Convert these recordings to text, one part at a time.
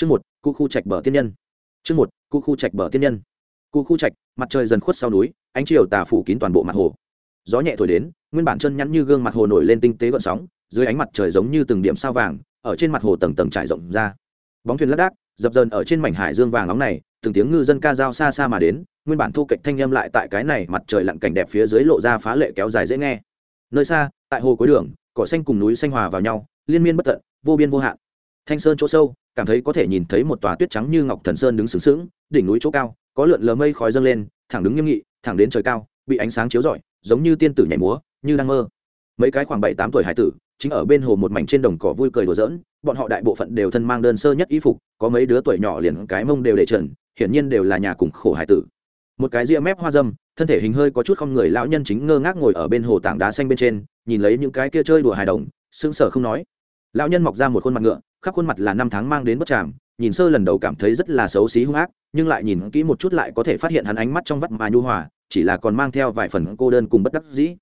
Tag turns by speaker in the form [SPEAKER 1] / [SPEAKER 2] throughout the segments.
[SPEAKER 1] chương một cụ khu trạch bờ tiên nhân. Chương một cụ khu trạch bờ tiên nhân. Cụ khu trạch, mặt trời dần khuất sau núi, ánh chiều tà phủ kín toàn bộ mặt hồ. Gió nhẹ thổi đến, nguyên bản chân nhắn như gương mặt hồ nổi lên tinh tế gợn sóng, dưới ánh mặt trời giống như từng điểm sao vàng, ở trên mặt hồ tầng tầng trải rộng ra. Bóng thuyền lác đác, dập dờn ở trên mảnh hải dương vàng nóng này, từng tiếng ngư dân ca dao xa xa mà đến, nguyên bản thu kịch thanh âm lại tại cái này mặt trời lặn cảnh đẹp phía dưới lộ ra phá lệ kéo dài dễ nghe. Nơi xa, tại hồ cuối đường, cỏ xanh cùng núi xanh hòa vào nhau, liên miên bất tận, vô biên vô hạn. Thanh sơn chỗ sâu cảm thấy có thể nhìn thấy một tòa tuyết trắng như ngọc thần sơn đứng sướng sướng đỉnh núi chỗ cao, có lượn lờ mây khói dâng lên, thẳng đứng nghiêm nghị, thẳng đến trời cao, bị ánh sáng chiếu rọi, giống như tiên tử nhảy múa, như đang mơ. Mấy cái khoảng bảy tám tuổi hải tử, chính ở bên hồ một mảnh trên đồng cỏ vui cười đùa giỡn, bọn họ đại bộ phận đều thân mang đơn sơ nhất y phục, có mấy đứa tuổi nhỏ liền cái mông đều để trần, hiển nhiên đều là nhà cùng khổ hải tử. Một cái ria mép hoa dâm, thân thể hình hơi có chút không người, lão nhân chính ngơ ngác ngồi ở bên hồ tảng đá xanh bên trên, nhìn lấy những cái kia chơi đùa hài đồng, sững sờ không nói. Lão nhân mọc ra một khuôn mặt ngựa khắp khuôn mặt là năm tháng mang đến bất tràm, nhìn sơ lần đầu cảm thấy rất là xấu xí hung ác, nhưng lại nhìn kỹ một chút lại có thể phát hiện hắn ánh mắt trong vắt mà nhu hòa, chỉ là còn mang theo vài phần cô đơn cùng bất đắc dĩ.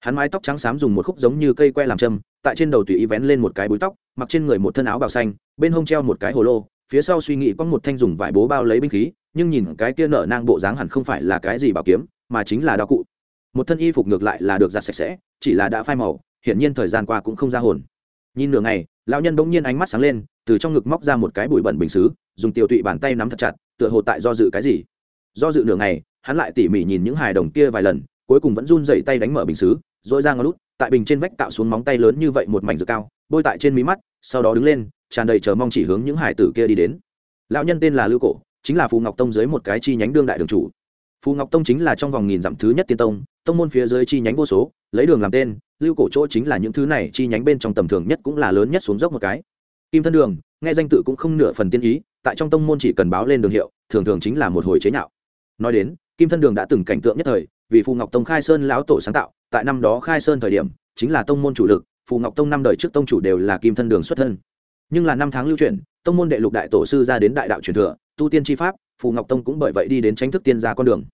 [SPEAKER 1] Hắn mái tóc trắng xám dùng một khúc giống như cây que làm châm, tại trên đầu tùy ý vén lên một cái búi tóc, mặc trên người một thân áo bào xanh, bên hông treo một cái hồ lô, phía sau suy nghĩ có một thanh dùng vải bố bao lấy binh khí, nhưng nhìn cái kia nở nang bộ dáng hẳn không phải là cái gì bảo kiếm, mà chính là đao cụ. Một thân y phục ngược lại là được giặt sạch sẽ, chỉ là đã phai màu, hiển nhiên thời gian qua cũng không ra hồn nhìn nửa ngày, lão nhân bỗng nhiên ánh mắt sáng lên, từ trong ngực móc ra một cái bụi bẩn bình xứ, dùng tiểu tụy bàn tay nắm thật chặt, tựa hồ tại do dự cái gì. Do dự nửa ngày, hắn lại tỉ mỉ nhìn những hài đồng kia vài lần, cuối cùng vẫn run dậy tay đánh mở bình xứ dội ra ngó lút tại bình trên vách tạo xuống móng tay lớn như vậy một mảnh dược cao, bôi tại trên mí mắt, sau đó đứng lên, tràn đầy chờ mong chỉ hướng những hải tử kia đi đến. Lão nhân tên là lưu cổ, chính là phù ngọc tông dưới một cái chi nhánh đương đại đường chủ. Phù ngọc tông chính là trong vòng nghìn dặm thứ nhất tiên tông tông môn phía dưới chi nhánh vô số, lấy đường làm tên, lưu cổ chỗ chính là những thứ này chi nhánh bên trong tầm thường nhất cũng là lớn nhất xuống dốc một cái. Kim thân đường, nghe danh tự cũng không nửa phần tiên ý, tại trong tông môn chỉ cần báo lên đường hiệu, thường thường chính là một hồi chế nhạo. Nói đến, kim thân đường đã từng cảnh tượng nhất thời, vì phù ngọc tông khai sơn lão tổ sáng tạo, tại năm đó khai sơn thời điểm, chính là tông môn chủ lực, phù ngọc tông năm đời trước tông chủ đều là kim thân đường xuất thân. Nhưng là năm tháng lưu truyền tông môn đệ lục đại tổ sư ra đến đại đạo truyền thừa, tu tiên tri pháp, phù ngọc tông cũng bởi vậy đi đến tranh thức tiên gia con đường.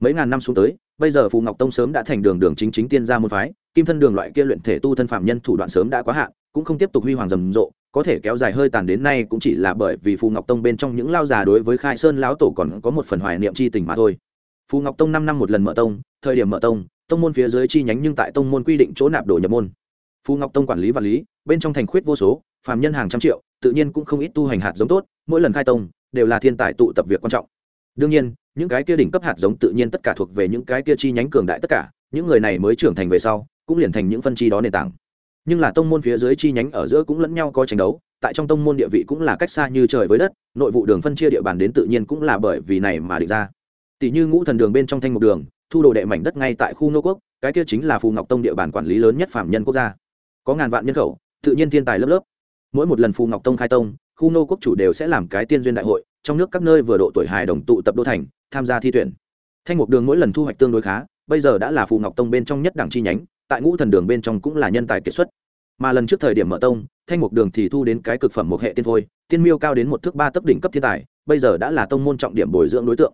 [SPEAKER 1] Mấy ngàn năm xuống tới bây giờ phù ngọc tông sớm đã thành đường đường chính chính tiên gia môn phái, kim thân đường loại kia luyện thể tu thân phạm nhân thủ đoạn sớm đã quá hạn, cũng không tiếp tục huy hoàng rầm rộ, có thể kéo dài hơi tàn đến nay cũng chỉ là bởi vì phù ngọc tông bên trong những lao già đối với khai sơn lão tổ còn có một phần hoài niệm c h i tình mà thôi. Phù ngọc tông năm năm một lần mở tông, thời điểm mở tông tông môn phía dưới chi nhánh nhưng tại tông môn quy định chỗ nạp đồ nhập môn. Phù ngọc tông quản lý vật lý, bên trong thành khuyết vô số, phàm nhân hàng trăm triệu, tự nhiên cũng không ít tu hành hạt giống tốt, mỗi lần khai tông, đều là thiên tài tụ tập việc quan trọng. Đương nhiên những cái kia đỉnh cấp hạt giống tự nhiên tất cả thuộc về những cái kia chi nhánh cường đại tất cả, những người này mới trưởng thành về sau, cũng liền thành những phân chi đó nền tảng. Nhưng là tông môn phía dưới chi nhánh ở giữa cũng lẫn nhau có tranh đấu, tại trong tông môn địa vị cũng là cách xa như trời với đất, nội vụ đường phân chia địa bàn đến tự nhiên cũng là bởi vì này mà định ra. Tỷ như ngũ thần đường bên trong thanh mục đường, thu đồ đệ mảnh đất ngay tại khu nô quốc, cái kia chính là phù ngọc tông địa bàn quản lý lớn nhất phạm nhân quốc gia. Có ngàn vạn nhân khẩu, tự nhiên thiên tài lớp lớp. Mỗi một lần phù ngọc tông khai tông, khu nô quốc chủ đều sẽ làm cái tiên duyên đại hội, trong nước các nơi vừa độ tuổi hài đồng tụ tập đô thành tham gia thi tuyển. Thanh mục đường mỗi lần thu hoạch tương đối khá, bây giờ đã là phù ngọc tông bên trong nhất đảng chi nhánh, tại ngũ thần đường bên trong cũng là nhân tài kiệt xuất. Mà lần trước thời điểm mở tông, thanh mục đường thì thu đến cái cực phẩm một hệ tiên phôi, tiên miêu cao đến một thước ba cấp đỉnh cấp thiên tài, bây giờ đã là tông môn trọng điểm bồi dưỡng đối tượng.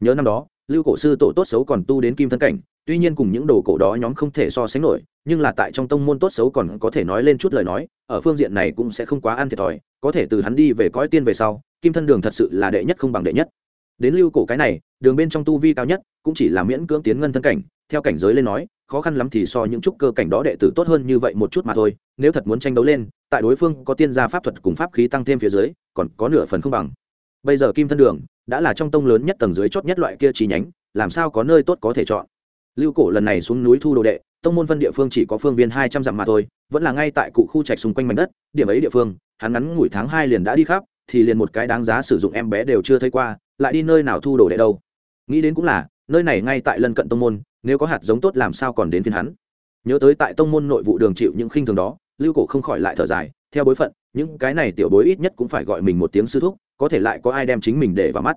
[SPEAKER 1] Nhớ năm đó, lưu cổ sư tổ tốt xấu còn tu đến kim thân cảnh, tuy nhiên cùng những đồ cổ đó nhóm không thể so sánh nổi, nhưng là tại trong tông môn tốt xấu còn có thể nói lên chút lời nói, ở phương diện này cũng sẽ không quá ăn thiệt thòi, có thể từ hắn đi về cõi tiên về sau, kim thân đường thật sự là đệ nhất không bằng đệ nhất đến lưu cổ cái này, đường bên trong tu vi cao nhất, cũng chỉ là miễn cưỡng tiến ngân thân cảnh, theo cảnh giới lên nói, khó khăn lắm thì so những trúc cơ cảnh đó đệ tử tốt hơn như vậy một chút mà thôi, nếu thật muốn tranh đấu lên, tại đối phương có tiên gia pháp thuật cùng pháp khí tăng thêm phía dưới, còn có nửa phần không bằng. Bây giờ kim thân đường, đã là trong tông lớn nhất tầng dưới chót nhất loại kia chi nhánh, làm sao có nơi tốt có thể chọn? Lưu cổ lần này xuống núi thu đồ đệ, tông môn phân địa phương chỉ có phương viên hai trăm dặm mà thôi, vẫn là ngay tại cụ khu trạch xung quanh mảnh đất, điểm ấy địa phương, hắn ngắn ngủi tháng hai liền đã đi khắp, thì liền một cái đáng giá sử dụng em bé đều chưa thấy qua lại đi nơi nào thu đồ đệ đâu? Nghĩ đến cũng là, nơi này ngay tại lân cận tông môn, nếu có hạt giống tốt làm sao còn đến phiên hắn? Nhớ tới tại tông môn nội vụ đường chịu những khinh thường đó, lưu cổ không khỏi lại thở dài, theo bối phận, những cái này tiểu bối ít nhất cũng phải gọi mình một tiếng sư thúc, có thể lại có ai đem chính mình để vào mắt.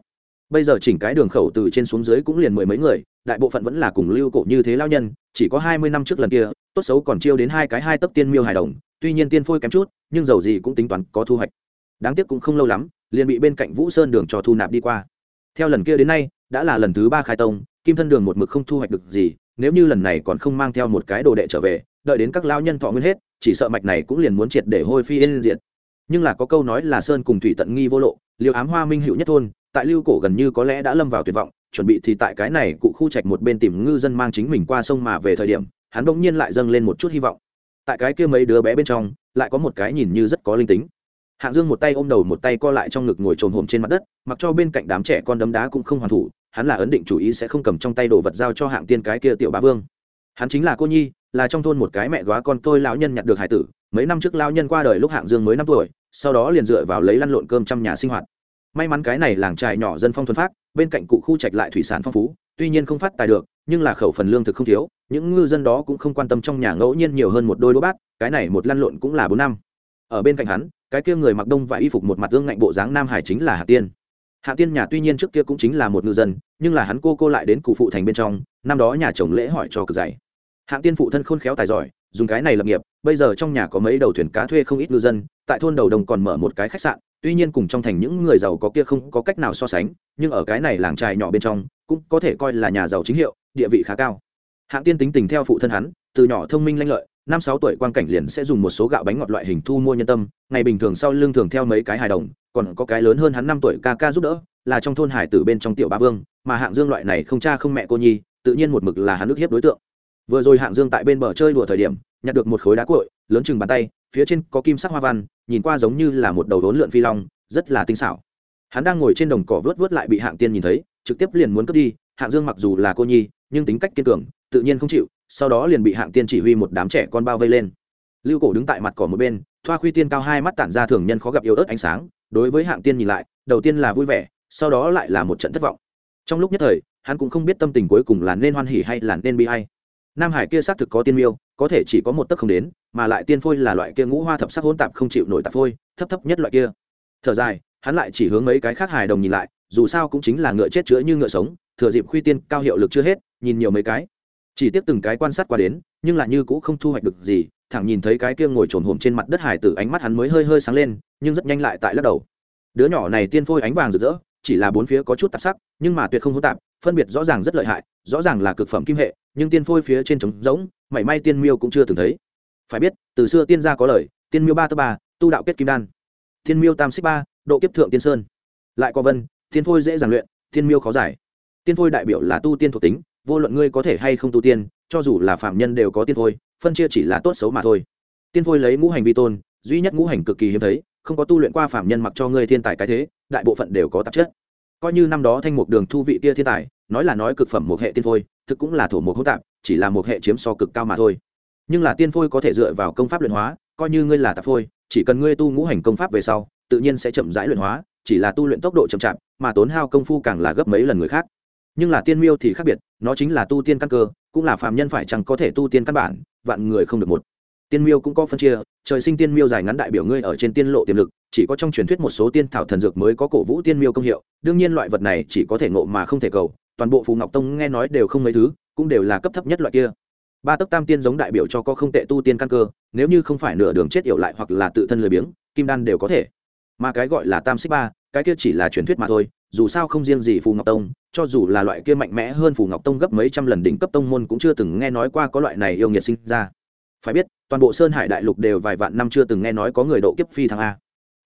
[SPEAKER 1] Bây giờ chỉnh cái đường khẩu từ trên xuống dưới cũng liền mười mấy người, đại bộ phận vẫn là cùng lưu cổ như thế lao nhân, chỉ có hai mươi năm trước lần kia, tốt xấu còn chiêu đến hai cái hai tấc tiên miêu hài đồng, tuy nhiên tiên phôi kém chút, nhưng dầu gì cũng tính toán có thu hoạch. Đáng tiếc cũng không lâu lắm, liền bị bên cạnh vũ sơn đường cho thu nạp đi qua theo lần kia đến nay, đã là lần thứ ba khai tông, kim thân đường một mực không thu hoạch được gì, nếu như lần này còn không mang theo một cái đồ đệ trở về, đợi đến các lao nhân thọ nguyên hết, chỉ sợ mạch này cũng liền muốn triệt để hôi phi yên diện nhưng là có câu nói là sơn cùng thủy tận nghi vô lộ, liêu ám hoa minh hữu nhất thôn, tại lưu cổ gần như có lẽ đã lâm vào tuyệt vọng, chuẩn bị thì tại cái này cụ khu trạch một bên tìm ngư dân mang chính mình qua sông mà về thời điểm, hắn bỗng nhiên lại dâng lên một chút hy vọng. Tại cái kia mấy đứa bé bên trong, lại có một cái nhìn như rất có linh tính hạng dương một tay ôm đầu một tay co lại trong ngực ngồi trồm hổm trên mặt đất, mặc cho bên cạnh đám trẻ con đấm đá cũng không hoàn thủ, hắn là ấn định chủ ý sẽ không cầm trong tay đồ vật giao cho hạng tiên cái kia tiểu bá vương. Hắn chính là cô nhi, là trong thôn một cái mẹ góa con tôi lão nhân nhặt được hải tử, mấy năm trước lão nhân qua đời lúc hạng dương mới năm tuổi, sau đó liền dựa vào lấy lăn lộn cơm trong nhà sinh hoạt. May mắn cái này làng trại nhỏ dân phong thuần phát bên cạnh cụ khu trạch lại thủy sản phong phú, tuy nhiên không phát tài được, nhưng là khẩu phần lương thực không thiếu, những ngư dân đó cũng không quan tâm trong nhà ngẫu nhiên nhiều hơn một đôi đũa bát, cái này một lăn lộn cũng là bốn năm ở bên cạnh hắn, cái kia người mặc đông và y phục một mặt ương ngạnh bộ dáng nam hải chính là hạ tiên. Hạ tiên nhà tuy nhiên trước kia cũng chính là một ngư dân, nhưng là hắn cô cô lại đến cụ phụ thành bên trong, năm đó nhà chồng lễ hỏi cho cực dày. Hạ tiên phụ thân khôn khéo tài giỏi, dùng cái này lập nghiệp, bây giờ trong nhà có mấy đầu thuyền cá thuê không ít ngư dân, tại thôn đầu đồng còn mở một cái khách sạn, tuy nhiên cùng trong thành những người giàu có kia không có cách nào so sánh, nhưng ở cái này làng trài nhỏ bên trong, cũng có thể coi là nhà giàu chính hiệu, địa vị khá cao. Hạng tiên tính tình theo phụ thân hắn, từ nhỏ thông minh lanh lợi năm sáu tuổi quan cảnh liền sẽ dùng một số gạo bánh ngọt loại hình thu mua nhân tâm, ngày bình thường sau lương thường theo mấy cái hài đồng, còn có cái lớn hơn hắn năm tuổi ca ca giúp đỡ, là trong thôn hải tử bên trong tiểu ba vương, mà hạng dương loại này không cha không mẹ cô nhi, tự nhiên một mực là hắn ức hiếp đối tượng. Vừa rồi hạng dương tại bên bờ chơi đùa thời điểm, nhặt được một khối đá cội lớn chừng bàn tay, phía trên có kim sắc hoa văn, nhìn qua giống như là một đầu đốn lượn phi long, rất là tinh xảo. Hắn đang ngồi trên đồng cỏ vớt vớt lại bị hạng tiên nhìn thấy, trực tiếp liền muốn cướp đi, hạng dương mặc dù là cô nhi, nhưng tính cách kiên cường, tự nhiên không chịu sau đó liền bị hạng tiên chỉ huy một đám trẻ con bao vây lên. Lưu cổ đứng tại mặt cỏ một bên, thoa khuy tiên cao hai mắt tản ra thường nhân khó gặp yếu ớt ánh sáng, đối với hạng tiên nhìn lại, đầu tiên là vui vẻ, sau đó lại là một trận thất vọng. Trong lúc nhất thời, hắn cũng không biết tâm tình cuối cùng là nên hoan hỉ hay là nên bi hay nam hải kia xác thực có tiên miêu, có thể chỉ có một tấc không đến, mà lại tiên phôi là loại kia ngũ hoa thập sắc hỗn tạp không chịu nổi tạp phôi, thấp thấp nhất loại kia. Thở dài, hắn lại chỉ hướng mấy cái khác hài đồng nhìn lại, dù sao cũng chính là ngựa chết chữa như ngựa sống, thừa dịp khuy tiên cao hiệu lực chưa hết, nhìn nhiều mấy cái chỉ tiếp từng cái quan sát qua đến, nhưng lại như cũng không thu hoạch được gì, thẳng nhìn thấy cái kia ngồi trồn hồn trên mặt đất hải tử ánh mắt hắn mới hơi hơi sáng lên, nhưng rất nhanh lại tại lắc đầu. Đứa nhỏ này tiên phôi ánh vàng rực rỡ, chỉ là bốn phía có chút tạp sắc, nhưng mà tuyệt không hỗn tạp, phân biệt rõ ràng rất lợi hại, rõ ràng là cực phẩm kim hệ, nhưng tiên phôi phía trên trống rỗng, mảy may tiên miêu cũng chưa từng thấy. Phải biết, từ xưa tiên gia có lời, tiên miêu ba tơ ba, tu đạo kết kim đan. Tiên miêu tam xích ba, độ kiếp thượng tiên sơn. Lại có vân, tiên phôi dễ giản luyện, tiên miêu khó giải. Tiên phôi đại biểu là tu tiên thuộc tính vô luận ngươi có thể hay không tu tiên, cho dù là phạm nhân đều có tiên phôi, phân chia chỉ là tốt xấu mà thôi. Tiên phôi lấy ngũ hành vi tôn, duy nhất ngũ hành cực kỳ hiếm thấy, không có tu luyện qua phạm nhân mặc cho ngươi thiên tài cái thế, đại bộ phận đều có tạp chất. Coi như năm đó thanh mục đường thu vị tia thiên tài, nói là nói cực phẩm một hệ tiên phôi, thực cũng là thổ một hỗn tạp, chỉ là một hệ chiếm so cực cao mà thôi. Nhưng là tiên phôi có thể dựa vào công pháp luyện hóa, coi như ngươi là tạp phôi, chỉ cần ngươi tu ngũ hành công pháp về sau, tự nhiên sẽ chậm rãi luyện hóa, chỉ là tu luyện tốc độ chậm chạp, mà tốn hao công phu càng là gấp mấy lần người khác nhưng là tiên miêu thì khác biệt, nó chính là tu tiên căn cơ, cũng là phàm nhân phải chẳng có thể tu tiên căn bản, vạn người không được một. Tiên miêu cũng có phân chia, trời sinh tiên miêu dài ngắn đại biểu ngươi ở trên tiên lộ tiềm lực, chỉ có trong truyền thuyết một số tiên thảo thần dược mới có cổ vũ tiên miêu công hiệu, đương nhiên loại vật này chỉ có thể ngộ mà không thể cầu, toàn bộ phù ngọc tông nghe nói đều không mấy thứ, cũng đều là cấp thấp nhất loại kia. Ba tấc tam tiên giống đại biểu cho có không tệ tu tiên căn cơ, nếu như không phải nửa đường chết yểu lại hoặc là tự thân lười biếng, kim đan đều có thể. Mà cái gọi là tam xích ba, cái kia chỉ là truyền thuyết mà thôi dù sao không riêng gì phù ngọc tông, cho dù là loại kia mạnh mẽ hơn phù ngọc tông gấp mấy trăm lần đỉnh cấp tông môn cũng chưa từng nghe nói qua có loại này yêu nghiệt sinh ra. Phải biết, toàn bộ sơn hải đại lục đều vài vạn năm chưa từng nghe nói có người độ kiếp phi thăng a.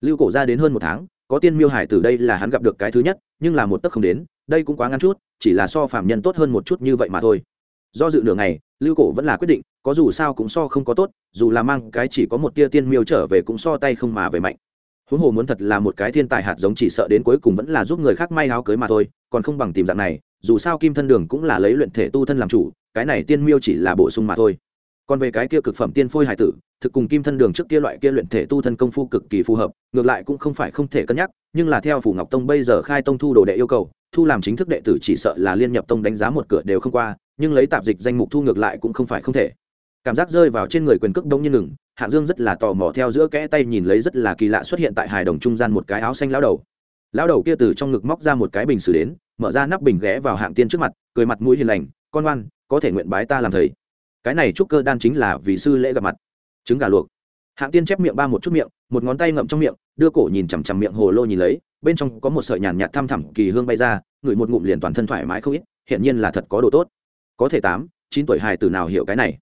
[SPEAKER 1] Lưu cổ ra đến hơn một tháng, có tiên miêu hải từ đây là hắn gặp được cái thứ nhất, nhưng là một tấc không đến, đây cũng quá ngắn chút, chỉ là so phạm nhân tốt hơn một chút như vậy mà thôi. Do dự nửa này lưu cổ vẫn là quyết định, có dù sao cũng so không có tốt, dù là mang cái chỉ có một tia tiên miêu trở về cũng so tay không mà về mạnh huống hồ muốn thật là một cái thiên tài hạt giống chỉ sợ đến cuối cùng vẫn là giúp người khác may áo cưới mà thôi, còn không bằng tìm dạng này, dù sao kim thân đường cũng là lấy luyện thể tu thân làm chủ, cái này tiên miêu chỉ là bổ sung mà thôi. Còn về cái kia cực phẩm tiên phôi hải tử, thực cùng kim thân đường trước kia loại kia luyện thể tu thân công phu cực kỳ phù hợp, ngược lại cũng không phải không thể cân nhắc, nhưng là theo phủ ngọc tông bây giờ khai tông thu đồ đệ yêu cầu, thu làm chính thức đệ tử chỉ sợ là liên nhập tông đánh giá một cửa đều không qua, nhưng lấy tạp dịch danh mục thu ngược lại cũng không phải không thể. Cảm giác rơi vào trên người quyền cước đông như ngừng hạ dương rất là tò mò theo giữa kẽ tay nhìn lấy rất là kỳ lạ xuất hiện tại hài đồng trung gian một cái áo xanh lão đầu. Lão đầu kia từ trong ngực móc ra một cái bình xử đến, mở ra nắp bình ghé vào hạng tiên trước mặt, cười mặt mũi hiền lành, con oan có thể nguyện bái ta làm thầy. Cái này trúc cơ đan chính là vì sư lễ gặp mặt. Trứng gà luộc. Hạng tiên chép miệng ba một chút miệng, một ngón tay ngậm trong miệng, đưa cổ nhìn chằm chằm miệng hồ lô nhìn lấy, bên trong có một sợi nhàn nhạt thăm thẳm kỳ hương bay ra, ngửi một ngụm liền toàn thân thoải mái không ít hiện nhiên là thật có đồ tốt. Có thể tám, chín tuổi hài từ nào hiểu cái này?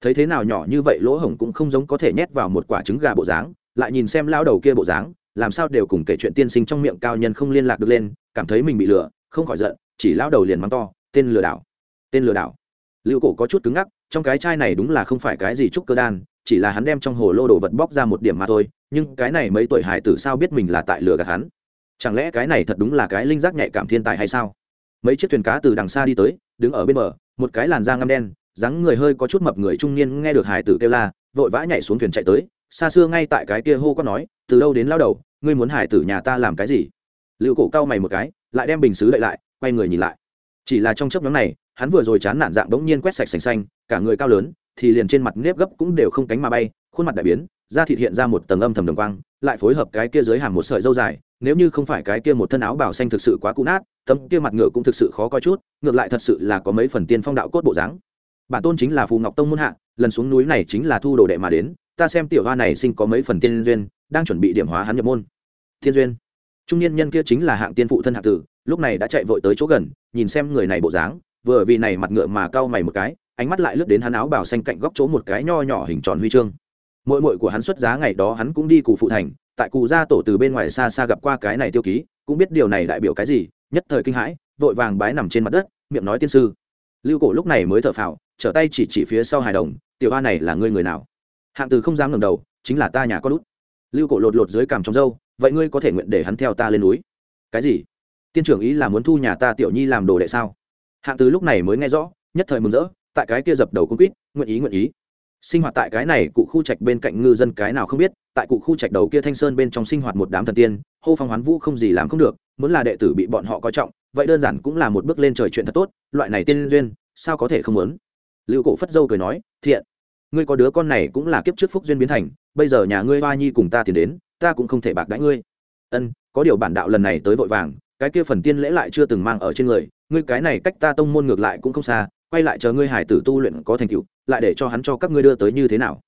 [SPEAKER 1] Thấy thế nào nhỏ như vậy lỗ hổng cũng không giống có thể nhét vào một quả trứng gà bộ dáng, lại nhìn xem lao đầu kia bộ dáng, làm sao đều cùng kể chuyện tiên sinh trong miệng cao nhân không liên lạc được lên, cảm thấy mình bị lừa, không khỏi giận, chỉ lao đầu liền mắng to, tên lừa đảo, tên lừa đảo. Lưu cổ có chút cứng ngắc, trong cái chai này đúng là không phải cái gì trúc cơ đan, chỉ là hắn đem trong hồ lô đồ vật bóc ra một điểm mà thôi, nhưng cái này mấy tuổi hải tử sao biết mình là tại lừa gạt hắn? Chẳng lẽ cái này thật đúng là cái linh giác nhạy cảm thiên tài hay sao? Mấy chiếc thuyền cá từ đằng xa đi tới, đứng ở bên bờ, một cái làn da ngăm đen dáng người hơi có chút mập người trung niên nghe được hải tử kêu la, vội vã nhảy xuống thuyền chạy tới. Xa xưa ngay tại cái kia hô có nói, từ đâu đến lao đầu, ngươi muốn hải tử nhà ta làm cái gì? Liệu cổ cau mày một cái, lại đem bình xứ đậy lại, quay người nhìn lại. Chỉ là trong chấp nhóm này, hắn vừa rồi chán nản dạng bỗng nhiên quét sạch sành xanh, cả người cao lớn, thì liền trên mặt nếp gấp cũng đều không cánh mà bay, khuôn mặt đại biến, da thịt hiện ra một tầng âm thầm đồng quang, lại phối hợp cái kia dưới hàm một sợi dâu dài, nếu như không phải cái kia một thân áo bảo xanh thực sự quá cũ nát, tấm kia mặt ngựa cũng thực sự khó coi chút, ngược lại thật sự là có mấy phần tiên phong đạo cốt bộ dáng bản tôn chính là phù ngọc tông muôn hạ, lần xuống núi này chính là thu đồ đệ mà đến, ta xem tiểu hoa này sinh có mấy phần tiên duyên, đang chuẩn bị điểm hóa hắn nhập môn. Thiên duyên? Trung niên nhân kia chính là hạng tiên phụ thân hạ tử, lúc này đã chạy vội tới chỗ gần, nhìn xem người này bộ dáng, vừa vì này mặt ngựa mà cau mày một cái, ánh mắt lại lướt đến hắn áo bảo xanh cạnh góc chỗ một cái nho nhỏ hình tròn huy chương. Mỗi mội của hắn xuất giá ngày đó hắn cũng đi cụ phụ thành, tại cụ gia tổ từ bên ngoài xa xa gặp qua cái này tiêu ký, cũng biết điều này đại biểu cái gì, nhất thời kinh hãi, vội vàng bái nằm trên mặt đất, miệng nói tiên sư. Lưu cổ lúc này mới thở phào trở tay chỉ chỉ phía sau hài đồng, tiểu hoa này là ngươi người nào? Hạng từ không dám ngẩng đầu, chính là ta nhà có lút lưu cổ lột lột dưới cằm trong dâu, vậy ngươi có thể nguyện để hắn theo ta lên núi? Cái gì? Tiên trưởng ý là muốn thu nhà ta tiểu nhi làm đồ đệ sao? Hạng từ lúc này mới nghe rõ, nhất thời mừng rỡ, tại cái kia dập đầu cung quýt, nguyện ý nguyện ý. Sinh hoạt tại cái này cụ khu trạch bên cạnh ngư dân cái nào không biết, tại cụ khu trạch đầu kia thanh sơn bên trong sinh hoạt một đám thần tiên, hô phong hoán vũ không gì làm không được, muốn là đệ tử bị bọn họ coi trọng, vậy đơn giản cũng là một bước lên trời chuyện thật tốt, loại này tiên duyên, sao có thể không muốn? Lưu cổ phất dâu cười nói, thiện, ngươi có đứa con này cũng là kiếp trước phúc duyên biến thành, bây giờ nhà ngươi hoa nhi cùng ta tiền đến, ta cũng không thể bạc đãi ngươi. Ân, có điều bản đạo lần này tới vội vàng, cái kia phần tiên lễ lại chưa từng mang ở trên người, ngươi cái này cách ta tông môn ngược lại cũng không xa, quay lại chờ ngươi hải tử tu luyện có thành tựu, lại để cho hắn cho các ngươi đưa tới như thế nào?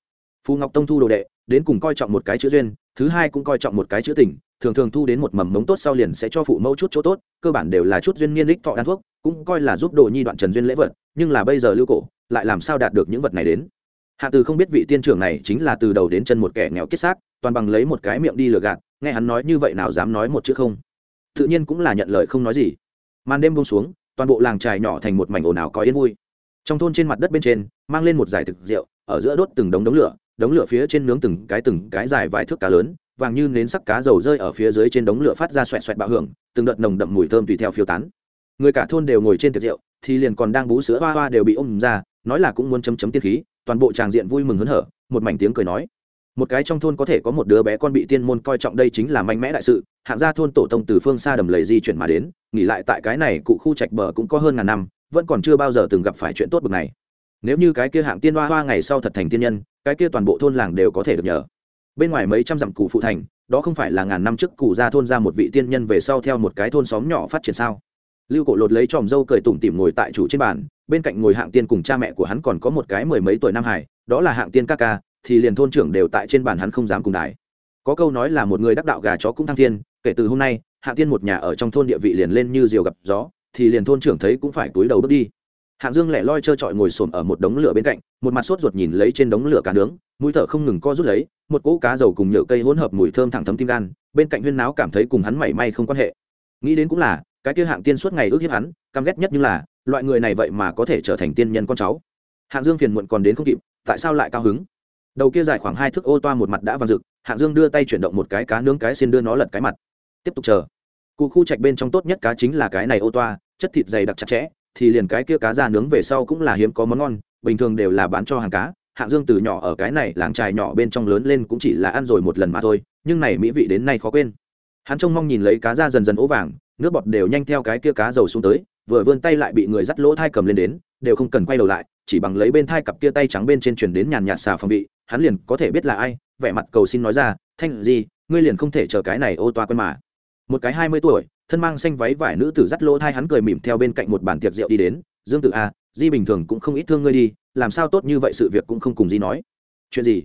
[SPEAKER 1] Phù ngọc tông thu đồ đệ, đến cùng coi trọng một cái chữ duyên, thứ hai cũng coi trọng một cái chữ tình, thường thường thu đến một mầm mống tốt sau liền sẽ cho phụ mẫu chút chỗ tốt, cơ bản đều là chút duyên niên đích thọ đan thuốc, cũng coi là giúp đồ nhi đoạn trần duyên lễ vật, nhưng là bây giờ lưu cổ lại làm sao đạt được những vật này đến? Hạ từ không biết vị tiên trưởng này chính là từ đầu đến chân một kẻ nghèo kết xác, toàn bằng lấy một cái miệng đi lừa gạt, nghe hắn nói như vậy nào dám nói một chữ không? Tự nhiên cũng là nhận lời không nói gì. Màn đêm buông xuống, toàn bộ làng trài nhỏ thành một mảnh ồn ào có yên vui. Trong thôn trên mặt đất bên trên, mang lên một giải thực rượu, ở giữa đốt từng đống đống lửa đống lửa phía trên nướng từng cái từng cái dài vài thước cá lớn, vàng như nến sắc cá dầu rơi ở phía dưới trên đống lửa phát ra xoẹt xoẹt bạo hưởng, từng đợt nồng đậm mùi thơm tùy theo phiêu tán. Người cả thôn đều ngồi trên tiệc rượu, thì liền còn đang bú sữa hoa hoa đều bị ôm ra nói là cũng muốn chấm chấm tiên khí, toàn bộ tràng diện vui mừng hớn hở, một mảnh tiếng cười nói. Một cái trong thôn có thể có một đứa bé con bị tiên môn coi trọng đây chính là mạnh mẽ đại sự, hạng gia thôn tổ tông từ phương xa đầm lầy di chuyển mà đến, nghỉ lại tại cái này cụ khu trạch bờ cũng có hơn ngàn năm, vẫn còn chưa bao giờ từng gặp phải chuyện tốt bực này. Nếu như cái kia hạng tiên hoa hoa ngày sau thật thành tiên nhân, cái kia toàn bộ thôn làng đều có thể được nhờ. Bên ngoài mấy trăm dặm cụ phụ thành, đó không phải là ngàn năm trước cụ ra thôn ra một vị tiên nhân về sau theo một cái thôn xóm nhỏ phát triển sao? Lưu cổ lột lấy tròm dâu cười tủm tỉm ngồi tại chủ trên bàn bên cạnh ngồi hạng tiên cùng cha mẹ của hắn còn có một cái mười mấy tuổi nam hải, đó là hạng tiên ca ca, thì liền thôn trưởng đều tại trên bàn hắn không dám cùng đài. Có câu nói là một người đắc đạo gà chó cũng thăng thiên, kể từ hôm nay, hạng tiên một nhà ở trong thôn địa vị liền lên như diều gặp gió, thì liền thôn trưởng thấy cũng phải túi đầu bước đi. Hạng dương lẻ loi trơ trọi ngồi xổm ở một đống lửa bên cạnh, một mặt sốt ruột nhìn lấy trên đống lửa cá nướng, mũi thở không ngừng co rút lấy, một cỗ cá dầu cùng nhựa cây hỗn hợp mùi thơm thẳng thấm tim gan, bên cạnh huyên náo cảm thấy cùng hắn mảy may không quan hệ. Nghĩ đến cũng là, cái kia hạng tiên suốt ngày ước hiếp hắn, căm ghét nhất như là loại người này vậy mà có thể trở thành tiên nhân con cháu. Hạng dương phiền muộn còn đến không kịp, tại sao lại cao hứng? Đầu kia dài khoảng hai thước ô toa một mặt đã vàng rực, hạng dương đưa tay chuyển động một cái cá nướng cái xin đưa nó lật cái mặt. Tiếp tục chờ. Cụ khu trạch bên trong tốt nhất cá chính là cái này ô toa, chất thịt dày đặc chặt chẽ, thì liền cái kia cá ra nướng về sau cũng là hiếm có món ngon, bình thường đều là bán cho hàng cá. Hạng dương từ nhỏ ở cái này làng trài nhỏ bên trong lớn lên cũng chỉ là ăn rồi một lần mà thôi, nhưng này mỹ vị đến nay khó quên. Hắn trông mong nhìn lấy cá ra dần dần ố vàng, nước bọt đều nhanh theo cái kia cá dầu xuống tới vừa vươn tay lại bị người dắt lỗ thai cầm lên đến, đều không cần quay đầu lại, chỉ bằng lấy bên thai cặp kia tay trắng bên trên truyền đến nhàn nhạt xà phòng vị, hắn liền có thể biết là ai, vẻ mặt cầu xin nói ra, thanh gì ngươi liền không thể chờ cái này ô toa quân mà. Một cái hai mươi tuổi, thân mang xanh váy vải nữ tử dắt lỗ thai hắn cười mỉm theo bên cạnh một bàn tiệc rượu đi đến, dương tự a, di bình thường cũng không ít thương ngươi đi, làm sao tốt như vậy sự việc cũng không cùng di nói. Chuyện gì?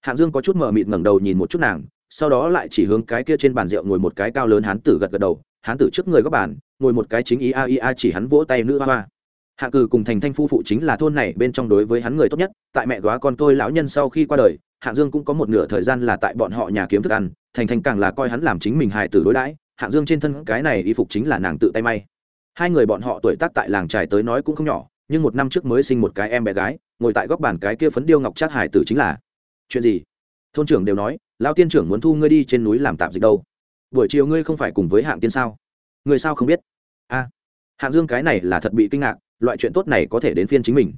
[SPEAKER 1] Hạng dương có chút mờ mịt ngẩng đầu nhìn một chút nàng, sau đó lại chỉ hướng cái kia trên bàn rượu ngồi một cái cao lớn hán tử gật gật đầu hán tử trước người góc bàn, ngồi một cái chính ý a ia chỉ hắn vỗ tay nữ hoa hoa. Hạ cử cùng thành thanh phu phụ chính là thôn này bên trong đối với hắn người tốt nhất, tại mẹ góa con tôi lão nhân sau khi qua đời hạng dương cũng có một nửa thời gian là tại bọn họ nhà kiếm thức ăn, thành thành càng là coi hắn làm chính mình hài tử đối đãi hạng dương trên thân cái này y phục chính là nàng tự tay may. Hai người bọn họ tuổi tác tại làng trài tới nói cũng không nhỏ, nhưng một năm trước mới sinh một cái em bé gái, ngồi tại góc bàn cái kia phấn điêu ngọc trác hải tử chính là. Chuyện gì? Thôn trưởng đều nói, lão tiên trưởng muốn thu ngươi đi trên núi làm tạp dịch đâu buổi chiều ngươi không phải cùng với hạng tiên sao? Người sao không biết? A, hạng dương cái này là thật bị kinh ngạc, loại chuyện tốt này có thể đến phiên chính mình.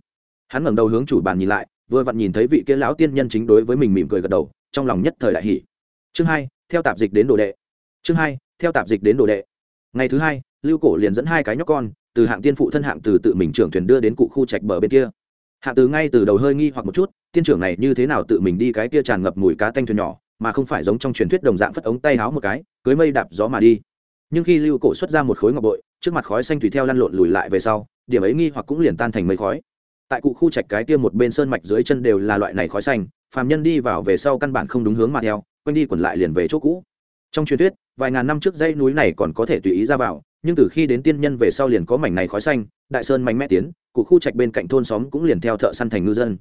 [SPEAKER 1] Hắn ngẩng đầu hướng chủ bàn nhìn lại, vừa vặn nhìn thấy vị kia lão tiên nhân chính đối với mình mỉm cười gật đầu, trong lòng nhất thời đại hỷ chương hai, theo tạp dịch đến đồ đệ. Chương hai, theo tạp dịch đến đồ đệ. Ngày thứ hai, lưu cổ liền dẫn hai cái nhóc con, từ hạng tiên phụ thân hạng từ tự mình trưởng thuyền đưa đến cụ khu trạch bờ bên kia. Hạng từ ngay từ đầu hơi nghi hoặc một chút, tiên trưởng này như thế nào tự mình đi cái kia tràn ngập mùi cá tanh thuyền nhỏ mà không phải giống trong truyền thuyết đồng dạng phất ống tay háo một cái, cưới mây đạp gió mà đi. Nhưng khi lưu cổ xuất ra một khối ngọc bội, trước mặt khói xanh tùy theo lăn lộn lùi lại về sau, điểm ấy nghi hoặc cũng liền tan thành mây khói. Tại cụ khu trạch cái kia một bên sơn mạch dưới chân đều là loại này khói xanh, phàm nhân đi vào về sau căn bản không đúng hướng mà theo, quanh đi quẩn lại liền về chỗ cũ. Trong truyền thuyết, vài ngàn năm trước dãy núi này còn có thể tùy ý ra vào, nhưng từ khi đến tiên nhân về sau liền có mảnh này khói xanh, đại sơn mạnh mẽ tiến, cụ khu trạch bên cạnh thôn xóm cũng liền theo thợ săn thành ngư dân.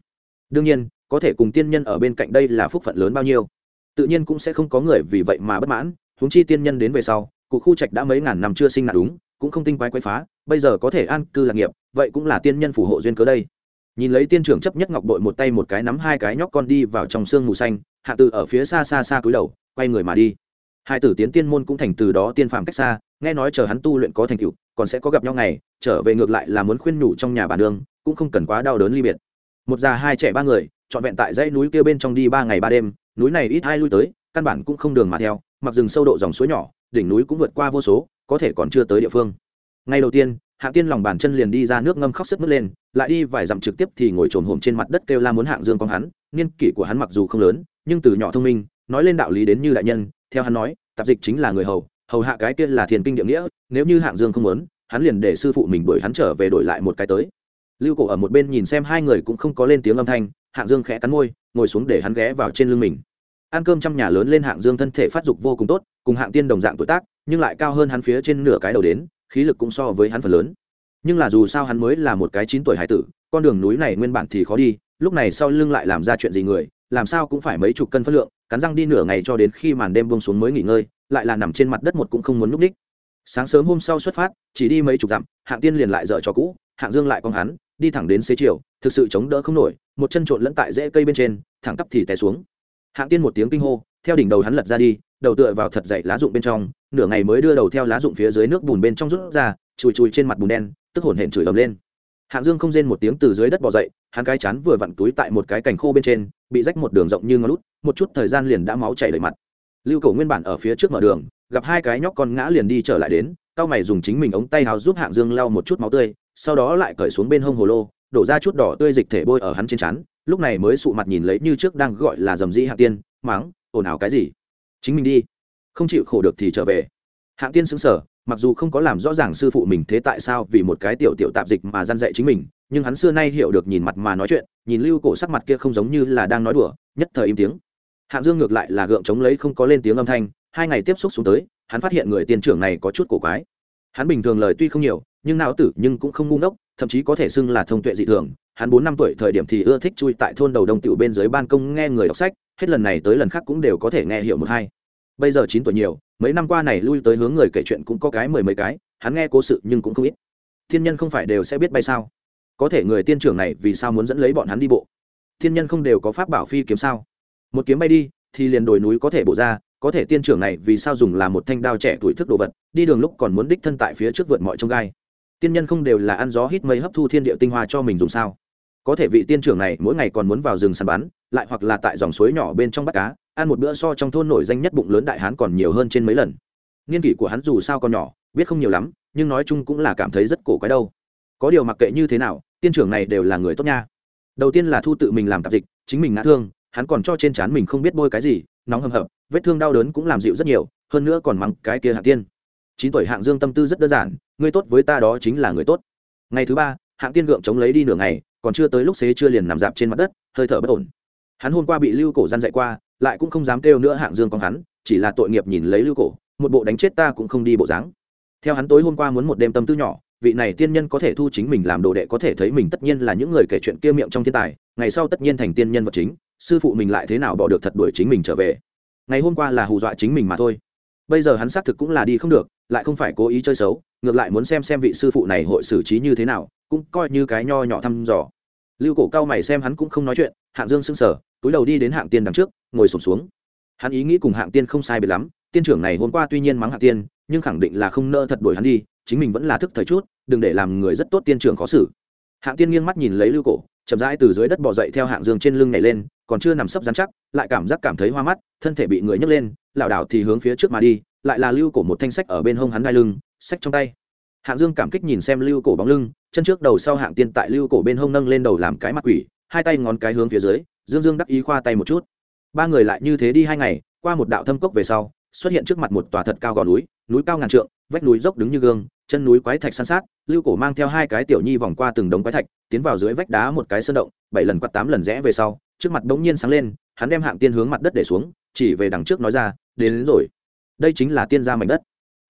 [SPEAKER 1] Đương nhiên, có thể cùng tiên nhân ở bên cạnh đây là phúc phận lớn bao nhiêu tự nhiên cũng sẽ không có người vì vậy mà bất mãn, huống chi tiên nhân đến về sau, cụ khu trạch đã mấy ngàn năm chưa sinh nạn đúng, cũng không tinh quái quái phá, bây giờ có thể an cư lạc nghiệp, vậy cũng là tiên nhân phù hộ duyên cớ đây. Nhìn lấy tiên trưởng chấp nhất ngọc đội một tay một cái nắm hai cái nhóc con đi vào trong sương mù xanh, hạ tử ở phía xa xa xa cúi đầu, quay người mà đi. Hai tử tiến tiên môn cũng thành từ đó tiên phàm cách xa, nghe nói chờ hắn tu luyện có thành tựu, còn sẽ có gặp nhau ngày, trở về ngược lại là muốn khuyên nhủ trong nhà bà nương, cũng không cần quá đau đớn ly biệt. Một già hai trẻ ba người, trọn vẹn tại dãy núi kia bên trong đi ba ngày ba đêm núi này ít ai lui tới, căn bản cũng không đường mà theo, mặc rừng sâu độ dòng suối nhỏ, đỉnh núi cũng vượt qua vô số, có thể còn chưa tới địa phương. Ngay đầu tiên hạng tiên lòng bàn chân liền đi ra nước ngâm khóc sức mất lên, lại đi vài dặm trực tiếp thì ngồi trồm hổm trên mặt đất kêu la muốn hạng dương con hắn, niên kỷ của hắn mặc dù không lớn, nhưng từ nhỏ thông minh, nói lên đạo lý đến như đại nhân, theo hắn nói, tạp dịch chính là người hầu hầu hạ cái kia là thiền kinh địa nghĩa, nếu như hạng dương không muốn, hắn liền để sư phụ mình đuổi hắn trở về đổi lại một cái tới. Lưu cổ ở một bên nhìn xem hai người cũng không có lên tiếng âm thanh hạng dương khẽ cắn môi, ngồi xuống để hắn ghé vào trên lưng mình. Ăn cơm trong nhà lớn lên hạng dương thân thể phát dục vô cùng tốt, cùng hạng tiên đồng dạng tuổi tác, nhưng lại cao hơn hắn phía trên nửa cái đầu đến, khí lực cũng so với hắn phần lớn. Nhưng là dù sao hắn mới là một cái chín tuổi hải tử, con đường núi này nguyên bản thì khó đi, lúc này sau lưng lại làm ra chuyện gì người, làm sao cũng phải mấy chục cân phân lượng, cắn răng đi nửa ngày cho đến khi màn đêm bông xuống mới nghỉ ngơi, lại là nằm trên mặt đất một cũng không muốn núp ních. Sáng sớm hôm sau xuất phát, chỉ đi mấy chục dặm, hạng tiên liền lại dở cho cũ, hạng dương lại con hắn đi thẳng đến xế chiều, thực sự chống đỡ không nổi, một chân trộn lẫn tại rễ cây bên trên, thẳng tắp thì té xuống. Hạng tiên một tiếng kinh hô, theo đỉnh đầu hắn lật ra đi, đầu tựa vào thật dậy lá rụng bên trong, nửa ngày mới đưa đầu theo lá rụng phía dưới nước bùn bên trong rút ra, chùi chùi trên mặt bùn đen, tức hổn hển chửi ầm lên. Hạng dương không rên một tiếng từ dưới đất bò dậy, hắn cái chán vừa vặn túi tại một cái cành khô bên trên, bị rách một đường rộng như ngón lút, một chút thời gian liền đã máu chảy đầy mặt. Lưu cầu nguyên bản ở phía trước mở đường, gặp hai cái nhóc con ngã liền đi trở lại đến, cao mày dùng chính mình ống tay hào giúp hạng dương lau một chút máu tươi sau đó lại cởi xuống bên hông hồ lô, đổ ra chút đỏ tươi dịch thể bôi ở hắn trên chắn lúc này mới sụ mặt nhìn lấy như trước đang gọi là dầm dĩ hạng tiên máng ồn ào cái gì? Chính mình đi, không chịu khổ được thì trở về. Hạng tiên xứng sở mặc dù không có làm rõ ràng sư phụ mình thế tại sao vì một cái tiểu tiểu tạp dịch mà gian dạy chính mình, nhưng hắn xưa nay hiểu được nhìn mặt mà nói chuyện, nhìn lưu cổ sắc mặt kia không giống như là đang nói đùa, nhất thời im tiếng. Hạng dương ngược lại là gượng chống lấy không có lên tiếng âm thanh, hai ngày tiếp xúc xuống tới, hắn phát hiện người tiền trưởng này có chút cổ quái. Hắn bình thường lời tuy không nhiều nhưng não tử nhưng cũng không ngu ngốc, thậm chí có thể xưng là thông tuệ dị thường. Hắn bốn năm tuổi thời điểm thì ưa thích chui tại thôn đầu đông tiểu bên dưới ban công nghe người đọc sách, hết lần này tới lần khác cũng đều có thể nghe hiểu một hai. Bây giờ chín tuổi nhiều, mấy năm qua này lui tới hướng người kể chuyện cũng có cái mười mấy cái, hắn nghe cố sự nhưng cũng không ít. Thiên nhân không phải đều sẽ biết bay sao? Có thể người tiên trưởng này vì sao muốn dẫn lấy bọn hắn đi bộ? Thiên nhân không đều có pháp bảo phi kiếm sao? Một kiếm bay đi, thì liền đồi núi có thể bổ ra, có thể tiên trưởng này vì sao dùng là một thanh đao trẻ tuổi thức đồ vật, đi đường lúc còn muốn đích thân tại phía trước vượt mọi trông gai tiên nhân không đều là ăn gió hít mây hấp thu thiên địa tinh hoa cho mình dùng sao? Có thể vị tiên trưởng này mỗi ngày còn muốn vào rừng săn bắn, lại hoặc là tại dòng suối nhỏ bên trong bắt cá, ăn một bữa so trong thôn nổi danh nhất bụng lớn đại hán còn nhiều hơn trên mấy lần. Niên kỷ của hắn dù sao còn nhỏ, biết không nhiều lắm, nhưng nói chung cũng là cảm thấy rất cổ quái đâu. Có điều mặc kệ như thế nào, tiên trưởng này đều là người tốt nha. Đầu tiên là thu tự mình làm tạp dịch, chính mình ngã thương, hắn còn cho trên trán mình không biết bôi cái gì, nóng hầm hập, vết thương đau đớn cũng làm dịu rất nhiều, hơn nữa còn mắng cái kia hạng tiên. Chín tuổi hạng dương tâm tư rất đơn giản người tốt với ta đó chính là người tốt. Ngày thứ ba, hạng tiên gượng chống lấy đi nửa ngày, còn chưa tới lúc xế chưa liền nằm dạp trên mặt đất, hơi thở bất ổn. Hắn hôm qua bị lưu cổ gian dạy qua, lại cũng không dám kêu nữa hạng dương con hắn, chỉ là tội nghiệp nhìn lấy lưu cổ, một bộ đánh chết ta cũng không đi bộ dáng. Theo hắn tối hôm qua muốn một đêm tâm tư nhỏ, vị này tiên nhân có thể thu chính mình làm đồ đệ có thể thấy mình tất nhiên là những người kể chuyện kia miệng trong thiên tài, ngày sau tất nhiên thành tiên nhân vật chính, sư phụ mình lại thế nào bỏ được thật đuổi chính mình trở về. Ngày hôm qua là hù dọa chính mình mà thôi bây giờ hắn xác thực cũng là đi không được lại không phải cố ý chơi xấu ngược lại muốn xem xem vị sư phụ này hội xử trí như thế nào cũng coi như cái nho nhỏ thăm dò. Lưu cổ cao mày xem hắn cũng không nói chuyện hạng dương sững sờ túi đầu đi đến hạng tiên đằng trước ngồi sụp xuống, xuống. Hắn ý nghĩ cùng hạng tiên không sai biệt lắm tiên trưởng này hôm qua tuy nhiên mắng hạng tiên nhưng khẳng định là không nỡ thật đuổi hắn đi chính mình vẫn là thức thời chút đừng để làm người rất tốt tiên trưởng khó xử. Hạng tiên nghiêng mắt nhìn lấy lưu cổ chậm rãi từ dưới đất bò dậy theo hạng dương trên lưng nhảy lên còn chưa nằm sấp dán chắc, lại cảm giác cảm thấy hoa mắt, thân thể bị người nhấc lên, lảo đảo thì hướng phía trước mà đi, lại là lưu cổ một thanh sách ở bên hông hắn đai lưng, sách trong tay. Hạng dương cảm kích nhìn xem lưu cổ bóng lưng, chân trước đầu sau hạng tiên tại lưu cổ bên hông nâng lên đầu làm cái mặt quỷ, hai tay ngón cái hướng phía dưới, dương dương đắc ý khoa tay một chút. Ba người lại như thế đi hai ngày, qua một đạo thâm cốc về sau, xuất hiện trước mặt một tòa thật cao gò núi núi cao ngàn trượng, vách núi dốc đứng như gương, chân núi quái thạch san sát, lưu cổ mang theo hai cái tiểu nhi vòng qua từng đống quái thạch, tiến vào dưới vách đá một cái sơn động, bảy lần quạt tám lần rẽ về sau trước mặt đống nhiên sáng lên hắn đem hạng tiên hướng mặt đất để xuống chỉ về đằng trước nói ra đến, đến rồi. Đây chính là tiên gia mảnh đất.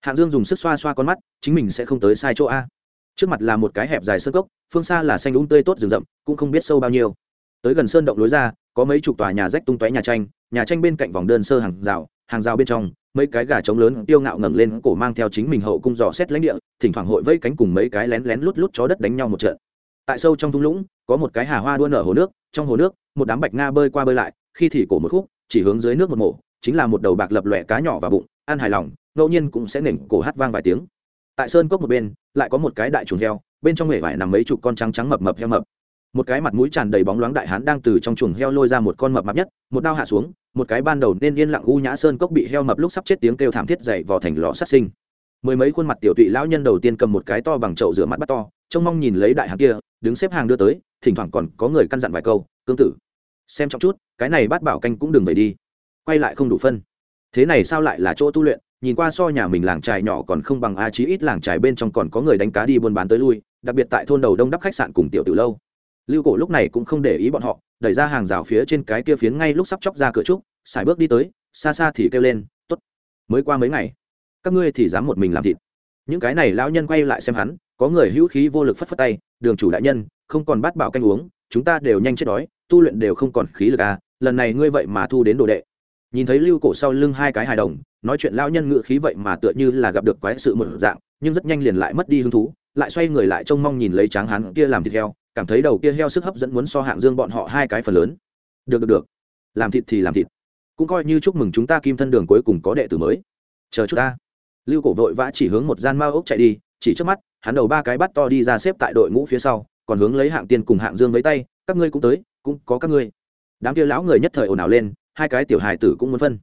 [SPEAKER 1] Hạng dương dùng sức xoa xoa con mắt chính mình sẽ không tới sai chỗ a. Trước mặt là một cái hẹp dài sơn cốc phương xa là xanh úng tươi tốt rừng rậm cũng không biết sâu bao nhiêu. Tới gần sơn động lối ra có mấy chục tòa nhà rách tung tóe nhà tranh nhà tranh bên cạnh vòng đơn sơ hàng rào hàng rào bên trong mấy cái gà trống lớn tiêu ngạo ngẩng lên cổ mang theo chính mình hậu cung dò xét lãnh địa thỉnh thoảng hội vây cánh cùng mấy cái lén lén lút lút chó đất đánh nhau một trận. Tại sâu trong thung lũng có một cái hà hoa đua nở hồ nước trong hồ nước một đám bạch nga bơi qua bơi lại, khi thì cổ một khúc, chỉ hướng dưới nước một mổ, chính là một đầu bạc lập lòe cá nhỏ và bụng, ăn hài lòng, ngẫu nhiên cũng sẽ nỉnh cổ hát vang vài tiếng. Tại sơn cốc một bên, lại có một cái đại chuồng heo, bên trong hệ vải nằm mấy chục con trắng trắng mập mập heo mập. Một cái mặt mũi tràn đầy bóng loáng đại hán đang từ trong chuồng heo lôi ra một con mập mập nhất, một đao hạ xuống, một cái ban đầu nên yên lặng u nhã sơn cốc bị heo mập lúc sắp chết tiếng kêu thảm thiết dậy vào thành lò sát sinh. Mười mấy khuôn mặt tiểu tụy lão nhân đầu tiên cầm một cái to bằng chậu rửa mặt bắt to, trông mong nhìn lấy đại hán kia, đứng xếp hàng đưa tới, thỉnh thoảng còn có người căn dặn vài câu cương tử. Xem trong chút, cái này bát bảo canh cũng đừng về đi. Quay lại không đủ phân. Thế này sao lại là chỗ tu luyện? Nhìn qua so nhà mình làng trài nhỏ còn không bằng a chí ít làng trài bên trong còn có người đánh cá đi buôn bán tới lui, đặc biệt tại thôn đầu đông đắp khách sạn cùng tiểu từ lâu. Lưu cổ lúc này cũng không để ý bọn họ, đẩy ra hàng rào phía trên cái kia phiến ngay lúc sắp chóc ra cửa trúc, xài bước đi tới, xa xa thì kêu lên t ố t mới qua mấy ngày, các ngươi thì dám một mình làm thịt. Những cái này lão nhân quay lại xem hắn, có người hữu khí vô lực phất phất tay, đường chủ đại nhân, không còn bắt bảo canh uống chúng ta đều nhanh chết đói, tu luyện đều không còn khí lực à lần này ngươi vậy mà thu đến đồ đệ. Nhìn thấy lưu cổ sau lưng hai cái hài đồng, nói chuyện lao nhân ngự khí vậy mà tựa như là gặp được quái sự một dạng, nhưng rất nhanh liền lại mất đi hứng thú, lại xoay người lại trông mong nhìn lấy tráng hắn kia làm thịt heo, cảm thấy đầu kia heo sức hấp dẫn muốn so hạng dương bọn họ hai cái phần lớn. Được được được. Làm thịt thì làm thịt. Cũng coi như chúc mừng chúng ta kim thân đường cuối cùng có đệ tử mới. Chờ chút ta. Lưu cổ vội vã chỉ hướng một gian mao ốc chạy đi, chỉ trước mắt, hắn đầu ba cái bắt to đi ra xếp tại đội ngũ phía sau còn hướng lấy hạng tiên cùng hạng dương với tay, các ngươi cũng tới, cũng có các ngươi. Đám kia lão người nhất thời ồn ào lên, hai cái tiểu hài tử cũng muốn phân.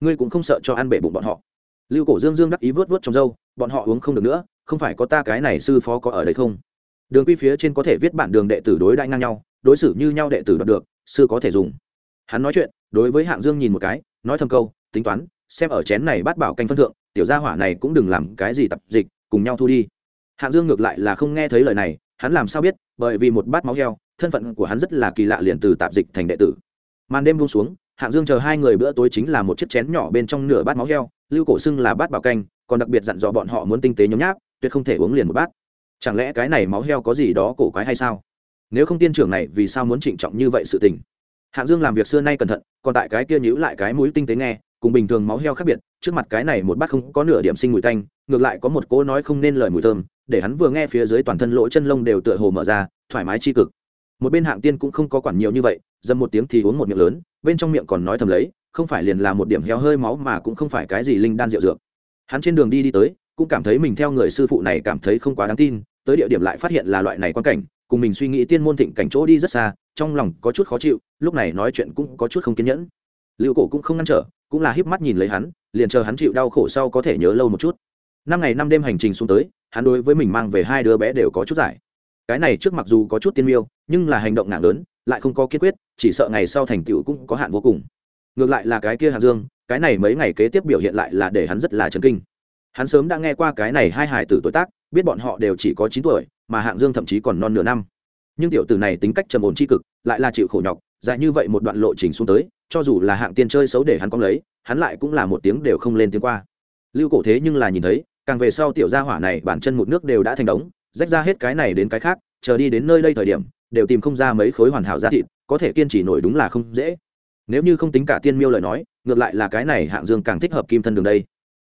[SPEAKER 1] Ngươi cũng không sợ cho ăn bể bụng bọn họ. Lưu cổ dương dương đắc ý vớt vớt trong dâu bọn họ uống không được nữa, không phải có ta cái này sư phó có ở đây không? Đường quy phía trên có thể viết bản đường đệ tử đối đại ngang nhau, đối xử như nhau đệ tử đoạt được, sư có thể dùng. Hắn nói chuyện, đối với hạng dương nhìn một cái, nói thầm câu, tính toán, xem ở chén này bắt bảo canh phân thượng, tiểu gia hỏa này cũng đừng làm cái gì tập dịch, cùng nhau thu đi. Hạng dương ngược lại là không nghe thấy lời này hắn làm sao biết, bởi vì một bát máu heo, thân phận của hắn rất là kỳ lạ liền từ tạp dịch thành đệ tử. Màn đêm buông xuống, hạng dương chờ hai người bữa tối chính là một chiếc chén nhỏ bên trong nửa bát máu heo, lưu cổ xưng là bát bảo canh, còn đặc biệt dặn dò bọn họ muốn tinh tế nhấm nháp, tuyệt không thể uống liền một bát. Chẳng lẽ cái này máu heo có gì đó cổ quái hay sao? Nếu không tiên trưởng này vì sao muốn trịnh trọng như vậy sự tình? Hạng dương làm việc xưa nay cẩn thận, còn tại cái kia nhữ lại cái mũi tinh tế nghe, cùng bình thường máu heo khác biệt, trước mặt cái này một bát không có nửa điểm sinh mùi tanh ngược lại có một cỗ nói không nên lời mùi thơm, để hắn vừa nghe phía dưới toàn thân lỗ chân lông đều tựa hồ mở ra, thoải mái chi cực. Một bên hạng tiên cũng không có quản nhiều như vậy, dầm một tiếng thì uống một miệng lớn, bên trong miệng còn nói thầm lấy, không phải liền là một điểm heo hơi máu mà cũng không phải cái gì linh đan rượu dược. Hắn trên đường đi đi tới, cũng cảm thấy mình theo người sư phụ này cảm thấy không quá đáng tin, tới địa điểm lại phát hiện là loại này quan cảnh, cùng mình suy nghĩ tiên môn thịnh cảnh chỗ đi rất xa, trong lòng có chút khó chịu, lúc này nói chuyện cũng có chút không kiên nhẫn. Liệu cổ cũng không ngăn trở, cũng là híp mắt nhìn lấy hắn, liền chờ hắn chịu đau khổ sau có thể nhớ lâu một chút năm ngày năm đêm hành trình xuống tới, hắn đối với mình mang về hai đứa bé đều có chút giải. Cái này trước mặc dù có chút tiên miêu, nhưng là hành động nặng lớn, lại không có kiên quyết, chỉ sợ ngày sau thành tựu cũng có hạn vô cùng. Ngược lại là cái kia hạ dương, cái này mấy ngày kế tiếp biểu hiện lại là để hắn rất là chấn kinh. Hắn sớm đã nghe qua cái này hai hài tử tuổi tác, biết bọn họ đều chỉ có chín tuổi, mà hạng dương thậm chí còn non nửa năm. Nhưng tiểu tử này tính cách trầm ổn c cực, lại là chịu khổ nhọc, dài như vậy một đoạn lộ trình xuống tới, cho dù là hạng tiên chơi xấu để hắn cong lấy, hắn lại cũng là một tiếng đều không lên tiếng qua. Lưu cổ thế nhưng là nhìn thấy càng về sau tiểu gia hỏa này bản chân một nước đều đã thành đống, rách ra hết cái này đến cái khác, chờ đi đến nơi đây thời điểm, đều tìm không ra mấy khối hoàn hảo giá thịt, có thể kiên trì nổi đúng là không dễ. Nếu như không tính cả tiên miêu lời nói, ngược lại là cái này hạng dương càng thích hợp kim thân đường đây.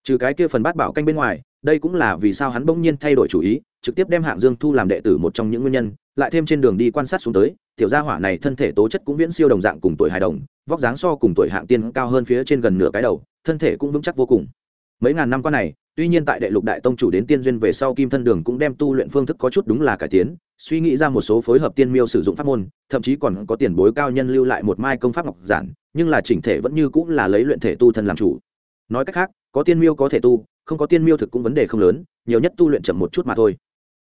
[SPEAKER 1] Trừ cái kia phần bát bảo canh bên ngoài, đây cũng là vì sao hắn bỗng nhiên thay đổi chủ ý, trực tiếp đem hạng dương thu làm đệ tử một trong những nguyên nhân, lại thêm trên đường đi quan sát xuống tới, tiểu gia hỏa này thân thể tố chất cũng viễn siêu đồng dạng cùng tuổi hài đồng, vóc dáng so cùng tuổi hạng tiên cao hơn phía trên gần nửa cái đầu, thân thể cũng vững chắc vô cùng mấy ngàn năm qua này, tuy nhiên tại đệ lục đại tông chủ đến tiên duyên về sau kim thân đường cũng đem tu luyện phương thức có chút đúng là cải tiến, suy nghĩ ra một số phối hợp tiên miêu sử dụng pháp môn, thậm chí còn có tiền bối cao nhân lưu lại một mai công pháp ngọc giản, nhưng là chỉnh thể vẫn như cũng là lấy luyện thể tu thân làm chủ. Nói cách khác, có tiên miêu có thể tu, không có tiên miêu thực cũng vấn đề không lớn, nhiều nhất tu luyện chậm một chút mà thôi.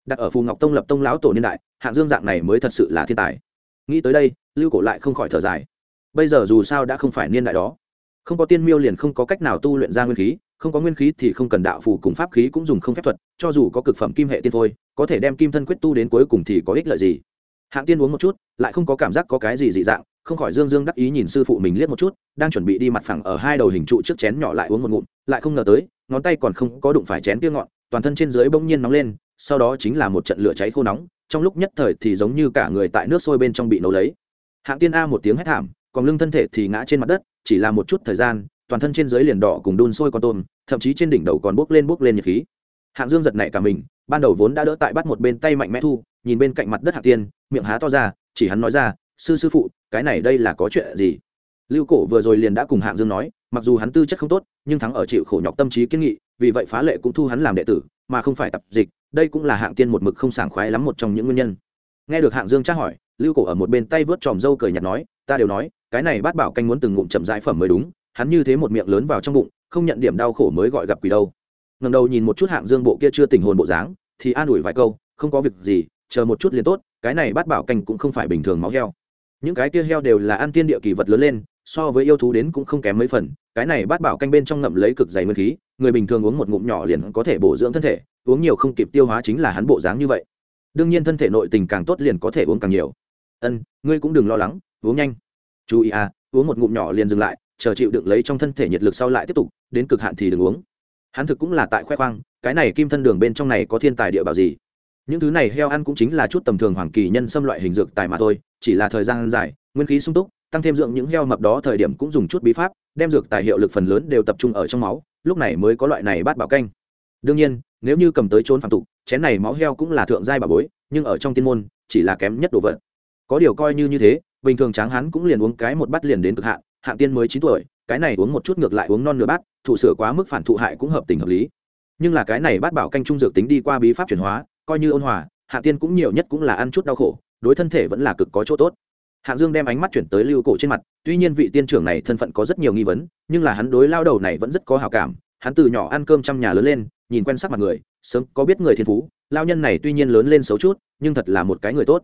[SPEAKER 1] Đặt ở phù ngọc tông lập tông lão tổ niên đại, hạng dương dạng này mới thật sự là thiên tài. Nghĩ tới đây, lưu cổ lại không khỏi thở dài. Bây giờ dù sao đã không phải niên đại đó. Không có tiên miêu liền không có cách nào tu luyện ra nguyên khí không có nguyên khí thì không cần đạo phù cùng pháp khí cũng dùng không phép thuật, cho dù có cực phẩm kim hệ tiên phôi, có thể đem kim thân quyết tu đến cuối cùng thì có ích lợi gì. Hạng tiên uống một chút, lại không có cảm giác có cái gì dị dạng, không khỏi dương dương đắc ý nhìn sư phụ mình liếc một chút, đang chuẩn bị đi mặt phẳng ở hai đầu hình trụ trước chén nhỏ lại uống một ngụm, lại không ngờ tới, ngón tay còn không có đụng phải chén kia ngọn, toàn thân trên dưới bỗng nhiên nóng lên, sau đó chính là một trận lửa cháy khô nóng, trong lúc nhất thời thì giống như cả người tại nước sôi bên trong bị nấu lấy. Hạng tiên a một tiếng hét thảm, còn lưng thân thể thì ngã trên mặt đất, chỉ là một chút thời gian toàn thân trên dưới liền đỏ cùng đun sôi con tôm, thậm chí trên đỉnh đầu còn bốc lên bốc lên nhiệt khí. Hạng dương giật nảy cả mình, ban đầu vốn đã đỡ tại bắt một bên tay mạnh mẽ thu, nhìn bên cạnh mặt đất hạng tiên, miệng há to ra, chỉ hắn nói ra, sư sư phụ, cái này đây là có chuyện gì? Lưu cổ vừa rồi liền đã cùng hạng dương nói, mặc dù hắn tư chất không tốt, nhưng thắng ở chịu khổ nhọc tâm trí kiên nghị, vì vậy phá lệ cũng thu hắn làm đệ tử, mà không phải tập dịch, đây cũng là hạng tiên một mực không sảng khoái lắm một trong những nguyên nhân. Nghe được hạng dương tra hỏi, lưu cổ ở một bên tay vớt tròm dâu cười nhạt nói, ta đều nói, cái này bát bảo canh muốn từng ngụm chậm rãi phẩm mới đúng hắn như thế một miệng lớn vào trong bụng, không nhận điểm đau khổ mới gọi gặp quỷ đâu. Ngầm đầu nhìn một chút hạng dương bộ kia chưa tình hồn bộ dáng, thì an ủi vài câu, không có việc gì, chờ một chút liền tốt, cái này bát bảo canh cũng không phải bình thường máu heo. Những cái kia heo đều là ăn tiên địa kỳ vật lớn lên, so với yêu thú đến cũng không kém mấy phần, cái này bát bảo canh bên trong ngậm lấy cực dày nguyên khí, người bình thường uống một ngụm nhỏ liền có thể bổ dưỡng thân thể, uống nhiều không kịp tiêu hóa chính là hắn bộ dáng như vậy. Đương nhiên thân thể nội tình càng tốt liền có thể uống càng nhiều. Ân, ngươi cũng đừng lo lắng, uống nhanh. Chú ý à uống một ngụm nhỏ liền dừng lại chờ chịu đựng lấy trong thân thể nhiệt lực sau lại tiếp tục, đến cực hạn thì đừng uống. Hắn thực cũng là tại khoe khoang, cái này kim thân đường bên trong này có thiên tài địa bảo gì? Những thứ này heo ăn cũng chính là chút tầm thường hoàng kỳ nhân xâm loại hình dược tài mà thôi, chỉ là thời gian dài, nguyên khí sung túc, tăng thêm dưỡng những heo mập đó thời điểm cũng dùng chút bí pháp, đem dược tài hiệu lực phần lớn đều tập trung ở trong máu, lúc này mới có loại này bát bảo canh. Đương nhiên, nếu như cầm tới trốn phạm tục, chén này máu heo cũng là thượng giai bà bối, nhưng ở trong tiên môn, chỉ là kém nhất đồ vật. Có điều coi như như thế, bình thường tráng hắn cũng liền uống cái một bát liền đến cực hạn hạng tiên mới chín tuổi, cái này uống một chút ngược lại uống non nửa bát, thụ sửa quá mức phản thụ hại cũng hợp tình hợp lý. Nhưng là cái này bát bảo canh trung dược tính đi qua bí pháp chuyển hóa, coi như ôn hòa, hạng tiên cũng nhiều nhất cũng là ăn chút đau khổ, đối thân thể vẫn là cực có chỗ tốt. Hạng dương đem ánh mắt chuyển tới lưu cổ trên mặt, tuy nhiên vị tiên trưởng này thân phận có rất nhiều nghi vấn, nhưng là hắn đối lao đầu này vẫn rất có hào cảm. Hắn từ nhỏ ăn cơm trong nhà lớn lên, nhìn quen sắc mặt người, sớm có biết người thiên phú, lao nhân này tuy nhiên lớn lên xấu chút, nhưng thật là một cái người tốt.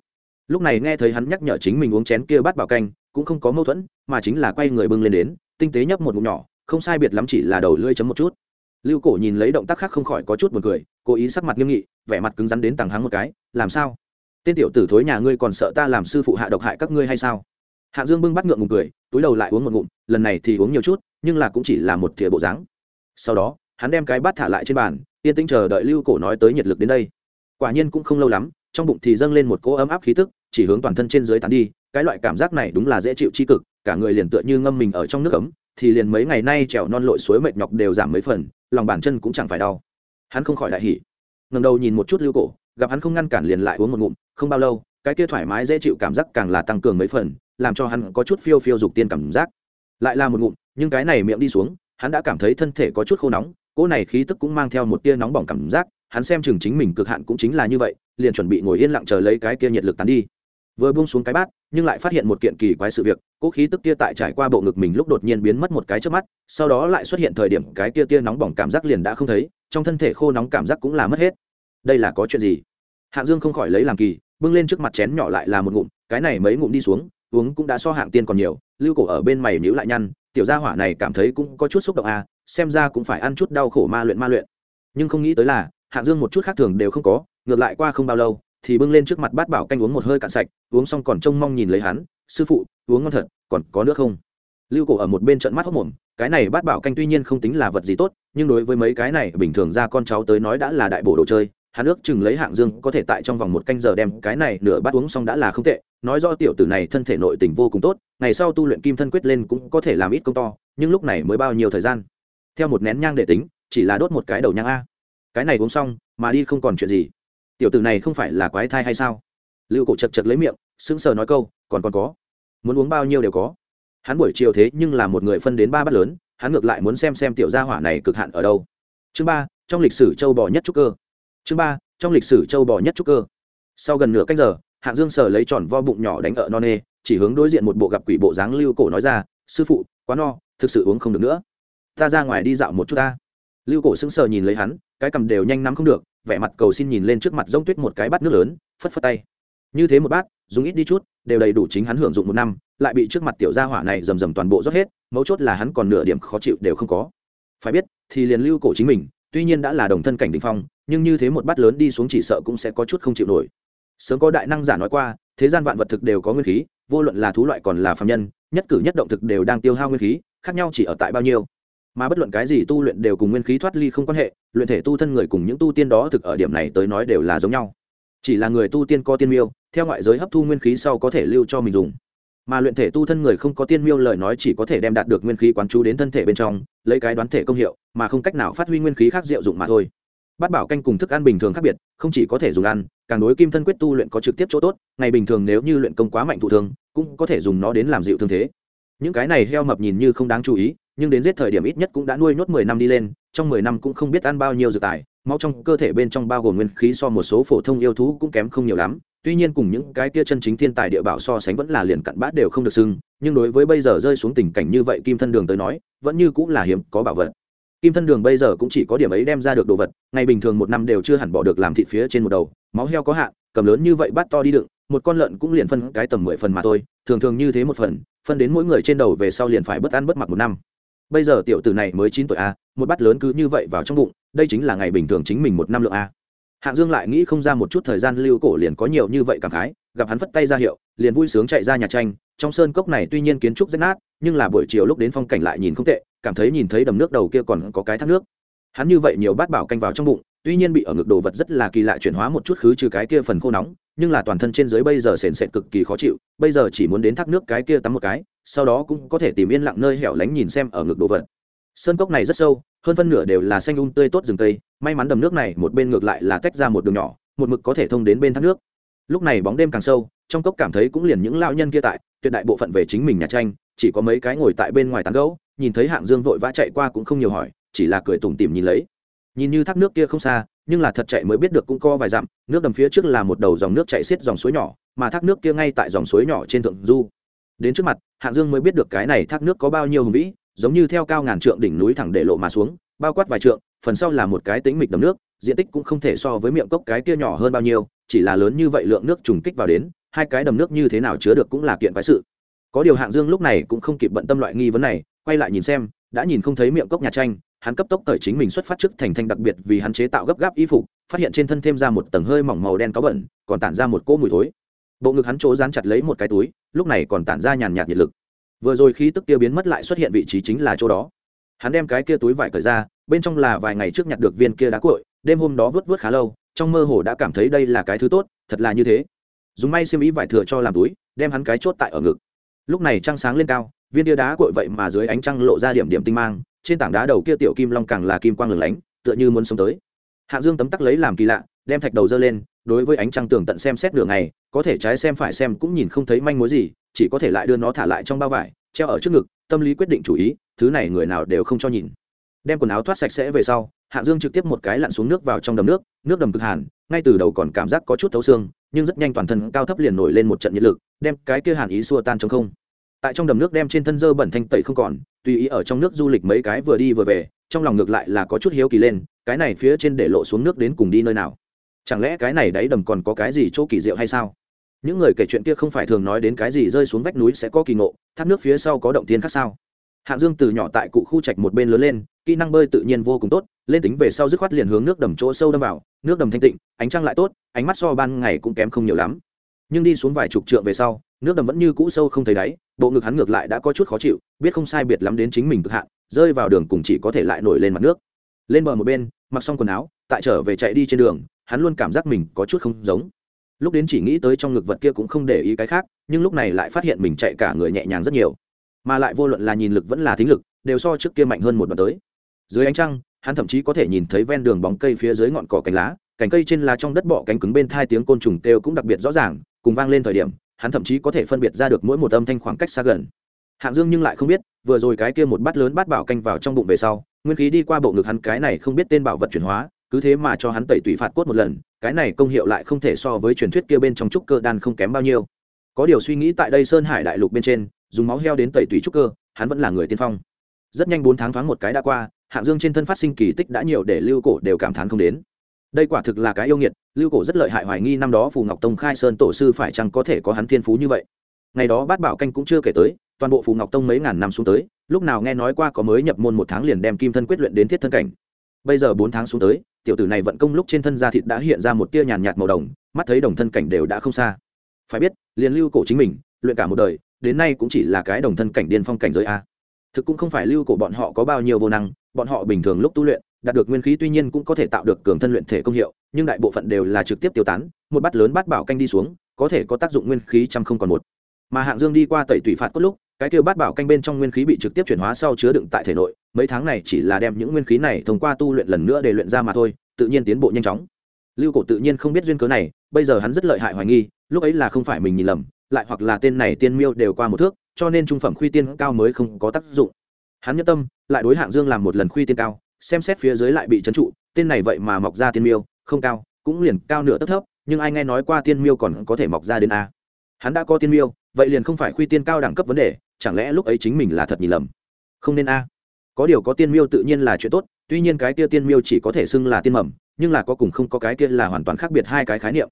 [SPEAKER 1] Lúc này nghe thấy hắn nhắc nhở chính mình uống chén kia bát bảo canh cũng không có mâu thuẫn, mà chính là quay người bưng lên đến, tinh tế nhấp một ngụm nhỏ, không sai biệt lắm chỉ là đầu lưỡi chấm một chút. Lưu cổ nhìn lấy động tác khác không khỏi có chút buồn cười, cố ý sắc mặt nghiêm nghị, vẻ mặt cứng rắn đến tàng hắng một cái, làm sao? Tên tiểu tử thối nhà ngươi còn sợ ta làm sư phụ hạ độc hại các ngươi hay sao? Hạ dương bưng bắt ngượng ngùng cười, túi đầu lại uống một ngụm, lần này thì uống nhiều chút, nhưng là cũng chỉ là một thìa bộ dáng. Sau đó, hắn đem cái bát thả lại trên bàn, yên tĩnh chờ đợi lưu cổ nói tới nhiệt lực đến đây. Quả nhiên cũng không lâu lắm, trong bụng thì dâng lên một cỗ ấm áp khí tức, chỉ hướng toàn thân trên dưới tán đi cái loại cảm giác này đúng là dễ chịu chi cực, cả người liền tựa như ngâm mình ở trong nước ấm, thì liền mấy ngày nay trèo non lội suối mệt nhọc đều giảm mấy phần, lòng bàn chân cũng chẳng phải đau. Hắn không khỏi đại hỉ. Ngầm đầu nhìn một chút lưu cổ, gặp hắn không ngăn cản liền lại uống một ngụm, không bao lâu, cái kia thoải mái dễ chịu cảm giác càng là tăng cường mấy phần, làm cho hắn có chút phiêu phiêu dục tiên cảm giác. Lại là một ngụm, nhưng cái này miệng đi xuống, hắn đã cảm thấy thân thể có chút khô nóng, cỗ này khí tức cũng mang theo một tia nóng bỏng cảm giác, hắn xem chừng chính mình cực hạn cũng chính là như vậy, liền chuẩn bị ngồi yên lặng chờ lấy cái kia nhiệt lực tán đi vừa buông xuống cái bát, nhưng lại phát hiện một kiện kỳ quái sự việc, cỗ khí tức kia tại trải qua bộ ngực mình lúc đột nhiên biến mất một cái trước mắt, sau đó lại xuất hiện thời điểm cái tia tia nóng bỏng cảm giác liền đã không thấy, trong thân thể khô nóng cảm giác cũng là mất hết. Đây là có chuyện gì? Hạng dương không khỏi lấy làm kỳ, bưng lên trước mặt chén nhỏ lại là một ngụm, cái này mấy ngụm đi xuống, uống cũng đã so hạng tiên còn nhiều, lưu cổ ở bên mày nhữ lại nhăn, tiểu gia hỏa này cảm thấy cũng có chút xúc động à xem ra cũng phải ăn chút đau khổ ma luyện ma luyện. Nhưng không nghĩ tới là, hạng dương một chút khác thường đều không có, ngược lại qua không bao lâu thì bưng lên trước mặt bát bảo canh uống một hơi cạn sạch, uống xong còn trông mong nhìn lấy hắn, sư phụ, uống ngon thật, còn có nước không? Lưu cổ ở một bên trận mắt hốc mồm cái này bát bảo canh tuy nhiên không tính là vật gì tốt, nhưng đối với mấy cái này, bình thường ra con cháu tới nói đã là đại bổ đồ chơi, hắn ước chừng lấy hạng dương có thể tại trong vòng một canh giờ đem cái này nửa bát uống xong đã là không tệ, nói do tiểu tử này thân thể nội tình vô cùng tốt, ngày sau tu luyện kim thân quyết lên cũng có thể làm ít công to, nhưng lúc này mới bao nhiêu thời gian? Theo một nén nhang để tính, chỉ là đốt một cái đầu nhang a. Cái này uống xong, mà đi không còn chuyện gì tiểu tử này không phải là quái thai hay sao? Lưu cổ chật chật lấy miệng, sững sờ nói câu, còn còn có. Muốn uống bao nhiêu đều có. Hắn buổi chiều thế nhưng là một người phân đến ba bát lớn, hắn ngược lại muốn xem xem tiểu gia hỏa này cực hạn ở đâu. Chương ba, trong lịch sử châu bò nhất trúc cơ. Chương ba, trong lịch sử châu bò nhất trúc cơ. Sau gần nửa cách giờ, hạng dương sở lấy tròn vo bụng nhỏ đánh ở non nê, chỉ hướng đối diện một bộ gặp quỷ bộ dáng lưu cổ nói ra, sư phụ, quá no, thực sự uống không được nữa. Ta ra ngoài đi dạo một chút ta. Lưu cổ sững sờ nhìn lấy hắn, cái cầm đều nhanh nắm không được vẻ mặt cầu xin nhìn lên trước mặt rông tuyết một cái bát nước lớn, phất phất tay. Như thế một bát, dùng ít đi chút, đều đầy đủ chính hắn hưởng dụng một năm, lại bị trước mặt tiểu gia hỏa này rầm rầm toàn bộ rót hết, mấu chốt là hắn còn nửa điểm khó chịu đều không có. Phải biết, thì liền lưu cổ chính mình, tuy nhiên đã là đồng thân cảnh đ ỉ n h phong, nhưng như thế một bát lớn đi xuống chỉ sợ cũng sẽ có chút không chịu nổi. Sớm có đại năng giả nói qua, thế gian vạn vật thực đều có nguyên khí, vô luận là thú loại còn là phạm nhân, nhất cử nhất động thực đều đang tiêu hao nguyên khí, khác nhau chỉ ở tại bao nhiêu mà bất luận cái gì tu luyện đều cùng nguyên khí thoát ly không quan hệ, luyện thể tu thân người cùng những tu tiên đó thực ở điểm này tới nói đều là giống nhau. Chỉ là người tu tiên có tiên miêu, theo ngoại giới hấp thu nguyên khí sau có thể lưu cho mình dùng. Mà luyện thể tu thân người không có tiên miêu lời nói chỉ có thể đem đạt được nguyên khí quán chú đến thân thể bên trong, lấy cái đoán thể công hiệu, mà không cách nào phát huy nguyên khí khác diệu dụng mà thôi. Bát bảo canh cùng thức ăn bình thường khác biệt, không chỉ có thể dùng ăn, càng đối kim thân quyết tu luyện có trực tiếp chỗ tốt, ngày bình thường nếu như luyện công quá mạnh thụ thương, cũng có thể dùng nó đến làm dịu thương thế. Những cái này heo mập nhìn như không đáng chú ý nhưng đến giết thời điểm ít nhất cũng đã nuôi nốt mười năm đi lên, trong mười năm cũng không biết ăn bao nhiêu dược tài, máu trong cơ thể bên trong bao gồm nguyên khí so một số phổ thông yêu thú cũng kém không nhiều lắm. Tuy nhiên cùng những cái kia chân chính thiên tài địa bảo so sánh vẫn là liền cặn bát đều không được xưng, nhưng đối với bây giờ rơi xuống tình cảnh như vậy kim thân đường tới nói, vẫn như cũng là hiếm có bảo vật. Kim thân đường bây giờ cũng chỉ có điểm ấy đem ra được đồ vật, ngày bình thường một năm đều chưa hẳn bỏ được làm thịt phía trên một đầu, máu heo có hạn, cầm lớn như vậy bát to đi đựng, một con lợn cũng liền phân cái tầm mười phần mà thôi, thường thường như thế một phần, phân đến mỗi người trên đầu về sau liền phải bất ăn bất mặc một năm bây giờ tiểu tử này mới chín tuổi a một bát lớn cứ như vậy vào trong bụng, đây chính là ngày bình thường chính mình một năm lượng a hạng dương lại nghĩ không ra một chút thời gian lưu cổ liền có nhiều như vậy cảm khái, gặp hắn phất tay ra hiệu, liền vui sướng chạy ra nhà tranh. Trong sơn cốc này tuy nhiên kiến trúc rách nát, nhưng là buổi chiều lúc đến phong cảnh lại nhìn không tệ, cảm thấy nhìn thấy đầm nước đầu kia còn có cái thác nước. Hắn như vậy nhiều bát bảo canh vào trong bụng tuy nhiên bị ở ngực đồ vật rất là kỳ lạ chuyển hóa một chút khứ trừ cái kia phần khô nóng, nhưng là toàn thân trên dưới bây giờ sền sệt cực kỳ khó chịu, bây giờ chỉ muốn đến thác nước cái kia tắm một cái, sau đó cũng có thể tìm yên lặng nơi hẻo lánh nhìn xem ở ngực đồ vật. Sơn cốc này rất sâu, hơn phân nửa đều là xanh um tươi tốt rừng cây, may mắn đầm nước này một bên ngược lại là tách ra một đường nhỏ, một mực có thể thông đến bên thác nước. Lúc này bóng đêm càng sâu, trong cốc cảm thấy cũng liền những lao nhân kia tại, tuyệt đại bộ phận về chính mình nhà tranh, chỉ có mấy cái ngồi tại bên ngoài tán gấu nhìn thấy hạng dương vội vã chạy qua cũng không nhiều hỏi, chỉ là cười tủm tỉm nhìn lấy nhìn như thác nước kia không xa, nhưng là thật chạy mới biết được cũng co vài dặm, nước đầm phía trước là một đầu dòng nước chạy xiết dòng suối nhỏ, mà thác nước kia ngay tại dòng suối nhỏ trên thượng du. Đến trước mặt, hạng dương mới biết được cái này thác nước có bao nhiêu hùng vĩ, giống như theo cao ngàn trượng đỉnh núi thẳng để lộ mà xuống, bao quát vài trượng, phần sau là một cái tính mịch đầm nước, diện tích cũng không thể so với miệng cốc cái kia nhỏ hơn bao nhiêu, chỉ là lớn như vậy lượng nước trùng kích vào đến, hai cái đầm nước như thế nào chứa được cũng là kiện quái sự. Có điều hạng dương lúc này cũng không kịp bận tâm loại nghi vấn này, quay lại nhìn xem, đã nhìn không thấy miệng cốc nhà tranh hắn cấp tốc cởi chính mình xuất phát trước thành thanh đặc biệt vì hắn chế tạo gấp gáp y phục, phát hiện trên thân thêm ra một tầng hơi mỏng màu đen có bẩn, còn tản ra một cỗ mùi thối. Bộ ngực hắn chỗ dán chặt lấy một cái túi, lúc này còn tản ra nhàn nhạt nhiệt lực. Vừa rồi khi tức kia biến mất lại xuất hiện vị trí chính là chỗ đó. Hắn đem cái kia túi vải cởi ra, bên trong là vài ngày trước nhặt được viên kia đá cội đêm hôm đó vớt vớt khá lâu, trong mơ hồ đã cảm thấy đây là cái thứ tốt, thật là như thế. Dùng may xiêm ý vải thừa cho làm túi, đem hắn cái chốt tại ở ngực. Lúc này trăng sáng lên cao, viên tia đá cội vậy mà dưới ánh trăng lộ ra điểm điểm tinh mang trên tảng đá đầu kia tiểu kim long càng là kim quang lửng lánh, tựa như muốn sống tới. Hạng dương tấm tắc lấy làm kỳ lạ, đem thạch đầu dơ lên, đối với ánh trăng tường tận xem xét đường này có thể trái xem phải xem cũng nhìn không thấy manh mối gì, chỉ có thể lại đưa nó thả lại trong bao vải, treo ở trước ngực, tâm lý quyết định chủ ý, thứ này người nào đều không cho nhìn. Đem quần áo thoát sạch sẽ về sau hạng dương trực tiếp một cái lặn xuống nước vào trong đầm nước nước đầm cực hàn, ngay từ đầu còn cảm giác có chút thấu xương, nhưng rất nhanh toàn thân cao thấp liền nổi lên một trận nhiệt lực, đem cái kia hàn ý xua tan trong không. Tại trong đầm nước đem trên thân dơ bẩn thanh tẩy không còn tùy ý ở trong nước du lịch mấy cái vừa đi vừa về, trong lòng ngược lại là có chút hiếu kỳ lên, cái này phía trên để lộ xuống nước đến cùng đi nơi nào? Chẳng lẽ cái này đáy đầm còn có cái gì chỗ kỳ diệu hay sao? Những người kể chuyện kia không phải thường nói đến cái gì rơi xuống vách núi sẽ có kỳ ngộ, thác nước phía sau có động tiên khác sao? Hạng dương từ nhỏ tại cụ khu trạch một bên lớn lên, kỹ năng bơi tự nhiên vô cùng tốt, lên tính về sau dứt khoát liền hướng nước đầm chỗ sâu đâm vào, nước đầm thanh tịnh, ánh trăng lại tốt, ánh mắt so ban ngày cũng kém không nhiều lắm. Nhưng đi xuống vài chục trượng về sau nước đầm vẫn như cũ sâu không thấy đáy, bộ ngực hắn ngược lại đã có chút khó chịu, biết không sai biệt lắm đến chính mình cực hạn, rơi vào đường cùng chỉ có thể lại nổi lên mặt nước. Lên bờ một bên, mặc xong quần áo, tại trở về chạy đi trên đường, hắn luôn cảm giác mình có chút không giống. Lúc đến chỉ nghĩ tới trong ngực vật kia cũng không để ý cái khác, nhưng lúc này lại phát hiện mình chạy cả người nhẹ nhàng rất nhiều. Mà lại vô luận là nhìn lực vẫn là thính lực, đều so trước kia mạnh hơn một đoạn tới. Dưới ánh trăng, hắn thậm chí có thể nhìn thấy ven đường bóng cây phía dưới ngọn cỏ cánh lá, cành cây trên lá trong đất bọ cánh cứng bên thai tiếng côn trùng kêu cũng đặc biệt rõ ràng, cùng vang lên thời điểm hắn thậm chí có thể phân biệt ra được mỗi một âm thanh khoảng cách xa gần. Hạng dương nhưng lại không biết, vừa rồi cái kia một bát lớn bát bảo canh vào trong bụng về sau, nguyên khí đi qua bộ ngực hắn, cái này không biết tên bảo vật chuyển hóa, cứ thế mà cho hắn tẩy tủy phạt cốt một lần, cái này công hiệu lại không thể so với truyền thuyết kia bên trong trúc cơ đan không kém bao nhiêu. Có điều suy nghĩ tại đây sơn hải đại lục bên trên, dùng máu heo đến tẩy tủy trúc cơ, hắn vẫn là người tiên phong. Rất nhanh bốn tháng thoáng một cái đã qua, hạng dương trên thân phát sinh kỳ tích đã nhiều để lưu cổ đều cảm thán không đến đây quả thực là cái yêu nghiệt, lưu cổ rất lợi hại hoài nghi năm đó phù ngọc tông khai sơn tổ sư phải chăng có thể có hắn thiên phú như vậy. Ngày đó bát bảo canh cũng chưa kể tới, toàn bộ phù ngọc tông mấy ngàn năm xuống tới, lúc nào nghe nói qua có mới nhập môn một tháng liền đem kim thân quyết luyện đến thiết thân cảnh. Bây giờ bốn tháng xuống tới, tiểu tử này vận công lúc trên thân da thịt đã hiện ra một tia nhàn nhạt màu đồng, mắt thấy đồng thân cảnh đều đã không xa. Phải biết, liền lưu cổ chính mình, luyện cả một đời, đến nay cũng chỉ là cái đồng thân cảnh điên phong cảnh giới a. Thực cũng không phải lưu cổ bọn họ có bao nhiêu vô năng, bọn họ bình thường lúc tu luyện đạt được nguyên khí tuy nhiên cũng có thể tạo được cường thân luyện thể công hiệu, nhưng đại bộ phận đều là trực tiếp tiêu tán, một bát lớn bát bảo canh đi xuống, có thể có tác dụng nguyên khí trăm không còn một. Mà hạng dương đi qua tẩy tủy phạt cốt lúc, cái kêu bát bảo canh bên trong nguyên khí bị trực tiếp chuyển hóa sau chứa đựng tại thể nội, mấy tháng này chỉ là đem những nguyên khí này thông qua tu luyện lần nữa để luyện ra mà thôi, tự nhiên tiến bộ nhanh chóng. Lưu cổ tự nhiên không biết duyên cớ này, bây giờ hắn rất lợi hại hoài nghi, lúc ấy là không phải mình nhìn lầm, lại hoặc là tên này tiên miêu đều qua một thước, cho nên trung phẩm khuy tiên cao mới không có tác dụng. Hắn nhất tâm, lại đối hạng dương làm một lần khuy tiên cao xem xét phía dưới lại bị trấn trụ, tên này vậy mà mọc ra tiên miêu, không cao, cũng liền cao nửa tấc thấp, nhưng ai nghe nói qua tiên miêu còn có thể mọc ra đến a. Hắn đã có tiên miêu, vậy liền không phải khuy tiên cao đẳng cấp vấn đề, chẳng lẽ lúc ấy chính mình là thật nhìn lầm? Không nên a. Có điều có tiên miêu tự nhiên là chuyện tốt, tuy nhiên cái kia tiên miêu chỉ có thể xưng là tiên mầm, nhưng là có cùng không có cái kia là hoàn toàn khác biệt hai cái khái niệm.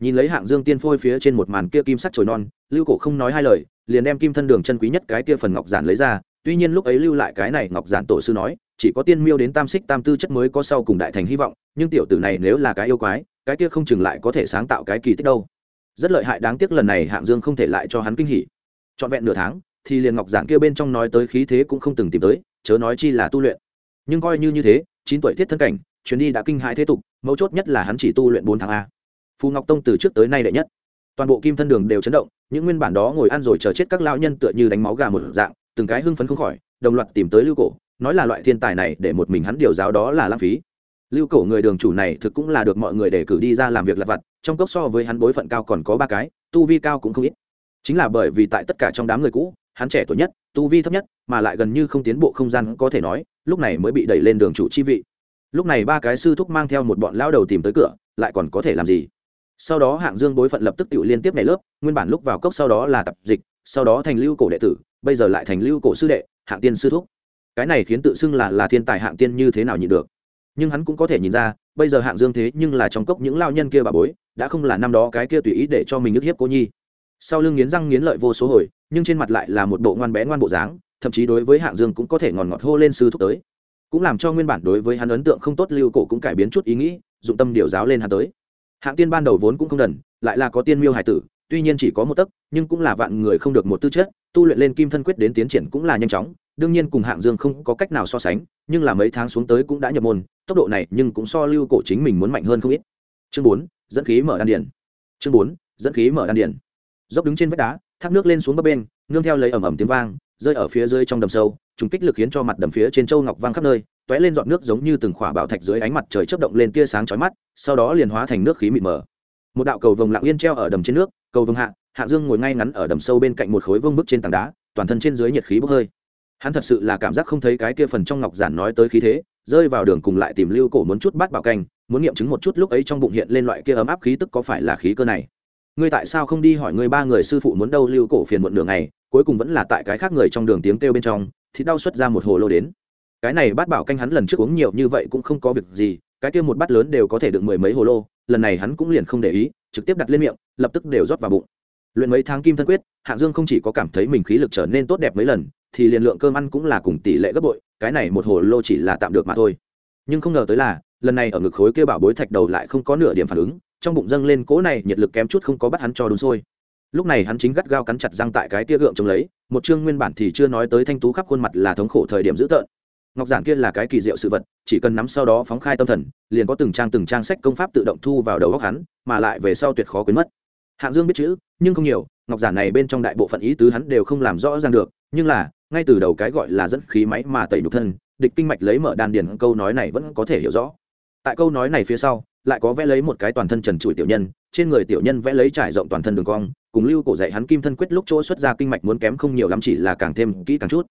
[SPEAKER 1] Nhìn lấy hạng dương tiên phôi phía trên một màn kia kim sắc trồi non, lưu cổ không nói hai lời, liền đem kim thân đường chân quý nhất cái kia phần ngọc giản lấy ra, tuy nhiên lúc ấy lưu lại cái này ngọc giản tổ sư nói chỉ có tiên miêu đến tam xích tam tư chất mới có sau cùng đại thành hy vọng, nhưng tiểu tử này nếu là cái yêu quái, cái kia không chừng lại có thể sáng tạo cái kỳ tích đâu. Rất lợi hại đáng tiếc lần này hạng dương không thể lại cho hắn kinh hỉ. Trọn vẹn nửa tháng, thì liền ngọc giản kia bên trong nói tới khí thế cũng không từng tìm tới, chớ nói chi là tu luyện. Nhưng coi như như thế, chín tuổi thiết thân cảnh, chuyến đi đã kinh hãi thế tục, mấu chốt nhất là hắn chỉ tu luyện bốn tháng a. Phù ngọc tông từ trước tới nay đệ nhất. Toàn bộ kim thân đường đều chấn động, những nguyên bản đó ngồi ăn rồi chờ chết các lao nhân tựa như đánh máu gà một dạng, từng cái hưng phấn không khỏi, đồng loạt tìm tới lưu cổ nói là loại thiên tài này, để một mình hắn điều giáo đó là lãng phí. Lưu cổ người đường chủ này thực cũng là được mọi người để cử đi ra làm việc lặt vặt, trong cốc so với hắn bối phận cao còn có ba cái, tu vi cao cũng không ít. Chính là bởi vì tại tất cả trong đám người cũ, hắn trẻ tuổi nhất, tu vi thấp nhất, mà lại gần như không tiến bộ không gian có thể nói, lúc này mới bị đẩy lên đường chủ chi vị. Lúc này ba cái sư thúc mang theo một bọn lao đầu tìm tới cửa, lại còn có thể làm gì? Sau đó hạng dương bối phận lập tức tự liên tiếp nhảy lớp, nguyên bản lúc vào cốc sau đó là tập dịch, sau đó thành lưu cổ đệ tử, bây giờ lại thành lưu cổ sư đệ, hạng tiên sư thúc cái này khiến tự xưng là là thiên tài hạng tiên như thế nào nhịn được. Nhưng hắn cũng có thể nhìn ra, bây giờ hạng dương thế nhưng là trong cốc những lao nhân kia bà bối, đã không là năm đó cái kia tùy ý để cho mình ức hiếp cô nhi. Sau lưng nghiến răng nghiến lợi vô số hồi, nhưng trên mặt lại là một bộ ngoan bé ngoan bộ dáng, thậm chí đối với hạng dương cũng có thể ngòn ngọt hô lên sư thúc tới. Cũng làm cho nguyên bản đối với hắn ấn tượng không tốt lưu cổ cũng cải biến chút ý nghĩ, dụng tâm điều giáo lên hắn tới. Hạng tiên ban đầu vốn cũng không đần, lại là có tiên miêu hải tử, tuy nhiên chỉ có một tấc, nhưng cũng là vạn người không được một tư chất, tu luyện lên kim thân quyết đến tiến triển cũng là nhanh chóng đương nhiên cùng hạng dương không có cách nào so sánh, nhưng là mấy tháng xuống tới cũng đã nhập môn, tốc độ này nhưng cũng so lưu cổ chính mình muốn mạnh hơn không ít. Chương bốn, dẫn khí mở đan điển chương bốn, dẫn khí mở đan điển dốc đứng trên vách đá, thác nước lên xuống bấp bên, nương theo lấy ẩm ẩm tiếng vang, rơi ở phía dưới trong đầm sâu chúng kích lực khiến cho mặt đầm phía trên châu ngọc vang khắp nơi t ó é lên dọn nước giống như từng khỏa bảo thạch dưới ánh mặt trời chớp động lên tia sáng chói mắt, sau đó liền hóa thành nước khí mịt mờ. Một đạo cầu vồng lạng yên treo ở đầm trên nước, cầu vồng hạ hạ dương ngồi ngay ngắn ở đầm sâu bên cạnh một khối vương bức trên tảng đá, toàn thân trên dưới nhiệt khí bốc hơi hắn thật sự là cảm giác không thấy cái kia phần trong ngọc giản nói tới khí thế, rơi vào đường cùng lại tìm lưu cổ muốn chút bát bảo canh, muốn nghiệm chứng một chút lúc ấy trong bụng hiện lên loại kia ấm áp khí tức có phải là khí cơ này. Ngươi tại sao không đi hỏi ngươi ba người sư phụ muốn đâu lưu cổ phiền muộn đường này cuối cùng vẫn là tại cái khác người trong đường tiếng kêu bên trong, thì đau xuất ra một hồ lô đến. Cái này bát bảo canh hắn lần trước uống nhiều như vậy cũng không có việc gì, cái kia một bát lớn đều có thể được mười mấy hồ lô, lần này hắn cũng liền không để ý, trực tiếp đặt lên miệng, lập tức đều rót vào bụng luyện mấy tháng kim thân quyết, hạng dương không chỉ có cảm thấy mình khí lực trở nên tốt đẹp mấy lần, thì liền lượng cơm ăn cũng là cùng tỷ lệ gấp bội, cái này một hồ lô chỉ là tạm được mà thôi. Nhưng không ngờ tới là, lần này ở ngực khối kia bảo bối thạch đầu lại không có nửa điểm phản ứng, trong bụng dâng lên cỗ này nhiệt lực kém chút không có bắt hắn cho đun sôi. Lúc này hắn chính gắt gao cắn chặt răng tại cái tia gượng chống lấy, một chương nguyên bản thì chưa nói tới thanh tú khắp khuôn mặt là thống khổ thời điểm dữ tợn. Ngọc giản kia là cái kỳ diệu sự vật, chỉ cần nắm sau đó phóng khai tâm thần, liền có từng trang từng trang sách công pháp tự động thu vào đầu óc hắn, mà lại về sau tuyệt khó quên mất hạng dương biết chữ, nhưng không nhiều, ngọc giản này bên trong đại bộ phận ý tứ hắn đều không làm rõ ràng được, nhưng là, ngay từ đầu cái gọi là dẫn khí máy mà tẩy nhục thân, địch kinh mạch lấy mở đan điền câu nói này vẫn có thể hiểu rõ. Tại câu nói này phía sau, lại có vẽ lấy một cái toàn thân trần trụi tiểu nhân, trên người tiểu nhân vẽ lấy trải rộng toàn thân đường cong, cùng lưu cổ dạy hắn kim thân quyết lúc chỗ xuất ra kinh mạch muốn kém không nhiều lắm chỉ là càng thêm kỹ càng chút.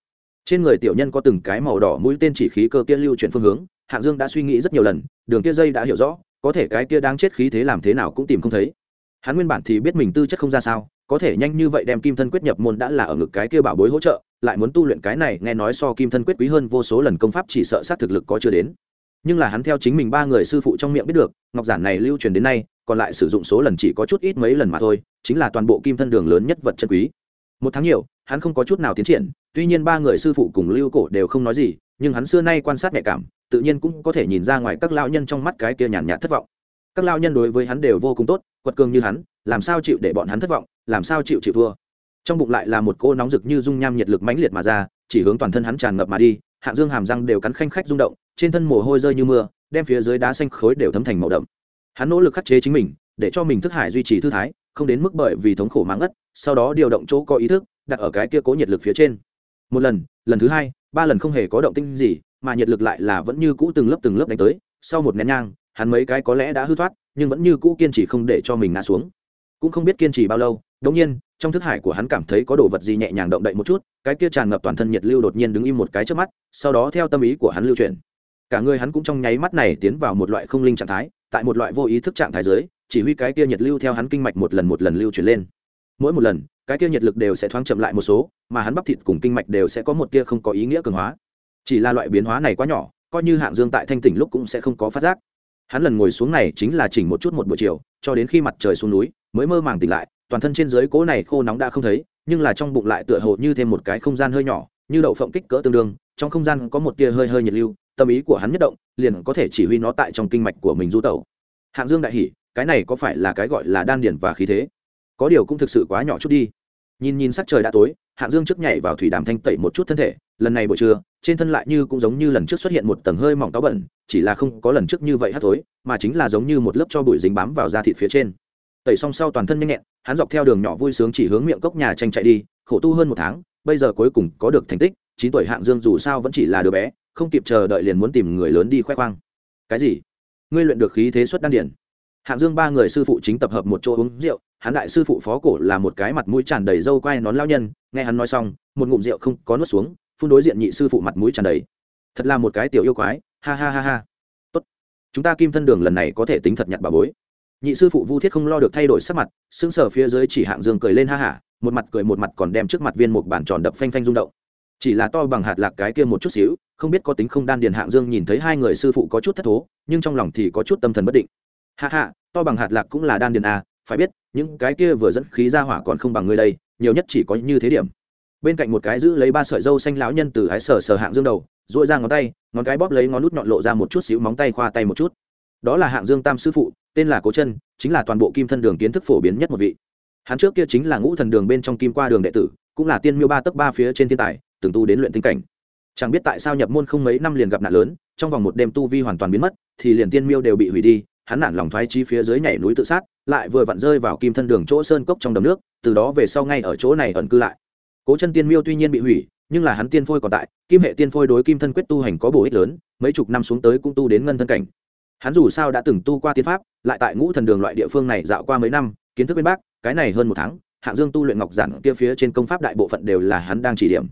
[SPEAKER 1] Trên người tiểu nhân có từng cái màu đỏ mũi tên chỉ khí cơ kia lưu chuyển phương hướng, hạng dương đã suy nghĩ rất nhiều lần, đường kia dây đã hiểu rõ, có thể cái kia đang chết khí thế làm thế nào cũng tìm không thấy hắn nguyên bản thì biết mình tư chất không ra sao, có thể nhanh như vậy đem kim thân quyết nhập môn đã là ở ngực cái kia bảo bối hỗ trợ, lại muốn tu luyện cái này, nghe nói so kim thân quyết quý hơn vô số lần công pháp chỉ sợ sát thực lực có chưa đến. Nhưng là hắn theo chính mình ba người sư phụ trong miệng biết được, ngọc giản này lưu truyền đến nay, còn lại sử dụng số lần chỉ có chút ít mấy lần mà thôi, chính là toàn bộ kim thân đường lớn nhất vật chân quý. Một tháng nhiều, hắn không có chút nào tiến triển, tuy nhiên ba người sư phụ cùng lưu cổ đều không nói gì, nhưng hắn xưa nay quan sát nhạy cảm, tự nhiên cũng có thể nhìn ra ngoài các lao nhân trong mắt cái kia nhàn nhạt thất vọng các lao nhân đối với hắn đều vô cùng tốt, quật cường như hắn, làm sao chịu để bọn hắn thất vọng, làm sao chịu chịu thua. Trong bụng lại là một cô nóng rực như dung nham nhiệt lực mãnh liệt mà ra, chỉ hướng toàn thân hắn tràn ngập mà đi hạng dương hàm răng đều cắn khanh khách rung động, trên thân mồ hôi rơi như mưa, đem phía dưới đá xanh khối đều thấm thành màu đậm. Hắn nỗ lực khắc chế chính mình, để cho mình thức hải duy trì thư thái, không đến mức bởi vì thống khổ mãng ất sau đó điều động chỗ có ý thức, đặt ở cái kia cố nhiệt lực phía trên. Một lần lần thứ hai, ba lần không hề có động tinh gì, mà nhiệt lực lại là vẫn như cũ từng lớp từng lớp đánh tới, sau một nén nhang hắn mấy cái có lẽ đã hư thoát, nhưng vẫn như cũ kiên trì không để cho mình ngã xuống. Cũng không biết kiên trì bao lâu, đống nhiên, trong thức hải của hắn cảm thấy có đồ vật gì nhẹ nhàng động đậy một chút, cái kia tràn ngập toàn thân nhiệt lưu đột nhiên đứng im một cái trước mắt, sau đó theo tâm ý của hắn lưu truyền cả người hắn cũng trong nháy mắt này tiến vào một loại không linh trạng thái, tại một loại vô ý thức trạng thái dưới, chỉ huy cái kia nhiệt lưu theo hắn kinh mạch một lần một lần lưu chuyển lên. Mỗi một lần, cái kia nhiệt lực đều sẽ thoáng chậm lại một số, mà hắn bắp thịt cùng kinh mạch đều sẽ có một tia không có ý nghĩa cường hóa. Chỉ là loại biến hóa này quá nhỏ, coi như hạng dương tại thanh tỉnh lúc cũng sẽ không có phát giác hắn lần ngồi xuống này chính là chỉnh một chút một buổi chiều, cho đến khi mặt trời xuống núi, mới mơ màng tỉnh lại, toàn thân trên dưới cố này khô nóng đã không thấy, nhưng là trong bụng lại tựa hồ như thêm một cái không gian hơi nhỏ, như đậu phộng kích cỡ tương đương, trong không gian có một tia hơi hơi nhiệt lưu, tâm ý của hắn nhất động, liền có thể chỉ huy nó tại trong kinh mạch của mình du tẩu. Hạng dương đại hỉ, cái này có phải là cái gọi là đan điển và khí thế? Có điều cũng thực sự quá nhỏ chút đi. Nhìn nhìn sắc trời đã tối, hạng dương trước nhảy vào thủy đàm thanh tẩy một chút thân thể, lần này buổi trưa trên thân lại như cũng giống như lần trước xuất hiện một tầng hơi mỏng táo bẩn, chỉ là không có lần trước như vậy hát thối, mà chính là giống như một lớp cho bụi dính bám vào da thịt phía trên. Tẩy xong sau toàn thân nhanh nhẹn, hắn dọc theo đường nhỏ vui sướng chỉ hướng miệng cốc nhà tranh chạy đi, khổ tu hơn một tháng, bây giờ cuối cùng có được thành tích, chín tuổi hạng dương dù sao vẫn chỉ là đứa bé, không kịp chờ đợi liền muốn tìm người lớn đi khoe khoang. Cái gì? Ngươi luyện được khí thế xuất đan điển. Hạng dương ba người sư phụ chính tập hợp một chỗ uống rượu, hắn đại sư phụ phó cổ là một cái mặt mũi tràn đầy râu quai nón lao nhân, nghe hắn nói xong, một ngụm rượu không có nuốt xuống phun đối diện nhị sư phụ mặt mũi tràn đầy. Thật là một cái tiểu yêu quái, ha ha ha ha. Tốt. Chúng ta kim thân đường lần này có thể tính thật nhặt bà bối. Nhị sư phụ vu thiết không lo được thay đổi sắc mặt, sững sờ phía dưới chỉ hạng dương cười lên ha hả một mặt cười một mặt còn đem trước mặt viên một bản tròn đập phanh phanh rung động. Chỉ là to bằng hạt lạc cái kia một chút xíu, không biết có tính không đan điền hạng dương nhìn thấy hai người sư phụ có chút thất thố, nhưng trong lòng thì có chút tâm thần bất định. Hạ hạ to bằng hạt lạc cũng là đan điền a phải biết, những cái kia vừa dẫn khí ra hỏa còn không bằng ngươi đây, nhiều nhất chỉ có như thế điểm bên cạnh một cái giữ lấy ba sợi dâu xanh lão nhân từ ái sờ sờ hạng dương đầu dội ra ngón tay, ngón cái bóp lấy ngón nút nhọn lộ ra một chút xíu móng tay khoa tay một chút. Đó là hạng dương tam sư phụ, tên là cố chân, chính là toàn bộ kim thân đường kiến thức phổ biến nhất một vị. Hắn trước kia chính là ngũ thần đường bên trong kim qua đường đệ tử, cũng là tiên miêu ba tấc ba phía trên thiên tài, từng tu đến luyện tinh cảnh. Chẳng biết tại sao nhập môn không mấy năm liền gặp nạn lớn, trong vòng một đêm tu vi hoàn toàn biến mất, thì liền tiên miêu đều bị hủy đi, hắn nản lòng thoái chi phía dưới nhảy núi tự sát, lại vừa vặn rơi vào kim thân đường chỗ sơn cốc trong đầm nước, từ đó về sau ngay ở chỗ này ẩn cư lại cố chân tiên miêu tuy nhiên bị hủy, nhưng là hắn tiên phôi còn tại, kim hệ tiên phôi đối kim thân quyết tu hành có bổ ích lớn, mấy chục năm xuống tới cũng tu đến ngân thân cảnh. Hắn dù sao đã từng tu qua tiên pháp, lại tại ngũ thần đường loại địa phương này dạo qua mấy năm, kiến thức bên bác cái này hơn một tháng, hạng dương tu luyện ngọc giản kia phía trên công pháp đại bộ phận đều là hắn đang chỉ điểm.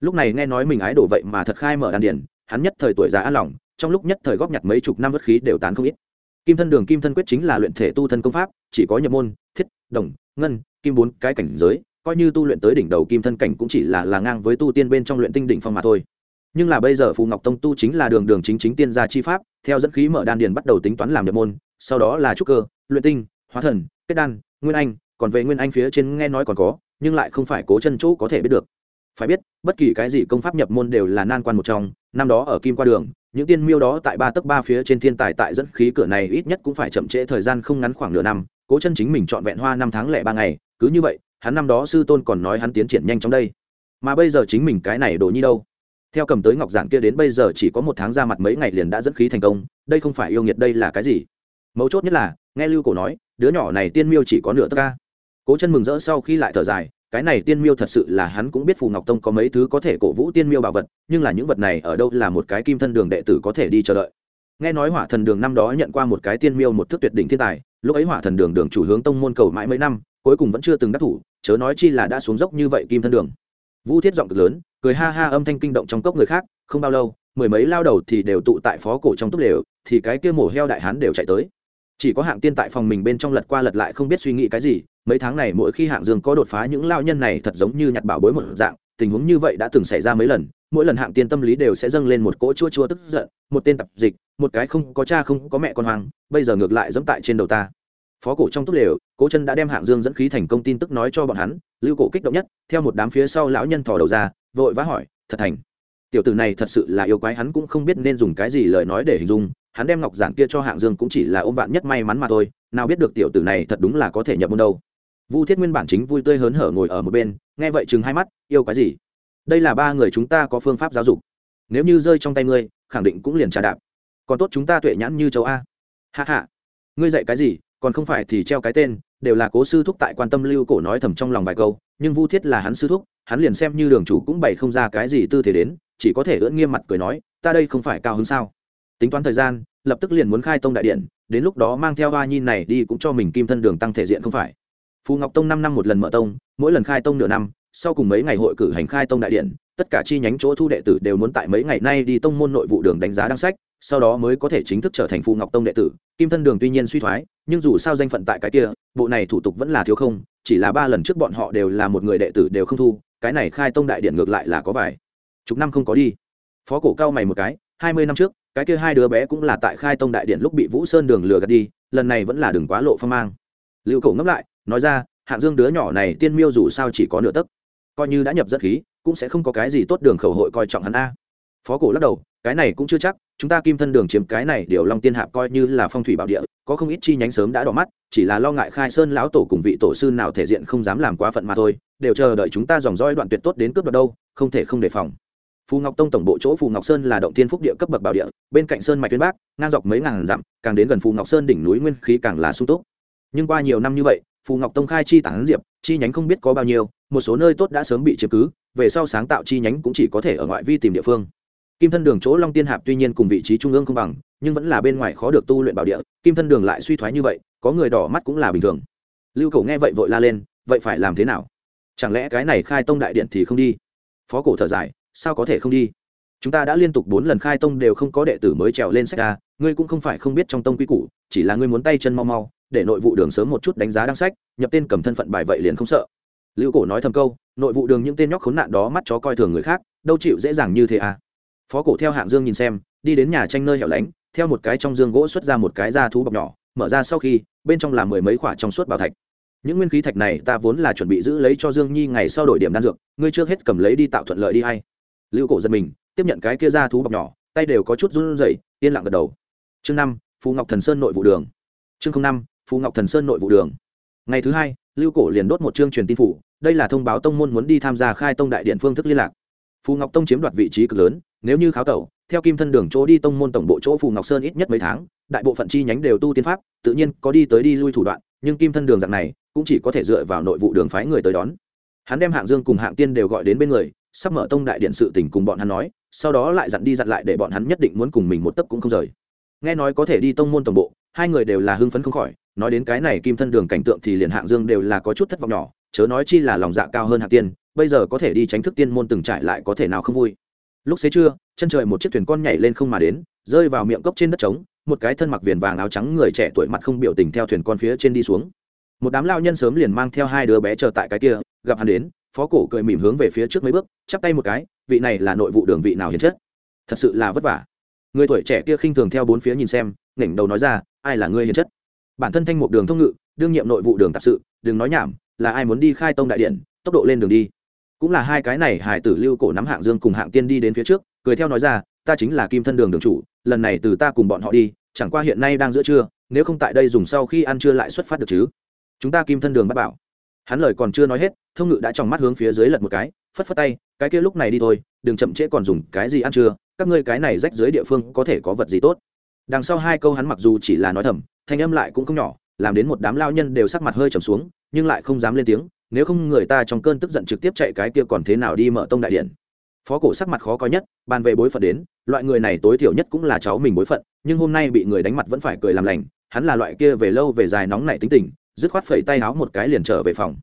[SPEAKER 1] Lúc này nghe nói mình ái đổ vậy mà thật khai mở đàn điển hắn nhất thời tuổi già an lòng, trong lúc nhất thời góp nhặt mấy chục năm bất khí đều tán không ít. Kim thân đường, kim thân quyết chính là luyện thể tu thân công pháp, chỉ có nhập môn, thiết, đồng, ngân, kim bốn, cái cảnh giới coi như tu luyện tới đỉnh đầu kim thân cảnh cũng chỉ là là ngang với tu tiên bên trong luyện tinh đỉnh phong mà thôi. Nhưng là bây giờ phù ngọc tông tu chính là đường đường chính chính tiên gia chi pháp, theo dẫn khí mở đan điền bắt đầu tính toán làm nhập môn, sau đó là trúc cơ, luyện tinh, hóa thần, kết đan, nguyên anh, còn về nguyên anh phía trên nghe nói còn có, nhưng lại không phải cố chân chỗ có thể biết được. Phải biết, bất kỳ cái gì công pháp nhập môn đều là nan quan một trong, năm đó ở kim qua đường, những tiên miêu đó tại ba tấc ba phía trên thiên tài tại dẫn khí cửa này ít nhất cũng phải chậm trễ thời gian không ngắn khoảng nửa năm, cố chân chính mình trọn vẹn hoa năm tháng lẻ ba ngày, cứ như vậy hắn năm đó sư tôn còn nói hắn tiến triển nhanh chóng đây. Mà bây giờ chính mình cái này đồ nhi đâu? Theo cầm tới ngọc giản kia đến bây giờ chỉ có một tháng ra mặt mấy ngày liền đã dẫn khí thành công, đây không phải yêu nghiệt đây là cái gì? Mấu chốt nhất là, nghe lưu cổ nói, đứa nhỏ này tiên miêu chỉ có nửa tất ca. Cố chân mừng rỡ sau khi lại thở dài, cái này tiên miêu thật sự là hắn cũng biết phù ngọc tông có mấy thứ có thể cổ vũ tiên miêu bảo vật, nhưng là những vật này ở đâu là một cái kim thân đường đệ tử có thể đi chờ đợi. Nghe nói hỏa thần đường năm đó nhận qua một cái tiên miêu một thức tuyệt đỉnh thiên tài, lúc ấy hỏa thần đường đường chủ hướng tông môn cầu mãi mấy năm cuối cùng vẫn chưa từng đắc thủ, chớ nói chi là đã xuống dốc như vậy kim thân đường. Vũ thiết giọng cực lớn, cười ha ha âm thanh kinh động trong cốc người khác, không bao lâu, mười mấy lao đầu thì đều tụ tại phó cổ trong túc lều, thì cái kia mổ heo đại hán đều chạy tới. Chỉ có hạng tiên tại phòng mình bên trong lật qua lật lại không biết suy nghĩ cái gì, mấy tháng này mỗi khi hạng dương có đột phá những lao nhân này thật giống như nhặt bảo bối một dạng, tình huống như vậy đã từng xảy ra mấy lần, mỗi lần hạng tiên tâm lý đều sẽ dâng lên một cỗ chua chua tức giận, một tên tập dịch, một cái không có cha không có mẹ con hoàng bây giờ ngược lại dẫm tại trên đầu ta phó cổ trong túc lều, cố chân đã đem hạng dương dẫn khí thành công tin tức nói cho bọn hắn, lưu cổ kích động nhất, theo một đám phía sau lão nhân thò đầu ra, vội vã hỏi, thật thành, tiểu tử này thật sự là yêu quái, hắn cũng không biết nên dùng cái gì lời nói để hình dung, hắn đem ngọc giản kia cho hạng dương cũng chỉ là ôm vạn nhất may mắn mà thôi, nào biết được tiểu tử này thật đúng là có thể nhập môn đâu. Vu thiết nguyên bản chính vui tươi hớn hở ngồi ở một bên, nghe vậy chừng hai mắt, yêu quái gì? Đây là ba người chúng ta có phương pháp giáo dục. Nếu như rơi trong tay ngươi, khẳng định cũng liền trà đạp. Còn tốt chúng ta tuệ nhãn như châu a. Hạ hạ ngươi dạy cái gì? Còn không phải thì treo cái tên, đều là cố sư thúc tại quan tâm lưu cổ nói thầm trong lòng vài câu, nhưng vu thiết là hắn sư thúc, hắn liền xem như đường chủ cũng bày không ra cái gì tư thế đến, chỉ có thể ưỡn nghiêm mặt cười nói, ta đây không phải cao hứng sao? Tính toán thời gian, lập tức liền muốn khai tông đại điện, đến lúc đó mang theo hoa nhi này đi cũng cho mình kim thân đường tăng thể diện không phải. Phù ngọc tông năm năm một lần mở tông, mỗi lần khai tông nửa năm, sau cùng mấy ngày hội cử hành khai tông đại điện, tất cả chi nhánh chỗ thu đệ tử đều muốn tại mấy ngày nay đi tông môn nội vụ đường đánh giá đăng sách sau đó mới có thể chính thức trở thành phù ngọc tông đệ tử. Kim thân đường tuy nhiên suy thoái, nhưng dù sao danh phận tại cái kia, bộ này thủ tục vẫn là thiếu không, chỉ là ba lần trước bọn họ đều là một người đệ tử đều không thu, cái này khai tông đại điện ngược lại là có vài. Chục năm không có đi. Phó cổ cao mày một cái, hai mươi năm trước, cái kia hai đứa bé cũng là tại khai tông đại điện lúc bị vũ sơn đường lừa gạt đi, lần này vẫn là đừng quá lộ phong mang. Lưu cổ ngấp lại, nói ra, hạng dương đứa nhỏ này tiên miêu dù sao chỉ có nửa tấc, coi như đã nhập dẫn khí, cũng sẽ không có cái gì tốt đường khẩu hội coi trọng hắn a. Phó cổ lắc đầu cái này cũng chưa chắc, chúng ta kim thân đường chiếm cái này điều long tiên hạp coi như là phong thủy bảo địa, có không ít chi nhánh sớm đã đỏ mắt, chỉ là lo ngại khai sơn lão tổ cùng vị tổ sư nào thể diện không dám làm quá phận mà thôi, đều chờ đợi chúng ta dòng roi đoạn tuyệt tốt đến cướp đoạt đâu, không thể không đề phòng. Phù ngọc tông tổng bộ chỗ phù ngọc sơn là động thiên phúc địa cấp bậc bảo địa, bên cạnh sơn mạch tuyên bác, ngang dọc mấy ngàn dặm, càng đến gần phù ngọc sơn đỉnh núi nguyên khí càng là sung túc. Nhưng qua nhiều năm như vậy, phù ngọc tông khai chi tản diệp, chi nhánh không biết có bao nhiêu, một số nơi tốt đã sớm bị chiếm cứ, về sau sáng tạo chi nhánh cũng chỉ có thể ở ngoại vi tìm địa phương kim thân đường chỗ long tiên hạp tuy nhiên cùng vị trí trung ương không bằng, nhưng vẫn là bên ngoài khó được tu luyện bảo địa. Kim thân đường lại suy thoái như vậy, có người đỏ mắt cũng là bình thường. Lưu cầu nghe vậy vội la lên, vậy phải làm thế nào? Chẳng lẽ cái này khai tông đại điện thì không đi? Phó cổ thở dài, sao có thể không đi? Chúng ta đã liên tục bốn lần khai tông đều không có đệ tử mới trèo lên sách ra, ngươi cũng không phải không biết trong tông quy củ, chỉ là ngươi muốn tay chân mau mau, để nội vụ đường sớm một chút đánh giá đăng sách, nhập tên cầm thân phận bài vậy liền không sợ. Lưu cổ nói thầm câu, nội vụ đường những tên nhóc khốn nạn đó mắt chó coi thường người khác, đâu chịu dễ dàng như thế à? Phó cổ theo hạng dương nhìn xem, đi đến nhà tranh nơi hẻo lánh, theo một cái trong dương gỗ xuất ra một cái da thú bọc nhỏ, mở ra sau khi, bên trong là mười mấy khoả trong suốt bảo thạch. Những nguyên khí thạch này ta vốn là chuẩn bị giữ lấy cho dương nhi ngày sau đổi điểm đan dược, ngươi trước hết cầm lấy đi tạo thuận lợi đi hay. Lưu cổ giật mình, tiếp nhận cái kia da thú bọc nhỏ, tay đều có chút run rẩy, yên lặng gật đầu. Chương năm, phú ngọc thần sơn nội vụ đường. Chương năm, phú ngọc thần sơn nội vụ đường. Ngày thứ hai, lưu cổ liền đốt một chương truyền tin phủ, đây là thông báo tông môn muốn đi tham gia khai tông đại điện phương thức liên lạc phù ngọc tông chiếm đoạt vị trí cực lớn, nếu như kháo tẩu, theo kim thân đường chỗ đi tông môn tổng bộ chỗ phù ngọc sơn ít nhất mấy tháng, đại bộ phận chi nhánh đều tu tiên pháp, tự nhiên có đi tới đi lui thủ đoạn, nhưng kim thân đường dạng này, cũng chỉ có thể dựa vào nội vụ đường phái người tới đón. Hắn đem hạng dương cùng hạng tiên đều gọi đến bên người, sắp mở tông đại điện sự tình cùng bọn hắn nói, sau đó lại dặn đi dặn lại để bọn hắn nhất định muốn cùng mình một tấc cũng không rời. Nghe nói có thể đi tông môn tổng bộ, hai người đều là hưng phấn không khỏi, nói đến cái này kim thân đường cảnh tượng thì liền hạng dương đều là có chút thất vọng nhỏ, chớ nói chi là lòng dạ cao hơn hạng tiên bây giờ có thể đi tránh thức tiên môn từng trải lại có thể nào không vui. Lúc xế trưa, chân trời một chiếc thuyền con nhảy lên không mà đến, rơi vào miệng cốc trên đất trống, một cái thân mặc viền vàng áo trắng người trẻ tuổi mặt không biểu tình theo thuyền con phía trên đi xuống. Một đám lao nhân sớm liền mang theo hai đứa bé chờ tại cái kia, gặp hắn đến, phó cổ cười mỉm hướng về phía trước mấy bước, chắp tay một cái, vị này là nội vụ đường vị nào hiền chất? Thật sự là vất vả. Người tuổi trẻ kia khinh thường theo bốn phía nhìn xem nghển đầu nói ra, ai là người hiền chất? Bản thân thanh mục đường thông ngự, đương nhiệm nội vụ đường tạp sự, đừng nói nhảm, là ai muốn đi khai tông đại điện, tốc độ lên đường đi cũng là hai cái này hải tử lưu cổ nắm hạng dương cùng hạng tiên đi đến phía trước, cười theo nói ra, ta chính là kim thân đường đường chủ, lần này từ ta cùng bọn họ đi, chẳng qua hiện nay đang giữa trưa, nếu không tại đây dùng sau khi ăn trưa lại xuất phát được chứ? Chúng ta kim thân đường bắt bảo. Hắn lời còn chưa nói hết, thông ngự đã trong mắt hướng phía dưới lật một cái, phất phất tay, cái kia lúc này đi thôi, đừng chậm trễ còn dùng cái gì ăn trưa, các ngươi cái này rách dưới địa phương có thể có vật gì tốt? Đằng sau hai câu hắn mặc dù chỉ là nói thầm, thanh âm lại cũng không nhỏ, làm đến một đám lao nhân đều sắc mặt hơi trầm xuống, nhưng lại không dám lên tiếng nếu không người ta trong cơn tức giận trực tiếp chạy cái kia còn thế nào đi mở tông đại điện. Phó cổ sắc mặt khó coi nhất, bàn về bối phận đến, loại người này tối thiểu nhất cũng là cháu mình bối phận, nhưng hôm nay bị người đánh mặt vẫn phải cười làm lành, hắn là loại kia về lâu về dài nóng nảy tính tình, dứt khoát phẩy tay áo một cái liền trở về phòng.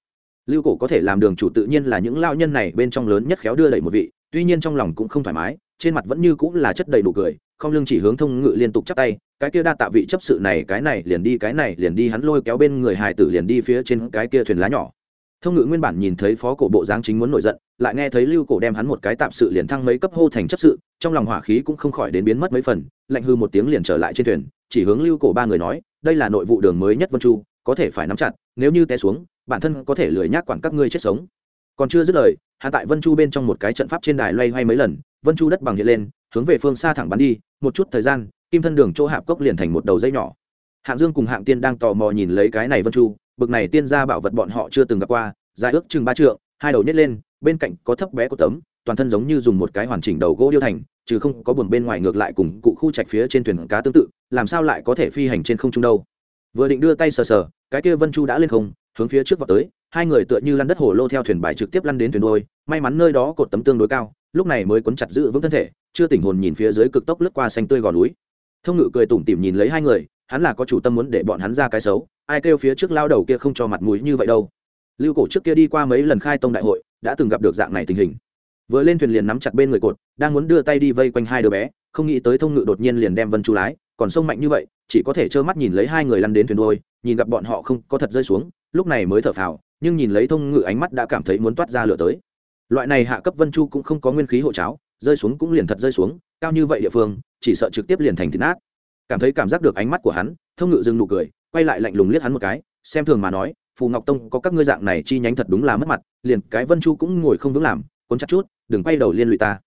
[SPEAKER 1] Lưu cổ có thể làm đường chủ tự nhiên là những lao nhân này bên trong lớn nhất khéo đưa đẩy một vị, tuy nhiên trong lòng cũng không thoải mái, trên mặt vẫn như cũng là chất đầy đủ cười, không lưng chỉ hướng thông ngự liên tục chắp tay, cái kia đa tạ vị chấp sự này, cái này liền đi, cái này liền đi, hắn lôi kéo bên người hài tử liền đi phía trên cái kia thuyền lá nhỏ thông ngự nguyên bản nhìn thấy phó cổ bộ dáng chính muốn nổi giận, lại nghe thấy lưu cổ đem hắn một cái tạm sự liền thăng mấy cấp hô thành chấp sự, trong lòng hỏa khí cũng không khỏi đến biến mất mấy phần, lạnh hư một tiếng liền trở lại trên thuyền, chỉ hướng lưu cổ ba người nói, đây là nội vụ đường mới nhất vân chu, có thể phải nắm chặt, nếu như té xuống, bản thân có thể lười nhác quản các ngươi chết sống. Còn chưa dứt lời hạ tại vân chu bên trong một cái trận pháp trên đài loay hoay mấy lần, vân chu đất bằng hiện lên, hướng về phương xa thẳng bắn đi, một chút thời gian, kim thân đường chỗ hạp cốc liền thành một đầu dây nhỏ. Hạng dương cùng hạng tiên đang tò mò nhìn lấy cái này vân chu bực này tiên gia bảo vật bọn họ chưa từng gặp qua, dài ước chừng ba trượng, hai đầu nhét lên, bên cạnh có thấp bé của tấm, toàn thân giống như dùng một cái hoàn chỉnh đầu gỗ điêu thành, chứ không có buồng bên ngoài ngược lại cùng cụ khu trạch phía trên thuyền cá tương tự, làm sao lại có thể phi hành trên không trung đâu. Vừa định đưa tay sờ sờ, cái kia vân chu đã lên không, hướng phía trước vào tới, hai người tựa như lăn đất hồ lô theo thuyền bài trực tiếp lăn đến thuyền đôi may mắn nơi đó cột tấm tương đối cao, lúc này mới quấn chặt giữ vững thân thể, chưa tỉnh hồn nhìn phía dưới cực tốc lướt qua xanh tươi gò núi. Thông ngự cười tủm tỉm nhìn lấy hai người hắn là có chủ tâm muốn để bọn hắn ra cái xấu, ai kêu phía trước lao đầu kia không cho mặt mũi như vậy đâu. Lưu cổ trước kia đi qua mấy lần khai tông đại hội, đã từng gặp được dạng này tình hình. Vừa lên thuyền liền nắm chặt bên người cột, đang muốn đưa tay đi vây quanh hai đứa bé, không nghĩ tới thông ngự đột nhiên liền đem vân chu lái, còn sông mạnh như vậy, chỉ có thể trơ mắt nhìn lấy hai người lăn đến thuyền đôi nhìn gặp bọn họ không có thật rơi xuống, lúc này mới thở phào, nhưng nhìn lấy thông ngự ánh mắt đã cảm thấy muốn toát ra lửa tới. Loại này hạ cấp vân chu cũng không có nguyên khí hộ cháo, rơi xuống cũng liền thật rơi xuống, cao như vậy địa phương, chỉ sợ trực tiếp liền thành thịt nát cảm thấy cảm giác được ánh mắt của hắn, thông ngự dừng nụ cười, quay lại lạnh lùng liếc hắn một cái, xem thường mà nói, phù ngọc tông, có các ngươi dạng này chi nhánh thật đúng là mất mặt, liền cái vân chu cũng ngồi không vững làm, cuốn chặt chút, đừng quay đầu liên lụy ta.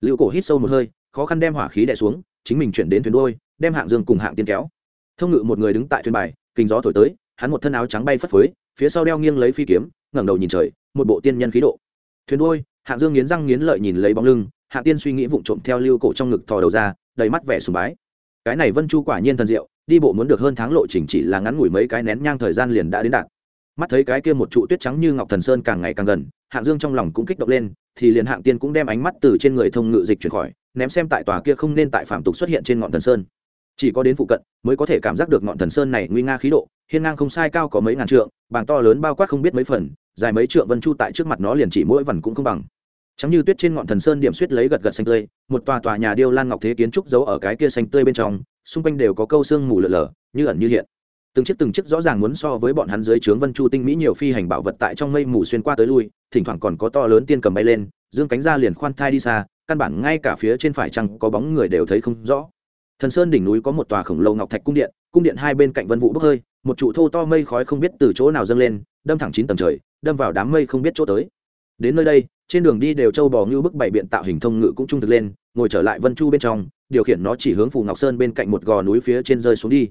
[SPEAKER 1] Lưu cổ hít sâu một hơi, khó khăn đem hỏa khí đè xuống, chính mình chuyển đến thuyền đôi đem hạng dương cùng hạng tiên kéo. Thông ngự một người đứng tại thuyền bài, kinh gió thổi tới, hắn một thân áo trắng bay phất phới, phía sau đeo nghiêng lấy phi kiếm, ngẩng đầu nhìn trời, một bộ tiên nhân khí độ. Thuyền đôi hạng dương nghiến răng nghiến lợi nhìn lấy bóng lưng, hạng tiên suy nghĩ vụng trộm theo lưu cổ trong ngực thò đầu ra, đầy mắt vẻ sùng bái cái này vân chu quả nhiên thần diệu, đi bộ muốn được hơn tháng lộ trình chỉ là ngắn ngủi mấy cái nén nhang thời gian liền đã đến đạt. Mắt thấy cái kia một trụ tuyết trắng như ngọc thần sơn càng ngày càng gần, hạng dương trong lòng cũng kích động lên, thì liền hạng tiên cũng đem ánh mắt từ trên người thông ngự dịch chuyển khỏi, ném xem tại tòa kia không nên tại phạm tục xuất hiện trên ngọn thần sơn. Chỉ có đến phụ cận mới có thể cảm giác được ngọn thần sơn này nguy nga khí độ, hiên ngang không sai cao có mấy ngàn trượng bàng to lớn bao quát không biết mấy phần, dài mấy trượng vân chu tại trước mặt nó liền chỉ mỗi vần cũng không bằng chẳng như tuyết trên ngọn thần sơn điểm suýt lấy gật gật xanh tươi, một tòa tòa nhà điêu lan ngọc thế kiến trúc giấu ở cái kia xanh tươi bên trong, xung quanh đều có câu xương mù lở lở, như ẩn như hiện. Từng chiếc từng chiếc rõ ràng muốn so với bọn hắn dưới trướng vân chu tinh mỹ nhiều phi hành bảo vật tại trong mây mù xuyên qua tới lui, thỉnh thoảng còn có to lớn tiên cầm bay lên, dương cánh ra liền khoan thai đi xa, căn bản ngay cả phía trên phải chăng có bóng người đều thấy không rõ. Thần sơn đỉnh núi có một tòa khổng lồ ngọc thạch cung điện cung điện hai bên cạnh vân vũ bốc hơi, một trụ thô to mây khói không biết từ chỗ nào dâng lên, đâm thẳng chín tầng trời, đâm vào đám mây không biết chỗ tới. Đến nơi đây trên đường đi đều châu bò như bức bảy biện tạo hình thông ngự cũng trung thực lên, ngồi trở lại vân chu bên trong, điều khiển nó chỉ hướng phù ngọc sơn bên cạnh một gò núi phía trên rơi xuống đi.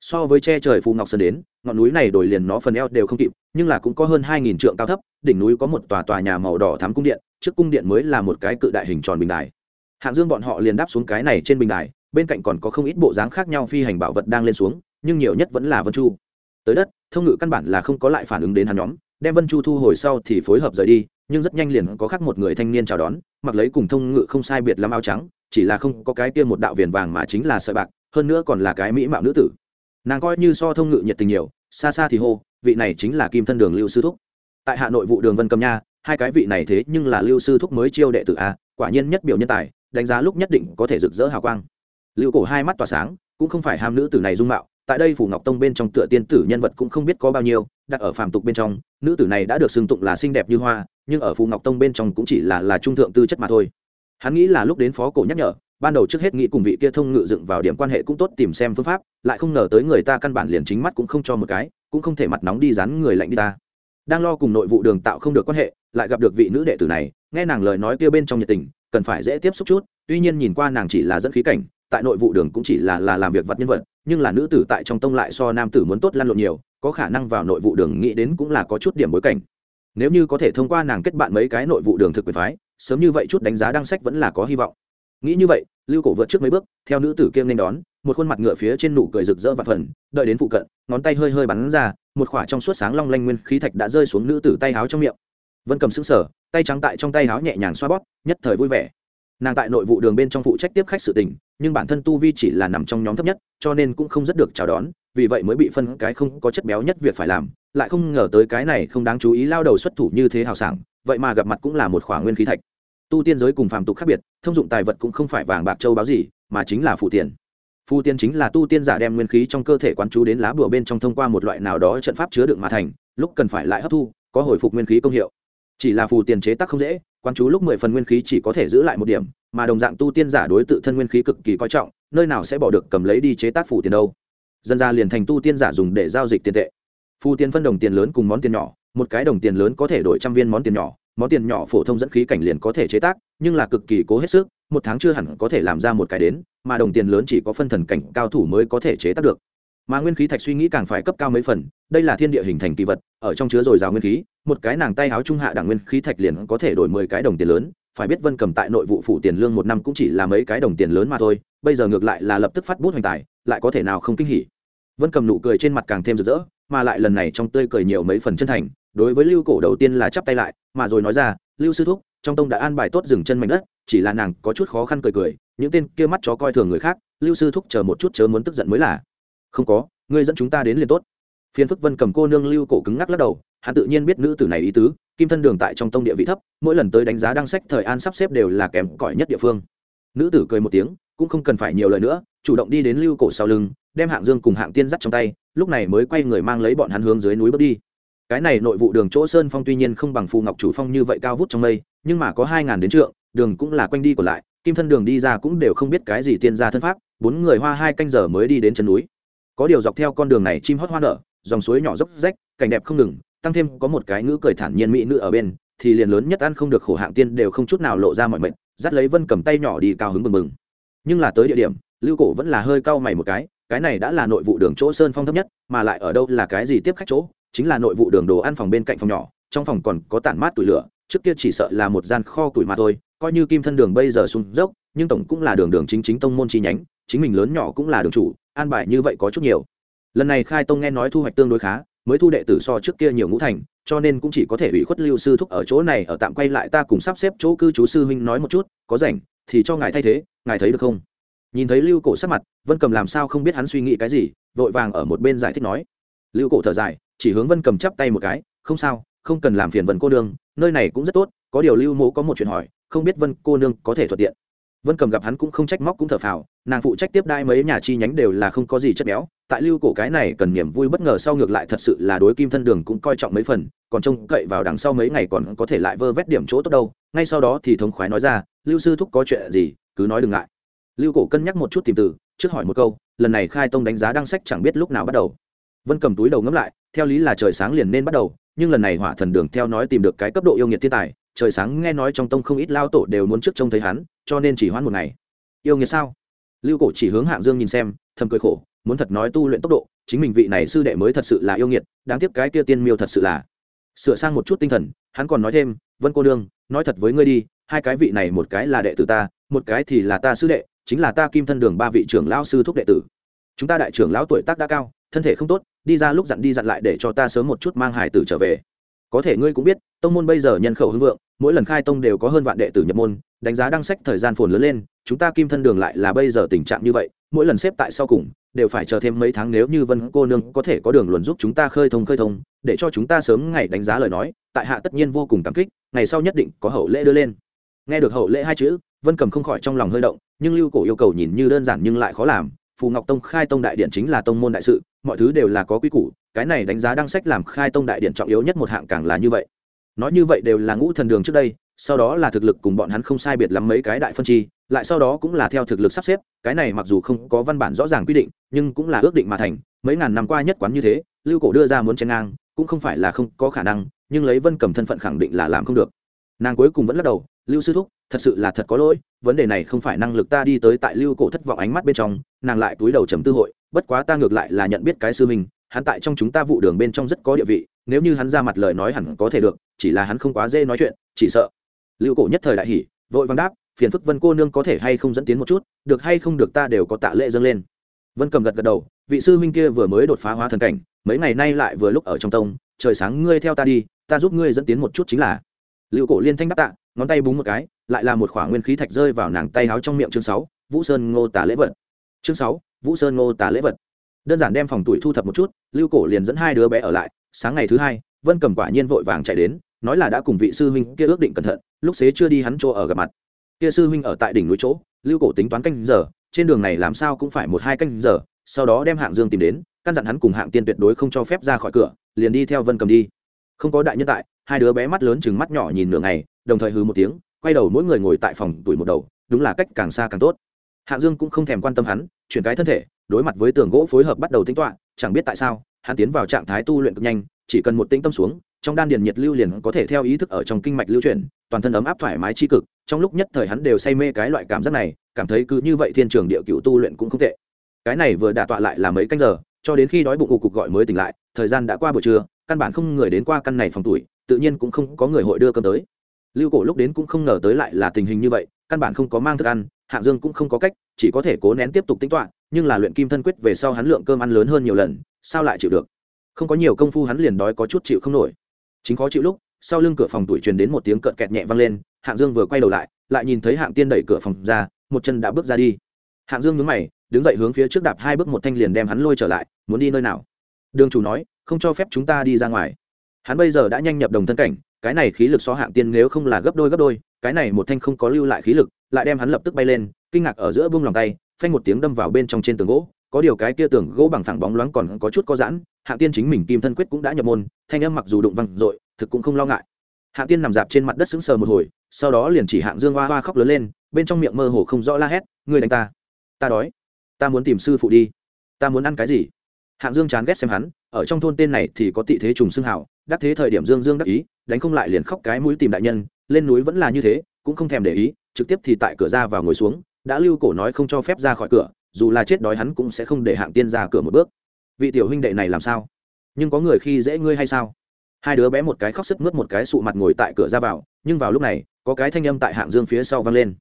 [SPEAKER 1] So với che trời phù ngọc sơn đến, ngọn núi này đổi liền nó phần eo đều không kịp, nhưng là cũng có hơn hai nghìn trượng cao thấp, đỉnh núi có một tòa tòa nhà màu đỏ thắm cung điện, trước cung điện mới là một cái cự đại hình tròn bình đài. Hạng dương bọn họ liền đáp xuống cái này trên bình đài, bên cạnh còn có không ít bộ dáng khác nhau phi hành bảo vật đang lên xuống, nhưng nhiều nhất vẫn là vân chu. Tới đất, thông ngự căn bản là không có lại phản ứng đến hắn nhóm đem vân chu thu hồi sau thì phối hợp rời đi, nhưng rất nhanh liền có khác một người thanh niên chào đón, mặc lấy cùng thông ngự không sai biệt lắm áo trắng, chỉ là không có cái kia một đạo viền vàng mà chính là sợi bạc, hơn nữa còn là cái mỹ mạo nữ tử. Nàng coi như so thông ngự nhiệt tình nhiều, xa xa thì hô, vị này chính là kim thân đường lưu sư thúc. Tại hà nội vụ đường vân cầm nha, hai cái vị này thế nhưng là lưu sư thúc mới chiêu đệ tử a, quả nhiên nhất biểu nhân tài, đánh giá lúc nhất định có thể rực rỡ hào quang. Lưu cổ hai mắt tỏa sáng, cũng không phải ham nữ tử này dung mạo tại đây phủ ngọc tông bên trong tựa tiên tử nhân vật cũng không biết có bao nhiêu, đặt ở phàm tục bên trong, nữ tử này đã được xưng tụng là xinh đẹp như hoa, nhưng ở phủ ngọc tông bên trong cũng chỉ là là trung thượng tư chất mà thôi. Hắn nghĩ là lúc đến phó cổ nhắc nhở, ban đầu trước hết nghĩ cùng vị kia thông ngự dựng vào điểm quan hệ cũng tốt tìm xem phương pháp, lại không ngờ tới người ta căn bản liền chính mắt cũng không cho một cái, cũng không thể mặt nóng đi dán người lạnh đi ta. Đang lo cùng nội vụ đường tạo không được quan hệ, lại gặp được vị nữ đệ tử này, nghe nàng lời nói kia bên trong nhiệt tình, cần phải dễ tiếp xúc chút, tuy nhiên nhìn qua nàng chỉ là dẫn khí cảnh tại nội vụ đường cũng chỉ là là làm việc vật nhân vật, nhưng là nữ tử tại trong tông lại so nam tử muốn tốt lăn lộn nhiều, có khả năng vào nội vụ đường nghĩ đến cũng là có chút điểm bối cảnh. Nếu như có thể thông qua nàng kết bạn mấy cái nội vụ đường thực quyền phái, sớm như vậy chút đánh giá đăng sách vẫn là có hy vọng. Nghĩ như vậy, lưu cổ vượt trước mấy bước, theo nữ tử kiêng nên đón, một khuôn mặt ngựa phía trên nụ cười rực rỡ và phần, đợi đến phụ cận, ngón tay hơi hơi bắn ra, một khỏa trong suốt sáng long lanh nguyên khí thạch đã rơi xuống nữ tử tay háo trong miệng. Vân cầm sững sờ, tay trắng tại trong tay háo nhẹ nhàng xoa bóp, nhất thời vui vẻ. Nàng tại nội vụ đường bên trong phụ trách tiếp khách sự tình nhưng bản thân tu vi chỉ là nằm trong nhóm thấp nhất, cho nên cũng không rất được chào đón, vì vậy mới bị phân cái không có chất béo nhất việc phải làm, lại không ngờ tới cái này không đáng chú ý lao đầu xuất thủ như thế hào sảng, vậy mà gặp mặt cũng là một khỏa nguyên khí thạch. Tu tiên giới cùng phàm tục khác biệt, thông dụng tài vật cũng không phải vàng bạc châu báo gì, mà chính là phụ tiền. Phù tiên chính là tu tiên giả đem nguyên khí trong cơ thể quán chú đến lá bùa bên trong thông qua một loại nào đó trận pháp chứa đựng mà thành, lúc cần phải lại hấp thu, có hồi phục nguyên khí công hiệu. Chỉ là phù tiền chế tác không dễ, quán chú lúc mười phần nguyên khí chỉ có thể giữ lại một điểm mà đồng dạng tu tiên giả đối tự thân nguyên khí cực kỳ coi trọng, nơi nào sẽ bỏ được cầm lấy đi chế tác phù tiền đâu. Dân ra liền thành tu tiên giả dùng để giao dịch tiền tệ. Phù tiền phân đồng tiền lớn cùng món tiền nhỏ, một cái đồng tiền lớn có thể đổi trăm viên món tiền nhỏ, món tiền nhỏ phổ thông dẫn khí cảnh liền có thể chế tác, nhưng là cực kỳ cố hết sức, một tháng chưa hẳn có thể làm ra một cái đến, mà đồng tiền lớn chỉ có phân thần cảnh cao thủ mới có thể chế tác được. Mà nguyên khí thạch suy nghĩ càng phải cấp cao mấy phần, đây là thiên địa hình thành kỳ vật, ở trong chứa dồi dào nguyên khí, một cái nàng tay áo trung hạ đẳng nguyên khí thạch liền có thể đổi mười cái đồng tiền lớn phải biết vân cầm tại nội vụ phủ tiền lương một năm cũng chỉ là mấy cái đồng tiền lớn mà thôi, bây giờ ngược lại là lập tức phát bút hoành tài, lại có thể nào không kinh hỉ? Vân cầm nụ cười trên mặt càng thêm rực rỡ, mà lại lần này trong tươi cười nhiều mấy phần chân thành, đối với lưu cổ đầu tiên là chắp tay lại, mà rồi nói ra, lưu sư thúc, trong tông đã an bài tốt dừng chân mảnh đất, chỉ là nàng có chút khó khăn cười cười, những tên kia mắt chó coi thường người khác, lưu sư thúc chờ một chút chớ muốn tức giận mới là. Không có, ngươi dẫn chúng ta đến liền tốt. Phiền phức vân cầm cô nương lưu cổ cứng ngắc lắc đầu, hắn tự nhiên biết nữ tử này ý tứ kim thân đường tại trong tông địa vị thấp, mỗi lần tới đánh giá đăng sách thời an sắp xếp đều là kém cỏi nhất địa phương. Nữ tử cười một tiếng, cũng không cần phải nhiều lời nữa, chủ động đi đến lưu cổ sau lưng, đem hạng dương cùng hạng tiên dắt trong tay, lúc này mới quay người mang lấy bọn hắn hướng dưới núi bước đi. Cái này nội vụ đường chỗ sơn phong tuy nhiên không bằng phù ngọc chủ phong như vậy cao vút trong mây, nhưng mà có hai ngàn đến trượng, đường cũng là quanh đi còn lại, kim thân đường đi ra cũng đều không biết cái gì tiên gia thân pháp, bốn người hoa hai canh giờ mới đi đến chân núi. Có điều dọc theo con đường này chim hót hoa nở, dòng suối nhỏ dốc rách, cảnh đẹp không ngừng tăng thêm có một cái ngữ cười thản nhiên mỹ nữ ở bên, thì liền lớn nhất ăn không được khổ hạng tiên đều không chút nào lộ ra mọi mệnh, dắt lấy vân cầm tay nhỏ đi cao hứng mừng mừng nhưng là tới địa điểm, lưu cổ vẫn là hơi cau mày một cái cái này đã là nội vụ đường chỗ sơn phong thấp nhất, mà lại ở đâu là cái gì tiếp khách chỗ, chính là nội vụ đường đồ ăn phòng bên cạnh phòng nhỏ, trong phòng còn có tản mát tuổi lửa, trước kia chỉ sợ là một gian kho tủi mà thôi, coi như kim thân đường bây giờ sung dốc, nhưng tổng cũng là đường đường chính chính tông môn chi nhánh, chính mình lớn nhỏ cũng là đường chủ, an bài như vậy có chút nhiều. Lần này khai tông nghe nói thu hoạch tương đối khá mới thu đệ tử so trước kia nhiều ngũ thành, cho nên cũng chỉ có thể ủy khuất lưu sư thúc ở chỗ này, ở tạm quay lại ta cùng sắp xếp chỗ cư trú sư huynh nói một chút, có rảnh, thì cho ngài thay thế, ngài thấy được không? Nhìn thấy lưu cổ sắc mặt, vân cầm làm sao không biết hắn suy nghĩ cái gì, vội vàng ở một bên giải thích nói. Lưu cổ thở dài, chỉ hướng vân cầm chắp tay một cái, không sao, không cần làm phiền vân cô nương, nơi này cũng rất tốt, có điều lưu mộ có một chuyện hỏi, không biết vân cô nương có thể thuận tiện. Vân cầm gặp hắn cũng không trách móc cũng thở phào, nàng phụ trách tiếp đai mấy nhà chi nhánh đều là không có gì chất béo tại lưu cổ cái này cần niềm vui bất ngờ sau ngược lại thật sự là đối kim thân đường cũng coi trọng mấy phần, còn trông cậy vào đằng sau mấy ngày còn có thể lại vơ vét điểm chỗ tốt đâu. Ngay sau đó thì thống khoái nói ra, lưu sư thúc có chuyện gì, cứ nói đừng ngại. Lưu cổ cân nhắc một chút tìm từ, trước hỏi một câu, lần này khai tông đánh giá đăng sách chẳng biết lúc nào bắt đầu. Vân cầm túi đầu ngẫm lại, theo lý là trời sáng liền nên bắt đầu, nhưng lần này hỏa thần đường theo nói tìm được cái cấp độ yêu nghiệt thiên tài, trời sáng nghe nói trong tông không ít lao tổ đều muốn trước trông thấy hắn, cho nên chỉ hoãn một ngày. Yêu nghiệt sao? Lưu cổ chỉ hướng hạng dương nhìn xem, thầm cười khổ muốn thật nói tu luyện tốc độ, chính mình vị này sư đệ mới thật sự là yêu nghiệt, đáng tiếc cái kia tiên miêu thật sự là. Sửa sang một chút tinh thần, hắn còn nói thêm, vân cô đương nói thật với ngươi đi, hai cái vị này một cái là đệ tử ta, một cái thì là ta sư đệ, chính là ta kim thân đường ba vị trưởng lão sư thúc đệ tử. Chúng ta đại trưởng lão tuổi tác đã cao, thân thể không tốt, đi ra lúc dặn đi dặn lại để cho ta sớm một chút mang hải tử trở về. Có thể ngươi cũng biết, tông môn bây giờ nhân khẩu hưng vượng, mỗi lần khai tông đều có hơn vạn đệ tử nhập môn, đánh giá đăng sách thời gian phồn lớn lên, chúng ta kim thân đường lại là bây giờ tình trạng như vậy mỗi lần xếp tại sau cùng, đều phải chờ thêm mấy tháng nếu như vân cô nương có thể có đường luận giúp chúng ta khơi thông khơi thông, để cho chúng ta sớm ngày đánh giá lời nói, tại hạ tất nhiên vô cùng cảm kích, ngày sau nhất định có hậu lễ đưa lên. Nghe được hậu lễ hai chữ, vân cầm không khỏi trong lòng hơi động, nhưng lưu cổ yêu cầu nhìn như đơn giản nhưng lại khó làm, phù ngọc tông khai tông đại điện chính là tông môn đại sự, mọi thứ đều là có quy củ, cái này đánh giá đăng sách làm khai tông đại điện trọng yếu nhất một hạng càng là như vậy. Nói như vậy đều là ngũ thần đường trước đây sau đó là thực lực cùng bọn hắn không sai biệt lắm mấy cái đại phân chi, lại sau đó cũng là theo thực lực sắp xếp, cái này mặc dù không có văn bản rõ ràng quy định, nhưng cũng là ước định mà thành, mấy ngàn năm qua nhất quán như thế, lưu cổ đưa ra muốn chen ngang, cũng không phải là không có khả năng, nhưng lấy vân cầm thân phận khẳng định là làm không được. Nàng cuối cùng vẫn lắc đầu, lưu sư thúc, thật sự là thật có lỗi, vấn đề này không phải năng lực ta đi tới tại lưu cổ thất vọng ánh mắt bên trong, nàng lại túi đầu trầm tư hội, bất quá ta ngược lại là nhận biết cái sư mình hắn tại trong chúng ta vụ đường bên trong rất có địa vị, nếu như hắn ra mặt lời nói hẳn có thể được, chỉ là hắn không quá dễ nói chuyện, chỉ sợ lưu cổ nhất thời đại hỉ, vội vàng đáp, phiền phức vân cô nương có thể hay không dẫn tiến một chút, được hay không được ta đều có tạ lệ dâng lên. Vân cầm gật gật đầu, vị sư huynh kia vừa mới đột phá hóa thần cảnh, mấy ngày nay lại vừa lúc ở trong tông, trời sáng ngươi theo ta đi, ta giúp ngươi dẫn tiến một chút chính là. Lưu cổ liên thanh đáp tạ, ngón tay búng một cái, lại là một khoảng nguyên khí thạch rơi vào nàng tay háo trong miệng chương sáu, vũ sơn ngô tả lễ vật. Chương sáu, vũ sơn ngô tả lễ vật. Đơn giản đem phòng tuổi thu thập một chút, lưu cổ liền dẫn hai đứa bé ở lại, sáng ngày thứ hai, vân cầm quả nhiên vội vàng chạy đến nói là đã cùng vị sư huynh kia ước định cẩn thận, lúc xế chưa đi hắn chỗ ở gặp mặt. Kia sư huynh ở tại đỉnh núi chỗ, lưu cổ tính toán canh giờ, trên đường này làm sao cũng phải một hai canh giờ, sau đó đem hạng dương tìm đến, căn dặn hắn cùng hạng tiên tuyệt đối không cho phép ra khỏi cửa, liền đi theo vân cầm đi. Không có đại nhân tại, hai đứa bé mắt lớn chừng mắt nhỏ nhìn nửa ngày, đồng thời hừ một tiếng, quay đầu mỗi người ngồi tại phòng tuổi một đầu, đúng là cách càng xa càng tốt. Hạng dương cũng không thèm quan tâm hắn, chuyển cái thân thể, đối mặt với tường gỗ phối hợp bắt đầu tính toạ chẳng biết tại sao, hắn tiến vào trạng thái tu luyện cực nhanh, chỉ cần một tĩnh tâm xuống trong đan điền nhiệt lưu liền có thể theo ý thức ở trong kinh mạch lưu chuyển, toàn thân ấm áp thoải mái tri cực, trong lúc nhất thời hắn đều say mê cái loại cảm giác này, cảm thấy cứ như vậy thiên trường địa cựu tu luyện cũng không tệ. Cái này vừa đả tọa lại là mấy canh giờ, cho đến khi đói bụng ù cục gọi mới tỉnh lại, thời gian đã qua buổi trưa, căn bản không người đến qua căn này phòng tuổi, tự nhiên cũng không có người hội đưa cơm tới. Lưu cổ lúc đến cũng không ngờ tới lại là tình hình như vậy, căn bản không có mang thức ăn, hạng dương cũng không có cách, chỉ có thể cố nén tiếp tục tính toạ nhưng là luyện kim thân quyết về sau hắn lượng cơm ăn lớn hơn nhiều lần, sao lại chịu được? Không có nhiều công phu hắn liền đói có chút chịu không nổi chính khó chịu lúc, sau lưng cửa phòng tuổi truyền đến một tiếng cợt kẹt nhẹ vang lên, hạng dương vừa quay đầu lại lại nhìn thấy hạng tiên đẩy cửa phòng ra, một chân đã bước ra đi. Hạng dương nhướng mày, đứng dậy hướng phía trước đạp hai bước một thanh liền đem hắn lôi trở lại, muốn đi nơi nào? Đường chủ nói, không cho phép chúng ta đi ra ngoài. Hắn bây giờ đã nhanh nhập đồng thân cảnh, cái này khí lực so hạng tiên nếu không là gấp đôi gấp đôi, cái này một thanh không có lưu lại khí lực, lại đem hắn lập tức bay lên, kinh ngạc ở giữa bung lòng tay, phanh một tiếng đâm vào bên trong trên tường gỗ, có điều cái kia tường gỗ bằng phẳng bóng loáng còn có chút có giãn hạng tiên chính mình kim thân quyết cũng đã nhập môn, thanh âm mặc dù đụng văng dội, thực cũng không lo ngại. Hạng tiên nằm dạp trên mặt đất sững sờ một hồi, sau đó liền chỉ hạng dương hoa hoa khóc lớn lên, bên trong miệng mơ hồ không rõ la hét người đánh ta ta đói, ta muốn tìm sư phụ đi, ta muốn ăn cái gì? Hạng dương chán ghét xem hắn, ở trong thôn tên này thì có tị thế trùng xương hảo, đắc thế thời điểm dương dương đắc ý, đánh không lại liền khóc cái mũi tìm đại nhân, lên núi vẫn là như thế, cũng không thèm để ý, trực tiếp thì tại cửa ra vào ngồi xuống, đã lưu cổ nói không cho phép ra khỏi cửa, dù là chết đói hắn cũng sẽ không để hạng tiên ra cửa một bước vị tiểu huynh đệ này làm sao? Nhưng có người khi dễ ngươi hay sao? Hai đứa bé một cái khóc sức mướt một cái sụ mặt ngồi tại cửa ra vào, nhưng vào lúc này, có cái thanh âm tại hạng dương phía sau vang lên.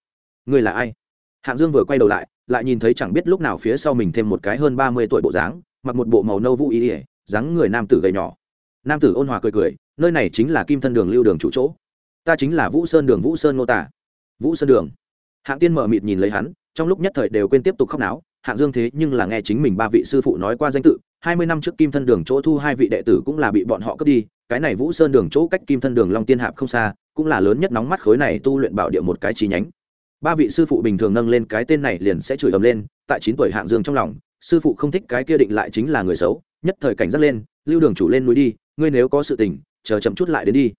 [SPEAKER 1] Ngươi là ai? Hạng dương vừa quay đầu lại lại nhìn thấy chẳng biết lúc nào phía sau mình thêm một cái hơn ba mươi tuổi bộ dáng, mặc một bộ màu nâu vũ ý ỉa dáng người nam tử gầy nhỏ. Nam tử ôn hòa cười cười, nơi này chính là kim thân đường lưu đường chủ chỗ. Ta chính là vũ sơn đường vũ sơn ngô tả. Vũ sơn đường. Hạng tiên mở mịt nhìn lấy hắn, trong lúc nhất thời đều quên tiếp tục khóc náo hạng dương thế nhưng là nghe chính mình ba vị sư phụ nói qua danh tự, hai mươi năm trước kim thân đường chỗ thu hai vị đệ tử cũng là bị bọn họ cướp đi, cái này vũ sơn đường chỗ cách kim thân đường long tiên hạp không xa, cũng là lớn nhất nóng mắt khối này tu luyện bảo địa một cái chi nhánh. Ba vị sư phụ bình thường nâng lên cái tên này liền sẽ chửi ầm lên, tại chín tuổi hạng dương trong lòng, sư phụ không thích cái kia định lại chính là người xấu, nhất thời cảnh giác lên, lưu đường chủ lên núi đi, ngươi nếu có sự tình, chờ chậm chút lại đến đi.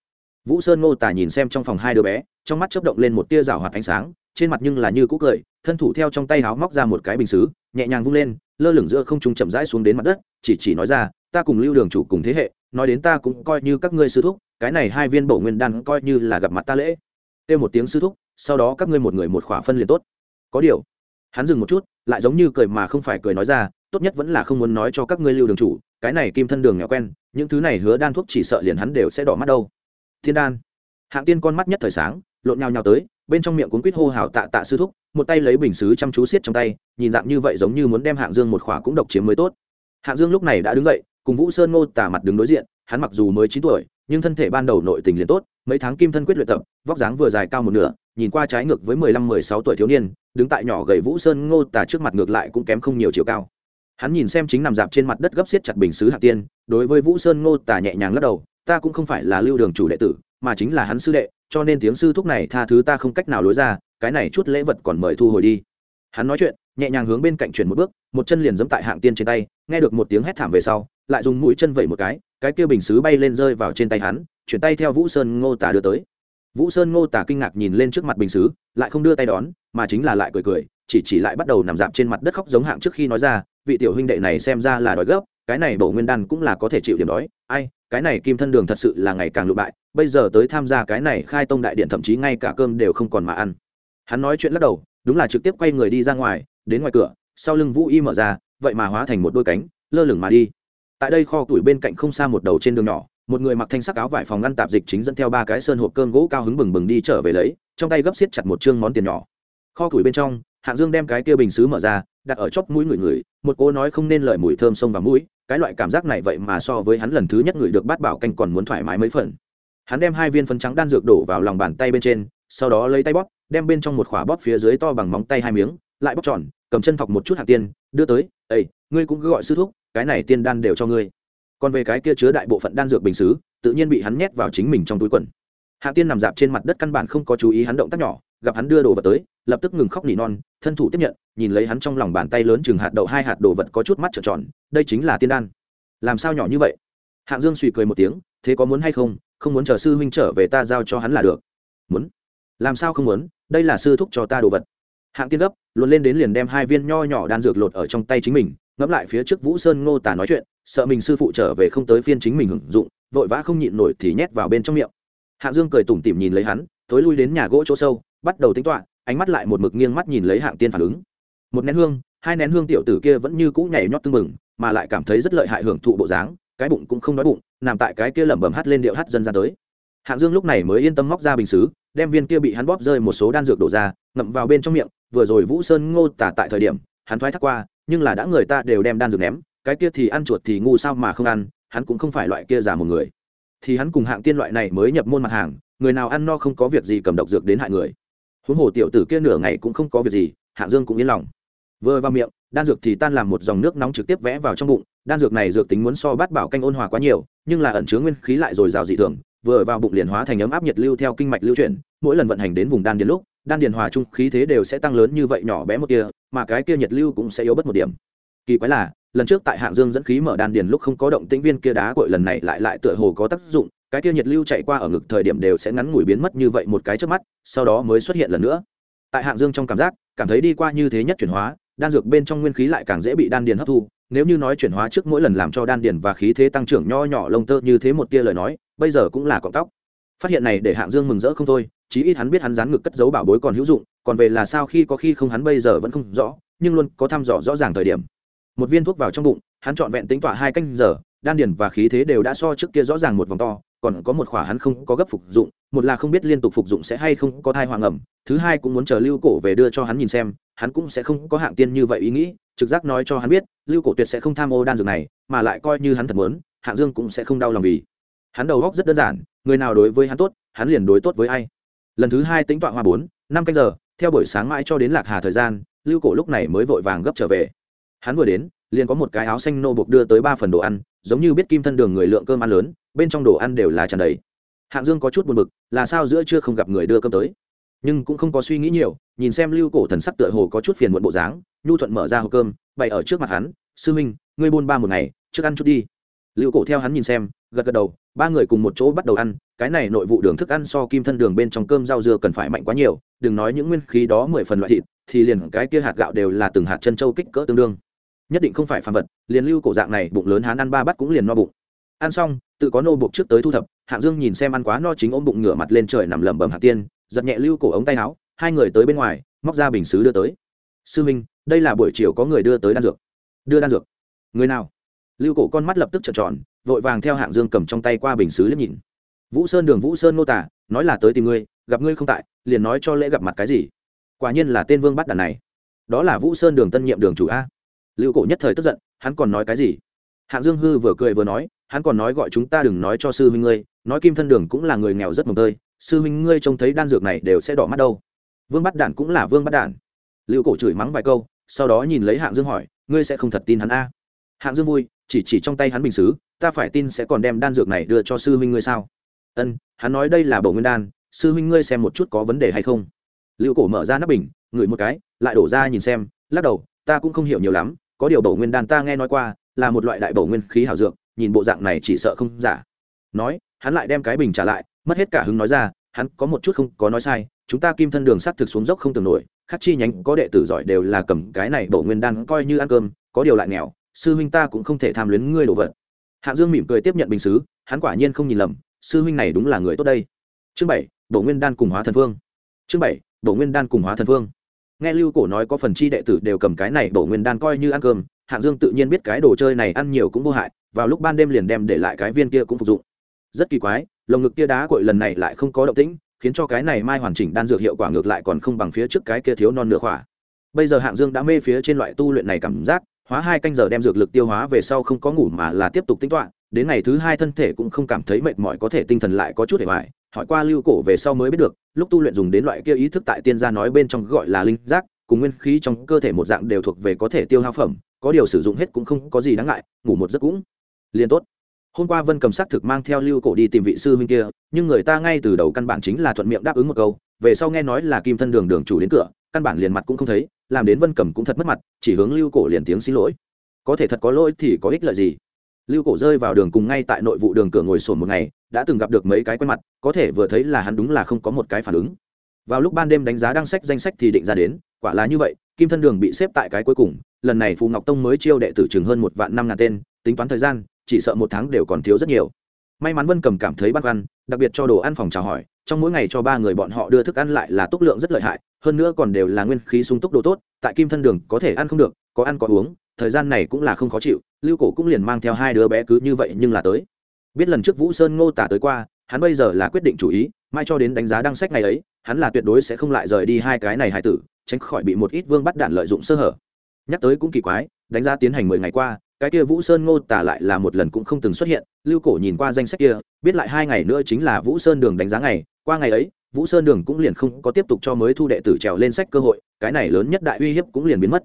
[SPEAKER 1] Vũ sơn ngô tả nhìn xem trong phòng hai đứa bé, trong mắt chớp động lên một tia rào hoạt ánh sáng trên mặt nhưng là như cũ cười, thân thủ theo trong tay háo móc ra một cái bình xứ, nhẹ nhàng vung lên, lơ lửng giữa không trung chậm rãi xuống đến mặt đất, chỉ chỉ nói ra, ta cùng lưu đường chủ cùng thế hệ, nói đến ta cũng coi như các ngươi sư thúc, cái này hai viên bổ nguyên đan coi như là gặp mặt ta lễ. Kêu một tiếng sư thúc, sau đó các ngươi một người một khỏa phân liền tốt. Có điều, hắn dừng một chút, lại giống như cười mà không phải cười nói ra, tốt nhất vẫn là không muốn nói cho các ngươi lưu đường chủ, cái này kim thân đường nhỏ quen, những thứ này hứa đan thuốc chỉ sợ liền hắn đều sẽ đỏ mắt đâu. Thiên đan. Hạng tiên con mắt nhất thời sáng, lộn nhau nhau tới bên trong miệng cuốn quýt hô hào tạ tạ sư thúc, một tay lấy bình xứ chăm chú xiết trong tay, nhìn dạng như vậy giống như muốn đem hạng dương một khỏa cũng độc chiếm mới tốt. Hạng dương lúc này đã đứng dậy, cùng vũ sơn ngô tả mặt đứng đối diện, hắn mặc dù mới chín tuổi, nhưng thân thể ban đầu nội tình liền tốt, mấy tháng kim thân quyết luyện tập, vóc dáng vừa dài cao một nửa, nhìn qua trái ngược với mười lăm mười sáu tuổi thiếu niên, đứng tại nhỏ gầy vũ sơn ngô tả trước mặt ngược lại cũng kém không nhiều chiều cao. Hắn nhìn xem chính nằm dạp trên mặt đất gấp xiết chặt bình xứ hạ tiên, đối với vũ sơn ngô tả nhẹ nhàng lắc đầu, ta cũng không phải là lưu đường chủ đệ tử mà chính là hắn sư đệ, cho nên tiếng sư thúc này tha thứ ta không cách nào lối ra, cái này chút lễ vật còn mời thu hồi đi. Hắn nói chuyện, nhẹ nhàng hướng bên cạnh chuyển một bước, một chân liền giẫm tại hạng tiên trên tay, nghe được một tiếng hét thảm về sau, lại dùng mũi chân vẩy một cái cái kia bình xứ bay lên rơi vào trên tay hắn, chuyển tay theo vũ sơn ngô tả đưa tới. Vũ sơn ngô tả kinh ngạc nhìn lên trước mặt bình xứ, lại không đưa tay đón, mà chính là lại cười cười, chỉ chỉ lại bắt đầu nằm dạp trên mặt đất khóc giống hạng trước khi nói ra, vị tiểu huynh đệ này xem ra là đói gấp, cái này bổ nguyên đan cũng là có thể chịu điểm đói, ai, cái này kim thân đường thật sự là ngày càng lụ bại bây giờ tới tham gia cái này khai tông đại điện thậm chí ngay cả cơm đều không còn mà ăn. Hắn nói chuyện lắc đầu, đúng là trực tiếp quay người đi ra ngoài, đến ngoài cửa, sau lưng vũ y mở ra, vậy mà hóa thành một đôi cánh, lơ lửng mà đi. Tại đây kho tuổi bên cạnh không xa một đầu trên đường nhỏ, một người mặc thanh sắc áo vải phòng ngăn tạp dịch chính dẫn theo ba cái sơn hộp cơm gỗ cao hứng bừng bừng đi trở về lấy, trong tay gấp xiết chặt một chương món tiền nhỏ. Kho tuổi bên trong, hạng dương đem cái kia bình xứ mở ra, đặt ở chóp mũi người người, một cô nói không nên lời mùi thơm sông vào mũi, cái loại cảm giác này vậy mà so với hắn lần thứ nhất người được bát bảo canh còn muốn thoải mái mấy phần hắn đem hai viên phấn trắng đan dược đổ vào lòng bàn tay bên trên, sau đó lấy tay bóp, đem bên trong một khỏa bóp phía dưới to bằng móng tay hai miếng, lại bóp tròn, cầm chân thọc một chút hạt tiên, đưa tới ây ngươi cũng cứ gọi sư thúc, cái này tiên đan đều cho ngươi. Còn về cái kia chứa đại bộ phận đan dược bình xứ, tự nhiên bị hắn nhét vào chính mình trong túi quần. Hạ tiên nằm dạp trên mặt đất căn bản không có chú ý hắn động tác nhỏ, gặp hắn đưa đồ vật tới, lập tức ngừng khóc nỉ non, thân thủ tiếp nhận, nhìn lấy hắn trong lòng bàn tay lớn chừng hạt đậu hai hạt đồ vật có chút mắt trợn tròn, đây chính là tiên đan. Làm sao nhỏ như vậy? Hạng dương suy cười một tiếng, thế có muốn hay không không muốn chờ sư huynh trở về ta giao cho hắn là được. Muốn? Làm sao không muốn? Đây là sư thúc cho ta đồ vật. Hạng tiên gấp luôn lên đến liền đem hai viên nho nhỏ đan dược lột ở trong tay chính mình, ngẫm lại phía trước vũ sơn ngô tả nói chuyện, sợ mình sư phụ trở về không tới phiên chính mình hưởng dụng, vội vã không nhịn nổi thì nhét vào bên trong miệng. Hạng dương cười tủm tỉm nhìn lấy hắn, thối lui đến nhà gỗ chỗ sâu, bắt đầu tính toạ ánh mắt lại một mực nghiêng mắt nhìn lấy hạng tiên phản ứng. Một nén hương, hai nén hương tiểu tử kia vẫn như cũ nhảy nhót tưng mừng mà lại cảm thấy rất lợi hại hưởng thụ bộ dáng cái bụng cũng không đói bụng, nằm tại cái kia lẩm bẩm hát lên điệu hát dân ra tới. Hạng dương lúc này mới yên tâm móc ra bình xứ, đem viên kia bị hắn bóp rơi một số đan dược đổ ra, ngậm vào bên trong miệng, vừa rồi vũ sơn ngô tả tại thời điểm, hắn thoái thác qua, nhưng là đã người ta đều đem đan dược ném, cái kia thì ăn chuột thì ngu sao mà không ăn, hắn cũng không phải loại kia giả một người. Thì hắn cùng hạng tiên loại này mới nhập môn mặt hàng, người nào ăn no không có việc gì cầm độc dược đến hại người. Huống hồ tiểu tử kia nửa ngày cũng không có việc gì, hạng dương cũng yên lòng. Vừa vào miệng đan dược thì tan làm một dòng nước nóng trực tiếp vẽ vào trong bụng. Đan dược này dược tính muốn so bát bảo canh ôn hòa quá nhiều, nhưng là ẩn chứa nguyên khí lại dồi dào dị thường, vừa vào bụng liền hóa thành ấm áp nhiệt lưu theo kinh mạch lưu chuyển. Mỗi lần vận hành đến vùng đan điền lúc, đan điền hòa trung khí thế đều sẽ tăng lớn như vậy nhỏ bé một tia mà cái kia nhiệt lưu cũng sẽ yếu bất một điểm. Kỳ quái là, lần trước tại hạng dương dẫn khí mở đan điền lúc không có động tĩnh viên kia đá cội lần này lại lại tựa hồ có tác dụng, cái kia nhiệt lưu chạy qua ở ngực thời điểm đều sẽ ngắn ngủi biến mất như vậy một cái trước mắt, sau đó mới xuất hiện lần nữa. Tại hạng dương trong cảm giác, cảm thấy đi qua như thế nhất chuyển hóa đan dược bên trong nguyên khí lại càng dễ bị đan điền hấp thu. Nếu như nói chuyển hóa trước mỗi lần làm cho đan điền và khí thế tăng trưởng nho nhỏ lông tơ như thế một tia lời nói, bây giờ cũng là cọng tóc. Phát hiện này để hạng dương mừng rỡ không thôi, chí ít hắn biết hắn dán ngực cất giấu bảo bối còn hữu dụng, còn về là sao khi có khi không hắn bây giờ vẫn không rõ, nhưng luôn có thăm dò rõ ràng thời điểm. Một viên thuốc vào trong bụng, hắn trọn vẹn tính tỏa hai canh giờ, đan điền và khí thế đều đã so trước kia rõ ràng một vòng to, còn có một khỏa hắn không có gấp phục dụng, một là không biết liên tục phục dụng sẽ hay không có thai hoàng ẩm thứ hai cũng muốn chờ lưu cổ về đưa cho hắn nhìn xem, hắn cũng sẽ không có hạng tiên như vậy ý nghĩ, trực giác nói cho hắn biết, lưu cổ tuyệt sẽ không tham ô đan dược này, mà lại coi như hắn thật muốn, hạng dương cũng sẽ không đau lòng vì. Hắn đầu góc rất đơn giản, người nào đối với hắn tốt, hắn liền đối tốt với ai. Lần thứ hai tính tọa hoa bốn, năm canh giờ, theo buổi sáng mãi cho đến lạc hà thời gian, lưu cổ lúc này mới vội vàng gấp trở về. Hắn vừa đến, liền có một cái áo xanh nô buộc đưa tới ba phần đồ ăn, giống như biết kim thân đường người lượng cơm ăn lớn, bên trong đồ ăn đều là tràn đầy. Hạng dương có chút buồn bực, là sao giữa trưa không gặp người đưa cơm tới? Nhưng cũng không có suy nghĩ nhiều, nhìn xem lưu cổ thần sắc tựa hồ có chút phiền muộn bộ dáng, nhu thuận mở ra hộp cơm, bày ở trước mặt hắn, sư minh ngươi buôn ba một ngày, trước ăn chút đi. Lưu cổ theo hắn nhìn xem, gật gật đầu, ba người cùng một chỗ bắt đầu ăn, cái này nội vụ đường thức ăn so kim thân đường bên trong cơm rau dưa cần phải mạnh quá nhiều, đừng nói những nguyên khí đó mười phần loại thịt, thì liền cái kia hạt gạo đều là từng hạt chân châu kích cỡ tương đương. Nhất định không phải phàm vật, liền lưu cổ dạng này, bụng lớn hắn ăn ba bát cũng liền no bụng. Ăn xong, tự có nô buộc trước tới thu thập, hạng dương nhìn xem ăn quá no chính ôm bụng ngửa mặt lên trời nằm lẩm bẩm hạt tiên giật nhẹ lưu cổ ống tay áo, hai người tới bên ngoài, móc ra bình xứ đưa tới. Sư minh đây là buổi chiều có người đưa tới đan dược. Đưa đan dược? Người nào? Lưu cổ con mắt lập tức trợn tròn, vội vàng theo hạng dương cầm trong tay qua bình xứ liếc nhìn. Vũ sơn đường, vũ sơn nô tả nói là tới tìm ngươi, gặp ngươi không tại, liền nói cho lễ gặp mặt cái gì? Quả nhiên là tên vương bắt đàn này. Đó là vũ sơn đường tân nhiệm đường chủ a. Lưu cổ nhất thời tức giận, hắn còn nói cái gì? Hạng dương hư vừa cười vừa nói, hắn còn nói gọi chúng ta đừng nói cho sư huynh ngươi, nói kim thân đường cũng là người nghèo rất mồm tơi sư huynh ngươi trông thấy đan dược này đều sẽ đỏ mắt đâu. Vương bắt đản cũng là vương bắt đản. Lưu cổ chửi mắng vài câu, sau đó nhìn lấy hạng dương hỏi, ngươi sẽ không thật tin hắn a? Hạng dương vui, chỉ chỉ trong tay hắn bình xứ, ta phải tin sẽ còn đem đan dược này đưa cho sư huynh ngươi sao? Ân, hắn nói đây là bầu nguyên đan, sư huynh ngươi xem một chút có vấn đề hay không? Lưu cổ mở ra nắp bình, ngửi một cái, lại đổ ra nhìn xem, lắc đầu, ta cũng không hiểu nhiều lắm, có điều bầu nguyên đan ta nghe nói qua, là một loại đại bầu nguyên khí hảo dược, nhìn bộ dạng này chỉ sợ không giả. Nói, hắn lại đem cái bình trả lại mất hết cả hứng nói ra, hắn có một chút không có nói sai, chúng ta kim thân đường sắt thực xuống dốc không tưởng nổi, khắc chi nhánh có đệ tử giỏi đều là cầm cái này bổ nguyên đan coi như ăn cơm, có điều lại nghèo, sư huynh ta cũng không thể tham luyến ngươi đồ vật. Hạ dương mỉm cười tiếp nhận bình xứ, hắn quả nhiên không nhìn lầm, sư huynh này đúng là người tốt đây. Chương bảy bổ nguyên đan cùng hóa thần phương chương bảy bổ nguyên đan cùng hóa thần phương nghe lưu cổ nói có phần chi đệ tử đều cầm cái này bổ nguyên đan coi như ăn cơm hạng dương tự nhiên biết cái đồ chơi này ăn nhiều cũng vô hại, vào lúc ban đêm liền đem để lại cái viên kia cũng phục dụng. Rất kỳ quái lồng ngực kia đá cội lần này lại không có động tĩnh, khiến cho cái này mai hoàn chỉnh đan dược hiệu quả ngược lại còn không bằng phía trước cái kia thiếu non nửa khỏa. Bây giờ hạng dương đã mê phía trên loại tu luyện này cảm giác, hóa hai canh giờ đem dược lực tiêu hóa về sau không có ngủ mà là tiếp tục tính toạ đến ngày thứ hai thân thể cũng không cảm thấy mệt mỏi có thể tinh thần lại có chút hề hoài, hỏi qua lưu cổ về sau mới biết được, lúc tu luyện dùng đến loại kia ý thức tại tiên gia nói bên trong gọi là linh giác, cùng nguyên khí trong cơ thể một dạng đều thuộc về có thể tiêu hao phẩm, có điều sử dụng hết cũng không có gì đáng ngại, ngủ một giấc cũng liền tốt hôm qua vân cầm s thực mang theo lưu cổ đi tìm vị sư huynh kia, nhưng người ta ngay từ đầu căn bản chính là thuận miệng đáp ứng một câu, về sau nghe nói là kim thân đường đường chủ đến cửa, căn bản liền mặt cũng không thấy, làm đến vân cầm cũng thật mất mặt, chỉ hướng lưu cổ liền tiếng xin lỗi. Có thể thật có lỗi thì có ích lợi gì? Lưu cổ rơi vào đường cùng ngay tại nội vụ đường cửa ngồi sồn một ngày, đã từng gặp được mấy cái quen mặt, có thể vừa thấy là hắn đúng là không có một cái phản ứng. Vào lúc ban đêm đánh giá đăng sách danh sách thì định ra đến, quả là như vậy, kim thân đường bị xếp tại cái cuối cùng, lần này phù ngọc tông mới chiêu đệ tử chừng hơn một vạn năm ngàn tên, tính toán thời gian chỉ sợ một tháng đều còn thiếu rất nhiều. May mắn vân cầm cảm thấy băn khoăn, đặc biệt cho đồ ăn phòng chào hỏi, trong mỗi ngày cho ba người bọn họ đưa thức ăn lại là túc lượng rất lợi hại, hơn nữa còn đều là nguyên khí sung túc đồ tốt, tại kim thân đường có thể ăn không được, có ăn có uống, thời gian này cũng là không khó chịu, lưu cổ cũng liền mang theo hai đứa bé cứ như vậy nhưng là tới. Biết lần trước vũ sơn ngô tả tới qua, hắn bây giờ là quyết định chủ ý, mai cho đến đánh giá đăng sách ngày ấy, hắn là tuyệt đối sẽ không lại rời đi hai cái này hài tử, tránh khỏi bị một ít vương bắt đạn lợi dụng sơ hở. Nhắc tới cũng kỳ quái, đánh giá tiến hành mười ngày qua cái kia vũ sơn ngô tả lại là một lần cũng không từng xuất hiện, lưu cổ nhìn qua danh sách kia, biết lại hai ngày nữa chính là vũ sơn đường đánh giá ngày, qua ngày ấy, vũ sơn đường cũng liền không có tiếp tục cho mới thu đệ tử trèo lên sách cơ hội, cái này lớn nhất đại uy hiếp cũng liền biến mất.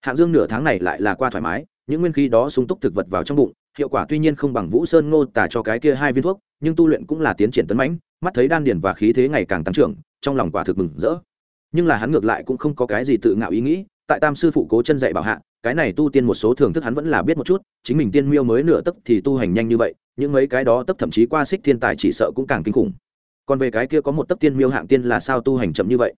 [SPEAKER 1] Hạng dương nửa tháng này lại là qua thoải mái, những nguyên khí đó sung túc thực vật vào trong bụng, hiệu quả tuy nhiên không bằng vũ sơn ngô tả cho cái kia hai viên thuốc, nhưng tu luyện cũng là tiến triển tấn mãnh, mắt thấy đan điền và khí thế ngày càng tăng trưởng, trong lòng quả thực mừng rỡ. Nhưng là hắn ngược lại cũng không có cái gì tự ngạo ý nghĩ tại tam sư phụ cố chân dạy bảo hạ, cái này tu tiên một số thưởng thức hắn vẫn là biết một chút, chính mình tiên miêu mới nửa tấc thì tu hành nhanh như vậy, những mấy cái đó tấc thậm chí qua xích thiên tài chỉ sợ cũng càng kinh khủng. Còn về cái kia có một tấc tiên miêu hạng tiên là sao tu hành chậm như vậy?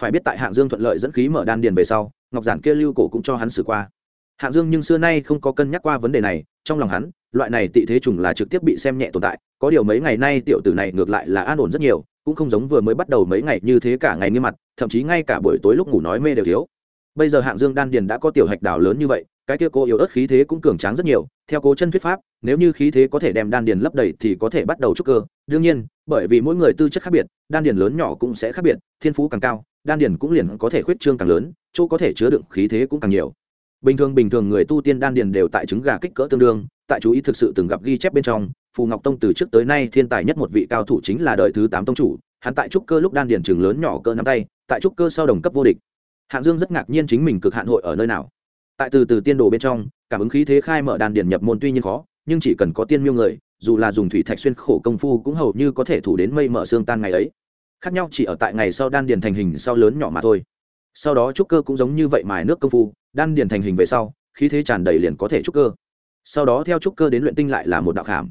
[SPEAKER 1] Phải biết tại hạng dương thuận lợi dẫn khí mở đan điền về sau, ngọc giản kia lưu cổ cũng cho hắn xử qua. Hạng dương nhưng xưa nay không có cân nhắc qua vấn đề này, trong lòng hắn, loại này tị thế trùng là trực tiếp bị xem nhẹ tồn tại, có điều mấy ngày nay tiểu tử này ngược lại là an ổn rất nhiều, cũng không giống vừa mới bắt đầu mấy ngày như thế cả ngày nghiêm mặt, thậm chí ngay cả buổi tối lúc ngủ nói mê đều thiếu bây giờ hạng dương đan điền đã có tiểu hạch đảo lớn như vậy, cái kia cô yếu ớt khí thế cũng cường tráng rất nhiều, theo cố chân thuyết pháp, nếu như khí thế có thể đem đan điền lấp đầy thì có thể bắt đầu trúc cơ. Đương nhiên, bởi vì mỗi người tư chất khác biệt, đan điền lớn nhỏ cũng sẽ khác biệt, thiên phú càng cao, đan điền cũng liền có thể khuyết trương càng lớn, chỗ có thể chứa đựng khí thế cũng càng nhiều. Bình thường bình thường người tu tiên đan điền đều tại trứng gà kích cỡ tương đương, tại chú ý thực sự từng gặp ghi chép bên trong, phù ngọc tông từ trước tới nay thiên tài nhất một vị cao thủ chính là đời thứ tám tông chủ, hắn tại trúc cơ lúc đan điền trường lớn nhỏ cỡ nắm tay, tại trúc cơ sau đồng cấp vô địch hạng dương rất ngạc nhiên chính mình cực hạn hội ở nơi nào. Tại từ từ tiên đồ bên trong, cảm ứng khí thế khai mở đan điền nhập môn tuy nhiên khó, nhưng chỉ cần có tiên miêu người, dù là dùng thủy thạch xuyên khổ công phu cũng hầu như có thể thủ đến mây mở xương tan ngày ấy. Khác nhau chỉ ở tại ngày sau đan điền thành hình sau lớn nhỏ mà thôi. Sau đó trúc cơ cũng giống như vậy mài nước công phu, đan điền thành hình về sau, khí thế tràn đầy liền có thể trúc cơ. Sau đó theo trúc cơ đến luyện tinh lại là một đạo khảm.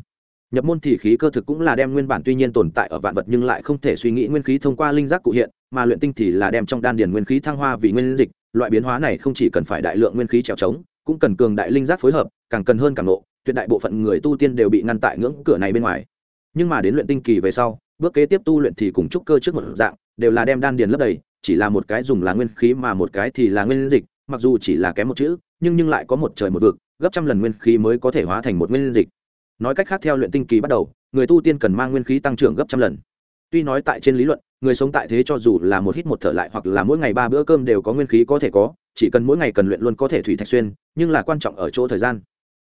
[SPEAKER 1] Nhập môn thì khí cơ thực cũng là đem nguyên bản tuy nhiên tồn tại ở vạn vật nhưng lại không thể suy nghĩ nguyên khí thông qua linh giác cụ hiện mà luyện tinh thì là đem trong đan điền nguyên khí thăng hoa vì nguyên dịch, loại biến hóa này không chỉ cần phải đại lượng nguyên khí trèo trống, cũng cần cường đại linh giác phối hợp, càng cần hơn càng nộ, tuyệt đại bộ phận người tu tiên đều bị ngăn tại ngưỡng cửa này bên ngoài. Nhưng mà đến luyện tinh kỳ về sau, bước kế tiếp tu luyện thì cùng trúc cơ trước một dạng, đều là đem đan điền lấp đầy, chỉ là một cái dùng là nguyên khí mà một cái thì là nguyên dịch, mặc dù chỉ là kém một chữ, nhưng nhưng lại có một trời một vực, gấp trăm lần nguyên khí mới có thể hóa thành một nguyên dịch. Nói cách khác theo luyện tinh kỳ bắt đầu, người tu tiên cần mang nguyên khí tăng trưởng gấp trăm lần. Tuy nói tại trên lý luận người sống tại thế cho dù là một hít một thở lại hoặc là mỗi ngày ba bữa cơm đều có nguyên khí có thể có, chỉ cần mỗi ngày cần luyện luôn có thể thủy thạch xuyên, nhưng là quan trọng ở chỗ thời gian.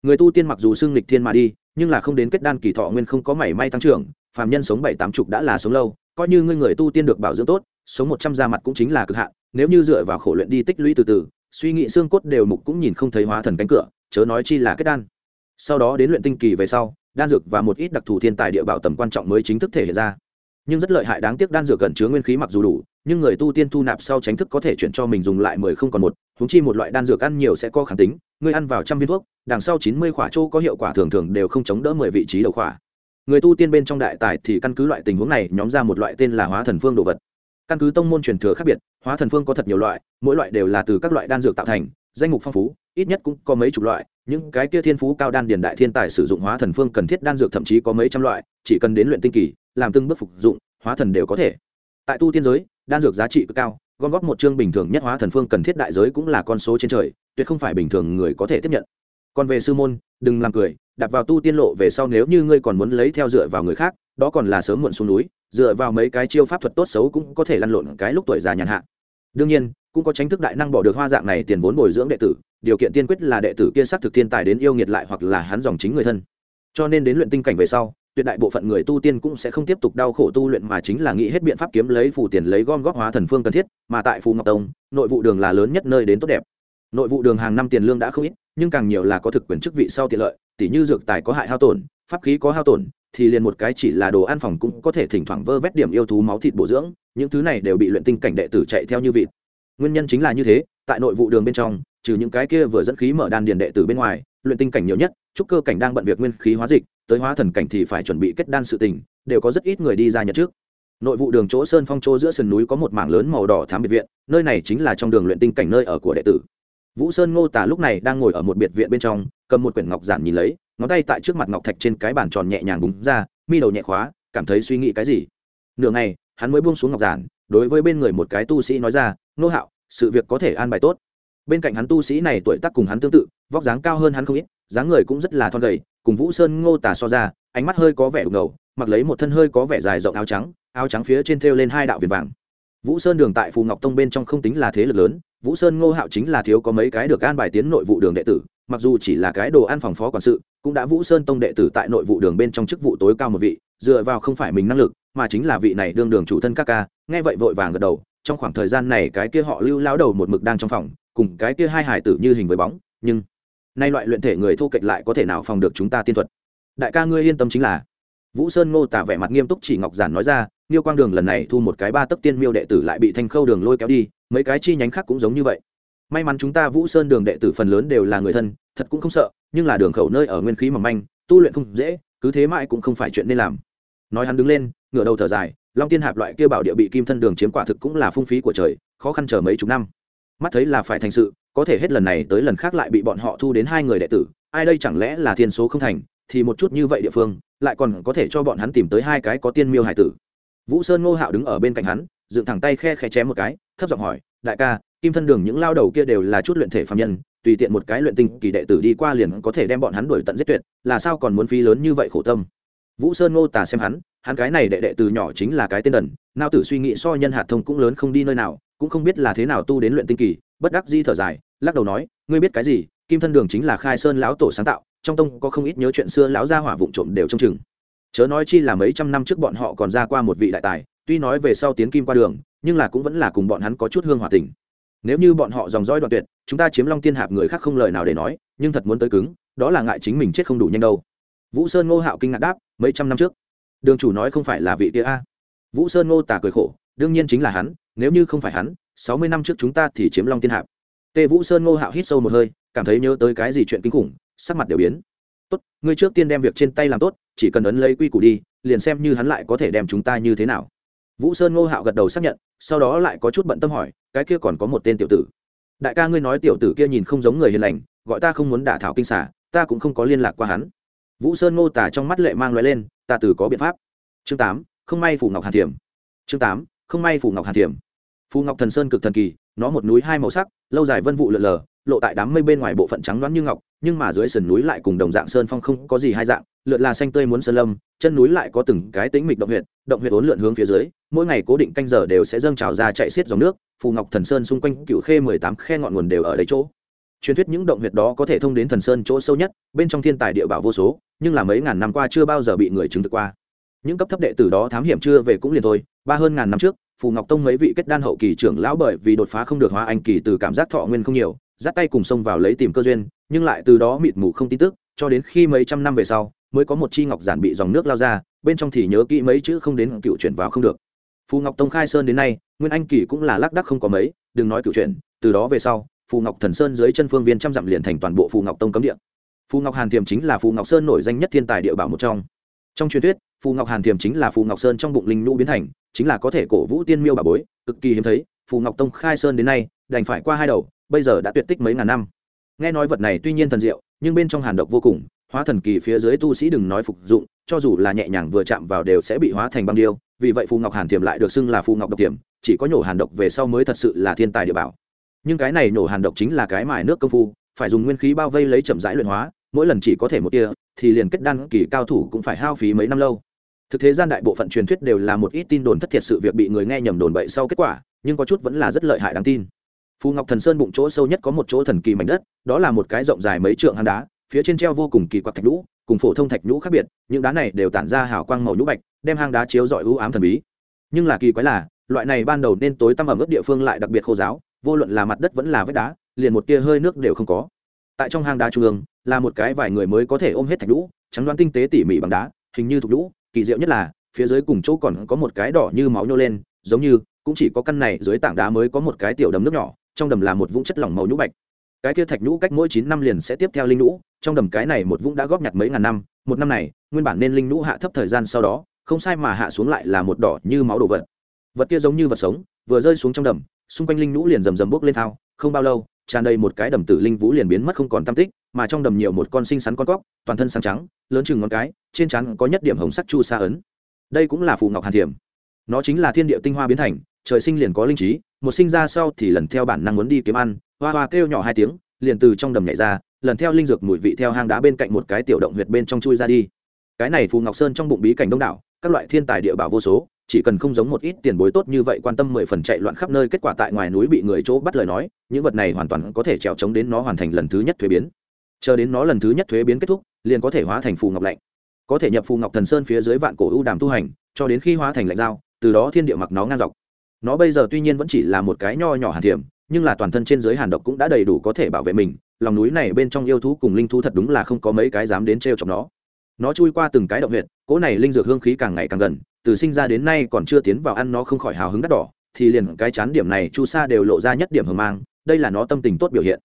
[SPEAKER 1] Người tu tiên mặc dù xưng lịch thiên mà đi, nhưng là không đến kết đan kỳ thọ nguyên không có mảy may tăng trưởng, phàm nhân sống bảy tám chục đã là sống lâu, coi như ngươi người tu tiên được bảo dưỡng tốt, sống một trăm ra mặt cũng chính là cực hạn, nếu như dựa vào khổ luyện đi tích lũy từ từ, suy nghĩ xương cốt đều mục cũng nhìn không thấy hóa thần cánh cửa, chớ nói chi là kết đan. Sau đó đến luyện tinh kỳ về sau, đan dược và một ít đặc thù thiên tài địa bảo tầm quan trọng mới chính thức thể hiện ra nhưng rất lợi hại đáng tiếc đan dược gần chứa nguyên khí mặc dù đủ, nhưng người tu tiên thu nạp sau tránh thức có thể chuyển cho mình dùng lại mười không còn một húng chi một loại đan dược ăn nhiều sẽ có kháng tính, người ăn vào trăm viên thuốc, đằng sau chín mươi khỏa châu có hiệu quả thường thường đều không chống đỡ mười vị trí đầu khỏa. Người tu tiên bên trong đại tài thì căn cứ loại tình huống này nhóm ra một loại tên là hóa thần phương đồ vật. Căn cứ tông môn truyền thừa khác biệt, hóa thần phương có thật nhiều loại, mỗi loại đều là từ các loại đan dược tạo thành, danh mục phong phú, ít nhất cũng có mấy chục loại, những cái kia thiên phú cao đan điền đại thiên tài sử dụng hóa thần phương cần thiết đan dược thậm chí có mấy trăm loại, chỉ cần đến luyện tinh kỳ làm từng bước phục dụng, hóa thần đều có thể. Tại tu tiên giới, đan dược giá trị cực cao, gom góp một chương bình thường nhất hóa thần phương cần thiết đại giới cũng là con số trên trời, tuyệt không phải bình thường người có thể tiếp nhận. Còn về sư môn, đừng làm cười, đặt vào tu tiên lộ về sau nếu như ngươi còn muốn lấy theo dựa vào người khác, đó còn là sớm muộn xuống núi, dựa vào mấy cái chiêu pháp thuật tốt xấu cũng có thể lăn lộn cái lúc tuổi già nhàn hạ. Đương nhiên, cũng có tránh thức đại năng bỏ được hoa dạng này tiền vốn bồi dưỡng đệ tử, điều kiện tiên quyết là đệ tử kia xác thực thiên tài đến yêu nghiệt lại hoặc là hắn dòng chính người thân. Cho nên đến luyện tinh cảnh về sau tuyệt đại bộ phận người tu tiên cũng sẽ không tiếp tục đau khổ tu luyện mà chính là nghĩ hết biện pháp kiếm lấy phù tiền lấy gom góp hóa thần phương cần thiết, mà tại phù ngọc tông, nội vụ đường là lớn nhất nơi đến tốt đẹp. Nội vụ đường hàng năm tiền lương đã không ít, nhưng càng nhiều là có thực quyền chức vị sau tiện lợi, tỉ như dược tài có hại hao tổn, pháp khí có hao tổn, thì liền một cái chỉ là đồ ăn phòng cũng có thể thỉnh thoảng vơ vét điểm yêu thú máu thịt bổ dưỡng, những thứ này đều bị luyện tinh cảnh đệ tử chạy theo như vịt. Nguyên nhân chính là như thế, tại nội vụ đường bên trong, trừ những cái kia vừa dẫn khí mở đan điền đệ tử bên ngoài, luyện tinh cảnh nhiều nhất trúc cơ cảnh đang bận việc nguyên khí hóa dịch, tới hóa thần cảnh thì phải chuẩn bị kết đan sự tình, đều có rất ít người đi ra nhận trước. Nội vụ đường chỗ sơn phong chỗ giữa sườn núi có một mảng lớn màu đỏ thám biệt viện, nơi này chính là trong đường luyện tinh cảnh nơi ở của đệ tử. Vũ sơn ngô tả lúc này đang ngồi ở một biệt viện bên trong, cầm một quyển ngọc giản nhìn lấy, ngón tay tại trước mặt ngọc thạch trên cái bàn tròn nhẹ nhàng búng ra, mi đầu nhẹ khóa, cảm thấy suy nghĩ cái gì. Nửa ngày, hắn mới buông xuống ngọc giản, đối với bên người một cái tu sĩ nói ra nô hạo, sự việc có thể an bài tốt bên cạnh hắn tu sĩ này tuổi tác cùng hắn tương tự, vóc dáng cao hơn hắn không ít, dáng người cũng rất là thon gầy, cùng vũ sơn ngô tả so ra, ánh mắt hơi có vẻ đục ngầu, mặc lấy một thân hơi có vẻ dài rộng áo trắng áo trắng phía trên thêu lên hai đạo viền vàng. Vũ sơn đường tại phù ngọc tông bên trong không tính là thế lực lớn, vũ sơn ngô hạo chính là thiếu có mấy cái được an bài tiến nội vụ đường đệ tử, mặc dù chỉ là cái đồ ăn phòng phó quản sự, cũng đã vũ sơn tông đệ tử tại nội vụ đường bên trong chức vụ tối cao một vị, dựa vào không phải mình năng lực, mà chính là vị này đương đường chủ thân các ca, nghe vậy vội vàng gật đầu, trong khoảng thời gian này cái kia họ lưu lao đầu một mực đang trong phòng cùng cái kia hai hải tử như hình với bóng, nhưng nay loại luyện thể người thu kệch lại có thể nào phòng được chúng ta tiên thuật? Đại ca ngươi yên tâm chính là. Vũ sơn ngô tả vẻ mặt nghiêm túc chỉ ngọc giản nói ra, nghiêu quang đường lần này thu một cái ba tấc tiên miêu đệ tử lại bị thanh khâu đường lôi kéo đi, mấy cái chi nhánh khác cũng giống như vậy. May mắn chúng ta vũ sơn đường đệ tử phần lớn đều là người thân, thật cũng không sợ, nhưng là đường khẩu nơi ở nguyên khí mỏng manh, tu luyện không dễ, cứ thế mãi cũng không phải chuyện nên làm. Nói hắn đứng lên, ngửa đầu thở dài, long tiên hạp loại kia bảo địa bị kim thân đường chiếm quả thực cũng là phung phí của trời, khó khăn chờ mấy chục năm mắt thấy là phải thành sự, có thể hết lần này tới lần khác lại bị bọn họ thu đến hai người đệ tử, ai đây chẳng lẽ là thiên số không thành, thì một chút như vậy địa phương, lại còn có thể cho bọn hắn tìm tới hai cái có tiên miêu hải tử. Vũ sơn ngô hạo đứng ở bên cạnh hắn, dựng thẳng tay khe khe chém một cái, thấp giọng hỏi, đại ca, kim thân đường những lao đầu kia đều là chút luyện thể phạm nhân, tùy tiện một cái luyện tinh kỳ đệ tử đi qua liền có thể đem bọn hắn đuổi tận giết tuyệt, là sao còn muốn phí lớn như vậy khổ tâm? Vũ sơn ngô tà xem hắn hắn cái này đệ đệ từ nhỏ chính là cái tên đần, nao tử suy nghĩ so nhân hạt thông cũng lớn không đi nơi nào cũng không biết là thế nào tu đến luyện tinh kỳ, bất đắc di thở dài, lắc đầu nói, ngươi biết cái gì, kim thân đường chính là khai sơn lão tổ sáng tạo, trong tông có không ít nhớ chuyện xưa lão gia hỏa vụng trộm đều trong chừng. Chớ nói chi là mấy trăm năm trước bọn họ còn ra qua một vị đại tài, tuy nói về sau tiến kim qua đường, nhưng là cũng vẫn là cùng bọn hắn có chút hương hòa tình. Nếu như bọn họ dòng dõi đoạn tuyệt, chúng ta chiếm long tiên hạp người khác không lời nào để nói, nhưng thật muốn tới cứng, đó là ngại chính mình chết không đủ nhanh đâu. Vũ sơn ngô hạo kinh ngạc đáp, mấy trăm năm trước? Đường chủ nói không phải là vị kia a. Vũ sơn ngô tả cười khổ, đương nhiên chính là hắn nếu như không phải hắn, sáu mươi năm trước chúng ta thì chiếm long tiên hạp. Tề vũ sơn ngô hạo hít sâu một hơi, cảm thấy nhớ tới cái gì chuyện kinh khủng, sắc mặt đều biến. Tốt, ngươi trước tiên đem việc trên tay làm tốt, chỉ cần ấn lấy quy củ đi, liền xem như hắn lại có thể đem chúng ta như thế nào. Vũ sơn ngô hạo gật đầu xác nhận, sau đó lại có chút bận tâm hỏi, cái kia còn có một tên tiểu tử. Đại ca ngươi nói tiểu tử kia nhìn không giống người hiền lành, gọi ta không muốn đả thảo kinh xả ta cũng không có liên lạc qua hắn. Vũ sơn ngô tả trong mắt lệ mang loại lên, ta từ có biện pháp. Chương tám, không may phủ ngọc hàn thiểm. Chương tám không may phù ngọc hàn thiểm. Phù ngọc thần sơn cực thần kỳ, nó một núi hai màu sắc, lâu dài vân vụ lượn lờ, lộ tại đám mây bên ngoài bộ phận trắng đoán như ngọc, nhưng mà dưới sườn núi lại cùng đồng dạng sơn phong không có gì hai dạng, lượn là xanh tươi muốn sơn lâm, chân núi lại có từng cái tính mịch động huyệt động huyệt ốn lượn hướng phía dưới, mỗi ngày cố định canh giờ đều sẽ dâng trào ra chạy xiết dòng nước, phù ngọc thần sơn xung quanh cựu khê mười tám khe ngọn nguồn đều ở đấy chỗ. Truyền thuyết những động huyệt đó có thể thông đến thần sơn chỗ sâu nhất, bên trong thiên tài địa bảo vô số, nhưng là mấy ngàn năm qua chưa bao giờ bị người chứng thực qua. Những cấp thấp đệ tử đó thám hiểm chưa về cũng liền thôi ba hơn ngàn năm trước, phù ngọc tông mấy vị kết đan hậu kỳ trưởng lão bởi vì đột phá không được hóa anh kỳ từ cảm giác thọ nguyên không nhiều, dắt tay cùng xông vào lấy tìm cơ duyên, nhưng lại từ đó mịt mù không tin tức, cho đến khi mấy trăm năm về sau, mới có một chi ngọc giản bị dòng nước lao ra, bên trong thì nhớ kỹ mấy chữ không đến cựu chuyển vào không được. Phù ngọc tông khai sơn đến nay, nguyên anh kỳ cũng là lác đắc không có mấy, đừng nói cựu chuyển, từ đó về sau, phù ngọc thần sơn dưới chân phương viên trăm dặm liền thành toàn bộ phù ngọc tông cấm địa. Phù ngọc hàn thiềm chính là phù ngọc sơn nổi danh nhất thiên tài địa bảo một trong. Trong truyền thuyết, phù ngọc hàn thiềm chính là phù ngọc sơn trong bụng linh nhũ biến thành chính là có thể cổ vũ tiên miêu bà bối, cực kỳ hiếm thấy, phù ngọc tông khai sơn đến nay, đành phải qua hai đầu, bây giờ đã tuyệt tích mấy ngàn năm. Nghe nói vật này tuy nhiên thần diệu, nhưng bên trong hàn độc vô cùng, hóa thần kỳ phía dưới tu sĩ đừng nói phục dụng, cho dù là nhẹ nhàng vừa chạm vào đều sẽ bị hóa thành băng điêu, vì vậy phù ngọc hàn tiềm lại được xưng là phù ngọc độc tiềm, chỉ có nhổ hàn độc về sau mới thật sự là thiên tài địa bảo. Nhưng cái này nhổ hàn độc chính là cái mài nước công phu, phải dùng nguyên khí bao vây lấy chậm rãi luyện hóa, mỗi lần chỉ có thể một tia, thì liền kết đan kỳ cao thủ cũng phải hao phí mấy năm lâu thực thế gian đại bộ phận truyền thuyết đều là một ít tin đồn thất thiệt sự việc bị người nghe nhầm đồn bậy sau kết quả, nhưng có chút vẫn là rất lợi hại đáng tin. Phù ngọc thần sơn bụng chỗ sâu nhất có một chỗ thần kỳ mảnh đất, đó là một cái rộng dài mấy trượng hang đá, phía trên treo vô cùng kỳ quặc thạch nhũ, cùng phổ thông thạch nhũ khác biệt, những đá này đều tản ra hào quang màu nhũ bạch, đem hang đá chiếu rọi ưu ám thần bí. Nhưng là kỳ quái là, loại này ban đầu nên tối tăm ẩm ướt địa phương lại đặc biệt khô giáo, vô luận là mặt đất vẫn là vách đá, liền một tia hơi nước đều không có. Tại trong hang đá trung ương, là một cái vài người mới có thể ôm hết thạch nhũ, trắng đoán tinh tế tỉ mỉ bằng đá, hình như thục nhũ kỳ diệu nhất là, phía dưới cùng chỗ còn có một cái đỏ như máu nhô lên, giống như cũng chỉ có căn này dưới tảng đá mới có một cái tiểu đầm nước nhỏ, trong đầm là một vũng chất lỏng màu nhũ bạch. Cái kia thạch nhũ cách mỗi chín năm liền sẽ tiếp theo linh nhũ, trong đầm cái này một vũng đã góp nhặt mấy ngàn năm, một năm này, nguyên bản nên linh nhũ hạ thấp thời gian sau đó, không sai mà hạ xuống lại là một đỏ như máu đồ vật. Vật kia giống như vật sống, vừa rơi xuống trong đầm, xung quanh linh nhũ liền rầm rầm bốc lên thao, không bao lâu tràn đầy một cái đầm tử linh vũ liền biến mất không còn tam tích, mà trong đầm nhiều một con sinh sắn con cóc, toàn thân sáng trắng, lớn chừng ngón cái, trên trán có nhất điểm hồng sắc chu sa ấn. Đây cũng là phù ngọc hàn thiểm. Nó chính là thiên địa tinh hoa biến thành, trời sinh liền có linh trí, một sinh ra sau thì lần theo bản năng muốn đi kiếm ăn, hoa hoa kêu nhỏ hai tiếng, liền từ trong đầm nhảy ra, lần theo linh dược mùi vị theo hang đá bên cạnh một cái tiểu động huyệt bên trong chui ra đi. Cái này phù ngọc sơn trong bụng bí cảnh đông đảo, các loại thiên tài địa bảo vô số chỉ cần không giống một ít tiền bối tốt như vậy quan tâm mười phần chạy loạn khắp nơi, kết quả tại ngoài núi bị người chỗ bắt lời nói, những vật này hoàn toàn có thể trèo chống đến nó hoàn thành lần thứ nhất thuế biến. Chờ đến nó lần thứ nhất thuế biến kết thúc, liền có thể hóa thành phù ngọc lạnh. Có thể nhập phù ngọc thần sơn phía dưới vạn cổ ưu đàm tu hành, cho đến khi hóa thành lạnh dao, từ đó thiên địa mặc nó ngang dọc. Nó bây giờ tuy nhiên vẫn chỉ là một cái nho nhỏ hàn thiểm, nhưng là toàn thân trên dưới hàn độc cũng đã đầy đủ có thể bảo vệ mình, lòng núi này bên trong yêu thú cùng linh thú thật đúng là không có mấy cái dám đến t r chọc nó. Nó chui qua từng cái động huyệt, cỗ này linh dược hương khí càng ngày càng gần từ sinh ra đến nay còn chưa tiến vào ăn nó không khỏi hào hứng đắt đỏ, thì liền cái chán điểm này chu sa đều lộ ra nhất điểm hờ mang, đây là nó tâm tình tốt biểu hiện.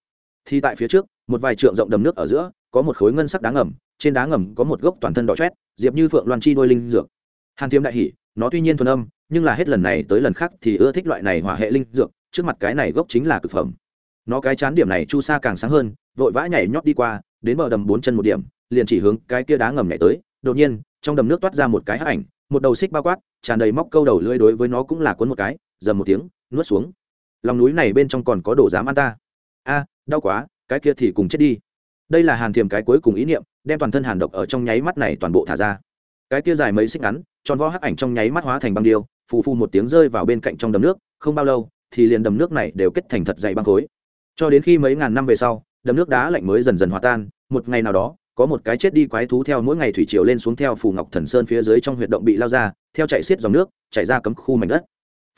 [SPEAKER 1] Thì tại phía trước, một vài trượng rộng đầm nước ở giữa, có một khối ngân sắc đá ngầm, trên đá ngầm có một gốc toàn thân đỏ chét diệp như phượng loan chi đôi linh dược. Hàn thiêm đại hỉ, nó tuy nhiên thuần âm, nhưng là hết lần này tới lần khác thì ưa thích loại này hỏa hệ linh dược, trước mặt cái này gốc chính là cực phẩm. Nó cái chán điểm này chu sa càng sáng hơn, vội vã nhảy nhót đi qua, đến bờ đầm bốn chân một điểm, liền chỉ hướng cái kia đá ngầm nhảy tới, đột nhiên, trong đầm nước toát ra một cái hắc ảnh một đầu xích bao quát, tràn đầy móc câu đầu lưỡi đối với nó cũng là cuốn một cái, dầm một tiếng, nuốt xuống. Lòng núi này bên trong còn có đồ dám ăn ta? A, đau quá, cái kia thì cùng chết đi. Đây là hàn thiềm cái cuối cùng ý niệm, đem toàn thân hàn độc ở trong nháy mắt này toàn bộ thả ra. Cái kia dài mấy xích ngắn, tròn vo hắc ảnh trong nháy mắt hóa thành băng điêu, phù phù một tiếng rơi vào bên cạnh trong đầm nước, không bao lâu, thì liền đầm nước này đều kết thành thật dày băng khối. Cho đến khi mấy ngàn năm về sau, đầm nước đá lạnh mới dần dần hòa tan, một ngày nào đó có một cái chết đi quái thú theo mỗi ngày thủy triều lên xuống theo phù ngọc thần sơn phía dưới trong huyệt động bị lao ra, theo chạy xiết dòng nước chạy ra cấm khu mảnh đất.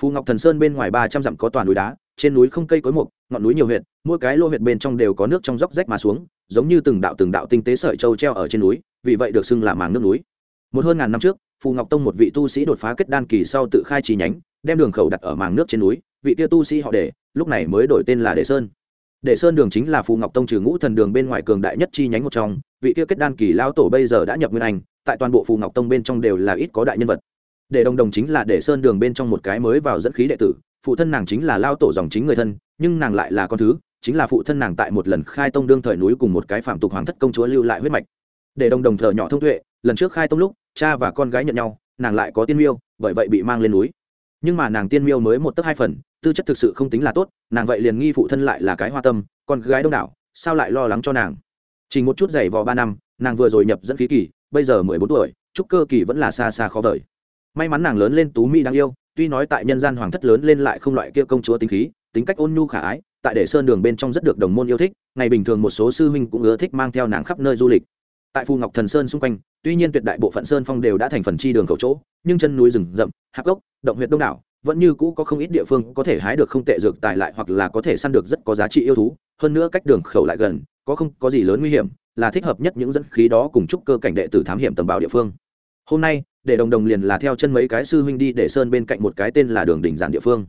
[SPEAKER 1] Phù ngọc thần sơn bên ngoài ba trăm dặm có toàn núi đá, trên núi không cây cối mục, ngọn núi nhiều huyệt, mỗi cái lô huyệt bên trong đều có nước trong dốc rách mà xuống, giống như từng đạo từng đạo tinh tế sợi châu treo ở trên núi, vì vậy được xưng là màng nước núi. Một hơn ngàn năm trước, phù ngọc tông một vị tu sĩ đột phá kết đan kỳ sau tự khai chi nhánh, đem đường khẩu đặt ở màng nước trên núi, vị tia tu sĩ họ để, lúc này mới đổi tên là đệ sơn đệ sơn đường chính là phù ngọc tông trừ ngũ thần đường bên ngoài cường đại nhất chi nhánh một trong, vị tia kết đan kỳ lao tổ bây giờ đã nhập nguyên anh, tại toàn bộ phù ngọc tông bên trong đều là ít có đại nhân vật. Để đồng đồng chính là để sơn đường bên trong một cái mới vào dẫn khí đệ tử, phụ thân nàng chính là lao tổ dòng chính người thân, nhưng nàng lại là con thứ, chính là phụ thân nàng tại một lần khai tông đương thời núi cùng một cái phạm tục hoàng thất công chúa lưu lại huyết mạch. Để đồng đồng thợ nhỏ thông tuệ, lần trước khai tông lúc, cha và con gái nhận nhau, nàng lại có tiên miêu, bởi vậy bị mang lên núi. Nhưng mà nàng tiên miêu mới một tấc hai phần tư chất thực sự không tính là tốt, nàng vậy liền nghi phụ thân lại là cái hoa tâm, con gái đông đảo, sao lại lo lắng cho nàng? Chỉ một chút giày vò ba năm, nàng vừa rồi nhập dẫn khí kỳ, bây giờ mười bốn tuổi trúc cơ kỳ vẫn là xa xa khó vời. May mắn nàng lớn lên tú mỹ đáng yêu, tuy nói tại nhân gian hoàng thất lớn lên lại không loại kia công chúa tính khí, tính cách ôn nhu khả ái, tại để sơn đường bên trong rất được đồng môn yêu thích, ngày bình thường một số sư huynh cũng ưa thích mang theo nàng khắp nơi du lịch. Tại phù ngọc thần sơn xung quanh, tuy nhiên tuyệt đại bộ phận sơn phong đều đã thành phần chi đường khẩu chỗ, nhưng chân núi rừng rậm hạc gốc, động huyện đông đảo vẫn như cũ có không ít địa phương có thể hái được không tệ dược tài lại hoặc là có thể săn được rất có giá trị yêu thú. Hơn nữa cách đường khẩu lại gần, có không, có gì lớn nguy hiểm, là thích hợp nhất những dẫn khí đó cùng chúc cơ cảnh đệ tử thám hiểm tầm bảo địa phương. Hôm nay, để đồng đồng liền là theo chân mấy cái sư huynh đi để sơn bên cạnh một cái tên là đường đỉnh giản địa phương.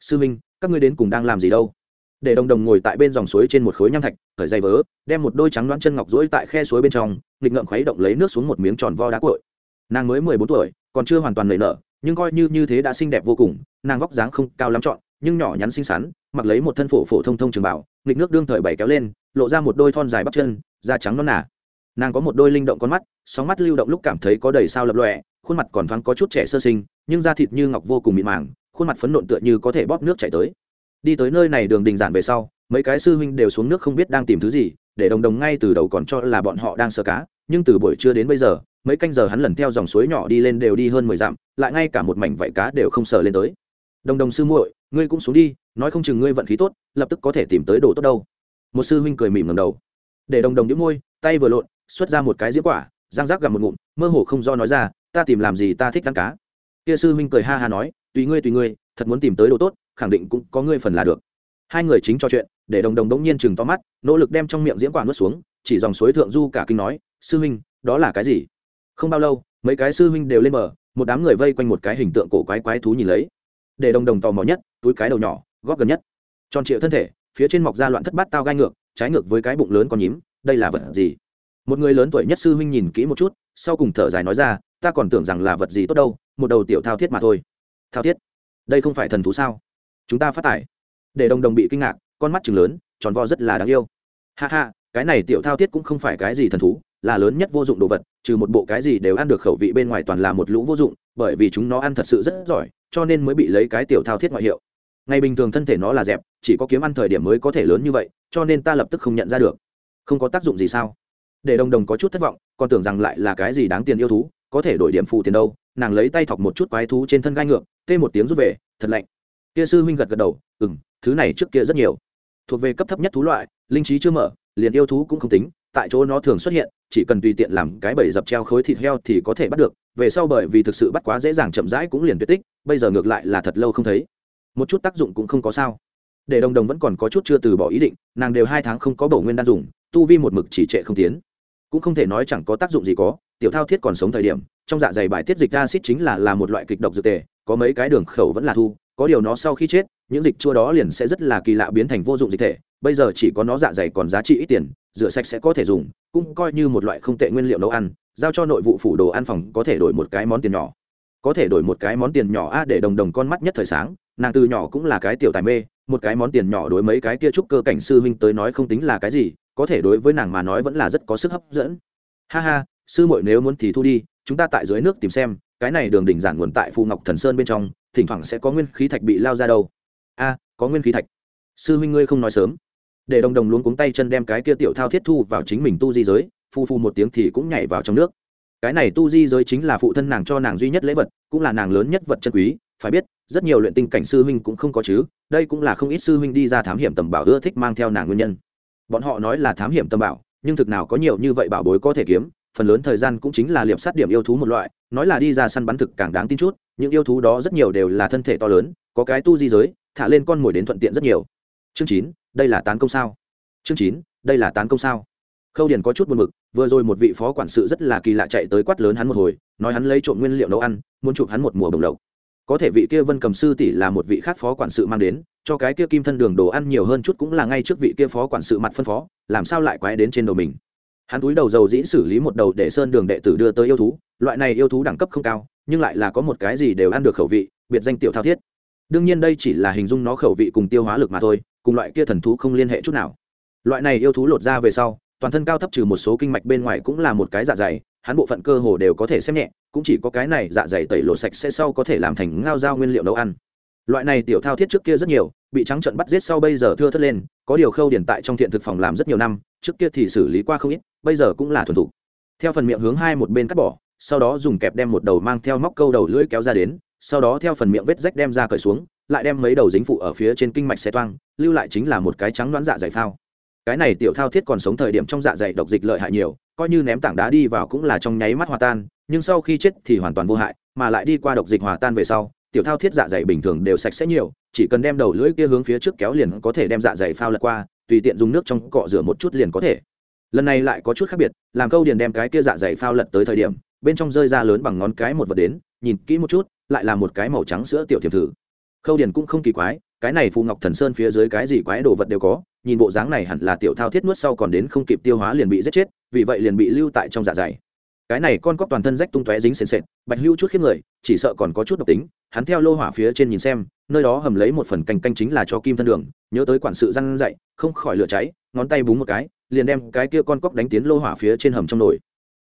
[SPEAKER 1] Sư huynh, các ngươi đến cùng đang làm gì đâu? Để đồng đồng ngồi tại bên dòng suối trên một khối nham thạch khởi dây vớ, đem một đôi trắng đoán chân ngọc rỗi tại khe suối bên trong, nghịch ngợm khuấy động lấy nước xuống một miếng tròn vo đá cội nàng mới mười bốn tuổi, còn chưa hoàn toàn nảy nở nhưng coi như như thế đã xinh đẹp vô cùng, nàng vóc dáng không cao lắm trọn nhưng nhỏ nhắn xinh xắn, mặc lấy một thân phổ phổ thông thông trường bảo nghịch nước đương thời bảy kéo lên, lộ ra một đôi thon dài bắp chân, da trắng non nà. nàng có một đôi linh động con mắt, sóng mắt lưu động lúc cảm thấy có đầy sao lập lọe khuôn mặt còn thoáng có chút trẻ sơ sinh, nhưng da thịt như ngọc vô cùng mịn màng, khuôn mặt phấn nộn tựa như có thể bóp nước chảy tới đi tới nơi này đường đình giản về sau, mấy cái sư huynh đều xuống nước không biết đang tìm thứ gì, để đồng đồng ngay từ đầu còn cho là bọn họ đang sơ cá, nhưng từ buổi trưa đến bây giờ mấy canh giờ hắn lần theo dòng suối nhỏ đi lên đều đi hơn mười dặm, lại ngay cả một mảnh vảy cá đều không sờ lên tới. Đồng đồng sư muội, ngươi cũng xuống đi, nói không chừng ngươi vận khí tốt, lập tức có thể tìm tới đồ tốt đâu. Một sư huynh cười mỉm ngầm đầu. Để đồng đồng đĩu môi, tay vừa lộn, xuất ra một cái diễm quả giang giác gặp một ngụm, mơ hồ không do nói ra, ta tìm làm gì ta thích ăn cá. Kia sư huynh cười ha ha nói, tùy ngươi tùy ngươi, thật muốn tìm tới đồ tốt, khẳng định cũng có ngươi phần là được. Hai người chính trò chuyện, để đồng đồng đống nhiên chừng to mắt, nỗ lực đem trong miệng diễm quả nuốt xuống, chỉ dòng suối thượng du cả kinh nói, sư huynh, đó là cái gì? Không bao lâu, mấy cái sư huynh đều lên bờ, một đám người vây quanh một cái hình tượng cổ quái quái thú nhìn lấy. Để đồng đồng tò mò nhất, túi cái đầu nhỏ, góp gần nhất. Tròn triệu thân thể, phía trên mọc ra loạn thất bát tao gai ngược, trái ngược với cái bụng lớn con nhím, đây là vật gì? Một người lớn tuổi nhất sư huynh nhìn kỹ một chút, sau cùng thở dài nói ra, ta còn tưởng rằng là vật gì tốt đâu, một đầu tiểu thao thiết mà thôi. Thao thiết? Đây không phải thần thú sao? Chúng ta phát tải. Để đồng đồng bị kinh ngạc, con mắt chừng lớn, tròn vo rất là đáng yêu. Ha ha, cái này tiểu thao thiết cũng không phải cái gì thần thú là lớn nhất vô dụng đồ vật, trừ một bộ cái gì đều ăn được khẩu vị bên ngoài toàn là một lũ vô dụng, bởi vì chúng nó ăn thật sự rất giỏi, cho nên mới bị lấy cái tiểu thao thiết ngoại hiệu. Ngày bình thường thân thể nó là dẹp, chỉ có kiếm ăn thời điểm mới có thể lớn như vậy, cho nên ta lập tức không nhận ra được. Không có tác dụng gì sao? Để đồng đồng có chút thất vọng, còn tưởng rằng lại là cái gì đáng tiền yêu thú, có thể đổi điểm phù tiền đâu, nàng lấy tay thọc một chút quái thú trên thân gai ngược, tê một tiếng rút về, thật lạnh. Kia sư huynh gật gật đầu ừ m thứ này trước kia rất nhiều. Thuộc về cấp thấp nhất thú loại, linh trí chưa mở, liền yêu thú cũng không tính, tại chỗ nó thường xuất hiện chỉ cần tùy tiện làm cái bẫy dập treo khối thịt heo thì có thể bắt được, về sau bởi vì thực sự bắt quá dễ dàng chậm rãi cũng liền tuyệt tích, bây giờ ngược lại là thật lâu không thấy. Một chút tác dụng cũng không có sao. Để đồng đồng vẫn còn có chút chưa từ bỏ ý định, nàng đều hai tháng không có bổ nguyên đan dùng, tu vi một mực chỉ trệ không tiến. Cũng không thể nói chẳng có tác dụng gì có, tiểu thao thiết còn sống thời điểm, trong dạ dày bài tiết dịch acid chính là là một loại kịch độc dược tề, có mấy cái đường khẩu vẫn là thu, có điều nó sau khi chết, những dịch chua đó liền sẽ rất là kỳ lạ biến thành vô dụng dịch thể, bây giờ chỉ có nó dạ dày còn giá trị ít tiền rửa sạch sẽ có thể dùng, cũng coi như một loại không tệ nguyên liệu nấu ăn, giao cho nội vụ phủ đồ ăn phòng có thể đổi một cái món tiền nhỏ. Có thể đổi một cái món tiền nhỏ a để đồng đồng con mắt nhất thời sáng, nàng từ nhỏ cũng là cái tiểu tài mê, một cái món tiền nhỏ đối mấy cái kia trúc cơ cảnh sư huynh tới nói không tính là cái gì, có thể đối với nàng mà nói vẫn là rất có sức hấp dẫn. Ha ha, sư muội nếu muốn thì thu đi, chúng ta tại dưới nước tìm xem, cái này đường đỉnh giản nguồn tại phù ngọc thần sơn bên trong, thỉnh thoảng sẽ có nguyên khí thạch bị lao ra đâu. A, có nguyên khí thạch. Sư huynh ngươi không nói sớm để đồng đồng luống cuống tay chân đem cái kia tiểu thao thiết thu vào chính mình tu di giới, phu phu một tiếng thì cũng nhảy vào trong nước. Cái này tu di giới chính là phụ thân nàng cho nàng duy nhất lễ vật, cũng là nàng lớn nhất vật chân quý, phải biết, rất nhiều luyện tinh cảnh sư huynh cũng không có chứ, đây cũng là không ít sư huynh đi ra thám hiểm tầm bảo ưa thích mang theo nàng nguyên nhân. Bọn họ nói là thám hiểm tầm bảo, nhưng thực nào có nhiều như vậy bảo bối có thể kiếm, phần lớn thời gian cũng chính là liệp sát điểm yêu thú một loại, nói là đi ra săn bắn thực càng đáng tin chút, những yêu thú đó rất nhiều đều là thân thể to lớn, có cái tu di giới, thả lên con mồi đến thuận tiện rất nhiều. Chương chín đây là tán công sao? Chương chín, đây là tán công sao? Khâu điền có chút buồn mực vừa rồi một vị phó quản sự rất là kỳ lạ chạy tới quát lớn hắn một hồi, nói hắn lấy trộm nguyên liệu nấu ăn, muốn chụp hắn một mùa bồng lộc. Có thể vị kia vân cầm sư tỷ là một vị khác phó quản sự mang đến, cho cái kia kim thân đường đồ ăn nhiều hơn chút cũng là ngay trước vị kia phó quản sự mặt phân phó, làm sao lại quái đến trên đầu mình? Hắn túi đầu dầu dĩ xử lý một đầu để sơn đường đệ tử đưa tới yêu thú, loại này yêu thú đẳng cấp không cao, nhưng lại là có một cái gì đều ăn được khẩu vị, biệt danh tiểu thao thiết. Đương nhiên đây chỉ là hình dung nó khẩu vị cùng tiêu hóa lực mà thôi cùng loại kia thần thú không liên hệ chút nào. Loại này yêu thú lột ra về sau, toàn thân cao thấp trừ một số kinh mạch bên ngoài cũng là một cái dạ dày, hắn bộ phận cơ hồ đều có thể xem nhẹ, cũng chỉ có cái này dạ dày tẩy lột sạch sẽ sau có thể làm thành ngao dao nguyên liệu nấu ăn. Loại này tiểu thao thiết trước kia rất nhiều, bị trắng trận bắt giết sau bây giờ thưa thất lên, có điều khâu điển tại trong thiện thực phòng làm rất nhiều năm, trước kia thì xử lý qua không ít, bây giờ cũng là thuần thủ theo phần miệng hướng hai một bên cắt bỏ, sau đó dùng kẹp đem một đầu mang theo móc câu đầu lưỡi kéo ra đến, sau đó theo phần miệng vết rách đem ra cởi xuống lại đem mấy đầu dính phụ ở phía trên kinh mạch xe toang, lưu lại chính là một cái trắng đoán dạ dày phao. Cái này tiểu thao thiết còn sống thời điểm trong dạ dày độc dịch lợi hại nhiều, coi như ném tảng đá đi vào cũng là trong nháy mắt hòa tan, nhưng sau khi chết thì hoàn toàn vô hại, mà lại đi qua độc dịch hòa tan về sau, tiểu thao thiết dạ dày bình thường đều sạch sẽ nhiều, chỉ cần đem đầu lưỡi kia hướng phía trước kéo liền có thể đem dạ dày phao lật qua, tùy tiện dùng nước trong cọ rửa một chút liền có thể. Lần này lại có chút khác biệt, làm câu điền đem cái kia dạ dày phao lật tới thời điểm, bên trong rơi ra lớn bằng ngón cái một vật đến, nhìn kỹ một chút, lại là một cái màu trắng sữa tiểu thiệp thử khâu điền cũng không kỳ quái, cái này phù ngọc thần sơn phía dưới cái gì quái đồ vật đều có, nhìn bộ dáng này hẳn là tiểu thao thiết nuốt sau còn đến không kịp tiêu hóa liền bị giết chết, vì vậy liền bị lưu tại trong dạ dày. Cái này con cóc toàn thân rách tung tóe dính sền sệt, bạch hưu chút khiếp người, chỉ sợ còn có chút độc tính, hắn theo lô hỏa phía trên nhìn xem, nơi đó hầm lấy một phần canh canh chính là cho kim thân đường, nhớ tới quản sự răn dậy không khỏi lửa cháy, ngón tay búng một cái, liền đem cái kia con cóc đánh tiến lô hỏa phía trên hầm trong nồi.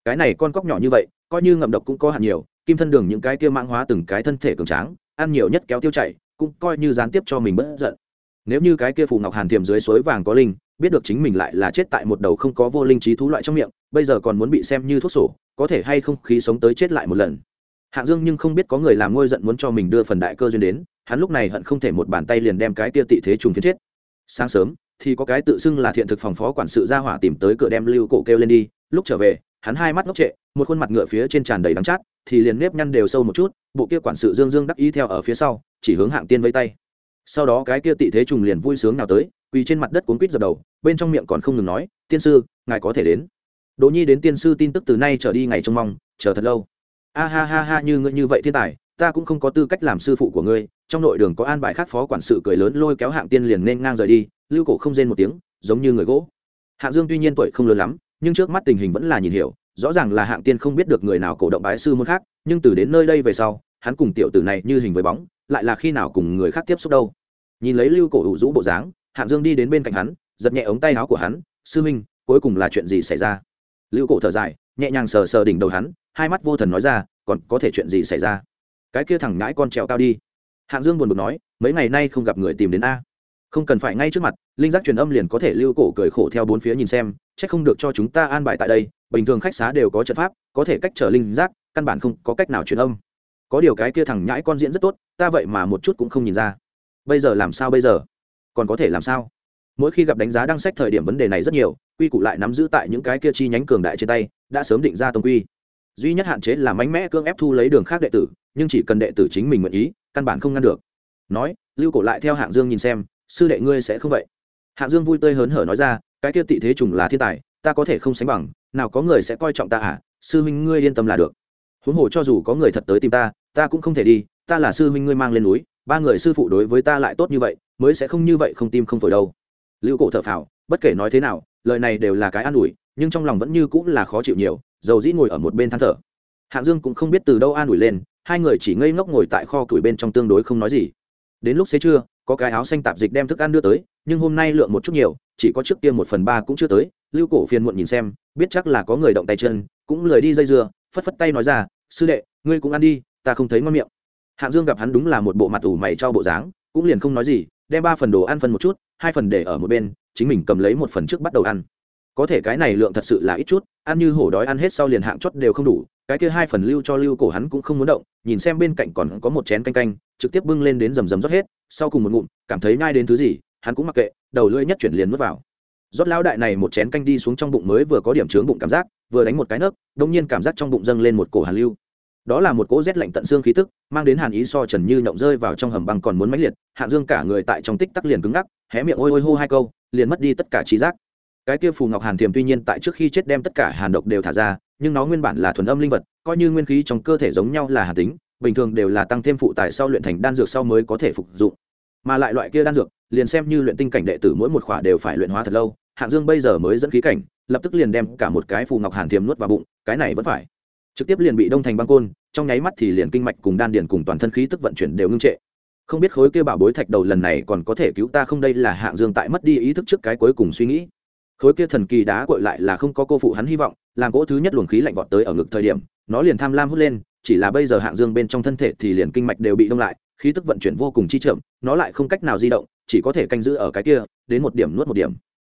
[SPEAKER 1] Cái này con cóc nhỏ như vậy, coi như ngậm độc cũng có hạn nhiều, kim thân đường những cái kia mãng hóa từng cái thân thể cường tráng, ăn nhiều nhất kéo tiêu chảy cũng coi như gián tiếp cho mình bất giận. Nếu như cái kia phù ngọc hàn tiềm dưới suối vàng có linh, biết được chính mình lại là chết tại một đầu không có vô linh trí thú loại trong miệng, bây giờ còn muốn bị xem như thuốc sổ, có thể hay không khí sống tới chết lại một lần. Hạng dương nhưng không biết có người làm ngôi giận muốn cho mình đưa phần đại cơ duyên đến, hắn lúc này hận không thể một bàn tay liền đem cái kia tị thế trùng phiến chết. Sáng sớm, thì có cái tự xưng là thiện thực phòng phó quản sự ra hỏa tìm tới cửa đem lưu cổ kêu lên đi, lúc trở về hắn hai mắt ngốc trệ, một khuôn mặt ngựa phía trên tràn đầy đắng chát, thì liền nếp nhăn đều sâu một chút, bộ kia quản sự dương dương đắc ý theo ở phía sau, chỉ hướng hạng tiên vây tay. Sau đó cái kia tị thế trùng liền vui sướng nào tới, quỳ trên mặt đất cuốn quýt dập đầu, bên trong miệng còn không ngừng nói, tiên sư, ngài có thể đến. Đỗ nhi đến tiên sư tin tức từ nay trở đi ngày trông mong, chờ thật lâu. A ha ha ha, như ngươi như vậy thiên tài, ta cũng không có tư cách làm sư phụ của ngươi, trong nội đường có an bài khác phó quản sự cười lớn lôi kéo hạng tiên liền nên ngang rời đi, lưu cổ không rên một tiếng, giống như người gỗ. Hạng dương tuy nhiên tuổi không lớn lắm nhưng trước mắt tình hình vẫn là nhìn hiểu, rõ ràng là hạng tiên không biết được người nào cổ động bái sư môn khác, nhưng từ đến nơi đây về sau, hắn cùng tiểu tử này như hình với bóng, lại là khi nào cùng người khác tiếp xúc đâu. Nhìn lấy lưu cổ ủ rũ bộ dáng, hạng dương đi đến bên cạnh hắn, giật nhẹ ống tay áo của hắn, sư minh, cuối cùng là chuyện gì xảy ra? Lưu cổ thở dài, nhẹ nhàng sờ sờ đỉnh đầu hắn, hai mắt vô thần nói ra, còn có thể chuyện gì xảy ra? Cái kia thẳng ngãi con trèo cao đi. Hạng dương buồn bực nói, mấy ngày nay không gặp người tìm đến a không cần phải ngay trước mặt, linh giác truyền âm liền có thể lưu cổ cười khổ theo bốn phía nhìn xem c h ắ c không được cho chúng ta an bài tại đây, bình thường khách xá đều có trận pháp, có thể cách trở linh giác, căn bản không có cách nào truyền âm. Có điều cái kia thẳng nhãi con diễn rất tốt, ta vậy mà một chút cũng không nhìn ra. Bây giờ làm sao bây giờ? Còn có thể làm sao? Mỗi khi gặp đánh giá đăng sách thời điểm vấn đề này rất nhiều, quy củ lại nắm giữ tại những cái kia chi nhánh cường đại trên tay, đã sớm định ra tông quy. Duy nhất hạn chế là mạnh mẽ cưỡng ép thu lấy đường khác đệ tử, nhưng chỉ cần đệ tử chính mình nguyện ý, căn bản không ngăn được. Nói, lưu cổ lại theo hạng dương nhìn xem sư đệ ngươi sẽ không vậy. Hạng dương vui tươi hớn hở nói ra, cái kia tị thế trùng là thiên tài, ta có thể không sánh bằng, nào có người sẽ coi trọng ta à? Sư huynh ngươi yên tâm là được. Huống hồ cho dù có người thật tới tìm ta ta cũng không thể đi, ta là sư huynh ngươi mang lên núi, ba người sư phụ đối với ta lại tốt như vậy, mới sẽ không như vậy không tim không phổi đâu. Lưu cổ thở phào, bất kể nói thế nào, lời này đều là cái an ủi, nhưng trong lòng vẫn như cũng là khó chịu nhiều, dầu dĩ ngồi ở một bên than thở. Hạng dương cũng không biết từ đâu an ủi lên, hai người chỉ ngây ngốc ngồi tại kho củi bên trong tương đối không nói gì. Đến lúc xế trưa có cái áo xanh tạp dịch đem thức ăn đưa tới, nhưng hôm nay lượng một chút nhiều, chỉ có trước tiên một phần ba cũng chưa tới. Lưu cổ phiền muộn nhìn xem, biết chắc là có người động tay chân, cũng lười đi dây dưa, phất phất tay nói ra, sư đệ, ngươi cũng ăn đi, ta không thấy ngon miệng. Hạng dương gặp hắn đúng là một bộ mặt ủ mày cho bộ dáng, cũng liền không nói gì, đem ba phần đồ ăn phân một chút, hai phần để ở một bên, chính mình cầm lấy một phần trước bắt đầu ăn. Có thể cái này lượng thật sự là ít chút, ăn như hổ đói ăn hết sau liền hạng chót đều không đủ, cái kia hai phần lưu cho lưu cổ hắn cũng không muốn động, nhìn xem bên cạnh còn có một chén canh canh, trực tiếp bưng lên đến rầm rầm rót hết sau cùng một ngụm, cảm thấy nhai đến thứ gì, hắn cũng mặc kệ, đầu lưỡi nhất chuyển liền nuốt vào. Rót lão đại này một chén canh đi xuống trong bụng mới vừa có điểm trướng bụng cảm giác, vừa đánh một cái nấc đông nhiên cảm giác trong bụng dâng lên một cổ hàn lưu. Đó là một cỗ rét lạnh tận xương khí tức, mang đến hàn ý so trần như nhộng rơi vào trong hầm băng còn muốn mãnh liệt, hạ dương cả người tại trong tích tắc liền cứng ngắc, hé miệng ôi ôi hô hai câu, liền mất đi tất cả trí giác. Cái kia phù ngọc hàn thiềm tuy nhiên tại trước khi chết đem tất cả hàn độc đều thả ra, nhưng nó nguyên bản là thuần âm linh vật, coi như nguyên khí trong cơ thể giống nhau là hàn tính bình thường đều là tăng thêm phụ tài sau luyện thành đan dược sau mới có thể phục dụng. Mà lại loại kia đan dược, liền xem như luyện tinh cảnh đệ tử mỗi một khỏa đều phải luyện hóa thật lâu, hạng dương bây giờ mới dẫn khí cảnh, lập tức liền đem cả một cái phù ngọc hàn thiềm nuốt vào bụng, cái này vẫn phải. Trực tiếp liền bị đông thành băng côn, trong nháy mắt thì liền kinh mạch cùng đan điền cùng toàn thân khí tức vận chuyển đều ngưng trệ. Không biết khối kia bảo bối thạch đầu lần này còn có thể cứu ta không đây là hạng dương tại mất đi ý thức trước cái cuối cùng suy nghĩ. Khối kia thần kỳ đá cội lại là không có cô phụ hắn hy vọng, làm cỗ thứ nhất luồng khí lạnh vọt tới ở ngực thời điểm, nó liền tham lam hút lên chỉ là bây giờ hạng dương bên trong thân thể thì liền kinh mạch đều bị đông lại, khí tức vận chuyển vô cùng chi chậm, nó lại không cách nào di động, chỉ có thể canh giữ ở cái kia, đến một điểm nuốt một điểm.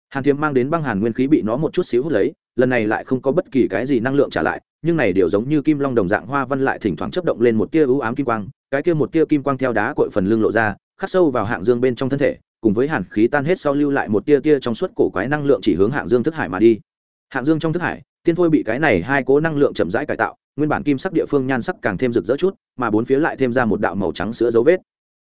[SPEAKER 1] Hàn thiếm mang đến băng hàn nguyên khí bị nó một chút xíu hút lấy, lần này lại không có bất kỳ cái gì năng lượng trả lại, nhưng này đều giống như kim long đồng dạng hoa văn lại thỉnh thoảng chấp động lên một tia ưu ám kim quang, cái kia một tia kim quang theo đá cội phần lưng lộ ra, khắc sâu vào hạng dương bên trong thân thể, cùng với hàn khí tan hết sau lưu lại một tia tia trong suốt cổ quái năng lượng chỉ hướng hạng dương thức hải mà đi. Hạng dương trong thức hải, tiên phôi bị cái này hai cố năng lượng chậm rãi cải tạo nguyên bản kim sắc địa phương nhan sắc càng thêm rực rỡ chút, mà bốn phía lại thêm ra một đạo màu trắng sữa dấu vết.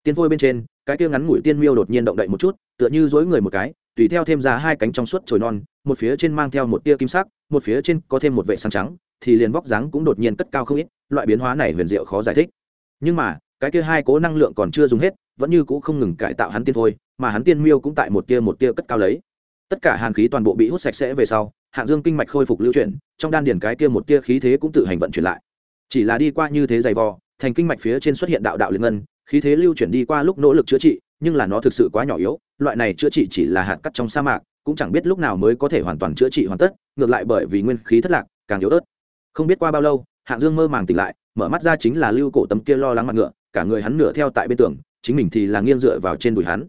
[SPEAKER 1] Tiên phôi bên trên, cái kia ngắn mũi tiên miêu đột nhiên động đậy một chút, tựa như dối người một cái, tùy theo thêm ra hai cánh trong suốt trồi non, một phía trên mang theo một tia kim sắc, một phía trên có thêm một vệ sáng trắng, thì liền vóc dáng cũng đột nhiên cất cao không ít, loại biến hóa này huyền diệu khó giải thích. Nhưng mà, cái kia hai cố năng lượng còn chưa dùng hết, vẫn như cũ không ngừng cải tạo hắn tiên phôi, mà hắn tiên miêu cũng tại một tia một tia cất cao lấy. Tất cả hàn khí toàn bộ bị hút sạch sẽ về sau hạng dương kinh mạch khôi phục lưu chuyển, trong đan điển cái kia một tia khí thế cũng tự hành vận chuyển lại. Chỉ là đi qua như thế dày vò, thành kinh mạch phía trên xuất hiện đạo đạo liên ngân, khí thế lưu chuyển đi qua lúc nỗ lực chữa trị, nhưng là nó thực sự quá nhỏ yếu, loại này chữa trị chỉ là hạt cắt trong sa mạc, cũng chẳng biết lúc nào mới có thể hoàn toàn chữa trị hoàn tất, ngược lại bởi vì nguyên khí thất lạc, càng yếu ớt. Không biết qua bao lâu, hạng dương mơ màng tỉnh lại, mở mắt ra chính là lưu cổ tấm kia lo lắng mặt ngựa, cả người hắn nửa theo tại bên tường, chính mình thì là nghiêng dựa vào trên đùi hắn.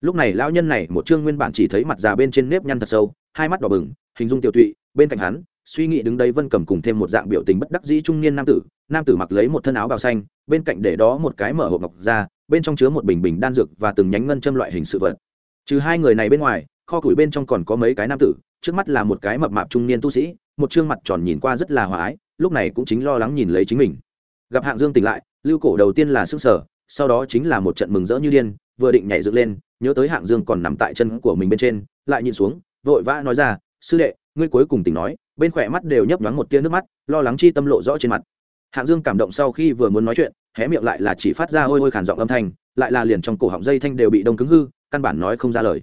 [SPEAKER 1] Lúc này lão nhân này một chương nguyên bản chỉ thấy mặt già bên trên nếp nhăn thật sâu hai mắt đỏ bừng, hình dung tiểu tụy, bên cạnh hắn, suy nghĩ đứng đây vân cầm cùng thêm một dạng biểu tình bất đắc dĩ trung niên nam tử nam tử mặc lấy một thân áo bào xanh, bên cạnh để đó một cái mở hộp ngọc ra, bên trong chứa một bình bình đan dược và từng nhánh ngân châm loại hình sự vật. Trừ hai người này bên ngoài, kho củi bên trong còn có mấy cái nam tử, trước mắt là một cái mập mạp trung niên tu sĩ, một chương mặt tròn nhìn qua rất là hòa ái, lúc này cũng chính lo lắng nhìn lấy chính mình. Gặp hạng dương tỉnh lại, lưu cổ đầu tiên là sức sở sau đó chính là một trận mừng rỡ như điên, vừa định nhảy dựng lên, nhớ tới hạng dương còn nằm tại chân của mình bên trên, lại nhìn xuống vội vã nói ra, sư đệ, ngươi cuối cùng tỉnh nói. Bên khỏe mắt đều nhấp nhoáng một tia nước mắt, lo lắng chi tâm lộ rõ trên mặt. Hạng dương cảm động sau khi vừa muốn nói chuyện, hé miệng lại là chỉ phát ra hôi hôi khản giọng âm thanh, lại là liền trong cổ họng dây thanh đều bị đông cứng hư, căn bản nói không ra lời.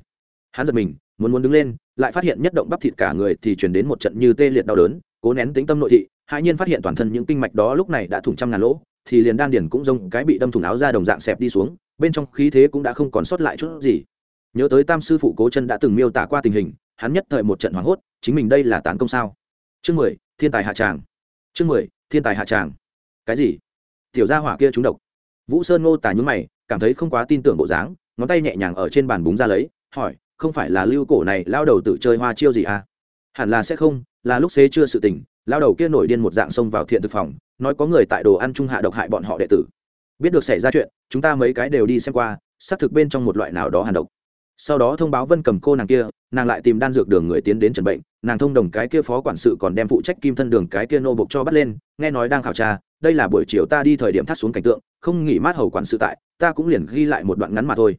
[SPEAKER 1] Hắn giật mình, muốn muốn đứng lên, lại phát hiện nhất động bắp thịt cả người thì chuyển đến một trận như tê liệt đau đớn, cố nén tính tâm nội thị, hãi nhiên phát hiện toàn thân những kinh mạch đó lúc này đã thủng trăm ngàn lỗ, thì liền đan điển cũng rông cái bị đâm thủng áo ra đồng dạng xẹp đi xuống, bên trong khí thế cũng đã không còn sót lại chút gì. Nhớ tới tam sư phụ cố chân đã từng miêu tả qua tình hình hắn nhất thời một trận hoảng hốt, chính mình đây là tán công sao? Chương mười, thiên tài hạ tràng. Chương mười, thiên tài hạ tràng. Cái gì? Tiểu gia hỏa kia trúng độc. Vũ sơn ngô tả nhúng mày, cảm thấy không quá tin tưởng bộ dáng, ngón tay nhẹ nhàng ở trên bàn búng ra lấy, hỏi, không phải là lưu cổ này lao đầu tự chơi hoa chiêu gì à? Hẳn là sẽ không, là lúc xế chưa sự tình, lao đầu kia nổi điên một dạng xông vào thiện thực phòng, nói có người tại đồ ăn trung hạ độc hại bọn họ đệ tử. Biết được xảy ra chuyện, chúng ta mấy cái đều đi xem qua, xác thực bên trong một loại nào đó hàn độc sau đó thông báo vân cầm cô nàng kia nàng lại tìm đan dược đường người tiến đến trần bệnh nàng thông đồng cái kia phó quản sự còn đem phụ trách kim thân đường cái kia nô bộc cho bắt lên nghe nói đang khảo tra đây là buổi chiều ta đi thời điểm thắt xuống cảnh tượng không nghỉ mát hầu quản sự tại ta cũng liền ghi lại một đoạn ngắn mà thôi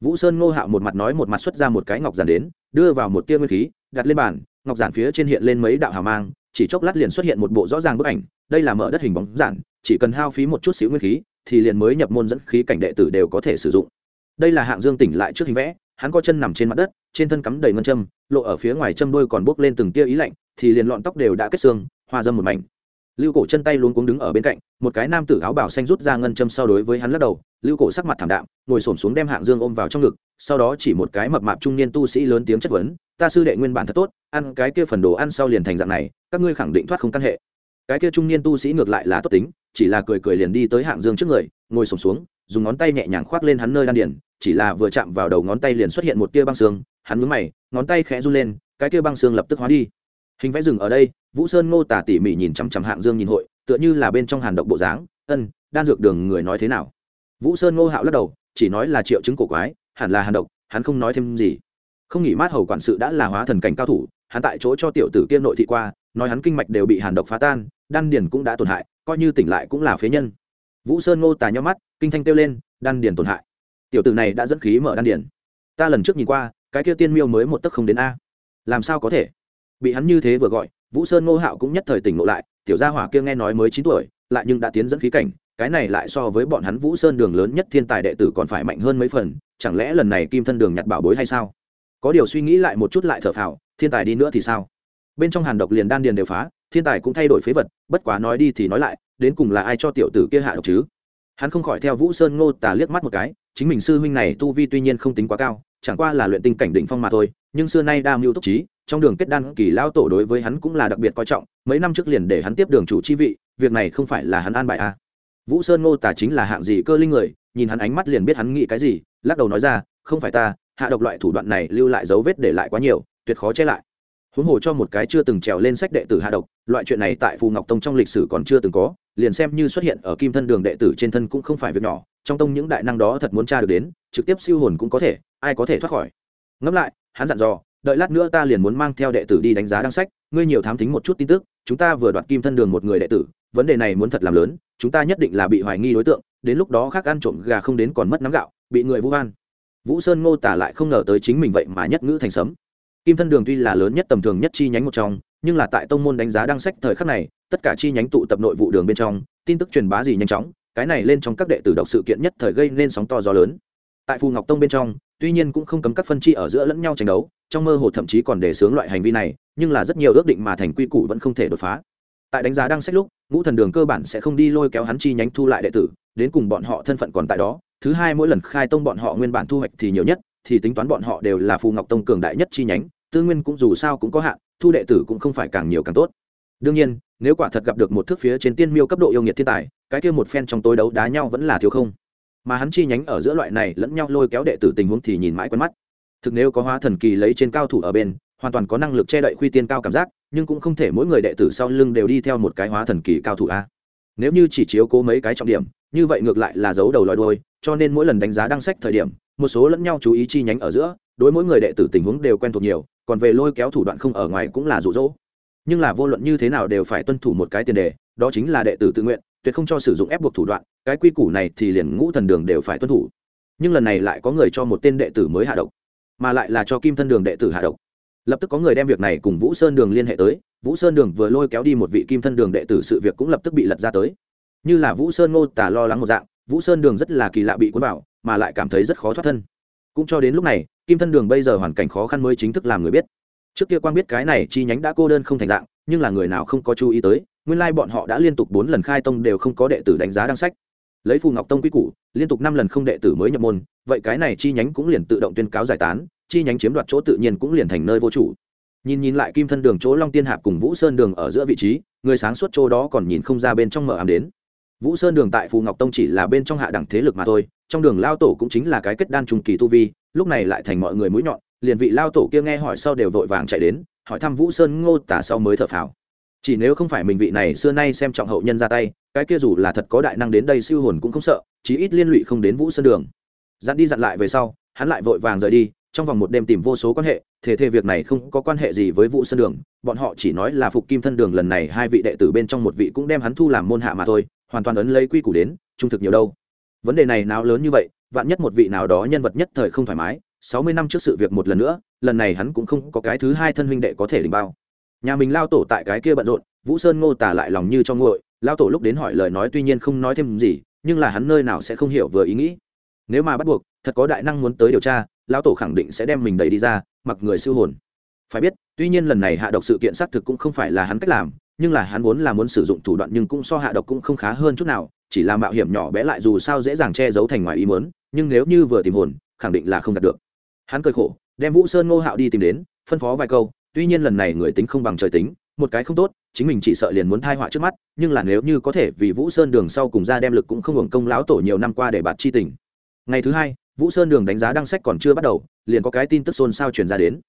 [SPEAKER 1] vũ sơn ngô hạo một mặt nói một mặt xuất ra một cái ngọc giản đến đưa vào một tia nguyên khí đặt lên bàn ngọc giản phía trên hiện lên mấy đạo hào mang chỉ chốc lát liền xuất hiện một bộ rõ ràng bức ảnh đây là mở đất hình bóng giản chỉ cần hao phí một chút xíu nguyên khí thì liền mới nhập môn dẫn khí cảnh đệ tử đều có thể sử dụng đây là hạng dương tỉnh lại trước hình vẽ hắn có chân nằm trên mặt đất, trên thân cắm đầy ngân châm, lộ ở phía ngoài châm đôi còn bốc lên từng tia ý lạnh, thì liền lọn tóc đều đã kết xương, hoa dâm một mảnh. Lưu cổ chân tay luôn cuống đứng ở bên cạnh, một cái nam tử áo bảo xanh rút ra ngân châm sau đối với hắn lắc đầu, lưu cổ sắc mặt thảm đạm, ngồi xổm xuống đem hạng dương ôm vào trong ngực, sau đó chỉ một cái mập mạp trung niên tu sĩ lớn tiếng chất vấn, ta sư đệ nguyên bản thật tốt, ăn cái kia phần đồ ăn sau liền thành dạng này, các ngươi khẳng định thoát không căn hệ. Cái kia trung niên tu sĩ ngược lại là tốt tính, chỉ là cười cười liền đi tới hạng dương trước người, ngồi xổm xuống dùng ngón tay nhẹ nhàng khoác lên hắn nơi đan điền, chỉ là vừa chạm vào đầu ngón tay liền xuất hiện một tia băng xương, hắn nhướng mày, ngón tay khẽ run lên, cái tia băng xương lập tức hóa đi. Hình vẽ rừng ở đây, vũ sơn ngô tả tỉ mỉ nhìn chằm chằm hạng dương nhìn hội, tựa như là bên trong hàn độc bộ dáng, ân, đan dược đường người nói thế nào? Vũ sơn ngô hạo lắc đầu, chỉ nói là triệu chứng cổ quái, hẳn là hàn độc, hắn không nói thêm gì. Không nghỉ mát hầu quản sự đã là hóa thần cảnh cao thủ, hắn tại chỗ cho tiểu tử kia nội thị qua, nói hắn kinh mạch đều bị hàn độc phá tan, đan điền cũng đã tổn hại, coi như tỉnh lại cũng là phế nhân. Vũ sơn ngô tà nhau mắt kinh thanh kêu lên, đan điền tổn hại. Tiểu tử này đã dẫn khí mở đan điền. Ta lần trước nhìn qua, cái kia tiên miêu mới một tấc không đến a. Làm sao có thể? Bị hắn như thế vừa gọi, vũ sơn ngô hạo cũng nhất thời tỉnh ngộ lại, tiểu gia hỏa kia nghe nói mới chín tuổi, lại nhưng đã tiến dẫn khí cảnh, cái này lại so với bọn hắn vũ sơn đường lớn nhất thiên tài đệ tử còn phải mạnh hơn mấy phần, chẳng lẽ lần này kim thân đường nhặt bảo bối hay sao? Có điều suy nghĩ lại một chút lại thở phào, thiên tài đi nữa thì sao? Bên trong hàn độc liền đan điền đều phá, thiên tài cũng thay đổi phế vật, bất quá nói đi thì nói lại, đến cùng là ai cho tiểu tử kia hạ độc chứ? Hắn không khỏi theo vũ sơn ngô Tả liếc mắt một cái, chính mình sư huynh này tu vi tuy nhiên không tính quá cao, chẳng qua là luyện tinh cảnh đỉnh phong mà thôi, nhưng xưa nay đa mưu túc trí, trong đường kết đan kỳ lao tổ đối với hắn cũng là đặc biệt coi trọng, mấy năm trước liền để hắn tiếp đường chủ chi vị, việc này không phải là hắn an bài à. vũ sơn ngô tả chính là hạng gì cơ linh người, nhìn hắn ánh mắt liền biết hắn nghĩ cái gì, lắc đầu nói ra, không phải ta, hạ độc loại thủ đoạn này lưu lại dấu vết để lại quá nhiều, tuyệt khó che lại huống hồ cho một cái chưa từng trèo lên sách đệ tử hạ độc, loại chuyện này tại phù ngọc tông trong lịch sử còn chưa từng có liền xem như xuất hiện ở kim thân đường đệ tử trên thân cũng không phải việc nhỏ, trong tông những đại năng đó thật muốn tra được đến, trực tiếp siêu hồn cũng có thể, ai có thể thoát khỏi. Ngẫm lại, hắn dặn dò, đợi lát nữa ta liền muốn mang theo đệ tử đi đánh giá đăng sách, ngươi nhiều thám thính một chút tin tức, chúng ta vừa đoạt kim thân đường một người đệ tử, vấn đề này muốn thật làm lớn, chúng ta nhất định là bị hoài nghi đối tượng, đến lúc đó khác ăn trộm gà không đến còn mất nắm gạo, bị người vu van vũ sơn ngô tả lại không ngờ tới chính mình vậy mà nhất ngữ thành sấm kim thân đường tuy là lớn nhất tầm thường nhất chi nhánh một trong, nhưng là tại tông môn đánh giá đăng sách thời khắc này, tất cả chi nhánh tụ tập nội vụ đường bên trong, tin tức truyền bá gì nhanh chóng, cái này lên trong các đệ tử đọc sự kiện nhất thời gây nên sóng to gió lớn. Tại phù ngọc tông bên trong, tuy nhiên cũng không cấm các phân chi ở giữa lẫn nhau tranh đấu, trong mơ hồ thậm chí còn đề xướng loại hành vi này, nhưng là rất nhiều ước định mà thành quy củ vẫn không thể đột phá. Tại đánh giá đăng sách lúc, ngũ thần đường cơ bản sẽ không đi lôi kéo hắn chi nhánh thu lại đệ tử, đến cùng bọn họ thân phận còn tại đó, thứ hai mỗi lần khai tông bọn họ nguyên bản thu hoạch thì nhiều nhất, thì tính toán bọn họ đều là phù ngọc tông cường đại nhất chi nhánh tư nguyên cũng dù sao cũng có hạn, thu đệ tử cũng không phải càng nhiều càng tốt. Đương nhiên, nếu quả thật gặp được một thước phía trên tiên miêu cấp độ yêu nghiệt thiên tài, cái kia một phen trong tối đấu đá nhau vẫn là thiếu không. Mà hắn chi nhánh ở giữa loại này lẫn nhau lôi kéo đệ tử tình huống thì nhìn mãi quen mắt. Thực nếu có hóa thần kỳ lấy trên cao thủ ở bên, hoàn toàn có năng lực che đậy khuy tiên cao cảm giác, nhưng cũng không thể mỗi người đệ tử sau lưng đều đi theo một cái hóa thần kỳ cao thủ a. Nếu như chỉ chiếu cố mấy cái trọng điểm, như vậy ngược lại là giấu đầu lòi đôi cho nên mỗi lần đánh giá đăng sách thời điểm, một số lẫn nhau chú ý chi nhánh ở giữa, đối mỗi người đệ tử tình huống đều quen thuộc nhiều còn về lôi kéo thủ đoạn không ở ngoài cũng là rụ rỗ nhưng là vô luận như thế nào đều phải tuân thủ một cái tiền đề, đó chính là đệ tử tự nguyện, tuyệt không cho sử dụng ép buộc thủ đoạn, cái quy củ này thì liền ngũ thần đường đều phải tuân thủ. Nhưng lần này lại có người cho một tên đệ tử mới hạ độc, mà lại là cho kim thân đường đệ tử hạ độc. Lập tức có người đem việc này cùng vũ sơn đường liên hệ tới, vũ sơn đường vừa lôi kéo đi một vị kim thân đường đệ tử sự việc cũng lập tức bị lật ra tới. Như là vũ sơn ngô tả lo lắng một dạng, vũ sơn đường rất là kỳ lạ bị cuốn vào, mà lại cảm thấy rất khó thoát thân. Cũng cho đến lúc này kim thân đường bây giờ hoàn cảnh khó khăn mới chính thức làm người biết. Trước kia quang biết cái này chi nhánh đã cô đơn không thành dạng, nhưng là người nào không có chú ý tới, nguyên lai bọn họ đã liên tục bốn lần khai tông đều không có đệ tử đánh giá đăng sách. Lấy phù ngọc tông quy củ, liên tục năm lần không đệ tử mới nhập môn, vậy cái này chi nhánh cũng liền tự động tuyên cáo giải tán, chi nhánh chiếm đoạt chỗ tự nhiên cũng liền thành nơi vô chủ. Nhìn nhìn lại kim thân đường chỗ long tiên hạp cùng vũ sơn đường ở giữa vị trí, người sáng suốt chỗ đó còn nhìn không ra bên trong mở ám đến. Vũ sơn đường tại phù ngọc tông chỉ là bên trong hạ đẳng thế lực mà thôi trong đường lao tổ cũng chính là cái kết đan trùng kỳ tu vi, lúc này lại thành mọi người mũi nhọn, liền vị lao tổ kia nghe hỏi sau đều vội vàng chạy đến, hỏi thăm vũ sơn ngô tả sau mới thở phào. Chỉ nếu không phải mình vị này xưa nay xem trọng hậu nhân ra tay, cái kia dù là thật có đại năng đến đây siêu hồn cũng không sợ, chí ít liên lụy không đến vũ sơn đường. Dặn đi dặn lại về sau, hắn lại vội vàng rời đi, trong vòng một đêm tìm vô số quan hệ thế thế việc này không có quan hệ gì với vũ sơn đường, bọn họ chỉ nói là phục kim thân đường lần này hai vị đệ tử bên trong một vị cũng đem hắn thu làm môn hạ mà thôi, hoàn toàn ấn lấy quy củ đến, trung thực nhiều đâu vấn đề này nào lớn như vậy, vạn nhất một vị nào đó nhân vật nhất thời không thoải mái, sáu mươi năm trước sự việc một lần nữa, lần này hắn cũng không có cái thứ hai thân huynh đệ có thể đình bao. Nhà mình lao tổ tại cái kia bận rộn, vũ sơn ngô tả lại lòng như trong nguội, lao tổ lúc đến hỏi lời nói tuy nhiên không nói thêm gì, nhưng là hắn nơi nào sẽ không hiểu vừa ý nghĩ. Nếu mà bắt buộc, thật có đại năng muốn tới điều tra, lao tổ khẳng định sẽ đem mình đẩy đi ra, mặc người siêu hồn. Phải biết, tuy nhiên lần này hạ độc sự kiện xác thực cũng không phải là hắn cách làm, nhưng là hắn vốn là muốn sử dụng thủ đoạn nhưng cũng so hạ độc cũng không khá hơn chút nào chỉ là mạo hiểm nhỏ bé lại dù sao dễ dàng che giấu thành ngoài ý muốn, nhưng nếu như vừa tìm hồn, khẳng định là không đạt được. Hắn cười khổ, đem vũ sơn ngô hạo đi tìm đến, phân phó vài câu, tuy nhiên lần này người tính không bằng trời tính, một cái không tốt, chính mình chỉ sợ liền muốn thai họa trước mắt, nhưng là nếu như có thể vì vũ sơn đường sau cùng ra đem lực cũng không hưởng công lão tổ nhiều năm qua để bạt chi tình. Ngày thứ hai, vũ sơn đường đánh giá đăng sách còn chưa bắt đầu, liền có cái tin tức xôn xao truyền ra đến.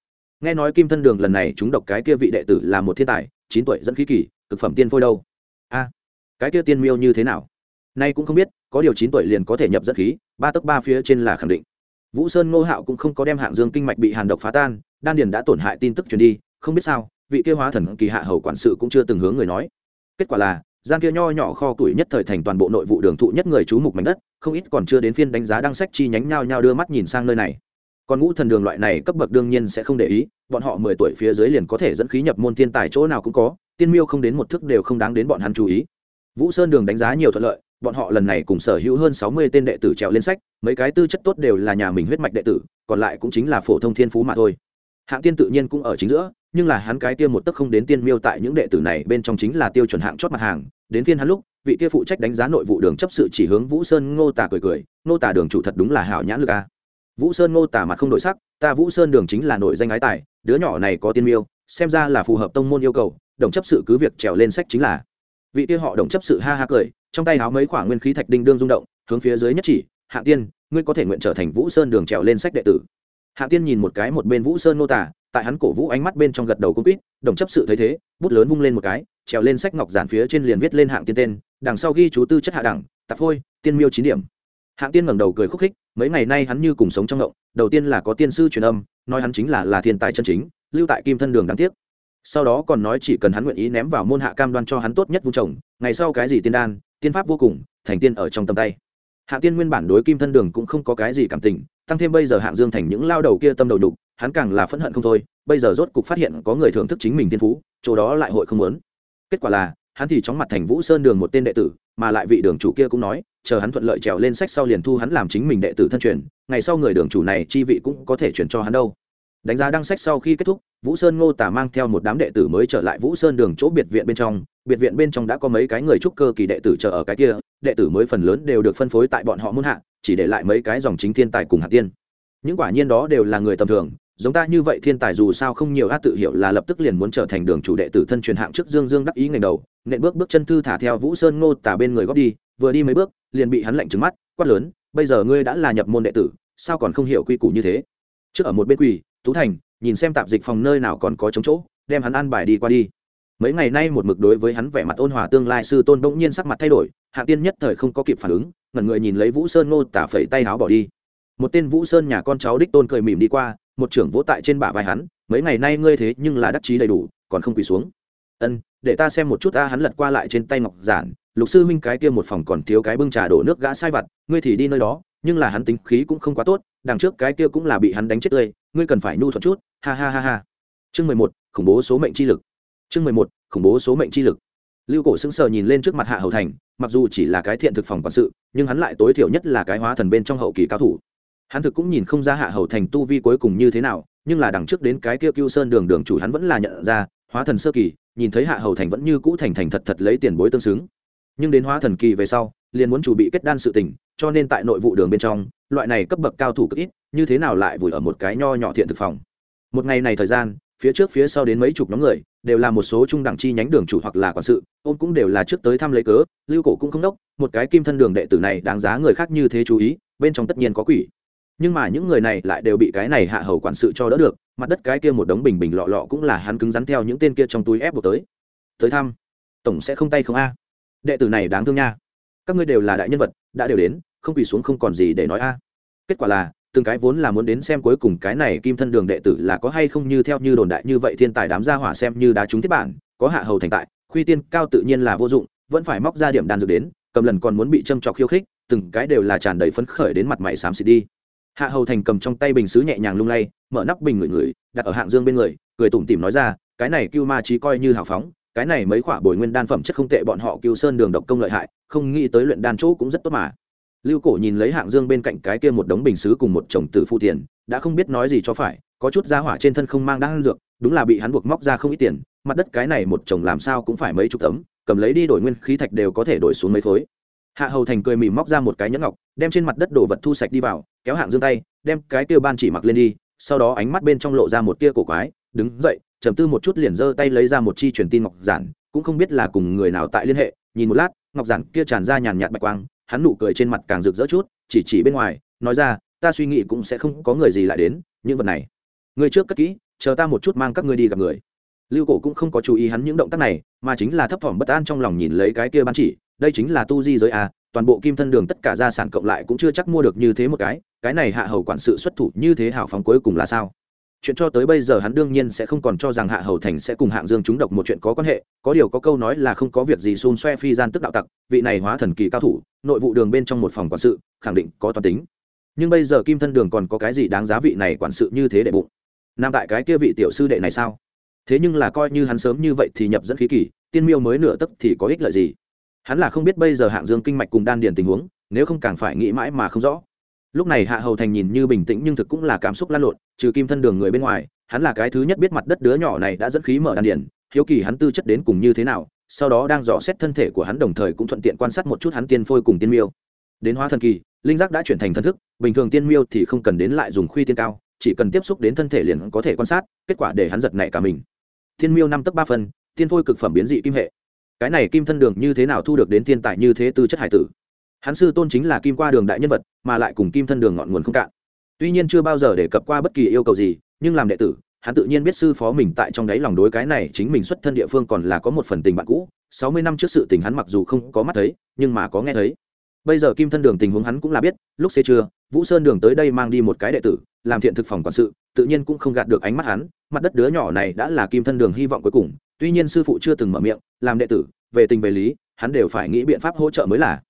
[SPEAKER 1] Nghe nói kim thân đường lần này chúng độc cái kia vị đệ tử là một thiên tài, chín tuổi, dẫn khí kỳ, cực phẩm tiên phôi đâu? A, cái kia tiên miêu như thế nào? Nay cũng không biết, có điều chín tuổi liền có thể nhập dẫn khí, ba tấc ba phía trên là khẳng định. Vũ sơn ngô hạo cũng không có đem hạng dương kinh mạch bị hàn độc phá tan, đan điền đã tổn hại tin tức truyền đi, không biết sao, vị kia hóa thần kỳ hạ hầu quản sự cũng chưa từng hướng người nói. Kết quả là, gian kia nho nhỏ kho tuổi nhất thời thành toàn bộ nội vụ đường thụ nhất người chú mục mảnh đất, không ít còn chưa đến phiên đánh giá đăng sách chi nhánh nhau nhau đưa mắt nhìn sang nơi này. Còn ngũ thần đường loại này cấp bậc đương nhiên sẽ không để ý, bọn họ mười tuổi phía dưới liền có thể dẫn khí nhập môn thiên tài chỗ nào cũng có, tiên miêu không đến một thức đều không đáng đến bọn hắn chú ý. Vũ sơn đường đánh giá nhiều thuận lợi bọn họ lần này cùng sở hữu hơn sáu mươi tên đệ tử trèo lên sách, mấy cái tư chất tốt đều là nhà mình huyết mạch đệ tử, còn lại cũng chính là phổ thông thiên phú mà thôi. Hạng tiên tự nhiên cũng ở chính giữa, nhưng là hắn cái kia một tấc không đến tiên miêu tại những đệ tử này bên trong chính là tiêu chuẩn hạng chót mặt hàng. Đến phiên hắn lúc, vị kia phụ trách đánh giá nội vụ đường chấp sự chỉ hướng vũ sơn ngô tả cười cười, ngô tả đường chủ thật đúng là hảo nhãn lực a. Vũ sơn ngô tả mặt không đổi sắc, ta vũ sơn đường chính là nội danh ái tài, đứa nhỏ này có tiên miêu, xem ra là phù hợp tông môn yêu cầu, đồng chấp sự cứ việc trèo lên sách chính là. Vị kia họ đồng chấp sự ha ha cười trong tay háo mấy khoảng nguyên khí thạch đinh đương rung động, hướng phía dưới nhất chỉ, hạ tiên, ngươi có thể nguyện trở thành vũ sơn đường trèo lên sách đệ tử. Hạ tiên nhìn một cái một bên vũ sơn nô tả tại hắn cổ vũ ánh mắt bên trong gật đầu cung quýt, đồng chấp sự thấy thế, bút lớn vung lên một cái, trèo lên sách ngọc giản phía trên liền viết lên hạng tiên tên, đằng sau ghi chú tư chất hạ đẳng, tạp phôi, tiên miêu chín điểm. Hạng tiên ngẩng đầu cười khúc khích, mấy ngày nay hắn như cùng sống trong ngộng, đầu tiên là có tiên sư truyền âm, nói hắn chính là là thiên tài chân chính, lưu tại kim thân đường đáng tiếc. Sau đó còn nói chỉ cần hắn nguyện ý ném vào môn hạ cam đoan cho hắn tốt nhất vung trồng ngày sau cái gì tiên đan tiên pháp vô cùng, thành tiên ở trong tầm tay. Hạ tiên nguyên bản đối kim thân đường cũng không có cái gì cảm tình, tăng thêm bây giờ hạng dương thành những lao đầu kia tâm đầu đục hắn càng là phẫn hận không thôi, bây giờ rốt cục phát hiện có người thưởng thức chính mình tiên phú, chỗ đó lại hội không muốn. Kết quả là, hắn thì chóng mặt thành vũ sơn đường một tên đệ tử, mà lại vị đường chủ kia cũng nói, chờ hắn thuận lợi trèo lên sách sau liền thu hắn làm chính mình đệ tử thân truyền, ngày sau người đường chủ này chi vị cũng có thể chuyển cho hắn đâu đánh giá đăng sách sau khi kết thúc, vũ sơn ngô tả mang theo một đám đệ tử mới trở lại vũ sơn đường chỗ biệt viện bên trong. Biệt viện bên trong đã có mấy cái người trúc cơ kỳ đệ tử chờ ở cái kia, đệ tử mới phần lớn đều được phân phối tại bọn họ muôn hạ, chỉ để lại mấy cái dòng chính thiên tài cùng hạt tiên. Những quả nhiên đó đều là người tầm thường, giống ta như vậy thiên tài dù sao không nhiều a tự hiểu là lập tức liền muốn trở thành đường chủ đệ tử thân truyền hạng trước dương dương đắc ý ngành đầu, nện bước bước chân thư thả theo vũ sơn ngô tả bên người góp đi, vừa đi mấy bước, liền bị hắn lạnh trứng mắt, quát lớn, bây giờ ngươi đã là nhập môn đệ tử, sao còn không hiểu quy củ như thế? Trước ở một bên quỳ tú thành, nhìn xem tạp dịch phòng nơi nào còn có chống chỗ, đem hắn an bài đi qua đi. Mấy ngày nay một mực đối với hắn vẻ mặt ôn hòa tương lai sư tôn bỗng nhiên sắc mặt thay đổi, hạ tiên nhất thời không có kịp phản ứng, ngẩn người nhìn lấy vũ sơn ngô tả phẩy tay áo bỏ đi. Một tên vũ sơn nhà con cháu đích tôn cười mỉm đi qua, một trưởng vỗ tại trên bả vai hắn, mấy ngày nay ngươi thế nhưng là đắc chí đầy đủ, còn không quỳ xuống. Ân, để ta xem một chút ta hắn lật qua lại trên tay ngọc giản, lục sư huynh cái kia một phòng còn thiếu cái bưng trà đổ nước gã sai vặt, ngươi thì đi nơi đó, nhưng là hắn tính khí cũng không quá tốt, đằng trước cái kia cũng là bị hắn đánh chết tươi ngươi cần phải nhu thuận chút, ha ha ha ha. Chương mười một, khủng bố số mệnh chi lực. Chương mười một, khủng bố số mệnh chi lực. Lưu cổ sững sờ nhìn lên trước mặt hạ hầu thành, mặc dù chỉ là cái thiện thực phòng quản sự, nhưng hắn lại tối thiểu nhất là cái hóa thần bên trong hậu kỳ cao thủ. Hắn thực cũng nhìn không ra hạ hầu thành tu vi cuối cùng như thế nào, nhưng là đằng trước đến cái kia cưu sơn đường đường chủ hắn vẫn là nhận ra, hóa thần sơ kỳ, nhìn thấy hạ hầu thành vẫn như cũ thành thành thật thật lấy tiền bối tương xứng. Nhưng đến hóa thần kỳ về sau, liền muốn chủ bị kết đan sự tình, cho nên tại nội vụ đường bên trong, loại này cấp bậc cao thủ cực ít như thế nào lại vùi ở một cái nho nhỏ thiện thực phòng? Một ngày này thời gian, phía trước phía sau đến mấy chục nhóm người, đều là một số trung đẳng chi nhánh đường chủ hoặc là quản sự ông cũng đều là trước tới thăm lấy cớ, lưu cổ cũng không đốc, một cái kim thân đường đệ tử này đáng giá người khác như thế chú ý, bên trong tất nhiên có quỷ. Nhưng mà những người này lại đều bị cái này hạ hầu quản sự cho đỡ được, mặt đất cái kia một đống bình bình lọ lọ cũng là hắn cứng rắn theo những tên kia trong túi ép buộc tới. Tới thăm, tổng sẽ không tay không a. Đệ tử này đáng thương nha. Các ngươi đều là đại nhân vật, đã đều đến, không quỳ xuống không còn gì để nói a. Kết quả là từng cái vốn là muốn đến xem cuối cùng cái này kim thân đường đệ tử là có hay không như theo như đồn đại như vậy thiên tài đám gia hỏa xem như đá trúng thiết bản, có hạ hầu thành tại, khuy tiên cao tự nhiên là vô dụng, vẫn phải móc ra điểm đan dược đến, cầm lần còn muốn bị châm trọc khiêu khích, từng cái đều là tràn đầy phấn khởi đến mặt mày xám xịt đi. Hạ hầu thành cầm trong tay bình xứ nhẹ nhàng lung lay, mở nắp bình ngửi ngửi, đặt ở hạng dương bên người, cười tủm tỉm nói ra, cái này cưu ma trí coi như hào phóng, cái này mấy khoả bồi nguyên đan phẩm chất không tệ bọn họ cưu sơn đường độc công lợi hại, không nghĩ tới luyện đan chỗ cũng rất tốt mà lưu cổ nhìn lấy hạng dương bên cạnh cái kia một đống bình xứ cùng một chồng tử phụ tiền, đã không biết nói gì cho phải, có chút ra hỏa trên thân không mang đan dược, đúng là bị hắn buộc móc ra không ít tiền, mặt đất cái này một chồng làm sao cũng phải mấy chục tấm, cầm lấy đi đổi nguyên khí thạch đều có thể đổi xuống mấy khối. Hạ hầu thành cười mỉm móc ra một cái nhẫn ngọc, đem trên mặt đất đồ vật thu sạch đi vào, kéo hạng dương tay, đem cái kia ban chỉ mặc lên đi, sau đó ánh mắt bên trong lộ ra một tia cổ quái, đứng dậy, trầm tư một chút liền giơ tay lấy ra một chi truyền tin ngọc giản, cũng không biết là cùng người nào tại liên hệ, nhìn một lát, ngọc giản kia tràn ra nhàn nhạt bạch quang hắn nụ cười trên mặt càng rực rỡ chút, chỉ chỉ bên ngoài, nói ra, ta suy nghĩ cũng sẽ không có người gì lại đến, những vật này người trước cất kỹ, chờ ta một chút mang các ngươi đi gặp người. Lưu cổ cũng không có chú ý hắn những động tác này, mà chính là thấp thỏm bất an trong lòng nhìn lấy cái kia bán chỉ, đây chính là tu di giới a toàn bộ kim thân đường tất cả gia sản cộng lại cũng chưa chắc mua được như thế một cái cái này hạ hầu quản sự xuất thủ như thế hảo phóng cuối cùng là sao? Chuyện cho tới bây giờ hắn đương nhiên sẽ không còn cho rằng hạ hầu thành sẽ cùng hạng dương chúng độc một chuyện có quan hệ, có điều có câu nói là không có việc gì xôn xoe phi gian tức đạo tặc, vị này hóa thần kỳ cao thủ, nội vụ đường bên trong một phòng quản sự, khẳng định có toàn tính. Nhưng bây giờ kim thân đường còn có cái gì đáng giá vị này quản sự như thế để bụng? Nam tại cái kia vị tiểu sư đệ này sao? Thế nhưng là coi như hắn sớm như vậy thì nhập dẫn khí kỳ, tiên miêu mới nửa tấc thì có ích lợi gì? Hắn là không biết bây giờ hạng dương kinh mạch cùng đan điền tình huống, nếu không càng phải nghĩ mãi mà không rõ lúc này hạ hầu thành nhìn như bình tĩnh nhưng thực cũng là cảm xúc lan lộn, trừ kim thân đường người bên ngoài, hắn là cái thứ nhất biết mặt đất đứa nhỏ này đã dẫn khí mở đan điển hiếu kỳ hắn tư chất đến cùng như thế nào, sau đó đang dò xét thân thể của hắn đồng thời cũng thuận tiện quan sát một chút hắn tiên phôi cùng tiên miêu. Đến hóa thần kỳ, linh giác đã chuyển thành thần thức, bình thường tiên miêu thì không cần đến lại dùng khuy tiên cao, chỉ cần tiếp xúc đến thân thể liền có thể quan sát, kết quả để hắn giật nảy cả mình. Tiên miêu năm tấc ba phân tiên phôi cực phẩm biến dị kim hệ. Cái này kim thân đường như thế nào thu được đến thiên tài như thế tư chất hải tử? Hắn sư tôn chính là kim qua đường đại nhân vật, mà lại cùng kim thân đường ngọn nguồn không cạn. Tuy nhiên chưa bao giờ đề cập qua bất kỳ yêu cầu gì, nhưng làm đệ tử, hắn tự nhiên biết sư phó mình tại trong đáy lòng đối cái này chính mình xuất thân địa phương còn là có một phần tình bạn cũ. Sáu mươi năm trước sự tình hắn mặc dù không có mắt thấy, nhưng mà có nghe thấy. Bây giờ kim thân đường tình huống hắn cũng là biết, lúc xế trưa, vũ sơn đường tới đây mang đi một cái đệ tử, làm thiện thực phòng quản sự, tự nhiên cũng không gạt được ánh mắt hắn, mặt đất đứa nhỏ này đã là kim thân đường hy vọng cuối cùng, tuy nhiên sư phụ chưa từng mở miệng, làm đệ tử, về tình về lý, hắn đều phải nghĩ biện pháp hỗ trợ mới là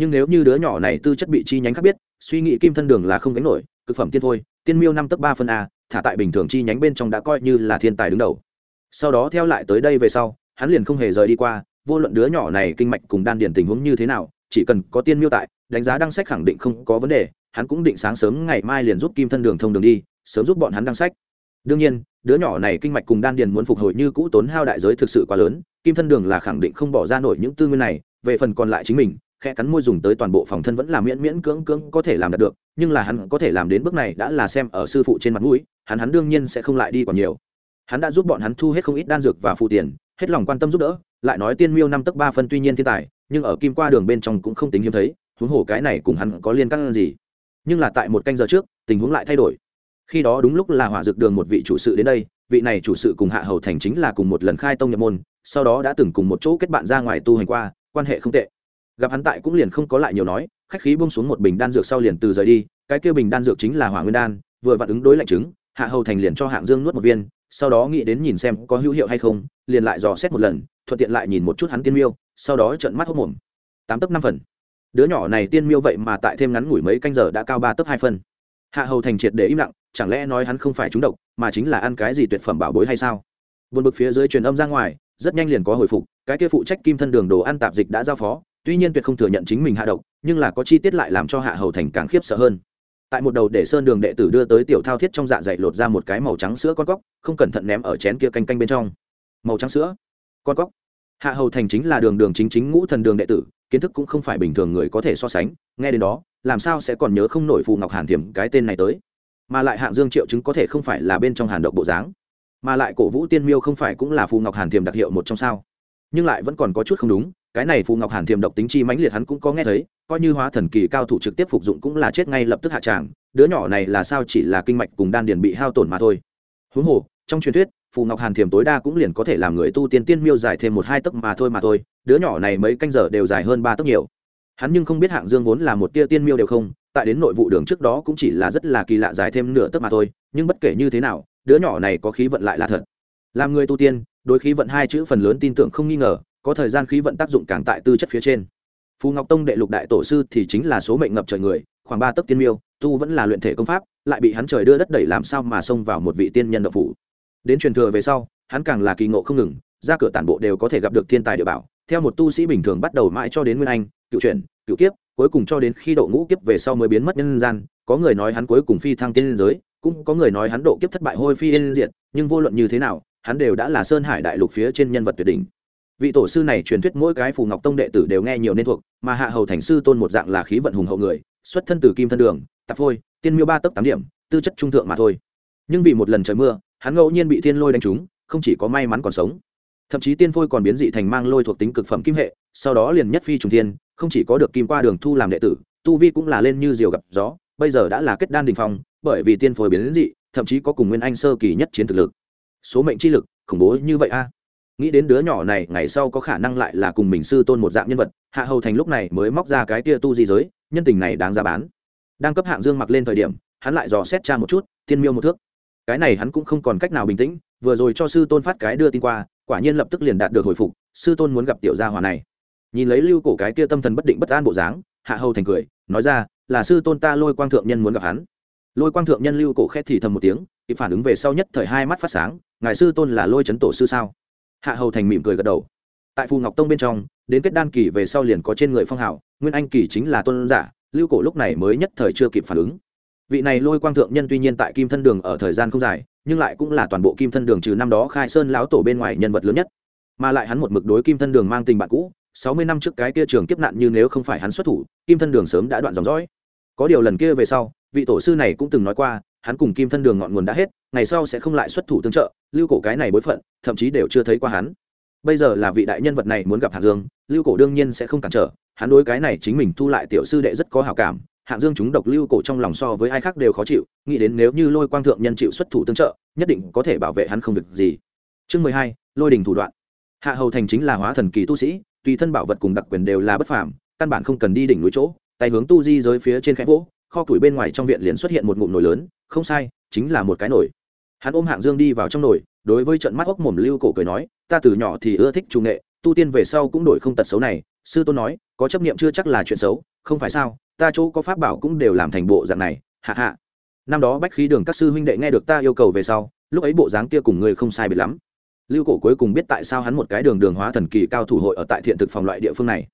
[SPEAKER 1] nhưng nếu như đứa nhỏ này tư chất bị chi nhánh khác biết, suy nghĩ kim thân đường là không gánh nổi, cực phẩm tiên phôi tiên miêu năm tấc ba phân a, thả tại bình thường chi nhánh bên trong đã coi như là thiên tài đứng đầu. Sau đó theo lại tới đây về sau, hắn liền không hề rời đi qua, vô luận đứa nhỏ này kinh mạch cùng đan điển tình huống như thế nào, chỉ cần có tiên miêu tại, đánh giá đăng sách khẳng định không có vấn đề, hắn cũng định sáng sớm ngày mai liền giúp kim thân đường thông đường đi, sớm giúp bọn hắn đăng sách. Đương nhiên, đứa nhỏ này kinh mạch cùng đan điền muốn phục hồi như cũ tốn hao đại giới thực sự quá lớn, kim thân đường là khẳng định không bỏ ra nổi những tư nguyên này, về phần còn lại chính mình khe cắn môi dùng tới toàn bộ phòng thân vẫn là miễn miễn cưỡng cưỡng có thể làm được, nhưng là hắn có thể làm đến bước này đã là xem ở sư phụ trên mặt mũi, hắn hắn đương nhiên sẽ không lại đi còn nhiều. Hắn đã giúp bọn hắn thu hết không ít đan dược và phụ tiền, hết lòng quan tâm giúp đỡ, lại nói tiên miêu năm tấc ba phân tuy nhiên thiên tài, nhưng ở kim qua đường bên trong cũng không tính hiếm thấy, huống hồ cái này cùng hắn có liên căn gì. Nhưng là tại một canh giờ trước, tình huống lại thay đổi. Khi đó đúng lúc là hỏa dược đường một vị chủ sự đến đây, vị này chủ sự cùng hạ hầu thành chính là cùng một lần khai tông nhập môn, sau đó đã từng cùng một chỗ kết bạn ra ngoài tu hành qua, quan hệ không tệ gặp hắn tại cũng liền không có lại nhiều nói, khách khí bông xuống một bình đan dược sau liền từ rời đi, cái kia bình đan dược chính là hỏa nguyên đan, vừa vặn ứng đối lạnh chứng hạ hầu thành liền cho hạng dương nuốt một viên, sau đó nghĩ đến nhìn xem có hữu hiệu hay không, liền lại dò xét một lần, thuận tiện lại nhìn một chút hắn tiên miêu, sau đó trợn mắt hốc mồm. Tám tấc năm phần. Đứa nhỏ này tiên miêu vậy mà tại thêm ngắn ngủi mấy canh giờ đã cao ba tấc hai phân hạ hầu thành triệt để im lặng, chẳng lẽ nói hắn không phải trúng độc, mà chính là ăn cái gì tuyệt phẩm bảo bối hay sao? Vượt bực phía dưới truyền âm ra ngoài, rất nhanh liền có hồi phục, cái kia phụ trách kim thân đường đồ ăn tạp dịch đã giao phó tuy nhiên tuyệt không thừa nhận chính mình hạ độc, nhưng là có chi tiết lại làm cho hạ hầu thành càng khiếp sợ hơn. Tại một đầu để sơn đường đệ tử đưa tới tiểu thao thiết trong dạ dày lột ra một cái màu trắng sữa con cóc, không cẩn thận ném ở chén kia canh canh bên trong. Màu trắng sữa, con cóc. Hạ hầu thành chính là đường đường chính chính ngũ thần đường đệ tử, kiến thức cũng không phải bình thường người có thể so sánh, nghe đến đó, làm sao sẽ còn nhớ không nổi phù ngọc hàn thiểm cái tên này tới. Mà lại hạng dương triệu chứng có thể không phải là bên trong hàn độc bộ dáng, mà lại cổ vũ tiên miêu không phải cũng là phù ngọc hàn thiềm đặc hiệu một trong sao. Nhưng lại vẫn còn có chút không đúng cái này phù ngọc hàn thiềm độc tính chi mãnh liệt hắn cũng có nghe thấy, coi như hóa thần kỳ cao thủ trực tiếp phục dụng cũng là chết ngay lập tức hạ tràng, đứa nhỏ này là sao chỉ là kinh mạch cùng đan điền bị hao tổn mà thôi. Huống hồ, trong truyền thuyết, phù ngọc hàn thiềm tối đa cũng liền có thể làm người tu tiên tiên miêu dài thêm một hai tấc mà thôi mà thôi, đứa nhỏ này mấy canh giờ đều dài hơn ba tấc nhiều. Hắn nhưng không biết hạng dương vốn là một tia tiên miêu đều không, tại đến nội vụ đường trước đó cũng chỉ là rất là kỳ lạ dài thêm nửa tấc mà thôi, nhưng bất kể như thế nào, đứa nhỏ này có khí vận lại là thật. Làm người tu tiên đối khí vận hai chữ phần lớn tin tưởng không nghi ngờ có thời gian khí vận tác dụng càng tại tư chất phía trên. Phù ngọc tông đệ lục đại tổ sư thì chính là số mệnh ngập trời người, khoảng ba tấc tiên miêu, tu vẫn là luyện thể công pháp, lại bị hắn trời đưa đất đẩy làm sao mà xông vào một vị tiên nhân độc phủ. Đến truyền thừa về sau, hắn càng là kỳ ngộ không ngừng, ra cửa tản bộ đều có thể gặp được thiên tài địa bảo. Theo một tu sĩ bình thường bắt đầu mãi cho đến nguyên anh, cựu chuyển, cựu kiếp, cuối cùng cho đến khi độ ngũ kiếp về sau mới biến mất nhân gian, có người nói hắn cuối cùng phi thăng tiên giới, cũng có người nói hắn độ kiếp thất bại hôi phi yên diệt, nhưng vô luận như thế nào, hắn đều đã là sơn hải đại lục phía trên nhân vật tuyệt đỉnh vị tổ sư này truyền thuyết mỗi cái phù ngọc tông đệ tử đều nghe nhiều nên thuộc, mà hạ hầu thành sư tôn một dạng là khí vận hùng hậu người, xuất thân từ kim thân đường, tạp phôi, tiên miêu ba tấc tám điểm, tư chất trung thượng mà thôi. Nhưng vì một lần trời mưa, hắn ngẫu nhiên bị thiên lôi đánh trúng, không chỉ có may mắn còn sống. Thậm chí tiên phôi còn biến dị thành mang lôi thuộc tính cực phẩm kim hệ, sau đó liền nhất phi trùng thiên, không chỉ có được kim qua đường thu làm đệ tử, tu vi cũng là lên như diều gặp gió, bây giờ đã là kết đan đình phong, bởi vì tiên phôi biến dị, thậm chí có cùng nguyên anh sơ kỳ nhất chiến thực lực. Số mệnh chi lực, khủng bố như vậy a nghĩ đến đứa nhỏ này, ngày sau có khả năng lại là cùng mình sư tôn một dạng nhân vật, hạ hầu thành lúc này mới móc ra cái tia tu di giới, nhân tình này đáng ra bán. Đang cấp hạng dương mặc lên thời điểm, hắn lại dò xét cha một chút tiên miêu một thước. Cái này hắn cũng không còn cách nào bình tĩnh, vừa rồi cho sư tôn phát cái đưa tin qua, quả nhiên lập tức liền đạt được hồi phục, sư tôn muốn gặp tiểu gia hòa này. Nhìn lấy lưu cổ cái kia tâm thần bất định bất an bộ dáng, hạ hầu thành cười, nói ra, là sư tôn ta lôi quang thượng nhân muốn gặp hắn. Lôi quang thượng nhân lưu cổ khét thì thầm một tiếng, kịp phản ứng về sau nhất thời hai mắt phát sáng, ngài sư tôn là lôi chấn tổ sư sao? Hạ hầu thành mỉm cười gật đầu. Tại phù ngọc tông bên trong, đến kết đan kỳ về sau liền có trên người phong hào nguyên anh kỳ chính là tôn giả, lưu cổ lúc này mới nhất thời chưa kịp phản ứng. Vị này lôi quang thượng nhân tuy nhiên tại kim thân đường ở thời gian không dài, nhưng lại cũng là toàn bộ kim thân đường trừ năm đó khai sơn lão tổ bên ngoài nhân vật lớn nhất. Mà lại hắn một mực đối kim thân đường mang tình bạn cũ, sáu mươi năm trước cái kia trường kiếp nạn như nếu không phải hắn xuất thủ, kim thân đường sớm đã đoạn dòng dõi. Có điều lần kia về sau, vị tổ sư này cũng từng nói qua, hắn cùng kim thân đường ngọn nguồn đã hết, ngày sau sẽ không lại xuất thủ tương trợ lưu cổ cái này bối phận, thậm chí đều chưa thấy qua hắn. Bây giờ là vị đại nhân vật này muốn gặp hạng dương, lưu cổ đương nhiên sẽ không cản trở, hắn đối cái này chính mình thu lại tiểu sư đệ rất có hào cảm, hạng dương chúng độc lưu cổ trong lòng so với ai khác đều khó chịu, nghĩ đến nếu như lôi quang thượng nhân chịu xuất thủ tương trợ, nhất định có thể bảo vệ hắn không việc gì. Chương mười hai, lôi đình thủ đoạn. Hạ hầu thành chính là hóa thần kỳ tu sĩ, tùy thân bảo vật cùng đặc quyền đều là bất phàm, căn bản không cần đi đỉnh núi chỗ, tay hướng tu di giới phía trên khẽ vỗ, kho củi bên ngoài trong viện liền xuất hiện một ngụm nồi lớn, không sai, chính là một cái nồi hắn ôm hạng dương đi vào trong nồi, đối với trận mắt hốc mồm lưu cổ cười nói, ta từ nhỏ thì ưa thích trung nghệ, tu tiên về sau cũng đổi không tật xấu này. Sư tôn nói, có chấp niệm chưa chắc là chuyện xấu, không phải sao, ta chỗ có pháp bảo cũng đều làm thành bộ dạng này, hạ hạ. Năm đó bách khí đường các sư huynh đệ nghe được ta yêu cầu về sau, lúc ấy bộ dáng kia cùng người không sai biệt lắm. Lưu cổ cuối cùng biết tại sao hắn một cái đường đường hóa thần kỳ cao thủ hội ở tại thiện thực phòng loại địa phương này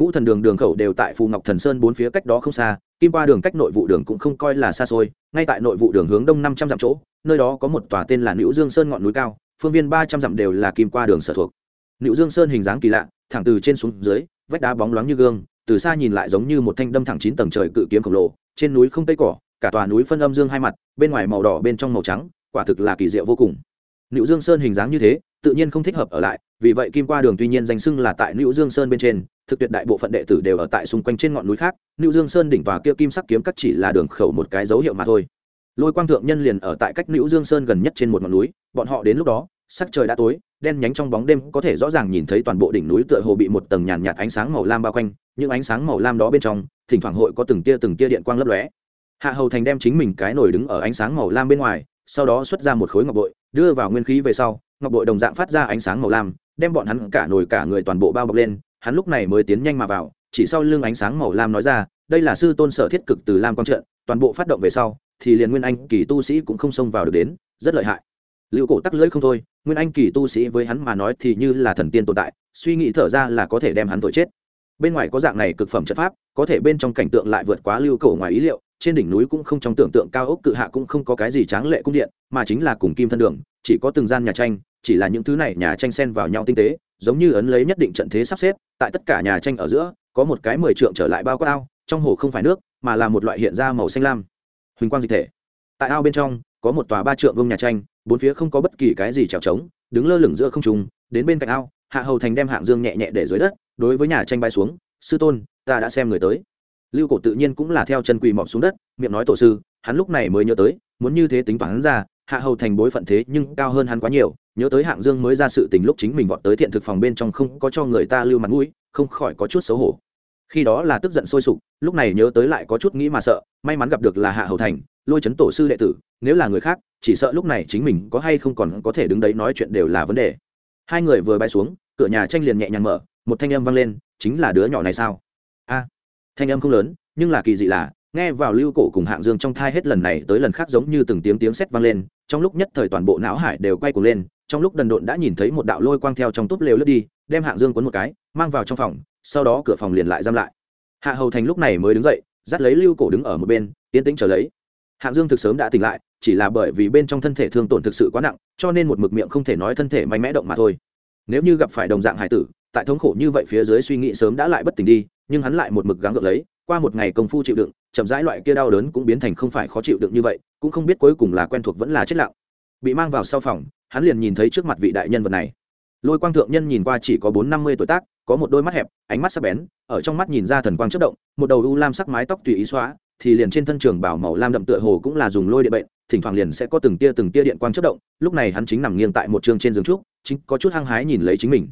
[SPEAKER 1] ngũ thần đường đường khẩu đều tại phù ngọc thần sơn bốn phía cách đó không xa, kim qua đường cách nội vụ đường cũng không coi là xa xôi, ngay tại nội vụ đường hướng đông năm trăm dặm chỗ, nơi đó có một tòa tên là nữ dương sơn ngọn núi cao, phương viên ba trăm dặm đều là kim qua đường sở thuộc. Nữ dương sơn hình dáng kỳ lạ, thẳng từ trên xuống dưới, vách đá bóng loáng như gương, từ xa nhìn lại giống như một thanh đâm thẳng chín tầng trời cự kiếm khổng lồ, trên núi không cây cỏ, cả tòa núi phân âm dương hai mặt, bên ngoài màu đỏ bên trong màu trắng, quả thực là kỳ diệu vô cùng. Nữ dương sơn hình dáng như thế, tự nhiên không thích hợp ở lại, vì vậy kim qua đường tuy nhiên danh xưng là tại nữ dương sơn bên trên thực tuyệt đại bộ phận đệ tử đều ở tại xung quanh trên ngọn núi khác nữ dương sơn đỉnh và kia kim sắc kiếm cắt chỉ là đường khẩu một cái dấu hiệu mà thôi. Lôi quang thượng nhân liền ở tại cách nữ dương sơn gần nhất trên một ngọn núi, bọn họ đến lúc đó, sắc trời đã tối, đen nhánh trong bóng đêm có thể rõ ràng nhìn thấy toàn bộ đỉnh núi tựa hồ bị một tầng nhàn nhạt ánh sáng màu lam bao quanh, những ánh sáng màu lam đó bên trong, thỉnh thoảng hội có từng tia từng tia điện quang lấp lóe. Hạ hầu thành đem chính mình cái nổi đứng ở ánh sáng màu lam bên ngoài, sau đó xuất ra một khối ngọc bội, đưa vào nguyên khí về sau, ngọc bội đồng dạng phát ra ánh sáng màu lam, đem bọn hắn cả nồi cả người toàn bộ bao bọc lên hắn lúc này mới tiến nhanh mà vào, chỉ sau lưng ánh sáng màu lam nói ra, đây là sư tôn sở thiết cực từ lam quang trận, toàn bộ phát động về sau, thì liền nguyên anh kỳ tu sĩ cũng không xông vào được đến, rất lợi hại. Liệu cổ tắc lưỡi không thôi, nguyên anh kỳ tu sĩ với hắn mà nói thì như là thần tiên tồn tại, suy nghĩ thở ra là có thể đem hắn tội chết. Bên ngoài có dạng này cực phẩm trận pháp, có thể bên trong cảnh tượng lại vượt quá lưu cổ ngoài ý liệu, trên đỉnh núi cũng không trong tưởng tượng cao ốc cự hạ cũng không có cái gì tráng lệ cung điện, mà chính là cùng kim thân đường, chỉ có từng gian nhà tranh chỉ là những thứ này nhà tranh xen vào nhau tinh tế, giống như ấn lấy nhất định trận thế sắp xếp, tại tất cả nhà tranh ở giữa, có một cái mười trượng trở lại bao quát ao, trong hồ không phải nước, mà là một loại hiện ra màu xanh lam. Huỳnh quang dịch thể. Tại ao bên trong, có một tòa ba trượng vương nhà tranh, bốn phía không có bất kỳ cái gì trèo trống, đứng lơ lửng giữa không trùng đến bên cạnh ao, hạ hầu thành đem hạng dương nhẹ nhẹ để dưới đất, đối với nhà tranh bay xuống, sư tôn, ta đã xem người tới. Lưu cổ tự nhiên cũng là theo chân quỳ mọp xuống đất, miệng nói tổ sư, hắn lúc này mới nhớ tới, muốn như thế tính toán ra, hạ hầu thành bối phận thế nhưng cao hơn hắn quá nhiều nhớ tới hạng dương mới ra sự tình lúc chính mình vọt tới thiện thực phòng bên trong không có cho người ta lưu mặt mũi, không khỏi có chút xấu hổ. Khi đó là tức giận sôi sục, lúc này nhớ tới lại có chút nghĩ mà sợ, may mắn gặp được là hạ hầu thành, lôi chấn tổ sư đệ tử, nếu là người khác, chỉ sợ lúc này chính mình có hay không còn có thể đứng đấy nói chuyện đều là vấn đề. Hai người vừa bay xuống, cửa nhà tranh liền nhẹ nhàng mở, một thanh âm vang lên, chính là đứa nhỏ này sao? A, thanh âm không lớn, nhưng là kỳ dị là, nghe vào lưu cổ cùng hạng dương trong thai hết lần này tới lần khác giống như từng tiếng tiếng sét vang lên, trong lúc nhất thời toàn bộ não hải đều quay cuồng lên trong lúc đần độn đã nhìn thấy một đạo lôi quang theo trong túp lều lướt đi, đem hạng dương cuốn một cái, mang vào trong phòng, sau đó cửa phòng liền lại giam lại. Hạ hầu thành lúc này mới đứng dậy, dắt lấy lưu cổ đứng ở một bên, yên tĩnh trở lấy. Hạng dương thực sớm đã tỉnh lại, chỉ là bởi vì bên trong thân thể thương tổn thực sự quá nặng, cho nên một mực miệng không thể nói thân thể mạnh mẽ động mà thôi. Nếu như gặp phải đồng dạng hải tử, tại thống khổ như vậy phía dưới suy nghĩ sớm đã lại bất tỉnh đi, nhưng hắn lại một mực gắng gượng lấy, qua một ngày công phu chịu đựng, chậm rãi loại kia đau đớn cũng biến thành không phải khó chịu đựng như vậy, cũng không biết cuối cùng là quen thuộc vẫn là chết lặng bị mang vào sau phòng, hắn liền nhìn thấy trước mặt vị đại nhân vật này. Lôi quang thượng nhân nhìn qua chỉ có bốn năm mươi tuổi tác, có một đôi mắt hẹp, ánh mắt sắc bén, ở trong mắt nhìn ra thần quang chất động, một đầu u lam sắc mái tóc tùy ý xóa, thì liền trên thân trường bảo màu lam đậm tựa hồ cũng là dùng lôi điện bệnh, thỉnh thoảng liền sẽ có từng tia từng tia điện quang chất động, lúc này hắn chính nằm nghiêng tại một trường trên giường trúc, chính có chút hăng hái nhìn lấy chính mình.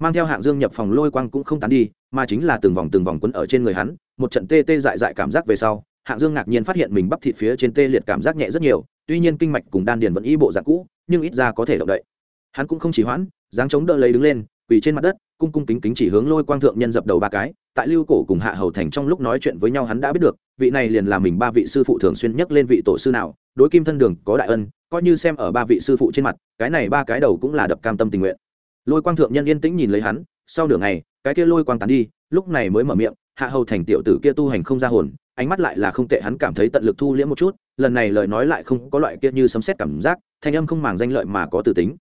[SPEAKER 1] Mang theo hạng dương nhập phòng lôi quang cũng không tán đi, mà chính là từng vòng từng vòng quấn ở trên người hắn, một trận tê tê dại dại cảm giác về sau, hạng dương ngạc nhiên phát hiện mình bắp thịt phía trên tê liệt cảm giác nhẹ rất nhiều tuy nhiên kinh mạch cùng đan điền vẫn y bộ dạng cũ, nhưng ít ra có thể động đậy. Hắn cũng không chỉ hoãn, dáng chống đỡ lấy đứng lên, quỳ trên mặt đất, cung cung kính kính chỉ hướng lôi quang thượng nhân dập đầu ba cái, tại lưu cổ cùng hạ hầu thành trong lúc nói chuyện với nhau hắn đã biết được, vị này liền là mình ba vị sư phụ thường xuyên nhắc lên vị tổ sư nào, đối kim thân đường có đại ân, coi như xem ở ba vị sư phụ trên mặt, cái này ba cái đầu cũng là đập cam tâm tình nguyện. Lôi quang thượng nhân yên tĩnh nhìn lấy hắn, sau nửa ngày, cái kia lôi quang tán đi, lúc này mới mở miệng, hạ hầu thành tiểu tử kia tu hành không ra hồn ánh mắt lại là không tệ, hắn cảm thấy tận lực thu liễm một chút, lần này lời nói lại không có loại kia như sấm xét cảm giác, thanh âm không màng danh lợi mà có từ tính.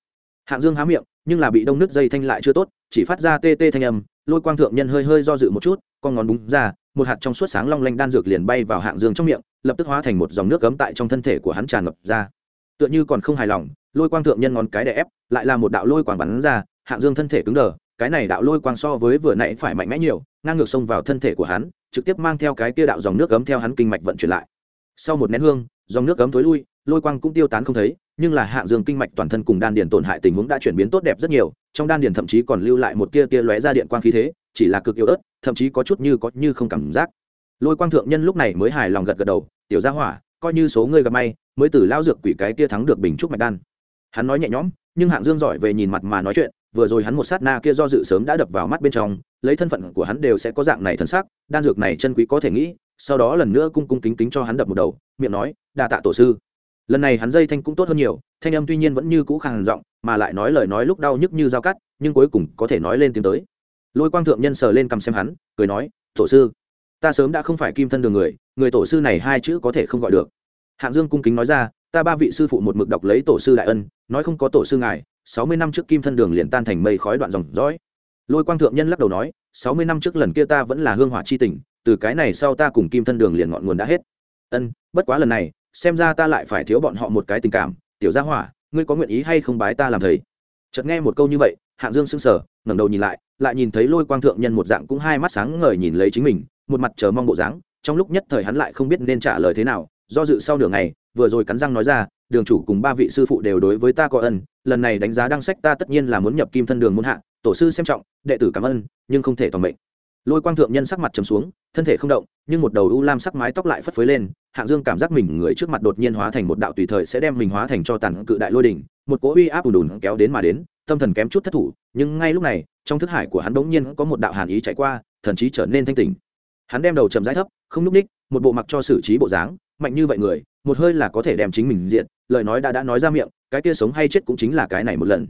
[SPEAKER 1] Hạng dương há miệng, nhưng là bị đông nước dây thanh lại chưa tốt, chỉ phát ra tê tê thanh âm, lôi quang thượng nhân hơi hơi do dự một chút, con ngón búng ra, một hạt trong suốt sáng long lanh đan dược liền bay vào hạng dương trong miệng, lập tức hóa thành một dòng nước cấm tại trong thân thể của hắn tràn ngập ra. Tựa như còn không hài lòng, lôi quang thượng nhân ngón cái đè ép, lại là một đạo lôi quang bắn ra, hạng dương thân thể cứng đờ, cái này đạo lôi quang so với vừa nãy phải mạnh mẽ nhiều, ngang ngược xông vào thân thể của hắn trực tiếp mang theo cái kia đạo dòng nước cấm theo hắn kinh mạch vận chuyển lại. Sau một nén hương, dòng nước cấm tối lui, lôi quang cũng tiêu tán không thấy, nhưng là hạng dương kinh mạch toàn thân cùng đan điền tổn hại tình huống đã chuyển biến tốt đẹp rất nhiều, trong đan điền thậm chí còn lưu lại một tia tia lóe ra điện quang khí thế, chỉ là cực yếu ớt, thậm chí có chút như có như không cảm giác. Lôi quang thượng nhân lúc này mới hài lòng gật gật đầu, tiểu gia hỏa, coi như số ngươi gặp may, mới từ lao dược quỷ cái kia thắng được bình trúc mạch đan. Hắn nói nhẹ nhõm, nhưng hạng dương giỏi về nhìn mặt mà nói chuyện vừa rồi hắn một sát na kia do dự sớm đã đập vào mắt bên trong, lấy thân phận của hắn đều sẽ có dạng này thân sắc, đan dược này chân quý có thể nghĩ, sau đó lần nữa cung cung kính kính cho hắn đập một đầu, miệng nói, đa tạ tổ sư. Lần này hắn dây thanh cũng tốt hơn nhiều, thanh âm tuy nhiên vẫn như cũ khàn giọng, mà lại nói lời nói lúc đau nhức như dao cắt, nhưng cuối cùng có thể nói lên tiếng tới. Lôi quang thượng nhân sờ lên cầm xem hắn, cười nói, tổ sư, ta sớm đã không phải kim thân đường người người tổ sư này hai chữ có thể không gọi được. Hạng dương cung kính nói ra, ta ba vị sư phụ một mực đọc lấy tổ sư đại ân, nói không có tổ sư ngài sáu mươi năm trước kim thân đường liền tan thành mây khói đoạn dòng dõi. Lôi quang thượng nhân lắc đầu nói, sáu mươi năm trước lần kia ta vẫn là hương hỏa chi tình, từ cái này sau ta cùng kim thân đường liền ngọn nguồn đã hết. Ân, bất quá lần này, xem ra ta lại phải thiếu bọn họ một cái tình cảm. Tiểu gia hỏa, ngươi có nguyện ý hay không bái ta làm thầy? Chợt nghe một câu như vậy, hạng dương sững sờ, ngẩng đầu nhìn lại lại nhìn thấy lôi quang thượng nhân một dạng cũng hai mắt sáng ngời nhìn lấy chính mình, một mặt chờ mong bộ dáng, trong lúc nhất thời hắn lại không biết nên trả lời thế nào, do dự sau nửa ngày vừa rồi cắn răng nói ra, đường chủ cùng ba vị sư phụ đều đối với ta có ân, lần này đánh giá đăng sách ta tất nhiên là muốn nhập kim thân đường muốn hạ, tổ sư xem trọng, đệ tử cảm ơn, nhưng không thể toàn mệnh. Lôi quang thượng nhân sắc mặt trầm xuống, thân thể không động, nhưng một đầu u lam sắc mái tóc lại phất phới lên, hạng dương cảm giác mình người trước mặt đột nhiên hóa thành một đạo tùy thời sẽ đem mình hóa thành cho tàn cự đại lôi đỉnh, một cỗ uy áp ùn đùn kéo đến mà đến, tâm thần kém chút thất thủ, nhưng ngay lúc này, trong thức hải của hắn bỗng nhiên có một đạo hàn ý chạy qua, thần trí trở nên thanh tỉnh. Hắn đem đầu chậm rãi thấp, không núp ních một bộ mặc cho xử trí bộ dáng, mạnh như vậy người một hơi là có thể đem chính mình diện lời nói đã đã nói ra miệng, cái kia sống hay chết cũng chính là cái này một lần.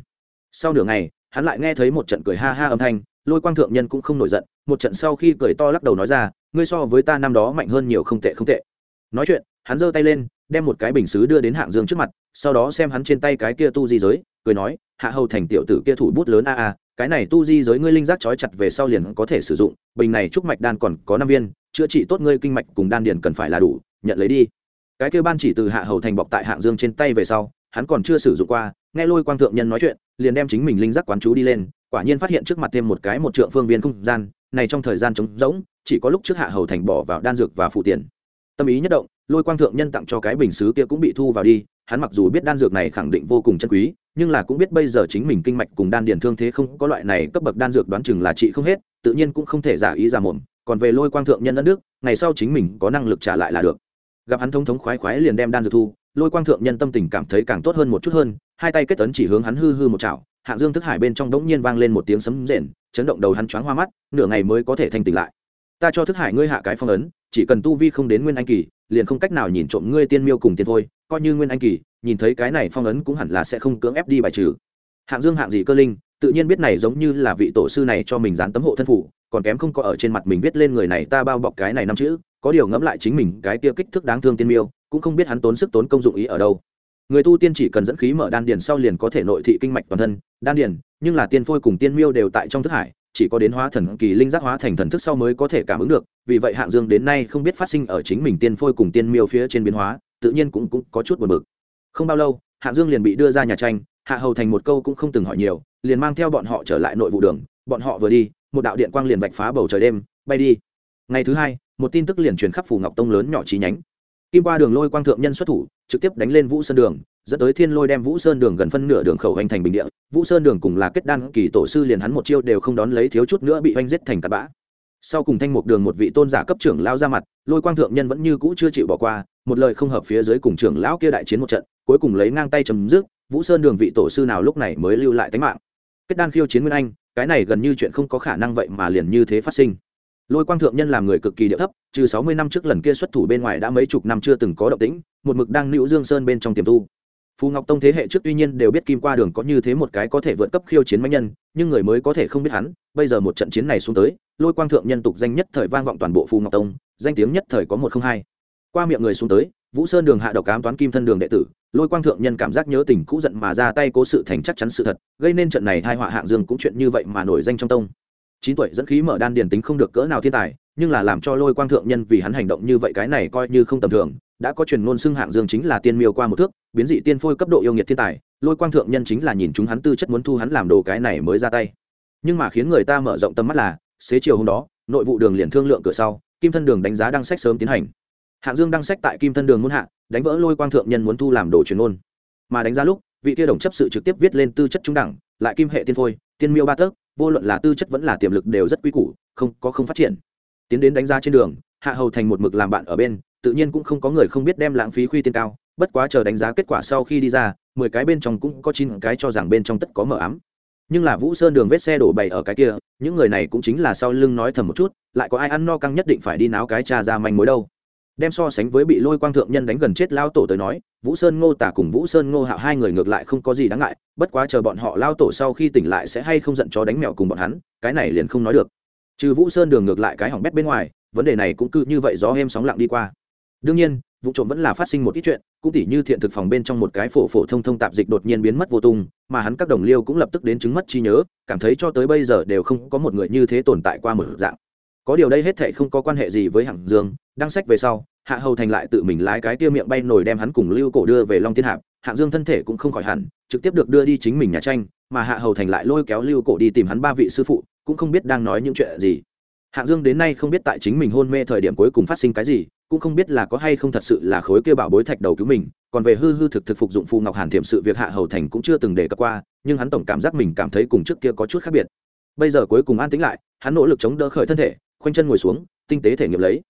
[SPEAKER 1] Sau nửa ngày, hắn lại nghe thấy một trận cười ha ha âm thanh, lôi quang thượng nhân cũng không nổi giận, một trận sau khi cười to lắc đầu nói ra, ngươi so với ta năm đó mạnh hơn nhiều không tệ không tệ. Nói chuyện, hắn giơ tay lên, đem một cái bình xứ đưa đến hạng dương trước mặt, sau đó xem hắn trên tay cái kia tu di giới, cười nói, hạ hầu thành tiểu tử kia thủ bút lớn a a, cái này tu di giới ngươi linh giác trói chặt về sau liền có thể sử dụng, bình này trúc mạch đan còn có năm viên, chữa trị tốt ngươi kinh mạch cùng đan điền cần phải là đủ, nhận lấy đi cái kia ban chỉ từ hạ hầu thành bọc tại hạng dương trên tay về sau, hắn còn chưa sử dụng qua, nghe lôi quang thượng nhân nói chuyện, liền đem chính mình linh giác quán chú đi lên, quả nhiên phát hiện trước mặt thêm một cái một trượng phương viên không gian, này trong thời gian trống rỗng, chỉ có lúc trước hạ hầu thành bỏ vào đan dược và phụ tiền. Tâm ý nhất động, lôi quang thượng nhân tặng cho cái bình xứ kia cũng bị thu vào đi, hắn mặc dù biết đan dược này khẳng định vô cùng chân quý, nhưng là cũng biết bây giờ chính mình kinh mạch cùng đan điền thương thế không có loại này cấp bậc đan dược đoán chừng là trị không hết, tự nhiên cũng không thể giả ý ra mồm, còn về lôi quang thượng nhân đất nước ngày sau chính mình có năng lực trả lại là được gặp hắn thống thống khoái khoái liền đem đan dược thu, lôi quang thượng nhân tâm tình cảm thấy càng tốt hơn một chút hơn, hai tay kết tấn chỉ hướng hắn hư hư một chảo, hạng dương thức hải bên trong đống nhiên vang lên một tiếng sấm rền, chấn động đầu hắn choáng hoa mắt, nửa ngày mới có thể thanh tỉnh lại. Ta cho thức hải ngươi hạ cái phong ấn, chỉ cần tu vi không đến nguyên anh kỳ, liền không cách nào nhìn trộm ngươi tiên miêu cùng tiên thôi, coi như nguyên anh kỳ, nhìn thấy cái này phong ấn cũng hẳn là sẽ không cưỡng ép đi bài trừ. Hạng dương hạng gì cơ linh tự nhiên biết này giống như là vị tổ sư này cho mình dán tấm hộ thân phủ, còn kém không có ở trên mặt mình viết lên người này ta bao bọc cái này năm chữ, có điều ngẫm lại chính mình cái kia kích thước đáng thương tiên miêu, cũng không biết hắn tốn sức tốn công dụng ý ở đâu. Người tu tiên chỉ cần dẫn khí mở đan điền sau liền có thể nội thị kinh mạch toàn thân, đan điền, nhưng là tiên phôi cùng tiên miêu đều tại trong thức hải, chỉ có đến hóa thần kỳ linh giác hóa thành thần thức sau mới có thể cảm ứng được, vì vậy hạng dương đến nay không biết phát sinh ở chính mình tiên phôi cùng tiên miêu phía trên biến hóa, tự nhiên cũng cũng có chút buồn bực. Không bao lâu, hạng dương liền bị đưa ra nhà tranh, hạ hầu thành một câu cũng không từng hỏi nhiều liền mang theo bọn họ trở lại nội vụ đường, bọn họ vừa đi, một đạo điện quang liền vạch phá bầu trời đêm, bay đi. Ngày thứ hai, một tin tức liền truyền khắp phủ ngọc tông lớn nhỏ trí nhánh. Kim qua đường lôi quang thượng nhân xuất thủ, trực tiếp đánh lên vũ sơn đường, dẫn tới thiên lôi đem vũ sơn đường gần phân nửa đường khẩu hành thành bình địa. Vũ sơn đường cùng là kết đan kỳ tổ sư liền hắn một chiêu đều không đón lấy, thiếu chút nữa bị oanh giết thành tạt bã. Sau cùng thanh một đường một vị tôn giả cấp trưởng lao ra mặt, lôi quang thượng nhân vẫn như cũ chưa chịu bỏ qua, một lời không hợp phía dưới cùng trưởng lão kia đại chiến một trận, cuối cùng lấy ngang tay chấm dứt, vũ sơn đường vị tổ sư nào lúc này mới lưu lại tính mạng kết đan khiêu chiến nguyên anh, cái này gần như chuyện không có khả năng vậy mà liền như thế phát sinh. Lôi quang thượng nhân làm người cực kỳ địa thấp, trừ sáu mươi năm trước lần kia xuất thủ bên ngoài đã mấy chục năm chưa từng có động tĩnh, một mực đang nữ dương sơn bên trong tiềm tu. Phù ngọc tông thế hệ trước tuy nhiên đều biết kim qua đường có như thế một cái có thể vượt cấp khiêu chiến mạnh nhân, nhưng người mới có thể không biết hắn, bây giờ một trận chiến này xuống tới, lôi quang thượng nhân tục danh nhất thời vang vọng toàn bộ phù ngọc tông, danh tiếng nhất thời có một không hai. Qua miệng người xuống tới vũ sơn đường hạ độc cám toán kim thân đường đệ tử, lôi quang thượng nhân cảm giác nhớ tình cũ giận mà ra tay cố sự thành chắc chắn sự thật, gây nên trận này thai họa hạng dương cũng chuyện như vậy mà nổi danh trong tông. Chín tuổi dẫn khí mở đan điền tính không được cỡ nào thiên tài, nhưng là làm cho lôi quang thượng nhân vì hắn hành động như vậy cái này coi như không tầm thường, đã có truyền ngôn xưng hạng dương chính là tiên miêu qua một thước, biến dị tiên phôi cấp độ yêu nghiệt thiên tài, lôi quang thượng nhân chính là nhìn chúng hắn tư chất muốn thu hắn làm đồ cái này mới ra tay. Nhưng mà khiến người ta mở rộng tầm mắt là, xế chiều hôm đó, nội vụ đường liền thương lượng cửa sau, kim thân đường đánh giá đăng sách sớm tiến hành hạng dương đăng sách tại kim thân đường muốn hạ, đánh vỡ lôi quang thượng nhân muốn thu làm đồ truyền ngôn. Mà đánh giá lúc, vị kia đồng chấp sự trực tiếp viết lên tư chất trung đẳng, lại kim hệ tiên phôi, tiên miêu ba tấc, vô luận là tư chất vẫn là tiềm lực đều rất quy củ, không, có không phát triển. Tiến đến đánh giá trên đường, hạ hầu thành một mực làm bạn ở bên, tự nhiên cũng không có người không biết đem lãng phí khuy tiên cao, bất quá chờ đánh giá kết quả sau khi đi ra, mười cái bên trong cũng có chín cái cho rằng bên trong tất có mờ ám. Nhưng là vũ sơn đường vết xe đổ bày ở cái kia, những người này cũng chính là sau lưng nói thầm một chút, lại có ai ăn no căng nhất định phải đi náo cái trà ra manh mối đâu đem so sánh với bị lôi quang thượng nhân đánh gần chết lao tổ tới nói, vũ sơn ngô tả cùng vũ sơn ngô hạo hai người ngược lại không có gì đáng ngại, bất quá chờ bọn họ lao tổ sau khi tỉnh lại sẽ hay không giận chó đánh mèo cùng bọn hắn, cái này liền không nói được. Trừ vũ sơn đường ngược lại cái hỏng bét bên ngoài, vấn đề này cũng cứ như vậy gió êm sóng lặng đi qua. Đương nhiên, vụ trộm vẫn là phát sinh một ít chuyện, cũng tỉ như thiện thực phòng bên trong một cái phổ phổ thông thông tạp dịch đột nhiên biến mất vô tung, mà hắn các đồng liêu cũng lập tức đến chứng mất trí nhớ, cảm thấy cho tới bây giờ đều không có một người như thế tồn tại qua một dạng. Có điều đây hết thệ không có quan hệ gì với hạng dương đăng sách về sau, hạ hầu thành lại tự mình lái cái tia miệng bay nổi đem hắn cùng lưu cổ đưa về long thiên hạp. Hạng dương thân thể cũng không khỏi hẳn, trực tiếp được đưa đi chính mình nhà tranh, mà hạ hầu thành lại lôi kéo lưu cổ đi tìm hắn ba vị sư phụ, cũng không biết đang nói những chuyện gì. Hạng dương đến nay không biết tại chính mình hôn mê thời điểm cuối cùng phát sinh cái gì, cũng không biết là có hay không thật sự là khối kia bảo bối thạch đầu cứu mình, còn về hư hư thực thực phục dụng phù ngọc hàn thiệm sự việc hạ hầu thành cũng chưa từng đề cập qua, nhưng hắn tổng cảm giác mình cảm thấy cùng trước kia có chút khác biệt. Bây giờ cuối cùng an tĩnh lại, hắn nỗ lực chống đỡ khởi thân thể, khoanh chân ngồi xuống, tinh tế thể nghiệm lấy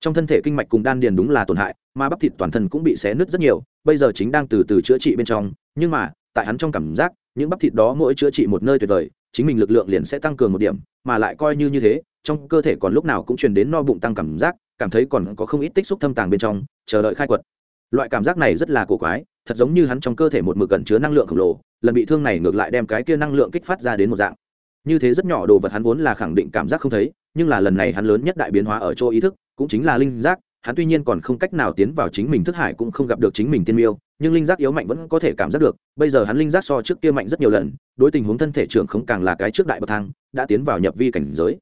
[SPEAKER 1] trong thân thể kinh mạch cùng đan điền đúng là tổn hại, mà bắp thịt toàn thân cũng bị xé nứt rất nhiều, bây giờ chính đang từ từ chữa trị bên trong. Nhưng mà, tại hắn trong cảm giác, những bắp thịt đó mỗi chữa trị một nơi tuyệt vời, chính mình lực lượng liền sẽ tăng cường một điểm, mà lại coi như như thế, trong cơ thể còn lúc nào cũng truyền đến no bụng tăng cảm giác, cảm thấy còn có không ít tích xúc thâm tàng bên trong, chờ đợi khai quật. Loại cảm giác này rất là cổ quái, thật giống như hắn trong cơ thể một mực cẩn chứa năng lượng khổng lồ, lần bị thương này ngược lại đem cái kia năng lượng kích phát ra đến một dạng. Như thế rất nhỏ đồ vật hắn vốn là khẳng định cảm giác không thấy nhưng là lần này hắn lớn nhất đại biến hóa ở chỗ ý thức, cũng chính là linh giác. Hắn tuy nhiên còn không cách nào tiến vào chính mình thức hải cũng không gặp được chính mình tiên miêu, nhưng linh giác yếu mạnh vẫn có thể cảm giác được. Bây giờ hắn linh giác so trước kia mạnh rất nhiều lần, đối tình huống thân thể trưởng không càng là cái trước đại bậc thang, đã tiến vào nhập vi cảnh giới.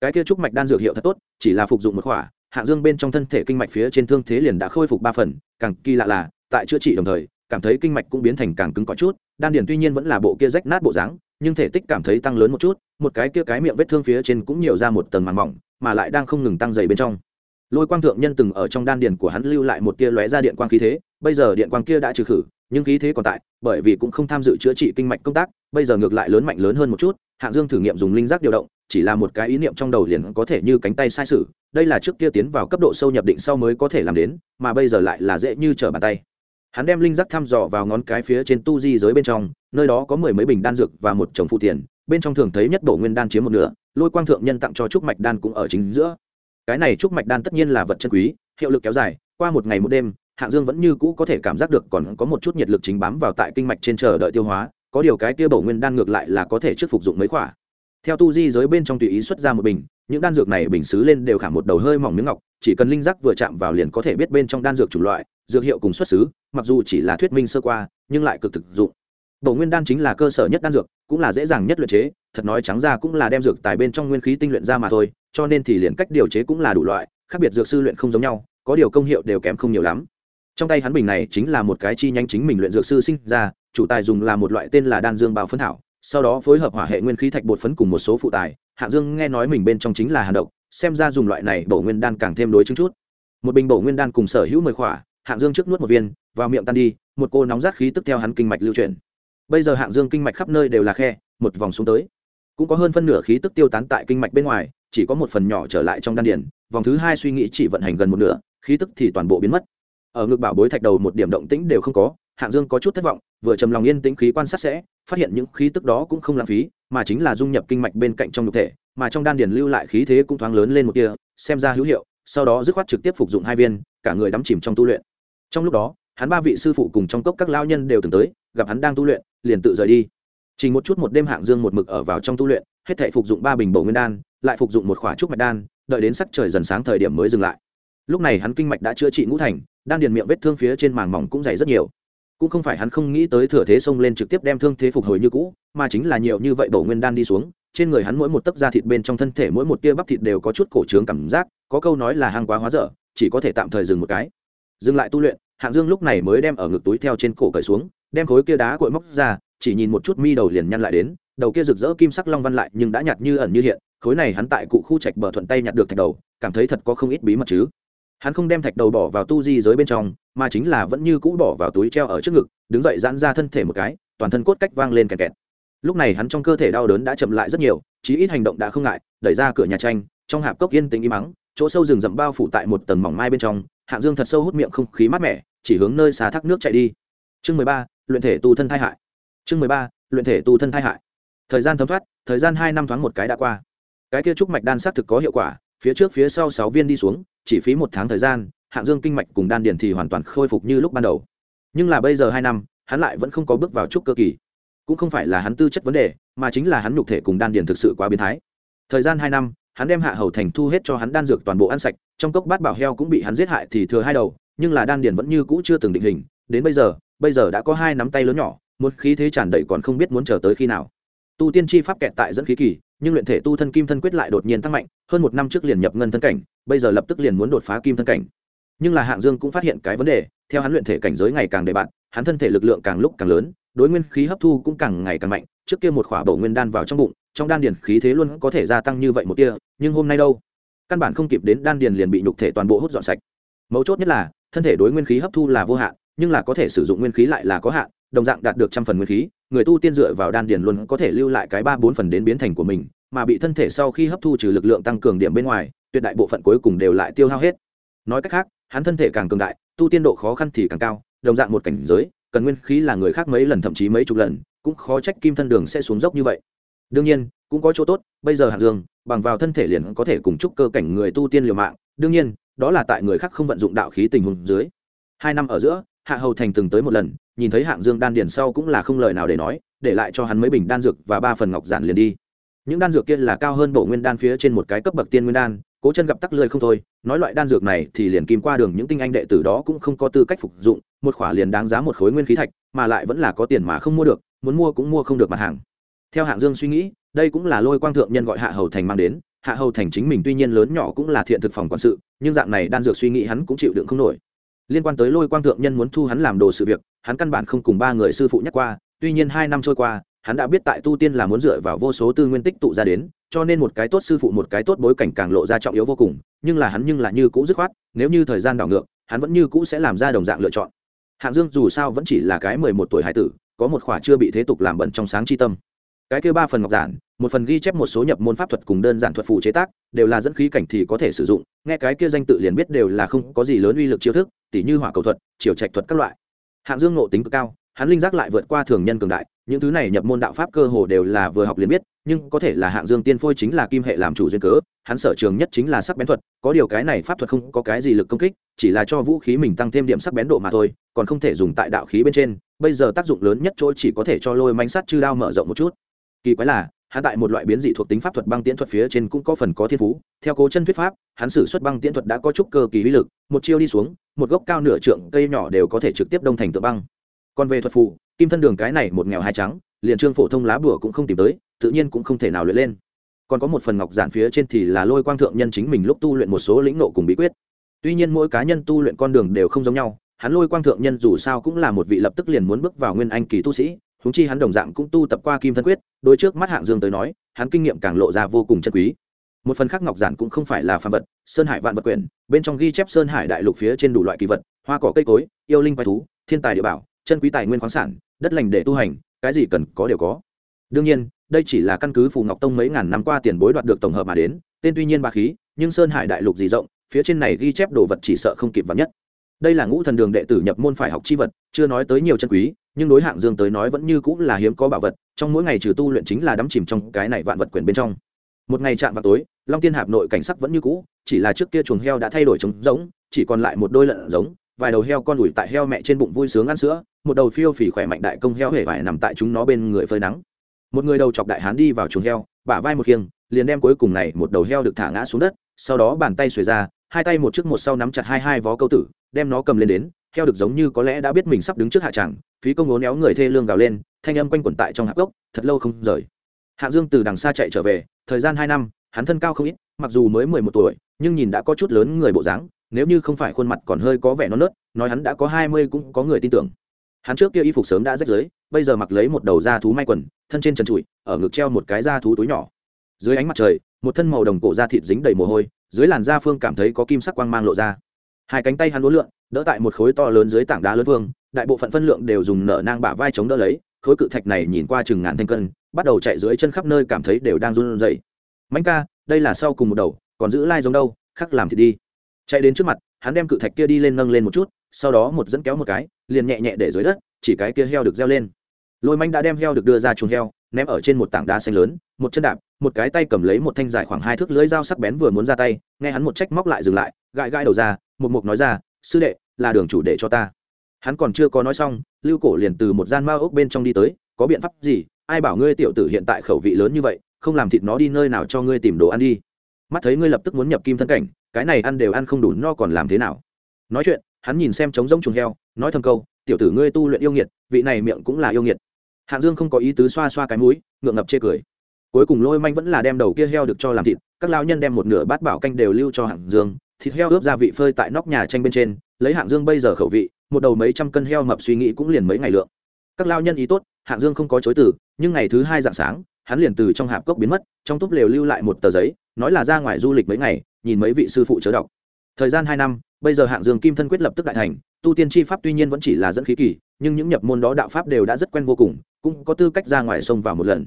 [SPEAKER 1] Cái kia trúc mạch đan dược hiệu thật tốt, chỉ là phục dụng một khỏa, hạ dương bên trong thân thể kinh mạch phía trên thương thế liền đã khôi phục ba phần, càng kỳ lạ là, tại chữa trị đồng thời, cảm thấy kinh mạch cũng biến thành càng cứng có chút, đan điền tuy nhiên vẫn là bộ kia rách nát bộ dáng nhưng thể tích cảm thấy tăng lớn một chút, một cái kia cái miệng vết thương phía trên cũng nhiều ra một tầng màng mỏng, mà lại đang không ngừng tăng dày bên trong. Lôi quang thượng nhân từng ở trong đan điền của hắn lưu lại một tia lóe ra điện quang khí thế, bây giờ điện quang kia đã trừ khử, nhưng khí thế còn tại, bởi vì cũng không tham dự chữa trị kinh mạch công tác, bây giờ ngược lại lớn mạnh lớn hơn một chút, hạng dương thử nghiệm dùng linh giác điều động, chỉ là một cái ý niệm trong đầu liền có thể như cánh tay sai sự, đây là trước kia tiến vào cấp độ sâu nhập định sau mới có thể làm đến, mà bây giờ lại là dễ như trở bàn tay. Hắn đem linh giác thăm dò vào ngón cái phía trên tu di giới bên trong nơi đó có mười mấy bình đan dược và một chồng phụ tiền, bên trong thường thấy nhất bổ nguyên đan chiếm một nửa, lôi quang thượng nhân tặng cho trúc mạch đan cũng ở chính giữa. Cái này trúc mạch đan tất nhiên là vật chân quý, hiệu lực kéo dài, qua một ngày một đêm, hạng dương vẫn như cũ có thể cảm giác được còn có một chút nhiệt lực chính bám vào tại kinh mạch trên chờ đợi tiêu hóa, có điều cái kia bổ nguyên đan ngược lại là có thể trước phục dụng mấy khỏa. Theo tu di giới bên trong tùy ý xuất ra một bình, những đan dược này bình xứ lên đều khảm một đầu hơi mỏng miếng ngọc, chỉ cần linh giác vừa chạm vào liền có thể biết bên trong đan dược chủng loại, dược hiệu cùng xuất xứ, mặc dù chỉ là thuyết minh sơ qua, nhưng lại cực thực dụng bổ nguyên đan chính là cơ sở nhất đan dược, cũng là dễ dàng nhất luyện chế, thật nói trắng ra cũng là đem dược tài bên trong nguyên khí tinh luyện ra mà thôi, cho nên thì liền cách điều chế cũng là đủ loại, khác biệt dược sư luyện không giống nhau, có điều công hiệu đều kém không nhiều lắm. Trong tay hắn bình này chính là một cái chi nhánh chính mình luyện dược sư sinh ra, chủ tài dùng là một loại tên là đan dương bào phấn thảo, sau đó phối hợp hỏa hệ nguyên khí thạch bột phấn cùng một số phụ tài hạ dương nghe nói mình bên trong chính là hàn độc, xem ra dùng loại này bổ nguyên đan càng thêm đối chứng chút. Một bình bổ nguyên đan cùng sở hữu mười khỏa, hạng dương trước nuốt một viên, vào miệng tan đi, một cô nóng rát khí tức theo hắn kinh mạch lưu chuyển bây giờ hạng dương kinh mạch khắp nơi đều là khe, một vòng xuống tới. Cũng có hơn phân nửa khí tức tiêu tán tại kinh mạch bên ngoài, chỉ có một phần nhỏ trở lại trong đan điển vòng thứ hai suy nghĩ chỉ vận hành gần một nửa, khí tức thì toàn bộ biến mất. Ở ngực bảo bối thạch đầu một điểm động tĩnh đều không có, hạng dương có chút thất vọng, vừa trầm lòng yên tĩnh khí quan sát sẽ, phát hiện những khí tức đó cũng không lãng phí, mà chính là dung nhập kinh mạch bên cạnh trong nhục thể, mà trong đan điền lưu lại khí thế cũng thoáng lớn lên một kia xem ra hữu hiệu, sau đó dứt khoát trực tiếp phục dụng hai viên, cả người đắm chìm trong tu luyện. Trong lúc đó, hắn ba vị sư phụ cùng trong cốc các lao nhân đều từng tới, gặp hắn đang tu luyện liền tự rời đi. Chỉ một chút một đêm hạng dương một mực ở vào trong tu luyện, hết thể phục dụng ba bình bổ nguyên đan, lại phục dụng một khỏa trúc mạch đan, đợi đến sắc trời dần sáng thời điểm mới dừng lại. Lúc này hắn kinh mạch đã chữa trị ngũ thành, đan điền miệng vết thương phía trên màng mỏng cũng dày rất nhiều. Cũng không phải hắn không nghĩ tới thừa thế xông lên trực tiếp đem thương thế phục hồi như cũ, mà chính là nhiều như vậy bổ nguyên đan đi xuống, trên người hắn mỗi một tấc da thịt bên trong thân thể mỗi một tia bắp thịt đều có chút cổ trướng cảm giác, có câu nói là hàng quá hóa dở, chỉ có thể tạm thời dừng một cái. Dừng lại tu luyện, hạng dương lúc này mới đem ở ngực túi theo trên cổ cởi xuống đem khối kia đá cội móc ra, chỉ nhìn một chút mi đầu liền nhăn lại đến, đầu kia rực rỡ kim sắc long văn lại nhưng đã nhạt như ẩn như hiện, khối này hắn tại cụ khu trạch bờ thuận tay nhặt được thạch đầu, cảm thấy thật có không ít bí mật chứ. Hắn không đem thạch đầu bỏ vào tu di giới bên trong, mà chính là vẫn như cũ bỏ vào túi treo ở trước ngực, đứng dậy giãn ra thân thể một cái, toàn thân cốt cách vang lên kẹt kẹt. Lúc này hắn trong cơ thể đau đớn đã chậm lại rất nhiều, chí ít hành động đã không ngại, đẩy ra cửa nhà tranh, trong hạp cốc yên tĩnh im mắng, chỗ sâu rừng rậm bao phủ tại một tầng mỏng mai bên trong, hạng dương thật sâu hút miệng không khí mát mẻ, chỉ hướng nơi xá thác nước chạy đi. Chương mười ba luyện thể tu thân thai hại. Chương mười ba, luyện thể tu thân thai hại. Thời gian thấm thoát, thời gian hai năm thoáng một cái đã qua. Cái kia trúc mạch đan xác thực có hiệu quả, phía trước phía sau sáu viên đi xuống, chỉ phí một tháng thời gian, hạng dương kinh mạch cùng đan điền thì hoàn toàn khôi phục như lúc ban đầu. Nhưng là bây giờ hai năm, hắn lại vẫn không có bước vào trúc cơ kỳ. Cũng không phải là hắn tư chất vấn đề, mà chính là hắn nhục thể cùng đan điền thực sự quá biến thái. Thời gian hai năm, hắn đem hạ hầu thành thu hết cho hắn đan dược toàn bộ ăn sạch, trong cốc bát bảo heo cũng bị hắn giết hại thì thừa hai đầu, nhưng là đan điền vẫn như cũ chưa từng định hình, đến bây giờ bây giờ đã có hai nắm tay lớn nhỏ, một khí thế tràn đầy còn không biết muốn chờ tới khi nào. Tu tiên chi pháp kẹt tại dẫn khí kỳ, nhưng luyện thể tu thân kim thân quyết lại đột nhiên tăng mạnh, hơn một năm trước liền nhập ngân thân cảnh, bây giờ lập tức liền muốn đột phá kim thân cảnh. Nhưng là hạng dương cũng phát hiện cái vấn đề, theo hắn luyện thể cảnh giới ngày càng đề bạn hắn thân thể lực lượng càng lúc càng lớn, đối nguyên khí hấp thu cũng càng ngày càng mạnh, trước kia một khỏa bổ nguyên đan vào trong bụng, trong đan điền khí thế luôn có thể gia tăng như vậy một tia, nhưng hôm nay đâu? Căn bản không kịp đến đan điền liền bị nhục thể toàn bộ hút dọn sạch. Mấu chốt nhất là, thân thể đối nguyên khí hấp thu là vô hạn nhưng là có thể sử dụng nguyên khí lại là có hạn, đồng dạng đạt được trăm phần nguyên khí, người tu tiên dựa vào đan điền luôn có thể lưu lại cái ba bốn phần đến biến thành của mình, mà bị thân thể sau khi hấp thu trừ lực lượng tăng cường điểm bên ngoài, tuyệt đại bộ phận cuối cùng đều lại tiêu hao hết. Nói cách khác, hắn thân thể càng cường đại, tu tiên độ khó khăn thì càng cao, đồng dạng một cảnh giới, cần nguyên khí là người khác mấy lần thậm chí mấy chục lần, cũng khó trách kim thân đường sẽ xuống dốc như vậy. Đương nhiên, cũng có chỗ tốt, bây giờ hạng dương, bằng vào thân thể liền có thể cùng chúc cơ cảnh người tu tiên liều mạng, đương nhiên, đó là tại người khác không vận dụng đạo khí tình huống dưới. Hai năm ở giữa hạ hầu thành từng tới một lần, nhìn thấy hạng dương đan điền sau cũng là không lời nào để nói, để lại cho hắn mấy bình đan dược và ba phần ngọc giản liền đi. Những đan dược kia là cao hơn bộ nguyên đan phía trên một cái cấp bậc tiên nguyên đan, cố chân gặp tắc lười không thôi, nói loại đan dược này thì liền kim qua đường, những tinh anh đệ tử đó cũng không có tư cách phục dụng, một khỏa liền đáng giá một khối nguyên khí thạch, mà lại vẫn là có tiền mà không mua được, muốn mua cũng mua không được mặt hàng. Theo hạng dương suy nghĩ, đây cũng là lôi quang thượng nhân gọi hạ hầu thành mang đến, hạ hầu thành chính mình tuy nhiên lớn nhỏ cũng là thiện thực phòng quản sự, nhưng dạng này đan dược suy nghĩ hắn cũng chịu đựng không nổi liên quan tới lôi quang thượng nhân muốn thu hắn làm đồ sự việc, hắn căn bản không cùng ba người sư phụ nhắc qua, tuy nhiên hai năm trôi qua, hắn đã biết tại tu tiên là muốn dựa vào vô số tư nguyên tích tụ ra đến, cho nên một cái tốt sư phụ một cái tốt bối cảnh càng lộ ra trọng yếu vô cùng, nhưng là hắn nhưng là như cũ dứt khoát, nếu như thời gian đảo ngược, hắn vẫn như cũ sẽ làm ra đồng dạng lựa chọn. Hạng dương dù sao vẫn chỉ là cái mười một tuổi hải tử, có một khỏa chưa bị thế tục làm bẩn trong sáng chi tâm. Cái kêu ba phần ngọc giản một phần ghi chép một số nhập môn pháp thuật cùng đơn giản thuật phụ chế tác, đều là dẫn khí cảnh thì có thể sử dụng, nghe cái kia danh tự liền biết đều là không có gì lớn uy lực chiêu thức, tỉ như hỏa cầu thuật chiều trạch thuật các loại. Hạng dương ngộ tính cực cao, hắn linh giác lại vượt qua thường nhân cường đại, những thứ này nhập môn đạo pháp cơ hồ đều là vừa học liền biết, nhưng có thể là hạng dương tiên phôi chính là kim hệ làm chủ duyên cớ, hắn sở trường nhất chính là sắc bén thuật, có điều cái này pháp thuật không có cái gì lực công kích, chỉ là cho vũ khí mình tăng thêm điểm sắc bén độ mà thôi, còn không thể dùng tại đạo khí bên trên, bây giờ tác dụng lớn nhất chỗ chỉ có thể cho lôi manh sắt chư đao mở rộng một chút. Kỳ quái là hắn tại một loại biến dị thuộc tính pháp thuật băng tiễn thuật phía trên cũng có phần có thiên phú. Theo cố chân thuyết pháp, hắn sử xuất băng tiễn thuật đã có chút cơ kỳ uy lực, một chiêu đi xuống, một gốc cao nửa trượng cây nhỏ đều có thể trực tiếp đông thành tượng băng. Còn về thuật phù, kim thân đường cái này một nghèo hai trắng, liền trương phổ thông lá bùa cũng không tìm tới, tự nhiên cũng không thể nào luyện lên. Còn có một phần ngọc giản phía trên thì là lôi quang thượng nhân chính mình lúc tu luyện một số lĩnh nộ cùng bí quyết. Tuy nhiên mỗi cá nhân tu luyện con đường đều không giống nhau, hắn lôi quang thượng nhân dù sao cũng là một vị lập tức liền muốn bước vào nguyên anh kỳ tu sĩ huống chi hắn đồng dạng cũng tu tập qua kim thân quyết đôi trước mắt hạng dương tới nói, hắn kinh nghiệm càng lộ ra vô cùng chân quý. Một phần khác ngọc giản cũng không phải là phàm vật, sơn hải vạn vật quyển, bên trong ghi chép sơn hải đại lục phía trên đủ loại kỳ vật, hoa cỏ cây cối, yêu linh quái thú, thiên tài địa bảo, chân quý tài nguyên khoáng sản, đất lành để tu hành, cái gì cần có đều có. Đương nhiên, đây chỉ là căn cứ phù ngọc tông mấy ngàn năm qua tiền bối đoạt được tổng hợp mà đến, tên tuy nhiên ba khí, nhưng sơn hải đại lục gì rộng, phía trên này ghi chép đồ vật chỉ sợ không kịp vắn nhất. Đây là ngũ thần đường đệ tử nhập môn phải học chi vật, chưa nói tới nhiều chân quý nhưng đối hạng dương tới nói vẫn như cũng là hiếm có bảo vật, trong mỗi ngày trừ tu luyện chính là đắm chìm trong cái này vạn vật quyển bên trong. Một ngày chạm vào tối, long tiên hạp nội cảnh sắc vẫn như cũ, chỉ là trước kia chuồng heo đã thay đổi trống giống chỉ còn lại một đôi lợn giống, vài đầu heo con ủi tại heo mẹ trên bụng vui sướng ăn sữa, một đầu phiêu phì khỏe mạnh đại công heo hề vải nằm tại chúng nó bên người phơi nắng. Một người đầu chọc đại hán đi vào chuồng heo, bả vai một khiêng, liền đem cuối cùng này một đầu heo được thả ngã xuống đất, sau đó bàn tay xuề ra, hai tay một trước một sau nắm chặt hai hai vó câu tử, đem nó cầm lên đến heo được giống như có lẽ đã biết mình sắp đứng trước hạ tràng phí công ngốn néo người thê lương gào lên thanh âm quanh quẩn tại trong hạc gốc thật lâu không rời. Hạ dương từ đằng xa chạy trở về thời gian hai năm hắn thân cao không ít mặc dù mới mười một tuổi nhưng nhìn đã có chút lớn người bộ dáng nếu như không phải khuôn mặt còn hơi có vẻ non nớt nói hắn đã có hai mươi cũng có người tin tưởng. Hắn trước kia y phục sớm đã rách lưới, bây giờ mặc lấy một đầu da thú may quần thân trên trần trụi ở ngực treo một cái da thú túi nhỏ. Dưới ánh mặt trời một thân màu đồng cổ da thịt dính đầy mồ hôi dưới làn da phương cảm thấy có kim sắc quang mang lộ ra. Hai cánh tay hắn uốn lượn đỡ tại một khối to lớn dưới tảng đá lớn vương, đại bộ phận phân lượng đều dùng nở nang bả vai chống đỡ lấy, khối cự thạch này nhìn qua chừng ngàn thanh cân, bắt đầu chạy dưới chân khắp nơi cảm thấy đều đang run rẩy. Mạnh ca, đây là sau cùng một đầu, còn giữ lai giống đâu, khắc làm thì đi. Chạy đến trước mặt, hắn đem cự thạch kia đi lên nâng lên một chút, sau đó một dẫn kéo một cái, liền nhẹ nhẹ để dưới đất, chỉ cái kia heo được gieo lên. Lôi manh đã đem heo được đưa ra chuồng heo, ném ở trên một tảng đá xanh lớn, một chân đạp, một cái tay cầm lấy một thanh dài khoảng hai thước lưới dao sắc bén vừa muốn ra tay, nghe hắn một trách móc lại dừng lại, gãi gãi đầu ra, một mục nói ra sư đệ, là đường chủ đệ cho ta. Hắn còn chưa có nói xong, lưu cổ liền từ một gian mao ốc bên trong đi tới, có biện pháp gì? Ai bảo ngươi tiểu tử hiện tại khẩu vị lớn như vậy, không làm thịt nó đi nơi nào cho ngươi tìm đồ ăn đi. Mắt thấy ngươi lập tức muốn nhập kim thân cảnh, cái này ăn đều ăn không đủ no còn làm thế nào? Nói chuyện, hắn nhìn xem trống rỗng chuồng heo, nói thầm câu, tiểu tử ngươi tu luyện yêu nghiệt, vị này miệng cũng là yêu nghiệt. Hạng dương không có ý tứ xoa xoa cái mũi, ngượng ngập chê cười. Cuối cùng lôi manh vẫn là đem đầu kia heo được cho làm thịt, các lao nhân đem một nửa bát bảo canh đều lưu cho hạng dương thịt heo ướp gia vị phơi tại nóc nhà tranh bên trên, lấy hạng dương bây giờ khẩu vị, một đầu mấy trăm cân heo mập suy nghĩ cũng liền mấy ngày lượng. Các lao nhân ý tốt, hạng dương không có chối từ, nhưng ngày thứ hai dạng sáng, hắn liền từ trong hạp cốc biến mất, trong túp lều lưu lại một tờ giấy, nói là ra ngoài du lịch mấy ngày, nhìn mấy vị sư phụ chớ đọc. Thời gian hai năm, bây giờ hạng dương kim thân quyết lập tức đại thành, tu tiên chi pháp tuy nhiên vẫn chỉ là dẫn khí kỳ, nhưng những nhập môn đó đạo pháp đều đã rất quen vô cùng, cũng có tư cách ra ngoài sông vào một lần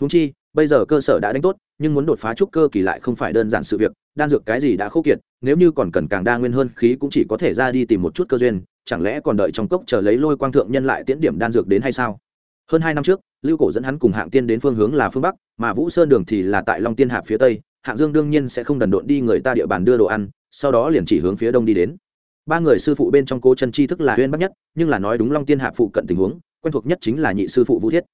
[SPEAKER 1] húng chi, bây giờ cơ sở đã đánh tốt, nhưng muốn đột phá trúc cơ kỳ lại không phải đơn giản sự việc, đan dược cái gì đã khô kiệt, nếu như còn cần càng đa nguyên hơn khí cũng chỉ có thể ra đi tìm một chút cơ duyên, chẳng lẽ còn đợi trong cốc chờ lấy lôi quang thượng nhân lại tiễn điểm đan dược đến hay sao? Hơn hai năm trước, lưu cổ dẫn hắn cùng hạng tiên đến phương hướng là phương bắc, mà vũ sơn đường thì là tại long tiên hạp phía tây, hạng dương đương nhiên sẽ không đần độn đi người ta địa bàn đưa đồ ăn, sau đó liền chỉ hướng phía đông đi đến. Ba người sư phụ bên trong cố chân tri thức là huyên bắc nhất, nhưng là nói đúng long tiên hạp phụ cận tình huống, quen thuộc nhất chính là nhị sư phụ vũ thiết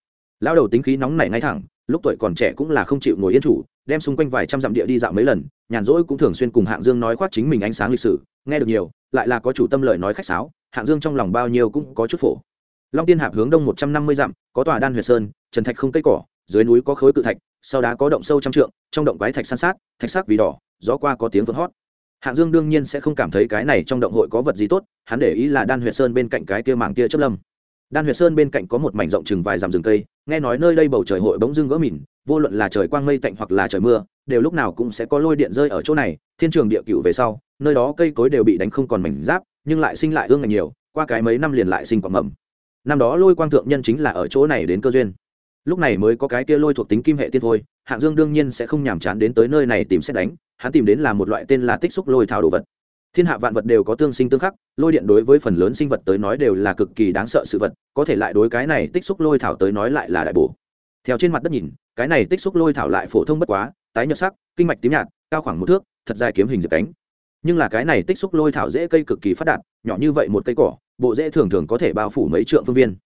[SPEAKER 1] lão đầu tính khí nóng nảy ngay thẳng, lúc tuổi còn trẻ cũng là không chịu ngồi yên chủ, đem xung quanh vài trăm dặm địa đi dạo mấy lần, nhàn rỗi cũng thường xuyên cùng hạng dương nói khoác chính mình ánh sáng lịch sử, nghe được nhiều, lại là có chủ tâm lời nói khách sáo, hạng dương trong lòng bao nhiêu cũng có chút phổ. Long tiên hạp hướng đông một trăm năm mươi dặm, có tòa đan huyệt sơn, trần thạch không cây cỏ, dưới núi có khối cự thạch, sau đá có động sâu trăm trượng, trong động quái thạch san sát, thạch sắc vì đỏ, gió qua có tiếng vỡ hót. Hạng dương đương nhiên sẽ không cảm thấy cái này trong động hội có vật gì tốt, hắn để ý là đan huyệt sơn bên cạnh cái kia mảng kia chấp lâm. Đan huyệt sơn bên cạnh có một mảnh rộng chừng vài dặm rừng cây nghe nói nơi đây bầu trời hội bỗng dưng gỡ mìn vô luận là trời quang mây tạnh hoặc là trời mưa, đều lúc nào cũng sẽ có lôi điện rơi ở chỗ này, thiên trường địa cựu về sau, nơi đó cây cối đều bị đánh không còn mảnh giáp, nhưng lại sinh lại ương ngành nhiều, qua cái mấy năm liền lại sinh quảng mầm. Năm đó lôi quang thượng nhân chính là ở chỗ này đến cơ duyên. Lúc này mới có cái kia lôi thuộc tính kim hệ tiên thôi, hạng dương đương nhiên sẽ không nhàm chán đến tới nơi này tìm xét đánh, hắn tìm đến là một loại tên là tích xúc lôi thảo đồ vật thiên hạ vạn vật đều có tương sinh tương khắc, lôi điện đối với phần lớn sinh vật tới nói đều là cực kỳ đáng sợ sự vật, có thể lại đối cái này tích xúc lôi thảo tới nói lại là đại bổ. Theo trên mặt đất nhìn, cái này tích xúc lôi thảo lại phổ thông bất quá, tái nhợt sắc, kinh mạch tím nhạt, cao khoảng một thước, thật dài kiếm hình dược cánh. Nhưng là cái này tích xúc lôi thảo dễ cây cực kỳ phát đạt, nhỏ như vậy một cây cỏ, bộ dễ thường thường có thể bao phủ mấy trượng phương viên.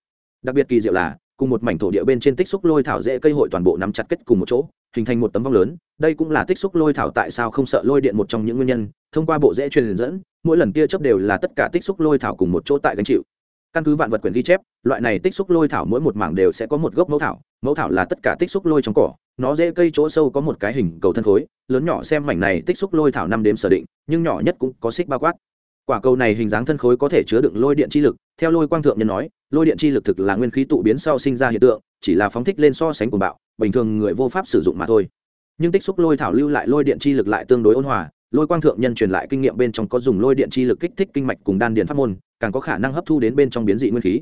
[SPEAKER 1] Đặc biệt kỳ diệu là, cùng một mảnh thổ địa bên trên tích xúc lôi thảo dễ cây hội toàn bộ nắm chặt kết cùng một chỗ hình thành một tấm vong lớn. Đây cũng là tích xúc lôi thảo tại sao không sợ lôi điện một trong những nguyên nhân, thông qua bộ dễ truyền dẫn, mỗi lần tia chớp đều là tất cả tích xúc lôi thảo cùng một chỗ tại gánh chịu. Căn cứ vạn vật quyển ghi chép, loại này tích xúc lôi thảo mỗi một mảng đều sẽ có một gốc mẫu thảo mẫu thảo là tất cả tích xúc lôi trong cỏ. Nó dễ cây chỗ sâu có một cái hình cầu thân khối, lớn nhỏ xem mảnh này tích xúc lôi thảo năm đếm sở định, nhưng nhỏ nhất cũng có xích bao quát. Quả cầu này hình dáng thân khối có thể chứa đựng lôi điện chi lực, theo lôi quang thượng nhân nói, lôi điện chi lực thực là nguyên khí tụ biến sau sinh ra hiện tượng chỉ là phóng thích lên so sánh của bạo, bình thường người vô pháp sử dụng mà thôi. Nhưng tích xúc lôi thảo lưu lại lôi điện chi lực lại tương đối ôn hòa, lôi quang thượng nhân truyền lại kinh nghiệm bên trong có dùng lôi điện chi lực kích thích kinh mạch cùng đan điện pháp môn, càng có khả năng hấp thu đến bên trong biến dị nguyên khí.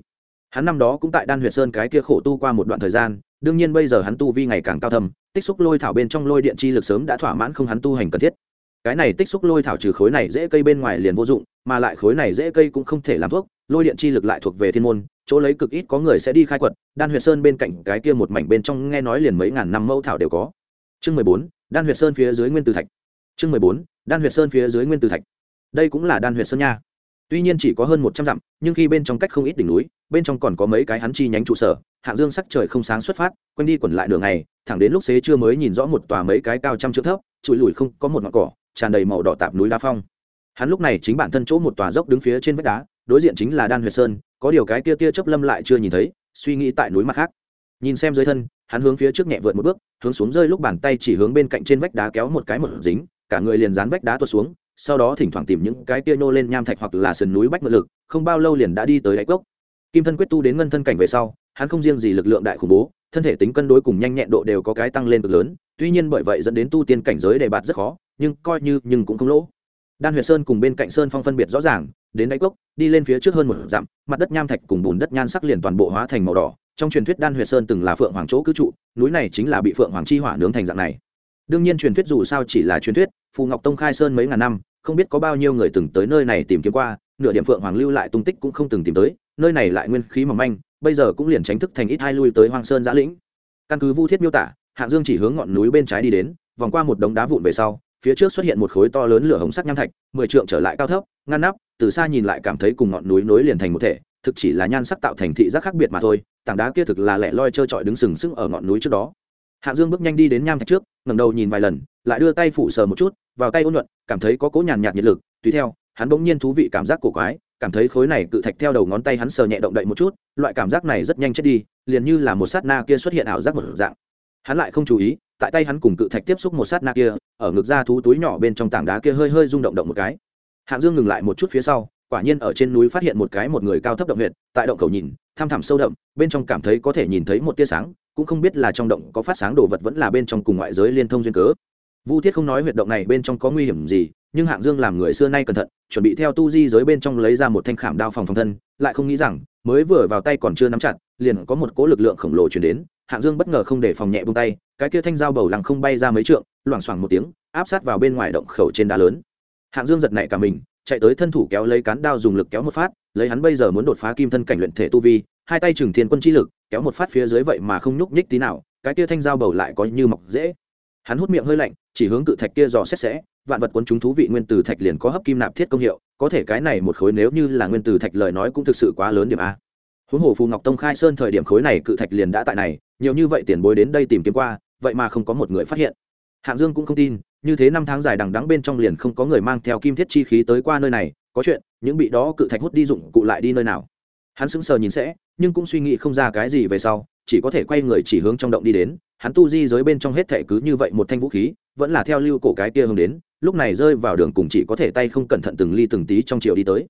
[SPEAKER 1] Hắn năm đó cũng tại đan huyệt sơn cái kia khổ tu qua một đoạn thời gian, đương nhiên bây giờ hắn tu vi ngày càng cao thâm, tích xúc lôi thảo bên trong lôi điện chi lực sớm đã thỏa mãn không hắn tu hành cần thiết. Cái này tích xúc lôi thảo trừ khối này dễ cây bên ngoài liền vô dụng mà lại khối này dễ cây cũng không thể làm thuốc, lôi điện chi lực lại thuộc về thiên môn, chỗ lấy cực ít có người sẽ đi khai quật, đan huyệt sơn bên cạnh cái kia một mảnh bên trong nghe nói liền mấy ngàn năm mẫu thảo đều có. Chương mười bốn, đan huyệt sơn phía dưới nguyên tử thạch. Chương mười bốn, đan huyệt sơn phía dưới nguyên tử thạch. Đây cũng là đan huyệt sơn nha. Tuy nhiên chỉ có hơn một trăm dặm, nhưng khi bên trong cách không ít đỉnh núi, bên trong còn có mấy cái hắn chi nhánh trụ sở, hạng dương sắc trời không sáng xuất phát, quanh đi quẩn lại đường này thẳng đến lúc xế chưa mới nhìn rõ một tòa mấy cái cao trăm chữ thấp, trụi lùi không có một ngọn cỏ, tràn đầy màu đỏ tạp núi đá phong hắn lúc này chính bản thân chỗ một tòa dốc đứng phía trên vách đá, đối diện chính là đan huyệt sơn, có điều cái tia tia chớp lâm lại chưa nhìn thấy, suy nghĩ tại núi mặt khác. Nhìn xem dưới thân, hắn hướng phía trước nhẹ vượt một bước, hướng xuống rơi lúc bàn tay chỉ hướng bên cạnh trên vách đá kéo một cái một dính, cả người liền dán vách đá tuột xuống, sau đó thỉnh thoảng tìm những cái tia nhô lên nham thạch hoặc là sườn núi bách mượn lực, không bao lâu liền đã đi tới đáy cốc. Kim thân quyết tu đến ngân thân cảnh về sau, hắn không riêng gì lực lượng đại khủng bố, thân thể tính cân đối cùng nhanh nhẹn độ đều có cái tăng lên cực lớn, tuy nhiên bởi vậy dẫn đến tu tiên cảnh giới đề bạt rất khó, nhưng coi như nhưng cũng không lỗ đan huyệt sơn cùng bên cạnh sơn phong phân biệt rõ ràng, đến đáy cốc, đi lên phía trước hơn một dặm, mặt đất nham thạch cùng bùn đất nhan sắc liền toàn bộ hóa thành màu đỏ. Trong truyền thuyết đan huyệt sơn từng là phượng hoàng chỗ cư trụ, núi này chính là bị phượng hoàng chi hỏa nướng thành dạng này. Đương nhiên truyền thuyết dù sao chỉ là truyền thuyết, phù ngọc tông khai sơn mấy ngàn năm, không biết có bao nhiêu người từng tới nơi này tìm kiếm qua, nửa điểm phượng hoàng lưu lại tung tích cũng không từng tìm tới, nơi này lại nguyên khí mỏng manh, bây giờ cũng liền tránh thức thành ít hai lui tới hoang sơn giã lĩnh. Căn cứ vu thiết miêu tả, hạng dương chỉ hướng ngọn núi bên trái đi đến, vòng qua một đống đá vụn về sau phía trước xuất hiện một khối to lớn lửa hồng sắc nham thạch, mười trượng trở lại cao thấp, ngăn nắp, từ xa nhìn lại cảm thấy cùng ngọn núi nối liền thành một thể, thực chỉ là nhan sắc tạo thành thị giác khác biệt mà thôi, tảng đá kia thực là lẻ loi trơ trọi đứng sừng sững ở ngọn núi trước đó. Hạ dương bước nhanh đi đến nham thạch trước, ngẩng đầu nhìn vài lần, lại đưa tay phủ sờ một chút, vào tay ôn nhuận, cảm thấy có cố nhàn nhạt nhiệt lực, tùy theo, hắn bỗng nhiên thú vị cảm giác cổ quái, cảm thấy khối này cự thạch theo đầu ngón tay hắn sờ nhẹ động đậy một chút, loại cảm giác này rất nhanh chết đi, liền như là một sát na kia xuất hiện ảo giác một dạng. Hắn lại không chú ý tại tay hắn cùng cự thạch tiếp xúc một sát na kia, ở ngực ra thú túi nhỏ bên trong tảng đá kia hơi hơi rung động động một cái. Hạng dương ngừng lại một chút phía sau, quả nhiên ở trên núi phát hiện một cái một người cao thấp động huyện tại động cầu nhìn, thăm thẳm sâu đậm, bên trong cảm thấy có thể nhìn thấy một tia sáng, cũng không biết là trong động có phát sáng đồ vật vẫn là bên trong cùng ngoại giới liên thông duyên cớ. Vu thiết không nói huyệt động này bên trong có nguy hiểm gì, nhưng hạng dương làm người xưa nay cẩn thận, chuẩn bị theo tu di giới bên trong lấy ra một thanh khảm đao phòng phòng thân, lại không nghĩ rằng, mới vừa vào tay còn chưa nắm chặt, liền có một cỗ lực lượng khổng lồ chuyển đến, hạng dương bất ngờ không để phòng nhẹ bông tay cái kia thanh dao bầu lăng không bay ra mấy trượng loảng xoảng một tiếng áp sát vào bên ngoài động khẩu trên đá lớn. Hạng dương giật nảy cả mình chạy tới thân thủ kéo lấy cán đao dùng lực kéo một phát lấy hắn bây giờ muốn đột phá kim thân cảnh luyện thể tu vi hai tay trừng thiên quân chi lực kéo một phát phía dưới vậy mà không nhúc nhích tí nào cái kia thanh dao bầu lại có như mọc dễ. Hắn hút miệng hơi lạnh chỉ hướng cự thạch kia dò xét xẽ, vạn vật quấn chúng thú vị nguyên tử thạch liền có hấp kim nạp thiết công hiệu có thể cái này một khối nếu như là nguyên tử thạch lời nói cũng thực sự quá lớn điểm a huống hồ phù ngọc tông khai sơn thời điểm khối này cự thạch liền đã tại này, nhiều như vậy tiền bối đến đây tìm kiếm qua, vậy mà không có một người phát hiện. Hạng dương cũng không tin, như thế năm tháng dài đằng đắng bên trong liền không có người mang theo kim thiết chi khí tới qua nơi này, có chuyện, những bị đó cự thạch hút đi dụng cụ lại đi nơi nào. Hắn sững sờ nhìn sẽ, nhưng cũng suy nghĩ không ra cái gì về sau, chỉ có thể quay người chỉ hướng trong động đi đến, hắn tu di giới bên trong hết thể cứ như vậy một thanh vũ khí, vẫn là theo lưu cổ cái kia hướng đến, lúc này rơi vào đường cùng chỉ có thể tay không cẩn thận từng ly từng tí trong chiều đi tới.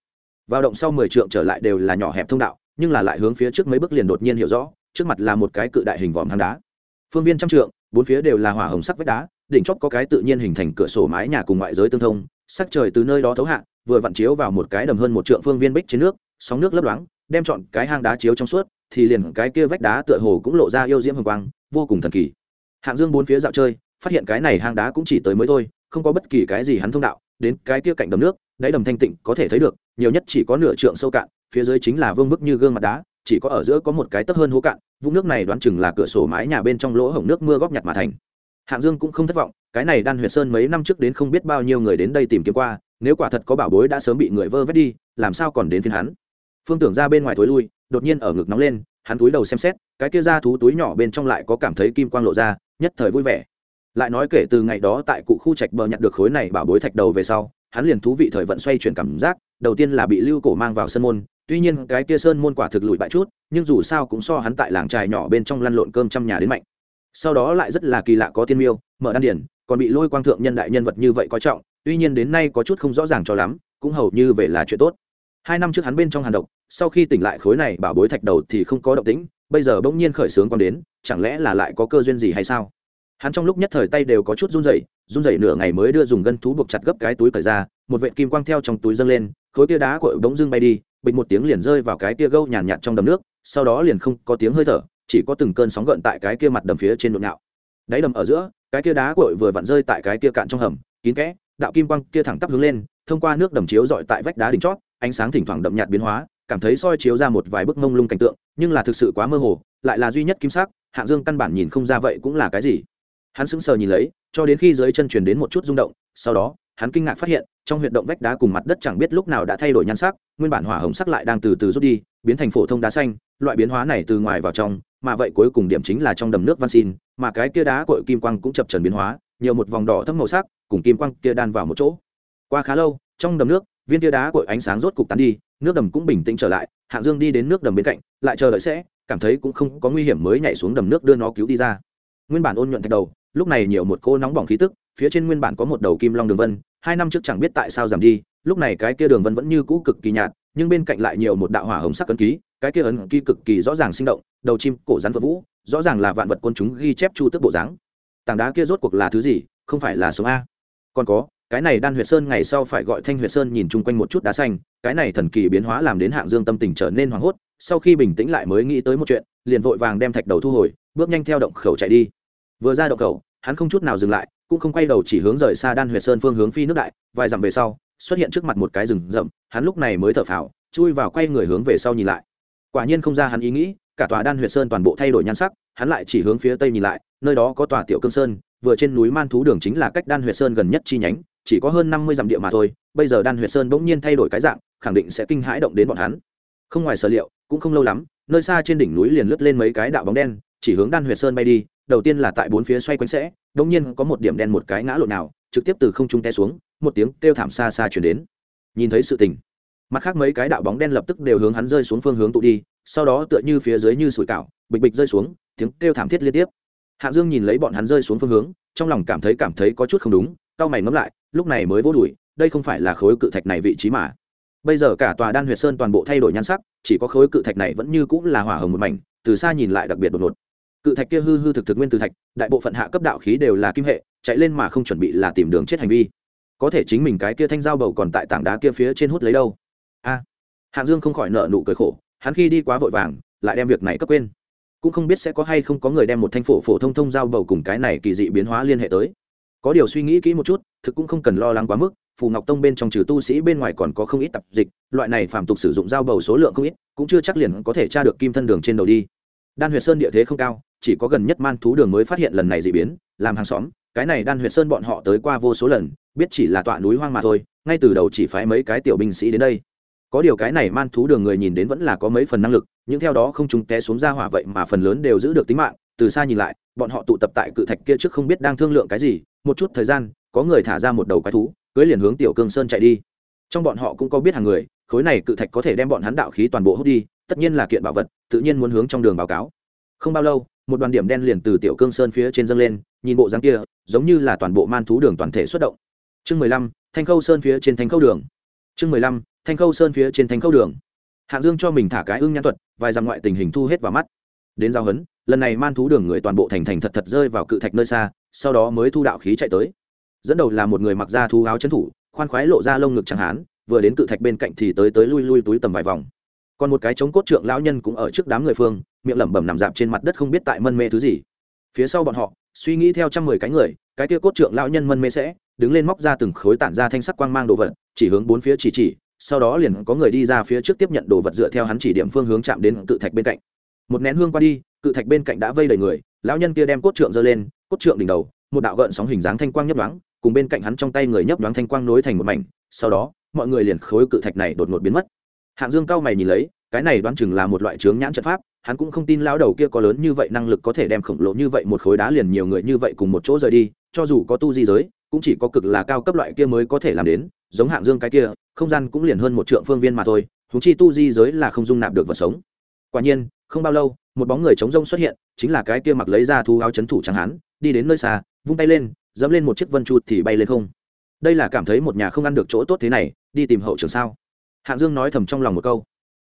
[SPEAKER 1] Vào động sau mười trượng trở lại đều là nhỏ hẹp thông đạo nhưng là lại hướng phía trước mấy bước liền đột nhiên hiểu rõ, trước mặt là một cái cự đại hình vòm hang đá. Phương viên trăm trượng, bốn phía đều là hỏa hồng sắc vách đá, đỉnh chót có cái tự nhiên hình thành cửa sổ mái nhà cùng ngoại giới tương thông, sắc trời từ nơi đó thấu hạ, vừa vặn chiếu vào một cái đầm hơn một trượng phương viên bích trên nước, sóng nước lấp loáng, đem chọn cái hang đá chiếu trong suốt, thì liền cái kia vách đá tựa hồ cũng lộ ra yêu diễm hồng quang, vô cùng thần kỳ. Hạng dương bốn phía dạo chơi, phát hiện cái này hang đá cũng chỉ tới mới thôi, không có bất kỳ cái gì hắn thông đạo, đến cái kia cạnh đầm nước đáy đầm thanh tịnh có thể thấy được, nhiều nhất chỉ có nửa trượng sâu cạn, phía dưới chính là vương bức như gương mặt đá, chỉ có ở giữa có một cái tấp hơn hố cạn, vũng nước này đoán chừng là cửa sổ mái nhà bên trong lỗ hổng nước mưa góp nhặt mà thành. Hạng dương cũng không thất vọng, cái này đan huyệt sơn mấy năm trước đến không biết bao nhiêu người đến đây tìm kiếm qua, nếu quả thật có bảo bối đã sớm bị người vơ vét đi, làm sao còn đến phiên hắn? Phương tưởng ra bên ngoài thối lui, đột nhiên ở ngực nóng lên, hắn túi đầu xem xét, cái kia ra thú túi nhỏ bên trong lại có cảm thấy kim quang lộ ra, nhất thời vui vẻ. Lại nói kể từ ngày đó tại cụ khu trạch bờ nhặt được khối này bảo bối thạch đầu về sau hắn liền thú vị thời vận xoay chuyển cảm giác, đầu tiên là bị lưu cổ mang vào sân môn, tuy nhiên cái kia sơn môn quả thực lùi bại chút, nhưng dù sao cũng so hắn tại làng trài nhỏ bên trong lăn lộn cơm trăm nhà đến mạnh. Sau đó lại rất là kỳ lạ có tiên miêu, mở đan điển, còn bị lôi quang thượng nhân đại nhân vật như vậy coi trọng, tuy nhiên đến nay có chút không rõ ràng cho lắm, cũng hầu như về là chuyện tốt. Hai năm trước hắn bên trong hàn độc, sau khi tỉnh lại khối này bảo bối thạch đầu thì không có động tĩnh, bây giờ bỗng nhiên khởi sướng còn đến, chẳng lẽ là lại có cơ duyên gì hay sao? Hắn trong lúc nhất thời tay đều có chút run rẩy run rẩy nửa ngày mới đưa dùng gân thú buộc chặt gấp cái túi cởi ra, một vệ kim quang theo trong túi dâng lên, khối tia đá cội bỗng dưng bay đi bịch một tiếng liền rơi vào cái tia gâu nhàn nhạt trong đầm nước, sau đó liền không có tiếng hơi thở, chỉ có từng cơn sóng gợn tại cái kia mặt đầm phía trên nhộn nhạo. Đáy đầm ở giữa, cái kia đá cội vừa vặn rơi tại cái kia cạn trong hầm, kín kẽ, đạo kim quang kia thẳng tắp hướng lên, thông qua nước đầm chiếu dọi tại vách đá đỉnh chót, ánh sáng thỉnh thoảng đậm nhạt biến hóa, cảm thấy soi chiếu ra một vài bức mông lung cảnh tượng, nhưng là thực sự quá mơ hồ, lại là duy nhất kim sắc, hạng dương căn bản nhìn không ra vậy cũng là cái gì hắn sững sờ nhìn lấy, cho đến khi dưới chân truyền đến một chút rung động, sau đó, hắn kinh ngạc phát hiện, trong huyệt động vách đá cùng mặt đất chẳng biết lúc nào đã thay đổi nhan sắc, nguyên bản hỏa hồng sắc lại đang từ từ rút đi, biến thành phổ thông đá xanh, loại biến hóa này từ ngoài vào trong, mà vậy cuối cùng điểm chính là trong đầm nước van xin, mà cái kia đá cội kim quang cũng chập trần biến hóa, nhiều một vòng đỏ thâm màu sắc, cùng kim quang kia đan vào một chỗ. Qua khá lâu, trong đầm nước, viên kia đá cội ánh sáng rốt cục tán đi, nước đầm cũng bình tĩnh trở lại, hạng dương đi đến nước đầm bên cạnh, lại chờ đợi sẽ, cảm thấy cũng không có nguy hiểm mới nhảy xuống đầm nước đưa nó cứu đi ra. Nguyên bản ôn nhuận thạch đầu lúc này nhiều một cô nóng bỏng khí tức, phía trên nguyên bản có một đầu kim long đường vân, hai năm trước chẳng biết tại sao giảm đi, lúc này cái kia đường vân vẫn như cũ cực kỳ nhạt, nhưng bên cạnh lại nhiều một đạo hỏa hồng sắc ấn ký, cái kia ấn ký cực kỳ rõ ràng sinh động, đầu chim cổ rắn vật vũ, rõ ràng là vạn vật quân chúng ghi chép chu tức bộ dáng. Tảng đá kia rốt cuộc là thứ gì? Không phải là sống a. Còn có, cái này đan huyệt sơn ngày sau phải gọi thanh huyệt sơn nhìn chung quanh một chút đá xanh, cái này thần kỳ biến hóa làm đến hạng dương tâm tình trở nên hoảng hốt, sau khi bình tĩnh lại mới nghĩ tới một chuyện, liền vội vàng đem thạch đầu thu hồi, bước nhanh theo động khẩu chạy đi vừa ra động khẩu, hắn không chút nào dừng lại, cũng không quay đầu chỉ hướng rời xa đan huyệt sơn phương hướng phi nước đại, vài dặm về sau, xuất hiện trước mặt một cái rừng rậm, hắn lúc này mới thở phào, chui vào quay người hướng về sau nhìn lại. Quả nhiên không ra hắn ý nghĩ, cả tòa đan huyệt sơn toàn bộ thay đổi nhan sắc, hắn lại chỉ hướng phía tây nhìn lại, nơi đó có tòa tiểu cương sơn, vừa trên núi man thú đường chính là cách đan huyệt sơn gần nhất chi nhánh, chỉ có hơn năm mươi dặm địa mà thôi, bây giờ đan huyệt sơn bỗng nhiên thay đổi cái dạng, khẳng định sẽ kinh hãi động đến bọn hắn. Không ngoài sở liệu, cũng không lâu lắm, nơi xa trên đỉnh núi liền lướt lên mấy cái đạo bóng đen, chỉ hướng đan huyệt sơn bay đi đầu tiên là tại bốn phía xoay quanh sẽ đông nhiên có một điểm đen một cái ngã lộn nào, trực tiếp từ không trung té xuống, một tiếng kêu thảm xa xa chuyển đến. Nhìn thấy sự tình, mặt khác mấy cái đạo bóng đen lập tức đều hướng hắn rơi xuống phương hướng tụ đi, sau đó tựa như phía dưới như sủi cảo, bịch bịch rơi xuống, tiếng kêu thảm thiết liên tiếp. Hạ dương nhìn lấy bọn hắn rơi xuống phương hướng, trong lòng cảm thấy cảm thấy có chút không đúng, cau mày ngẫm lại, lúc này mới vô đuổi đây không phải là khối cự thạch này vị trí mà. Bây giờ cả tòa đan huyệt sơn toàn bộ thay đổi nhan sắc, chỉ có khối cự thạch này vẫn như cũng là hỏa hồng một mảnh, từ xa nhìn lại đặc biệt đột ngột cự thạch kia hư hư thực thực nguyên từ thạch, đại bộ phận hạ cấp đạo khí đều là kim hệ, chạy lên mà không chuẩn bị là tìm đường chết hành vi. Có thể chính mình cái kia thanh dao bầu còn tại tảng đá kia phía trên hút lấy đâu. A. Hạng dương không khỏi nợ nụ cười khổ, hắn khi đi quá vội vàng, lại đem việc này cấp quên. Cũng không biết sẽ có hay không có người đem một thanh phổ phổ thông thông dao bầu cùng cái này kỳ dị biến hóa liên hệ tới. Có điều suy nghĩ kỹ một chút, thực cũng không cần lo lắng quá mức, phù ngọc tông bên trong trừ tu sĩ bên ngoài còn có không ít tập dịch, loại này phàm tục sử dụng dao bầu số lượng không ít, cũng chưa chắc liền có thể tra được kim thân đường trên đầu đi. Đan huyệt sơn địa thế không cao chỉ có gần nhất man thú đường mới phát hiện lần này dị biến, làm hàng xóm, cái này đan huyệt sơn bọn họ tới qua vô số lần, biết chỉ là tọa núi hoang mà thôi, ngay từ đầu chỉ phái mấy cái tiểu binh sĩ đến đây. Có điều cái này man thú đường người nhìn đến vẫn là có mấy phần năng lực nhưng theo đó không chúng té xuống ra hỏa vậy mà phần lớn đều giữ được tính mạng, từ xa nhìn lại, bọn họ tụ tập tại cự thạch kia trước không biết đang thương lượng cái gì, một chút thời gian, có người thả ra một đầu quái thú, cưới liền hướng tiểu cương sơn chạy đi. Trong bọn họ cũng có biết hàng người, khối này cự thạch có thể đem bọn hắn đạo khí toàn bộ hút đi, tất nhiên là kiện bảo vật, tự nhiên muốn hướng trong đường báo cáo. Không bao lâu một đoàn điểm đen liền từ tiểu cương sơn phía trên dâng lên, nhìn bộ dáng kia, giống như là toàn bộ man thú đường toàn thể xuất động. Chương mười lăm, thanh khâu sơn phía trên thanh khâu đường. Chương mười lăm, thanh khâu sơn phía trên thanh khâu đường. Hạng dương cho mình thả cái ưng nhãn thuật, vài dặm ngoại tình hình thu hết vào mắt. Đến giao hấn, lần này man thú đường người toàn bộ thành thành thật thật rơi vào cự thạch nơi xa, sau đó mới thu đạo khí chạy tới. Dẫn đầu là một người mặc da thú áo trấn thủ, khoan khoái lộ ra lông ngực chẳng hán, vừa đến cự thạch bên cạnh thì tới tới lui lui túi tầm vài vòng còn một cái chống cốt trượng lão nhân cũng ở trước đám người phương, miệng lẩm bẩm nằm dạp trên mặt đất không biết tại mân mê thứ gì. Phía sau bọn họ, suy nghĩ theo trăm mười cái người, cái kia cốt trượng lão nhân mân mê sẽ, đứng lên móc ra từng khối tản ra thanh sắc quang mang đồ vật, chỉ hướng bốn phía chỉ chỉ, sau đó liền có người đi ra phía trước tiếp nhận đồ vật dựa theo hắn chỉ điểm phương hướng chạm đến cự thạch bên cạnh. Một nén hương qua đi, cự thạch bên cạnh đã vây đầy người, lão nhân kia đem cốt trượng giơ lên, cốt trượng đỉnh đầu, một đạo gợn sóng hình dáng thanh quang nhấp đoáng cùng bên cạnh hắn trong tay người nhấp đoáng thanh quang nối thành một mảnh, sau đó, mọi người liền khối cự thạch này đột ngột biến mất hạng dương cao mày nhìn lấy, cái này đoán chừng là một loại chướng nhãn trận pháp, hắn cũng không tin lão đầu kia có lớn như vậy năng lực có thể đem khổng lồ như vậy một khối đá liền nhiều người như vậy cùng một chỗ rời đi, cho dù có tu di giới, cũng chỉ có cực là cao cấp loại kia mới có thể làm đến, giống hạng dương cái kia, không gian cũng liền hơn một trượng phương viên mà thôi thú chi tu di giới là không dung nạp được vật sống. Quả nhiên, không bao lâu, một bóng người chống rông xuất hiện, chính là cái kia mặc lấy ra thu áo chấn thủ chẳng hắn, đi đến nơi xa, vung tay lên, dẫm lên một chiếc vân chuột thì bay lên không. Đây là cảm thấy một nhà không ăn được chỗ tốt thế này, đi tìm hậu trường sao? Hạng dương nói thầm trong lòng một câu.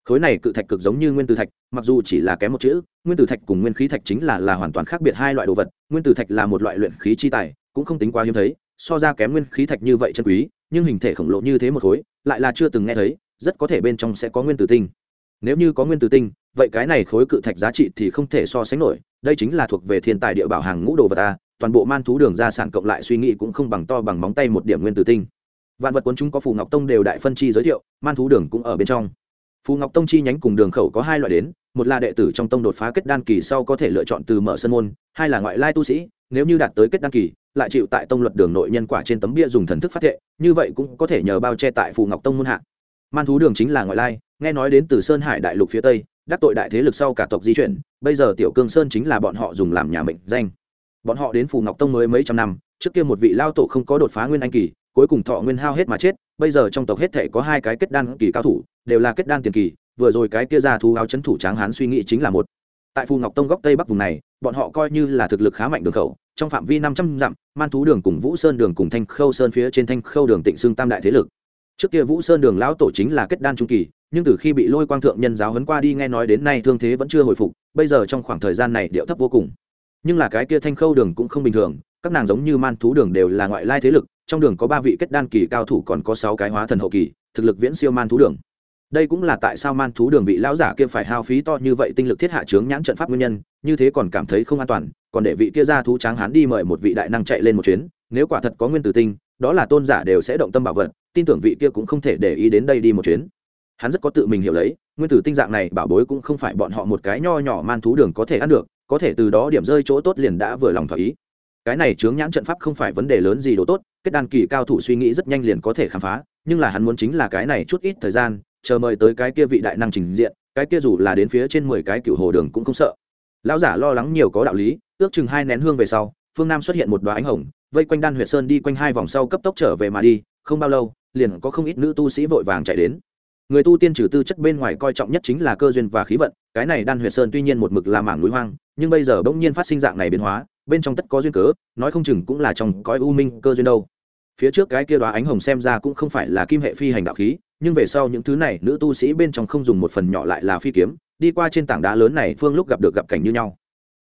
[SPEAKER 1] Khối này cự thạch cực giống như nguyên tử thạch, mặc dù chỉ là kém một chữ, nguyên tử thạch cùng nguyên khí thạch chính là là hoàn toàn khác biệt hai loại đồ vật. Nguyên tử thạch là một loại luyện khí chi tài, cũng không tính quá hiếm thấy, so ra kém nguyên khí thạch như vậy chân quý, nhưng hình thể khổng lồ như thế một khối, lại là chưa từng nghe thấy, rất có thể bên trong sẽ có nguyên tử tinh. Nếu như có nguyên tử tinh, vậy cái này khối cự thạch giá trị thì không thể so sánh nổi, đây chính là thuộc về thiên tài địa bảo hàng ngũ đồ vật ta, toàn bộ man thú đường gia sản cộng lại suy nghĩ cũng không bằng to bằng móng tay một điểm nguyên tử tinh vạn vật quân chúng có phù ngọc tông đều đại phân chi giới thiệu, man thú đường cũng ở bên trong. Phù ngọc tông chi nhánh cùng đường khẩu có hai loại đến, một là đệ tử trong tông đột phá kết đan kỳ sau có thể lựa chọn từ mở sân môn, hai là ngoại lai tu sĩ, nếu như đạt tới kết đan kỳ, lại chịu tại tông luật đường nội nhân quả trên tấm bia dùng thần thức phát thệ, như vậy cũng có thể nhờ bao che tại phù ngọc tông môn hạ. Man thú đường chính là ngoại lai, nghe nói đến từ sơn hải đại lục phía tây, đắc tội đại thế lực sau cả tộc di chuyển, bây giờ tiểu cương sơn chính là bọn họ dùng làm nhà mệnh danh. Bọn họ đến phù ngọc tông mới mấy trăm năm, trước kia một vị lao tổ không có đột phá nguyên anh kỳ cuối cùng thọ nguyên hao hết mà chết, bây giờ trong tộc hết thể có hai cái kết đan kỳ cao thủ, đều là kết đan tiền kỳ, vừa rồi cái kia ra thu áo chấn thủ tráng hán suy nghĩ chính là một. Tại phù ngọc tông góc tây bắc vùng này, bọn họ coi như là thực lực khá mạnh đường khẩu, trong phạm vi năm trăm dặm, man thú đường cùng vũ sơn đường cùng thanh khâu sơn phía trên thanh khâu đường tịnh xương tam đại thế lực. Trước kia vũ sơn đường lão tổ chính là kết đan trung kỳ, nhưng từ khi bị lôi quang thượng nhân giáo hấn qua đi nghe nói đến nay thương thế vẫn chưa hồi phục, bây giờ trong khoảng thời gian này điệu thấp vô cùng. Nhưng là cái kia thanh khâu đường cũng không bình thường các nàng giống như man thú đường đều là ngoại lai thế lực, trong đường có ba vị kết đan kỳ cao thủ còn có sáu cái hóa thần hậu kỳ, thực lực viễn siêu man thú đường. Đây cũng là tại sao man thú đường vị lão giả kia phải hao phí to như vậy tinh lực thiết hạ chướng nhãn trận pháp nguyên nhân, như thế còn cảm thấy không an toàn, còn để vị kia ra thú tráng hán đi mời một vị đại năng chạy lên một chuyến, nếu quả thật có nguyên tử tinh, đó là tôn giả đều sẽ động tâm bảo vật, tin tưởng vị kia cũng không thể để ý đến đây đi một chuyến. Hắn rất có tự mình hiểu lấy, nguyên tử tinh dạng này bảo bối cũng không phải bọn họ một cái nho nhỏ man thú đường có thể ăn được, có thể từ đó điểm rơi chỗ tốt liền đã vừa lòng thỏa ý cái này chướng nhãn trận pháp không phải vấn đề lớn gì đồ tốt, kết đan kỳ cao thủ suy nghĩ rất nhanh liền có thể khám phá, nhưng là hắn muốn chính là cái này chút ít thời gian, chờ mời tới cái kia vị đại năng trình diện, cái kia dù là đến phía trên mười cái cựu hồ đường cũng không sợ. Lão giả lo lắng nhiều có đạo lý, ước chừng hai nén hương về sau, phương nam xuất hiện một đoá ánh hồng, vây quanh đan huyệt sơn đi quanh hai vòng sau cấp tốc trở về mà đi, không bao lâu, liền có không ít nữ tu sĩ vội vàng chạy đến. Người tu tiên trừ tư chất bên ngoài coi trọng nhất chính là cơ duyên và khí vận, cái này đan huyệt sơn tuy nhiên một mực là mảng núi hoang, nhưng bây giờ bỗng nhiên phát sinh dạng này biến hóa bên trong tất có duyên cớ, nói không chừng cũng là trong cõi u minh cơ duyên đâu. Phía trước cái kia đoá ánh hồng xem ra cũng không phải là kim hệ phi hành đạo khí, nhưng về sau những thứ này, nữ tu sĩ bên trong không dùng một phần nhỏ lại là phi kiếm, đi qua trên tảng đá lớn này, phương lúc gặp được gặp cảnh như nhau.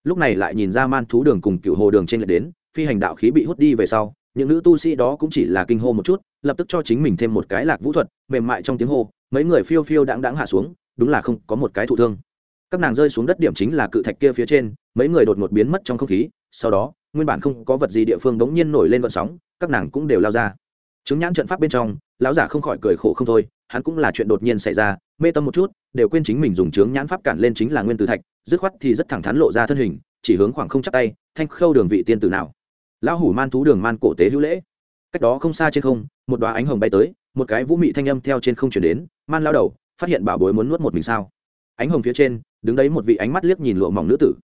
[SPEAKER 1] Lúc này lại nhìn ra man thú đường cùng cựu hồ đường trên lệch đến, phi hành đạo khí bị hút đi về sau, những nữ tu sĩ đó cũng chỉ là kinh hô một chút, lập tức cho chính mình thêm một cái lạc vũ thuật, mềm mại trong tiếng hô, mấy người phiêu phiêu đãng đãng hạ xuống, đúng là không có một cái thụ thương các nàng rơi xuống đất điểm chính là cự thạch kia phía trên, mấy người đột ngột biến mất trong không khí, sau đó, nguyên bản không có vật gì địa phương bỗng nhiên nổi lên vận sóng, các nàng cũng đều lao ra. Chứng nhãn trận pháp bên trong, lão giả không khỏi cười khổ không thôi, hắn cũng là chuyện đột nhiên xảy ra, mê tâm một chút, đều quên chính mình dùng chứng nhãn pháp cản lên chính là nguyên tử thạch, dứt khoát thì rất thẳng thắn lộ ra thân hình, chỉ hướng khoảng không chắc tay, thanh khâu đường vị tiên tử nào? Lão hủ man thú đường man cổ tế hữu lễ. Cách đó không xa trên không, một đoá ánh hồng bay tới, một cái vũ mị thanh âm theo trên không chuyển đến, man lao đầu, phát hiện bảo bối muốn nuốt một mình sao? Ánh hồng phía trên đứng đấy một vị ánh mắt liếc nhìn lụa mỏng nữ tử.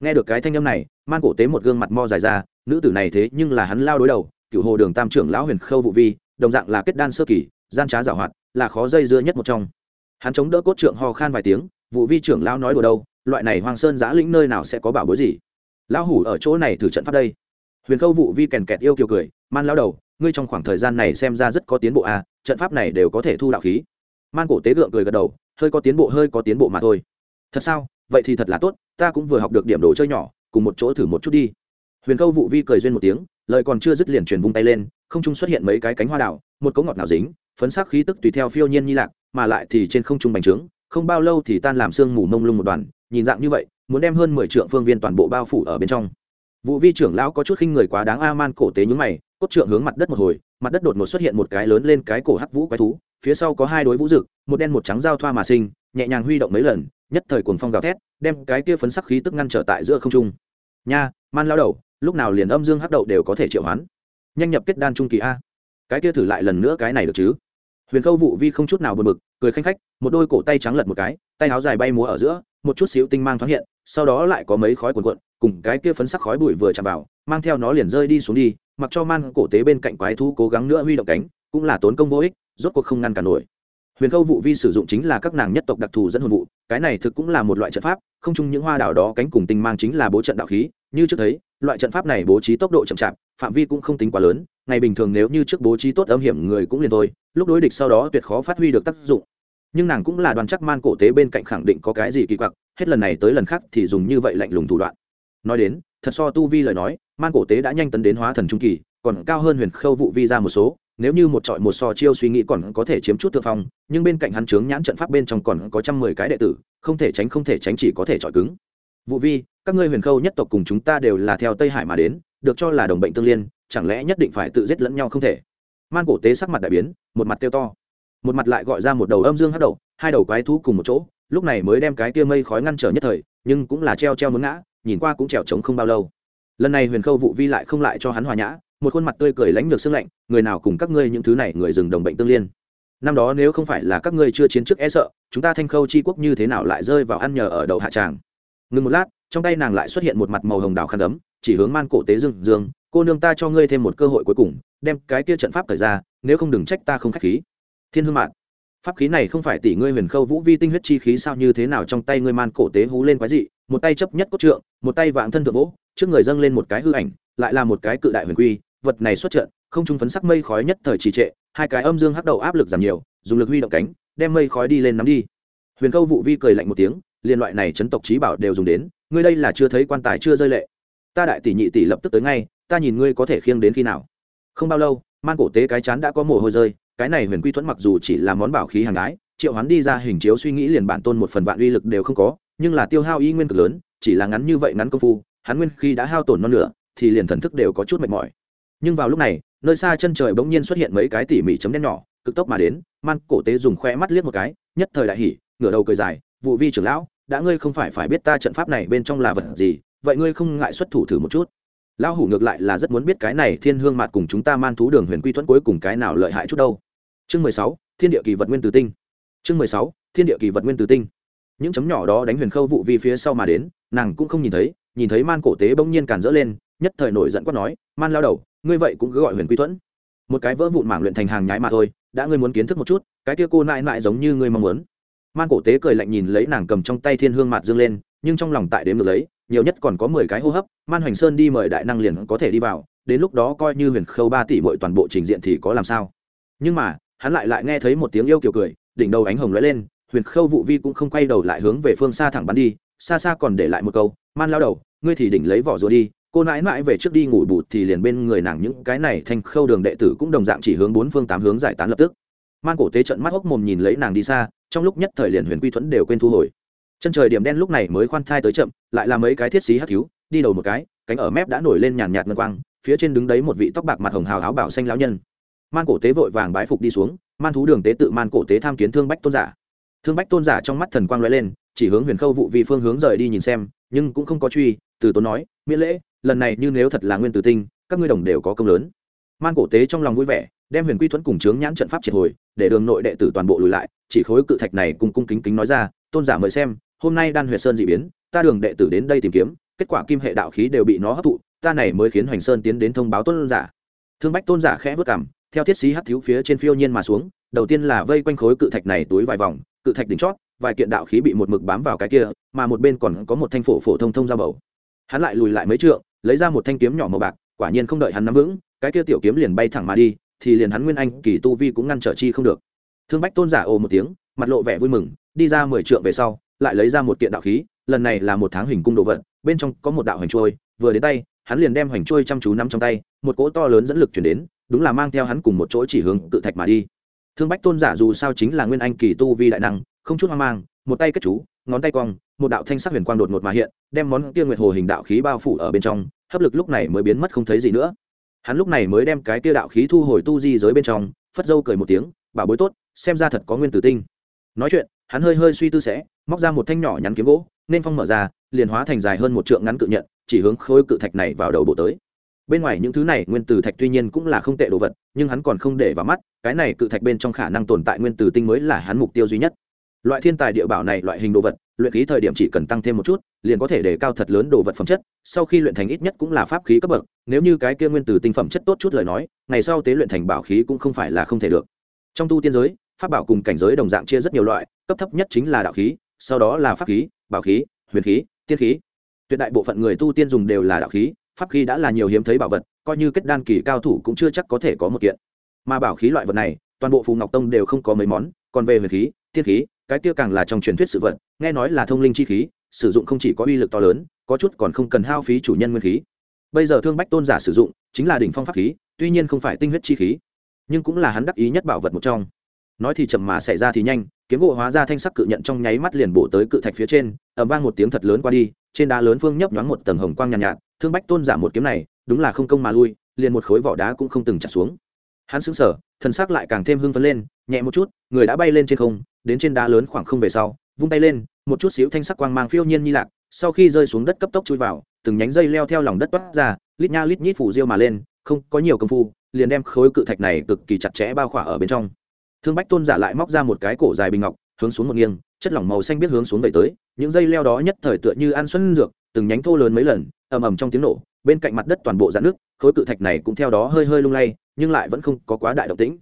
[SPEAKER 1] Nghe được cái thanh âm này, man cổ tế một gương mặt mo dài ra, nữ tử này thế nhưng là hắn lao đối đầu cựu hồ đường tam trưởng lão huyền khâu vụ vi, đồng dạng là kết đan sơ kỳ, gian trá giảo hoạt, là khó dây dưa nhất một trong. Hắn chống đỡ cốt trượng ho khan vài tiếng, vụ vi trưởng lão nói đùa đâu, loại này hoang sơn giã lĩnh nơi nào sẽ có bảo bối gì? Lão hủ ở chỗ này thử trận pháp đây. Huyền khâu vụ vi kèn kẹt yêu kiều cười, man lao đầu, ngươi trong khoảng thời gian này xem ra rất có tiến bộ à trận pháp này đều có thể thu đạo khí. Man cổ tế gượng cười gật đầu, hơi có tiến bộ, hơi có tiến bộ mà thôi thật sao? Vậy thì thật là tốt, ta cũng vừa học được điểm đồ chơi nhỏ, cùng một chỗ thử một chút đi. Huyền Câu vụ vi cười duyên một tiếng, lời còn chưa dứt liền truyền vung tay lên, không trung xuất hiện mấy cái cánh hoa đào, một cấu ngọt nào dính, phấn sắc khí tức tùy theo phiêu nhiên nhi lạc, mà lại thì trên không trung bành trướng, không bao lâu thì tan làm sương mù mông lung một đoàn, nhìn dạng như vậy, muốn đem hơn mười trượng phương viên toàn bộ bao phủ ở bên trong. Vụ vi trưởng lão có chút khinh người quá đáng a man cổ tế nhúng mày, cốt trượng hướng mặt đất một hồi, mặt đất đột ngột xuất hiện một cái lớn lên cái cổ hắc vũ quái thú, phía sau có hai đối vũ rực một đen một trắng giao thoa mà sinh nhẹ nhàng huy động mấy lần, nhất thời cuồng phong gào thét, đem cái kia phấn sắc khí tức ngăn trở tại giữa không trung. Nha, man lao đầu, lúc nào liền âm dương hắc đậu đều có thể triệu hoán. Nhanh nhập kết đan trung kỳ a. Cái kia thử lại lần nữa cái này được chứ? Huyền khâu vụ vi không chút nào bật mực cười khanh khách, một đôi cổ tay trắng lật một cái, tay áo dài bay múa ở giữa, một chút xíu tinh mang thoáng hiện, sau đó lại có mấy khói cuồn cuộn, cùng cái kia phấn sắc khói bụi vừa chạm vào, mang theo nó liền rơi đi xuống đi, mặc cho man cổ tế bên cạnh quái thú cố gắng nữa huy động cánh, cũng là tốn công vô ích, rốt cuộc không ngăn cản nổi huyền khâu vụ vi sử dụng chính là các nàng nhất tộc đặc thù dẫn hồn vụ, cái này thực cũng là một loại trận pháp, không chung những hoa đảo đó cánh cùng tinh mang chính là bố trận đạo khí, như trước thấy, loại trận pháp này bố trí tốc độ chậm chạp, phạm vi cũng không tính quá lớn, ngày bình thường nếu như trước bố trí tốt âm hiểm người cũng liền thôi, lúc đối địch sau đó tuyệt khó phát huy được tác dụng. Nhưng nàng cũng là đoàn chắc man cổ tế bên cạnh khẳng định có cái gì kỳ quặc, hết lần này tới lần khác thì dùng như vậy lạnh lùng thủ đoạn. Nói đến, thật so tu vi lời nói, man cổ tế đã nhanh tấn đến hóa thần trung kỳ, còn cao hơn huyền khâu vụ vi ra một số nếu như một trọi một so chiêu suy nghĩ còn có thể chiếm chút thượng phong, nhưng bên cạnh hắn trướng nhãn trận pháp bên trong còn có trăm mười cái đệ tử, không thể tránh, không thể tránh chỉ có thể trọi cứng. Vụ vi, các ngươi huyền khâu nhất tộc cùng chúng ta đều là theo tây hải mà đến, được cho là đồng bệnh tương liên, chẳng lẽ nhất định phải tự giết lẫn nhau không thể? Man cổ tế sắc mặt đại biến, một mặt kêu to. Một mặt lại gọi ra một đầu âm dương hắc đầu, hai đầu quái thú cùng một chỗ, lúc này mới đem cái kia mây khói ngăn trở nhất thời, nhưng cũng là treo treo muốn ngã, nhìn qua cũng trèo trống không bao lâu. Lần này huyền khâu vụ vi lại không lại cho hắn hòa nhã một khuôn mặt tươi cười lãnh lược xương lạnh, người nào cùng các ngươi những thứ này người rừng đồng bệnh tương liên? Năm đó nếu không phải là các ngươi chưa chiến trước e sợ, chúng ta thanh khâu chi quốc như thế nào lại rơi vào ăn nhờ ở đầu hạ tràng? Ngừng một lát, trong tay nàng lại xuất hiện một mặt màu hồng đào khăn đấm chỉ hướng man cổ tế dương dương, cô nương ta cho ngươi thêm một cơ hội cuối cùng, đem cái kia trận pháp thời ra, nếu không đừng trách ta không khách khí. Thiên hương mạn, pháp khí này không phải tỷ ngươi huyền khâu vũ vi tinh huyết chi khí sao như thế nào trong tay ngươi man cổ tế hú lên quái dị, một tay chấp nhất cốt trượng, một tay vạn thân thượng vỗ, trước người dâng lên một cái hư ảnh, lại là một cái cự đại huyền quy vật này xuất trận, không trung phấn sắc mây khói nhất thời trì trệ, hai cái âm dương hắc đầu áp lực giảm nhiều, dùng lực huy động cánh, đem mây khói đi lên nắm đi. Huyền câu vụ vi cười lạnh một tiếng, liên loại này chấn tộc trí bảo đều dùng đến, ngươi đây là chưa thấy quan tài chưa rơi lệ. Ta đại tỷ nhị tỷ lập tức tới ngay, ta nhìn ngươi có thể khiêng đến khi nào. Không bao lâu, man cổ tế cái chán đã có mồ hôi rơi, cái này huyền quy thuẫn mặc dù chỉ là món bảo khí hàng ái triệu hoán đi ra hình chiếu suy nghĩ liền bản tôn một phần vạn uy lực đều không có, nhưng là tiêu hao y nguyên cực lớn, chỉ là ngắn như vậy ngắn công phu, hắn nguyên khi đã hao tổn non lửa thì liền thần thức đều có chút mệt mỏi nhưng vào lúc này, nơi xa chân trời bỗng nhiên xuất hiện mấy cái tỉ mỉ chấm đen nhỏ, cực tốc mà đến, man cổ tế dùng khoe mắt liếc một cái, nhất thời đại hỉ, ngửa đầu cười dài, vụ vi trưởng lão, đã ngươi không phải phải biết ta trận pháp này bên trong là vật gì, vậy ngươi không ngại xuất thủ thử một chút? Lão hủ ngược lại là rất muốn biết cái này thiên hương mặt cùng chúng ta man thú đường huyền quy thuẫn cuối cùng cái nào lợi hại chút đâu. Chương mười sáu, thiên địa kỳ vật nguyên tử tinh. Chương mười sáu, thiên địa kỳ vật nguyên tử tinh. Những chấm nhỏ đó đánh huyền khâu vụ vi phía sau mà đến, nàng cũng không nhìn thấy nhìn thấy man cổ tế bỗng nhiên càn rỡ lên, nhất thời nổi giận quát nói, man lao đầu ngươi vậy cũng cứ gọi huyền quy thuẫn. Một cái vỡ vụn mảng luyện thành hàng nhái mà thôi, đã ngươi muốn kiến thức một chút, cái kia cô nại nại giống như ngươi mong muốn. Man cổ tế cười lạnh nhìn lấy nàng cầm trong tay thiên hương mạt dương lên, nhưng trong lòng tại đếm được lấy, nhiều nhất còn có mười cái hô hấp man hoành sơn đi mời đại năng liền có thể đi vào, đến lúc đó coi như huyền khâu ba tỷ mọi toàn bộ trình diện thì có làm sao. Nhưng mà, hắn lại lại nghe thấy một tiếng yêu kiều cười, đỉnh đầu ánh hồng lóe lên, huyền khâu vụ vi cũng không quay đầu lại hướng về phương xa thẳng bắn đi, xa xa còn để lại một câu man lao đầu, ngươi thì đỉnh lấy vỏ rùa đi cô nãi nãi về trước đi ngủ bụt thì liền bên người nàng những cái này thanh khâu đường đệ tử cũng đồng dạng chỉ hướng bốn phương tám hướng giải tán lập tức. Man cổ tế trận mắt hốc mồm nhìn lấy nàng đi xa, trong lúc nhất thời liền huyền quy thuẫn đều quên thu hồi. Chân trời điểm đen lúc này mới khoan thai tới chậm, lại là mấy cái thiết xí hắt thiếu, đi đầu một cái, cánh ở mép đã nổi lên nhàn nhạt ngân quang, phía trên đứng đấy một vị tóc bạc mặt hồng hào áo bảo xanh lão nhân. Man cổ tế vội vàng bái phục đi xuống, man thú đường tế tự man cổ tế tham kiến thương bách tôn giả. Thương bách tôn giả trong mắt thần quang lóe lên, chỉ hướng huyền khâu vụ vì phương hướng rời đi nhìn xem, nhưng cũng không có truy từ tốn nói, miễn lễ, lần này như nếu thật là nguyên tử tinh, các ngươi đồng đều có công lớn. Man cổ tế trong lòng vui vẻ, đem huyền quy thuẫn cùng chướng nhãn trận pháp triệt hồi, để đường nội đệ tử toàn bộ lùi lại, chỉ khối cự thạch này cùng cung kính kính nói ra, tôn giả mời xem, hôm nay đan Huyền sơn dị biến, ta đường đệ tử đến đây tìm kiếm, kết quả kim hệ đạo khí đều bị nó hấp thụ, ta này mới khiến hoành sơn tiến đến thông báo tôn giả. Thương bách tôn giả khẽ vất cảm, theo thiết sĩ hắt thiếu phía trên phiêu nhiên mà xuống, đầu tiên là vây quanh khối cự thạch này túi vài vòng, cự thạch đỉnh chót, vài kiện đạo khí bị một mực bám vào cái kia, mà một bên còn có một thanh phổ phổ thông thông ra bầu hắn lại lùi lại mấy trượng, lấy ra một thanh kiếm nhỏ màu bạc, quả nhiên không đợi hắn nắm vững, cái kia tiểu kiếm liền bay thẳng mà đi, thì liền hắn nguyên anh kỳ tu vi cũng ngăn trở chi không được. Thương bách tôn giả ồ một tiếng, mặt lộ vẻ vui mừng, đi ra mười trượng về sau, lại lấy ra một kiện đạo khí, lần này là một tháng hình cung đồ vật, bên trong có một đạo hành trôi, vừa đến tay, hắn liền đem hành trôi chăm chú nắm trong tay, một cỗ to lớn dẫn lực chuyển đến, đúng là mang theo hắn cùng một chỗ chỉ hướng cự thạch mà đi. Thương bách tôn giả dù sao chính là nguyên anh kỳ tu vi đại năng, không chút hoang mang, một tay kết chú ngón tay cong, một đạo thanh sắc huyền quang đột ngột mà hiện, đem món kia nguyệt hồ hình đạo khí bao phủ ở bên trong, hấp lực lúc này mới biến mất không thấy gì nữa. Hắn lúc này mới đem cái kia đạo khí thu hồi tu di giới bên trong, phất dâu cười một tiếng, bảo bối tốt, xem ra thật có nguyên tử tinh. Nói chuyện, hắn hơi hơi suy tư sẽ, móc ra một thanh nhỏ nhắn kiếm gỗ, nên phong mở ra, liền hóa thành dài hơn một trượng ngắn cự nhận, chỉ hướng khối cự thạch này vào đầu bộ tới. Bên ngoài những thứ này, nguyên tử thạch tuy nhiên cũng là không tệ đồ vật, nhưng hắn còn không để vào mắt, cái này cự thạch bên trong khả năng tồn tại nguyên tử tinh mới là hắn mục tiêu duy nhất loại thiên tài địa bảo này, loại hình đồ vật, luyện khí thời điểm chỉ cần tăng thêm một chút, liền có thể để cao thật lớn đồ vật phẩm chất, sau khi luyện thành ít nhất cũng là pháp khí cấp bậc, nếu như cái kia nguyên tử tinh phẩm chất tốt chút lời nói, ngày sau tế luyện thành bảo khí cũng không phải là không thể được. Trong tu tiên giới, pháp bảo cùng cảnh giới đồng dạng chia rất nhiều loại, cấp thấp nhất chính là đạo khí, sau đó là pháp khí, bảo khí, huyền khí, tiên khí. Tuyệt đại bộ phận người tu tiên dùng đều là đạo khí, pháp khí đã là nhiều hiếm thấy bảo vật, coi như kết đan kỳ cao thủ cũng chưa chắc có thể có một kiện. Mà bảo khí loại vật này, toàn bộ phù ngọc tông đều không có mấy món, còn về huyền khí, tiên khí cái kia càng là trong truyền thuyết sự vật nghe nói là thông linh chi khí sử dụng không chỉ có uy lực to lớn có chút còn không cần hao phí chủ nhân nguyên khí. Bây giờ thương bách tôn giả sử dụng chính là đỉnh phong pháp khí tuy nhiên không phải tinh huyết chi khí nhưng cũng là hắn đắc ý nhất bảo vật một trong. Nói thì chậm mà xảy ra thì nhanh kiếm gỗ hóa ra thanh sắc cự nhận trong nháy mắt liền bổ tới cự thạch phía trên ẩm vang một tiếng thật lớn qua đi trên đá lớn phương nhấp nhoáng một tầng hồng quang nhàn nhạt, nhạt thương bách tôn giả một kiếm này đúng là không công mà lui liền một khối vỏ đá cũng không từng chặt xuống hắn sững sờ thân xác lại càng thêm hưng phấn lên, nhẹ một chút, người đã bay lên trên không, đến trên đá lớn khoảng không về sau, vung tay lên, một chút xíu thanh sắc quang mang phiêu nhiên như lạc, sau khi rơi xuống đất cấp tốc chui vào, từng nhánh dây leo theo lòng đất toát ra, lít nha lít nhít phủ riêu mà lên, không có nhiều công phu, liền đem khối cự thạch này cực kỳ chặt chẽ bao khỏa ở bên trong. Thương bách tôn giả lại móc ra một cái cổ dài bình ngọc, hướng xuống một nghiêng, chất lỏng màu xanh biết hướng xuống vậy tới, những dây leo đó nhất thời tựa như ăn xuân dược, từng nhánh thô lớn mấy lần, ầm ầm trong tiếng nổ, bên cạnh mặt đất toàn bộ dạn nước khối cự thạch này cũng theo đó hơi hơi lung lay nhưng lại vẫn không có quá đại động tĩnh.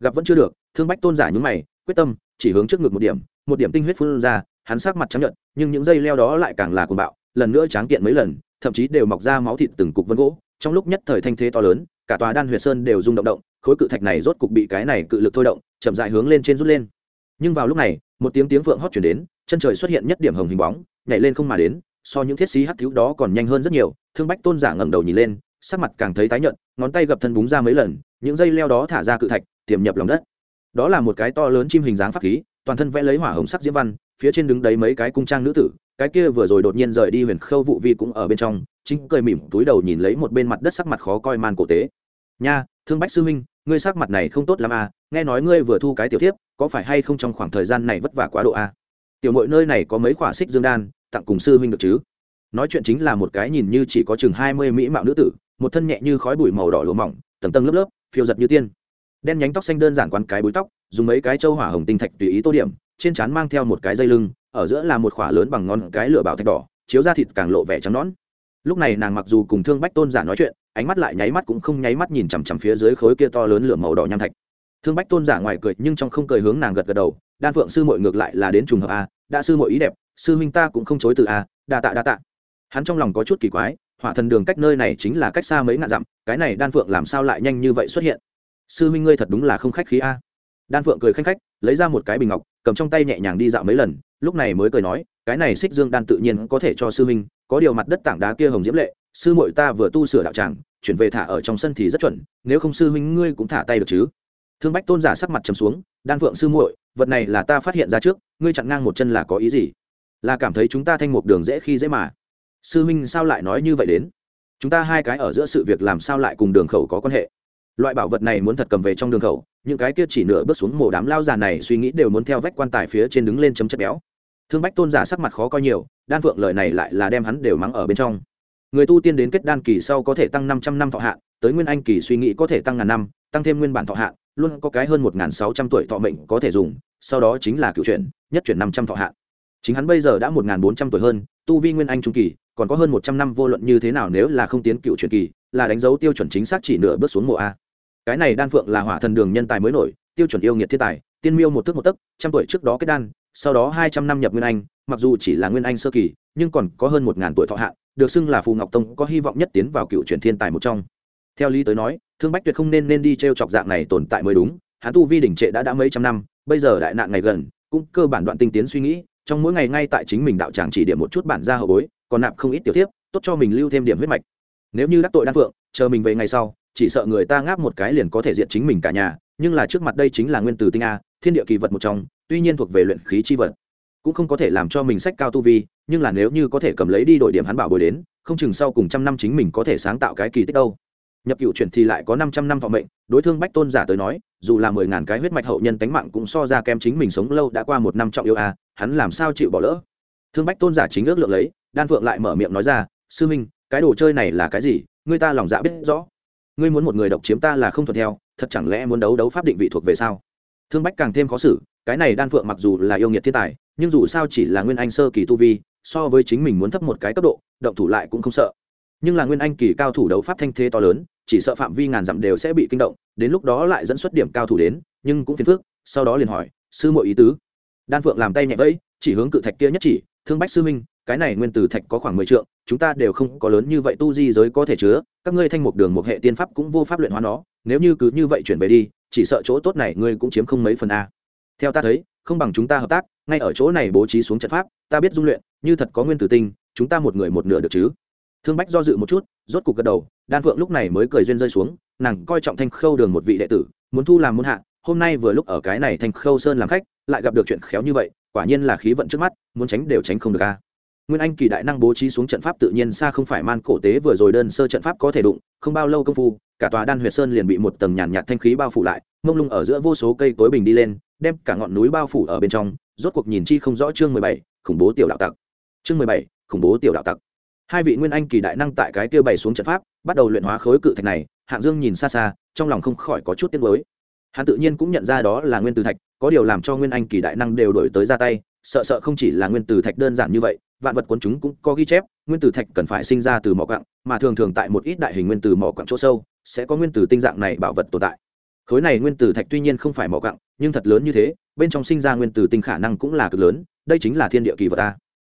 [SPEAKER 1] Gặp vẫn chưa được, thương bách tôn giả nhúng mày, quyết tâm, chỉ hướng trước ngực một điểm một điểm tinh huyết phun ra, hắn sắc mặt trắng nhợt, nhưng những dây leo đó lại càng là cuồng bạo, lần nữa tráng kiện mấy lần, thậm chí đều mọc ra máu thịt từng cục vân gỗ. Trong lúc nhất thời thanh thế to lớn, cả tòa đan huyệt sơn đều rung động động, khối cự thạch này rốt cục bị cái này cự lực thôi động, chậm dại hướng lên trên rút lên. Nhưng vào lúc này, một tiếng tiếng vượng hót chuyển đến, chân trời xuất hiện nhất điểm hồng hình bóng, nhảy lên không mà đến, so những thiết sĩ hắc thiếu đó còn nhanh hơn rất nhiều. Thương bách tôn giả ngẩng đầu nhìn lên sắc mặt càng thấy tái nhợt, ngón tay gập thân búng ra mấy lần, những dây leo đó thả ra cự thạch, tiềm nhập lòng đất. Đó là một cái to lớn chim hình dáng pháp khí, toàn thân vẽ lấy hỏa hồng sắc diễm văn, phía trên đứng đấy mấy cái cung trang nữ tử, cái kia vừa rồi đột nhiên rời đi huyền khâu vụ vi cũng ở bên trong, chính cười mỉm, túi đầu nhìn lấy một bên mặt đất sắc mặt khó coi man cổ tế. Nha, thương bách sư huynh, ngươi sắc mặt này không tốt lắm à nghe nói ngươi vừa thu cái tiểu tiếp có phải hay không trong khoảng thời gian này vất vả quá độ à? Tiểu mội nơi này có mấy khỏa xích dương đan, tặng cùng sư huynh được chứ? Nói chuyện chính là một cái nhìn như chỉ có chừng hai mươi mỹ mạo nữ tử một thân nhẹ như khói bụi màu đỏ lụa mỏng, tầng tầng lớp lớp, phiêu giật như tiên. Đen nhánh tóc xanh đơn giản quán cái búi tóc, dùng mấy cái châu hỏa hồng tinh thạch tùy ý tô điểm, trên trán mang theo một cái dây lưng, ở giữa là một khỏa lớn bằng ngón cái lửa bảo thạch đỏ, chiếu ra thịt càng lộ vẻ trắng nõn. Lúc này nàng mặc dù cùng thương bách tôn giả nói chuyện, ánh mắt lại nháy mắt cũng không nháy mắt nhìn chằm chằm phía dưới khối kia to lớn lửa màu đỏ nham thạch. Thương bách tôn giả ngoài cười nhưng trong không cười hướng nàng gật gật đầu, đan phượng sư mội ngược lại là đến trùng hợp a, đã sư mội ý đẹp, sư huynh ta cũng không chối từ a, đa tạ đa tạ. Hắn trong lòng có chút kỳ quái hỏa thần đường cách nơi này chính là cách xa mấy ngàn dặm, cái này đan phượng làm sao lại nhanh như vậy xuất hiện? Sư huynh ngươi thật đúng là không khách khí a. Đan phượng cười khanh khách, lấy ra một cái bình ngọc, cầm trong tay nhẹ nhàng đi dạo mấy lần, lúc này mới cười nói, cái này xích dương đan tự nhiên có thể cho sư huynh có điều mặt đất tảng đá kia hồng diễm lệ, sư muội ta vừa tu sửa đạo tràng, chuyển về thả ở trong sân thì rất chuẩn, nếu không sư huynh ngươi cũng thả tay được chứ? Thương bách tôn giả sắc mặt trầm xuống, đan phượng sư muội, vật này là ta phát hiện ra trước, ngươi chặn ngang một chân là có ý gì? Là cảm thấy chúng ta thanh một đường dễ khi dễ mà sư huynh sao lại nói như vậy đến? Chúng ta hai cái ở giữa sự việc làm sao lại cùng đường khẩu có quan hệ? Loại bảo vật này muốn thật cầm về trong đường khẩu, những cái kia chỉ nửa bước xuống mồ đám lao già này suy nghĩ đều muốn theo vách quan tài phía trên đứng lên chấm chất béo. Thương bách tôn giả sắc mặt khó coi nhiều, đan phượng lời này lại là đem hắn đều mắng ở bên trong. Người tu tiên đến kết đan kỳ sau có thể tăng năm trăm năm thọ hạn tới nguyên anh kỳ suy nghĩ có thể tăng ngàn năm, tăng thêm nguyên bản thọ hạn luôn có cái hơn một sáu trăm tuổi thọ mệnh có thể dùng, sau đó chính là cựu chuyển, nhất chuyển năm trăm thọ hạn chính hắn bây giờ đã một bốn trăm tuổi hơn, tu vi nguyên anh trung kỳ còn có hơn một trăm năm vô luận như thế nào nếu là không tiến cựu truyền kỳ, là đánh dấu tiêu chuẩn chính xác chỉ nửa bước xuống mùa a. Cái này đan phượng là hỏa thần đường nhân tài mới nổi, tiêu chuẩn yêu nghiệt thiên tài, tiên miêu một thước một tấc, trăm tuổi trước đó kết đan, sau đó hai trăm năm nhập nguyên anh, mặc dù chỉ là nguyên anh sơ kỳ, nhưng còn có hơn một ngàn tuổi thọ hạn được xưng là phù ngọc tông có hy vọng nhất tiến vào cựu truyền thiên tài một trong. Theo lý tới nói, thương bách tuyệt không nên nên đi t r e o chọc dạng này tồn tại mới đúng, hắn tu vi đỉnh trệ đã đã mấy trăm năm, bây giờ đại nạn ngày gần, cũng cơ bản đoạn tinh tiến suy nghĩ, trong mỗi ngày ngay tại chính mình đạo tràng chỉ điểm một chút bản ra hậu bối còn nạp không ít tiểu tiếp tốt cho mình lưu thêm điểm huyết mạch. Nếu như đắc tội đan phượng, chờ mình về ngày sau, chỉ sợ người ta ngáp một cái liền có thể diệt chính mình cả nhà, nhưng là trước mặt đây chính là nguyên tử tinh a, thiên địa kỳ vật một trong, tuy nhiên thuộc về luyện khí chi vật, cũng không có thể làm cho mình sách cao tu vi, nhưng là nếu như có thể cầm lấy đi đổi điểm hắn bảo bồi đến, không chừng sau cùng trăm năm chính mình có thể sáng tạo cái kỳ tích đâu. Nhập cựu chuyển thì lại có năm trăm năm thọ mệnh, đối thương bách tôn giả tới nói, dù là mười ngàn cái huyết mạch hậu nhân tánh mạng cũng so ra kém chính mình sống lâu đã qua một năm trọng yêu a, hắn làm sao chịu bỏ lỡ? Thương bách tôn giả chính ước lượng lấy đan phượng lại mở miệng nói ra, sư minh, cái đồ chơi này là cái gì? Ngươi ta lòng dạ biết rõ. Ngươi muốn một người độc chiếm ta là không thuận theo, thật chẳng lẽ muốn đấu đấu pháp định vị thuộc về sao? Thương bách càng thêm khó xử, cái này đan phượng mặc dù là yêu nghiệt thiên tài, nhưng dù sao chỉ là nguyên anh sơ kỳ tu vi, so với chính mình muốn thấp một cái cấp độ, động thủ lại cũng không sợ. Nhưng là nguyên anh kỳ cao thủ đấu pháp thanh thế to lớn, chỉ sợ phạm vi ngàn dặm đều sẽ bị kinh động, đến lúc đó lại dẫn xuất điểm cao thủ đến, nhưng cũng phiền phức, sau đó liền hỏi, sư muội ý tứ? Đan phượng làm tay nhẹ vẫy, chỉ hướng cự thạch kia nhất chỉ, thương bách sư minh cái này nguyên tử thạch có khoảng mười trượng, chúng ta đều không có lớn như vậy tu di giới có thể chứa, các ngươi thanh mục đường một hệ tiên pháp cũng vô pháp luyện hóa nó, nếu như cứ như vậy chuyển về đi, chỉ sợ chỗ tốt này ngươi cũng chiếm không mấy phần a. Theo ta thấy, không bằng chúng ta hợp tác, ngay ở chỗ này bố trí xuống trận pháp, ta biết dung luyện, như thật có nguyên tử tinh, chúng ta một người một nửa được chứ? Thương bách do dự một chút, rốt cục gật đầu, đan phượng lúc này mới cười duyên rơi xuống, nàng coi trọng thanh khâu đường một vị đệ tử, muốn thu làm môn hạ, hôm nay vừa lúc ở cái này thanh khâu sơn làm khách, lại gặp được chuyện khéo như vậy, quả nhiên là khí vận trước mắt, muốn tránh đều tránh không được a nguyên anh kỳ đại năng bố trí xuống trận pháp tự nhiên xa không phải man cổ tế vừa rồi đơn sơ trận pháp có thể đụng, không bao lâu công phu, cả tòa đan huyệt sơn liền bị một tầng nhàn nhạt thanh khí bao phủ lại, mông lung ở giữa vô số cây tối bình đi lên, đem cả ngọn núi bao phủ ở bên trong, rốt cuộc nhìn chi không rõ chương mười bảy, khủng bố tiểu đạo tặc. Chương mười bảy, khủng bố tiểu đạo tặc. Hai vị nguyên anh kỳ đại năng tại cái tiêu bày xuống trận pháp, bắt đầu luyện hóa khối cự thạch này, hạng dương nhìn xa xa, trong lòng không khỏi có chút tiếc nuối. Hắn tự nhiên cũng nhận ra đó là nguyên tử thạch, có điều làm cho nguyên anh kỳ đại năng đều đổi tới ra tay sợ sợ không chỉ là nguyên tử thạch đơn giản như vậy, vạn vật cuốn chúng cũng có ghi chép, nguyên tử thạch cần phải sinh ra từ mỏ quặng, mà thường thường tại một ít đại hình nguyên tử mỏ quặng chỗ sâu, sẽ có nguyên tử tinh dạng này bảo vật tồn tại. Khối này nguyên tử thạch tuy nhiên không phải mỏ quặng, nhưng thật lớn như thế, bên trong sinh ra nguyên tử tinh khả năng cũng là cực lớn, đây chính là thiên địa kỳ vật ta.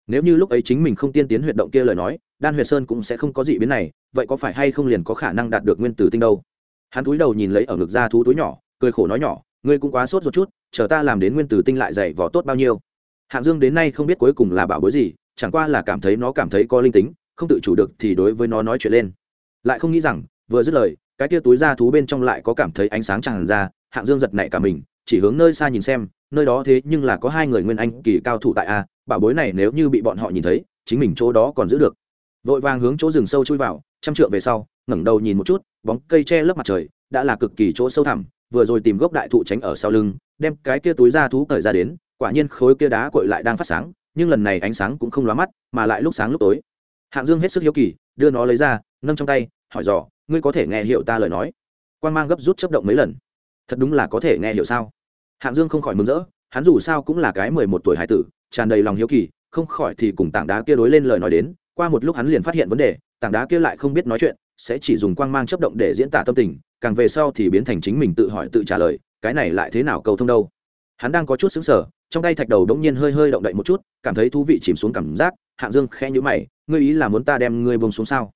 [SPEAKER 1] Nếu như lúc ấy chính mình không tiên tiến huyệt động kia lời nói, đan huyệt sơn cũng sẽ không có gì biến này, vậy có phải hay không liền có khả năng đạt được nguyên tử tinh đâu? Hắn túi đầu nhìn lấy ở ngực ra thú túi nhỏ, cười khổ nói nhỏ, ngươi cũng quá sốt ruột chút, chờ ta làm đến nguyên tử tinh lại dày vỏ tốt bao nhiêu? Hạng dương đến nay không biết cuối cùng là bảo bối gì, chẳng qua là cảm thấy nó cảm thấy có linh tính, không tự chủ được thì đối với nó nói chuyện lên. Lại không nghĩ rằng, vừa dứt lời, cái tia túi da thú bên trong lại có cảm thấy ánh sáng tràn ra, hạng dương giật nảy cả mình, chỉ hướng nơi xa nhìn xem, nơi đó thế nhưng là có hai người nguyên anh kỳ cao thủ tại a, bảo bối này nếu như bị bọn họ nhìn thấy, chính mình chỗ đó còn giữ được. Vội vàng hướng chỗ rừng sâu chui vào, trăm trượng về sau, ngẩng đầu nhìn một chút, bóng cây che lấp mặt trời, đã là cực kỳ chỗ sâu thẳm, vừa rồi tìm gốc đại thụ tránh ở sau lưng, đem cái kia túi da thú cởi ra đến quả nhiên khối kia đá cội lại đang phát sáng, nhưng lần này ánh sáng cũng không lóa mắt, mà lại lúc sáng lúc tối. Hạng dương hết sức hiếu kỳ, đưa nó lấy ra, nâng trong tay, hỏi dò, ngươi có thể nghe hiểu ta lời nói? Quan mang gấp rút chấp động mấy lần. Thật đúng là có thể nghe hiểu sao? Hạng dương không khỏi mừng rỡ, hắn dù sao cũng là cái mười một tuổi hải tử, tràn đầy lòng hiếu kỳ, không khỏi thì cùng tảng đá kia đối lên lời nói đến, qua một lúc hắn liền phát hiện vấn đề, tảng đá kia lại không biết nói chuyện, sẽ chỉ dùng quang mang chấp động để diễn tả tâm tình, càng về sau thì biến thành chính mình tự hỏi tự trả lời, cái này lại thế nào cầu thông đâu? Hắn đang có chút xứng sở trong tay thạch đầu đ ỗ n g nhiên hơi hơi động đậy một chút, cảm thấy thú vị chìm xuống cảm giác, hạng dương khẽ nhữ mày, ngươi ý là muốn ta đem ngươi bông xuống sao?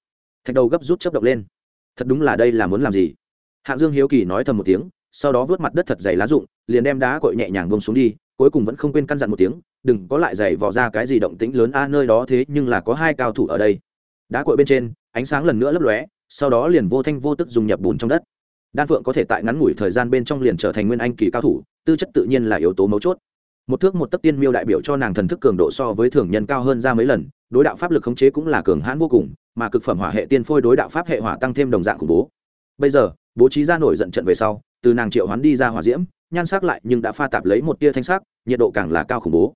[SPEAKER 1] Thạch đầu gấp rút chấp động lên. Thật đúng là đây là muốn làm gì? Hạng dương hiếu kỳ nói thầm một tiếng, sau đó vớt mặt đất thật dày lá rụng, liền đem đá cội nhẹ nhàng bông xuống đi, cuối cùng vẫn không quên căn dặn một tiếng, đừng có lại dày vò ra cái gì động tĩnh lớn a, nơi đó thế nhưng là có hai cao thủ ở đây. Đá cội bên trên, ánh sáng lần nữa lấp lóe, sau đó liền vô thanh vô tức dùng nhập bùn trong đất. Đan phượng có thể tại ngắn ngủi thời gian bên trong liền trở thành nguyên anh kỳ cao thủ tư chất tự nhiên là yếu tố mấu chốt. Một thước một tấc tiên miêu đại biểu cho nàng thần thức cường độ so với thường nhân cao hơn ra mấy lần, đối đạo pháp lực khống chế cũng là cường hãn vô cùng, mà cực phẩm hỏa hệ tiên phôi đối đạo pháp hệ hỏa tăng thêm đồng dạng khủng bố. Bây giờ, bố trí ra nổi giận trận về sau, từ nàng triệu hoán đi ra hỏa diễm, nhan sắc lại nhưng đã pha tạp lấy một tia thanh sắc, nhiệt độ càng là cao khủng bố.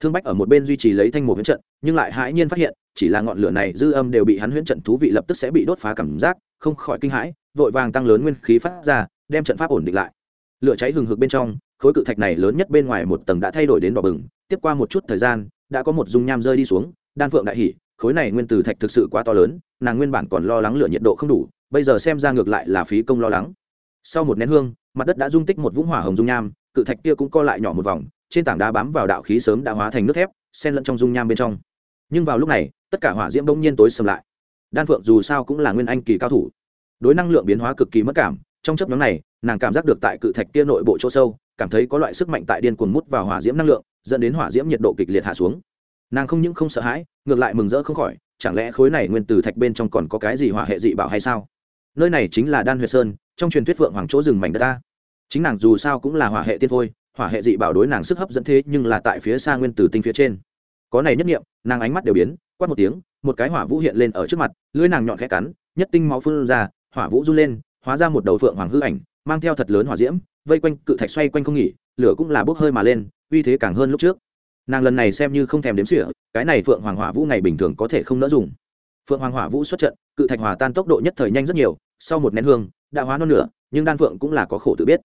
[SPEAKER 1] Thương bách ở một bên duy trì lấy thanh một huyễn trận, nhưng lại hãi nhiên phát hiện, chỉ là ngọn lửa này dư âm đều bị hắn huyễn trận thú vị lập tức sẽ bị đốt phá cảm giác, không khỏi kinh hãi, vội vàng tăng lớn nguyên khí phát ra, đem trận pháp ổn định lại lửa cháy hừng hực bên trong, khối cự thạch này lớn nhất bên ngoài một tầng đã thay đổi đến đỏ bừng, tiếp qua một chút thời gian, đã có một dung nham rơi đi xuống, đan phượng đại hỉ, khối này nguyên từ thạch thực sự quá to lớn, nàng nguyên bản còn lo lắng lửa nhiệt độ không đủ, bây giờ xem ra ngược lại là phí công lo lắng. Sau một nén hương, mặt đất đã dung tích một vũng hỏa hồng dung nham, cự thạch kia cũng co lại nhỏ một vòng, trên tảng đá bám vào đạo khí sớm đã hóa thành nước thép, xen lẫn trong dung nham bên trong. Nhưng vào lúc này, tất cả hỏa diễm bỗng nhiên tối sầm lại. Đan phượng dù sao cũng là nguyên anh kỳ cao thủ. Đối năng lượng biến hóa cực kỳ mất cảm trong chấp nhóm này, nàng cảm giác được tại cự thạch kia nội bộ chỗ sâu, cảm thấy có loại sức mạnh tại điên cuồng mút vào hỏa diễm năng lượng, dẫn đến hỏa diễm nhiệt độ kịch liệt hạ xuống. Nàng không những không sợ hãi, ngược lại mừng rỡ không khỏi, chẳng lẽ khối này nguyên từ thạch bên trong còn có cái gì hỏa hệ dị bảo hay sao? Nơi này chính là đan huyệt sơn, trong truyền thuyết phượng hoàng chỗ rừng mảnh đất ta. Chính nàng dù sao cũng là hỏa hệ tiên phôi, hỏa hệ dị bảo đối nàng sức hấp dẫn thế nhưng là tại phía xa nguyên tử tinh phía trên. Có này nhất nghiệm nàng ánh mắt đều biến, quát một tiếng, một cái hỏa vũ hiện lên ở trước mặt lưới nàng nhọn khẽ cắn, nhất tinh máu phun ra, hỏa vũ run lên hóa ra một đầu phượng hoàng hư ảnh, mang theo thật lớn hỏa diễm, vây quanh cự thạch xoay quanh không nghỉ, lửa cũng là bốc hơi mà lên, uy thế càng hơn lúc trước. Nàng lần này xem như không thèm đếm sỉa cái này phượng hoàng hỏa vũ ngày bình thường có thể không nỡ dùng. Phượng hoàng hỏa vũ xuất trận, cự thạch hòa tan tốc độ nhất thời nhanh rất nhiều, sau một nén hương, đã hóa non nửa, nhưng đan phượng cũng là có khổ tự biết.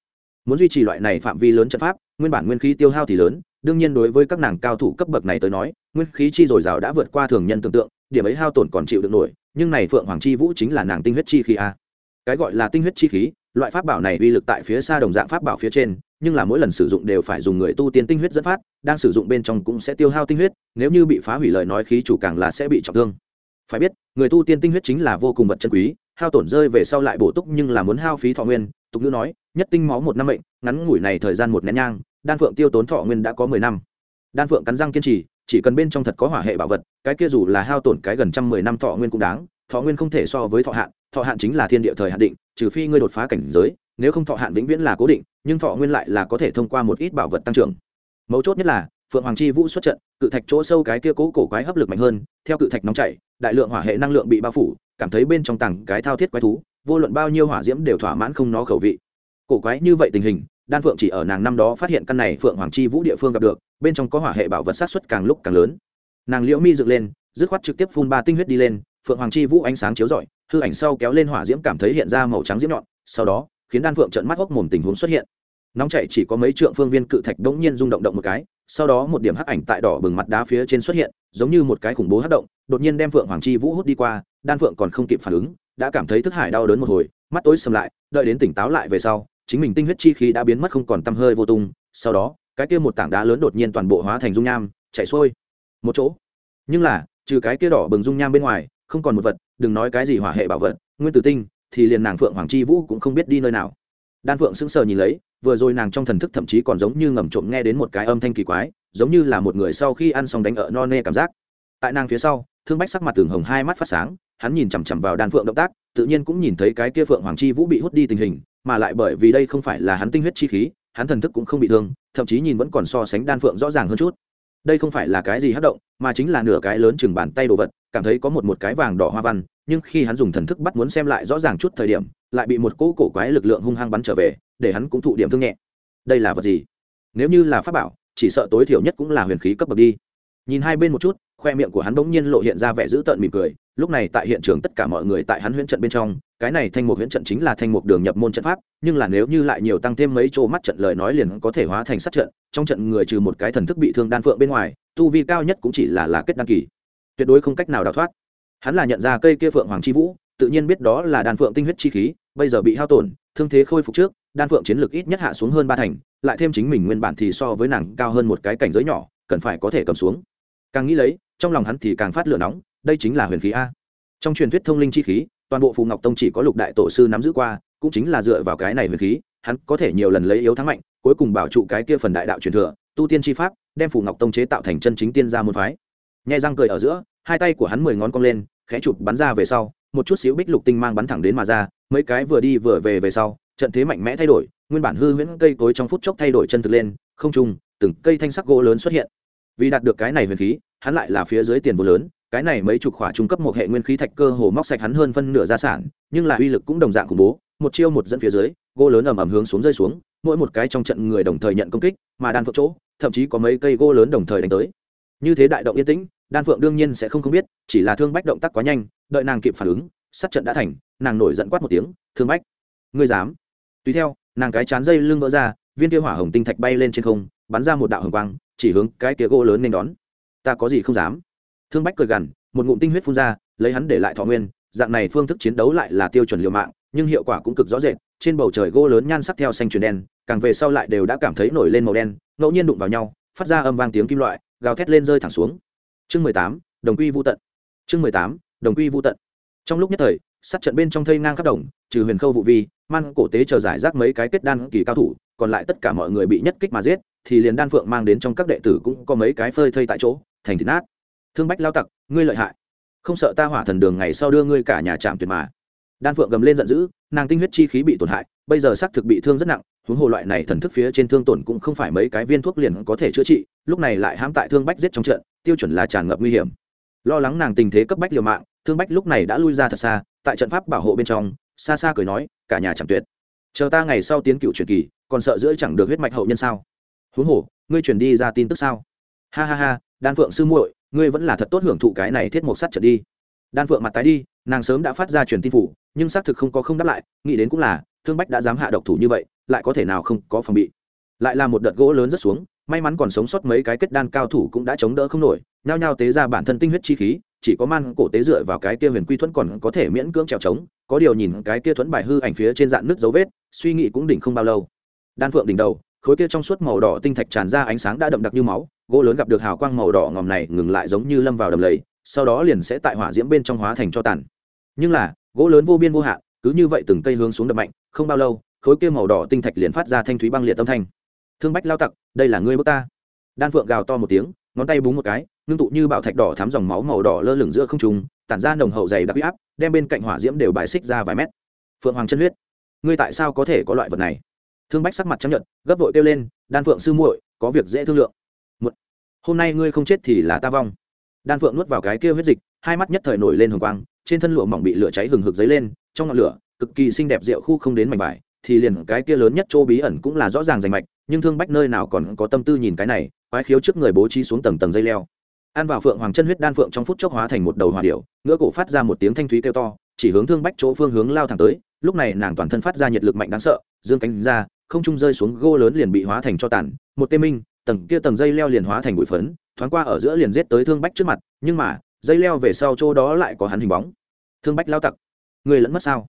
[SPEAKER 1] Muốn duy trì loại này phạm vi lớn trận pháp, nguyên bản nguyên khí tiêu hao thì lớn, đương nhiên đối với các nàng cao thủ cấp bậc này tới nói, nguyên khí chi dồi dào đã vượt qua thường nhân tưởng tượng, điểm ấy hao tổn còn chịu được nổi, nhưng này phượng hoàng chi vũ chính là nàng tinh huyết chi khí a cái gọi là tinh huyết chi khí, loại pháp bảo này uy lực tại phía xa đồng dạng pháp bảo phía trên, nhưng là mỗi lần sử dụng đều phải dùng người tu tiên tinh huyết dẫn phát, đang sử dụng bên trong cũng sẽ tiêu hao tinh huyết, nếu như bị phá hủy lời nói khí chủ càng là sẽ bị trọng thương. Phải biết, người tu tiên tinh huyết chính là vô cùng vật chân quý, hao tổn rơi về sau lại bổ túc nhưng là muốn hao phí thọ nguyên, tục ngữ nói, nhất tinh máu một năm mệnh, ngắn ngủi này thời gian một nén nhang, đan phượng tiêu tốn thọ nguyên đã có mười năm. Đan phượng cắn răng kiên trì, chỉ cần bên trong thật có hỏa hệ bảo vật, cái kia dù là hao tổn cái gần trăm mười năm thọ nguyên cũng đáng thọ nguyên không thể so với thọ hạn thọ hạn chính là thiên địa thời hạn định, trừ phi ngươi đột phá cảnh giới, nếu không thọ hạn vĩnh viễn là cố định, nhưng thọ nguyên lại là có thể thông qua một ít bảo vật tăng trưởng. Mấu chốt nhất là, phượng hoàng chi vũ xuất trận, cự thạch chỗ sâu cái kia cố cổ quái hấp lực mạnh hơn, theo cự thạch nóng chảy, đại lượng hỏa hệ năng lượng bị bao phủ, cảm thấy bên trong tảng cái thao thiết quái thú, vô luận bao nhiêu hỏa diễm đều thỏa mãn không nó khẩu vị. Cổ quái như vậy tình hình, đan phượng chỉ ở nàng năm đó phát hiện căn này phượng hoàng chi vũ địa phương gặp được, bên trong có hỏa hệ bảo vật sát xuất càng lúc càng lớn. Nàng liễu mi dựng lên, dứt khoát trực tiếp phun ba tinh huyết đi lên phượng hoàng chi vũ ánh sáng chiếu rọi, hư ảnh sau kéo lên hỏa diễm cảm thấy hiện ra màu trắng diễm nhọn, sau đó, khiến đan phượng trận mắt hốc mồm tình huống xuất hiện. Nóng chạy chỉ có mấy trượng phương viên cự thạch đống nhiên rung động động một cái, sau đó một điểm hắc ảnh tại đỏ bừng mặt đá phía trên xuất hiện, giống như một cái khủng bố hắc động, đột nhiên đem phượng hoàng chi vũ hút đi qua, đan phượng còn không kịp phản ứng, đã cảm thấy thức hải đau đớn một hồi, mắt tối sầm lại, đợi đến tỉnh táo lại về sau, chính mình tinh huyết chi khí đã biến mất không còn tăm hơi vô tung, sau đó, cái kia một tảng đá lớn đột nhiên toàn bộ hóa thành dung nham, chảy xuôi. Một chỗ. Nhưng là, trừ cái kia đỏ bừng dung nham bên ngoài không còn một vật, đừng nói cái gì hỏa hệ bảo vật, nguyên tử tinh, thì liền nàng phượng hoàng chi vũ cũng không biết đi nơi nào. Đan phượng sững sờ nhìn lấy, vừa rồi nàng trong thần thức thậm chí còn giống như ngầm trộm nghe đến một cái âm thanh kỳ quái, giống như là một người sau khi ăn xong đánh ở no nê cảm giác. Tại nàng phía sau, thương bách sắc mặt tường hồng hai mắt phát sáng, hắn nhìn chằm chằm vào đan phượng động tác, tự nhiên cũng nhìn thấy cái kia phượng hoàng chi vũ bị hút đi tình hình, mà lại bởi vì đây không phải là hắn tinh huyết chi khí, hắn thần thức cũng không bị thương, thậm chí nhìn vẫn còn so sánh đan phượng rõ ràng hơn chút đây không phải là cái gì hấp động, mà chính là nửa cái lớn chừng bàn tay đồ vật, cảm thấy có một một cái vàng đỏ hoa văn, nhưng khi hắn dùng thần thức bắt muốn xem lại rõ ràng chút thời điểm, lại bị một cỗ cổ quái lực lượng hung hăng bắn trở về, để hắn cũng thụ điểm thương nhẹ. Đây là vật gì? Nếu như là pháp bảo, chỉ sợ tối thiểu nhất cũng là huyền khí cấp bậc đi. Nhìn hai bên một chút, khoe miệng của hắn bỗng nhiên lộ hiện ra vẻ dữ tợn mỉm cười, lúc này tại hiện trường tất cả mọi người tại hắn huyễn trận bên trong cái này thanh mục huyễn trận chính là thanh mục đường nhập môn trận pháp, nhưng là nếu như lại nhiều tăng thêm mấy chỗ mắt trận lời nói liền có thể hóa thành sát trận, trong trận người trừ một cái thần thức bị thương đan phượng bên ngoài, tu vi cao nhất cũng chỉ là là kết đan kỳ. Tuyệt đối không cách nào đào thoát. Hắn là nhận ra cây kia phượng hoàng chi vũ, tự nhiên biết đó là đan phượng tinh huyết chi khí, bây giờ bị hao tổn, thương thế khôi phục trước, đan phượng chiến lược ít nhất hạ xuống hơn ba thành, lại thêm chính mình nguyên bản thì so với nàng cao hơn một cái cảnh giới nhỏ, cần phải có thể cầm xuống. Càng nghĩ lấy, trong lòng hắn thì càng phát lửa nóng, đây chính là huyền khí a. Trong truyền thuyết thông linh chi khí toàn bộ phù ngọc tông chỉ có lục đại tổ sư nắm giữ qua, cũng chính là dựa vào cái này huyền khí, hắn có thể nhiều lần lấy yếu thắng mạnh, cuối cùng bảo trụ cái kia phần đại đạo truyền thừa, tu tiên chi pháp, đem phù ngọc tông chế tạo thành chân chính tiên gia môn phái. Nhai răng cười ở giữa, hai tay của hắn mười ngón cong lên, khẽ chụp bắn ra về sau, một chút xíu bích lục tinh mang bắn thẳng đến mà ra, mấy cái vừa đi vừa về về sau, trận thế mạnh mẽ thay đổi, nguyên bản hư huyễn cây cối trong phút chốc thay đổi chân thực lên, không trung, từng cây thanh sắc gỗ lớn xuất hiện. Vì đạt được cái này huyền khí, hắn lại là phía dưới tiền vô lớn cái này mấy chục khỏa trung cấp một hệ nguyên khí thạch cơ hồ móc sạch hắn hơn phân nửa gia sản, nhưng là uy lực cũng đồng dạng khủng bố, một chiêu một dẫn phía dưới, gỗ lớn ầm ầm hướng xuống rơi xuống, mỗi một cái trong trận người đồng thời nhận công kích, mà đan phượng chỗ, thậm chí có mấy cây gỗ lớn đồng thời đánh tới. Như thế đại động yên tĩnh, đan phượng đương nhiên sẽ không không biết, chỉ là thương bách động tác quá nhanh, đợi nàng kịp phản ứng, sát trận đã thành, nàng nổi giận quát một tiếng, thương bách, ngươi dám? Tùy theo, nàng cái chán dây lưng vỡ ra, viên kia hỏa hồng tinh thạch bay lên trên không, bắn ra một đạo hồng quang, chỉ hướng cái kia gỗ lớn nên đón. Ta có gì không dám? Thương bách cười gằn, một ngụm tinh huyết phun ra, lấy hắn để lại thọ nguyên, dạng này phương thức chiến đấu lại là tiêu chuẩn liều mạng, nhưng hiệu quả cũng cực rõ rệt, trên bầu trời gỗ lớn nhan sắc theo xanh truyền đen, càng về sau lại đều đã cảm thấy nổi lên màu đen, ngẫu nhiên đụng vào nhau, phát ra âm vang tiếng kim loại, gào thét lên rơi thẳng xuống. Chương mười tám, đồng quy vô tận. Chương mười tám, đồng quy vô tận. Trong lúc nhất thời, sát trận bên trong thây ngang khắp đồng, trừ huyền khâu vụ vi, man cổ tế chờ giải rác mấy cái kết đan kỳ cao thủ, còn lại tất cả mọi người bị nhất kích mà giết, thì liền đan phượng mang đến trong các đệ tử cũng có mấy cái phơi thây tại chỗ, thành thịt nát thương bách lao tặc, ngươi lợi hại. Không sợ ta hỏa thần đường ngày sau đưa ngươi cả nhà chạm tuyệt mà. Đan phượng gầm lên giận dữ, nàng tinh huyết chi khí bị tổn hại, bây giờ xác thực bị thương rất nặng, huống hồ loại này thần thức phía trên thương tổn cũng không phải mấy cái viên thuốc liền có thể chữa trị, lúc này lại hãm tại thương bách giết trong trận, tiêu chuẩn là tràn ngập nguy hiểm. Lo lắng nàng tình thế cấp bách liều mạng, thương bách lúc này đã lui ra thật xa, tại trận pháp bảo hộ bên trong, xa xa cười nói, cả nhà chẳng tuyệt. Chờ ta ngày sau tiến cựu truyền kỳ, còn sợ giữa chẳng được huyết mạch hậu nhân sao? Huống hồ, ngươi truyền đi ra tin tức sao? Ha ha ha, đan phượng sư muội ngươi vẫn là thật tốt hưởng thụ cái này thiết mộc sắt trận đi. Đan phượng mặt tái đi, nàng sớm đã phát ra truyền tin phủ, nhưng xác thực không có không đáp lại, nghĩ đến cũng là, thương bách đã dám hạ độc thủ như vậy, lại có thể nào không có phòng bị. Lại là một đợt gỗ lớn rất xuống, may mắn còn sống sót mấy cái kết đan cao thủ cũng đã chống đỡ không nổi, nhao nhao tế ra bản thân tinh huyết chi khí, chỉ có man cổ tế dựa vào cái kia huyền quy thuẫn còn có thể miễn cưỡng trèo trống, có điều nhìn cái kia thuẫn bài hư ảnh phía trên dạng nước dấu vết, suy nghĩ cũng đỉnh không bao lâu. Đan phượng đỉnh đầu, khối kia trong suốt màu đỏ tinh thạch tràn ra ánh sáng đã đậm đặc như máu gỗ lớn gặp được hào quang màu đỏ ngòm này ngừng lại giống như lâm vào đầm lầy, sau đó liền sẽ tại hỏa diễm bên trong hóa thành cho tàn. Nhưng là, gỗ lớn vô biên vô hạn, cứ như vậy từng cây hướng xuống đập mạnh, không bao lâu, khối kia màu đỏ tinh thạch liền phát ra thanh thúy băng liệt tâm thanh. Thương bách lao tặc, đây là ngươi bước ta. Đan phượng gào to một tiếng, ngón tay búng một cái, ngưng tụ như bạo thạch đỏ thắm dòng máu màu đỏ lơ lửng giữa không trung, tản ra nồng hậu dày đặc áp, đem bên cạnh hỏa diễm đều bài xích ra vài mét. Phượng hoàng chân huyết, ngươi tại sao có thể có loại vật này? Thương bách sắc mặt chấp nhận gấp vội kêu lên, đan phượng sư muội, có việc dễ thương lượng hôm nay ngươi không chết thì là ta vong. Đan phượng nuốt vào cái kia huyết dịch, hai mắt nhất thời nổi lên hồng quang, trên thân lụa mỏng bị lửa cháy hừng hực dấy lên, trong ngọn lửa, cực kỳ xinh đẹp rượu khu không đến mảnh vải, thì liền cái kia lớn nhất chỗ bí ẩn cũng là rõ ràng rành mạch, nhưng thương bách nơi nào còn có tâm tư nhìn cái này, quái khiếu trước người bố trí xuống tầng tầng dây leo. Ăn vào phượng hoàng chân huyết đan phượng trong phút chốc hóa thành một đầu hòa điệu ngựa cổ phát ra một tiếng thanh thúy kêu to, chỉ hướng thương bách chỗ phương hướng lao thẳng tới, lúc này nàng toàn thân phát ra nhiệt lực mạnh đáng sợ, dương cánh ra, không trung rơi xuống gô lớn liền bị hóa thành cho tàn, một tê minh tầng kia tầng dây leo liền hóa thành bụi phấn, thoáng qua ở giữa liền giết tới thương bách trước mặt, nhưng mà, dây leo về sau chỗ đó lại có hắn hình bóng. Thương bách lao tặc, người lẫn mất sao?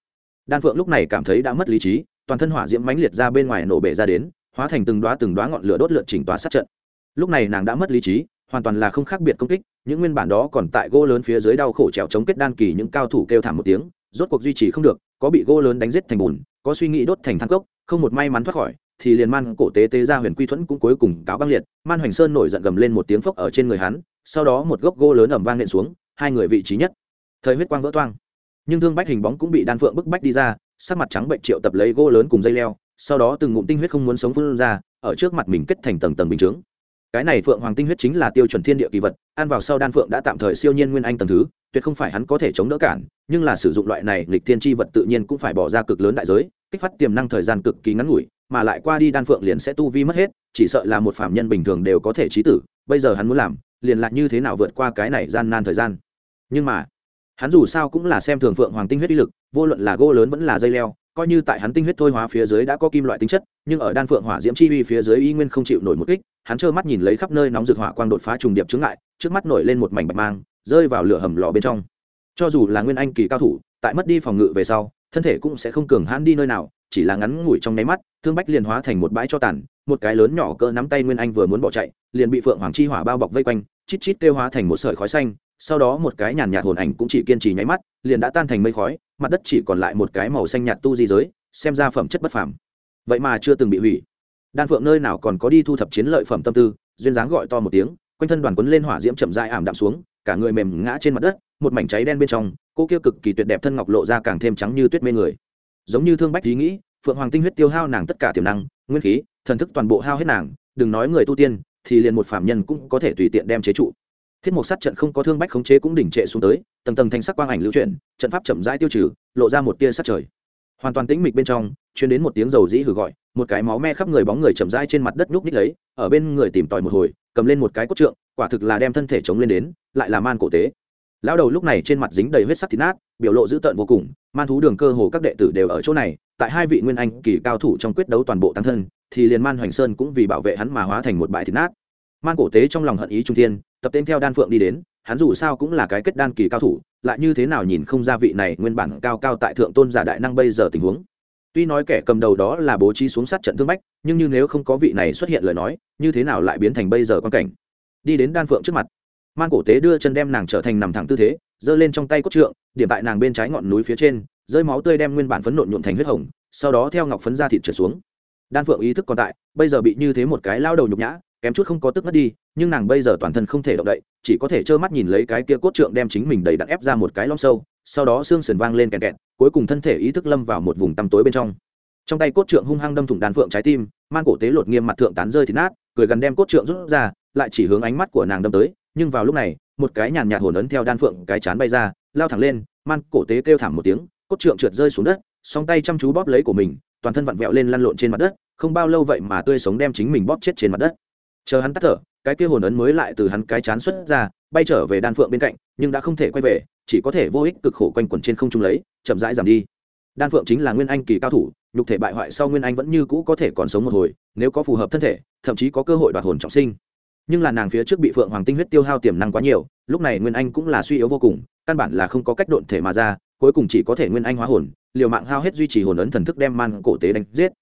[SPEAKER 1] Đan phượng lúc này cảm thấy đã mất lý trí, toàn thân hỏa diễm mãnh liệt ra bên ngoài nổ bể ra đến, hóa thành từng đoá từng đoá ngọn lửa đốt lượn chỉnh tòa sát trận. Lúc này nàng đã mất lý trí, hoàn toàn là không khác biệt công kích, những nguyên bản đó còn tại gỗ lớn phía dưới đau khổ trèo chống kết đan kỳ những cao thủ kêu thảm một tiếng, rốt cuộc duy trì không được, có bị gỗ lớn đánh giết thành bùn, có suy nghĩ đốt thành thang cốc, không một may mắn thoát khỏi thì liền man cổ tế tế ra huyền quy thuẫn cũng cuối cùng cáo băng liệt. Man hoành sơn nổi giận gầm lên một tiếng phốc ở trên người hắn, sau đó một gốc gỗ lớn ẩm vang nện xuống, hai người vị trí nhất. Thời huyết quang vỡ toang. Nhưng thương bách hình bóng cũng bị đan phượng bức bách đi ra, sắc mặt trắng bệnh triệu tập lấy gỗ lớn cùng dây leo, sau đó từng ngụm tinh huyết không muốn sống phun ra, ở trước mặt mình kết thành tầng tầng bình chướng. Cái này phượng hoàng tinh huyết chính là tiêu chuẩn thiên địa kỳ vật, ăn vào sau đan phượng đã tạm thời siêu nhiên nguyên anh tầng thứ, tuyệt không phải hắn có thể chống đỡ cản, nhưng là sử dụng loại này lịch thiên tri vật tự nhiên cũng phải bỏ ra cực lớn đại giới, kích phát tiềm năng thời gian cực kỳ ngắn ngủi mà lại qua đi đan phượng liền sẽ tu vi mất hết, chỉ sợ là một phạm nhân bình thường đều có thể trí tử, bây giờ hắn muốn làm, liền lại như thế nào vượt qua cái này gian nan thời gian. Nhưng mà, hắn dù sao cũng là xem thường phượng hoàng tinh huyết uy lực, vô luận là gỗ lớn vẫn là dây leo, coi như tại hắn tinh huyết thôi hóa phía dưới đã có kim loại tính chất, nhưng ở đan phượng hỏa diễm chi uy phía dưới y nguyên không chịu nổi một kích, hắn trơ mắt nhìn lấy khắp nơi nóng rực hỏa quang đột phá trùng điệp chướng ngại, trước mắt nổi lên một mảnh bạch mang, rơi vào lửa hầm lò bên trong. Cho dù là nguyên anh kỳ cao thủ, tại mất đi phòng ngự về sau, thân thể cũng sẽ không cường hãn đi nơi nào chỉ là ngắn ngủi trong nháy mắt, thương bách liền hóa thành một bãi cho tàn, một cái lớn nhỏ cỡ nắm tay nguyên anh vừa muốn bỏ chạy, liền bị phượng hoàng chi hỏa bao bọc vây quanh, chít chít kêu hóa thành một sợi khói xanh, sau đó một cái nhàn nhạt hồn ảnh cũng chỉ kiên trì nháy mắt, liền đã tan thành mây khói, mặt đất chỉ còn lại một cái màu xanh nhạt tu di giới, xem ra phẩm chất bất phàm. Vậy mà chưa từng bị hủy. Đan phượng nơi nào còn có đi thu thập chiến lợi phẩm tâm tư, duyên dáng gọi to một tiếng, quanh thân đoàn quấn lên hỏa diễm chậm dại ảm đạm xuống, cả người mềm ngã trên mặt đất, một mảnh cháy đen bên trong, cô kia cực kỳ tuyệt đẹp thân ngọc lộ ra càng thêm trắng như tuyết mê người giống như thương bách ý nghĩ, phượng hoàng tinh huyết tiêu hao nàng tất cả tiềm năng, nguyên khí, thần thức toàn bộ hao hết nàng, đừng nói người tu tiên, thì liền một phạm nhân cũng có thể tùy tiện đem chế trụ. Thiết mục sát trận không có thương bách khống chế cũng đỉnh trệ xuống tới, tầng tầng thanh sắc quang ảnh lưu chuyển, trận pháp chậm rãi tiêu trừ, lộ ra một tia sát trời. Hoàn toàn tĩnh mịch bên trong chuyến đến một tiếng dầu dĩ hử gọi, một cái máu me khắp người bóng người chậm rãi trên mặt đất nhúc ních lấy, ở bên người tìm tòi một hồi, cầm lên một cái cốt trượng, quả thực là đem thân thể chống lên đến, lại là man cổ tế. Lão đầu lúc này trên mặt dính đầy huyết sắc thịt nát, biểu lộ dữ tợn vô cùng man thú đường cơ hồ các đệ tử đều ở chỗ này, tại hai vị nguyên anh kỳ cao thủ trong quyết đấu toàn bộ tăng thân, thì liền man hoành sơn cũng vì bảo vệ hắn mà hóa thành một bãi thịt nát. Man cổ tế trong lòng hận ý trung thiên, tập tên theo đan phượng đi đến, hắn dù sao cũng là cái kết đan kỳ cao thủ, lại như thế nào nhìn không ra vị này nguyên bản cao cao tại thượng tôn giả đại năng bây giờ tình huống. Tuy nói kẻ cầm đầu đó là bố trí xuống sát trận thương bách, nhưng như nếu không có vị này xuất hiện lời nói, như thế nào lại biến thành bây giờ quan cảnh? Đi đến đan phượng trước mặt, man cổ tế đưa chân đem nàng trở thành nằm thẳng tư thế giơ lên trong tay cốt trượng, điểm tại nàng bên trái ngọn núi phía trên, rơi máu tươi đem nguyên bản phấn nộn nhuộn thành huyết hồng, sau đó theo ngọc phấn ra thịt trượt xuống. Đan phượng ý thức còn tại, bây giờ bị như thế một cái lao đầu nhục nhã, kém chút không có tức mất đi, nhưng nàng bây giờ toàn thân không thể động đậy, chỉ có thể trơ mắt nhìn lấy cái kia cốt trượng đem chính mình đầy đặn ép ra một cái lom sâu, sau đó xương sườn vang lên kẹt kẹt, cuối cùng thân thể ý thức lâm vào một vùng tăm tối bên trong. Trong tay cốt trượng hung hăng đâm thủng đan phượng trái tim man cổ tế lột nghiêm mặt thượng tán rơi thì nát, cười gần đem cốt trượng rút ra, lại chỉ hướng ánh mắt của nàng đâm tới nhưng vào lúc này, một cái nhàn nhạt hồn ấn theo đan phượng cái chán bay ra, lao thẳng lên, man cổ tế kêu thảm một tiếng, cốt trượng trượt rơi xuống đất, song tay chăm chú bóp lấy của mình, toàn thân vặn vẹo lên lăn lộn trên mặt đất, không bao lâu vậy mà tươi sống đem chính mình bóp chết trên mặt đất. Chờ hắn tắt thở, cái kia hồn ấn mới lại từ hắn cái chán xuất ra, bay trở về đan phượng bên cạnh, nhưng đã không thể quay về, chỉ có thể vô ích cực khổ quanh quẩn trên không trung lấy, chậm rãi giảm đi. Đan phượng chính là nguyên anh kỳ cao thủ, nhục thể bại hoại sau nguyên anh vẫn như cũ có thể còn sống một hồi, nếu có phù hợp thân thể, thậm chí có cơ hội đoạt hồn trọng sinh nhưng là nàng phía trước bị phượng hoàng tinh huyết tiêu hao tiềm năng quá nhiều, lúc này nguyên anh cũng là suy yếu vô cùng, căn bản là không có cách độn thể mà ra, cuối cùng chỉ có thể nguyên anh hóa hồn, liều mạng hao hết duy trì hồn ấn thần thức đem man cổ tế đánh giết.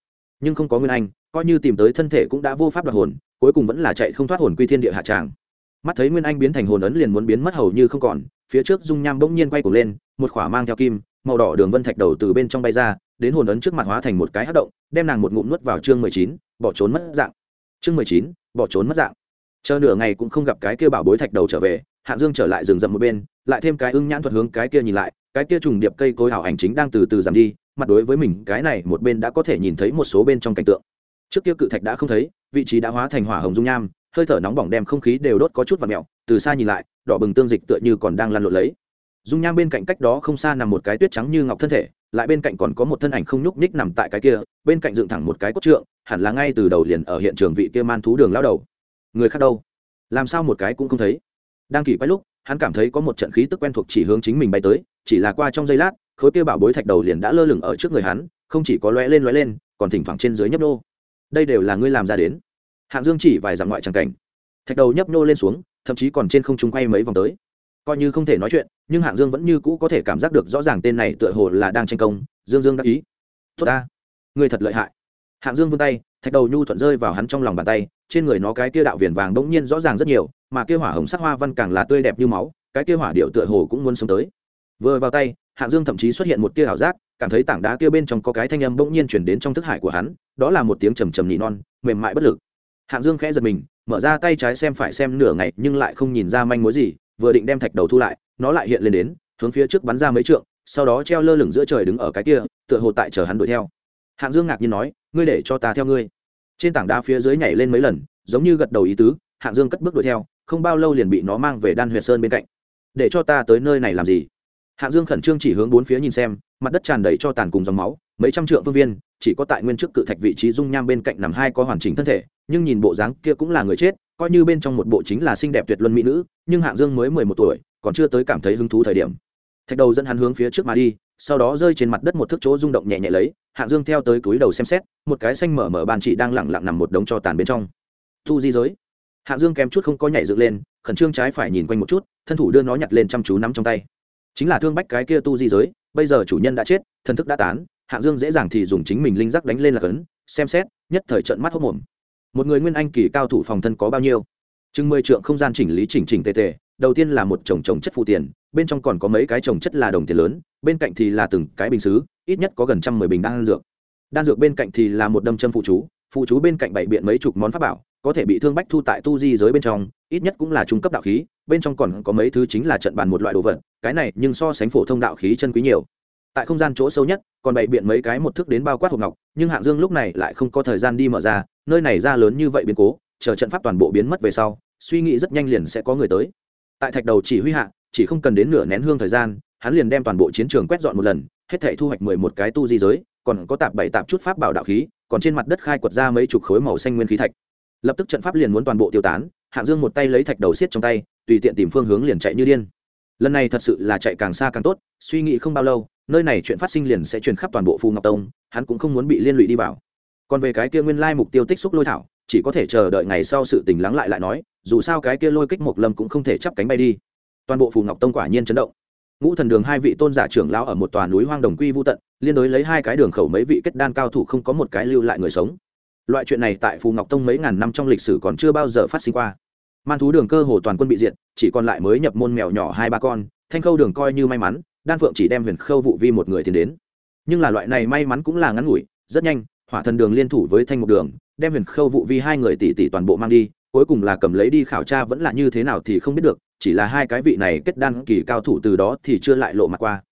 [SPEAKER 1] Nhưng không có nguyên anh, coi như tìm tới thân thể cũng đã vô pháp đoạt hồn, cuối cùng vẫn là chạy không thoát hồn quy thiên địa hạ tràng. Mắt thấy nguyên anh biến thành hồn ấn liền muốn biến mất hầu như không còn, phía trước dung nham bỗng nhiên quay cổ lên, một khỏa mang theo kim, màu đỏ đường vân thạch đầu từ bên trong bay ra, đến hồn ấn trước mặt hóa thành một cái hát động, đem nàng một ngụm nuốt vào chương mười chín, bỏ trốn mất dạng. Chương mười chín, bỏ trốn mất dạng chờ nửa ngày cũng không gặp cái kia bảo bối thạch đầu trở về hạng dương trở lại rừng rậm một bên, lại thêm cái ưng nhãn thuật hướng cái kia nhìn lại, cái kia trùng điệp cây cối hảo ảnh chính đang từ từ giảm đi, mặt đối với mình, cái này một bên đã có thể nhìn thấy một số bên trong cảnh tượng. Trước kia cự thạch đã không thấy, vị trí đã hóa thành hỏa hồng dung nham, hơi thở nóng bỏng đem không khí đều đốt có chút và mẹo từ xa nhìn lại, đỏ bừng tương dịch tựa như còn đang lăn lộn lấy. Dung nham bên cạnh cách đó không xa nằm một cái tuyết trắng như ngọc thân thể, lại bên cạnh còn có một thân ảnh không nhúc nhích nằm tại cái kia, bên cạnh dựng thẳng một cái cốt trượng, hẳn là ngay từ đầu liền ở hiện trường vị kia man thú đường lao đầu người khác đâu? Làm sao một cái cũng không thấy? Đang kỳ quay lúc, hắn cảm thấy có một trận khí tức quen thuộc chỉ hướng chính mình bay tới, chỉ là qua trong giây lát, khối kia bảo bối thạch đầu liền đã lơ lửng ở trước người hắn, không chỉ có lóe lên lóe lên, còn thỉnh thoảng trên dưới nhấp nô đây đều là ngươi làm ra đến. Hạng dương chỉ vài dặm ngoại tràng cảnh. Thạch đầu nhấp nô lên xuống, thậm chí còn trên không trung quay mấy vòng tới. Coi như không thể nói chuyện, nhưng hạng dương vẫn như cũ có thể cảm giác được rõ ràng tên này tựa hồ là đang tranh công, dương dương đắc ý. Tốt ta, ngươi thật lợi hại. Hạng dương vươn tay thạch đầu nhu thuận rơi vào hắn trong lòng bàn tay, trên người nó cái kia đạo viền vàng bỗng nhiên rõ ràng rất nhiều, mà kia hỏa hồng sắc hoa văn càng là tươi đẹp như máu, cái kia hỏa điệu tựa hồ cũng muốn sống tới. Vừa vào tay hạng dương thậm chí xuất hiện một tia ảo giác, cảm thấy tảng đá kia bên trong có cái thanh âm bỗng nhiên chuyển đến trong thức hải của hắn, đó là một tiếng trầm trầm nỉ non, mềm mại bất lực. Hạng dương khẽ giật mình, mở ra tay trái xem phải xem nửa ngày, nhưng lại không nhìn ra manh mối gì, vừa định đem thạch đầu thu lại, nó lại hiện lên đến, hướng phía trước bắn ra mấy trượng, sau đó treo lơ lửng giữa trời đứng ở cái kia, tựa hồ tại chờ hắn đuổi theo hạng dương ngạc nhiên nói, ngươi để cho ta theo ngươi. Trên tảng đá phía dưới nhảy lên mấy lần, giống như gật đầu ý tứ, hạng dương cất bước đuổi theo, không bao lâu liền bị nó mang về đan huyệt sơn bên cạnh. Để cho ta tới nơi này làm gì? Hạng dương khẩn trương chỉ hướng bốn phía nhìn xem, mặt đất tràn đầy cho tàn cùng dòng máu, mấy trăm trượng phương viên, chỉ có tại nguyên trước cự thạch vị trí dung nham bên cạnh nằm hai có hoàn chỉnh thân thể, nhưng nhìn bộ dáng kia cũng là người chết, coi như bên trong một bộ chính là xinh đẹp tuyệt luân mỹ nữ, nhưng hạng dương mới mười một tuổi, còn chưa tới cảm thấy hứng thú thời điểm. Thạch đầu dẫn hắn hướng phía trước mà đi sau đó rơi trên mặt đất một thước chỗ rung động nhẹ nhẹ lấy, hạng dương theo tới túi đầu xem xét, một cái xanh mở mở bàn chỉ đang lẳng lặng nằm một đống cho tàn bên trong. Thu di giới. Hạng dương kém chút không có nhảy dựng lên, khẩn trương trái phải nhìn quanh một chút, thân thủ đưa nó nhặt lên chăm chú nắm trong tay. Chính là thương bách cái kia tu di giới, bây giờ chủ nhân đã chết, thần thức đã tán, hạng dương dễ dàng thì dùng chính mình linh giác đánh lên là cấn, xem xét, nhất thời trận mắt hốc mồm. Một người nguyên anh kỳ cao thủ phòng thân có bao nhiêu? Chừng mười trượng không gian chỉnh lý chỉnh chỉnh tề tề, đầu tiên là một chồng chồng chất phụ tiền bên trong còn có mấy cái trồng chất là đồng tiền lớn, bên cạnh thì là từng cái bình xứ, ít nhất có gần trăm mười bình đan dược. Đan dược bên cạnh thì là một đâm châm phụ chú phụ chú bên cạnh bảy biện mấy chục món pháp bảo, có thể bị thương bách thu tại tu di giới bên trong, ít nhất cũng là trung cấp đạo khí, bên trong còn có mấy thứ chính là trận bàn một loại đồ vật, cái này nhưng so sánh phổ thông đạo khí chân quý nhiều. Tại không gian chỗ sâu nhất, còn bày biện mấy cái một thước đến bao quát hộp ngọc, nhưng hạng dương lúc này lại không có thời gian đi mở ra, nơi này ra lớn như vậy biến cố, chờ trận pháp toàn bộ biến mất về sau, suy nghĩ rất nhanh liền sẽ có người tới. Tại thạch đầu chỉ huy hạ chỉ không cần đến nửa nén hương thời gian, hắn liền đem toàn bộ chiến trường quét dọn một lần, hết thể thu hoạch mười một cái tu di giới, còn có tạp bảy tạp chút pháp bảo đạo khí, còn trên mặt đất khai quật ra mấy chục khối màu xanh nguyên khí thạch. Lập tức trận pháp liền muốn toàn bộ tiêu tán, hạng dương một tay lấy thạch đầu xiết trong tay, tùy tiện tìm phương hướng liền chạy như điên. Lần này thật sự là chạy càng xa càng tốt, suy nghĩ không bao lâu, nơi này chuyện phát sinh liền sẽ truyền khắp toàn bộ phù ngọc tông, hắn cũng không muốn bị liên lụy đi vào. Còn về cái kia nguyên lai mục tiêu tích xúc lôi thảo, chỉ có thể chờ đợi ngày sau sự tình lắng lại lại nói, dù sao cái kia lôi kích mộc lâm cũng không thể chắp cánh bay đi toàn bộ phù ngọc tông quả nhiên chấn động. Ngũ thần đường hai vị tôn giả trưởng lão ở một tòa núi hoang đồng quy vô tận, liên đối lấy hai cái đường khẩu mấy vị kết đan cao thủ không có một cái lưu lại người sống. Loại chuyện này tại phù ngọc tông mấy ngàn năm trong lịch sử còn chưa bao giờ phát sinh qua. Man thú đường cơ hồ toàn quân bị diệt, chỉ còn lại mới nhập môn mèo nhỏ hai ba con, thanh khâu đường coi như may mắn, đan phượng chỉ đem huyền khâu vụ vi một người tiến đến. Nhưng là loại này may mắn cũng là ngắn ngủi, rất nhanh, hỏa thần đường liên thủ với thanh mục đường, đem huyền khâu vụ vi hai người tỷ tỷ toàn bộ mang đi, cuối cùng là cầm lấy đi khảo tra vẫn là như thế nào thì không biết được chỉ là hai cái vị này kết đan kỳ cao thủ từ đó thì chưa lại lộ mặt qua.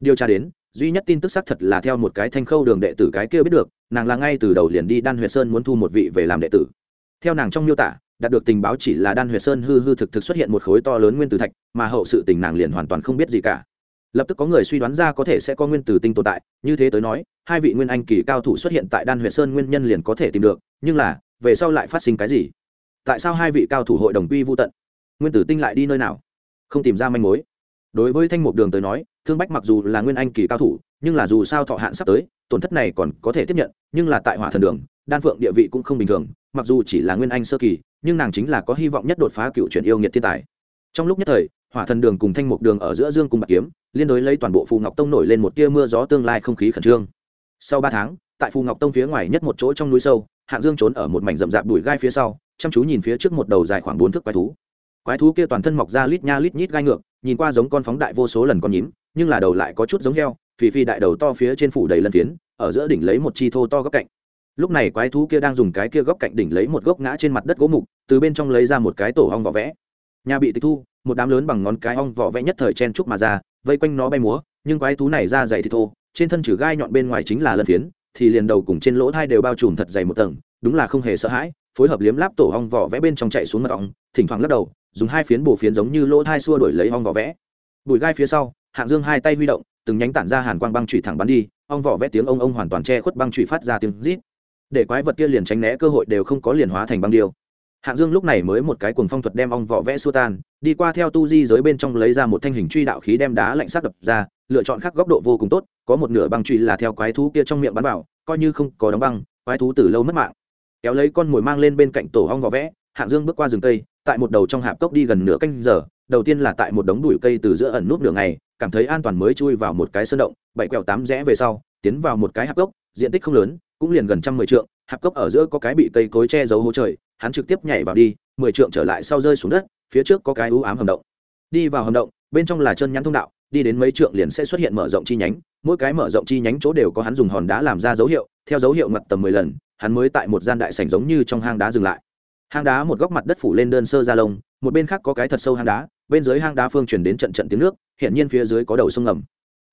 [SPEAKER 1] Điều tra đến, duy nhất tin tức xác thật là theo một cái thanh khâu đường đệ tử cái kia biết được, nàng là ngay từ đầu liền đi đan huyệt sơn muốn thu một vị về làm đệ tử. Theo nàng trong miêu tả, đạt được tình báo chỉ là đan huyệt sơn hư hư thực thực xuất hiện một khối to lớn nguyên tử thạch, mà hậu sự tình nàng liền hoàn toàn không biết gì cả. Lập tức có người suy đoán ra có thể sẽ có nguyên tử tinh tồn tại, như thế tới nói, hai vị nguyên anh kỳ cao thủ xuất hiện tại đan huyệt sơn nguyên nhân liền có thể tìm được, nhưng là, về sau lại phát sinh cái gì? Tại sao hai vị cao thủ hội đồng quy vô tận? Nguyên tử tinh lại đi nơi nào? Không tìm ra manh mối. Đối với thanh mục đường tới nói, thương bách mặc dù là nguyên anh kỳ cao thủ, nhưng là dù sao thọ hạn sắp tới, tổn thất này còn có thể tiếp nhận, nhưng là tại hỏa thần đường, đan phượng địa vị cũng không bình thường, mặc dù chỉ là nguyên anh sơ kỳ, nhưng nàng chính là có hy vọng nhất đột phá cựu chuyển yêu nghiệt thiên tài. Trong lúc nhất thời, hỏa thần đường cùng thanh mục đường ở giữa dương cùng bạc kiếm, liên đối lấy toàn bộ phù ngọc tông nổi lên một tia mưa gió tương lai không khí khẩn trương. Sau ba tháng, tại phù ngọc tông phía ngoài nhất một chỗ trong núi sâu, hạng dương trốn ở một mảnh rậm rạp bụi gai phía sau, chăm chú nhìn phía trước một đầu dài khoảng bốn thước quái thú quái thú kia toàn thân mọc ra lít nha lít nhít gai ngược, nhìn qua giống con phóng đại vô số lần con nhím, nhưng là đầu lại có chút giống heo, phì phì đại đầu to phía trên phủ đầy lân phiến, ở giữa đỉnh lấy một chi thô to góc cạnh. Lúc này quái thú kia đang dùng cái kia góc cạnh đỉnh lấy một gốc ngã trên mặt đất gỗ mục, từ bên trong lấy ra một cái tổ hong vỏ vẽ. Nhà bị tịch thu, một đám lớn bằng ngón cái ong vỏ vẽ nhất thời chen trúc mà ra, vây quanh nó bay múa, nhưng quái thú này ra dày thì thô, trên thân trừ gai nhọn bên ngoài chính là lân phiến, thì liền đầu cùng trên lỗ thai đều bao trùm thật dày một tầng, đúng là không hề sợ hãi, phối hợp liếm láp tổ ong vỏ vẽ bên trong chạy xuống mật ong, thỉnh thoảng lắc đầu dùng hai phiến bổ phiến giống như lỗ thai xua đổi lấy ong vỏ vẽ. Bụi gai phía sau, hạng dương hai tay huy động, từng nhánh tản ra hàn quang băng trụy thẳng bắn đi, ong vỏ vẽ tiếng ông ông hoàn toàn che khuất băng trụy phát ra tiếng rít. Để quái vật kia liền tránh né cơ hội đều không có liền hóa thành băng điêu. Hạng dương lúc này mới một cái cuồng phong thuật đem ong vỏ vẽ xua tan, đi qua theo tu di giới bên trong lấy ra một thanh hình truy đạo khí đem đá lạnh sắc đập ra, lựa chọn khác góc độ vô cùng tốt, có một nửa băng truy là theo quái thú kia trong miệng bắn vào, coi như không có đóng băng, quái thú từ lâu mất mạng. Kéo lấy con mồi mang lên bên cạnh tổ ong vỏ vẽ, hạng dương bước qua rừng cây tại một đầu trong hạp cốc đi gần nửa canh giờ, đầu tiên là tại một đống đùi cây từ giữa ẩn núp nửa ngày, cảm thấy an toàn mới chui vào một cái sơn động, bảy quẹo tám rẽ về sau, tiến vào một cái hạp cốc, diện tích không lớn, cũng liền gần trăm mười trượng, hạp cốc ở giữa có cái bị cây cối che giấu hố trời, hắn trực tiếp nhảy vào đi, mười trượng trở lại sau rơi xuống đất, phía trước có cái ưu ám hầm động. Đi vào hầm động, bên trong là chân nhắn thông đạo, đi đến mấy trượng liền sẽ xuất hiện mở rộng chi nhánh, mỗi cái mở rộng chi nhánh chỗ đều có hắn dùng hòn đá làm ra dấu hiệu, theo dấu hiệu ngặt tầm mười lần, hắn mới tại một gian đại sảnh giống như trong hang đá dừng lại hang đá một góc mặt đất phủ lên đơn sơ da lông, một bên khác có cái thật sâu hang đá, bên dưới hang đá phương chuyển đến trận trận tiếng nước hiện nhiên phía dưới có đầu sông ngầm.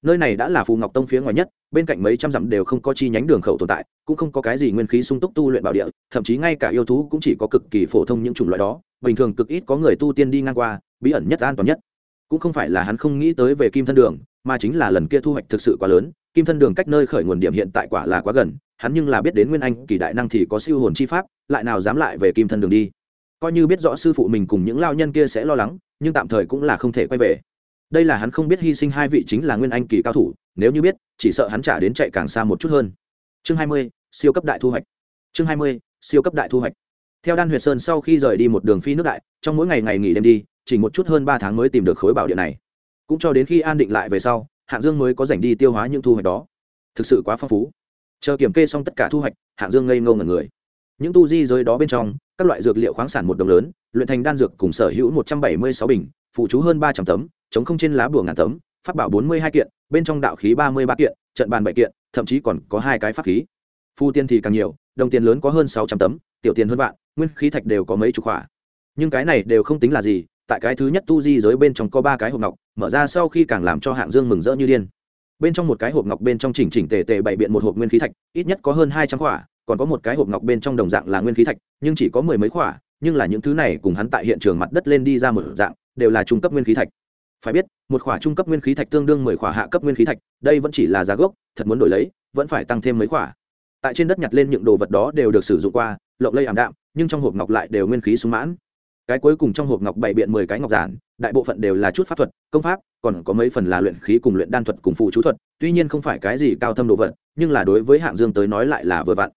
[SPEAKER 1] Nơi này đã là phù ngọc tông phía ngoài nhất, bên cạnh mấy trăm dặm đều không có chi nhánh đường khẩu tồn tại, cũng không có cái gì nguyên khí sung túc tu luyện bảo địa, thậm chí ngay cả yêu thú cũng chỉ có cực kỳ phổ thông những chủng loại đó, bình thường cực ít có người tu tiên đi ngang qua, bí ẩn nhất, an toàn nhất. Cũng không phải là hắn không nghĩ tới về kim thân đường, mà chính là lần kia thu hoạch thực sự quá lớn, kim thân đường cách nơi khởi nguồn điểm hiện tại quả là quá gần hắn nhưng là biết đến nguyên anh kỳ đại năng thì có siêu hồn chi pháp, lại nào dám lại về kim thân đường đi. Coi như biết rõ sư phụ mình cùng những lao nhân kia sẽ lo lắng, nhưng tạm thời cũng là không thể quay về. Đây là hắn không biết hy sinh hai vị chính là nguyên anh kỳ cao thủ, nếu như biết, chỉ sợ hắn trả đến chạy càng xa một chút hơn. Chương hai mươi, siêu cấp đại thu hoạch. Chương hai mươi, siêu cấp đại thu hoạch. Theo đan huyệt sơn sau khi rời đi một đường phi nước đại, trong mỗi ngày ngày nghỉ đêm đi, chỉ một chút hơn ba tháng mới tìm được khối bảo điện này. Cũng cho đến khi an định lại về sau, hạng dương mới có dành đi tiêu hóa những thu hoạch đó. Thực sự quá phong phú chờ kiểm kê xong tất cả thu hoạch, hạng dương ngây ngô ngẩn người. Những tu di giới đó bên trong, các loại dược liệu khoáng sản một đồng lớn, luyện thành đan dược cùng sở hữu một trăm bảy mươi sáu bình, phụ chú hơn ba trăm tấm, chống không trên lá bùa ngàn tấm phát bảo bốn mươi hai kiện, bên trong đạo khí ba mươi ba kiện, trận bàn bảy kiện, thậm chí còn có hai cái pháp khí. Phu tiên thì càng nhiều, đồng tiền lớn có hơn sáu trăm tấm, tiểu tiền hơn vạn, nguyên khí thạch đều có mấy chục khỏa. Nhưng cái này đều không tính là gì, tại cái thứ nhất tu di giới bên trong có ba cái hộp ngọc, mở ra sau khi càng làm cho hạng dương mừng rỡ như điên bên trong một cái hộp ngọc bên trong chỉnh chỉnh tề tề bày biện một hộp nguyên khí thạch, ít nhất có hơn hai trăm quả còn có một cái hộp ngọc bên trong đồng dạng là nguyên khí thạch, nhưng chỉ có mười mấy quả nhưng là những thứ này cùng hắn tại hiện trường mặt đất lên đi ra một dạng, đều là trung cấp nguyên khí thạch. Phải biết, một khỏa trung cấp nguyên khí thạch tương đương mười khỏa hạ cấp nguyên khí thạch, đây vẫn chỉ là giá gốc, thật muốn đổi lấy, vẫn phải tăng thêm mấy khỏa. Tại trên đất nhặt lên những đồ vật đó đều được sử dụng qua, lộng lây ảm đạm, nhưng trong hộp ngọc lại đều nguyên khí sung mãn cái cuối cùng trong hộp ngọc bày biện mười cái ngọc giản, đại bộ phận đều là chút pháp thuật, công pháp, còn có mấy phần là luyện khí cùng luyện đan thuật cùng phụ chú thuật, tuy nhiên không phải cái gì cao thâm đồ vật, nhưng là đối với hạng dương tới nói lại là vừa vặn.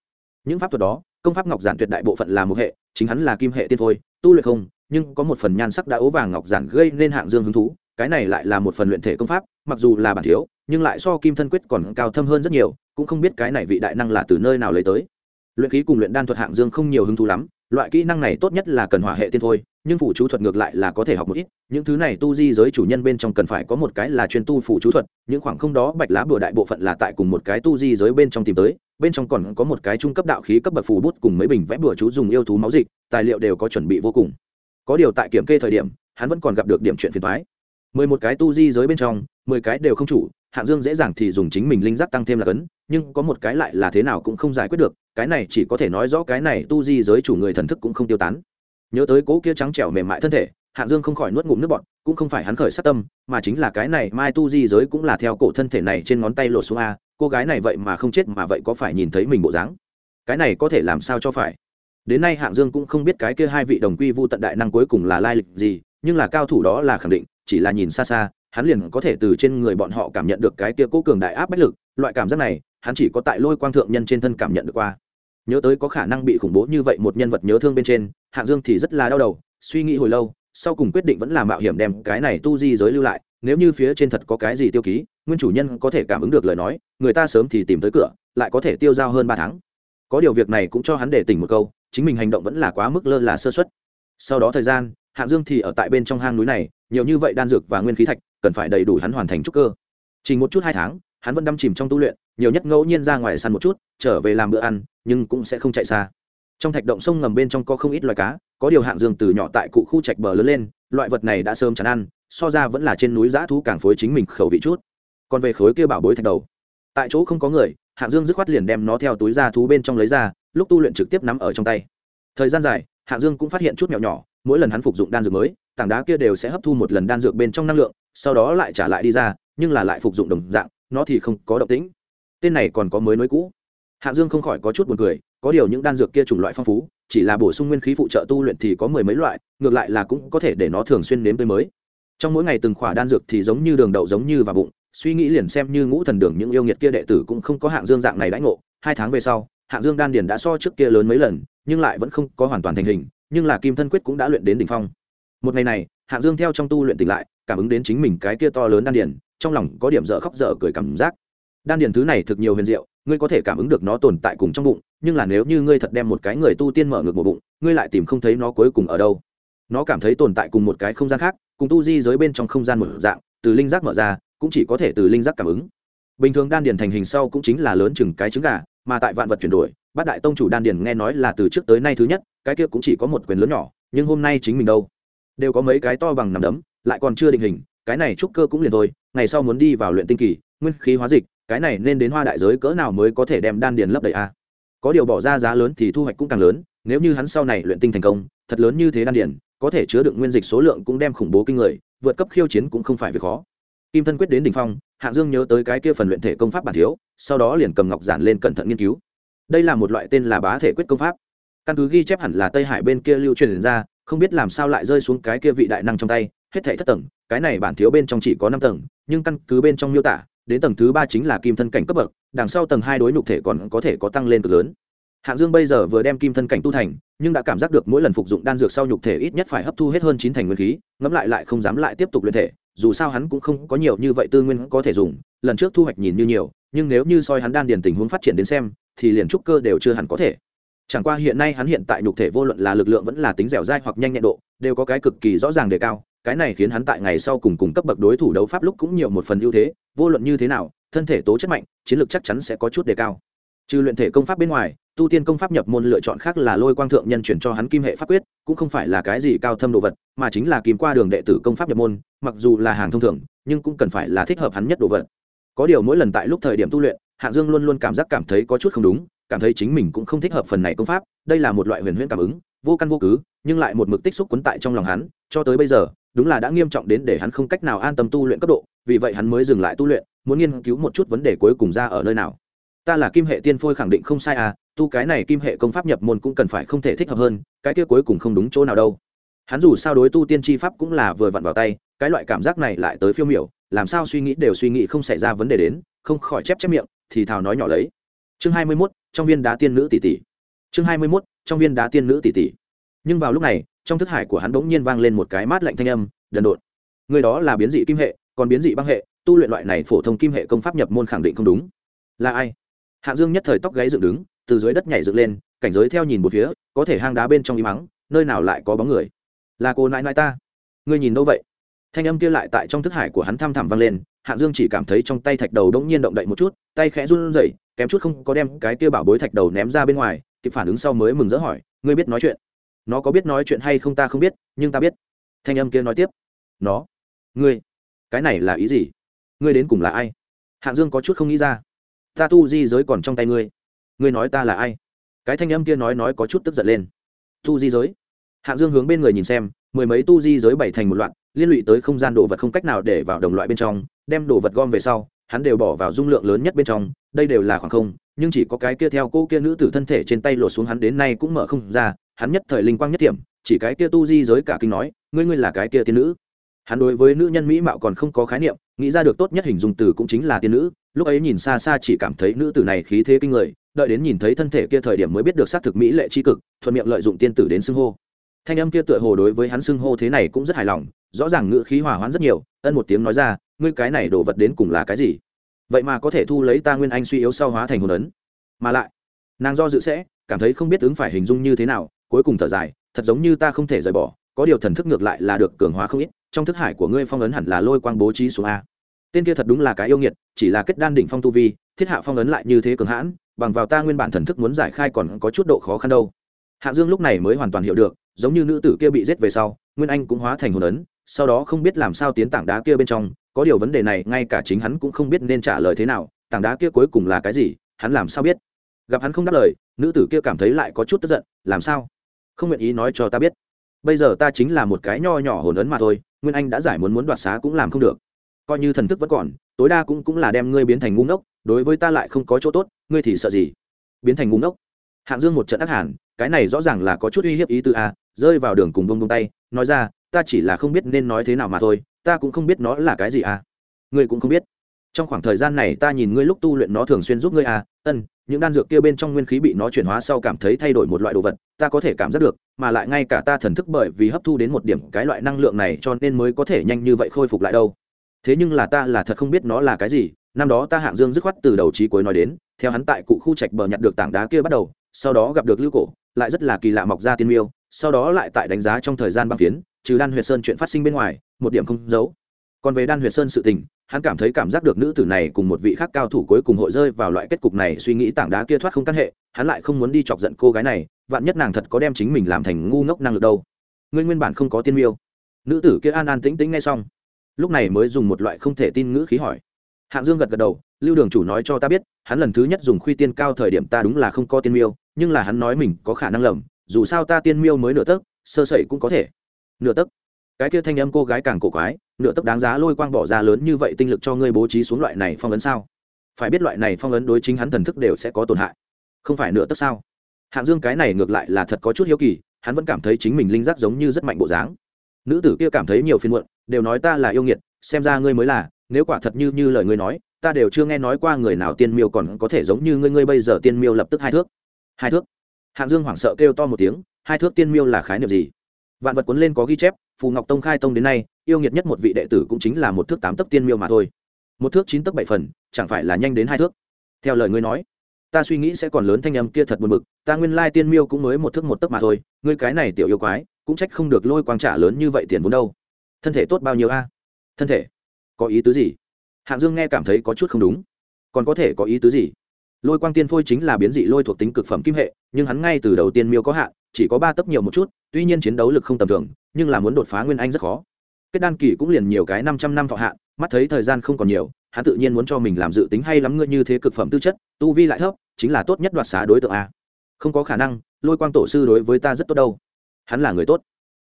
[SPEAKER 1] Những pháp thuật đó, công pháp ngọc giản tuyệt đại bộ phận là một hệ, chính hắn là kim hệ tiên thôi, tu luyện không, nhưng có một phần nhan sắc đã ố vàng ngọc giản gây nên hạng dương hứng thú, cái này lại là một phần luyện thể công pháp, mặc dù là bản thiếu, nhưng lại so kim thân quyết còn cao thâm hơn rất nhiều, cũng không biết cái này vị đại năng là từ nơi nào lấy tới luyện khí cùng luyện đan thuật hạng dương không nhiều hứng thú lắm, loại kỹ năng này tốt nhất là cần hỏa hệ tiên phôi, nhưng phủ chú thuật ngược lại là có thể học một ít, những thứ này tu di giới chủ nhân bên trong cần phải có một cái là chuyên tu phủ chú thuật, những khoảng không đó bạch lá bừa đại bộ phận là tại cùng một cái tu di giới bên trong tìm tới, bên trong còn có một cái trung cấp đạo khí cấp bậc phù bút cùng mấy bình vẽ bừa chú dùng yêu thú máu dịch, tài liệu đều có chuẩn bị vô cùng. Có điều tại kiểm kê thời điểm, hắn vẫn còn gặp được điểm chuyện phiền thoái mười một cái tu di giới bên trong, mười cái đều không chủ hạng dương dễ dàng thì dùng chính mình linh giác tăng thêm là cấn, nhưng có một cái lại là thế nào cũng không giải quyết được, cái này chỉ có thể nói rõ cái này tu di giới chủ người thần thức cũng không tiêu tán. Nhớ tới cố kia trắng trẻo mềm mại thân thể, hạng dương không khỏi nuốt ngụm nước bọt, cũng không phải hắn khởi sát tâm, mà chính là cái này mai tu di giới cũng là theo cổ thân thể này trên ngón tay lột xuống a, cô gái này vậy mà không chết mà vậy có phải nhìn thấy mình bộ dáng? Cái này có thể làm sao cho phải? Đến nay hạng dương cũng không biết cái kia hai vị đồng quy vu tận đại năng cuối cùng là lai lịch gì, nhưng là cao thủ đó là khẳng định, chỉ là nhìn xa xa hắn liền có thể từ trên người bọn họ cảm nhận được cái kia cố cường đại áp bách lực, loại cảm giác này, hắn chỉ có tại lôi quang thượng nhân trên thân cảm nhận được qua. Nhớ tới có khả năng bị khủng bố như vậy một nhân vật nhớ thương bên trên, hạng dương thì rất là đau đầu, suy nghĩ hồi lâu, sau cùng quyết định vẫn là mạo hiểm đem cái này tu di giới lưu lại, nếu như phía trên thật có cái gì tiêu ký, nguyên chủ nhân có thể cảm ứng được lời nói, người ta sớm thì tìm tới cửa, lại có thể tiêu dao hơn ba tháng. Có điều việc này cũng cho hắn để tỉnh một câu, chính mình hành động vẫn là quá mức lơ là sơ xuất sau đó thời gian, hạng dương thì ở tại bên trong hang núi này, nhiều như vậy đan dược và nguyên khí thạch cần phải đầy đủ hắn hoàn thành trúc cơ. Chỉ một chút hai tháng, hắn vẫn đâm chìm trong tu luyện, nhiều nhất ngẫu nhiên ra ngoài săn một chút, trở về làm bữa ăn, nhưng cũng sẽ không chạy xa. Trong thạch động sông ngầm bên trong có không ít loài cá, có điều hạng dương từ nhỏ tại cụ khu trạch bờ lớn lên, loại vật này đã sớm chán ăn, so ra vẫn là trên núi giã thú càng phối chính mình khẩu vị chút. Còn về khối kia bảo bối thạch đầu, tại chỗ không có người, hạng dương dứt khoát liền đem nó theo túi ra thú bên trong lấy ra, lúc tu luyện trực tiếp nắm ở trong tay. Thời gian dài, hạng dương cũng phát hiện chút mẹo nhỏ mỗi lần hắn phục dụng đan dược mới, tảng đá kia đều sẽ hấp thu một lần đan dược bên trong năng lượng, sau đó lại trả lại đi ra, nhưng là lại phục dụng đồng dạng, nó thì không có động tĩnh. Tên này còn có mới nối cũ. Hạ dương không khỏi có chút buồn cười, có điều những đan dược kia chủng loại phong phú, chỉ là bổ sung nguyên khí phụ trợ tu luyện thì có mười mấy loại, ngược lại là cũng có thể để nó thường xuyên nếm tới mới. Trong mỗi ngày từng khỏa đan dược thì giống như đường đậu giống như vào bụng, suy nghĩ liền xem như ngũ thần đường những yêu nghiệt kia đệ tử cũng không có hạng dương dạng này đãi ngộ. Hai tháng về sau hạng dương đan điền đã so trước kia lớn mấy lần, nhưng lại vẫn không có hoàn toàn thành hình nhưng là kim thân quyết cũng đã luyện đến đỉnh phong. Một ngày này, hạng dương theo trong tu luyện tỉnh lại, cảm ứng đến chính mình cái kia to lớn đan điền, trong lòng có điểm dở khóc dở cười cảm giác. Đan điền thứ này thực nhiều huyền diệu, ngươi có thể cảm ứng được nó tồn tại cùng trong bụng, nhưng là nếu như ngươi thật đem một cái người tu tiên mở ngược một bụng, ngươi lại tìm không thấy nó cuối cùng ở đâu. Nó cảm thấy tồn tại cùng một cái không gian khác, cùng tu di giới bên trong không gian một dạng, từ linh giác mở ra, cũng chỉ có thể từ linh giác cảm ứng. Bình thường đan điền thành hình sau cũng chính là lớn chừng cái trứng gà, mà tại vạn vật chuyển đổi, bát đại tông chủ đan điền nghe nói là từ trước tới nay thứ nhất cái kia cũng chỉ có một quyền lớn nhỏ, nhưng hôm nay chính mình đâu? Đều có mấy cái to bằng nằm đấm, lại còn chưa định hình, cái này trúc cơ cũng liền thôi, ngày sau muốn đi vào luyện tinh kỳ, nguyên khí hóa dịch, cái này nên đến hoa đại giới cỡ nào mới có thể đem đan điền lấp đầy a? Có điều bỏ ra giá lớn thì thu hoạch cũng càng lớn, nếu như hắn sau này luyện tinh thành công, thật lớn như thế đan điền, có thể chứa đựng nguyên dịch số lượng cũng đem khủng bố kinh người, vượt cấp khiêu chiến cũng không phải việc khó. Kim thân quyết đến đỉnh phong hạng dương nhớ tới cái kia phần luyện thể công pháp bản thiếu, sau đó liền cầm ngọc giản lên cẩn thận nghiên cứu. Đây là một loại tên là bá thể quyết công pháp căn cứ ghi chép hẳn là tây hải bên kia lưu truyền ra, không biết làm sao lại rơi xuống cái kia vị đại năng trong tay, hết thảy thất tầng, cái này bản thiếu bên trong chỉ có năm tầng, nhưng căn cứ bên trong miêu tả, đến tầng thứ ba chính là kim thân cảnh cấp bậc, đằng sau tầng hai đối nhục thể còn có thể có tăng lên cực lớn. Hạng dương bây giờ vừa đem kim thân cảnh tu thành, nhưng đã cảm giác được mỗi lần phục dụng đan dược sau nhục thể ít nhất phải hấp thu hết hơn chín thành nguyên khí, ngẫm lại lại không dám lại tiếp tục luyện thể, dù sao hắn cũng không có nhiều như vậy tư nguyên có thể dùng, lần trước thu hoạch nhìn như nhiều, nhưng nếu như soi hắn đan điền tình huống phát triển đến xem, thì liền trúc cơ đều chưa hẳn có thể chẳng qua hiện nay hắn hiện tại nhục thể vô luận là lực lượng vẫn là tính dẻo dai hoặc nhanh nhẹn độ, đều có cái cực kỳ rõ ràng đề cao, cái này khiến hắn tại ngày sau cùng cùng cấp bậc đối thủ đấu pháp lúc cũng nhiều một phần ưu thế, vô luận như thế nào, thân thể tố chất mạnh, chiến lược chắc chắn sẽ có chút đề cao. Trừ luyện thể công pháp bên ngoài, tu tiên công pháp nhập môn lựa chọn khác là lôi quang thượng nhân chuyển cho hắn kim hệ pháp quyết, cũng không phải là cái gì cao thâm đồ vật, mà chính là kìm qua đường đệ tử công pháp nhập môn, mặc dù là hàng thông thường, nhưng cũng cần phải là thích hợp hắn nhất đồ vật. Có điều mỗi lần tại lúc thời điểm tu luyện, hạng dương luôn luôn cảm giác cảm thấy có chút không đúng cảm thấy chính mình cũng không thích hợp phần này công pháp, đây là một loại huyền huyễn cảm ứng, vô căn vô cứ, nhưng lại một mực tích xúc quấn tại trong lòng hắn, cho tới bây giờ, đúng là đã nghiêm trọng đến để hắn không cách nào an tâm tu luyện cấp độ, vì vậy hắn mới dừng lại tu luyện, muốn nghiên cứu một chút vấn đề cuối cùng ra ở nơi nào. Ta là kim hệ tiên phôi khẳng định không sai à tu cái này kim hệ công pháp nhập môn cũng cần phải không thể thích hợp hơn, cái kia cuối cùng không đúng chỗ nào đâu. Hắn dù sao đối tu tiên tri pháp cũng là vừa vặn vào tay, cái loại cảm giác này lại tới phiêu miểu, làm sao suy nghĩ đều suy nghĩ không xảy ra vấn đề đến, không khỏi chép chép miệng, thì thào nói nhỏ lấy. Chương hai mươi mốt trong viên đá tiên nữ tỷ tỷ chương hai mươi 21, trong viên đá tiên nữ tỷ tỷ nhưng vào lúc này trong thức hải của hắn bỗng nhiên vang lên một cái mát lạnh thanh âm đần độn người đó là biến dị kim hệ còn biến dị băng hệ tu luyện loại này phổ thông kim hệ công pháp nhập môn khẳng định không đúng. Là ai? Hạng dương nhất thời tóc gáy dựng đứng từ dưới đất nhảy dựng lên cảnh giới theo nhìn một phía có thể hang đá bên trong im mắng nơi nào lại có bóng người? Là cô nãi nãi ta. Ngươi nhìn đâu vậy? Thanh âm kia lại tại trong thức hải của hắn thăm thẳm vang lên hạng dương chỉ cảm thấy trong tay thạch đầu đống nhiên động đậy một chút tay khẽ run rẩy kém chút không có đem cái kia bảo bối thạch đầu ném ra bên ngoài, kịp phản ứng sau mới mừng rỡ hỏi, ngươi biết nói chuyện? Nó có biết nói chuyện hay không ta không biết, nhưng ta biết. Thanh âm kia nói tiếp, nó. Ngươi? Cái này là ý gì? Ngươi đến cùng là ai? Hạng dương có chút không nghĩ ra. Ta tu di giới còn trong tay ngươi. Ngươi nói ta là ai? Cái thanh âm kia nói nói có chút tức giận lên. Tu di giới? Hạng dương hướng bên người nhìn xem, mười mấy tu di giới bảy thành một loạt, liên lụy tới không gian đồ vật không cách nào để vào đồng loại bên trong, đem đồ vật gom về sau, hắn đều bỏ vào dung lượng lớn nhất bên trong đây đều là khoảng không, nhưng chỉ có cái kia theo cô kia nữ tử thân thể trên tay lột xuống hắn đến nay cũng mở không ra, hắn nhất thời linh quang nhất điểm chỉ cái kia tu di giới cả kinh nói, ngươi ngươi là cái kia tiên nữ. Hắn đối với nữ nhân mỹ mạo còn không có khái niệm, nghĩ ra được tốt nhất hình dung từ cũng chính là tiên nữ, lúc ấy nhìn xa xa chỉ cảm thấy nữ tử này khí thế kinh người, đợi đến nhìn thấy thân thể kia thời điểm mới biết được xác thực mỹ lệ tri cực, thuận miệng lợi dụng tiên tử đến xưng hô. Thanh âm kia tựa hồ đối với hắn xưng hô thế này cũng rất hài lòng, rõ ràng ngữ khí hỏa hoãn rất nhiều, ân một tiếng nói ra, ngươi cái này đồ vật đến cùng là cái gì? Vậy mà có thể thu lấy ta nguyên anh suy yếu sau hóa thành hồn ấn. Mà lại, nàng do dự sẽ, cảm thấy không biết ứng phải hình dung như thế nào, cuối cùng thở dài, thật giống như ta không thể rời bỏ, có điều thần thức ngược lại là được cường hóa không ít, trong thức hải của ngươi phong ấn hẳn là lôi quang bố trí xuống a. Tên kia thật đúng là cái yêu nghiệt, chỉ là kết đan đỉnh phong tu vi, thiết hạ phong ấn lại như thế cường hãn, bằng vào ta nguyên bản thần thức muốn giải khai còn có chút độ khó khăn đâu. Hạ dương lúc này mới hoàn toàn hiểu được, giống như nữ tử kia bị giết về sau, nguyên anh cũng hóa thành hồn ấn sau đó không biết làm sao tiến tảng đá kia bên trong, có điều vấn đề này ngay cả chính hắn cũng không biết nên trả lời thế nào, tảng đá kia cuối cùng là cái gì, hắn làm sao biết? Gặp hắn không đáp lời, nữ tử kia cảm thấy lại có chút tức giận, làm sao? Không nguyện ý nói cho ta biết. Bây giờ ta chính là một cái nho nhỏ hồn ấn mà thôi, nguyên anh đã giải muốn muốn đoạt xá cũng làm không được. Coi như thần thức vẫn còn, tối đa cũng cũng là đem ngươi biến thành ngu ngốc, đối với ta lại không có chỗ tốt, ngươi thì sợ gì? Biến thành ngu ngốc. Hạng dương một trận ác hẳn cái này rõ ràng là có chút uy hiếp ý tư a, rơi vào đường cùng bông bông tay, nói ra ta chỉ là không biết nên nói thế nào mà thôi, ta cũng không biết nó là cái gì à. Ngươi cũng không biết. Trong khoảng thời gian này ta nhìn ngươi lúc tu luyện nó thường xuyên giúp ngươi à. Ân, những đan dược kia bên trong nguyên khí bị nó chuyển hóa sau cảm thấy thay đổi một loại đồ vật, ta có thể cảm giác được, mà lại ngay cả ta thần thức bởi vì hấp thu đến một điểm cái loại năng lượng này cho nên mới có thể nhanh như vậy khôi phục lại đâu. Thế nhưng là ta là thật không biết nó là cái gì. Năm đó ta hạng dương dứt khoát từ đầu trí cuối nói đến, theo hắn tại cụ khu trạch bờ nhặt được tảng đá kia bắt đầu, sau đó gặp được lưu cổ, lại rất là kỳ lạ mọc ra tiên miêu, sau đó lại tại đánh giá trong thời gian băng phiến trừ đan huyệt sơn chuyện phát sinh bên ngoài, một điểm không giấu. Còn về đan huyệt sơn sự tình, hắn cảm thấy cảm giác được nữ tử này cùng một vị khác cao thủ cuối cùng hội rơi vào loại kết cục này, suy nghĩ tảng đá kia thoát không căn hệ, hắn lại không muốn đi chọc giận cô gái này, vạn nhất nàng thật có đem chính mình làm thành ngu ngốc năng lực đâu. Ngươi nguyên bản không có tiên miêu. Nữ tử kia an an tĩnh tĩnh ngay xong, lúc này mới dùng một loại không thể tin ngữ khí hỏi. Hạng dương gật gật đầu, lưu đường chủ nói cho ta biết, hắn lần thứ nhất dùng khuy tiên cao thời điểm ta đúng là không có tiên miêu, nhưng là hắn nói mình có khả năng lầm, dù sao ta tiên miêu mới nửa tấc, sơ sẩy cũng có thể nửa tấc. Cái kia thanh âm cô gái càng cổ quái, nửa tấc đáng giá lôi quang bỏ ra lớn như vậy tinh lực cho ngươi bố trí xuống loại này phong ấn sao? Phải biết loại này phong ấn đối chính hắn thần thức đều sẽ có tổn hại. Không phải nửa tấc sao? Hạng dương cái này ngược lại là thật có chút hiếu kỳ, hắn vẫn cảm thấy chính mình linh giác giống như rất mạnh bộ dáng. Nữ tử kia cảm thấy nhiều phiên muộn, đều nói ta là yêu nghiệt, xem ra ngươi mới là, nếu quả thật như như lời ngươi nói, ta đều chưa nghe nói qua người nào tiên miêu còn có thể giống như ngươi ngươi bây giờ tiên miêu lập tức hai thước. Hai thước? Hạng dương hoảng sợ kêu to một tiếng, hai thước tiên miêu là khái niệm gì? Vạn vật cuốn lên có ghi chép, phù ngọc tông khai tông đến nay, yêu nghiệt nhất một vị đệ tử cũng chính là một thước tám tấc tiên miêu mà thôi. Một thước chín tấc bảy phần, chẳng phải là nhanh đến hai thước. Theo lời ngươi nói, ta suy nghĩ sẽ còn lớn thanh âm kia thật buồn bực, ta nguyên lai tiên miêu cũng mới một thước một tấc mà thôi, ngươi cái này tiểu yêu quái, cũng trách không được lôi quang trả lớn như vậy tiền vốn đâu. Thân thể tốt bao nhiêu a? Thân thể, có ý tứ gì? Hạng dương nghe cảm thấy có chút không đúng. Còn có thể có ý tứ gì? Lôi quang tiên phôi chính là biến dị lôi thuộc tính cực phẩm kim hệ, nhưng hắn ngay từ đầu tiên miêu có hạn, chỉ có ba tấc nhiều một chút, tuy nhiên chiến đấu lực không tầm thường, nhưng là muốn đột phá nguyên anh rất khó. Kết đan kỳ cũng liền nhiều cái năm trăm năm thọ hạn, mắt thấy thời gian không còn nhiều, hắn tự nhiên muốn cho mình làm dự tính hay lắm ngươi như thế cực phẩm tư chất, tu vi lại thấp, chính là tốt nhất đoạt xá đối tượng a. Không có khả năng, lôi quang tổ sư đối với ta rất tốt đâu. Hắn là người tốt.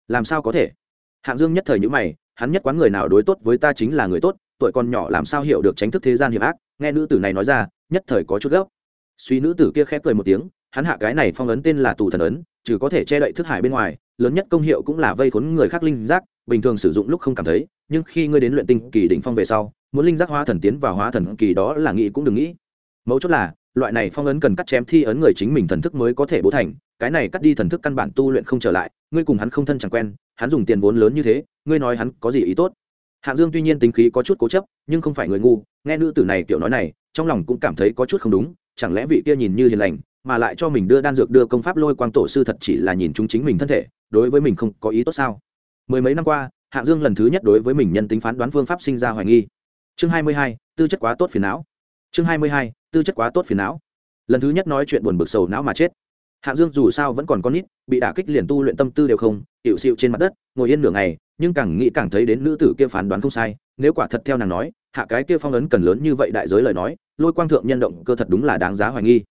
[SPEAKER 1] Làm sao có thể? Hạng dương nhất thời nhữ mày, hắn nhất quán người nào đối tốt với ta chính là người tốt tuổi còn nhỏ làm sao hiểu được tránh thức thế gian hiểm ác, nghe nữ tử này nói ra, nhất thời có chút gấp. Suy nữ tử kia khép cười một tiếng, hắn hạ cái này phong ấn tên là tù thần ấn, trừ có thể che đậy thức hải bên ngoài, lớn nhất công hiệu cũng là vây khốn người khác linh giác, bình thường sử dụng lúc không cảm thấy, nhưng khi ngươi đến luyện tinh kỳ đỉnh phong về sau, muốn linh giác hóa thần tiến vào hóa thần kỳ đó là nghĩ cũng đừng nghĩ. Mấu chốt là, loại này phong ấn cần cắt chém thi ấn người chính mình thần thức mới có thể bố thành, cái này cắt đi thần thức căn bản tu luyện không trở lại, ngươi cùng hắn không thân chẳng quen, hắn dùng tiền vốn lớn như thế, ngươi nói hắn có gì ý tốt? Hạng dương tuy nhiên tính khí có chút cố chấp, nhưng không phải người ngu, nghe nữ tử này kiểu nói này, trong lòng cũng cảm thấy có chút không đúng, chẳng lẽ vị kia nhìn như hiền lành, mà lại cho mình đưa đan dược đưa công pháp lôi quang tổ sư thật chỉ là nhìn chúng chính mình thân thể, đối với mình không có ý tốt sao? Mười mấy năm qua, hạng dương lần thứ nhất đối với mình nhân tính phán đoán phương pháp sinh ra hoài nghi. Chương hai mươi hai, tư chất quá tốt phiền não. Chương hai mươi hai, tư chất quá tốt phiền não. Lần thứ nhất nói chuyện buồn bực sầu não mà chết. Hạng dương dù sao vẫn còn con nít, bị đả kích liền tu luyện tâm tư đều không hiệu xịu trên mặt đất, ngồi yên nửa ngày nhưng càng nghĩ càng thấy đến nữ tử kia phán đoán không sai, nếu quả thật theo nàng nói, hạ cái kia phong ấn cần lớn như vậy đại giới lời nói, lôi quang thượng nhân động cơ thật đúng là đáng giá hoài nghi.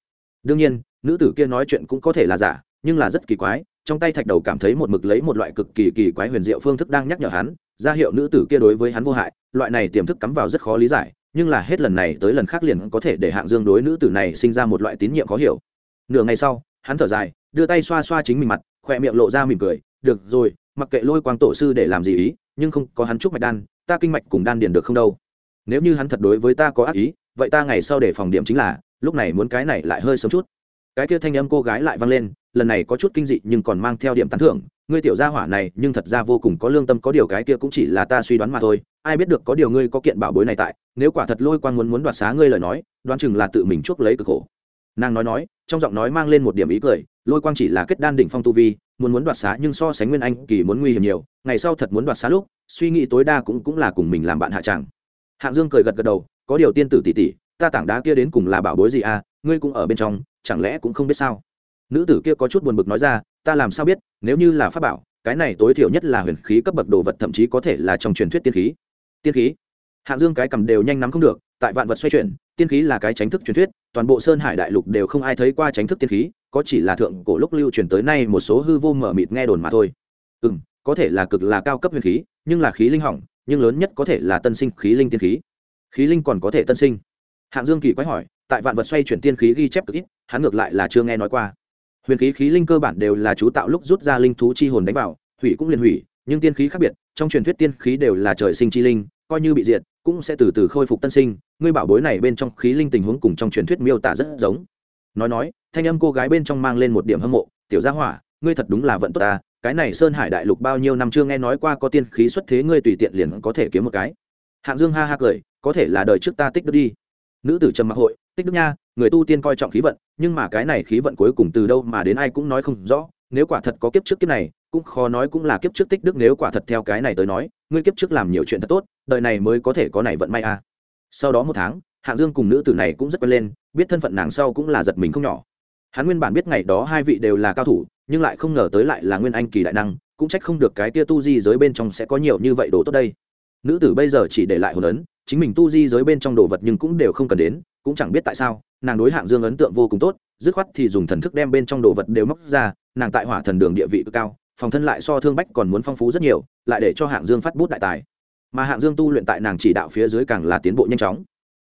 [SPEAKER 1] Đương nhiên, nữ tử kia nói chuyện cũng có thể là giả, nhưng là rất kỳ quái, trong tay thạch đầu cảm thấy một mực lấy một loại cực kỳ kỳ quái huyền diệu phương thức đang nhắc nhở hắn, ra hiệu nữ tử kia đối với hắn vô hại, loại này tiềm thức cắm vào rất khó lý giải, nhưng là hết lần này tới lần khác liền có thể để hạng dương đối nữ tử này sinh ra một loại tín nhiệm khó hiểu. Nửa ngày sau, hắn thở dài, đưa tay xoa xoa chính mình mặt, khoe miệng lộ ra mỉm cười, được rồi mặc kệ lôi quang tổ sư để làm gì ý, nhưng không có hắn chúc mạch đan, ta kinh mạch cùng đan điền được không đâu. Nếu như hắn thật đối với ta có ác ý, vậy ta ngày sau để phòng điểm chính là, lúc này muốn cái này lại hơi sớm chút. Cái kia thanh âm cô gái lại vang lên, lần này có chút kinh dị nhưng còn mang theo điểm tán thưởng, ngươi tiểu gia hỏa này, nhưng thật ra vô cùng có lương tâm, có điều cái kia cũng chỉ là ta suy đoán mà thôi, ai biết được có điều ngươi có kiện bảo bối này tại, nếu quả thật lôi quang muốn muốn đoạt xá ngươi lời nói, đoán chừng là tự mình chuốc lấy cực khổ. Nàng nói nói, trong giọng nói mang lên một điểm ý cười, lôi quang chỉ là kết đan đỉnh phong tu vi muốn muốn đoạt xá nhưng so sánh nguyên anh kỳ muốn nguy hiểm nhiều, ngày sau thật muốn đoạt xá lúc, suy nghĩ tối đa cũng cũng là cùng mình làm bạn hạ tràng hạng dương cười gật gật đầu, có điều tiên tử tỷ tỷ, ta tảng đá kia đến cùng là bảo bối gì à ngươi cũng ở bên trong, chẳng lẽ cũng không biết sao? Nữ tử kia có chút buồn bực nói ra, ta làm sao biết, nếu như là pháp bảo, cái này tối thiểu nhất là huyền khí cấp bậc đồ vật, thậm chí có thể là trong truyền thuyết tiên khí. Tiên khí? Hạng dương cái cầm đều nhanh nắm không được, tại vạn vật xoay chuyển, tiên khí là cái tránh thức truyền thuyết, toàn bộ sơn hải đại lục đều không ai thấy qua tránh thức tiên khí có chỉ là thượng cổ lúc lưu truyền tới nay một số hư vô mở mịt nghe đồn mà thôi. Ừ m có thể là cực là cao cấp huyền khí, nhưng là khí linh hỏng, nhưng lớn nhất có thể là tân sinh khí linh tiên khí. Khí linh còn có thể tân sinh. Hạng dương kỳ quái hỏi, tại vạn vật xoay chuyển tiên khí ghi chép cực ít, hắn ngược lại là chưa nghe nói qua. Huyền khí khí linh cơ bản đều là chú tạo lúc rút ra linh thú chi hồn đánh vào, hủy cũng liền hủy, nhưng tiên khí khác biệt, trong truyền thuyết tiên khí đều là trời sinh chi linh, coi như bị diệt, cũng sẽ từ từ khôi phục tân sinh. Ngươi bảo bối này bên trong khí linh tình huống cùng trong truyền thuyết miêu tả rất giống nói nói, thanh âm cô gái bên trong mang lên một điểm hâm mộ, tiểu gia hỏa, ngươi thật đúng là vận tốt ta, cái này sơn hải đại lục bao nhiêu năm chưa nghe nói qua có tiên khí xuất thế ngươi tùy tiện liền có thể kiếm một cái hạng dương ha ha cười, có thể là đời trước ta tích đức đi nữ tử trầm mặc hội, tích đức nha, người tu tiên coi trọng khí vận, nhưng mà cái này khí vận cuối cùng từ đâu mà đến ai cũng nói không rõ, nếu quả thật có kiếp trước kiếp này, cũng khó nói cũng là kiếp trước tích đức, nếu quả thật theo cái này tới nói, ngươi kiếp trước làm nhiều chuyện thật tốt, đời này mới có thể có này vận may à. sau đó một tháng, hạng dương cùng nữ tử này cũng rất quen lên biết thân phận nàng sau cũng là giật mình không nhỏ. Hắn nguyên bản biết ngày đó hai vị đều là cao thủ, nhưng lại không ngờ tới lại là nguyên anh kỳ đại năng, cũng trách không được cái tia tu di giới bên trong sẽ có nhiều như vậy đồ tốt đây. Nữ tử bây giờ chỉ để lại hồn ấn, chính mình tu di giới bên trong đồ vật nhưng cũng đều không cần đến, cũng chẳng biết tại sao, nàng đối hạng dương ấn tượng vô cùng tốt, dứt khoát thì dùng thần thức đem bên trong đồ vật đều móc ra, nàng tại hỏa thần đường địa vị cực cao, phòng thân lại so thương bách còn muốn phong phú rất nhiều, lại để cho hạng dương phát bút đại tài. Mà hạng dương tu luyện tại nàng chỉ đạo phía dưới càng là tiến bộ nhanh chóng.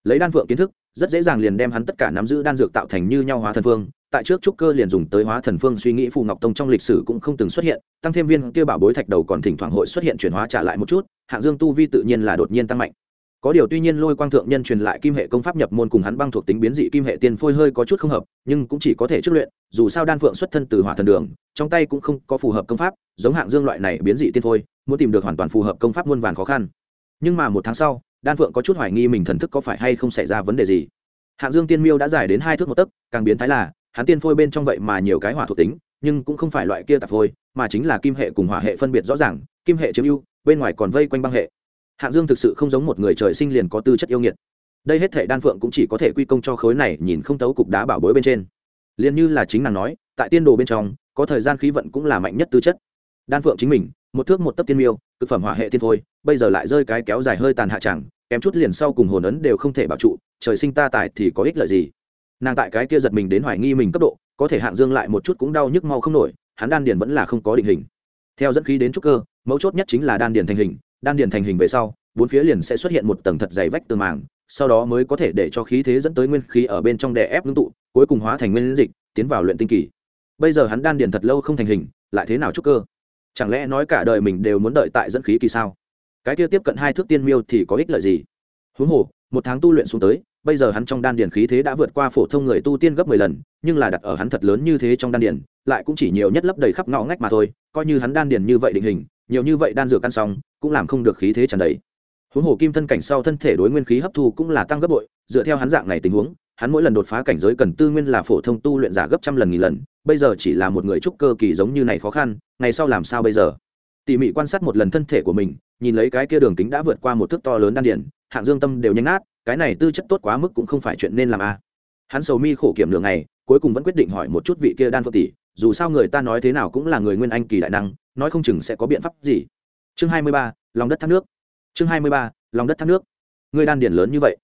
[SPEAKER 1] Lấy đan phượng kiến thức rất dễ dàng liền đem hắn tất cả nắm giữ đan dược tạo thành như nhau hóa thần phương. Tại trước trúc cơ liền dùng tới hóa thần phương suy nghĩ phù ngọc tông trong lịch sử cũng không từng xuất hiện, tăng thêm viên kia bảo bối thạch đầu còn thỉnh thoảng hội xuất hiện chuyển hóa trả lại một chút, hạng dương tu vi tự nhiên là đột nhiên tăng mạnh. Có điều tuy nhiên lôi quang thượng nhân truyền lại kim hệ công pháp nhập môn cùng hắn băng thuộc tính biến dị kim hệ tiên phôi hơi có chút không hợp, nhưng cũng chỉ có thể trước luyện, dù sao đan phượng xuất thân từ hỏa thần đường, trong tay cũng không có phù hợp công pháp, giống hạng dương loại này biến dị tiên phôi, muốn tìm được hoàn toàn phù hợp công pháp muôn vàn khó khăn. Nhưng mà một tháng sau đan phượng có chút hoài nghi mình thần thức có phải hay không xảy ra vấn đề gì. Hạng dương tiên miêu đã dài đến hai thước một tấc, càng biến thái là, hắn tiên phôi bên trong vậy mà nhiều cái hỏa thuộc tính, nhưng cũng không phải loại kia tạp phôi, mà chính là kim hệ cùng hỏa hệ phân biệt rõ ràng, kim hệ chiếm ưu, bên ngoài còn vây quanh băng hệ. Hạng dương thực sự không giống một người trời sinh liền có tư chất yêu nghiệt. Đây hết thể đan phượng cũng chỉ có thể quy công cho khối này nhìn không tấu cục đá bảo bối bên trên. Liền như là chính nàng nói, tại tiên đồ bên trong, có thời gian khí vận cũng là mạnh nhất tư chất. Đan phượng chính mình, một thước một tấc tiên miêu thực phẩm hỏa hệ tiên phôi, bây giờ lại rơi cái kéo dài hơi tàn hạ chẳng kém chút liền sau cùng hồn ấn đều không thể bảo trụ, trời sinh ta tài thì có ích lợi gì? Nàng tại cái kia giật mình đến hoài nghi mình cấp độ, có thể hạng dương lại một chút cũng đau nhức mau không nổi, hắn đan điền vẫn là không có định hình. Theo dẫn khí đến trúc cơ, mấu chốt nhất chính là đan điền thành hình, đan điền thành hình về sau, bốn phía liền sẽ xuất hiện một tầng thật dày vách tường màng, sau đó mới có thể để cho khí thế dẫn tới nguyên khí ở bên trong đè ép ngưng tụ, cuối cùng hóa thành nguyên dịch, tiến vào luyện tinh kỳ. Bây giờ hắn đan điền thật lâu không thành hình, lại thế nào trúc cơ? Chẳng lẽ nói cả đời mình đều muốn đợi tại dẫn khí kỳ sao? Cái kia tiếp cận hai thước tiên miêu thì có ích lợi gì? Huống hồ, một tháng tu luyện xuống tới, bây giờ hắn trong đan điền khí thế đã vượt qua phổ thông người tu tiên gấp mười lần, nhưng là đặt ở hắn thật lớn như thế trong đan điền, lại cũng chỉ nhiều nhất lấp đầy khắp ngõ ngách mà thôi, coi như hắn đan điền như vậy định hình, nhiều như vậy đan dược căn xong, cũng làm không được khí thế tràn đầy. Huống hồ kim thân cảnh sau thân thể đối nguyên khí hấp thu cũng là tăng gấp bội, dựa theo hắn dạng này tình huống, hắn mỗi lần đột phá cảnh giới cần tư nguyên là phổ thông tu luyện giả gấp trăm lần nghìn lần, bây giờ chỉ là một người trúc cơ kỳ giống như này khó khăn, ngày sau làm sao bây giờ? Tỉ mỉ quan sát một lần thân thể của mình nhìn lấy cái kia đường kính đã vượt qua một thước to lớn đan điển hạng dương tâm đều nhanh nát, cái này tư chất tốt quá mức cũng không phải chuyện nên làm a à. hắn sầu mi khổ kiểm đường này cuối cùng vẫn quyết định hỏi một chút vị kia đan phượng tỷ, dù sao người ta nói thế nào cũng là người nguyên anh kỳ đại năng, nói không chừng sẽ có biện pháp gì. Chương hai mươi ba, lòng đất thác nước. Chương hai mươi ba, lòng đất thác nước. Người đan điển lớn như vậy.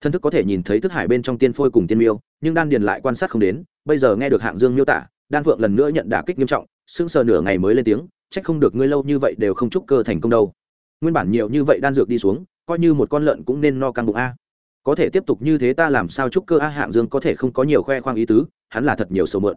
[SPEAKER 1] Thân thức có thể nhìn thấy thức hải bên trong tiên phôi cùng tiên miêu, nhưng đan điền lại quan sát không đến, bây giờ nghe được hạng dương miêu tả, đan phượng lần nữa nhận đả kích nghiêm trọng, sững sờ nửa ngày mới lên tiếng trách không được ngươi lâu như vậy đều không chúc cơ thành công đâu nguyên bản nhiều như vậy đan dược đi xuống, coi như một con lợn cũng nên no căng bụng a. Có thể tiếp tục như thế ta làm sao chúc cơ a hạng dương có thể không có nhiều khoe khoang ý tứ, hắn là thật nhiều sầu mượn.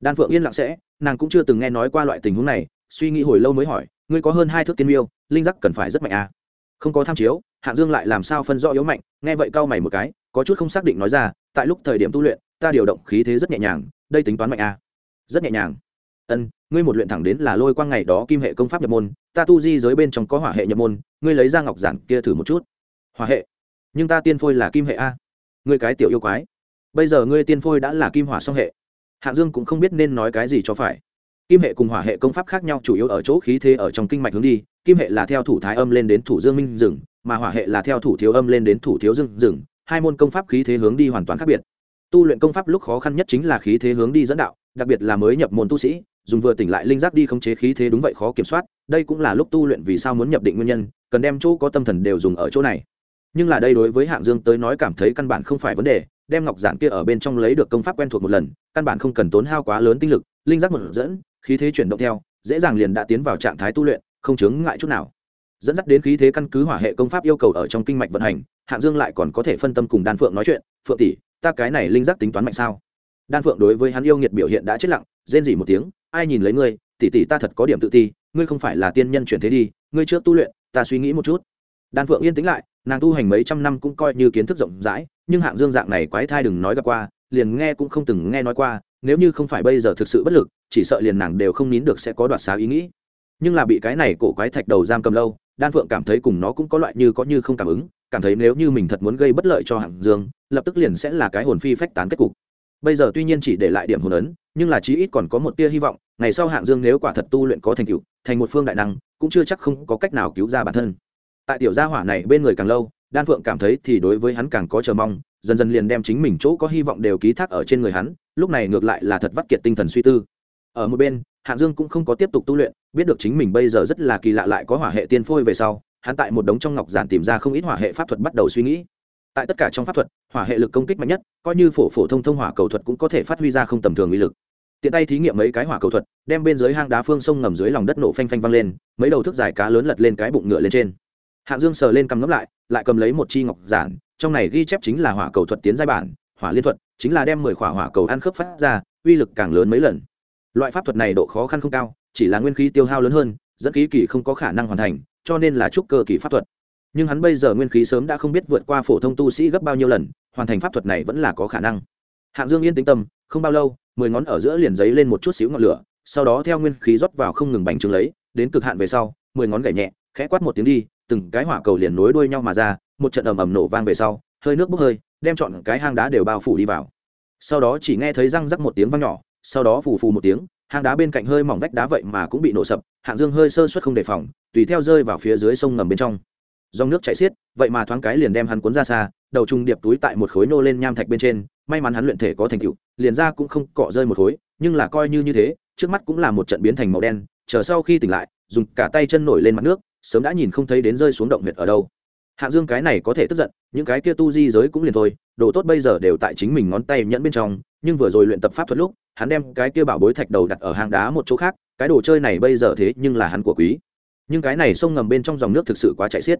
[SPEAKER 1] Đan phượng yên lặng sẽ, nàng cũng chưa từng nghe nói qua loại tình huống này, suy nghĩ hồi lâu mới hỏi, ngươi có hơn hai thước tiên miêu, linh giác cần phải rất mạnh a. Không có tham chiếu, hạng dương lại làm sao phân rõ yếu mạnh, nghe vậy cau mày một cái, có chút không xác định nói ra, tại lúc thời điểm tu luyện, ta điều động khí thế rất nhẹ nhàng, đây tính toán mạnh a. Rất nhẹ nhàng ân, ngươi một luyện thẳng đến là lôi quang ngày đó kim hệ công pháp nhập môn, ta tu di giới bên trong có hỏa hệ nhập môn, ngươi lấy ra ngọc giản kia thử một chút. Hỏa hệ? Nhưng ta tiên phôi là kim hệ a. Ngươi cái tiểu yêu quái. Bây giờ ngươi tiên phôi đã là kim hỏa song hệ. Hạng dương cũng không biết nên nói cái gì cho phải. Kim hệ cùng hỏa hệ công pháp khác nhau chủ yếu ở chỗ khí thế ở trong kinh mạch hướng đi, kim hệ là theo thủ thái âm lên đến thủ dương minh rừng, mà hỏa hệ là theo thủ thiếu âm lên đến thủ thiếu dương rừng, hai môn công pháp khí thế hướng đi hoàn toàn khác biệt tu luyện công pháp lúc khó khăn nhất chính là khí thế hướng đi dẫn đạo, đặc biệt là mới nhập môn tu sĩ, dùng vừa tỉnh lại linh giác đi khống chế khí thế đúng vậy khó kiểm soát, đây cũng là lúc tu luyện vì sao muốn nhập định nguyên nhân, cần đem chỗ có tâm thần đều dùng ở chỗ này. Nhưng là đây đối với hạng dương tới nói cảm thấy căn bản không phải vấn đề, đem ngọc giản kia ở bên trong lấy được công pháp quen thuộc một lần, căn bản không cần tốn hao quá lớn tinh lực, linh giác một dẫn, khí thế chuyển động theo, dễ dàng liền đã tiến vào trạng thái tu luyện, không chướng ngại chút nào. Dẫn dắt đến khí thế căn cứ hỏa hệ công pháp yêu cầu ở trong kinh mạch vận hành, hạng dương lại còn có thể phân tâm cùng đan phượng nói chuyện, phượng tỷ ta cái này linh giác tính toán mạnh sao? Đan phượng đối với hắn yêu nghiệt biểu hiện đã chết lặng, rên rỉ một tiếng, ai nhìn lấy ngươi, tỷ tỷ ta thật có điểm tự ti, ngươi không phải là tiên nhân chuyển thế đi, ngươi trước tu luyện, ta suy nghĩ một chút. Đan phượng yên tĩnh lại, nàng tu hành mấy trăm năm cũng coi như kiến thức rộng rãi, nhưng hạng dương dạng này quái thai đừng nói gặp qua, liền nghe cũng không từng nghe nói qua, nếu như không phải bây giờ thực sự bất lực, chỉ sợ liền nàng đều không nín được sẽ có đoạt xá ý nghĩ. Nhưng là bị cái này cổ quái thạch đầu giam cầm lâu, đan phượng cảm thấy cùng nó cũng có loại như có như không cảm ứng cảm thấy nếu như mình thật muốn gây bất lợi cho hạng dương, lập tức liền sẽ là cái hồn phi phách tán kết cục. Bây giờ tuy nhiên chỉ để lại điểm hồn ấn, nhưng là chí ít còn có một tia hy vọng, ngày sau hạng dương nếu quả thật tu luyện có thành tựu, thành một phương đại năng, cũng chưa chắc không có cách nào cứu ra bản thân. Tại tiểu gia hỏa này bên người càng lâu, đan phượng cảm thấy thì đối với hắn càng có chờ mong, dần dần liền đem chính mình chỗ có hy vọng đều ký thác ở trên người hắn, lúc này ngược lại là thật vắt kiệt tinh thần suy tư. Ở một bên, hạng dương cũng không có tiếp tục tu luyện, biết được chính mình bây giờ rất là kỳ lạ lại có hỏa hệ tiên phôi về sau hắn tại một đống trong ngọc giản tìm ra không ít hỏa hệ pháp thuật bắt đầu suy nghĩ. Tại tất cả trong pháp thuật, hỏa hệ lực công kích mạnh nhất, coi như phổ phổ thông thông hỏa cầu thuật cũng có thể phát huy ra không tầm thường uy lực. Tiện tay thí nghiệm mấy cái hỏa cầu thuật, đem bên dưới hang đá phương sông ngầm dưới lòng đất nổ phanh phanh văng lên, mấy đầu thước dài cá lớn lật lên cái bụng ngựa lên trên. Hạng dương sờ lên cầm ngấm lại lại cầm lấy một chi ngọc giản, trong này ghi chép chính là hỏa cầu thuật tiến giai bản, hỏa liên thuật, chính là đem mười khỏa hỏa cầu ăn khớp phát ra, uy lực càng lớn mấy lần. Loại pháp thuật này độ khó khăn không cao, chỉ là nguyên khí tiêu hao lớn hơn, dẫn khí kỳ không có khả năng hoàn thành cho nên là trúc cơ kỳ pháp thuật. Nhưng hắn bây giờ nguyên khí sớm đã không biết vượt qua phổ thông tu sĩ gấp bao nhiêu lần, hoàn thành pháp thuật này vẫn là có khả năng. Hạng dương yên tĩnh tâm, không bao lâu, mười ngón ở giữa liền giấy lên một chút xíu ngọn lửa, sau đó theo nguyên khí rót vào không ngừng bành trướng lấy, đến cực hạn về sau, mười ngón gảy nhẹ, khẽ quát một tiếng đi, từng cái hỏa cầu liền nối đuôi nhau mà ra, một trận ầm ầm nổ vang về sau, hơi nước bốc hơi, đem chọn cái hang đá đều bao phủ đi vào. Sau đó chỉ nghe thấy răng rắc một tiếng vang nhỏ, sau đó phù phù một tiếng, hang đá bên cạnh hơi mỏng vách đá vậy mà cũng bị nổ sập, hạng dương hơi sơ suất không đề phòng tùy theo rơi vào phía dưới sông ngầm bên trong. Dòng nước chảy xiết, vậy mà thoáng cái liền đem hắn cuốn ra xa, đầu trung điệp túi tại một khối nô lên nham thạch bên trên, may mắn hắn luyện thể có thành tựu, liền ra cũng không cọ rơi một khối, nhưng là coi như như thế, trước mắt cũng là một trận biến thành màu đen, chờ sau khi tỉnh lại, dùng cả tay chân nổi lên mặt nước, sớm đã nhìn không thấy đến rơi xuống động huyệt ở đâu. Hạ dương cái này có thể tức giận, những cái kia tu di giới cũng liền thôi, đồ tốt bây giờ đều tại chính mình ngón tay nhẫn bên trong, nhưng vừa rồi luyện tập pháp thuật lúc, hắn đem cái kia bảo bối thạch đầu đặt ở hang đá một chỗ khác, cái đồ chơi này bây giờ thế nhưng là hắn của quý nhưng cái này sông ngầm bên trong dòng nước thực sự quá chạy xiết.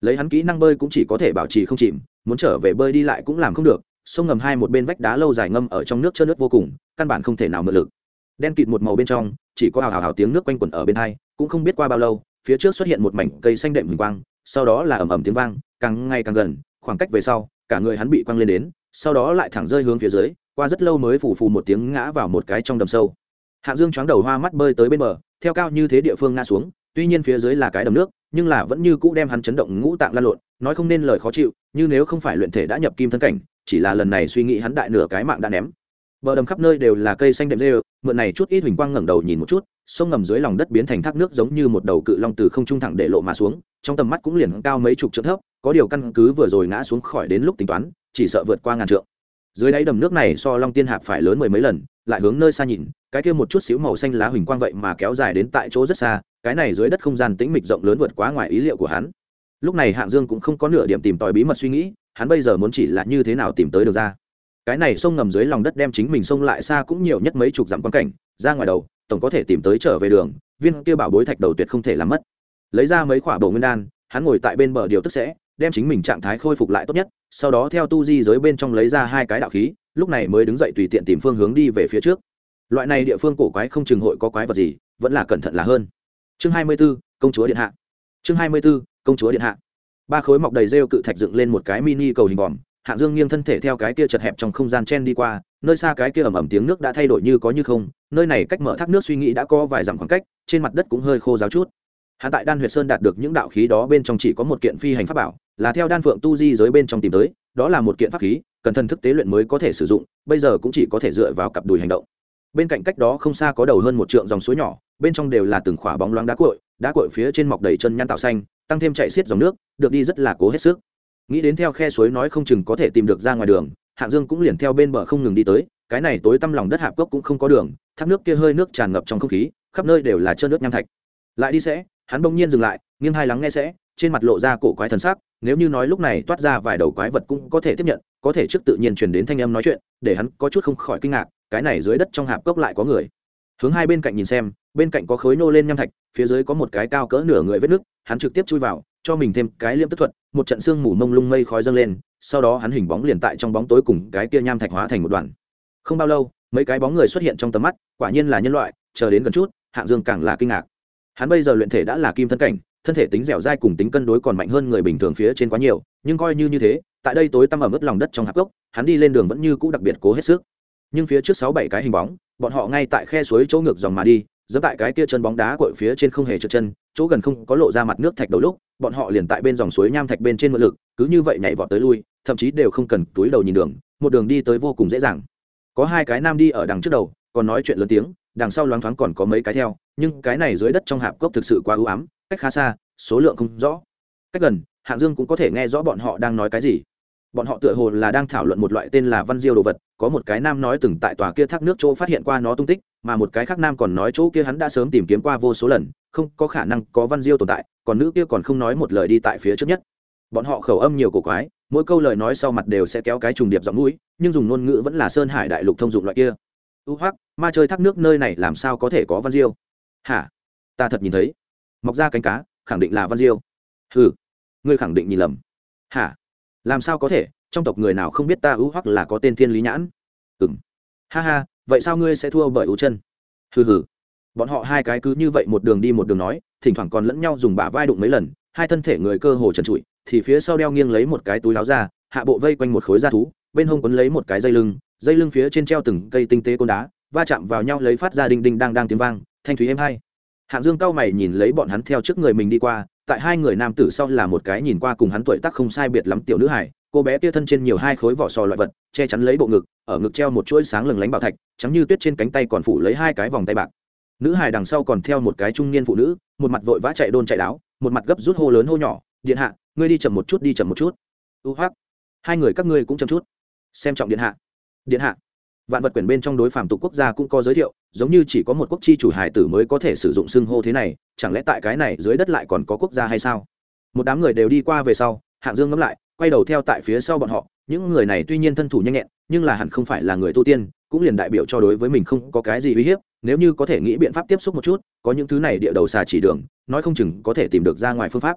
[SPEAKER 1] Lấy hắn kỹ năng bơi cũng chỉ có thể bảo trì không chìm, muốn trở về bơi đi lại cũng làm không được. Sông ngầm hai một bên vách đá lâu dài ngâm ở trong nước trơn nước vô cùng, căn bản không thể nào mượn lực. Đen kịt một màu bên trong, chỉ có hào hào hào tiếng nước quanh quẩn ở bên hai, cũng không biết qua bao lâu, phía trước xuất hiện một mảnh cây xanh đệm hình quang, sau đó là ầm ầm tiếng vang, càng ngày càng gần, khoảng cách về sau, cả người hắn bị quăng lên đến, sau đó lại thẳng rơi hướng phía dưới, qua rất lâu mới phủ phù một tiếng ngã vào một cái trong đầm sâu. Hạ dương choáng đầu hoa mắt bơi tới bên bờ, theo cao như thế địa phương ngã xuống tuy nhiên phía dưới là cái đầm nước, nhưng là vẫn như cũ đem hắn chấn động ngũ tạng lan lộn, nói không nên lời khó chịu, như nếu không phải luyện thể đã nhập kim thân cảnh, chỉ là lần này suy nghĩ hắn đại nửa cái mạng đã ném. Bờ đầm khắp nơi đều là cây xanh đệm rêu, mượn này chút ít huỳnh quang ngẩng đầu nhìn một chút, sông ngầm dưới lòng đất biến thành thác nước giống như một đầu cự long từ không trung thẳng để lộ mà xuống, trong tầm mắt cũng liền cao mấy chục trượng thấp, có điều căn cứ vừa rồi ngã xuống khỏi đến lúc tính toán, chỉ sợ vượt qua ngàn trượng dưới đáy đầm nước này so long tiên hạp phải lớn mười mấy lần, lại hướng nơi xa nhìn, cái kia một chút xíu màu xanh lá huỳnh quang vậy mà kéo dài đến tại chỗ rất xa, cái này dưới đất không gian tĩnh mịch rộng lớn vượt quá ngoài ý liệu của hắn. Lúc này hạng dương cũng không có nửa điểm tìm tòi bí mật suy nghĩ, hắn bây giờ muốn chỉ là như thế nào tìm tới được ra. Cái này sông ngầm dưới lòng đất đem chính mình sông lại xa cũng nhiều nhất mấy chục dặm quan cảnh, ra ngoài đầu, tổng có thể tìm tới trở về đường, viên kia bảo bối thạch đầu tuyệt không thể làm mất. Lấy ra mấy quả bầu nguyên đan, hắn ngồi tại bên bờ điều tức sẽ đem chính mình trạng thái khôi phục lại tốt nhất sau đó theo tu di giới bên trong lấy ra hai cái đạo khí lúc này mới đứng dậy tùy tiện tìm phương hướng đi về phía trước. Loại này địa phương cổ quái không chừng hội có quái vật gì vẫn là cẩn thận là hơn. Chương hai mươi 24, công chúa điện hạ. Chương hai mươi 24, công chúa điện hạ. Ba khối mọc đầy rêu cự thạch dựng lên một cái mini cầu hình vòm hạng dương nghiêng thân thể theo cái kia chật hẹp trong không gian chen đi qua nơi xa cái kia ẩm ẩm tiếng nước đã thay đổi như có như không nơi này cách mở thác nước suy nghĩ đã có vài dặm khoảng cách trên mặt đất cũng hơi khô giáo chút. Hạ tại đan huyệt sơn đạt được những đạo khí đó bên trong chỉ có một kiện phi hành pháp bảo là theo đan phượng tu di giới bên trong tìm tới, đó là một kiện pháp khí, cần thần thức tế luyện mới có thể sử dụng, bây giờ cũng chỉ có thể dựa vào cặp đùi hành động. Bên cạnh cách đó không xa có đầu hơn một trượng dòng suối nhỏ, bên trong đều là từng khỏa bóng loáng đá cội đá cội phía trên mọc đầy chân nhăn tạo xanh, tăng thêm chạy xiết dòng nước, được đi rất là cố hết sức. Nghĩ đến theo khe suối nói không chừng có thể tìm được ra ngoài đường hạng dương cũng liền theo bên bờ không ngừng đi tới, cái này tối tăm lòng đất hạp cốc cũng không có đường, thác nước kia hơi nước tràn ngập trong không khí, khắp nơi đều là trơn nước nham thạch. Lại đi sẽ, hắn bỗng nhiên dừng lại, nghiêng hai lắng nghe sẽ, trên mặt lộ ra cổ quái thần sắc nếu như nói lúc này toát ra vài đầu quái vật cũng có thể tiếp nhận, có thể trước tự nhiên truyền đến thanh âm nói chuyện, để hắn có chút không khỏi kinh ngạc, cái này dưới đất trong hạp cốc lại có người. Hướng hai bên cạnh nhìn xem, bên cạnh có khối nô lên nham thạch, phía dưới có một cái cao cỡ nửa người vết nước, hắn trực tiếp chui vào, cho mình thêm cái liêm tức thuật, một trận sương mù mông lung mây khói dâng lên, sau đó hắn hình bóng liền tại trong bóng tối cùng cái kia nham thạch hóa thành một đoàn. Không bao lâu, mấy cái bóng người xuất hiện trong tầm mắt, quả nhiên là nhân loại, chờ đến gần chút, hạng dương càng là kinh ngạc. Hắn bây giờ luyện thể đã là kim thân cảnh thân thể tính dẻo dai cùng tính cân đối còn mạnh hơn người bình thường phía trên quá nhiều, nhưng coi như như thế, tại đây tối tăm ở mức lòng đất trong hạp gốc, hắn đi lên đường vẫn như cũ đặc biệt cố hết sức. Nhưng phía trước sáu bảy cái hình bóng, bọn họ ngay tại khe suối chỗ ngược dòng mà đi dẫm tại cái kia chân bóng đá cội phía trên không hề trượt chân, chỗ gần không có lộ ra mặt nước thạch đầu lúc, bọn họ liền tại bên dòng suối nham thạch bên trên mượn lực, cứ như vậy nhảy vọt tới lui, thậm chí đều không cần túi đầu nhìn đường, một đường đi tới vô cùng dễ dàng. Có hai cái nam đi ở đằng trước đầu, còn nói chuyện lớn tiếng, đằng sau loáng thoáng còn có mấy cái theo, nhưng cái này dưới đất trong hạp cốc thực sự quá ưu ám cách khá xa, số lượng không rõ. Cách gần, hạng dương cũng có thể nghe rõ bọn họ đang nói cái gì. Bọn họ tựa hồ là đang thảo luận một loại tên là văn diêu đồ vật, có một cái nam nói từng tại tòa kia thác nước chỗ phát hiện qua nó tung tích, mà một cái khác nam còn nói chỗ kia hắn đã sớm tìm kiếm qua vô số lần, không có khả năng có văn diêu tồn tại, còn nữ kia còn không nói một lời đi tại phía trước nhất. Bọn họ khẩu âm nhiều cổ quái, mỗi câu lời nói sau mặt đều sẽ kéo cái trùng điệp giọng mũi, nhưng dùng ngôn ngữ vẫn là sơn hải đại lục thông dụng loại kia. U hoắc, ma chơi thác nước nơi này làm sao có thể có văn diêu? Hả? Ta thật nhìn thấy mọc ra cánh cá, khẳng định là văn diêu. Ừ ngươi khẳng định nhìn lầm. Hả? Làm sao có thể? Trong tộc người nào không biết ta ưu hoắc là có tên thiên lý nhãn? Ừ m ha ha, vậy sao ngươi sẽ thua bởi ưu chân? Hừ hừ. Bọn họ hai cái cứ như vậy một đường đi một đường nói, thỉnh thoảng còn lẫn nhau dùng bả vai đụng mấy lần, hai thân thể người cơ hồ trần trụi, thì phía sau đeo nghiêng lấy một cái túi láo ra, hạ bộ vây quanh một khối da thú, bên hông quấn lấy một cái dây lưng dây lưng phía trên treo từng cây tinh tế côn đá, va chạm vào nhau lấy phát ra đinh đinh đang đang tiếng vang, thanh thúy êm hay hạng dương cao mày nhìn lấy bọn hắn theo trước người mình đi qua, tại hai người nam tử sau là một cái nhìn qua cùng hắn tuổi tác không sai biệt lắm tiểu nữ hải cô bé kia thân trên nhiều hai khối vỏ sò loại vật, che chắn lấy bộ ngực, ở ngực treo một chuỗi sáng lừng lánh bảo thạch, trắng như tuyết trên cánh tay còn phủ lấy hai cái vòng tay bạc. Nữ hải đằng sau còn theo một cái trung niên phụ nữ, một mặt vội vã chạy đôn chạy đáo, một mặt gấp rút hô lớn hô nhỏ, điện hạ, ngươi đi chậm một chút, đi chậm một chút. U hoắc. Hai người các ngươi cũng chậm chút. Xem trọng điện hạ. Điện hạ. Vạn vật quyển bên trong đối phàm tục quốc gia cũng có giới thiệu giống như chỉ có một quốc chi chủ hải tử mới có thể sử dụng xưng hô thế này, chẳng lẽ tại cái này dưới đất lại còn có quốc gia hay sao? Một đám người đều đi qua về sau, hạng dương ngẫm lại, quay đầu theo tại phía sau bọn họ, những người này tuy nhiên thân thủ nhanh nhẹn, nhưng là hẳn không phải là người tu tiên, cũng liền đại biểu cho đối với mình không có cái gì uy hiếp, nếu như có thể nghĩ biện pháp tiếp xúc một chút, có những thứ này địa đầu xà chỉ đường, nói không chừng có thể tìm được ra ngoài phương pháp.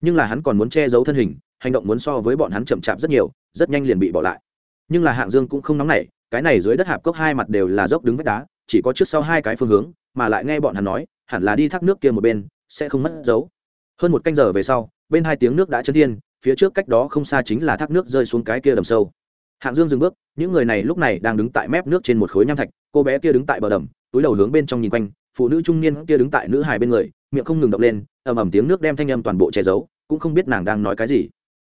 [SPEAKER 1] Nhưng là hắn còn muốn che giấu thân hình, hành động muốn so với bọn hắn chậm chạp rất nhiều, rất nhanh liền bị bỏ lại. Nhưng là hạng dương cũng không nóng nảy, cái này dưới đất hạp cốc hai mặt đều là dốc đứng vách đá chỉ có trước sau hai cái phương hướng, mà lại nghe bọn hắn nói, hẳn là đi thác nước kia một bên, sẽ không mất dấu. Hơn một canh giờ về sau, bên hai tiếng nước đã chân thiên, phía trước cách đó không xa chính là thác nước rơi xuống cái kia đầm sâu. Hạng dương dừng bước, những người này lúc này đang đứng tại mép nước trên một khối nham thạch, cô bé kia đứng tại bờ đầm, túi đầu hướng bên trong nhìn quanh, phụ nữ trung niên kia đứng tại nữ hài bên người, miệng không ngừng động lên, ầm ầm tiếng nước đem thanh âm toàn bộ che giấu, cũng không biết nàng đang nói cái gì.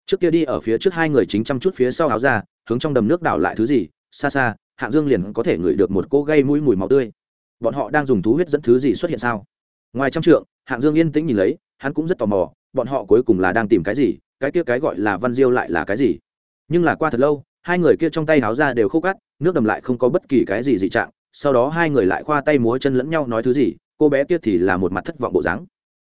[SPEAKER 1] Trước kia đi ở phía trước hai người chính chăm chút phía sau áo ra, hướng trong đầm nước đảo lại thứ gì, xa xa hạng dương liền có thể ngửi được một cô gây mũi mùi máu tươi. Bọn họ đang dùng thú huyết dẫn thứ gì xuất hiện sao? Ngoài trăm trượng, hạng dương yên tĩnh nhìn lấy, hắn cũng rất tò mò, bọn họ cuối cùng là đang tìm cái gì, cái kia cái gọi là văn diêu lại là cái gì? Nhưng là qua thật lâu, hai người kia trong tay háo ra đều khô cát, nước đầm lại không có bất kỳ cái gì dị trạng, sau đó hai người lại khoa tay múa chân lẫn nhau nói thứ gì, cô bé kia thì là một mặt thất vọng bộ dáng.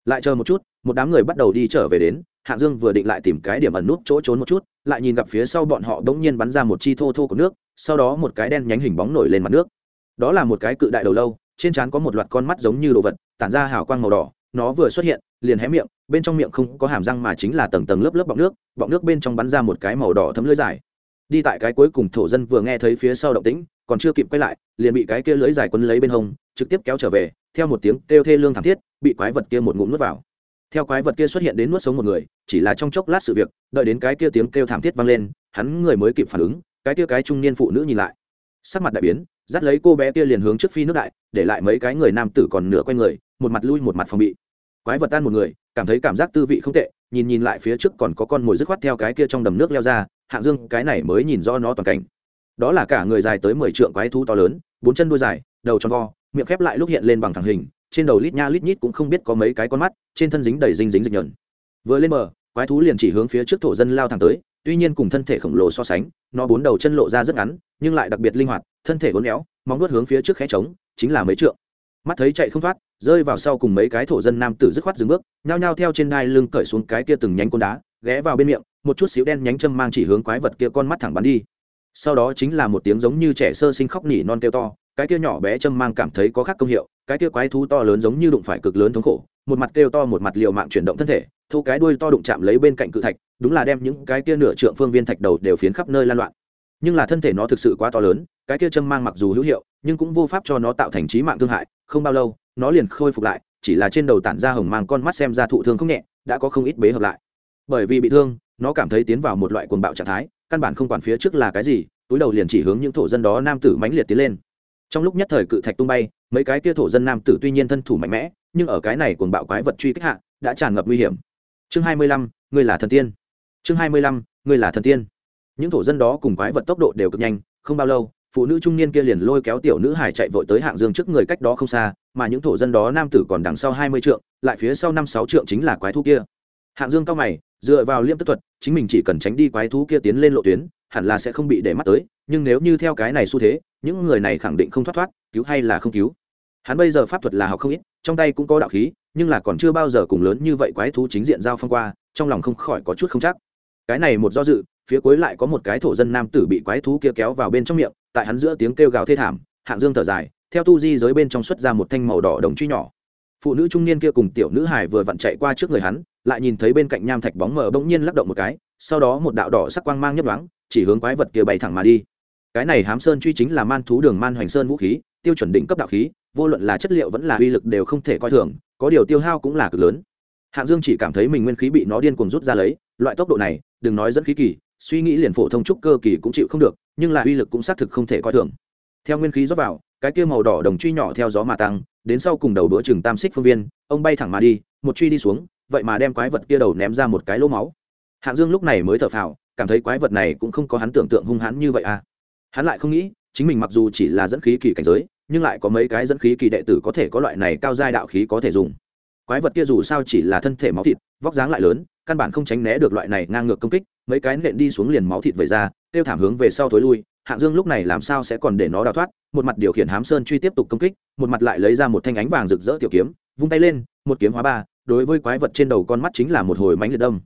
[SPEAKER 1] Lại chờ một chút, một đám người bắt đầu đi trở về đến hạng dương vừa định lại tìm cái điểm ẩn nút chỗ trốn một chút, lại nhìn gặp phía sau bọn họ bỗng nhiên bắn ra một chi thô thô của nước, sau đó một cái đen nhánh hình bóng nổi lên mặt nước. Đó là một cái cự đại đầu lâu, trên trán có một loạt con mắt giống như đồ vật, tản ra hào quang màu đỏ, nó vừa xuất hiện, liền hé miệng, bên trong miệng không có hàm răng mà chính là tầng tầng lớp lớp bọng nước bọng nước bên trong bắn ra một cái màu đỏ thấm lưỡi dài. Đi tại cái cuối cùng, thổ dân vừa nghe thấy phía sau động tĩnh, còn chưa kịp quay lại, liền bị cái kia lưỡi dài quấn lấy bên hông, trực tiếp kéo trở về, theo một tiếng kêu thê lương thảm thiết, bị quái vật kia một ngụm nuốt vào theo quái vật kia xuất hiện đến nuốt sống một người, chỉ là trong chốc lát sự việc, đợi đến cái kia tiếng kêu thảm thiết vang lên, hắn người mới kịp phản ứng, cái kia cái trung niên phụ nữ nhìn lại. Sắc mặt đại biến, dắt lấy cô bé kia liền hướng trước phi nước đại, để lại mấy cái người nam tử còn nửa quay người, một mặt lui một mặt phòng bị. Quái vật tan một người, cảm thấy cảm giác tư vị không tệ, nhìn nhìn lại phía trước còn có con mồi dứt khoát theo cái kia trong đầm nước leo ra hạng dương, cái này mới nhìn do nó toàn cảnh. Đó là cả người dài tới mười trượng quái thú to lớn, bốn chân đuôi dài, đầu tròn vo, miệng khép lại lúc hiện lên bằng thẳng hình trên đầu lít nha lít nhít cũng không biết có mấy cái con mắt, trên thân dính đầy dinh dính dịch nhợn vừa lên bờ, quái thú liền chỉ hướng phía trước thổ dân lao thẳng tới, tuy nhiên cùng thân thể khổng lồ so sánh, nó bốn đầu chân lộ ra rất ngắn, nhưng lại đặc biệt linh hoạt, thân thể uốn éo, móng nuốt hướng phía trước khẽ trống, chính là mấy trượng. Mắt thấy chạy không thoát, rơi vào sau cùng mấy cái thổ dân nam tử dứt khoát dừng bước, nhao nhao theo trên đai lưng cởi xuống cái kia từng nhánh côn đá, ghé vào bên miệng, một chút xíu đen nhánh châm mang chỉ hướng quái vật kia con mắt thẳng bắn đi. Sau đó chính là một tiếng giống như trẻ sơ sinh khóc nỉ non kêu to cái kia nhỏ bé châm mang cảm thấy có khác công hiệu, cái kia quái thú to lớn giống như đụng phải cực lớn thống khổ, một mặt kêu to một mặt liều mạng chuyển động thân thể, thu cái đuôi to đụng chạm lấy bên cạnh cự thạch, đúng là đem những cái kia nửa trượng phương viên thạch đầu đều phiến khắp nơi lan loạn. Nhưng là thân thể nó thực sự quá to lớn, cái kia châm mang mặc dù hữu hiệu, nhưng cũng vô pháp cho nó tạo thành trí mạng thương hại, không bao lâu, nó liền khôi phục lại, chỉ là trên đầu tản ra hồng mang con mắt xem ra thụ thương không nhẹ, đã có không ít bế hợp lại. Bởi vì bị thương, nó cảm thấy tiến vào một loại cuồng bạo trạng thái, căn bản không quản phía trước là cái gì, túi đầu liền chỉ hướng những thổ dân đó nam tử mãnh liệt tiến lên trong lúc nhất thời cự thạch tung bay, mấy cái kia thổ dân nam tử tuy nhiên thân thủ mạnh mẽ, nhưng ở cái này cuồng bạo quái vật truy kích hạ, đã tràn ngập nguy hiểm. Chương hai mươi lăm, ngươi là thần tiên. Chương hai mươi lăm, ngươi là thần tiên. Những thổ dân đó cùng quái vật tốc độ đều cực nhanh, không bao lâu, phụ nữ trung niên kia liền lôi kéo tiểu nữ hải chạy vội tới hạng dương trước người cách đó không xa, mà những thổ dân đó nam tử còn đằng sau hai mươi trượng, lại phía sau năm sáu trượng chính là quái thú kia. Hạng dương cao mày, dựa vào liêm tức thuật, chính mình chỉ cần tránh đi quái thú kia tiến lên lộ tuyến, hẳn là sẽ không bị để mắt tới, nhưng nếu như theo cái này xu thế những người này khẳng định không thoát thoát, cứu hay là không cứu. Hắn bây giờ pháp thuật là học không ít, trong tay cũng có đạo khí, nhưng là còn chưa bao giờ cùng lớn như vậy quái thú chính diện giao phong qua, trong lòng không khỏi có chút không chắc. Cái này một do dự, phía cuối lại có một cái thổ dân nam tử bị quái thú kia kéo vào bên trong miệng, tại hắn giữa tiếng kêu gào thê thảm, hạng dương thở dài, theo tu di giới bên trong xuất ra một thanh màu đỏ đồng truy nhỏ. Phụ nữ trung niên kia cùng tiểu nữ hải vừa vặn chạy qua trước người hắn, lại nhìn thấy bên cạnh nham thạch bóng mờ bỗng nhiên lắc động một cái, sau đó một đạo đỏ sắc quang mang nhấp đoáng chỉ hướng quái vật kia bay thẳng mà đi cái này hám sơn truy chính là man thú đường man hoành sơn vũ khí, tiêu chuẩn định cấp đạo khí, vô luận là chất liệu vẫn là uy lực đều không thể coi thường, có điều tiêu hao cũng là cực lớn. Hạng dương chỉ cảm thấy mình nguyên khí bị nó điên cuồng rút ra lấy, loại tốc độ này, đừng nói dẫn khí kỳ, suy nghĩ liền phổ thông trúc cơ kỳ cũng chịu không được, nhưng là uy lực cũng xác thực không thể coi thường. Theo nguyên khí rót vào, cái kia màu đỏ đồng truy nhỏ theo gió mà tăng, đến sau cùng đầu đũa chừng tam xích phương viên, ông bay thẳng mà đi, một truy đi xuống, vậy mà đem quái vật kia đầu ném ra một cái lỗ máu. Hạng dương lúc này mới thở phào, cảm thấy quái vật này cũng không có hắn tưởng tượng hung hãn như vậy à hắn lại không nghĩ, chính mình mặc dù chỉ là dẫn khí kỳ cảnh giới, nhưng lại có mấy cái dẫn khí kỳ đệ tử có thể có loại này cao giai đạo khí có thể dùng. Quái vật kia dù sao chỉ là thân thể máu thịt, vóc dáng lại lớn, căn bản không tránh né được loại này ngang ngược công kích, mấy cái nện đi xuống liền máu thịt về ra, tiêu thảm hướng về sau thối lui, hạng dương lúc này làm sao sẽ còn để nó đào thoát, một mặt điều khiển hám sơn truy tiếp tục công kích, một mặt lại lấy ra một thanh ánh vàng rực rỡ tiểu kiếm, vung tay lên, một kiếm hóa ba, đối với quái vật trên đầu con mắt chính là một hồi mánh liệt đông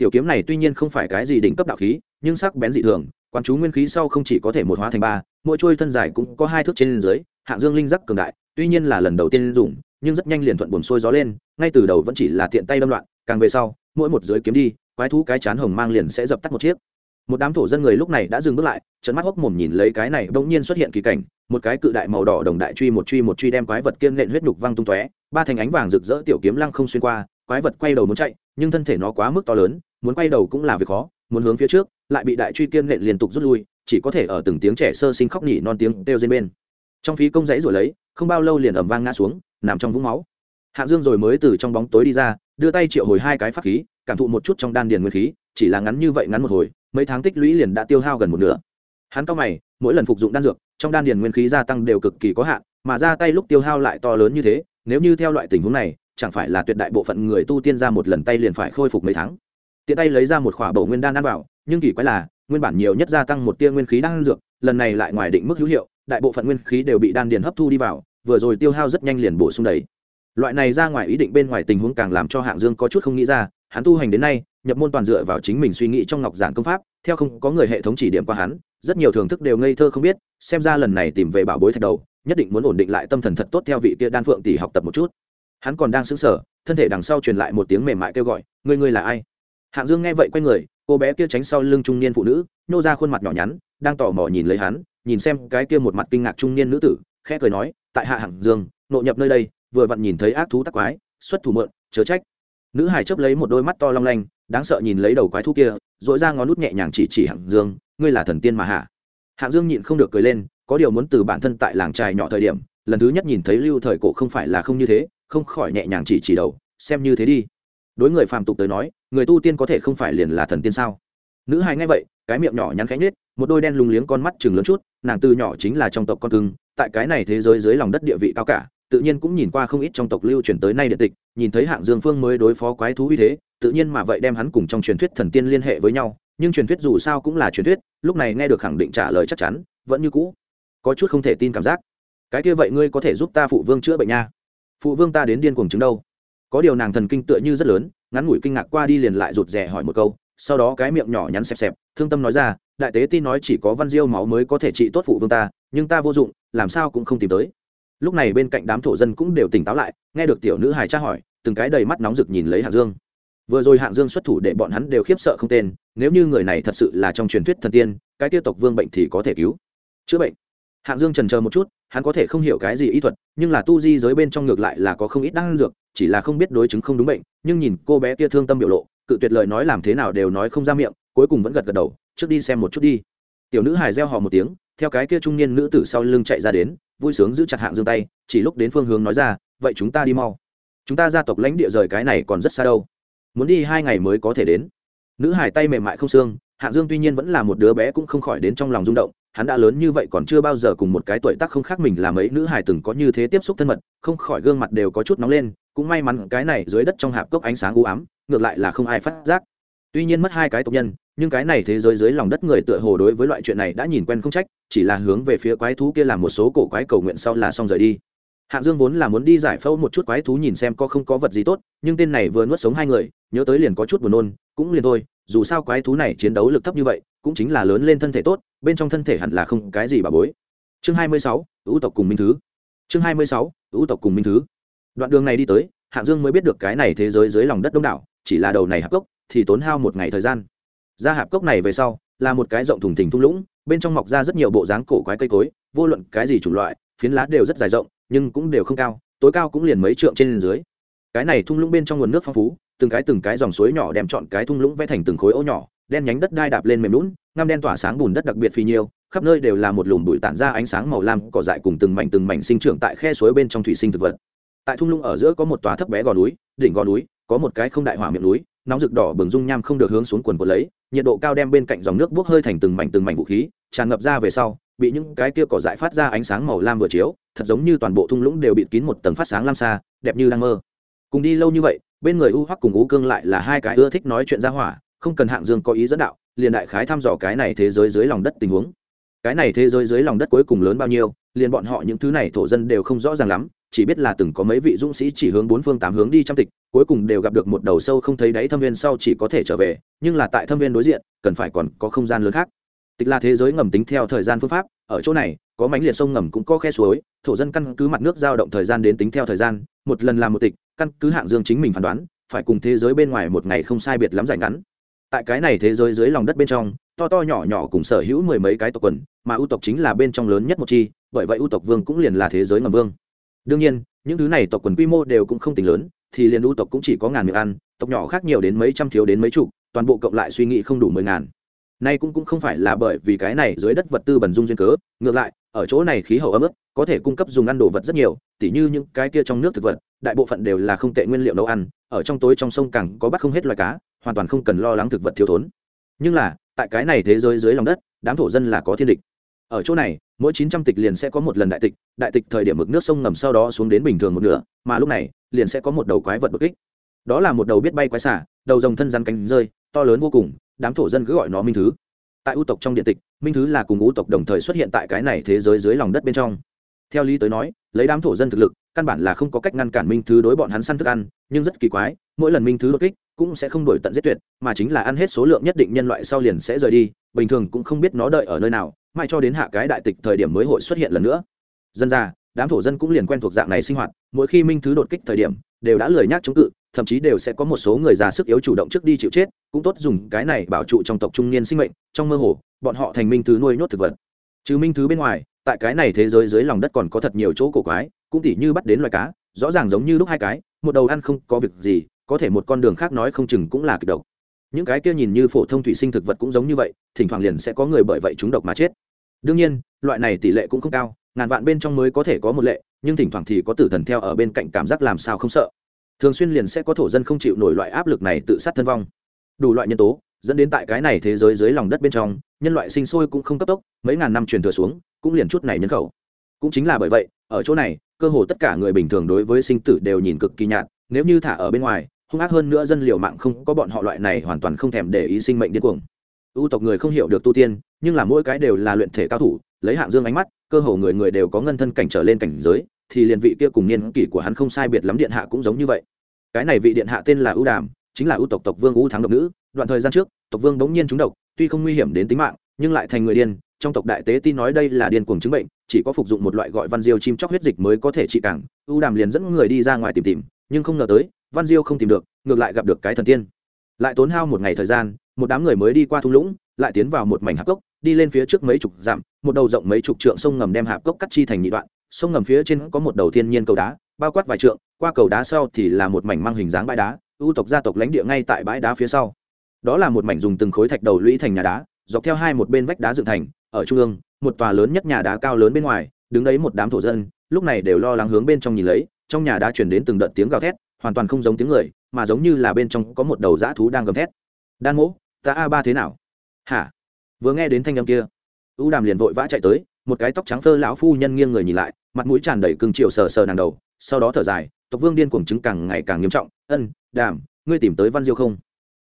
[SPEAKER 1] tiểu kiếm này tuy nhiên không phải cái gì đỉnh cấp đạo khí, nhưng sắc bén dị thường quan chú nguyên khí sau không chỉ có thể một hóa thành ba, mỗi trôi thân dài cũng có hai thước trên dưới, hạng dương linh giác cường đại, tuy nhiên là lần đầu tiên dùng, nhưng rất nhanh liền thuận buồn xuôi gió lên, ngay từ đầu vẫn chỉ là tiện tay đâm loạn, càng về sau, mỗi một dưới kiếm đi, quái thú cái chán hồng mang liền sẽ dập tắt một chiếc. Một đám thổ dân người lúc này đã dừng bước lại trận mắt hốc mồm nhìn lấy cái này bỗng nhiên xuất hiện kỳ cảnh, một cái cự đại màu đỏ đồng đại truy một truy một truy đem quái vật kiên nện huyết nhục văng tung tóe, ba thành ánh vàng rực rỡ tiểu kiếm lăng không xuyên qua, quái vật quay đầu muốn chạy, nhưng thân thể nó quá mức to lớn, muốn quay đầu cũng là việc khó muốn hướng phía trước, lại bị đại truy kiên nện liên tục rút lui, chỉ có thể ở từng tiếng trẻ sơ sinh khóc nhỉ non tiếng đều trên bên. Trong phí công dãy rồi lấy, không bao lâu liền ẩm vang ngã xuống, nằm trong vũng máu. Hạng dương rồi mới từ trong bóng tối đi ra, đưa tay triệu hồi hai cái pháp khí, cảm thụ một chút trong đan điền nguyên khí, chỉ là ngắn như vậy ngắn một hồi, mấy tháng tích lũy liền đã tiêu hao gần một nửa. Hắn cao mày, mỗi lần phục dụng đan dược, trong đan điền nguyên khí gia tăng đều cực kỳ có hạn, mà ra tay lúc tiêu hao lại to lớn như thế, nếu như theo loại tình huống này, chẳng phải là tuyệt đại bộ phận người tu tiên ra một lần tay liền phải khôi phục mấy tháng tiện tay lấy ra một khỏa bổ nguyên đan ăn vào, nhưng kỳ quái là, nguyên bản nhiều nhất gia tăng một tia nguyên khí đan dược, lần này lại ngoài định mức hữu hiệu, đại bộ phận nguyên khí đều bị đan điền hấp thu đi vào, vừa rồi tiêu hao rất nhanh liền bổ sung đầy. Loại này ra ngoài ý định bên ngoài tình huống càng làm cho hạng dương có chút không nghĩ ra, hắn tu hành đến nay, nhập môn toàn dựa vào chính mình suy nghĩ trong ngọc giản công pháp, theo không có người hệ thống chỉ điểm qua hắn, rất nhiều thưởng thức đều ngây thơ không biết, xem ra lần này tìm về bảo bối thạch đầu, nhất định muốn ổn định lại tâm thần thật tốt theo vị kia đan phượng tỷ học tập một chút. Hắn còn đang sững sờ, thân thể đằng sau truyền lại một tiếng mềm mại kêu gọi, ngươi ngươi là ai? Hạng dương nghe vậy quay người, cô bé kia tránh sau lưng trung niên phụ nữ nô ra khuôn mặt nhỏ nhắn, đang tò mò nhìn lấy hắn, nhìn xem cái kia một mặt kinh ngạc trung niên nữ tử, khẽ cười nói, tại hạ hạng dương nộ nhập nơi đây, vừa vặn nhìn thấy ác thú tắc quái, xuất thủ mượn, chớ trách. Nữ hải chấp lấy một đôi mắt to long lanh, đáng sợ nhìn lấy đầu quái thú kia dội ra ngón nút nhẹ nhàng chỉ chỉ hạng dương, ngươi là thần tiên mà hạ hạng dương nhịn không được cười lên, có điều muốn từ bản thân tại làng trài nhỏ thời điểm, lần thứ nhất nhìn thấy lưu thời cổ không phải là không như thế, không khỏi nhẹ nhàng chỉ chỉ đầu, xem như thế đi. Đối người phàm tục tới nói người tu tiên có thể không phải liền là thần tiên sao? Nữ hài nghe vậy, cái miệng nhỏ nhắn khẽ nhết một đôi đen lùng liếng con mắt chừng lớn chút, nàng từ nhỏ chính là trong tộc con cưng, tại cái này thế giới dưới lòng đất địa vị cao cả, tự nhiên cũng nhìn qua không ít trong tộc lưu truyền tới nay điện tịch, nhìn thấy hạng dương phương mới đối phó quái thú uy thế, tự nhiên mà vậy đem hắn cùng trong truyền thuyết thần tiên liên hệ với nhau, nhưng truyền thuyết dù sao cũng là truyền thuyết, lúc này nghe được khẳng định trả lời chắc chắn, vẫn như cũ, có chút không thể tin cảm giác. Cái kia vậy ngươi có thể giúp ta phụ vương chữa bệnh nha. Phụ vương ta đến điên cuồng chứng đâu? Có điều nàng thần kinh tựa như rất lớn ngắn ngủi kinh ngạc qua đi liền lại rụt rè hỏi một câu, sau đó cái miệng nhỏ nhắn xẹp xẹp, thương tâm nói ra, đại tế tin nói chỉ có văn diêu máu mới có thể trị tốt phụ vương ta, nhưng ta vô dụng, làm sao cũng không tìm tới. Lúc này bên cạnh đám thổ dân cũng đều tỉnh táo lại, nghe được tiểu nữ hài tra hỏi, từng cái đầy mắt nóng rực nhìn lấy hạng dương. Vừa rồi hạng dương xuất thủ để bọn hắn đều khiếp sợ không tên, nếu như người này thật sự là trong truyền thuyết thần tiên, cái tiêu tộc vương bệnh thì có thể cứu chữa bệnh hạng dương trần chờ một chút, hắn có thể không hiểu cái gì y thuật, nhưng là tu di giới bên trong ngược lại là có không ít đan dược, chỉ là không biết đối chứng không đúng bệnh, nhưng nhìn cô bé kia thương tâm biểu lộ, cự tuyệt lời nói làm thế nào đều nói không ra miệng, cuối cùng vẫn gật gật đầu, trước đi xem một chút đi. Tiểu nữ hài reo hò một tiếng, theo cái kia trung niên nữ tử sau lưng chạy ra đến, vui sướng giữ chặt hạng dương tay, chỉ lúc đến phương hướng nói ra, vậy chúng ta đi mau. Chúng ta gia tộc lãnh địa rời cái này còn rất xa đâu. Muốn đi hai ngày mới có thể đến. Nữ hải tay mềm mại không xương, hạng dương tuy nhiên vẫn là một đứa bé cũng không khỏi đến trong lòng rung động hắn đã lớn như vậy còn chưa bao giờ cùng một cái tuổi tác không khác mình làm ấy nữ hải từng có như thế tiếp xúc thân mật, không khỏi gương mặt đều có chút nóng lên, cũng may mắn cái này dưới đất trong hạp cốc ánh sáng u ám, ngược lại là không ai phát giác. Tuy nhiên mất hai cái tộc nhân, nhưng cái này thế giới dưới lòng đất người tựa hồ đối với loại chuyện này đã nhìn quen không trách, chỉ là hướng về phía quái thú kia làm một số cổ quái cầu nguyện sau là xong rời đi. Hạng dương vốn là muốn đi giải phẫu một chút quái thú nhìn xem có không có vật gì tốt, nhưng tên này vừa nuốt sống hai người, nhớ tới liền có chút buồn nôn, cũng liền thôi, dù sao quái thú này chiến đấu lực thấp như vậy, cũng chính là lớn lên thân thể tốt bên trong thân thể hẳn là không cái gì bà bối. Chương hai mươi sáu, ưu tộc cùng minh thứ. Chương hai mươi sáu, ưu tộc cùng minh thứ. Đoạn đường này đi tới, hạng dương mới biết được cái này thế giới dưới lòng đất đông đảo, chỉ là đầu này hạp cốc, thì tốn hao một ngày thời gian. Ra hạp cốc này về sau, là một cái rộng thùng thình thung lũng, bên trong mọc ra rất nhiều bộ dáng cổ quái cây cối, vô luận cái gì chủng loại, phiến lá đều rất dài rộng, nhưng cũng đều không cao, tối cao cũng liền mấy trượng trên dưới. Cái này thung lũng bên trong nguồn nước phong phú, từng cái từng cái dòng suối nhỏ đem chọn cái thung lũng vẽ thành từng khối ô nhỏ đen nhánh đất đai đạp lên mềm lún, ngăm đen tỏa sáng bùn đất đặc biệt phi nhiêu khắp nơi đều là một lùm bụi tản ra ánh sáng màu lam cỏ dại cùng từng mảnh từng mảnh sinh trưởng tại khe suối bên trong thủy sinh thực vật. Tại thung lũng ở giữa có một tòa thấp bé gò núi, đỉnh gò núi, có một cái không đại hỏa miệng núi, nóng rực đỏ bừng dung nham không được hướng xuống quần của lấy, nhiệt độ cao đem bên cạnh dòng nước bốc hơi thành từng mảnh từng mảnh vũ khí, tràn ngập ra về sau, bị những cái kia cỏ dại phát ra ánh sáng màu lam vừa chiếu, thật giống như toàn bộ thung lũng đều bị kín một tầng phát sáng lam xa, đẹp như đang mơ. Cùng đi lâu như vậy, bên người u hoắc cùng u cương lại là hai cái ưa thích nói chuyện ra hỏa không cần hạng dương có ý dẫn đạo, liền đại khái thăm dò cái này thế giới dưới lòng đất tình huống. Cái này thế giới dưới lòng đất cuối cùng lớn bao nhiêu, liền bọn họ những thứ này thổ dân đều không rõ ràng lắm, chỉ biết là từng có mấy vị dũng sĩ chỉ hướng bốn phương tám hướng đi trăm tịch, cuối cùng đều gặp được một đầu sâu không thấy đáy thâm viên sau chỉ có thể trở về, nhưng là tại thâm viên đối diện, cần phải còn có không gian lớn khác. Tịch là thế giới ngầm tính theo thời gian phương pháp, ở chỗ này, có mánh liệt sông ngầm cũng có khe suối, thổ dân căn cứ mặt nước giao động thời gian đến tính theo thời gian, một lần làm một tịch, căn cứ hạng dương chính mình phán đoán, phải cùng thế giới bên ngoài một ngày không sai biệt lắm dài ngắn tại cái này thế giới dưới lòng đất bên trong, to to nhỏ nhỏ cùng sở hữu mười mấy cái tộc quần, mà ưu tộc chính là bên trong lớn nhất một chi, bởi vậy ưu tộc vương cũng liền là thế giới ngầm vương. Đương nhiên, những thứ này tộc quần quy mô đều cũng không tính lớn, thì liền ưu tộc cũng chỉ có ngàn miệng ăn, tộc nhỏ khác nhiều đến mấy trăm thiếu đến mấy chục, toàn bộ cộng lại suy nghĩ không đủ mười ngàn. Nay cũng cũng không phải là bởi vì cái này dưới đất vật tư bẩn dung duyên cớ, ngược lại, ở chỗ này khí hậu ấm ức có thể cung cấp dùng ăn đồ vật rất nhiều, tỉ như những cái kia trong nước thực vật, đại bộ phận đều là không tệ nguyên liệu nấu ăn, ở trong tối trong sông càng có bắt không hết loài cá, hoàn toàn không cần lo lắng thực vật thiếu thốn. Nhưng là, tại cái này thế giới dưới lòng đất, đám thổ dân là có thiên địch. Ở chỗ này, mỗi chín trăm tịch liền sẽ có một lần đại tịch đại tịch thời điểm mực nước sông ngầm sau đó xuống đến bình thường một nửa, mà lúc này, liền sẽ có một đầu quái vật bất kích. Đó là một đầu biết bay quái xả, đầu rồng thân rắn cánh rơi, to lớn vô cùng, đám thổ dân cứ gọi nó minh thứ. Tại ưu tộc trong điện tịch, minh thứ là cùng ưu tộc đồng thời xuất hiện tại cái này thế giới dưới lòng đất bên trong theo lý tới nói, lấy đám thổ dân thực lực, căn bản là không có cách ngăn cản minh thứ đối bọn hắn săn thức ăn, nhưng rất kỳ quái, mỗi lần minh thứ đột kích, cũng sẽ không đổi tận giết tuyệt, mà chính là ăn hết số lượng nhất định nhân loại sau liền sẽ rời đi, bình thường cũng không biết nó đợi ở nơi nào, mãi cho đến hạ cái đại tịch thời điểm mới hội xuất hiện lần nữa. Dân ra đám thổ dân cũng liền quen thuộc dạng này sinh hoạt, mỗi khi minh thứ đột kích thời điểm, đều đã lười nhác chống cự, thậm chí đều sẽ có một số người già sức yếu chủ động trước đi chịu chết, cũng tốt dùng cái này bảo trụ trong tộc trung niên sinh mệnh, trong mơ hồ, bọn họ thành minh thứ nuôi nhốt thực vật. Chứ minh thứ bên ngoài tại cái này thế giới dưới lòng đất còn có thật nhiều chỗ cổ quái, cũng tỉ như bắt đến loài cá, rõ ràng giống như lúc hai cái, một đầu ăn không có việc gì, có thể một con đường khác nói không chừng cũng là kịch độc. Những cái kia nhìn như phổ thông thủy sinh thực vật cũng giống như vậy, thỉnh thoảng liền sẽ có người bởi vậy chúng độc mà chết. Đương nhiên, loại này tỷ lệ cũng không cao, ngàn vạn bên trong mới có thể có một lệ, nhưng thỉnh thoảng thì có tử thần theo ở bên cạnh cảm giác làm sao không sợ. Thường xuyên liền sẽ có thổ dân không chịu nổi loại áp lực này tự sát thân vong. Đủ loại nhân tố dẫn đến tại cái này thế giới dưới lòng đất bên trong, nhân loại sinh sôi cũng không cấp tốc, mấy ngàn năm truyền thừa xuống, cũng liền chút này nhân khẩu. Cũng chính là bởi vậy, ở chỗ này, cơ hồ tất cả người bình thường đối với sinh tử đều nhìn cực kỳ nhạt, nếu như thả ở bên ngoài, hung ác hơn nữa dân liều mạng không có bọn họ loại này hoàn toàn không thèm để ý sinh mệnh điên cuồng. Ưu tộc người không hiểu được tu tiên, nhưng là mỗi cái đều là luyện thể cao thủ, lấy hạng dương ánh mắt, cơ hồ người người đều có ngân thân cảnh trở lên cảnh giới, thì liền vị kia cùng niên kỷ của hắn không sai biệt lắm điện hạ cũng giống như vậy. Cái này vị điện hạ tên là ưu đàm chính là ưu tộc tộc vương ưu thắng độc nữ. Đoạn thời gian trước, tộc vương bỗng nhiên trúng độc, tuy không nguy hiểm đến tính mạng, nhưng lại thành người điên. Trong tộc đại tế tin nói đây là điên cuồng chứng bệnh, chỉ có phục dụng một loại gọi văn diêu chim chóc huyết dịch mới có thể trị cảng ưu đàm liền dẫn người đi ra ngoài tìm tìm, nhưng không ngờ tới, văn diêu không tìm được, ngược lại gặp được cái thần tiên. Lại tốn hao một ngày thời gian, một đám người mới đi qua thung lũng, lại tiến vào một mảnh hạp cốc, đi lên phía trước mấy chục dặm, một đầu rộng mấy chục trượng sông ngầm đem hạp cốc cắt chi thành nhị đoạn. Sông ngầm phía trên có một đầu thiên nhiên cầu đá, bao quát vài trượng, qua cầu đá sau thì là một mảnh mang hình dáng bãi đá. U tộc gia tộc lãnh địa ngay tại bãi đá phía sau. Đó là một mảnh dùng từng khối thạch đầu lũy thành nhà đá, dọc theo hai một bên vách đá dựng thành, ở trung ương, một tòa lớn nhất nhà đá cao lớn bên ngoài, đứng đấy một đám thổ dân, lúc này đều lo lắng hướng bên trong nhìn lấy, trong nhà đá chuyển đến từng đợt tiếng gào thét, hoàn toàn không giống tiếng người, mà giống như là bên trong có một đầu dã thú đang gầm thét. Đan mỗ, ta a ba thế nào? Hả? Vừa nghe đến thanh âm kia, u đàm liền vội vã chạy tới, một cái tóc trắng phơ lão phu nhân nghiêng người nhìn lại, mặt mũi tràn đầy cưng chiều sờ sờ nàng đầu, sau đó thở dài, tộc vương điên cuồng chứng càng ngày càng nghiêm trọng, ân đàm, ngươi tìm tới văn diêu không?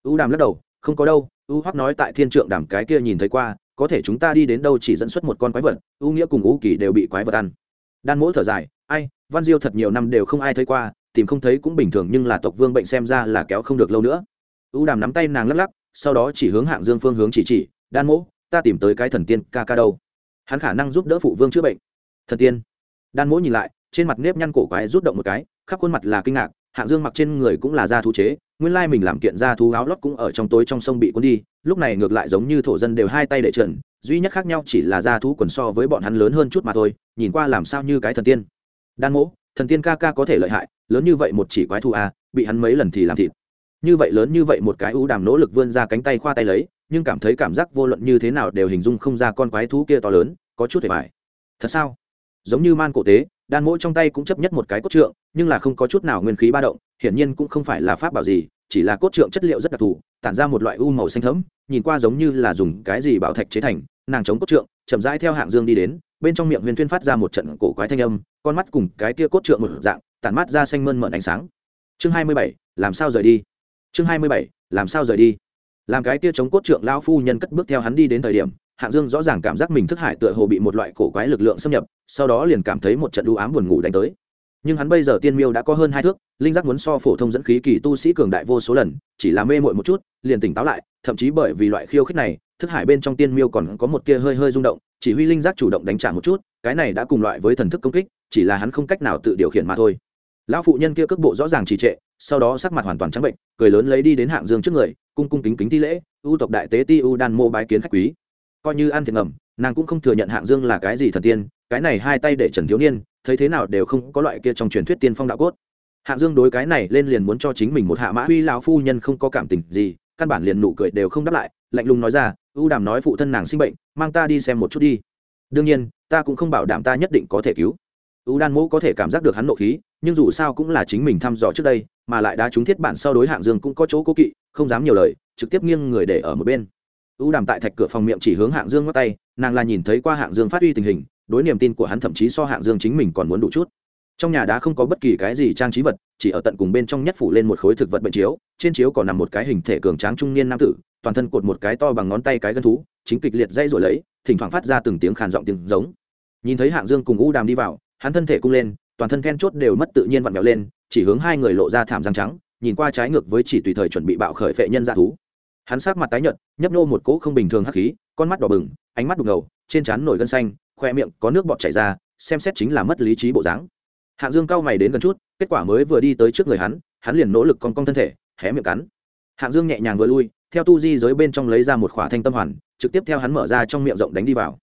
[SPEAKER 1] U đàm lắc đầu, không có đâu, u hoắc nói tại thiên trượng đàm cái kia nhìn thấy qua, có thể chúng ta đi đến đâu chỉ dẫn xuất một con quái vật, u nghĩa cùng u kỳ đều bị quái vật ăn. Đan mỗi thở dài, ai, văn diêu thật nhiều năm đều không ai thấy qua, tìm không thấy cũng bình thường nhưng là tộc vương bệnh xem ra là kéo không được lâu nữa. U đàm nắm tay nàng lắc lắc, sau đó chỉ hướng hạng dương phương hướng chỉ chỉ, đan mỗ, ta tìm tới cái thần tiên ca ca đâu? Hắn khả năng giúp đỡ phụ vương chữa bệnh. Thần tiên? Đan mỗ nhìn lại, trên mặt nếp nhăn cổ quái rút động một cái, khắp khuôn mặt là kinh ngạc hạng dương mặc trên người cũng là da thú chế nguyên lai mình làm kiện da thú áo lót cũng ở trong tối trong sông bị cuốn đi lúc này ngược lại giống như thổ dân đều hai tay để trần duy nhất khác nhau chỉ là da thú quần so với bọn hắn lớn hơn chút mà thôi nhìn qua làm sao như cái thần tiên. Đan mỗ thần tiên ca ca có thể lợi hại lớn như vậy một chỉ quái thú a à, bị hắn mấy lần thì làm thịt. Như vậy lớn như vậy một cái ưu đàm nỗ lực vươn ra cánh tay khoa tay lấy nhưng cảm thấy cảm giác vô luận như thế nào đều hình dung không ra con quái thú kia to lớn có chút hề vải thật sao? Giống như man cổ tế đan mỗi trong tay cũng chấp nhất một cái cốt trượng, nhưng là không có chút nào nguyên khí ba động, hiển nhiên cũng không phải là pháp bảo gì, chỉ là cốt trượng chất liệu rất đặc thù, tản ra một loại u màu xanh thẫm, nhìn qua giống như là dùng cái gì bảo thạch chế thành, nàng chống cốt trượng, chậm rãi theo hạng dương đi đến, bên trong miệng huyền thuyên phát ra một trận cổ quái thanh âm, con mắt cùng cái kia cốt trượng một dạng, tản mắt ra xanh mơn mởn ánh sáng. Chương hai mươi bảy, làm sao rời đi? Chương hai mươi bảy, làm sao rời đi? Làm cái kia chống cốt trượng lao phu nhân cất bước theo hắn đi đến thời điểm hạng dương rõ ràng cảm giác mình thức hải tựa hồ bị một loại cổ quái lực lượng xâm nhập, sau đó liền cảm thấy một trận đu ám buồn ngủ đánh tới. Nhưng hắn bây giờ tiên miêu đã có hơn hai thước, linh giác muốn so phổ thông dẫn khí kỳ tu sĩ cường đại vô số lần, chỉ là mê mội một chút, liền tỉnh táo lại, thậm chí bởi vì loại khiêu khích này, thức hải bên trong tiên miêu còn có một tia hơi hơi rung động, chỉ huy linh giác chủ động đánh trả một chút, cái này đã cùng loại với thần thức công kích, chỉ là hắn không cách nào tự điều khiển mà thôi. Lão phụ nhân kia cước bộ rõ ràng trì trệ, sau đó sắc mặt hoàn toàn trắng bệnh, cười lớn lấy đi đến hạng dương trước người, cung cung kính kính thi lễ ưu tộc đại tế ti ưu đan mô bái kiến khách quý coi như ăn thiệt ngầm, nàng cũng không thừa nhận hạng dương là cái gì thần tiên, cái này hai tay để trần thiếu niên, thấy thế nào đều không có loại kia trong truyền thuyết tiên phong đạo cốt. Hạng dương đối cái này lên liền muốn cho chính mình một hạ mã. Huy lão phu nhân không có cảm tình gì, căn bản liền nụ cười đều không đáp lại, lạnh lùng nói ra ưu đàm nói phụ thân nàng sinh bệnh, mang ta đi xem một chút đi. Đương nhiên, ta cũng không bảo đảm ta nhất định có thể cứu. Ưu đan mỗ có thể cảm giác được hắn nộ khí, nhưng dù sao cũng là chính mình thăm dò trước đây, mà lại đã trúng thiết bản sau đối hạng dương cũng có chỗ cố kỵ, không dám nhiều lời, trực tiếp nghiêng người để ở một bên ưu đàm tại thạch cửa phòng miệng chỉ hướng hạng dương ngắt tay, nàng là nhìn thấy qua hạng dương phát huy tình hình, đối niềm tin của hắn thậm chí so hạng dương chính mình còn muốn đủ chút. Trong nhà đã không có bất kỳ cái gì trang trí vật, chỉ ở tận cùng bên trong nhất phủ lên một khối thực vật bệnh chiếu, trên chiếu còn nằm một cái hình thể cường tráng trung niên nam tử, toàn thân cột một cái to bằng ngón tay cái gân thú, chính kịch liệt dây rồi lấy, thỉnh thoảng phát ra từng tiếng khàn giọng tiếng giống. Nhìn thấy hạng dương cùng u đàm đi vào, hắn thân thể cung lên, toàn thân then chốt đều mất tự nhiên vặn vẹo lên, chỉ hướng hai người lộ ra thảm răng trắng, nhìn qua trái ngược với chỉ tùy thời chuẩn bị bạo khởi phệ nhân dạ thú hắn sát mặt tái nhợt, nhấp nô một cỗ không bình thường hắc khí, con mắt đỏ bừng, ánh mắt đục ngầu, trên trán nổi gân xanh khoe miệng có nước bọt chảy ra, xem xét chính là mất lý trí bộ dáng. Hạng dương cao mày đến gần chút, kết quả mới vừa đi tới trước người hắn hắn liền nỗ lực con cong thân thể, hé miệng cắn. Hạng dương nhẹ nhàng vừa lui, theo tu di giới bên trong lấy ra một khỏa thanh tâm hoàn, trực tiếp theo hắn mở ra trong miệng rộng đánh đi vào.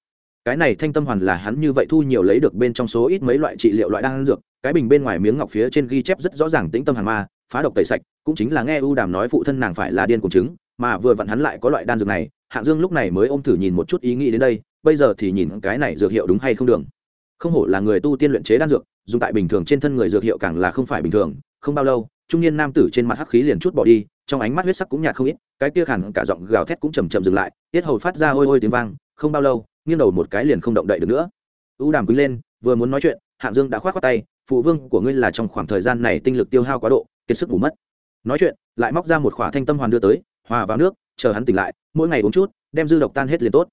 [SPEAKER 1] Cái này thanh tâm hoàn là hắn như vậy thu nhiều lấy được bên trong số ít mấy loại trị liệu loại đan dược, cái bình bên ngoài miếng ngọc phía trên ghi chép rất rõ ràng tĩnh tâm hàng ma, phá độc tẩy sạch, cũng chính là nghe u đàm nói phụ thân nàng phải là điên cùng chứng mà vừa vặn hắn lại có loại đan dược này, hạng dương lúc này mới ôm thử nhìn một chút ý nghĩ đến đây, bây giờ thì nhìn cái này dược hiệu đúng hay không đường. Không hổ là người tu tiên luyện chế đan dược, dùng tại bình thường trên thân người dược hiệu càng là không phải bình thường, không bao lâu, trung niên nam tử trên mặt hắc khí liền chút bỏ đi, trong ánh mắt huyết sắc cũng nhạt không ít, cái kia khẳng cả giọng gào thét cũng chầm chậm dừng lại, tiết hầu phát ra ôi ôi tiếng vang, không bao lâu, nghiêng đầu một cái liền không động đậy được nữa. U đàm quý lên, vừa muốn nói chuyện, hạng dương đã khoát khoát tay, phụ vương của ngươi là trong khoảng thời gian này tinh lực tiêu hao quá độ, kiệt sức ngủ mất. Nói chuyện, lại móc ra một khỏa thanh tâm hoàn đưa tới hòa vào nước, chờ hắn tỉnh lại, mỗi ngày uống chút, đem dư độc tan hết liền tốt.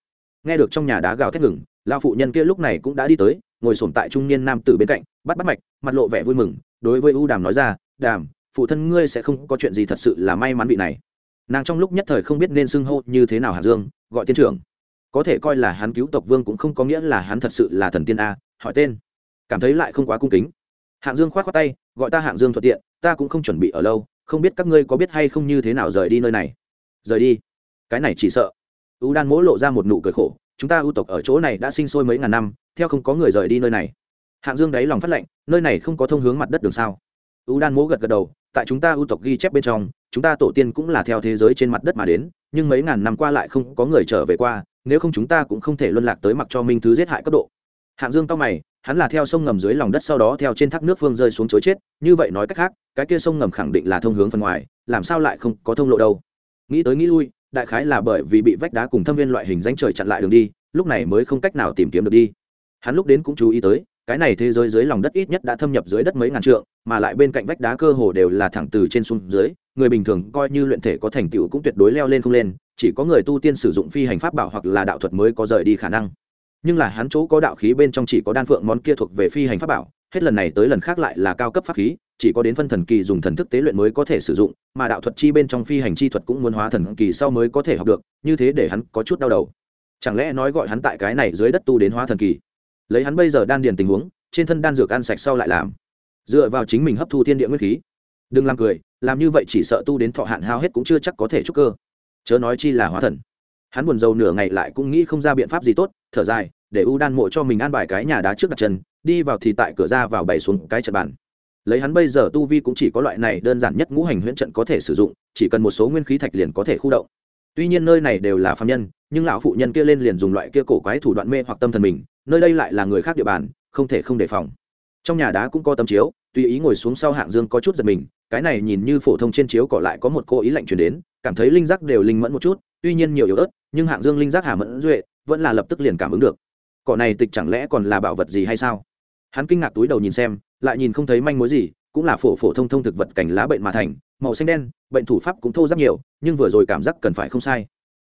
[SPEAKER 1] Nghe được trong nhà đá gào thét ngừng lao phụ nhân kia lúc này cũng đã đi tới, ngồi sổm tại trung niên nam tử bên cạnh, bắt bắt mạch, mặt lộ vẻ vui mừng, đối với u đàm nói ra, đàm, phụ thân ngươi sẽ không có chuyện gì thật sự là may mắn vị này. Nàng trong lúc nhất thời không biết nên xưng hô như thế nào Hà dương, gọi tiên trưởng. Có thể coi là hắn cứu tộc vương cũng không có nghĩa là hắn thật sự là thần tiên a, hỏi tên. Cảm thấy lại không quá cung kính. Hạng dương k h o á t khoác tay, gọi ta hạng dương thuận tiện, ta cũng không chuẩn bị ở lâu, không biết các ngươi có biết hay không như thế nào rời đi nơi này rời đi. Cái này chỉ sợ. U đan mỗ lộ ra một nụ cười khổ, chúng ta ưu tộc ở chỗ này đã sinh sôi mấy ngàn năm, theo không có người rời đi nơi này. Hạng dương đáy lòng phát lệnh, nơi này không có thông hướng mặt đất đường sao. U đan mỗ gật gật đầu, tại chúng ta ưu tộc ghi chép bên trong, chúng ta tổ tiên cũng là theo thế giới trên mặt đất mà đến, nhưng mấy ngàn năm qua lại không có người trở về qua, nếu không chúng ta cũng không thể luân lạc tới mặc cho minh thứ giết hại cấp độ. Hạng dương cao mày, hắn là theo sông ngầm dưới lòng đất sau đó theo trên thác nước phương rơi xuống chối chết, như vậy nói cách khác, cái kia sông ngầm khẳng định là thông hướng phần ngoài, làm sao lại không có thông lộ đâu? Nghĩ tới nghĩ lui, đại khái là bởi vì bị vách đá cùng thâm viên loại hình danh trời chặn lại đường đi, lúc này mới không cách nào tìm kiếm được đi. Hắn lúc đến cũng chú ý tới, cái này thế giới dưới lòng đất ít nhất đã thâm nhập dưới đất mấy ngàn trượng, mà lại bên cạnh vách đá cơ hồ đều là thẳng từ trên xuống dưới, người bình thường coi như luyện thể có thành tựu cũng tuyệt đối leo lên không lên, chỉ có người tu tiên sử dụng phi hành pháp bảo hoặc là đạo thuật mới có rời đi khả năng. Nhưng là hắn chỗ có đạo khí bên trong chỉ có đan phượng món kia thuộc về phi hành pháp bảo, hết lần này tới lần khác lại là cao cấp pháp khí chỉ có đến phân thần kỳ dùng thần thức tế luyện mới có thể sử dụng, mà đạo thuật chi bên trong phi hành chi thuật cũng muốn hóa thần kỳ sau mới có thể học được, như thế để hắn có chút đau đầu. Chẳng lẽ nói gọi hắn tại cái này dưới đất tu đến hóa thần kỳ? Lấy hắn bây giờ đan điền tình huống, trên thân đan dược ăn sạch sau lại làm. Dựa vào chính mình hấp thu thiên địa nguyên khí. Đừng làm cười, làm như vậy chỉ sợ tu đến thọ hạn hao hết cũng chưa chắc có thể chúc cơ. Chớ nói chi là hóa thần. Hắn buồn rầu nửa ngày lại cũng nghĩ không ra biện pháp gì tốt, thở dài, để u đan mộ cho mình an bài cái nhà đá trước đặt chân, đi vào thì tại cửa ra vào bày xuống cái trận bàn lấy hắn bây giờ tu vi cũng chỉ có loại này đơn giản nhất ngũ hành huyễn trận có thể sử dụng, chỉ cần một số nguyên khí thạch liền có thể khu động. Tuy nhiên nơi này đều là phạm nhân, nhưng lão phụ nhân kia lên liền dùng loại kia cổ quái thủ đoạn mê hoặc tâm thần mình, nơi đây lại là người khác địa bàn, không thể không đề phòng. Trong nhà đá cũng có tấm chiếu, tùy ý ngồi xuống sau hạng dương có chút giật mình, cái này nhìn như phổ thông trên chiếu cỏ lại có một cô ý lạnh chuyển đến, cảm thấy linh giác đều linh mẫn một chút, tuy nhiên nhiều yếu ớt, nhưng hạng dương linh giác hà mẫn duệ, vẫn là lập tức liền cảm ứng được. Cỏ này tịch chẳng lẽ còn là bảo vật gì hay sao? Hắn kinh ngạc túi đầu nhìn xem, lại nhìn không thấy manh mối gì, cũng là phổ phổ thông thông thực vật cành lá bệnh mà thành, màu xanh đen, bệnh thủ pháp cũng thô rất nhiều, nhưng vừa rồi cảm giác cần phải không sai.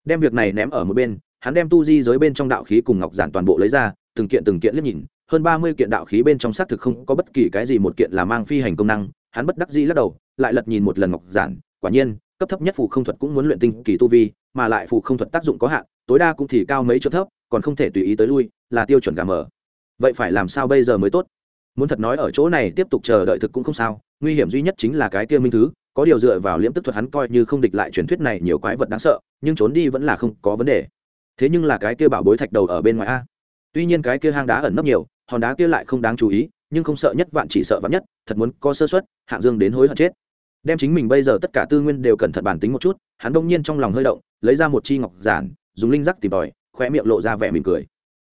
[SPEAKER 1] Đem việc này ném ở một bên, hắn đem tu di giới bên trong đạo khí cùng ngọc giản toàn bộ lấy ra, từng kiện từng kiện liếc nhìn, hơn ba mươi kiện đạo khí bên trong xác thực không có bất kỳ cái gì một kiện là mang phi hành công năng, hắn bất đắc dĩ lắc đầu, lại lật nhìn một lần ngọc giản, quả nhiên, cấp thấp nhất phù không thuật cũng muốn luyện tinh kỳ tu vi, mà lại phù không thuật tác dụng có hạn, tối đa cũng thì cao mấy chỗ thấp, còn không thể tùy ý tới lui, là tiêu chuẩn gà mờ vậy phải làm sao bây giờ mới tốt? Muốn thật nói ở chỗ này tiếp tục chờ đợi thực cũng không sao, nguy hiểm duy nhất chính là cái kia minh thứ, có điều dựa vào liễm tức thuật hắn coi như không địch lại truyền thuyết này nhiều quái vật đáng sợ, nhưng trốn đi vẫn là không có vấn đề. Thế nhưng là cái kia bảo bối thạch đầu ở bên ngoài a. Tuy nhiên cái kia hang đá ẩn nấp nhiều, hòn đá kia lại không đáng chú ý, nhưng không sợ nhất vạn chỉ sợ vạn nhất, thật muốn có sơ suất, hạng dương đến hối hận chết. Đem chính mình bây giờ tất cả tư nguyên đều cẩn thận bản tính một chút, hắn đông nhiên trong lòng hơi động, lấy ra một chi ngọc giản, dùng linh giác tìm tòi khoe miệng lộ ra vẻ mỉm cười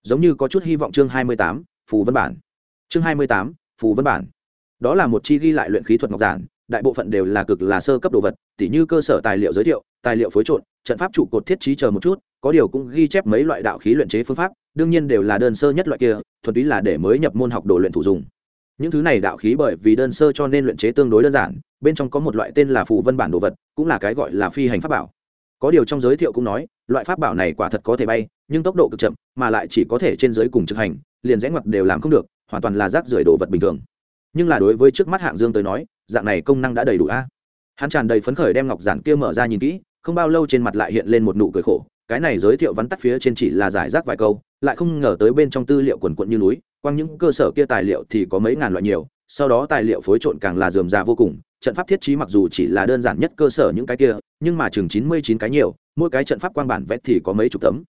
[SPEAKER 1] giống như có chút hy vọng chương hai mươi tám, phù văn bản. Chương hai mươi tám, phù văn bản. Đó là một chi ghi lại luyện khí thuật ngọc giản, đại bộ phận đều là cực là sơ cấp đồ vật, tỉ như cơ sở tài liệu giới thiệu, tài liệu phối trộn, trận pháp trụ cột thiết trí chờ một chút, có điều cũng ghi chép mấy loại đạo khí luyện chế phương pháp, đương nhiên đều là đơn sơ nhất loại kia, thuần túy là để mới nhập môn học đồ luyện thủ dùng. Những thứ này đạo khí bởi vì đơn sơ cho nên luyện chế tương đối đơn giản, bên trong có một loại tên là phù vân bản đồ vật, cũng là cái gọi là phi hành pháp bảo có điều trong giới thiệu cũng nói, loại pháp bảo này quả thật có thể bay, nhưng tốc độ cực chậm, mà lại chỉ có thể trên giới cùng trực hành, liền rẽ ngoặt đều làm không được, hoàn toàn là rác rưởi đồ vật bình thường. Nhưng là đối với trước mắt hạng dương tới nói, dạng này công năng đã đầy đủ a. Hắn tràn đầy phấn khởi đem ngọc giản kia mở ra nhìn kỹ, không bao lâu trên mặt lại hiện lên một nụ cười khổ, cái này giới thiệu vắn tắt phía trên chỉ là giải rác vài câu, lại không ngờ tới bên trong tư liệu quần quận như núi quang những cơ sở kia tài liệu thì có mấy ngàn loại nhiều sau đó tài liệu phối trộn càng là dườm già vô cùng, trận pháp thiết trí mặc dù chỉ là đơn giản nhất cơ sở những cái kia, nhưng mà chừng chín mươi chín cái nhiều, mỗi cái trận pháp quang bản vét thì có mấy chục tấm.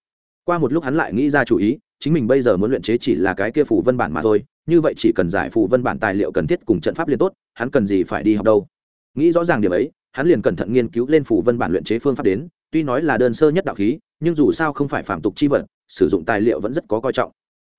[SPEAKER 1] Qua một lúc hắn lại nghĩ ra chủ ý, chính mình bây giờ muốn luyện chế chỉ là cái kia phủ vân bản mà thôi, như vậy chỉ cần giải phủ vân bản tài liệu cần thiết cùng trận pháp liên tốt, hắn cần gì phải đi học đâu. Nghĩ rõ ràng điểm ấy, hắn liền cẩn thận nghiên cứu lên phủ vân bản luyện chế phương pháp đến, tuy nói là đơn sơ nhất đạo khí, nhưng dù sao không phải phạm tục chi vật, sử dụng tài liệu vẫn rất có coi trọng.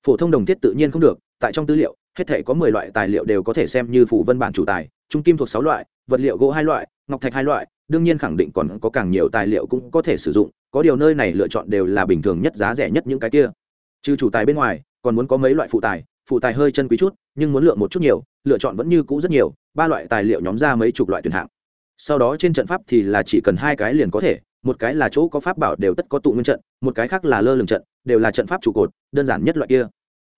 [SPEAKER 1] Phổ thông đồng thiết tự nhiên không được, tại trong tư liệu hết thể có mười loại tài liệu đều có thể xem như phủ vân bản chủ tài, trung kim thuộc sáu loại, vật liệu gỗ hai loại, ngọc thạch hai loại, đương nhiên khẳng định còn có càng nhiều tài liệu cũng có thể sử dụng, có điều nơi này lựa chọn đều là bình thường nhất giá rẻ nhất những cái kia. Trừ chủ tài bên ngoài, còn muốn có mấy loại phụ tài phụ tài hơi chân quý chút, nhưng muốn lựa một chút nhiều, lựa chọn vẫn như cũ rất nhiều, ba loại tài liệu nhóm ra mấy chục loại tuyển hạng. Sau đó trên trận pháp thì là chỉ cần hai cái liền có thể, một cái là chỗ có pháp bảo đều tất có tụ nguyên trận, một cái khác là lơ lường trận, đều là trận pháp trụ cột, đơn giản nhất loại kia.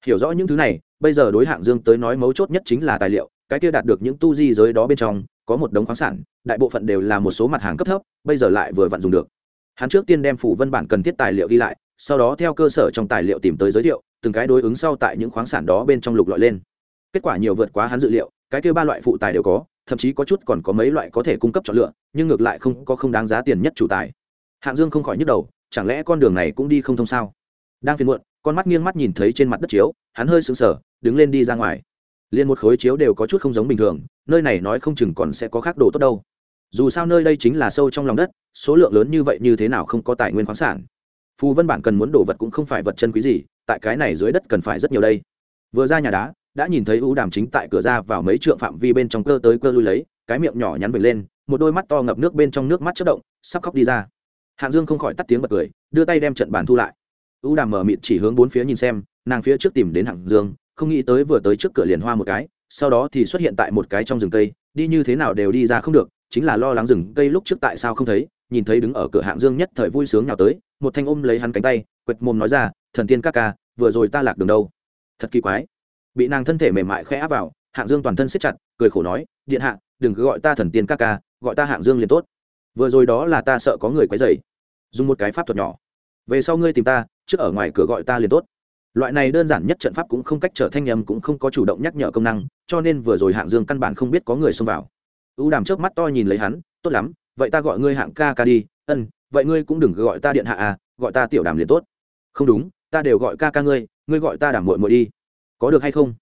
[SPEAKER 1] Hiểu rõ những thứ này bây giờ đối hạng dương tới nói mấu chốt nhất chính là tài liệu, cái kia đạt được những tu di giới đó bên trong, có một đống khoáng sản, đại bộ phận đều là một số mặt hàng cấp thấp, bây giờ lại vừa vặn dùng được. Hắn trước tiên đem phủ văn bản cần thiết tài liệu ghi lại, sau đó theo cơ sở trong tài liệu tìm tới giới thiệu, từng cái đối ứng sau tại những khoáng sản đó bên trong lục lọi lên. Kết quả nhiều vượt quá hắn dự liệu, cái kia ba loại phụ tài đều có, thậm chí có chút còn có mấy loại có thể cung cấp chọn lựa, nhưng ngược lại không có không đáng giá tiền nhất chủ tài. Hạng dương không khỏi nhức đầu, chẳng lẽ con đường này cũng đi không thông sao? Đang phiền muộn, con mắt nghiêng mắt nhìn thấy trên mặt đất chiếu, hắn hơi sững sờ đứng lên đi ra ngoài. Liền một khối chiếu đều có chút không giống bình thường, nơi này nói không chừng còn sẽ có khác đồ tốt đâu. Dù sao nơi đây chính là sâu trong lòng đất, số lượng lớn như vậy như thế nào không có tài nguyên khoáng sản. Phù vân bản cần muốn đồ vật cũng không phải vật chân quý gì, tại cái này dưới đất cần phải rất nhiều đây. Vừa ra nhà đá, đã nhìn thấy ưu đàm chính tại cửa ra vào mấy trượng phạm vi bên trong cơ tới cơ lui lấy, cái miệng nhỏ nhắn vệt lên, một đôi mắt to ngập nước bên trong nước mắt chất động, sắp khóc đi ra. Hạng dương không khỏi tắt tiếng bật cười, đưa tay đem trận bàn thu lại. Ưu đàm mở mịt chỉ hướng bốn phía nhìn xem, nàng phía trước tìm đến hạng dương không nghĩ tới vừa tới trước cửa liền hoa một cái, sau đó thì xuất hiện tại một cái trong rừng cây, đi như thế nào đều đi ra không được, chính là lo lắng rừng cây lúc trước tại sao không thấy, nhìn thấy đứng ở cửa hạng dương nhất thời vui sướng nào tới, một thanh ôm lấy hắn cánh tay, quệt mồm nói ra, thần tiên các ca, vừa rồi ta lạc đường đâu? Thật kỳ quái. Bị nàng thân thể mềm mại khẽ áp vào, hạng dương toàn thân siết chặt, cười khổ nói, điện hạ, đừng cứ gọi ta thần tiên các ca, gọi ta hạng dương liền tốt. Vừa rồi đó là ta sợ có người quấy dày dùng một cái pháp thuật nhỏ. Về sau ngươi tìm ta, trước ở ngoài cửa gọi ta liền tốt loại này đơn giản nhất trận pháp cũng không cách trở thanh âm, cũng không có chủ động nhắc nhở công năng, cho nên vừa rồi hạng dương căn bản không biết có người xông vào. U đàm trước mắt to nhìn lấy hắn, tốt lắm, vậy ta gọi ngươi hạng ca ca đi. Ân vậy ngươi cũng đừng gọi ta điện hạ à gọi ta tiểu đàm liền tốt. Không đúng, ta đều gọi ca ca ngươi ngươi gọi ta đàm muội muội đi. Có được hay không?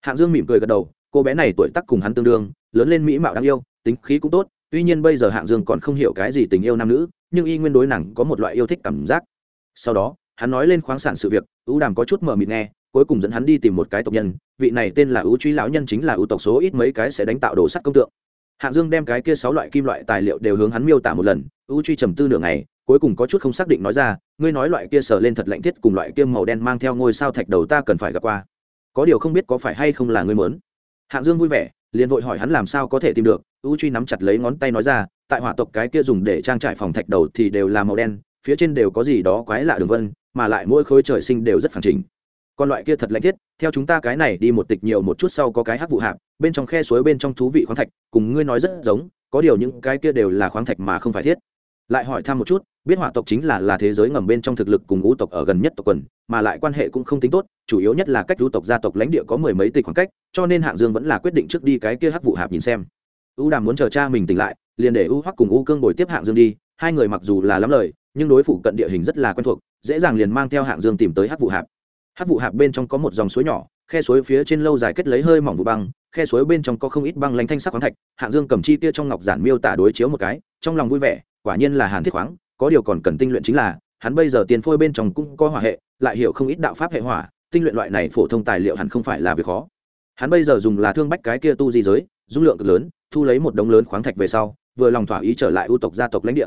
[SPEAKER 1] Hạng dương mỉm cười gật đầu, cô bé này tuổi tác cùng hắn tương đương, lớn lên mỹ mạo đáng yêu, tính khí cũng tốt, tuy nhiên bây giờ hạng dương còn không hiểu cái gì tình yêu nam nữ, nhưng y nguyên đối nàng có một loại yêu thích cảm giác. Sau đó hắn nói lên khoáng sản sự việc, ưu đàm có chút mờ mịt nghe, cuối cùng dẫn hắn đi tìm một cái tộc nhân, vị này tên là ưu truy lão nhân chính là ưu tộc số ít mấy cái sẽ đánh tạo đồ sắt công tượng. Hạng dương đem cái kia sáu loại kim loại tài liệu đều hướng hắn miêu tả một lần, ưu truy trầm tư nửa ngày, cuối cùng có chút không xác định nói ra, ngươi nói loại kia sờ lên thật lạnh thiết cùng loại kia màu đen mang theo ngôi sao thạch đầu ta cần phải gặp qua. Có điều không biết có phải hay không là ngươi mớn hạng dương vui vẻ, liền vội hỏi hắn làm sao có thể tìm được u truy nắm chặt lấy ngón tay nói ra, tại hỏa tộc cái kia dùng để trang trải phòng thạch đầu thì đều là màu đen, phía trên đều có gì đó quái lạ đường vân mà lại mỗi khối trời sinh đều rất phản trình còn loại kia thật lạnh thiết, theo chúng ta cái này đi một tịch nhiều một chút sau có cái hát vụ hạp, bên trong khe suối bên trong thú vị khoáng thạch, cùng ngươi nói rất giống, có điều những cái kia đều là khoáng thạch mà không phải thiết. Lại hỏi thăm một chút, biết hỏa tộc chính là là thế giới ngầm bên trong thực lực cùng ngũ tộc ở gần nhất tộc quần, mà lại quan hệ cũng không tính tốt, chủ yếu nhất là cách du tộc gia tộc lãnh địa có mười mấy tịch khoảng cách, cho nên hạng dương vẫn là quyết định trước đi cái kia hắc vụ hạp nhìn xem. U đàm muốn chờ cha mình tỉnh lại, liền để u hoắc cùng u cương bồi tiếp hạng dương đi, hai người mặc dù là lắm lời nhưng đối phụ cận địa hình rất là quen thuộc, dễ dàng liền mang theo hạng dương tìm tới hát vụ hạp. Hát vụ hạp bên trong có một dòng suối nhỏ, khe suối phía trên lâu dài kết lấy hơi mỏng vụ băng, khe suối bên trong có không ít băng lánh thanh sắc khoáng thạch, hạng dương cầm chi tia trong ngọc giản miêu tả đối chiếu một cái, trong lòng vui vẻ, quả nhiên là hàn thiết khoáng, có điều còn cần tinh luyện chính là, hắn bây giờ tiền phôi bên trong cũng có hỏa hệ, lại hiểu không ít đạo pháp hệ hỏa, tinh luyện loại này phổ thông tài liệu hẳn không phải là việc khó. Hắn bây giờ dùng là thương bách cái kia tu di giới, dung lượng cực lớn, thu lấy một đống lớn khoáng thạch về sau, vừa lòng thỏa ý trở lại ưu tộc gia tộc lãnh địa.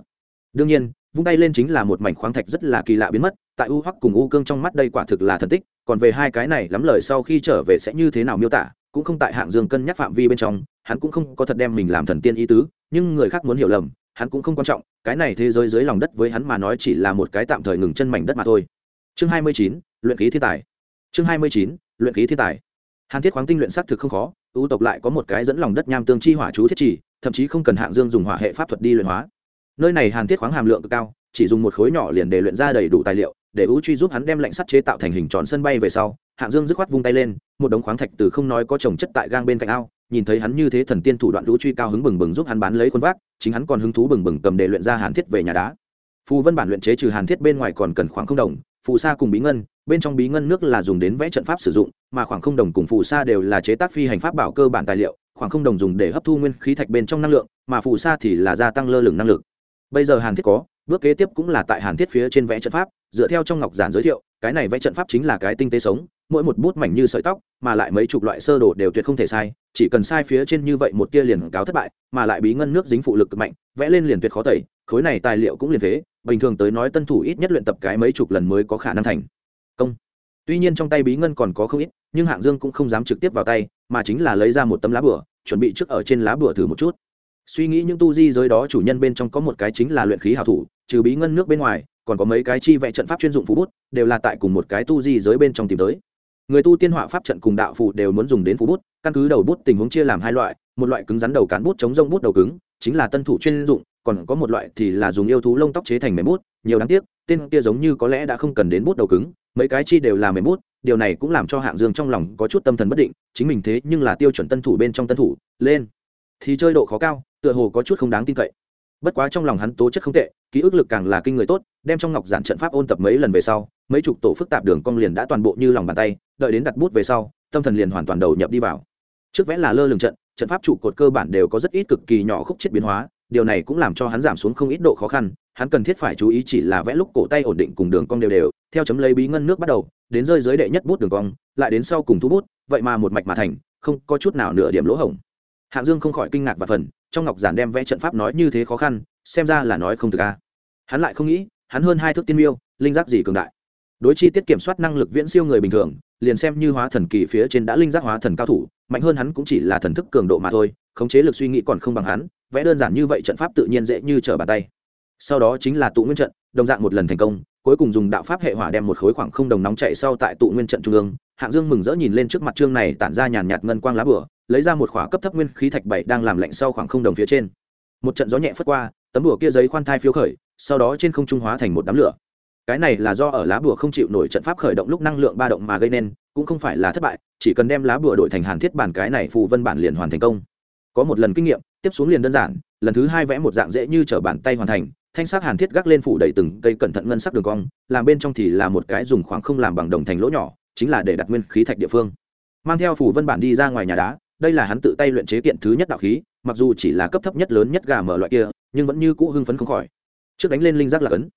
[SPEAKER 1] Đương nhiên vung tay lên chính là một mảnh khoáng thạch rất là kỳ lạ biến mất, tại u hoắc cùng u cương trong mắt đây quả thực là thần tích, còn về hai cái này lắm lời sau khi trở về sẽ như thế nào miêu tả, cũng không tại hạng dương cân nhắc phạm vi bên trong, hắn cũng không có thật đem mình làm thần tiên ý tứ, nhưng người khác muốn hiểu lầm, hắn cũng không quan trọng, cái này thế giới dưới lòng đất với hắn mà nói chỉ là một cái tạm thời ngừng chân mảnh đất mà thôi. Chương hai mươi chín, luyện khí thiên tài. Chương hai mươi chín, luyện khí thiên tài. Hàn thiết khoáng tinh luyện xác thực không khó ưu tộc lại có một cái dẫn lòng đất nham tương chi hỏa chú thiết chỉ, thậm chí không cần hạng dương dùng hỏa hệ pháp thuật đi luyện hóa nơi này hàn thiết khoáng hàm lượng cực cao, chỉ dùng một khối nhỏ liền để luyện ra đầy đủ tài liệu, để u truy giúp hắn đem lạnh sắt chế tạo thành hình tròn sân bay về sau, hạng dương dứt khoát vung tay lên, một đống khoáng thạch từ không nói có trồng chất tại gang bên cạnh ao, nhìn thấy hắn như thế thần tiên thủ đoạn u truy cao hứng bừng bừng giúp hắn bán lấy khuôn vác, chính hắn còn hứng thú bừng bừng cầm để luyện ra hàn thiết về nhà đá. Phù vân bản luyện chế trừ hàn thiết bên ngoài còn cần khoảng không đồng, phù sa cùng bí ngân, bên trong bí ngân nước là dùng đến vẽ trận pháp sử dụng, mà khoảng không đồng cùng phù sa đều là chế tác phi hành pháp bảo cơ bản tài liệu, khoảng không đồng dùng để hấp thu nguyên khí thạch bên trong năng lượng, mà phù sa thì là gia tăng lơ lửng năng lực bây giờ hàn thiết có, bước kế tiếp cũng là tại hàn thiết phía trên vẽ trận pháp, dựa theo trong ngọc giản giới thiệu, cái này vẽ trận pháp chính là cái tinh tế sống, mỗi một bút mảnh như sợi tóc, mà lại mấy chục loại sơ đồ đều tuyệt không thể sai, chỉ cần sai phía trên như vậy một tia liền cáo thất bại, mà lại bí ngân nước dính phụ lực cực mạnh, vẽ lên liền tuyệt khó tẩy, khối này tài liệu cũng liền thế, bình thường tới nói tân thủ ít nhất luyện tập cái mấy chục lần mới có khả năng thành. Công. Tuy nhiên trong tay bí ngân còn có không ít, nhưng hạng dương cũng không dám trực tiếp vào tay, mà chính là lấy ra một tấm lá bửa chuẩn bị trước ở trên lá bửa thử một chút suy nghĩ những tu di giới đó chủ nhân bên trong có một cái chính là luyện khí hảo thủ, trừ bí ngân nước bên ngoài, còn có mấy cái chi vẽ trận pháp chuyên dụng phú bút, đều là tại cùng một cái tu di giới bên trong tìm tới. Người tu tiên họa pháp trận cùng đạo phù đều muốn dùng đến phú bút, căn cứ đầu bút tình huống chia làm hai loại, một loại cứng rắn đầu cán bút chống rông bút đầu cứng, chính là tân thủ chuyên dụng, còn có một loại thì là dùng yêu thú lông tóc chế thành mềm bút, nhiều đáng tiếc, tên kia giống như có lẽ đã không cần đến bút đầu cứng, mấy cái chi đều là mềm bút, điều này cũng làm cho hạng dương trong lòng có chút tâm thần bất định, chính mình thế nhưng là tiêu chuẩn tân thủ bên trong tân thủ, lên. Thì chơi độ khó cao tựa hồ có chút không đáng tin cậy. Bất quá trong lòng hắn tố chất không tệ, ký ức lực càng là kinh người tốt, đem trong ngọc giản trận pháp ôn tập mấy lần về sau, mấy chục tổ phức tạp đường cong liền đã toàn bộ như lòng bàn tay, đợi đến đặt bút về sau, tâm thần liền hoàn toàn đầu nhập đi vào. Trước vẽ là lơ lường trận trận pháp trụ cột cơ bản đều có rất ít cực kỳ nhỏ khúc chết biến hóa, điều này cũng làm cho hắn giảm xuống không ít độ khó khăn, hắn cần thiết phải chú ý chỉ là vẽ lúc cổ tay ổn định cùng đường cong đều đều, theo chấm lấy bí ngân nước bắt đầu, đến rơi dưới đệ nhất bút đường cong, lại đến sau cùng thu bút, vậy mà một mạch mà thành, không có chút nào nửa điểm lỗ hổng. Hạng dương không khỏi kinh ngạc và phần trong ngọc giản đem vẽ trận pháp nói như thế khó khăn, xem ra là nói không thực a. Hắn lại không nghĩ, hắn hơn hai thước tiên miêu, linh giác gì cường đại. Đối chi tiết kiểm soát năng lực viễn siêu người bình thường, liền xem như hóa thần kỳ phía trên đã linh giác hóa thần cao thủ, mạnh hơn hắn cũng chỉ là thần thức cường độ mà thôi, khống chế lực suy nghĩ còn không bằng hắn, vẽ đơn giản như vậy trận pháp tự nhiên dễ như trở bàn tay. Sau đó chính là tụ nguyên trận, đồng dạng một lần thành công, cuối cùng dùng đạo pháp hệ hỏa đem một khối khoảng không đồng nóng chạy sau tại tụ nguyên trận trung ương, hạng dương mừng rỡ nhìn lên trước mặt trương này tản ra nhàn nhạt ngân quang lá bửa lấy ra một khỏa cấp thấp nguyên khí thạch bảy đang làm lạnh sau khoảng không đồng phía trên. Một trận gió nhẹ phất qua, tấm đùa kia giấy khoan thai phiếu khởi, sau đó trên không trung hóa thành một đám lửa. Cái này là do ở lá bùa không chịu nổi trận pháp khởi động lúc năng lượng ba động mà gây nên, cũng không phải là thất bại, chỉ cần đem lá bùa đổi thành hàn thiết bản cái này phù vân bản liền hoàn thành công. Có một lần kinh nghiệm, tiếp xuống liền đơn giản, lần thứ hai vẽ một dạng dễ như chở bàn tay hoàn thành, thanh sắc hàn thiết gác lên phủ đầy từng cây cẩn thận ngân sắc đường cong, làm bên trong thì là một cái dùng khoảng không làm bằng đồng thành lỗ nhỏ, chính là để đặt nguyên khí thạch địa phương. Mang theo phủ vân bản đi ra ngoài nhà đá đây là hắn tự tay luyện chế kiện thứ nhất đạo khí, mặc dù chỉ là cấp thấp nhất lớn nhất gà mở loại kia, nhưng vẫn như cũ hưng phấn không khỏi. Trước đánh lên linh giác là cấn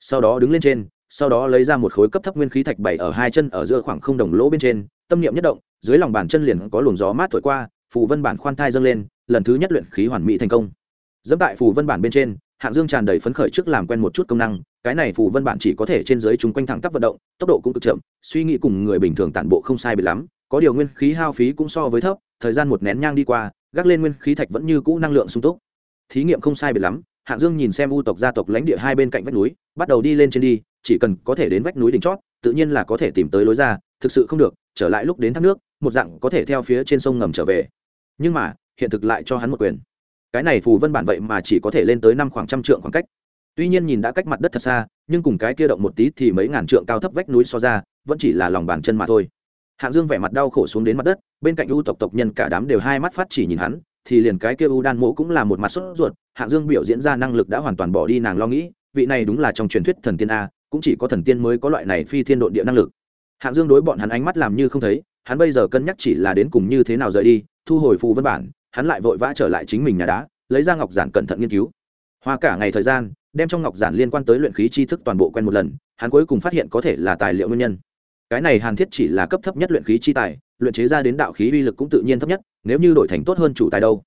[SPEAKER 1] sau đó đứng lên trên, sau đó lấy ra một khối cấp thấp nguyên khí thạch bảy ở hai chân ở giữa khoảng không đồng lỗ bên trên, tâm niệm nhất động, dưới lòng bàn chân liền có luồng gió mát thổi qua, phù vân bản khoan thai dâng lên, lần thứ nhất luyện khí hoàn mỹ thành công. Dẫm tại phù vân bản bên trên, hạng dương tràn đầy phấn khởi trước làm quen một chút công năng, cái này phù vân bản chỉ có thể trên dưới chúng quanh thẳng tắp vận động, tốc độ cũng cực chậm, suy nghĩ cùng người bình thường tản bộ không sai bị lắm, có điều nguyên khí hao phí cũng so với thấp thời gian một nén nhang đi qua, gác lên nguyên khí thạch vẫn như cũ năng lượng sung túc. Thí nghiệm không sai biệt lắm, hạng dương nhìn xem u tộc, gia tộc lãnh địa hai bên cạnh vách núi, bắt đầu đi lên trên đi, chỉ cần có thể đến vách núi đỉnh chót, tự nhiên là có thể tìm tới lối ra, thực sự không được, trở lại lúc đến thác nước, một dạng có thể theo phía trên sông ngầm trở về. Nhưng mà, hiện thực lại cho hắn một quyền. Cái này phù vân bản vậy mà chỉ có thể lên tới năm khoảng trăm trượng khoảng cách. Tuy nhiên nhìn đã cách mặt đất thật xa, nhưng cùng cái kia động một tí thì mấy ngàn trượng cao thấp vách núi so ra, vẫn chỉ là lòng bàn chân mà thôi hạng dương vẻ mặt đau khổ xuống đến mặt đất, bên cạnh u tộc tộc nhân cả đám đều hai mắt phát chỉ nhìn hắn, thì liền cái kia u đan mộ cũng là một mặt sốt ruột, hạng dương biểu diễn ra năng lực đã hoàn toàn bỏ đi nàng lo nghĩ, vị này đúng là trong truyền thuyết thần tiên a, cũng chỉ có thần tiên mới có loại này phi thiên độn địa năng lực. Hạng dương đối bọn hắn ánh mắt làm như không thấy, hắn bây giờ cân nhắc chỉ là đến cùng như thế nào rời đi, thu hồi phù văn bản, hắn lại vội vã trở lại chính mình nhà đá, lấy ra ngọc giản cẩn thận nghiên cứu. Hoa cả ngày thời gian, đem trong ngọc giản liên quan tới luyện khí tri thức toàn bộ quen một lần, hắn cuối cùng phát hiện có thể là tài liệu nguyên nhân cái này hàn thiết chỉ là cấp thấp nhất luyện khí chi tài, luyện chế ra đến đạo khí uy lực cũng tự nhiên thấp nhất, nếu như đổi thành tốt hơn chủ tài đâu.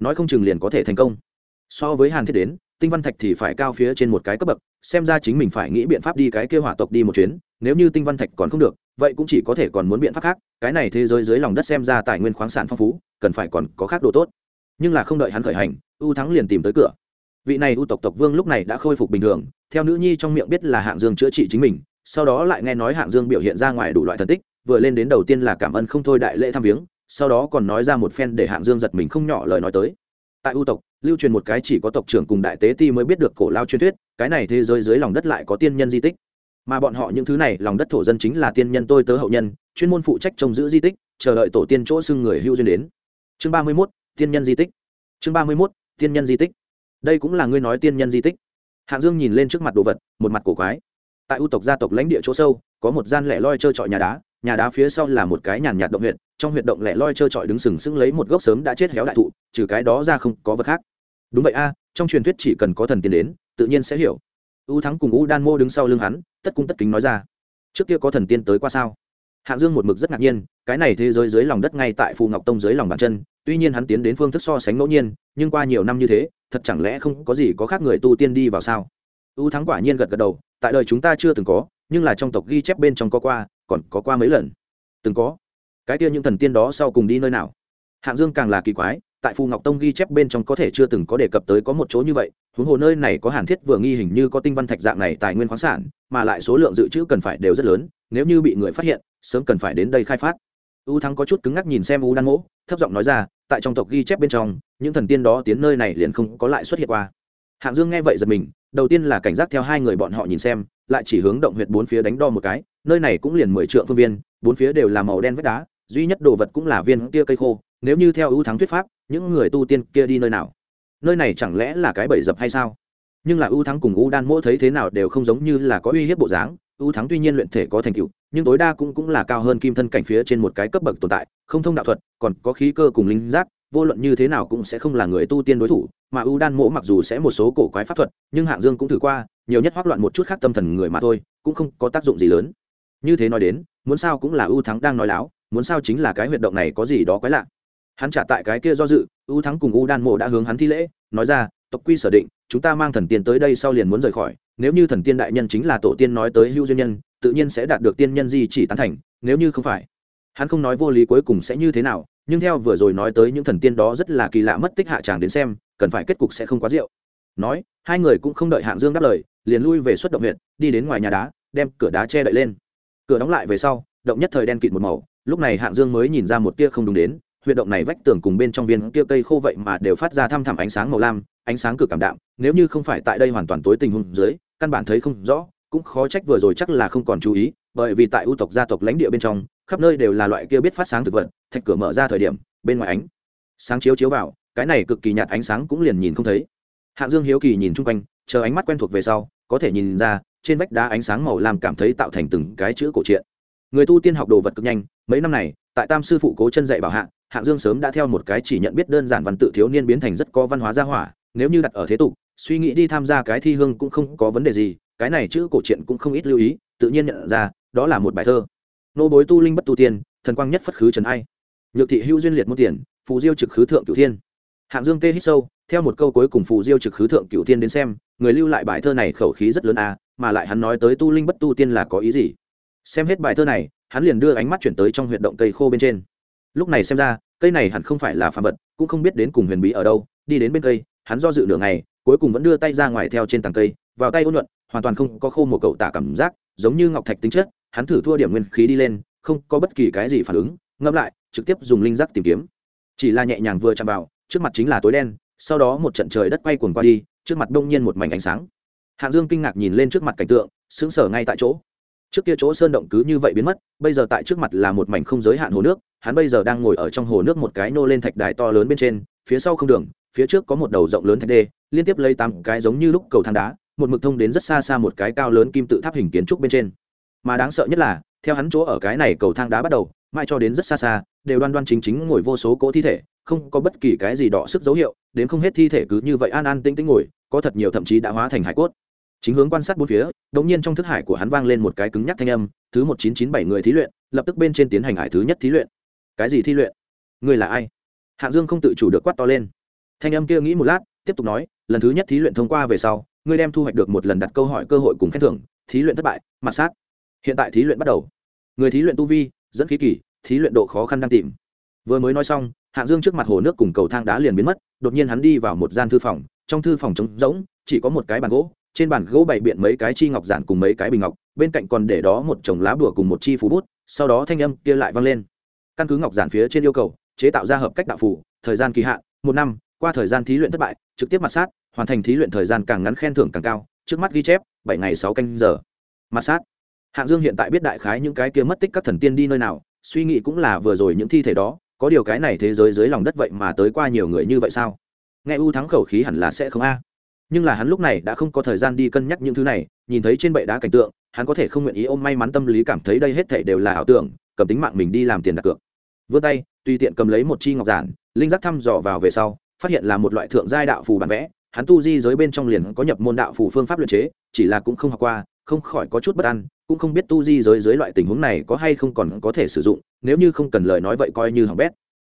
[SPEAKER 1] Nói không chừng liền có thể thành công. So với hàn thiết đến, tinh văn thạch thì phải cao phía trên một cái cấp bậc, xem ra chính mình phải nghĩ biện pháp đi cái kêu hỏa tộc đi một chuyến, nếu như tinh văn thạch còn không được, vậy cũng chỉ có thể còn muốn biện pháp khác, cái này thế giới dưới lòng đất xem ra tài nguyên khoáng sản phong phú, cần phải còn có khác đồ tốt. Nhưng là không đợi hắn khởi hành ưu thắng liền tìm tới cửa. Vị này ưu tộc tộc vương lúc này đã khôi phục bình thường, theo nữ nhi trong miệng biết là hạng dương chữa trị chính mình sau đó lại nghe nói hạng dương biểu hiện ra ngoài đủ loại thần tích, vừa lên đến đầu tiên là cảm ơn không thôi đại lễ thăm viếng, sau đó còn nói ra một phen để hạng dương giật mình không nhỏ lời nói tới. Tại ưu tộc, lưu truyền một cái chỉ có tộc trưởng cùng đại tế ti mới biết được cổ lao truyền thuyết, cái này thế giới dưới lòng đất lại có tiên nhân di tích. Mà bọn họ những thứ này, lòng đất thổ dân chính là tiên nhân tôi tớ hậu nhân, chuyên môn phụ trách trông giữ di tích, chờ đợi tổ tiên chỗ xưng người hưu duyên đến. Chương ba mươi mốt, tiên nhân di tích. Chương ba mươi mốt, tiên nhân di tích. Đây cũng là ngươi nói tiên nhân di tích. Hạng dương nhìn lên trước mặt đồ vật, một mặt cổ quái tại ưu tộc gia tộc lãnh địa chỗ sâu, có một gian lẻ loi trơ trọi nhà đá nhà đá phía sau là một cái nhàn nhạt động huyện trong huyện động lẻ loi trơ trọi đứng sừng sững lấy một gốc sớm đã chết héo đại thụ, trừ cái đó ra không có vật khác. Đúng vậy a, trong truyền thuyết chỉ cần có thần tiên đến, tự nhiên sẽ hiểu. U thắng cùng u đan mô đứng sau lưng hắn, tất cung tất kính nói ra. Trước kia có thần tiên tới qua sao? Hạng dương một mực rất ngạc nhiên, cái này thế giới dưới lòng đất ngay tại phù ngọc tông dưới lòng bàn chân, tuy nhiên hắn tiến đến phương thức so sánh ngẫu nhiên, nhưng qua nhiều năm như thế, thật chẳng lẽ không có gì có khác người tu tiên đi vào sao? U thắng quả nhiên gật gật đầu, tại đời chúng ta chưa từng có, nhưng là trong tộc ghi chép bên trong có qua, còn có qua mấy lần. Từng có. Cái kia những thần tiên đó sau cùng đi nơi nào? Hạng dương càng là kỳ quái, tại phù ngọc tông ghi chép bên trong có thể chưa từng có đề cập tới có một chỗ như vậy, huống hồ nơi này có hàn thiết vừa nghi hình như có tinh văn thạch dạng này tài nguyên khoáng sản, mà lại số lượng dự trữ cần phải đều rất lớn, nếu như bị người phát hiện, sớm cần phải đến đây khai phát. U thắng có chút cứng ngắc nhìn xem u đan mỗ, thấp giọng nói ra, tại trong tộc ghi chép bên trong, những thần tiên đó tiến nơi này liền không có lại xuất hiện qua. Hạng dương nghe vậy giật mình đầu tiên là cảnh giác theo hai người bọn họ nhìn xem, lại chỉ hướng động huyệt bốn phía đánh đo một cái, nơi này cũng liền mười triệu phương viên, bốn phía đều là màu đen vách đá, duy nhất đồ vật cũng là viên kia cây khô, nếu như theo ưu thắng thuyết pháp, những người tu tiên kia đi nơi nào? Nơi này chẳng lẽ là cái bẫy dập hay sao? Nhưng là ưu thắng cùng ưu đan mỗ thấy thế nào đều không giống như là có uy hiếp bộ dáng, ưu thắng tuy nhiên luyện thể có thành tựu, nhưng tối đa cũng cũng là cao hơn kim thân cảnh phía trên một cái cấp bậc tồn tại, không thông đạo thuật, còn có khí cơ cùng linh giác vô luận như thế nào cũng sẽ không là người tu tiên đối thủ, mà ưu đan mỗ mặc dù sẽ một số cổ quái pháp thuật, nhưng hạng dương cũng thử qua, nhiều nhất hoác loạn một chút khác tâm thần người mà thôi, cũng không có tác dụng gì lớn. Như thế nói đến, muốn sao cũng là ưu thắng đang nói láo, muốn sao chính là cái huyệt động này có gì đó quái lạ. Hắn trả tại cái kia do dự ưu thắng cùng ưu đan mộ đã hướng hắn thi lễ, nói ra, tộc quy sở định, chúng ta mang thần tiên tới đây sau liền muốn rời khỏi, nếu như thần tiên đại nhân chính là tổ tiên nói tới hưu duyên nhân, tự nhiên sẽ đạt được tiên nhân di chỉ tán thành, nếu như không phải. Hắn không nói vô lý cuối cùng sẽ như thế nào nhưng theo vừa rồi nói tới những thần tiên đó rất là kỳ lạ mất tích hạ tràng đến xem, cần phải kết cục sẽ không quá rượu. Nói, hai người cũng không đợi hạng dương đáp lời, liền lui về xuất động huyện đi đến ngoài nhà đá, đem cửa đá che đậy lên. Cửa đóng lại về sau, động nhất thời đen kịt một màu, lúc này hạng dương mới nhìn ra một tia không đúng đến, huyệt động này vách tường cùng bên trong viên kia cây khô vậy mà đều phát ra thăm thẳm ánh sáng màu lam, ánh sáng cực cảm đạm, nếu như không phải tại đây hoàn toàn tối tình hùng dưới, căn bản thấy không rõ, cũng khó trách vừa rồi chắc là không còn chú ý, bởi vì tại ưu tộc gia tộc lãnh địa bên trong khắp nơi đều là loại kia biết phát sáng thực vật, thạch cửa mở ra thời điểm, bên ngoài ánh sáng chiếu chiếu vào, cái này cực kỳ nhạt ánh sáng cũng liền nhìn không thấy. Hạng dương hiếu kỳ nhìn chung quanh, chờ ánh mắt quen thuộc về sau, có thể nhìn ra, trên vách đá ánh sáng màu lam cảm thấy tạo thành từng cái chữ cổ truyện. Người tu tiên học đồ vật cực nhanh, mấy năm này, tại tam sư phụ cố chân dạy bảo hạng hạng dương sớm đã theo một cái chỉ nhận biết đơn giản văn tự thiếu niên biến thành rất có văn hóa gia hỏa, nếu như đặt ở thế tục, suy nghĩ đi tham gia cái thi hương cũng không có vấn đề gì, cái này chữ cổ truyện cũng không ít lưu ý, tự nhiên nhận ra, đó là một bài thơ nô bối tu linh bất tu tiên, thần quang nhất phất khứ trần ai. Nhược thị hữu duyên liệt môn tiền, phù diêu trực khứ thượng cửu thiên. Hạng dương tê hít sâu, theo một câu cuối cùng phù diêu trực khứ thượng cửu thiên đến xem, người lưu lại bài thơ này khẩu khí rất lớn à mà lại hắn nói tới tu linh bất tu tiên là có ý gì? Xem hết bài thơ này, hắn liền đưa ánh mắt chuyển tới trong huyệt động cây khô bên trên. Lúc này xem ra, cây này hẳn không phải là phạm vật, cũng không biết đến cùng huyền bí ở đâu. Đi đến bên cây, hắn do dự nửa ngày, cuối cùng vẫn đưa tay ra ngoài theo trên tàng cây, vào tay ôn nhuận, hoàn toàn không có khô một cậu tả cảm giác, giống như ngọc thạch tính chất hắn thử thua điểm nguyên khí đi lên, không có bất kỳ cái gì phản ứng, ngẫm lại, trực tiếp dùng linh giác tìm kiếm. Chỉ là nhẹ nhàng vừa chạm vào, trước mặt chính là tối đen, sau đó một trận trời đất quay cuồng qua đi, trước mặt đông nhiên một mảnh ánh sáng. Hạng dương kinh ngạc nhìn lên trước mặt cảnh tượng, sững sờ ngay tại chỗ. Trước kia chỗ sơn động cứ như vậy biến mất, bây giờ tại trước mặt là một mảnh không giới hạn hồ nước, hắn bây giờ đang ngồi ở trong hồ nước một cái nô lên thạch đài to lớn bên trên, phía sau không đường, phía trước có một đầu rộng lớn thạch đê, liên tiếp lấy tám cái giống như lúc cầu thang đá, một mực thông đến rất xa xa một cái cao lớn kim tự tháp hình kiến trúc bên trên mà đáng sợ nhất là, theo hắn chỗ ở cái này cầu thang đá bắt đầu mai cho đến rất xa xa, đều đoan đoan chính chính ngồi vô số cỗ thi thể, không có bất kỳ cái gì đỏ sức dấu hiệu, đến không hết thi thể cứ như vậy an an tĩnh tĩnh ngồi, có thật nhiều thậm chí đã hóa thành hải cốt. Chính hướng quan sát bốn phía đống nhiên trong thức hải của hắn vang lên một cái cứng nhắc thanh âm, thứ một chín chín bảy người thí luyện, lập tức bên trên tiến hành hải thứ nhất thí luyện. Cái gì thi luyện? Người là ai? Hạng dương không tự chủ được quát to lên. Thanh âm kia nghĩ một lát, tiếp tục nói, lần thứ nhất thí luyện thông qua về sau, ngươi đem thu hoạch được một lần đặt câu hỏi cơ hội cùng khen thưởng, thí luyện thất bại mặt sát hiện tại thí luyện bắt đầu. Người thí luyện tu vi, dẫn khí kỷ thí luyện độ khó khăn đang tìm. Vừa mới nói xong, hạng dương trước mặt hồ nước cùng cầu thang đá liền biến mất, đột nhiên hắn đi vào một gian thư phòng, trong thư phòng trống rỗng, chỉ có một cái bàn gỗ, trên bàn gỗ bày biện mấy cái chi ngọc giản cùng mấy cái bình ngọc, bên cạnh còn để đó một chồng lá bùa cùng một chi phú bút, sau đó thanh âm kia lại vang lên. Căn cứ ngọc giản phía trên yêu cầu, chế tạo ra hợp cách đạo phủ thời gian kỳ hạn, một năm, qua thời gian thí luyện thất bại, trực tiếp mặt sát, hoàn thành thí luyện thời gian càng ngắn khen thưởng càng cao, trước mắt ghi chép, bảy ngày sáu canh giờ. Mặt sát hạng dương hiện tại biết đại khái những cái kia mất tích các thần tiên đi nơi nào, suy nghĩ cũng là vừa rồi những thi thể đó, có điều cái này thế giới dưới lòng đất vậy mà tới qua nhiều người như vậy sao? Nghe u thắng khẩu khí hẳn là sẽ không a. Nhưng là hắn lúc này đã không có thời gian đi cân nhắc những thứ này, nhìn thấy trên bệ đá cảnh tượng, hắn có thể không nguyện ý ôm may mắn tâm lý cảm thấy đây hết thể đều là ảo tưởng, cầm tính mạng mình đi làm tiền đặt cược. Vươn tay, tùy tiện cầm lấy một chi ngọc giản, linh giác thăm dò vào về sau, phát hiện là một loại thượng giai đạo phù bản vẽ, hắn tu di giới bên trong liền có nhập môn đạo phù phương pháp luyện chế, chỉ là cũng không học qua không khỏi có chút bất an, cũng không biết tu di giới dưới loại tình huống này có hay không còn có thể sử dụng, nếu như không cần lời nói vậy coi như hỏng bét.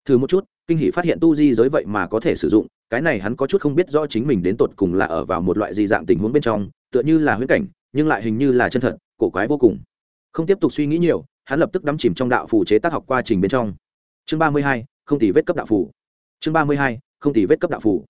[SPEAKER 1] Thử một chút, kinh hỷ phát hiện tu di giới vậy mà có thể sử dụng, cái này hắn có chút không biết rõ chính mình đến tột cùng là ở vào một loại gì dạng tình huống bên trong, tựa như là huyễn cảnh, nhưng lại hình như là chân thật, cổ quái vô cùng. Không tiếp tục suy nghĩ nhiều, hắn lập tức đắm chìm trong đạo phù chế tác học qua trình bên trong. Chương ba mươi hai, không tỷ vết cấp đạo phù. Chương ba mươi hai, không tỷ vết cấp đạo phù.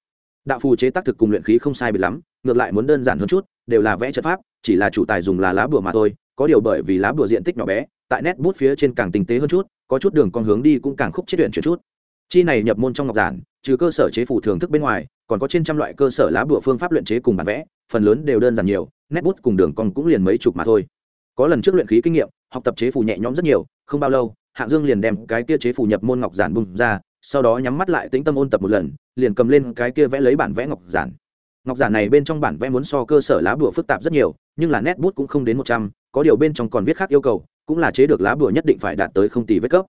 [SPEAKER 1] Đạo phù chế tác thực cùng luyện khí không sai biệt lắm ngược lại muốn đơn giản hơn chút, đều là vẽ trận pháp, chỉ là chủ tài dùng là lá bùa mà thôi, có điều bởi vì lá bùa diện tích nhỏ bé, tại nét bút phía trên càng tinh tế hơn chút, có chút đường con hướng đi cũng càng khúc chết luyện chuyển chút. Chi này nhập môn trong ngọc giản, trừ cơ sở chế phủ thưởng thức bên ngoài, còn có trên trăm loại cơ sở lá bùa phương pháp luyện chế cùng bản vẽ, phần lớn đều đơn giản nhiều, nét bút cùng đường con cũng liền mấy chục mà thôi. Có lần trước luyện khí kinh nghiệm, học tập chế phủ nhẹ nhõm rất nhiều, không bao lâu, hạng dương liền đem cái kia chế phủ nhập môn ngọc giản bung ra, sau đó nhắm mắt lại tĩnh tâm ôn tập một lần, liền cầm lên cái kia vẽ lấy bản vẽ ngọc giản ngọc giả này bên trong bản vẽ muốn so cơ sở lá bùa phức tạp rất nhiều, nhưng là nét bút cũng không đến một trăm, có điều bên trong còn viết khác yêu cầu, cũng là chế được lá bùa nhất định phải đạt tới không tỷ vết cấp.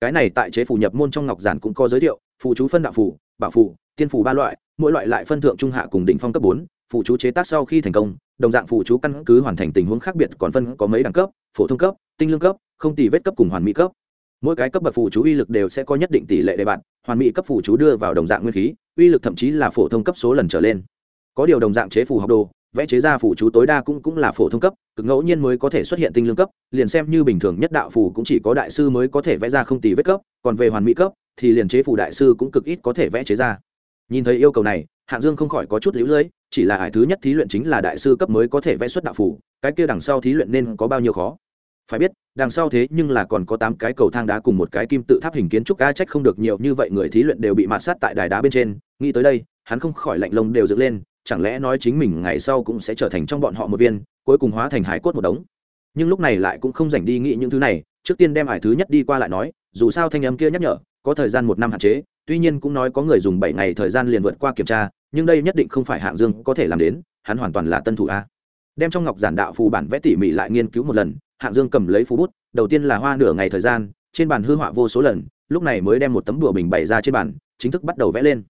[SPEAKER 1] Cái này tại chế phủ nhập môn trong ngọc giản cũng có giới thiệu phụ chú phân đạo phủ bảo phủ tiên phủ ba loại, mỗi loại lại phân thượng trung hạ cùng đỉnh phong cấp bốn phụ chú chế tác sau khi thành công, đồng dạng phụ chú căn cứ hoàn thành tình huống khác biệt còn phân có mấy đẳng cấp, phổ thông cấp, tinh lương cấp, không tỷ vết cấp cùng hoàn mỹ cấp. Mỗi cái cấp bậc phụ chú uy lực đều sẽ có nhất định tỷ lệ đề bạn, hoàn mỹ cấp phụ chú đưa vào đồng dạng nguyên khí, uy lực thậm chí là phổ thông cấp số lần trở lên có điều đồng dạng chế phù học đồ, vẽ chế ra phụ chú tối đa cũng cũng là phổ thông cấp, cực ngẫu nhiên mới có thể xuất hiện tinh lương cấp, liền xem như bình thường nhất đạo phù cũng chỉ có đại sư mới có thể vẽ ra không tỷ vết cấp, còn về hoàn mỹ cấp, thì liền chế phù đại sư cũng cực ít có thể vẽ chế ra. Nhìn thấy yêu cầu này, hạng dương không khỏi có chút lũ lưỡi chỉ là ải thứ nhất thí luyện chính là đại sư cấp mới có thể vẽ xuất đạo phù, cái kia đằng sau thí luyện nên có bao nhiêu khó? Phải biết, đằng sau thế nhưng là còn có tám cái cầu thang đá cùng một cái kim tự tháp hình kiến trúc ca trách không được nhiều như vậy người thí luyện đều bị mạt sát tại đài đá bên trên, nghĩ tới đây, hắn không khỏi lạnh lông đều dựng lên chẳng lẽ nói chính mình ngày sau cũng sẽ trở thành trong bọn họ một viên, cuối cùng hóa thành hải cốt một đống? Nhưng lúc này lại cũng không dành đi nghĩ những thứ này, trước tiên đem hải thứ nhất đi qua lại nói, dù sao thanh âm kia nhắc nhở, có thời gian một năm hạn chế, tuy nhiên cũng nói có người dùng bảy ngày thời gian liền vượt qua kiểm tra, nhưng đây nhất định không phải hạng dương có thể làm đến, hắn hoàn toàn là tân thủ a. Đem trong ngọc giản đạo phù bản vẽ tỉ mỉ lại nghiên cứu một lần, hạng dương cầm lấy phú bút, đầu tiên là hoa nửa ngày thời gian, trên bàn hư họa vô số lần, lúc này mới đem một tấm đùa bình bày ra trên bàn, chính thức bắt đầu vẽ lên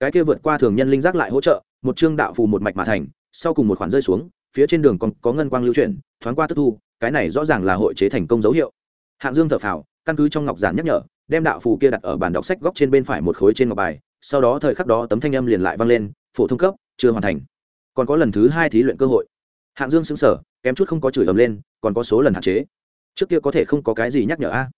[SPEAKER 1] cái kia vượt qua thường nhân linh giác lại hỗ trợ, một chương đạo phù một mạch mà thành, sau cùng một khoản rơi xuống, phía trên đường còn có ngân quang lưu chuyển, thoáng qua tức thu, cái này rõ ràng là hội chế thành công dấu hiệu. Hạng dương thở phào, căn cứ trong ngọc giản nhắc nhở, đem đạo phù kia đặt ở bàn đọc sách góc trên bên phải một khối trên ngọc bài, sau đó thời khắc đó tấm thanh âm liền lại vang lên, phổ thông cấp, chưa hoàn thành. Còn có lần thứ hai thí luyện cơ hội. Hạng dương xứng sở kém chút không có chửi ầm lên, còn có số lần hạn chế. Trước kia có thể không có cái gì nhắc nhở a.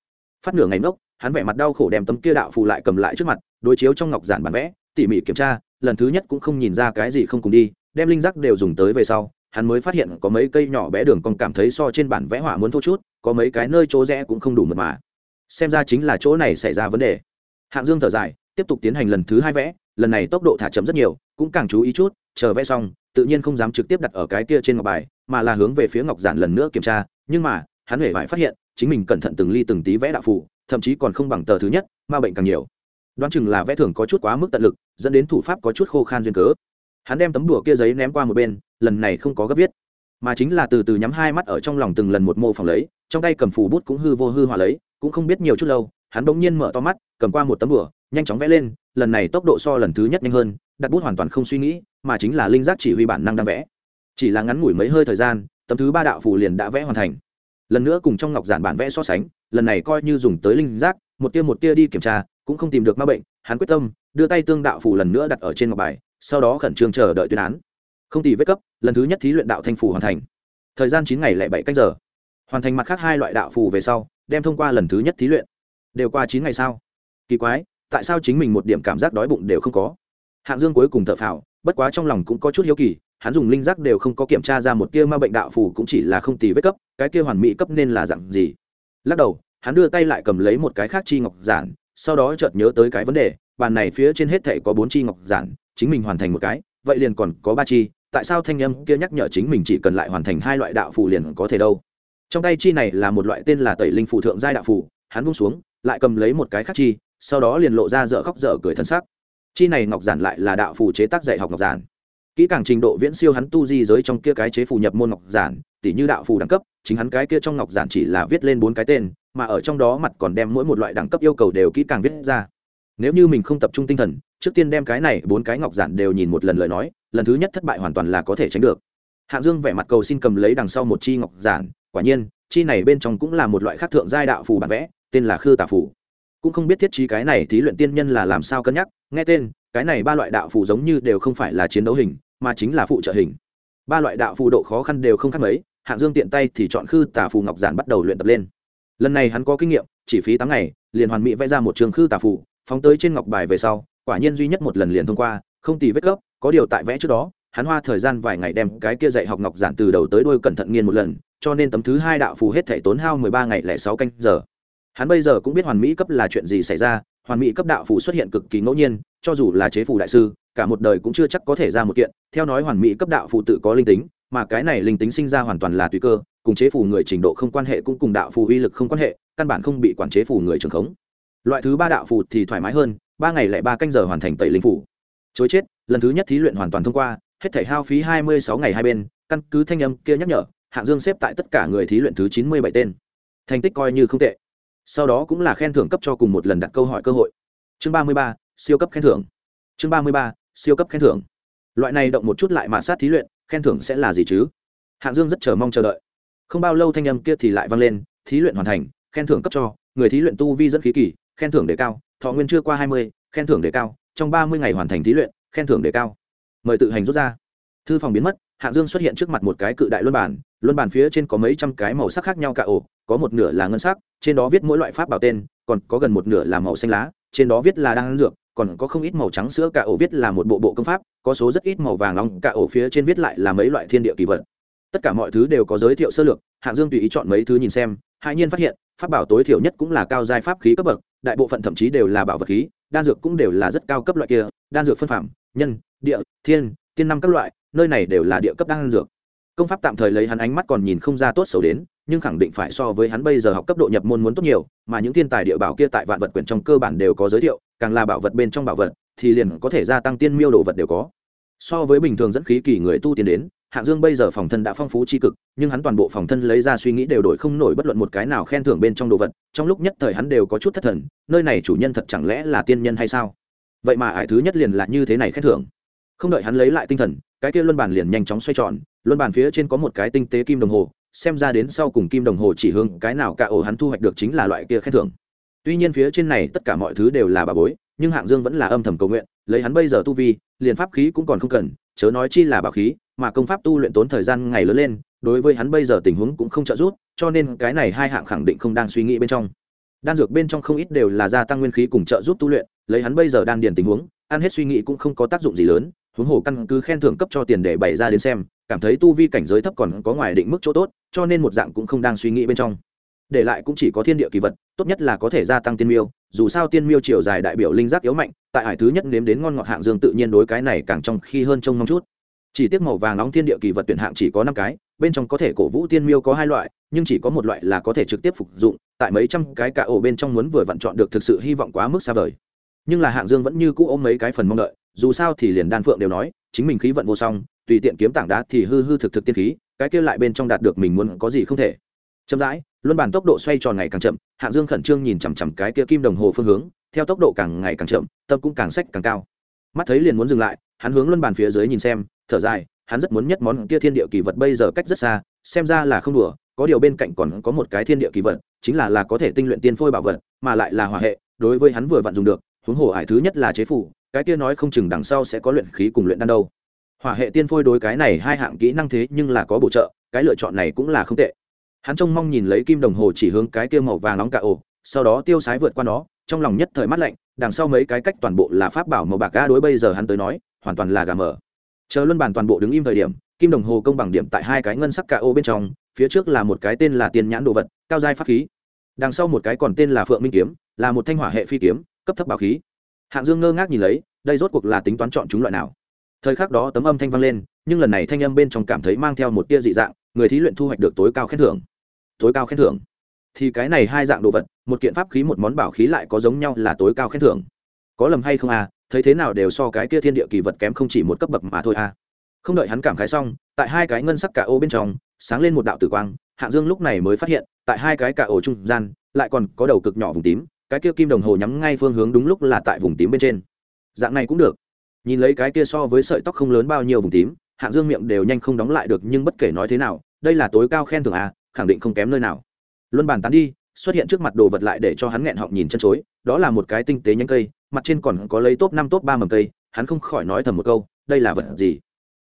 [SPEAKER 1] Phát nửa ngày mốc hắn vẻ mặt đau khổ đem tấm kia đạo phù lại cầm lại trước mặt, đối chiếu trong ngọc giản bản vẽ tỉ mỉ kiểm tra, lần thứ nhất cũng không nhìn ra cái gì không cùng đi, đem linh giác đều dùng tới về sau, hắn mới phát hiện có mấy cây nhỏ bé đường còn cảm thấy so trên bản vẽ họa muốn thô chút, có mấy cái nơi chỗ rẽ cũng không đủ mật mà. Xem ra chính là chỗ này xảy ra vấn đề. Hạng dương thở dài, tiếp tục tiến hành lần thứ hai vẽ, lần này tốc độ thả chậm rất nhiều, cũng càng chú ý chút, chờ vẽ xong, tự nhiên không dám trực tiếp đặt ở cái kia trên ngọc bài, mà là hướng về phía ngọc giản lần nữa kiểm tra, nhưng mà, hắn hề phải phát hiện, chính mình cẩn thận từng ly từng tí vẽ đạo phụ thậm chí còn không bằng tờ thứ nhất, ma bệnh càng nhiều đoán chừng là vẽ thưởng có chút quá mức tận lực, dẫn đến thủ pháp có chút khô khan duyên cớ. Hắn đem tấm đùa kia giấy ném qua một bên, lần này không có gấp viết, mà chính là từ từ nhắm hai mắt ở trong lòng từng lần một mô phỏng lấy, trong tay cầm phù bút cũng hư vô hư hòa lấy, cũng không biết nhiều chút lâu, hắn bỗng nhiên mở to mắt, cầm qua một tấm đùa, nhanh chóng vẽ lên, lần này tốc độ so lần thứ nhất nhanh hơn, đặt bút hoàn toàn không suy nghĩ, mà chính là linh giác chỉ huy bản năng đang vẽ. Chỉ là ngắn ngủi mấy hơi thời gian, tấm thứ ba đạo phù liền đã vẽ hoàn thành. Lần nữa cùng trong ngọc giản bản vẽ so sánh, lần này coi như dùng tới linh giác, một tia một tia đi kiểm tra cũng không tìm được ma bệnh, hắn quyết tâm đưa tay tương đạo phù lần nữa đặt ở trên ngọc bài, sau đó khẩn trương chờ đợi tuyên án. Không tì vết cấp, lần thứ nhất thí luyện đạo thanh phủ hoàn thành. Thời gian chín ngày lẻ bảy cách giờ. Hoàn thành mặt khác hai loại đạo phù về sau, đem thông qua lần thứ nhất thí luyện. Đều qua chín ngày sau kỳ quái, tại sao chính mình một điểm cảm giác đói bụng đều không có? Hạng dương cuối cùng thợ phào, bất quá trong lòng cũng có chút hiếu kỳ, hắn dùng linh giác đều không có kiểm tra ra một tia ma bệnh đạo phù cũng chỉ là không tì vết cấp, cái kia hoàn mỹ cấp nên là dặn gì? Lắc đầu, hắn đưa tay lại cầm lấy một cái khác chi ngọc giản sau đó chợt nhớ tới cái vấn đề, bàn này phía trên hết thảy có bốn chi ngọc giản, chính mình hoàn thành một cái, vậy liền còn có ba chi, tại sao thanh âm kia nhắc nhở chính mình chỉ cần lại hoàn thành hai loại đạo phù liền có thể đâu? Trong tay chi này là một loại tên là tẩy linh phù thượng giai đạo phù, hắn buông xuống, lại cầm lấy một cái khác chi, sau đó liền lộ ra dở khóc dở cười thân sắc. Chi này ngọc giản lại là đạo phù chế tác dạy học ngọc giản kỹ càng trình độ viễn siêu hắn tu di giới trong kia cái chế phù nhập môn ngọc giản tỷ như đạo phù đẳng cấp, chính hắn cái kia trong ngọc giản chỉ là viết lên bốn cái tên, mà ở trong đó mặt còn đem mỗi một loại đẳng cấp yêu cầu đều kỹ càng viết ra. Nếu như mình không tập trung tinh thần, trước tiên đem cái này bốn cái ngọc giản đều nhìn một lần lời nói, lần thứ nhất thất bại hoàn toàn là có thể tránh được. Hạng dương vẻ mặt cầu xin cầm lấy đằng sau một chi ngọc giản, quả nhiên, chi này bên trong cũng là một loại khác thượng giai đạo phù bản vẽ, tên là khư tà phù. Cũng không biết thiết trí cái này thí luyện tiên nhân là làm sao cân nhắc, nghe tên, cái này ba loại đạo phù giống như đều không phải là chiến đấu hình mà chính là phụ trợ hình. Ba loại đạo phù độ khó khăn đều không khác mấy, hạng dương tiện tay thì chọn khư tà phù ngọc giản bắt đầu luyện tập lên. Lần này hắn có kinh nghiệm, chỉ phí tám ngày, liền hoàn mỹ vẽ ra một trường khư tà phù, phóng tới trên ngọc bài về sau, quả nhiên duy nhất một lần liền thông qua, không tì vết gấp có điều tại vẽ trước đó, hắn hoa thời gian vài ngày đem cái kia dạy học ngọc giản từ đầu tới đuôi cẩn thận nghiên một lần, cho nên tấm thứ hai đạo phù hết thể tốn hao mười ba ngày lẻ sáu canh giờ. Hắn bây giờ cũng biết hoàn mỹ cấp là chuyện gì xảy ra hoàn mỹ cấp đạo phù xuất hiện cực kỳ ngẫu nhiên, cho dù là chế phù đại sư, cả một đời cũng chưa chắc có thể ra một kiện. Theo nói hoàn mỹ cấp đạo phù tự có linh tính, mà cái này linh tính sinh ra hoàn toàn là tùy cơ, cùng chế phù người trình độ không quan hệ cũng cùng đạo phù uy lực không quan hệ, căn bản không bị quản chế phù người trường khống. Loại thứ ba đạo phù thì thoải mái hơn, ba ngày lại ba canh giờ hoàn thành tẩy linh phủ. Chối chết, lần thứ nhất thí luyện hoàn toàn thông qua, hết thể hao phí hai mươi sáu ngày hai bên, căn cứ thanh âm kia nhắc nhở, hạng dương xếp tại tất cả người thí luyện thứ chín mươi bảy tên. Thành tích coi như không tệ sau đó cũng là khen thưởng cấp cho cùng một lần đặt câu hỏi cơ hội. Chương ba mươi ba, siêu cấp khen thưởng. Chương ba mươi ba, siêu cấp khen thưởng. Loại này động một chút lại mà sát thí luyện, khen thưởng sẽ là gì chứ? Hạng dương rất chờ mong chờ đợi. Không bao lâu thanh âm kia thì lại vang lên, thí luyện hoàn thành, khen thưởng cấp cho, người thí luyện tu vi dẫn khí kỳ, khen thưởng đề cao, thọ nguyên chưa qua hai mươi, khen thưởng đề cao, trong ba mươi ngày hoàn thành thí luyện, khen thưởng đề cao. Mời tự hành rút ra. Thư phòng biến mất, hạng dương xuất hiện trước mặt một cái cự đại luân bản luân bản phía trên có mấy trăm cái màu sắc khác nhau cả ổ có một nửa là ngân sắc, trên đó viết mỗi loại pháp bảo tên, còn có gần một nửa là màu xanh lá, trên đó viết là đan dược, còn có không ít màu trắng sữa cả ổ viết là một bộ bộ công pháp, có số rất ít màu vàng long cả ổ phía trên viết lại là mấy loại thiên địa kỳ vật. Tất cả mọi thứ đều có giới thiệu sơ lược, hạng dương tùy ý chọn mấy thứ nhìn xem hai nhiên phát hiện, pháp bảo tối thiểu nhất cũng là cao giai pháp khí cấp bậc, đại bộ phận thậm chí đều là bảo vật khí, đan dược cũng đều là rất cao cấp loại kia, đan dược phân phạm, nhân, địa, thiên, tiên năm các loại, nơi này đều là địa cấp đan dược. Công pháp tạm thời lấy hắn ánh mắt còn nhìn không ra tốt xấu đến nhưng khẳng định phải so với hắn bây giờ học cấp độ nhập môn muốn tốt nhiều, mà những thiên tài địa bảo kia tại vạn vật quyển trong cơ bản đều có giới thiệu, càng là bảo vật bên trong bảo vật, thì liền có thể gia tăng tiên miêu đồ vật đều có. So với bình thường dẫn khí kỳ người tu tiến đến, hạng dương bây giờ phòng thân đã phong phú chi cực, nhưng hắn toàn bộ phòng thân lấy ra suy nghĩ đều đổi không nổi bất luận một cái nào khen thưởng bên trong đồ vật, trong lúc nhất thời hắn đều có chút thất thần, nơi này chủ nhân thật chẳng lẽ là tiên nhân hay sao? Vậy mà ải thứ nhất liền là như thế này khen thưởng. Không đợi hắn lấy lại tinh thần, cái kia luân bàn liền nhanh chóng xoay tròn, luân bàn phía trên có một cái tinh tế kim đồng hồ xem ra đến sau cùng kim đồng hồ chỉ hướng cái nào cả ổ hắn thu hoạch được chính là loại kia khen thưởng. Tuy nhiên phía trên này tất cả mọi thứ đều là bà bối, nhưng hạng dương vẫn là âm thầm cầu nguyện, lấy hắn bây giờ tu vi, liền pháp khí cũng còn không cần, chớ nói chi là bảo khí, mà công pháp tu luyện tốn thời gian ngày lớn lên, đối với hắn bây giờ tình huống cũng không trợ giúp, cho nên cái này hai hạng khẳng định không đang suy nghĩ bên trong. Đan dược bên trong không ít đều là gia tăng nguyên khí cùng trợ giúp tu luyện, lấy hắn bây giờ đan điền tình huống, ăn hết suy nghĩ cũng không có tác dụng gì lớn, huống hồ căn cứ khen thưởng cấp cho tiền để bày ra đến xem cảm thấy tu vi cảnh giới thấp còn có ngoài định mức chỗ tốt, cho nên một dạng cũng không đang suy nghĩ bên trong. Để lại cũng chỉ có thiên địa kỳ vật, tốt nhất là có thể gia tăng tiên miêu, dù sao tiên miêu chiều dài đại biểu linh giác yếu mạnh, tại hải thứ nhất nếm đến ngon ngọt hạng dương tự nhiên đối cái này càng trong khi hơn trông mong chút. Chỉ tiếc màu vàng nóng thiên địa kỳ vật tuyển hạng chỉ có năm cái, bên trong có thể cổ vũ tiên miêu có hai loại, nhưng chỉ có một loại là có thể trực tiếp phục dụng, tại mấy trăm cái cả ổ bên trong muốn vừa vặn chọn được thực sự hy vọng quá mức xa vời. Nhưng là hạng dương vẫn như cũ ôm mấy cái phần mong đợi, dù sao thì liền đan phượng đều nói, chính mình khí vận vô song tùy tiện kiếm tảng đá thì hư hư thực thực tiên khí, cái kia lại bên trong đạt được mình muốn có gì không thể. Chậm rãi, luân bàn tốc độ xoay tròn ngày càng chậm, hạng dương khẩn trương nhìn chằm chằm cái kia kim đồng hồ phương hướng, theo tốc độ càng ngày càng chậm, tâm cũng càng sách càng cao. Mắt thấy liền muốn dừng lại, hắn hướng luân bàn phía dưới nhìn xem, thở dài, hắn rất muốn nhất món kia thiên địa kỳ vật bây giờ cách rất xa, xem ra là không đùa, có điều bên cạnh còn có một cái thiên địa kỳ vật, chính là là có thể tinh luyện tiên phôi bảo vật, mà lại là hòa hệ, đối với hắn vừa vặn dùng được, huống hồ ải thứ nhất là chế phủ, cái kia nói không chừng đằng sau sẽ có luyện khí cùng luyện đan đâu hỏa hệ tiên phôi đối cái này hai hạng kỹ năng thế nhưng là có bổ trợ, cái lựa chọn này cũng là không tệ. Hắn trông mong nhìn lấy kim đồng hồ chỉ hướng cái kia màu vàng nóng cả ổ, sau đó tiêu sái vượt qua nó, trong lòng nhất thời mắt lạnh, đằng sau mấy cái cách toàn bộ là pháp bảo màu bạc ga đối bây giờ hắn tới nói, hoàn toàn là gà mở chờ luân bàn toàn bộ đứng im thời điểm, kim đồng hồ công bằng điểm tại hai cái ngân sắc cả ô bên trong, phía trước là một cái tên là tiền nhãn đồ vật, cao giai pháp khí. Đằng sau một cái còn tên là phượng minh kiếm, là một thanh hỏa hệ phi kiếm, cấp thấp bảo khí. Hạng dương ngơ ngác nhìn lấy, đây rốt cuộc là tính toán chọn chúng loại nào? Thời khắc đó tấm âm thanh vang lên, nhưng lần này thanh âm bên trong cảm thấy mang theo một tia dị dạng, người thí luyện thu hoạch được tối cao khen thưởng. Tối cao khen thưởng? Thì cái này hai dạng đồ vật, một kiện pháp khí một món bảo khí lại có giống nhau là tối cao khen thưởng. Có lầm hay không à thấy thế nào đều so cái kia thiên địa kỳ vật kém không chỉ một cấp bậc mà thôi à. Không đợi hắn cảm khái xong, tại hai cái ngân sắc cả ô bên trong, sáng lên một đạo tử quang, hạng dương lúc này mới phát hiện, tại hai cái cả ổ trung gian, lại còn có đầu cực nhỏ vùng tím, cái kia kim đồng hồ nhắm ngay phương hướng đúng lúc là tại vùng tím bên trên. Dạng này cũng được nhìn lấy cái kia so với sợi tóc không lớn bao nhiêu vùng tím, hạng dương miệng đều nhanh không đóng lại được nhưng bất kể nói thế nào, đây là tối cao khen thưởng à khẳng định không kém nơi nào. Luân bàn tán đi, xuất hiện trước mặt đồ vật lại để cho hắn nghẹn họng nhìn chân chối, đó là một cái tinh tế nhánh cây, mặt trên còn có lấy top năm, top ba mầm cây, hắn không khỏi nói thầm một câu, đây là vật gì?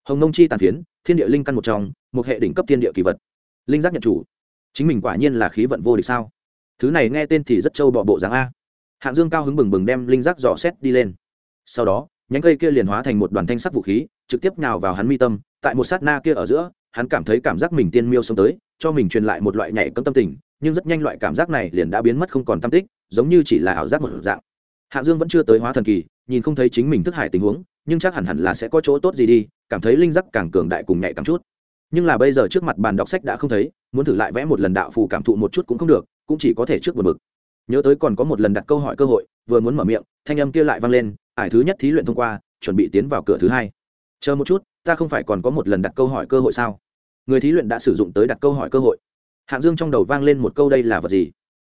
[SPEAKER 1] Hồng nông chi tàn phiến, thiên địa linh căn một trong, một hệ đỉnh cấp thiên địa kỳ vật. Linh giác nhận chủ. Chính mình quả nhiên là khí vận vô địch sao? Thứ này nghe tên thì rất trâu bọ bộ dáng a. Hạng dương cao hứng bừng bừng đem linh giác dò xét đi lên. Sau đó nhánh cây kia liền hóa thành một đoàn thanh sắc vũ khí, trực tiếp nhào vào hắn mi tâm, tại một sát na kia ở giữa, hắn cảm thấy cảm giác mình tiên miêu xông tới, cho mình truyền lại một loại nhảy cấm tâm tình, nhưng rất nhanh loại cảm giác này liền đã biến mất không còn tâm tích, giống như chỉ là ảo giác một dạng. Hạ dương vẫn chưa tới hóa thần kỳ, nhìn không thấy chính mình thức hải tình huống, nhưng chắc hẳn hẳn là sẽ có chỗ tốt gì đi, cảm thấy linh giác càng cường đại cùng nhạy cảm chút. Nhưng là bây giờ trước mặt bàn đọc sách đã không thấy, muốn thử lại vẽ một lần đạo phù cảm thụ một chút cũng không được, cũng chỉ có thể trước một bực. Nhớ tới còn có một lần đặt câu hỏi cơ hội, vừa muốn mở miệng, thanh âm kia lại vang lên ải thứ nhất thí luyện thông qua, chuẩn bị tiến vào cửa thứ hai. Chờ một chút, ta không phải còn có một lần đặt câu hỏi cơ hội sao? Người thí luyện đã sử dụng tới đặt câu hỏi cơ hội. Hạng dương trong đầu vang lên một câu đây là vật gì?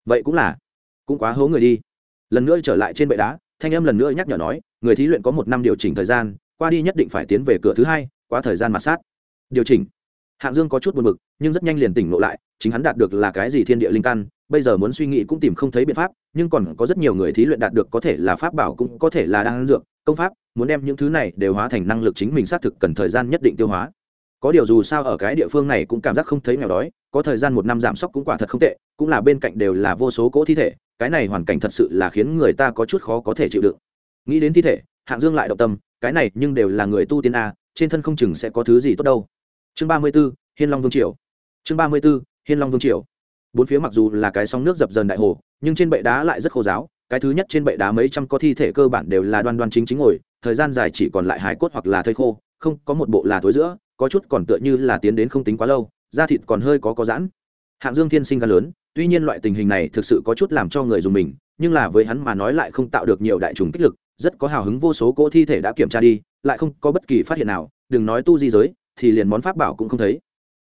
[SPEAKER 1] Vậy cũng là, cũng quá hố người đi. Lần nữa trở lại trên bệ đá, thanh em lần nữa nhắc nhở nói, người thí luyện có một năm điều chỉnh thời gian, qua đi nhất định phải tiến về cửa thứ hai qua thời gian mặt sát. Điều chỉnh. Hạng dương có chút buồn b ự c nhưng rất nhanh liền tỉnh ngộ lại, chính hắn đạt được là cái gì thiên địa linh căn bây giờ muốn suy nghĩ cũng tìm không thấy biện pháp, nhưng còn có rất nhiều người thí luyện đạt được có thể là pháp bảo cũng có thể là đan dược, công pháp, muốn đem những thứ này đều hóa thành năng lực chính mình xác thực cần thời gian nhất định tiêu hóa. Có điều dù sao ở cái địa phương này cũng cảm giác không thấy nghèo đói, có thời gian một năm giảm sốc cũng quả thật không tệ, cũng là bên cạnh đều là vô số cỗ thi thể, cái này hoàn cảnh thật sự là khiến người ta có chút khó có thể chịu đựng. Nghĩ đến thi thể, hạng dương lại động tâm, cái này nhưng đều là người tu tiên a, trên thân không chừng sẽ có thứ gì tốt đâu. Chương ba mươi b ố hiên long vương triều. Chương ba mươi b ố hiên long vương triều bốn phía mặc dù là cái sóng nước dập dần đại hồ, nhưng trên bệ đá lại rất khô giáo, cái thứ nhất trên bệ đá mấy trăm có thi thể cơ bản đều là đoan đoan chính chính ngồi, thời gian dài chỉ còn lại hài cốt hoặc là thây khô, không, có một bộ là thối giữa, có chút còn tựa như là tiến đến không tính quá lâu, da thịt còn hơi có có giãn. Hạng dương thiên sinh ca lớn, tuy nhiên loại tình hình này thực sự có chút làm cho người dùng mình, nhưng là với hắn mà nói lại không tạo được nhiều đại trùng kích lực, rất có hào hứng vô số cỗ thi thể đã kiểm tra đi, lại không có bất kỳ phát hiện nào, đừng nói tu di giới, thì liền món pháp bảo cũng không thấy.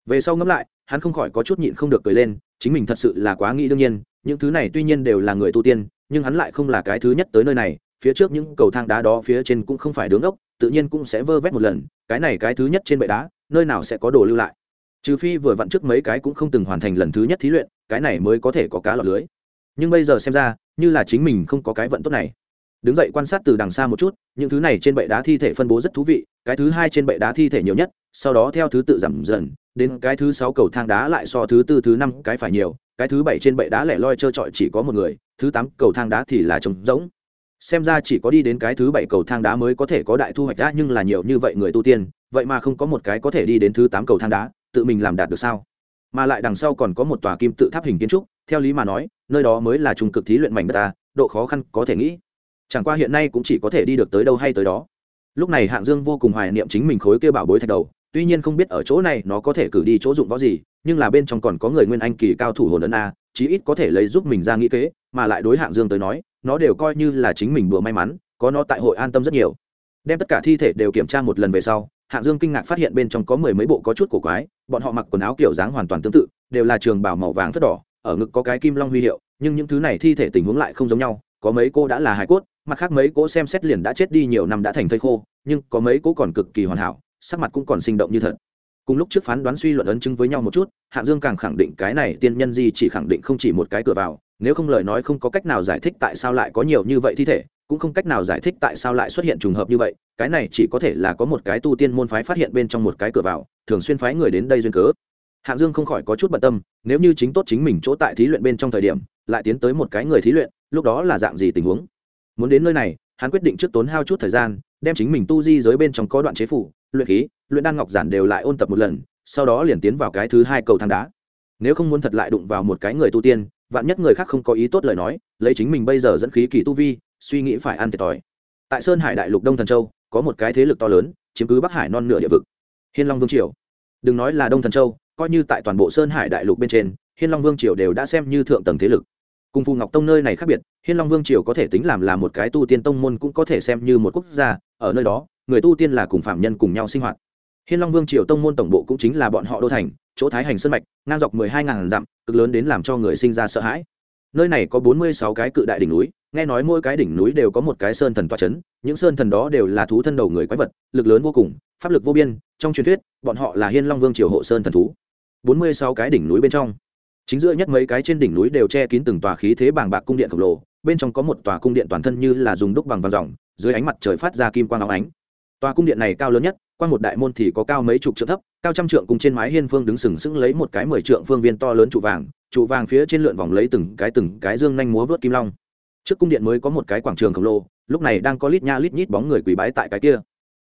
[SPEAKER 1] Về sau ngẫm lại hắn không khỏi có chút nhịn không được cười lên, chính mình thật sự là quá nghĩ đương nhiên, những thứ này tuy nhiên đều là người tu tiên, nhưng hắn lại không là cái thứ nhất tới nơi này, phía trước những cầu thang đá đó phía trên cũng không phải đứng ốc, tự nhiên cũng sẽ vơ vét một lần, cái này cái thứ nhất trên bệ đá, nơi nào sẽ có đồ lưu lại. Trừ phi vừa vặn trước mấy cái cũng không từng hoàn thành lần thứ nhất thí luyện, cái này mới có thể có cá lọt lưới. Nhưng bây giờ xem ra, như là chính mình không có cái vận tốt này. Đứng dậy quan sát từ đằng xa một chút, những thứ này trên bệ đá thi thể phân bố rất thú vị, cái thứ hai trên bệ đá thi thể nhiều nhất, sau đó theo thứ tự giảm dần đến cái thứ sáu cầu thang đá lại so thứ tư, thứ năm cái phải nhiều, cái thứ bảy trên bệ đá lẻ loi trơ trọi chỉ có một người, thứ tám cầu thang đá thì là trống rỗng. Xem ra chỉ có đi đến cái thứ bảy cầu thang đá mới có thể có đại thu hoạch đã, nhưng là nhiều như vậy người tu tiên, vậy mà không có một cái có thể đi đến thứ tám cầu thang đá, tự mình làm đạt được sao? Mà lại đằng sau còn có một tòa kim tự tháp hình kiến trúc, theo lý mà nói, nơi đó mới là trung cực thí luyện mảnh đất ta, độ khó khăn có thể nghĩ. Chẳng qua hiện nay cũng chỉ có thể đi được tới đâu hay tới đó. Lúc này hạng dương vô cùng hoài niệm chính mình khối kia bảo bối thạch đầu tuy nhiên không biết ở chỗ này nó có thể cử đi chỗ dụng võ gì, nhưng là bên trong còn có người nguyên anh kỳ cao thủ hồn ấn a, chí ít có thể lấy giúp mình ra nghĩ kế, mà lại đối hạng dương tới nói, nó đều coi như là chính mình bừa may mắn, có nó tại hội an tâm rất nhiều. Đem tất cả thi thể đều kiểm tra một lần về sau, hạng dương kinh ngạc phát hiện bên trong có mười mấy bộ có chút cổ quái, bọn họ mặc quần áo kiểu dáng hoàn toàn tương tự, đều là trường bảo màu vàng phất đỏ, ở ngực có cái kim long huy hiệu, nhưng những thứ này thi thể tình huống lại không giống nhau, có mấy cô đã là hài cốt, mặt khác mấy cô xem xét liền đã chết đi nhiều năm đã thành thây khô, nhưng có mấy cô còn cực kỳ hoàn hảo sắc mặt cũng còn sinh động như thật. Cùng lúc trước phán đoán suy luận ấn chứng với nhau một chút, hạng dương càng khẳng định cái này tiên nhân di chỉ khẳng định không chỉ một cái cửa vào, nếu không lời nói không có cách nào giải thích tại sao lại có nhiều như vậy thi thể, cũng không cách nào giải thích tại sao lại xuất hiện trùng hợp như vậy, cái này chỉ có thể là có một cái tu tiên môn phái phát hiện bên trong một cái cửa vào, thường xuyên phái người đến đây duyên cớ. Hạng dương không khỏi có chút bận tâm, nếu như chính tốt chính mình chỗ tại thí luyện bên trong thời điểm, lại tiến tới một cái người thí luyện, lúc đó là dạng gì tình huống? Muốn đến nơi này, hắn quyết định trước tốn hao chút thời gian, đem chính mình tu di giới bên trong có đoạn chế phủ luyện khí, luyện đan ngọc giản đều lại ôn tập một lần, sau đó liền tiến vào cái thứ hai cầu thang đá. Nếu không muốn thật lại đụng vào một cái người tu tiên, vạn nhất người khác không có ý tốt lời nói, lấy chính mình bây giờ dẫn khí kỳ tu vi, suy nghĩ phải ăn thiệt thòi. Tại sơn hải đại lục đông thần châu, có một cái thế lực to lớn, chiếm cứ bắc hải non nửa địa vực. Hiên long vương triều. Đừng nói là đông thần châu, coi như tại toàn bộ sơn hải đại lục bên trên, hiên long vương triều đều đã xem như thượng tầng thế lực. Cùng phù ngọc tông nơi này khác biệt, hiên long vương triều có thể tính làm là một cái tu tiên tông môn cũng có thể xem như một quốc gia, ở nơi đó người tu tiên là cùng phạm nhân cùng nhau sinh hoạt. Hiên long vương triều tông môn tổng bộ cũng chính là bọn họ đô thành, chỗ thái hành sơn mạch, ngang dọc mười hai ngàn dặm, cực lớn đến làm cho người sinh ra sợ hãi. Nơi này có bốn mươi sáu cái cự đại đỉnh núi, nghe nói mỗi cái đỉnh núi đều có một cái sơn thần toa c h ấ n những sơn thần đó đều là thú thân đầu người quái vật, lực lớn vô cùng, pháp lực vô biên, trong truyền thuyết, bọn họ là hiên long vương triều hộ sơn thần thú. bốn mươi sáu cái đỉnh núi bên trong, chính giữa nhất mấy cái trên đỉnh núi đều che kín từng tòa khí thế bàng bạc cung điện khổng lồ, bên trong có một tòa cung điện toàn thân như là dùng đúc bằng vàng dòng, dưới ánh mặt trời phát ra kim quang áo ánh tòa cung điện này cao lớn nhất, qua một đại môn thì có cao mấy chục trượng thấp, cao trăm trượng cùng trên mái hiên phương đứng sừng sững lấy một cái mười trượng phương viên to lớn trụ vàng trụ vàng phía trên lượn vòng lấy từng cái từng cái dương nhanh múa vớt kim long. Trước cung điện mới có một cái quảng trường khổng lồ, lúc này đang có lít nha lít nhít bóng người quỳ bái tại cái kia.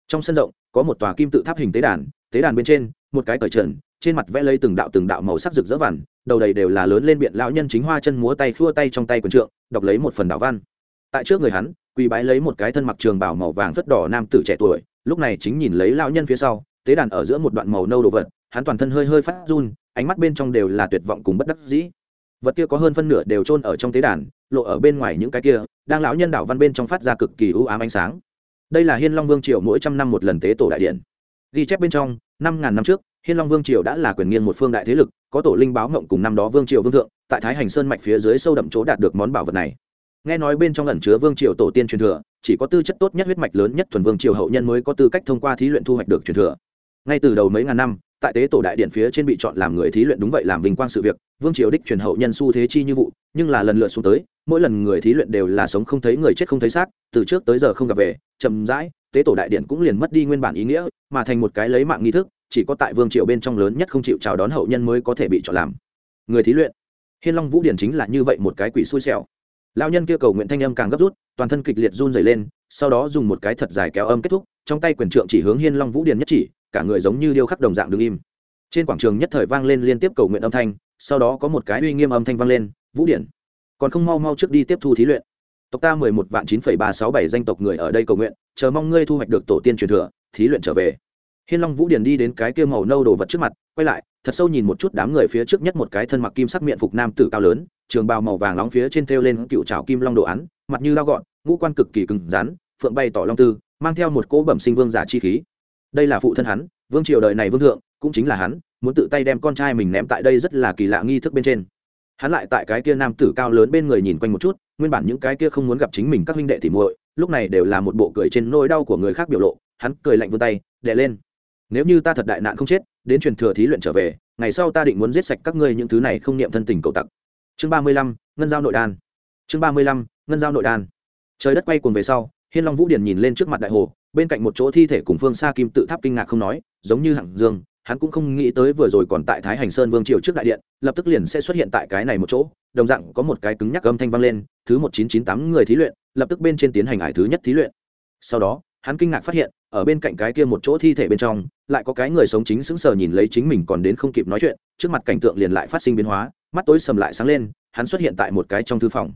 [SPEAKER 1] Trong sân rộng, có một tòa kim tự tháp hình tế đàn tế đàn bên trên, một cái cởi trần, trên mặt vẽ lấy từng đạo từng đạo màu sắc rực rỡ vằn, đầu đầy đều là lớn lên biện lão nhân chính hoa chân múa tay khua tay trong tay quần trượng, đọc lấy một phần đạo văn. Tại trước người hắn, quỳ bái lấy một cái thân mặc trường bảo màu vàng rất đỏ nam tử trẻ tuổi lúc này chính nhìn lấy lão nhân phía sau, tế đàn ở giữa một đoạn màu nâu đồ vật, hắn toàn thân hơi hơi phát run, ánh mắt bên trong đều là tuyệt vọng cùng bất đắc dĩ. Vật kia có hơn phân nửa đều trôn ở trong tế đàn, lộ ở bên ngoài những cái kia, đang lão nhân đảo văn bên trong phát ra cực kỳ ưu ám ánh sáng. Đây là hiên long vương triều mỗi trăm năm một lần tế tổ đại điện. Ghi chép bên trong, năm ngàn năm trước, hiên long vương triều đã là quyền nghiêng một phương đại thế lực, có tổ linh báo mộng cùng năm đó vương triều vương thượng, tại thái hành sơn mạch phía dưới sâu đậm chỗ đạt được món bảo vật này nghe nói bên trong ẩn chứa vương triều tổ tiên truyền thừa, chỉ có tư chất tốt nhất huyết mạch lớn nhất thuần vương triều hậu nhân mới có tư cách thông qua thí luyện thu hoạch được truyền thừa. Ngay từ đầu mấy ngàn năm, tại tế tổ đại điện phía trên bị chọn làm người thí luyện đúng vậy làm vinh quang sự việc, vương triều đích truyền hậu nhân xu thế chi như vụ, nhưng là lần lượt xuống tới, mỗi lần người thí luyện đều là sống không thấy người chết không thấy xác, từ trước tới giờ không gặp về, chậm rãi, tế tổ đại điện cũng liền mất đi nguyên bản ý nghĩa, mà thành một cái lấy mạng nghi thức, chỉ có tại vương triều bên trong lớn nhất không chịu chào đón hậu nhân mới có thể bị chọn làm người thí luyện. Hiên long vũ điển chính là như vậy một cái quỷ xui xẻo lao nhân kia cầu nguyện thanh âm càng gấp rút, toàn thân kịch liệt run dày lên, sau đó dùng một cái thật dài kéo âm kết thúc, trong tay quyền trượng chỉ hướng hiên long vũ điền nhất chỉ, cả người giống như điêu khắc đồng dạng đứng im. Trên quảng trường nhất thời vang lên liên tiếp cầu nguyện âm thanh, sau đó có một cái uy nghiêm âm thanh vang lên, vũ điển còn không mau mau trước đi tiếp thu thí luyện. Tộc ta mười một vạn chín phẩy ba sáu bảy danh tộc người ở đây cầu nguyện, chờ mong ngươi thu hoạch được tổ tiên truyền thừa, thí luyện trở về. Hiên long vũ điển đi đến cái kia màu nâu đồ vật trước mặt, quay lại thật sâu nhìn một chút đám người phía trước nhất một cái thân mặc kim sắc miệng phục nam tử cao lớn, trường bào màu vàng nóng phía trên thêu lên cựu trào kim long đồ án, mặt như lao gọn, ngũ quan cực kỳ cứng rắn, phượng bay tỏ long tư, mang theo một cỗ bẩm sinh vương giả chi khí. Đây là phụ thân hắn, vương triều đời này vương thượng, cũng chính là hắn, muốn tự tay đem con trai mình ném tại đây rất là kỳ lạ nghi thức bên trên. Hắn lại tại cái kia nam tử cao lớn bên người nhìn quanh một chút, nguyên bản những cái kia không muốn gặp chính mình các huynh đệ thì muội, lúc này đều là một bộ cười trên nỗi đau của người khác biểu lộ, hắn cười lạnh vươn tay, đè lên nếu như ta thật đại nạn không chết, đến truyền thừa thí luyện trở về, ngày sau ta định muốn giết sạch các ngươi những thứ này không niệm thân tình cầu tặc. Chương ba mươi lăm, ngân giao nội đan. Chương ba mươi lăm, ngân giao nội đan. Trời đất quay cuồng về sau, hiên long vũ điển nhìn lên trước mặt đại hồ, bên cạnh một chỗ thi thể cùng phương xa kim tự tháp kinh ngạc không nói, giống như hạng dương, hắn cũng không nghĩ tới vừa rồi còn tại thái hành sơn vương triều trước đại điện, lập tức liền sẽ xuất hiện tại cái này một chỗ, đồng dạng có một cái cứng nhắc âm thanh vang lên, thứ một chín chín tám người thí luyện, lập tức bên trên tiến hành ải thứ nhất thí luyện. Sau đó hắn kinh ngạc phát hiện, ở bên cạnh cái kia một chỗ thi thể bên trong, lại có cái người sống chính sững sờ nhìn lấy chính mình còn đến không kịp nói chuyện, trước mặt cảnh tượng liền lại phát sinh biến hóa, mắt tối sầm lại sáng lên, hắn xuất hiện tại một cái trong thư phòng.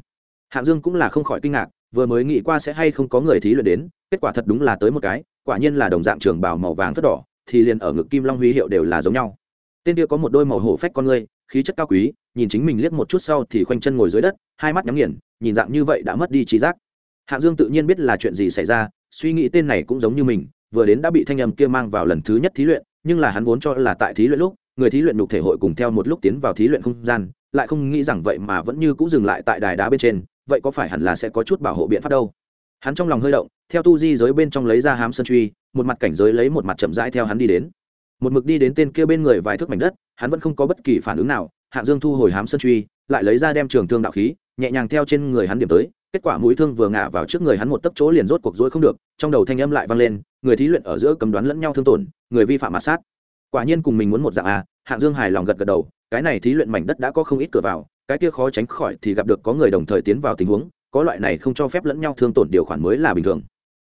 [SPEAKER 1] Hạng dương cũng là không khỏi kinh ngạc, vừa mới nghĩ qua sẽ hay không có người thí luyện đến, kết quả thật đúng là tới một cái, quả nhiên là đồng dạng trường bảo màu vàng phất đỏ, thì liền ở ngực kim long huy hiệu đều là giống nhau. Tên kia có một đôi màu hổ phách con ngươi, khí chất cao quý, nhìn chính mình liếc một chút sau thì khoanh chân ngồi dưới đất, hai mắt nhắm nghiền, nhìn dạng như vậy đã mất đi trí giác. Hạng dương tự nhiên biết là chuyện gì xảy ra suy nghĩ tên này cũng giống như mình, vừa đến đã bị thanh âm kia mang vào lần thứ nhất thí luyện, nhưng là hắn vốn cho là tại thí luyện lúc, người thí luyện nhục thể hội cùng theo một lúc tiến vào thí luyện không gian, lại không nghĩ rằng vậy mà vẫn như cũng dừng lại tại đài đá bên trên, vậy có phải hẳn là sẽ có chút bảo hộ biện pháp đâu? Hắn trong lòng hơi động, theo tu di giới bên trong lấy ra hám sơn truy, một mặt cảnh giới lấy một mặt chậm rãi theo hắn đi đến. Một mực đi đến tên kia bên người vài thước mảnh đất, hắn vẫn không có bất kỳ phản ứng nào, hạng dương thu hồi hám sơn truy, lại lấy ra đem trường thương đạo khí, nhẹ nhàng theo trên người hắn điểm tới kết quả mũi thương vừa ngả vào trước người hắn một tấc chỗ liền rốt cuộc rối không được, trong đầu thanh âm lại vang lên, người thí luyện ở giữa cầm đoán lẫn nhau thương tổn, người vi phạm mạt sát quả nhiên cùng mình muốn một dạng à? hạng dương hài lòng gật gật đầu, cái này thí luyện mảnh đất đã có không ít cửa vào, cái kia khó tránh khỏi thì gặp được có người đồng thời tiến vào tình huống, có loại này không cho phép lẫn nhau thương tổn điều khoản mới là bình thường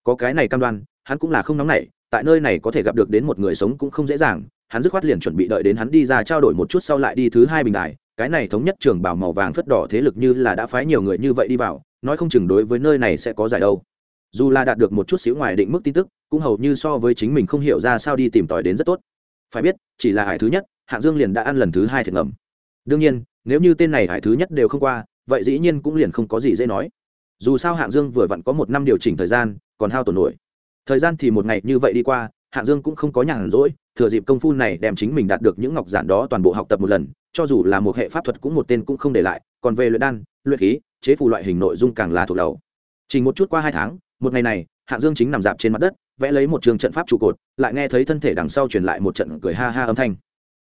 [SPEAKER 1] có cái này cam đoan, hắn cũng là không nóng nảy, tại nơi này có thể gặp được đến một người sống cũng không dễ dàng, hắn dứt khoát liền chuẩn bị đợi đến hắn đi ra trao đổi một chút sau lại đi thứ hai bình đài, cái này thống nhất trường bảo màu vàng phất đỏ thế lực như là đã phái nhiều người như vậy đi vào nói không chừng đối với nơi này sẽ có giải đâu. Dù là đạt được một chút xíu ngoài định mức tin tức, cũng hầu như so với chính mình không hiểu ra sao đi tìm tòi đến rất tốt. Phải biết, chỉ là hải thứ nhất, hạng dương liền đã ăn lần thứ hai thiệt ngầm. Đương nhiên, nếu như tên này hải thứ nhất đều không qua, vậy dĩ nhiên cũng liền không có gì dễ nói. Dù sao hạng dương vừa vặn có một năm điều chỉnh thời gian, còn hao tổn nổi. Thời gian thì một ngày như vậy đi qua, hạng dương cũng không có nhàn rỗi, thừa dịp công phu này đem chính mình đạt được những ngọc giản đó toàn bộ học tập một lần, cho dù là một hệ pháp thuật cũng một tên cũng không để lại, còn về luyện đan, luyện khí chế phù loại hình nội dung càng là thuộc đầu. Chỉ một chút qua hai tháng, một ngày này hạng dương chính nằm dạp trên mặt đất, vẽ lấy một trường trận pháp trụ cột, lại nghe thấy thân thể đằng sau truyền lại một trận cười ha ha âm thanh.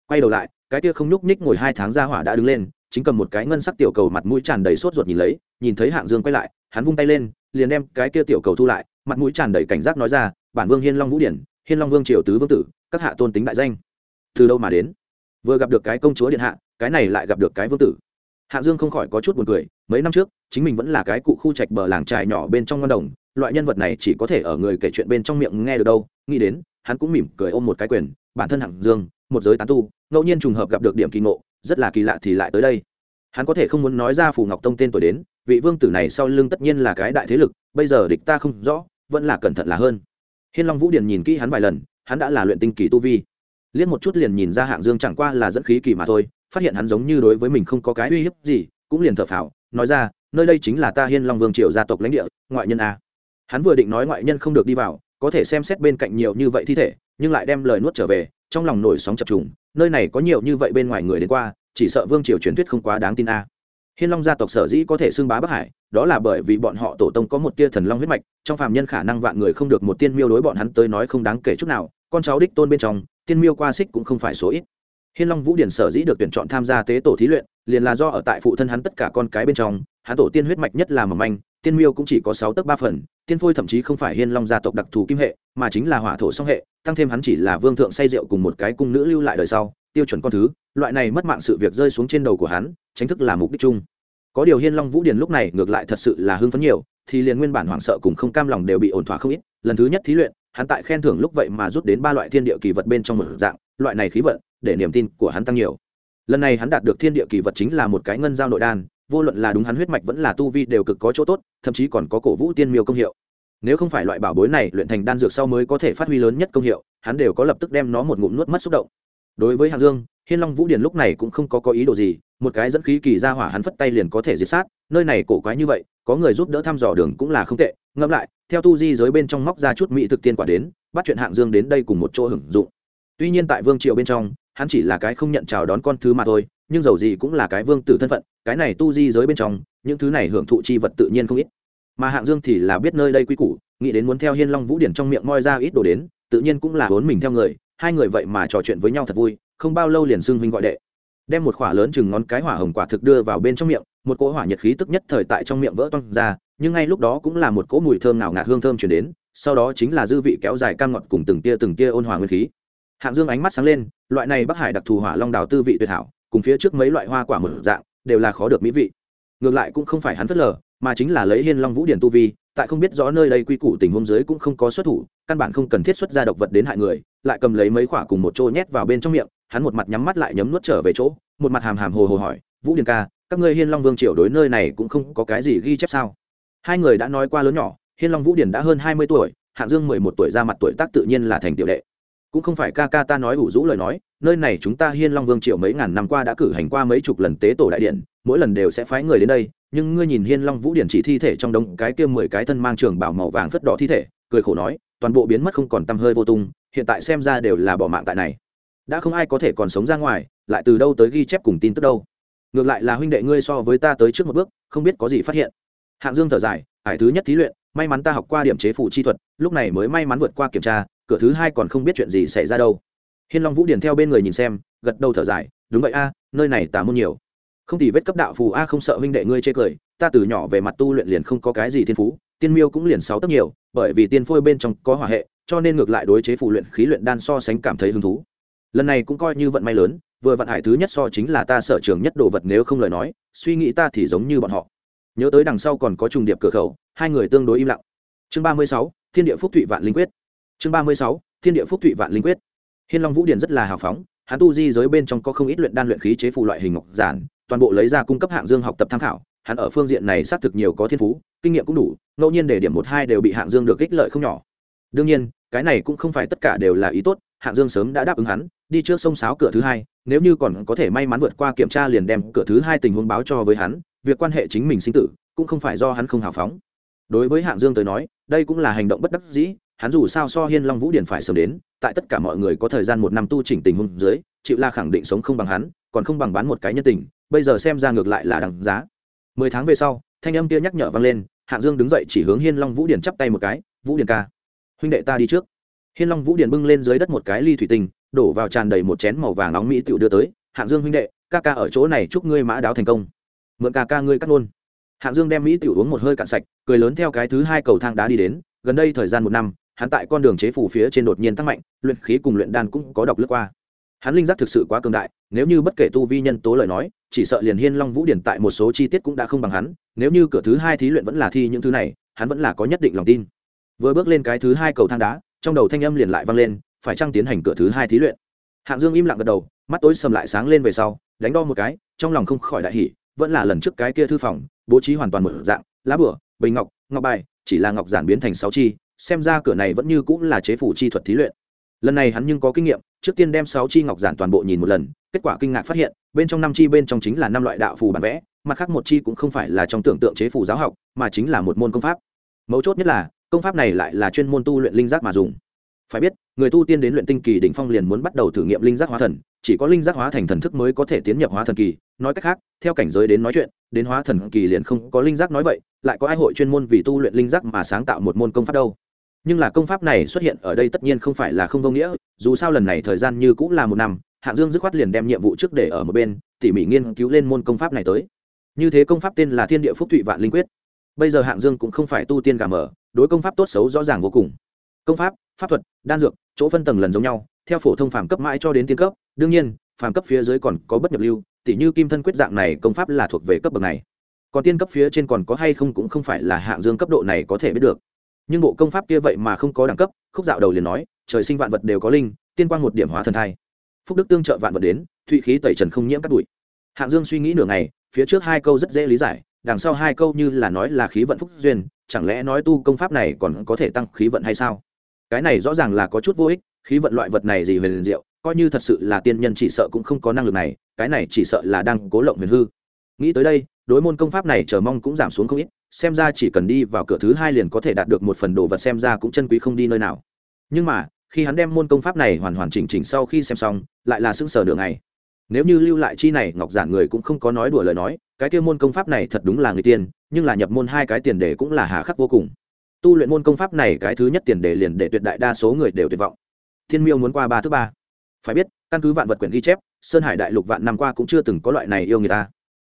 [SPEAKER 1] Quay đầu lại, cái kia không nhúc nhích ngồi hai tháng ra hỏa đã đứng lên, chính cầm một cái ngân sắc tiểu cầu mặt mũi tràn đầy sốt ruột nhìn lấy, nhìn thấy hạng dương quay lại, hắn vung tay lên, liền đem cái kia tiểu cầu thu lại, mặt mũi tràn đầy cảnh giác nói ra, bản vương hiên long vũ điển, hiên long vương triều tứ vương tử, các hạ tôn tính đại danh. Từ đâu mà đến? Vừa gặp được cái công chúa điện hạ, cái này lại gặp được cái vương tử hạ dương không khỏi có chút buồn cười, mấy năm trước, chính mình vẫn là cái cụ khu trạch bờ làng trài nhỏ bên trong ngân đồng, loại nhân vật này chỉ có thể ở người kể chuyện bên trong miệng nghe được đâu, nghĩ đến, hắn cũng mỉm cười ôm một cái quyền, bản thân hạng dương, một giới tán tu, ngẫu nhiên trùng hợp gặp được điểm kỳ ngộ, rất là kỳ lạ thì lại tới đây. Hắn có thể không muốn nói ra phù ngọc tông tên tuổi đến, vị vương tử này sau lưng tất nhiên là cái đại thế lực, bây giờ địch ta không rõ, vẫn là cẩn thận là hơn. Hiên long vũ điền nhìn kỹ hắn vài lần, hắn đã là luyện tinh kỳ tu vi. Liếc một chút liền nhìn ra hạng dương chẳng qua là dẫn khí kỳ mà thôi phát hiện hắn giống như đối với mình không có cái uy hiếp gì, cũng liền thở phào, nói ra, nơi đây chính là ta hiên long vương triều gia tộc lãnh địa, ngoại nhân a. Hắn vừa định nói ngoại nhân không được đi vào, có thể xem xét bên cạnh nhiều như vậy thi thể, nhưng lại đem lời nuốt trở về, trong lòng nổi sóng chập trùng, nơi này có nhiều như vậy bên ngoài người đến qua, chỉ sợ vương triều truyền thuyết không quá đáng tin a. Hiên long gia tộc sở dĩ có thể xưng bá bắc hải, đó là bởi vì bọn họ tổ tông có một tia thần long huyết mạch, trong phàm nhân khả năng vạn người không được một tiên miêu đối bọn hắn tới nói không đáng kể chút nào, con cháu đích tôn bên trong, tiên miêu qua xích cũng không phải số ít hiên long vũ điển sở dĩ được tuyển chọn tham gia tế tổ thí luyện, liền là do ở tại phụ thân hắn tất cả con cái bên trong, hắn tổ tiên huyết mạch nhất là mầm anh tiên miêu cũng chỉ có sáu tấc ba phần, tiên phôi thậm chí không phải hiên long gia tộc đặc thù kim hệ, mà chính là hỏa thổ song hệ, tăng thêm hắn chỉ là vương thượng say rượu cùng một cái cung nữ lưu lại đời sau, tiêu chuẩn con thứ, loại này mất mạng sự việc rơi xuống trên đầu của hắn tránh thức là mục đích chung. Có điều hiên long vũ điền lúc này ngược lại thật sự là hưng phấn nhiều, thì liền nguyên bản hoảng sợ cùng không cam lòng đều bị ổn thỏa không ít, lần thứ nhất thí luyện, hắn tại khen thưởng lúc vậy mà rút đến ba loại thiên địa kỳ vật bên trong một dạng, loại này khí vận để niềm tin của hắn tăng nhiều. Lần này hắn đạt được thiên địa kỳ vật chính là một cái ngân giao nội đan, vô luận là đúng hắn huyết mạch vẫn là tu vi đều cực có chỗ tốt, thậm chí còn có cổ vũ tiên miêu công hiệu. Nếu không phải loại bảo bối này luyện thành đan dược sau mới có thể phát huy lớn nhất công hiệu, hắn đều có lập tức đem nó một ngụm nuốt mất xúc động. Đối với hạng dương, hiên long vũ điền lúc này cũng không có có ý đồ gì, một cái dẫn khí kỳ ra hỏa hắn phất tay liền có thể diệt sát, nơi này cổ quái như vậy, có người giúp đỡ thăm dò đường cũng là không tệ. Ngẫm lại, theo tu di giới bên trong móc ra chút mỹ thực tiên quả đến, bắt chuyện hạng dương đến đây cùng một chỗ hưởng dụng. Tuy nhiên tại vương triều bên trong hắn chỉ là cái không nhận chào đón con thứ mà thôi, nhưng dầu gì cũng là cái vương tử thân phận, cái này tu di giới bên trong, những thứ này hưởng thụ chi vật tự nhiên không ít. Mà hạng dương thì là biết nơi đây quy củ, nghĩ đến muốn theo hiên long vũ điển trong miệng moi ra ít đồ đến, tự nhiên cũng là vốn mình theo người, hai người vậy mà trò chuyện với nhau thật vui, không bao lâu liền xưng huynh gọi đệ. Đem một khỏa lớn chừng ngón cái hỏa hồng quả thực đưa vào bên trong miệng, một cỗ hỏa nhiệt khí tức nhất thời tại trong miệng vỡ toang ra, nhưng ngay lúc đó cũng là một cỗ mùi thơm nào ngạt hương thơm chuyển đến, sau đó chính là dư vị kéo dài cam ngọt cùng từng tia từng tia ôn hòa nguyên khí hạng dương ánh mắt sáng lên, loại này bắc hải đặc thù hỏa long đào tư vị tuyệt hảo, cùng phía trước mấy loại hoa quả mở dạng, đều là khó được mỹ vị. Ngược lại cũng không phải hắn phớt lờ, mà chính là lấy hiên long vũ điển tu vi, tại không biết rõ nơi đây quy củ tình huống dưới cũng không có xuất thủ, căn bản không cần thiết xuất ra độc vật đến hại người, lại cầm lấy mấy quả cùng một chỗ nhét vào bên trong miệng, hắn một mặt nhắm mắt lại nhấm nuốt trở về chỗ, một mặt hàm hàm hồ hồ hỏi, vũ điền ca, các ngươi hiên long vương triều đối nơi này cũng không có cái gì ghi chép sao? Hai người đã nói qua lớn nhỏ, hiên long vũ điển đã hơn hai mươi tuổi, hạng dương mười một tuổi ra mặt tuổi tác tự nhiên là thành tiểu đệ cũng không phải ca ca ta nói ủ rũ lời nói, nơi này chúng ta hiên long vương triệu mấy ngàn năm qua đã cử hành qua mấy chục lần tế tổ đại điện, mỗi lần đều sẽ phái người đến đây, nhưng ngươi nhìn hiên long vũ điển chỉ thi thể trong đống cái kia mười cái thân mang trường bảo màu vàng phất đỏ thi thể, cười khổ nói, toàn bộ biến mất không còn tăm hơi vô tung, hiện tại xem ra đều là bỏ mạng tại này. Đã không ai có thể còn sống ra ngoài, lại từ đâu tới ghi chép cùng tin tức đâu. Ngược lại là huynh đệ ngươi so với ta tới trước một bước, không biết có gì phát hiện. Hạng dương thở dài ải thứ nhất thí luyện, may mắn ta học qua điểm chế phủ chi thuật, lúc này mới may mắn vượt qua kiểm tra cửa thứ hai còn không biết chuyện gì xảy ra đâu. Hiên long vũ Điền theo bên người nhìn xem, gật đầu thở dài, đúng vậy a, nơi này tà môn nhiều. Không thì vết cấp đạo phù a không sợ huynh đệ ngươi chê cười, ta từ nhỏ về mặt tu luyện liền không có cái gì thiên phú, tiên miêu cũng liền sáu tấc nhiều, bởi vì tiên phôi bên trong có hỏa hệ, cho nên ngược lại đối chế phù luyện khí luyện đan so sánh cảm thấy hứng thú. Lần này cũng coi như vận may lớn, vừa vận hải thứ nhất so chính là ta sở trường nhất đồ vật nếu không lời nói, suy nghĩ ta thì giống như bọn họ. Nhớ tới đằng sau còn có trùng điệp cửa khẩu, hai người tương đối im lặng. Chương ba mươi sáu, thiên địa phúc thụy vạn linh quyết chương ba mươi sáu, thiên địa phúc thụy vạn linh quyết. Hiên long vũ điền rất là hào phóng, hắn tu di giới bên trong có không ít luyện đan luyện khí chế phù loại hình ngọc giản, toàn bộ lấy ra cung cấp hạng dương học tập tham khảo, hắn ở phương diện này xác thực nhiều có thiên phú, kinh nghiệm cũng đủ, ngẫu nhiên để điểm một hai đều bị hạng dương được ích lợi không nhỏ. Đương nhiên, cái này cũng không phải tất cả đều là ý tốt, hạng dương sớm đã đáp ứng hắn, đi trước sông sáo cửa thứ hai, nếu như còn có thể may mắn vượt qua kiểm tra liền đem cửa thứ hai tình huống báo cho với hắn, việc quan hệ chính mình sinh tử, cũng không phải do hắn không hào phóng. Đối với hạng dương tới nói, đây cũng là hành động bất đắc dĩ hắn dù sao so hiên long vũ điển phải sớm đến, tại tất cả mọi người có thời gian một năm tu chỉnh tình hung dưới, chịu la khẳng định sống không bằng hắn, còn không bằng bán một cái nhân tình, bây giờ xem ra ngược lại là đằng giá. Mười tháng về sau, thanh âm kia nhắc nhở vang lên, hạng dương đứng dậy chỉ hướng hiên long vũ điển chắp tay một cái, vũ điển ca, huynh đệ ta đi trước. Hiên long vũ điển bưng lên dưới đất một cái ly thủy tinh, đổ vào tràn đầy một chén màu vàng nóng mỹ tựu đưa tới, hạng dương huynh đệ, ca ca ở chỗ này chúc ngươi mã đáo thành công. Mượn ca ca ngươi cắt luôn. Hạng dương đem mỹ tiểu uống một hơi cạn sạch, cười lớn theo cái thứ hai cầu thang đá đi đến, gần đây thời gian một năm hắn tại con đường chế phủ phía trên đột nhiên tăng mạnh, luyện khí cùng luyện đan cũng có độc lướt qua. Hắn linh giác thực sự quá cường đại, nếu như bất kể tu vi nhân tố lời nói, chỉ sợ liền hiên long vũ điển tại một số chi tiết cũng đã không bằng hắn, nếu như cửa thứ hai thí luyện vẫn là thi những thứ này, hắn vẫn là có nhất định lòng tin. Vừa bước lên cái thứ hai cầu thang đá, trong đầu thanh âm liền lại vang lên, phải chăng tiến hành cửa thứ hai thí luyện? Hạng dương im lặng gật đầu, mắt tối sầm lại sáng lên về sau, đánh đo một cái, trong lòng không khỏi đại hỉ, vẫn là lần trước cái kia thư phòng, bố trí hoàn toàn một dạng, lá bửa, bình ngọc ngọc bài, chỉ là ngọc giản biến thành sáu chi xem ra cửa này vẫn như cũng là chế phủ chi thuật thí luyện. Lần này hắn nhưng có kinh nghiệm, trước tiên đem sáu chi ngọc giản toàn bộ nhìn một lần, kết quả kinh ngạc phát hiện, bên trong năm chi bên trong chính là năm loại đạo phù bản vẽ, mặt khác một chi cũng không phải là trong tưởng tượng chế phù giáo học, mà chính là một môn công pháp. Mấu chốt nhất là, công pháp này lại là chuyên môn tu luyện linh giác mà dùng. Phải biết, người tu tiên đến luyện tinh kỳ đỉnh phong liền muốn bắt đầu thử nghiệm linh giác hóa thần, chỉ có linh giác hóa thành thần thức mới có thể tiến nhập hóa thần kỳ. Nói cách khác, theo cảnh giới đến nói chuyện, đến hóa thần kỳ liền không có linh giác nói vậy, lại có ai hội chuyên môn vì tu luyện linh giác mà sáng tạo một môn công pháp đâu nhưng là công pháp này xuất hiện ở đây tất nhiên không phải là không vô nghĩa, dù sao lần này thời gian như cũng là một năm, hạng dương dứt khoát liền đem nhiệm vụ trước để ở một bên, tỉ mỉ nghiên cứu lên môn công pháp này tới. Như thế công pháp tên là thiên địa phúc thụy vạn linh quyết. Bây giờ hạng dương cũng không phải tu tiên gà mở đối công pháp tốt xấu rõ ràng vô cùng. Công pháp pháp thuật, đan dược, chỗ phân tầng lần giống nhau, theo phổ thông phàm cấp mãi cho đến tiên cấp, đương nhiên, phàm cấp phía dưới còn có bất nhập lưu, tỉ như kim thân quyết dạng này công pháp là thuộc về cấp bậc này. Còn tiên cấp phía trên còn có hay không cũng không phải là hạng dương cấp độ này có thể biết được nhưng bộ công pháp kia vậy mà không có đẳng cấp, khúc dạo đầu liền nói, trời sinh vạn vật đều có linh, tiên quan một điểm hóa thần thai. Phúc đức tương trợ vạn vật đến, thụy khí tẩy trần không nhiễm cắt bụi. Hạng dương suy nghĩ nửa ngày, phía trước hai câu rất dễ lý giải, đằng sau hai câu như là nói là khí vận phúc duyên, chẳng lẽ nói tu công pháp này còn có thể tăng khí vận hay sao? Cái này rõ ràng là có chút vô ích, khí vận loại vật này gì huyền diệu, coi như thật sự là tiên nhân chỉ sợ cũng không có năng lực này, cái này chỉ sợ là đang cố lộng huyền hư. Nghĩ tới đây, đối môn công pháp này chờ mong cũng giảm xuống không ít xem ra chỉ cần đi vào cửa thứ hai liền có thể đạt được một phần đồ vật xem ra cũng chân quý không đi nơi nào. Nhưng mà, khi hắn đem môn công pháp này hoàn hoàn chỉnh chỉnh sau khi xem xong, lại là sững sờ đường này nếu như lưu lại chi này, ngọc giản người cũng không có nói đùa lời nói, cái kia môn công pháp này thật đúng là người tiên, nhưng là nhập môn hai cái tiền đề cũng là hà khắc vô cùng. Tu luyện môn công pháp này cái thứ nhất tiền đề liền để tuyệt đại đa số người đều tuyệt vọng. Thiên miêu muốn qua ba thứ ba. Phải biết, căn cứ vạn vật quyển ghi chép, sơn hải đại lục vạn năm qua cũng chưa từng có loại này yêu người ta.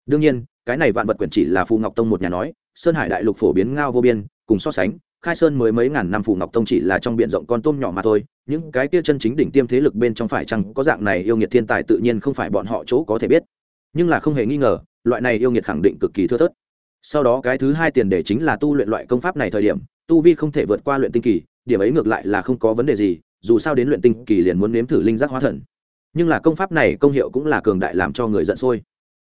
[SPEAKER 1] Đương nhiên, cái này vạn vật quyển chỉ là phù ngọc tông một nhà nói sơn hải đại lục phổ biến ngao vô biên, cùng so sánh, khai sơn mới mấy ngàn năm phủ ngọc tông chỉ là trong b i ể n rộng con tôm nhỏ mà thôi, những cái kia chân chính đỉnh tiêm thế lực bên trong phải chăng có dạng này yêu nghiệt thiên tài tự nhiên không phải bọn họ chỗ có thể biết. Nhưng là không hề nghi ngờ, loại này yêu nghiệt khẳng định cực kỳ thưa thớt. Sau đó cái thứ hai tiền đề chính là tu luyện loại công pháp này thời điểm, tu vi không thể vượt qua luyện tinh kỳ, điểm ấy ngược lại là không có vấn đề gì, dù sao đến luyện tinh kỳ liền muốn nếm thử linh giác hóa thần. Nhưng là công pháp này công hiệu cũng là cường đại làm cho người giận sôi.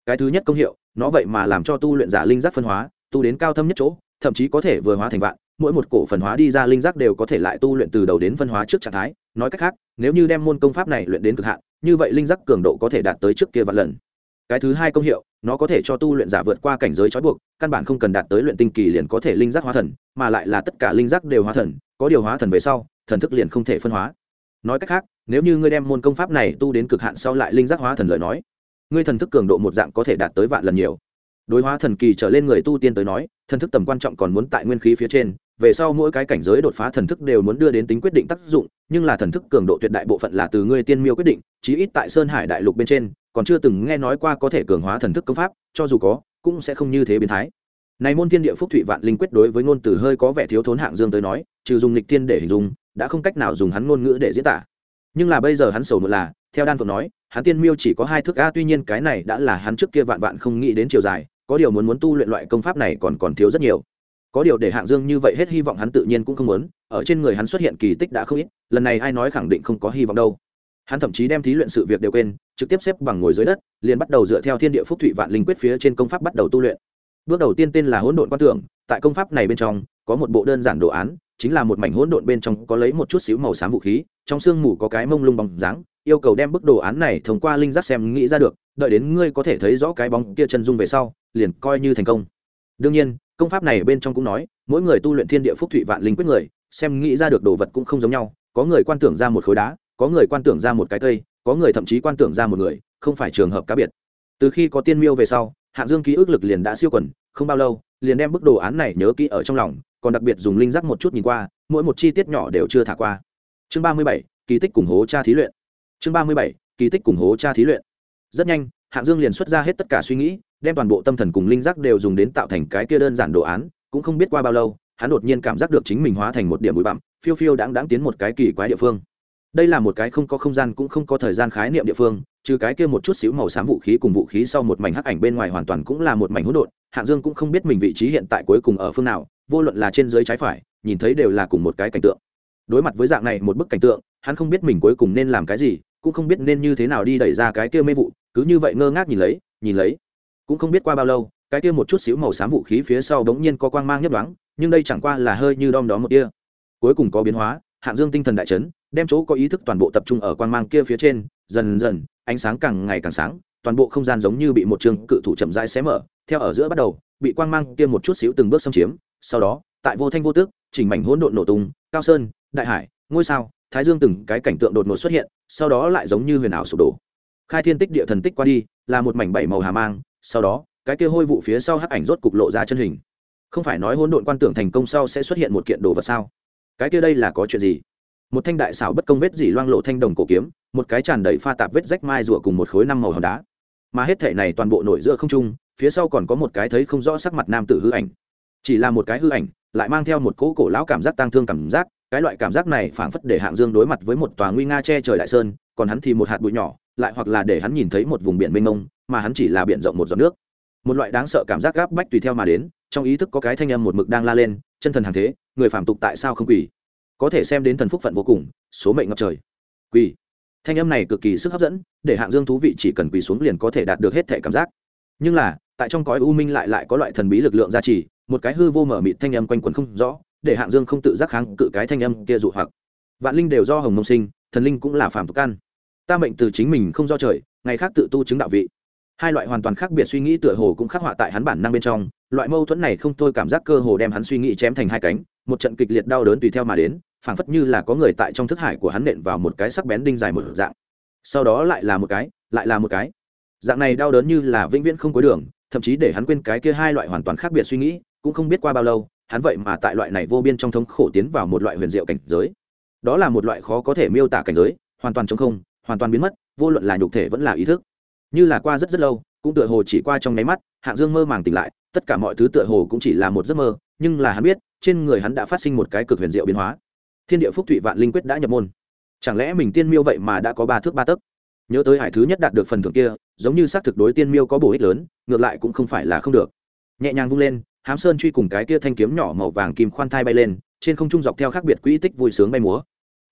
[SPEAKER 1] Cái thứ nhất công hiệu, nó vậy mà làm cho tu luyện giả linh giác phân hóa tu đến cao thâm nhất chỗ, thậm chí có thể vừa hóa thành vạn, mỗi một cổ phần hóa đi ra linh giác đều có thể lại tu luyện từ đầu đến phân hóa trước trạng thái. Nói cách khác, nếu như đem môn công pháp này luyện đến cực hạn, như vậy linh giác cường độ có thể đạt tới trước kia vạn lần. Cái thứ hai công hiệu, nó có thể cho tu luyện giả vượt qua cảnh giới trói buộc, căn bản không cần đạt tới luyện tinh kỳ liền có thể linh giác hóa thần, mà lại là tất cả linh giác đều hóa thần, có điều hóa thần về sau, thần thức liền không thể phân hóa. Nói cách khác, nếu như ngươi đem môn công pháp này tu đến cực hạn sau lại linh giác hóa thần lời nói, ngươi thần thức cường độ một dạng có thể đạt tới vạn lần nhiều đối hóa thần kỳ trở lên người tu tiên tới nói, thần thức tầm quan trọng còn muốn tại nguyên khí phía trên, về sau mỗi cái cảnh giới đột phá thần thức đều muốn đưa đến tính quyết định tác dụng, nhưng là thần thức cường độ tuyệt đại bộ phận là từ ngươi tiên miêu quyết định, chí ít tại sơn hải đại lục bên trên, còn chưa từng nghe nói qua có thể cường hóa thần thức công pháp, cho dù có, cũng sẽ không như thế biến thái. Này môn thiên địa phúc thụy vạn linh quyết đối với ngôn từ hơi có vẻ thiếu thốn hạng dương tới nói, trừ dùng lịch tiên để hình dung, đã không cách nào dùng hắn ngôn ngữ để diễn tả. Nhưng là bây giờ hắn sầu một là, theo đan phượng nói, hắn tiên miêu chỉ có hai thước a, tuy nhiên cái này đã là hắn trước kia vạn vạn không nghĩ đến chiều dài có điều muốn muốn tu luyện loại công pháp này còn còn thiếu rất nhiều. Có điều để hạng dương như vậy hết hy vọng hắn tự nhiên cũng không muốn, ở trên người hắn xuất hiện kỳ tích đã không ít, lần này ai nói khẳng định không có hy vọng đâu. Hắn thậm chí đem thí luyện sự việc đều quên, trực tiếp xếp bằng ngồi dưới đất, liền bắt đầu dựa theo thiên địa phúc thụy vạn linh quyết phía trên công pháp bắt đầu tu luyện. Bước đầu tiên tên là hỗn độn quan tưởng, tại công pháp này bên trong, có một bộ đơn giản đồ án, chính là một mảnh hỗn độn bên trong có lấy một chút xíu màu xám vũ khí, trong sương mù có cái mông lung bóng dáng, yêu cầu đem bức đồ án này thông qua linh giác xem nghĩ ra được đợi đến ngươi có thể thấy rõ cái bóng kia chân dung về sau, liền coi như thành công. Đương nhiên, công pháp này bên trong cũng nói, mỗi người tu luyện thiên địa phúc thụy vạn linh quyết người, xem nghĩ ra được đồ vật cũng không giống nhau, có người quan tưởng ra một khối đá, có người quan tưởng ra một cái cây, có người thậm chí quan tưởng ra một người, không phải trường hợp cá biệt. Từ khi có tiên miêu về sau hạng dương ký ức lực liền đã siêu quần, không bao lâu, liền đem bức đồ án này nhớ kỹ ở trong lòng, còn đặc biệt dùng linh giác một chút nhìn qua, mỗi một chi tiết nhỏ đều chưa thả qua. Chương ba mươi bảy, kỳ tích cùng hố cha thí luyện. Chương ba mươi bảy, kỳ tích cùng hố cha thí luyện rất nhanh, hạng dương liền xuất ra hết tất cả suy nghĩ, đem toàn bộ tâm thần cùng linh giác đều dùng đến tạo thành cái kia đơn giản đồ án, cũng không biết qua bao lâu, hắn đột nhiên cảm giác được chính mình hóa thành một điểm bụi bặm, phiêu phiêu đáng đáng tiến một cái kỳ quái địa phương. Đây là một cái không có không gian cũng không có thời gian khái niệm địa phương, trừ cái kia một chút xíu màu xám vũ khí cùng vũ khí sau một mảnh hắc ảnh bên ngoài hoàn toàn cũng là một mảnh hỗn độn, hạng dương cũng không biết mình vị trí hiện tại cuối cùng ở phương nào, vô luận là trên dưới trái phải, nhìn thấy đều là cùng một cái cảnh tượng. Đối mặt với dạng này một bức cảnh tượng, hắn không biết mình cuối cùng nên làm cái gì, cũng không biết nên như thế nào đi đẩy ra cái kia mê vụ cứ như vậy ngơ ngác nhìn lấy nhìn lấy. Cũng không biết qua bao lâu, cái kia một chút xíu màu xám vũ khí phía sau bỗng nhiên có quang mang nhấp đoán nhưng đây chẳng qua là hơi như đom đó một kia cuối cùng có biến hóa, hạng dương tinh thần đại chấn, đem chỗ có ý thức toàn bộ tập trung ở quang mang kia phía trên, dần dần, ánh sáng càng ngày càng sáng, toàn bộ không gian giống như bị một trường cự thủ chậm rãi xé mở, theo ở giữa bắt đầu, bị quang mang kia một chút xíu từng bước xâm chiếm, sau đó, tại vô thanh vô tước chỉnh mảnh hỗn độn nổ tung, cao sơn, đại hải, ngôi sao, thái dương từng cái cảnh tượng đột ngột xuất hiện, sau đó lại giống như huyền ảo sụp đổ khai thiên tích địa thần tích qua đi, là một mảnh bảy màu hà mang, sau đó, cái kia hôi vụ phía sau hắc ảnh rốt cục lộ ra chân hình. Không phải nói hỗn độn quan tưởng thành công sau sẽ xuất hiện một kiện đồ vật sao? Cái kia đây là có chuyện gì? Một thanh đại xảo bất công vết dỉ loang lộ thanh đồng cổ kiếm, một cái tràn đầy pha tạp vết rách mai rùa cùng một khối năm màu hòn đá. Mà hết thể này toàn bộ nổi giữa không trung, phía sau còn có một cái thấy không rõ sắc mặt nam tử hư ảnh. Chỉ là một cái hư ảnh, lại mang theo một cỗ cổ lão cảm giác tang thương cảm giác, cái loại cảm giác này phảng phất để hạng dương đối mặt với một tòa nguy nga che trời đại sơn, còn hắn thì một hạt bụi nhỏ lại hoặc là để hắn nhìn thấy một vùng biển mênh mông, mà hắn chỉ là biển rộng một giọt nước. Một loại đáng sợ cảm giác gáp bách tùy theo mà đến, trong ý thức có cái thanh âm một mực đang la lên, chân thần hàng thế, người phạm tục tại sao không quỳ? Có thể xem đến thần phúc phận vô cùng, số mệnh ngập trời. Quỳ. Thanh âm này cực kỳ sức hấp dẫn, để hạng dương thú vị chỉ cần quỳ xuống liền có thể đạt được hết thể cảm giác. Nhưng là, tại trong cõi u minh lại lại có loại thần bí lực lượng gia trì, một cái hư vô mở mịt thanh âm quanh quẩn không rõ, để hạng dương không tự giác kháng cự cái thanh âm kia dụ hoặc. Vạn linh đều do hồng mông sinh, thần linh cũng là phàm tục căn ta mệnh từ chính mình không do trời, ngày khác tự tu chứng đạo vị. Hai loại hoàn toàn khác biệt suy nghĩ tựa hồ cũng khắc họa tại hắn bản năng bên trong, loại mâu thuẫn này không thôi cảm giác cơ hồ đem hắn suy nghĩ chém thành hai cánh, một trận kịch liệt đau đớn tùy theo mà đến, phảng phất như là có người tại trong thức hải của hắn nện vào một cái sắc bén đinh dài một dạng. Sau đó lại là một cái, lại là một cái. Dạng này đau đớn như là vĩnh viễn không có đường, thậm chí để hắn quên cái kia hai loại hoàn toàn khác biệt suy nghĩ, cũng không biết qua bao lâu, hắn vậy mà tại loại này vô biên trong thống khổ tiến vào một loại huyền diệu cảnh giới. Đó là một loại khó có thể miêu tả cảnh giới, hoàn toàn chống không hoàn toàn biến mất, vô luận là nhục thể vẫn là ý thức. Như là qua rất rất lâu, cũng tựa hồ chỉ qua trong nháy mắt, hạng dương mơ màng tỉnh lại, tất cả mọi thứ tựa hồ cũng chỉ là một giấc mơ, nhưng là hắn biết, trên người hắn đã phát sinh một cái cực huyền diệu biến hóa. Thiên địa phúc thụy vạn linh quyết đã nhập môn. Chẳng lẽ mình tiên miêu vậy mà đã có ba thước ba tấc? Nhớ tới hải thứ nhất đạt được phần thưởng kia, giống như xác thực đối tiên miêu có bổ ích lớn, ngược lại cũng không phải là không được. Nhẹ nhàng vung lên, hám sơn truy cùng cái kia thanh kiếm nhỏ màu vàng kim khoan thai bay lên, trên không trung dọc theo khác biệt quỹ tích vui sướng bay múa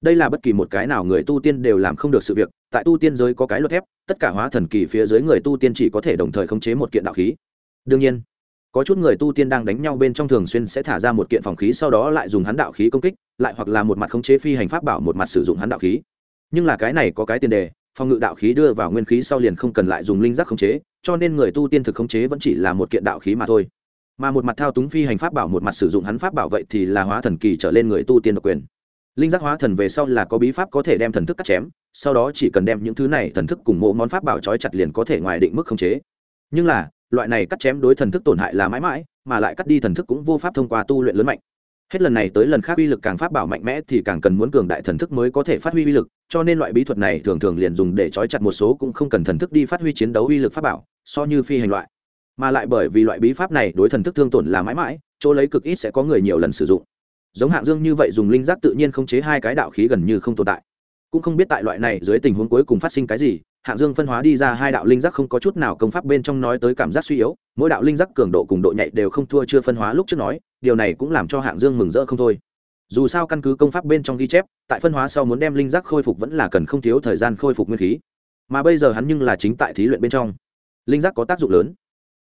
[SPEAKER 1] đây là bất kỳ một cái nào người tu tiên đều làm không được sự việc, tại tu tiên giới có cái luật thép, tất cả hóa thần kỳ phía dưới người tu tiên chỉ có thể đồng thời khống chế một kiện đạo khí. Đương nhiên, có chút người tu tiên đang đánh nhau bên trong thường xuyên sẽ thả ra một kiện phòng khí sau đó lại dùng hắn đạo khí công kích, lại hoặc là một mặt khống chế phi hành pháp bảo, một mặt sử dụng hắn đạo khí. Nhưng là cái này có cái tiền đề, phòng ngự đạo khí đưa vào nguyên khí sau liền không cần lại dùng linh giác khống chế, cho nên người tu tiên thực khống chế vẫn chỉ là một kiện đạo khí mà thôi. Mà một mặt thao túng phi hành pháp bảo, một mặt sử dụng hắn pháp bảo vậy thì là hóa thần kỳ trở lên người tu tiên độc quyền linh giác hóa thần về sau là có bí pháp có thể đem thần thức cắt chém, sau đó chỉ cần đem những thứ này thần thức cùng mộ món pháp bảo trói chặt liền có thể ngoài định mức khống chế. Nhưng là, loại này cắt chém đối thần thức tổn hại là mãi mãi, mà lại cắt đi thần thức cũng vô pháp thông qua tu luyện lớn mạnh. Hết lần này tới lần khác uy lực càng pháp bảo mạnh mẽ thì càng cần muốn cường đại thần thức mới có thể phát huy uy lực, cho nên loại bí thuật này thường thường liền dùng để trói chặt một số cũng không cần thần thức đi phát huy chiến đấu uy lực pháp bảo, so như phi hành loại. Mà lại bởi vì loại bí pháp này đối thần thức thương tổn là mãi mãi, chỗ lấy cực ít sẽ có người nhiều lần sử dụng giống hạng dương như vậy dùng linh giác tự nhiên không chế hai cái đạo khí gần như không tồn tại. Cũng không biết tại loại này dưới tình huống cuối cùng phát sinh cái gì, hạng dương phân hóa đi ra hai đạo linh giác không có chút nào công pháp bên trong nói tới cảm giác suy yếu, mỗi đạo linh giác cường độ cùng độ nhạy đều không thua chưa phân hóa lúc trước nói, điều này cũng làm cho hạng dương mừng rỡ không thôi. Dù sao căn cứ công pháp bên trong ghi chép, tại phân hóa sau muốn đem linh giác khôi phục vẫn là cần không thiếu thời gian khôi phục nguyên khí. Mà bây giờ hắn nhưng là chính tại thí luyện bên trong. Linh giác có tác dụng lớn.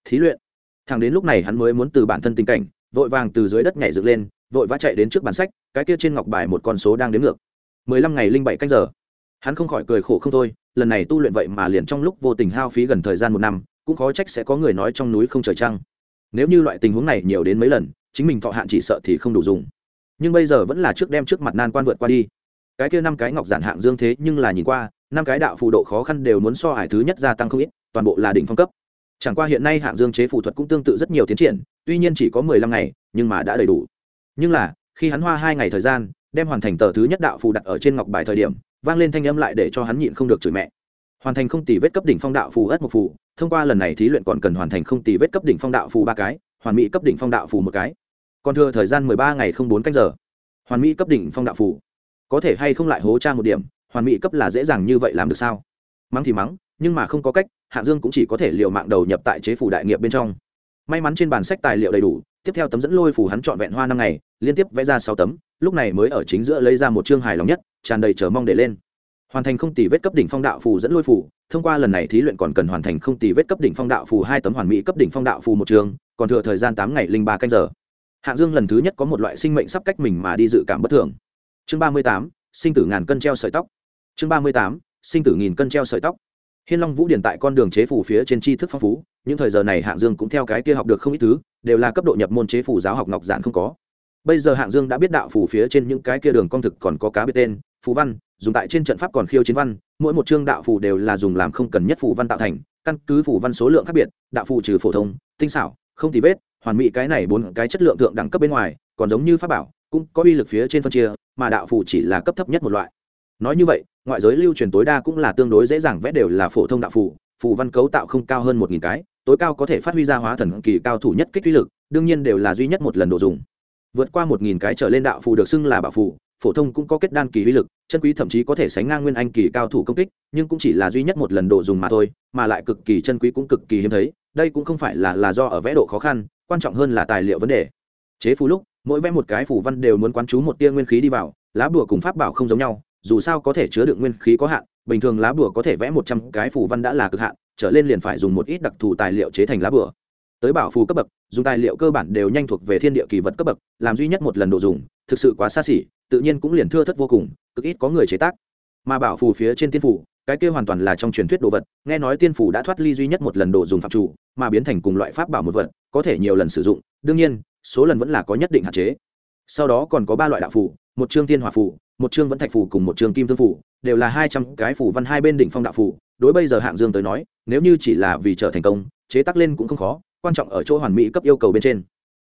[SPEAKER 1] Thí luyện. Thằng đến lúc này hắn mới muốn từ bản thân tình cảnh, vội vàng từ dưới đất nhảy dựng lên vội vã chạy đến trước bản sách, cái kia trên ngọc bài một con số đang đếm ngược. mười lăm ngày linh bảy canh giờ. Hắn không khỏi cười khổ không thôi, lần này tu luyện vậy mà liền trong lúc vô tình hao phí gần thời gian một năm, cũng khó trách sẽ có người nói trong núi không trời trăng. Nếu như loại tình huống này nhiều đến mấy lần, chính mình thọ hạn chỉ sợ thì không đủ dùng. Nhưng bây giờ vẫn là trước đem trước mặt nan quan vượt qua đi. Cái kia năm cái ngọc giản hạng dương thế nhưng là nhìn qua, năm cái đạo phù độ khó khăn đều muốn so hải thứ nhất gia tăng không ít, toàn bộ là đỉnh phong cấp. Chẳng qua hiện nay hạng dương chế phù thuật cũng tương tự rất nhiều tiến triển, tuy nhiên chỉ có mười lăm ngày, nhưng mà đã đầy đủ nhưng là, khi hắn hoa hai ngày thời gian, đem hoàn thành tờ thứ nhất đạo phù đặt ở trên ngọc bài thời điểm, vang lên thanh âm lại để cho hắn nhịn không được chửi mẹ. Hoàn thành không tỷ vết cấp đỉnh phong đạo phù ất một phù, thông qua lần này thí luyện còn cần hoàn thành không tỷ vết cấp đỉnh phong đạo phù ba cái, hoàn mỹ cấp đỉnh phong đạo phù một cái. Còn thừa thời gian mười ba ngày không bốn canh giờ. Hoàn mỹ cấp đỉnh phong đạo phù. Có thể hay không lại hố tra một điểm, hoàn mỹ cấp là dễ dàng như vậy làm được sao? Mắng thì mắng, nhưng mà không có cách, hạ dương cũng chỉ có thể liệu mạng đầu nhập tại chế phủ đại nghiệp bên trong. May mắn trên bản sách tài liệu đầy đủ, tiếp theo tấm dẫn lôi phủ hắn trọn vẹn hoa năm ngày liên tiếp vẽ ra sáu tấm, lúc này mới ở chính giữa lấy ra một chương hài lòng nhất, tràn đầy chờ mong để lên. Hoàn thành không tỷ vết cấp đỉnh phong đạo phù dẫn lôi phù. thông qua lần này thí luyện còn cần hoàn thành không tỷ vết cấp đỉnh phong đạo phù hai tấm hoàn mỹ cấp đỉnh phong đạo phù một trường còn thừa thời gian tám ngày linh ba canh giờ. Hạng dương lần thứ nhất có một loại sinh mệnh sắp cách mình mà đi dự cảm bất thường. Chương ba mươi tám, sinh tử ngàn cân treo sợi tóc. Chương ba mươi tám, sinh tử nghìn cân treo sợi tóc. Hiên long vũ điển tại con đường chế phủ phía trên tri thức phong phú, những thời giờ này hạng dương cũng theo cái kia học được không ít thứ, đều là cấp độ nhập môn chế phủ giáo học ngọc giản không có bây giờ hạng dương đã biết đạo phủ phía trên những cái kia đường công thực còn có cá biệt tên, phù văn, dùng tại trên trận pháp còn khiêu chiến văn, mỗi một chương đạo phù đều là dùng làm không cần nhất phù văn tạo thành, căn cứ phù văn số lượng khác biệt, đạo phù trừ phổ thông, tinh xảo, không tì vết, hoàn mỹ cái này bốn cái chất lượng thượng đẳng cấp bên ngoài, còn giống như pháp bảo, cũng có uy lực phía trên phân chia, mà đạo phù chỉ là cấp thấp nhất một loại. Nói như vậy, ngoại giới lưu truyền tối đa cũng là tương đối dễ dàng vẽ đều là phổ thông đạo phù phù văn cấu tạo không cao hơn một nghìn cái, tối cao có thể phát huy ra hóa thần kỳ cao thủ nhất kích uy lực, đương nhiên đều là duy nhất một lần đồ dùng vượt qua một nghìn cái trở lên đạo phù được xưng là bảo phù, phổ thông cũng có kết đan kỳ uy lực, chân quý thậm chí có thể sánh ngang nguyên anh kỳ cao thủ công kích, nhưng cũng chỉ là duy nhất một lần độ dùng mà thôi, mà lại cực kỳ chân quý cũng cực kỳ hiếm thấy, đây cũng không phải là là do ở vẽ độ khó khăn, quan trọng hơn là tài liệu vấn đề. Chế phù lúc, mỗi vẽ một cái phù văn đều muốn quán chú một tia nguyên khí đi vào, lá bùa cùng pháp bảo không giống nhau, dù sao có thể chứa được nguyên khí có hạn, bình thường lá bùa có thể vẽ một trăm cái phù văn đã là cực hạn, trở lên liền phải dùng một ít đặc thù tài liệu chế thành lá bùa tới bảo phù cấp bậc, dùng tài liệu cơ bản đều nhanh thuộc về thiên địa kỳ vật cấp bậc, làm duy nhất một lần đồ dùng, thực sự quá xa xỉ, tự nhiên cũng liền thưa thất vô cùng, cực ít có người chế tác. Mà bảo phù phía trên tiên phủ, cái kia hoàn toàn là trong truyền thuyết đồ vật, nghe nói tiên phủ đã thoát ly duy nhất một lần đồ dùng phạm chủ, mà biến thành cùng loại pháp bảo một vật, có thể nhiều lần sử dụng, đương nhiên, số lần vẫn là có nhất định hạn chế. Sau đó còn có ba loại đạo phù, một chương tiên hỏa phù, một chương vẫn thạch phù cùng một chương kim thương phù, đều là hai trăm cái phù văn hai bên đỉnh phong đạo phù, đối bây giờ hạng dương tới nói, nếu như chỉ là vì trở thành công, chế tác lên cũng không khó quan trọng ở chỗ hoàn mỹ cấp yêu cầu bên trên.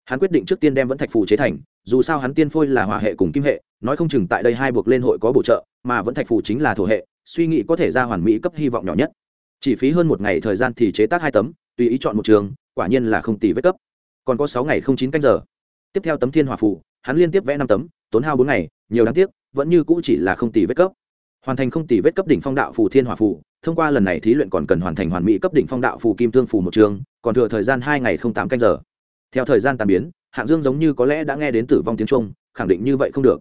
[SPEAKER 1] Hắn quyết định trước tiên đem vẫn thạch phù chế thành, dù sao hắn tiên phôi là hỏa hệ cùng kim hệ, nói không chừng tại đây hai buộc lên hội có bổ trợ, mà vẫn thạch phù chính là thổ hệ, suy nghĩ có thể ra hoàn mỹ cấp hy vọng nhỏ nhất. Chỉ phí hơn một ngày thời gian thì chế tác hai tấm, tùy ý chọn một trường, quả nhiên là không tỷ vết cấp. Còn có sáu ngày không chín canh giờ. Tiếp theo tấm thiên hỏa phù, hắn liên tiếp vẽ năm tấm, tốn hao bốn ngày, nhiều đáng tiếc, vẫn như cũ chỉ là không tỷ vết cấp hoàn thành không tỷ vết cấp đỉnh phong đạo phù thiên hỏa phù, thông qua lần này thí luyện còn cần hoàn thành hoàn mỹ cấp đỉnh phong đạo phù kim thương phù một trường, còn thừa thời gian hai ngày không tám canh giờ. Theo thời gian tàn biến, hạng dương giống như có lẽ đã nghe đến tử vong tiếng trung khẳng định như vậy không được.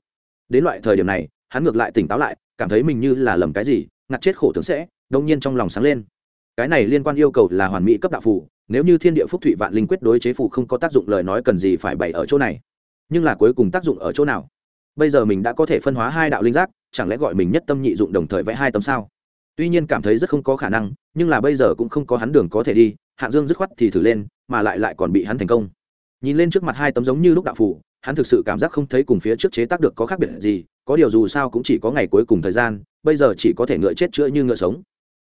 [SPEAKER 1] Đến loại thời điểm này, hắn ngược lại tỉnh táo lại, cảm thấy mình như là lầm cái gì, ngặt chết khổ tướng sẽ đông nhiên trong lòng sáng lên. Cái này liên quan yêu cầu là hoàn mỹ cấp đạo phù, nếu như thiên địa phúc thủy vạn linh quyết đối chế phù không có tác dụng lời nói cần gì phải bày ở chỗ này. Nhưng là cuối cùng tác dụng ở chỗ nào? Bây giờ mình đã có thể phân hóa hai đạo linh giác chẳng lẽ gọi mình nhất tâm nhị dụng đồng thời vẽ hai tấm sao? Tuy nhiên cảm thấy rất không có khả năng, nhưng là bây giờ cũng không có hắn đường có thể đi, hạng dương dứt khoát thì thử lên, mà lại lại còn bị hắn thành công. Nhìn lên trước mặt hai tấm giống như lúc đạo phủ hắn thực sự cảm giác không thấy cùng phía trước chế tác được có khác biệt gì, có điều dù sao cũng chỉ có ngày cuối cùng thời gian, bây giờ chỉ có thể ngựa chết chữa như ngựa sống.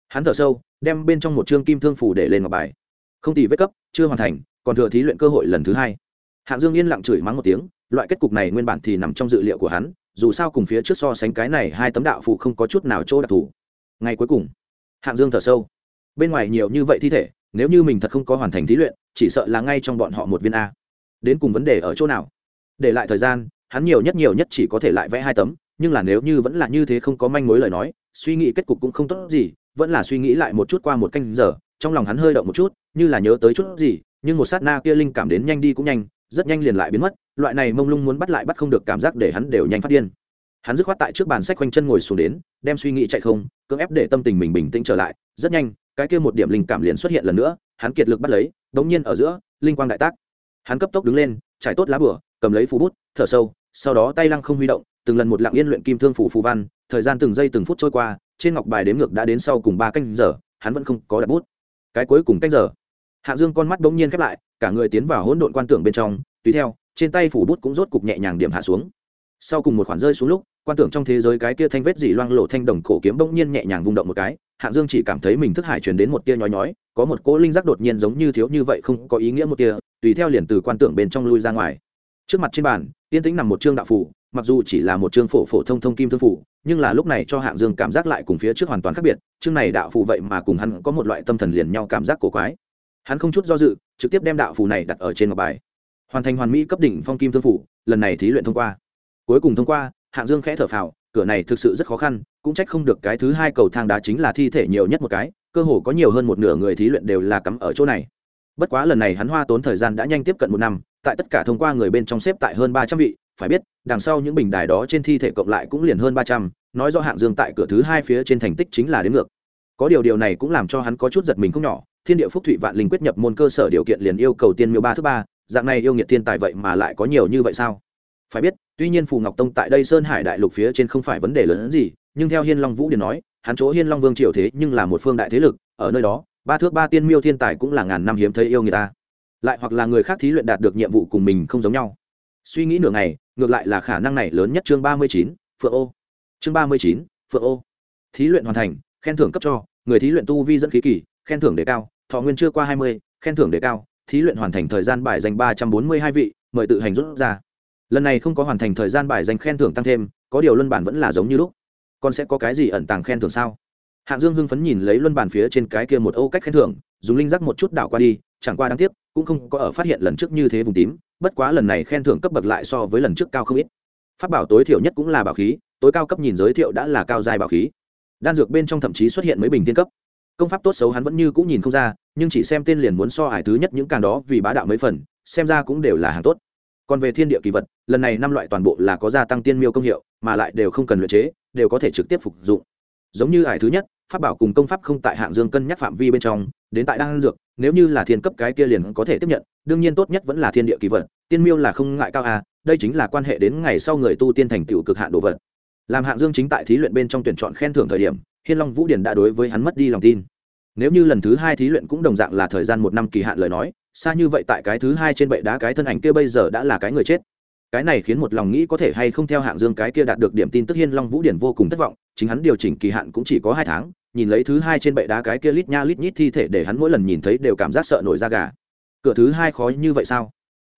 [SPEAKER 1] Hắn thở sâu, đem bên trong một chương kim thương phủ để lên ngọc bài. Không tỷ vết cấp, chưa hoàn thành, còn thừa thí luyện cơ hội lần thứ hai. Hạng dương yên lặng chửi mắng một tiếng, loại kết cục này nguyên bản thì nằm trong dự liệu của hắn dù sao cùng phía trước so sánh cái này hai tấm đạo phụ không có chút nào chỗ đặc thù. Ngày cuối cùng, hạng dương thở sâu. Bên ngoài nhiều như vậy thi thể, nếu như mình thật không có hoàn thành thí luyện, chỉ sợ là ngay trong bọn họ một viên a. Đến cùng vấn đề ở chỗ nào? Để lại thời gian, hắn nhiều nhất nhiều nhất chỉ có thể lại vẽ hai tấm, nhưng là nếu như vẫn là như thế không có manh mối lời nói, suy nghĩ kết cục cũng không tốt gì, vẫn là suy nghĩ lại một chút qua một canh giờ, trong lòng hắn hơi động một chút, như là nhớ tới chút gì, nhưng một sát na kia linh cảm đến nhanh đi cũng nhanh rất nhanh liền lại biến mất, loại này mông lung muốn bắt lại bắt không được cảm giác để hắn đều nhanh phát điên. Hắn dứt khoát tại trước bàn sách quanh chân ngồi xuống đến, đem suy nghĩ chạy không, cưỡng ép để tâm tình mình bình tĩnh trở lại. Rất nhanh, cái kia một điểm linh cảm liền xuất hiện lần nữa, hắn kiệt lực bắt lấy, đống nhiên ở giữa, linh quang đại tác. Hắn cấp tốc đứng lên, trải tốt lá bửa cầm lấy phú bút, thở sâu, sau đó tay lăng không huy động, từng lần một lặng yên luyện kim thương phủ phù văn, thời gian từng giây từng phút trôi qua, trên ngọc bài đếm ngược đã đến sau cùng ba canh giờ, hắn vẫn không có đặt bút. Cái cuối cùng canh giờ, hạ dương con mắt bỗng nhiên khép lại cả người tiến vào hỗn độn quan tưởng bên trong, tùy theo, trên tay phủ bút cũng rốt cục nhẹ nhàng điểm hạ xuống. Sau cùng một khoản rơi xuống lúc, quan tưởng trong thế giới cái kia thanh vết dị loang lộ thanh đồng cổ kiếm bỗng nhiên nhẹ nhàng vung động một cái, hạng dương chỉ cảm thấy mình thức hải truyền đến một tia nhói nhói, có một cỗ linh giác đột nhiên giống như thiếu như vậy không có ý nghĩa một tia, tùy theo liền từ quan tưởng bên trong lui ra ngoài. Trước mặt trên bàn, yên tĩnh nằm một chương đạo phủ, mặc dù chỉ là một chương phổ phổ thông thông kim thương phủ, nhưng là lúc này cho hạng dương cảm giác lại cùng phía trước hoàn toàn khác biệt chương này đạo phù vậy mà cùng hắn có một loại tâm thần liền nhau cảm giác cổ quái hắn không chút do dự, trực tiếp đem đạo phù này đặt ở trên ngọc bài. Hoàn thành hoàn mỹ cấp đỉnh phong kim thương phủ, lần này thí luyện thông qua. Cuối cùng thông qua, hạng dương khẽ thở phào, cửa này thực sự rất khó khăn, cũng trách không được cái thứ hai cầu thang đá chính là thi thể nhiều nhất một cái, cơ hồ có nhiều hơn một nửa người thí luyện đều là cắm ở chỗ này. Bất quá lần này hắn hoa tốn thời gian đã nhanh tiếp cận một năm, tại tất cả thông qua người bên trong xếp tại hơn ba trăm vị, phải biết, đằng sau những bình đài đó trên thi thể cộng lại cũng liền hơn ba trăm, nói do hạng dương tại cửa thứ hai phía trên thành tích chính là đến ngược. Có điều điều này cũng làm cho hắn có chút giật mình không nhỏ thiên địa phúc thủy vạn linh quyết nhập môn cơ sở điều kiện liền yêu cầu tiên miêu ba thứ ba, dạng này yêu nghiệt thiên tài vậy mà lại có nhiều như vậy sao? Phải biết, tuy nhiên phù ngọc tông tại đây sơn hải đại lục phía trên không phải vấn đề lớn hơn gì, nhưng theo hiên long vũ điền nói, hắn chỗ hiên long vương triều thế nhưng là một phương đại thế lực, ở nơi đó, ba thước ba tiên miêu thiên tài cũng là ngàn năm hiếm thấy yêu người ta. Lại hoặc là người khác thí luyện đạt được nhiệm vụ cùng mình không giống nhau. Suy nghĩ nửa ngày, ngược lại là khả năng này lớn nhất chương ba mươi chín, phượng ô. Chương ba mươi chín, phượng ô. Thí luyện hoàn thành, khen thưởng cấp cho, người thí luyện tu vi dẫn khí kỳ, khen thưởng đề cao thọ nguyên chưa qua hai mươi, khen thưởng đề cao, thí luyện hoàn thành thời gian bài dành ba trăm bốn mươi hai vị, mời tự hành rút ra. Lần này không có hoàn thành thời gian bài dành khen thưởng tăng thêm, có điều luân bản vẫn là giống như lúc. Còn sẽ có cái gì ẩn tàng khen thưởng sao? Hạng dương hưng phấn nhìn lấy luân bản phía trên cái kia một ô cách khen thưởng, dùng linh giác một chút đảo qua đi, chẳng qua đáng tiếc, cũng không có ở phát hiện lần trước như thế vùng tím, bất quá lần này khen thưởng cấp bậc lại so với lần trước cao không ít. Phát bảo tối thiểu nhất cũng là bảo khí, tối cao cấp nhìn giới thiệu đã là cao dài bảo khí. Đan dược bên trong thậm chí xuất hiện mấy bình tiên cấp công pháp tốt xấu hắn vẫn như cũng nhìn không ra, nhưng chỉ xem tên liền muốn so hải thứ nhất những càng đó vì bá đạo mấy phần, xem ra cũng đều là hàng tốt. Còn về thiên địa kỳ vật, lần này năm loại toàn bộ là có gia tăng tiên miêu công hiệu, mà lại đều không cần luyện chế, đều có thể trực tiếp phục dụng. Giống như ải thứ nhất, pháp bảo cùng công pháp không tại hạng dương cân nhắc phạm vi bên trong, đến tại đan dược, nếu như là thiên cấp cái kia liền có thể tiếp nhận, đương nhiên tốt nhất vẫn là thiên địa kỳ vật, tiên miêu là không ngại cao à đây chính là quan hệ đến ngày sau người tu tiên thành tựu cực hạn đồ vật. Làm hạng dương chính tại thí luyện bên trong tuyển chọn khen thưởng thời điểm hiên long vũ điển đã đối với hắn mất đi lòng tin. Nếu như lần thứ hai thí luyện cũng đồng dạng là thời gian một năm kỳ hạn lời nói, xa như vậy tại cái thứ hai trên bệ đá cái thân ảnh kia bây giờ đã là cái người chết. Cái này khiến một lòng nghĩ có thể hay không theo hạng dương cái kia đạt được điểm tin tức hiên long vũ điển vô cùng thất vọng, chính hắn điều chỉnh kỳ hạn cũng chỉ có hai tháng, nhìn lấy thứ hai trên bệ đá cái kia lít nha lít nhít thi thể để hắn mỗi lần nhìn thấy đều cảm giác sợ nổi da gà. Cửa thứ hai khó như vậy sao?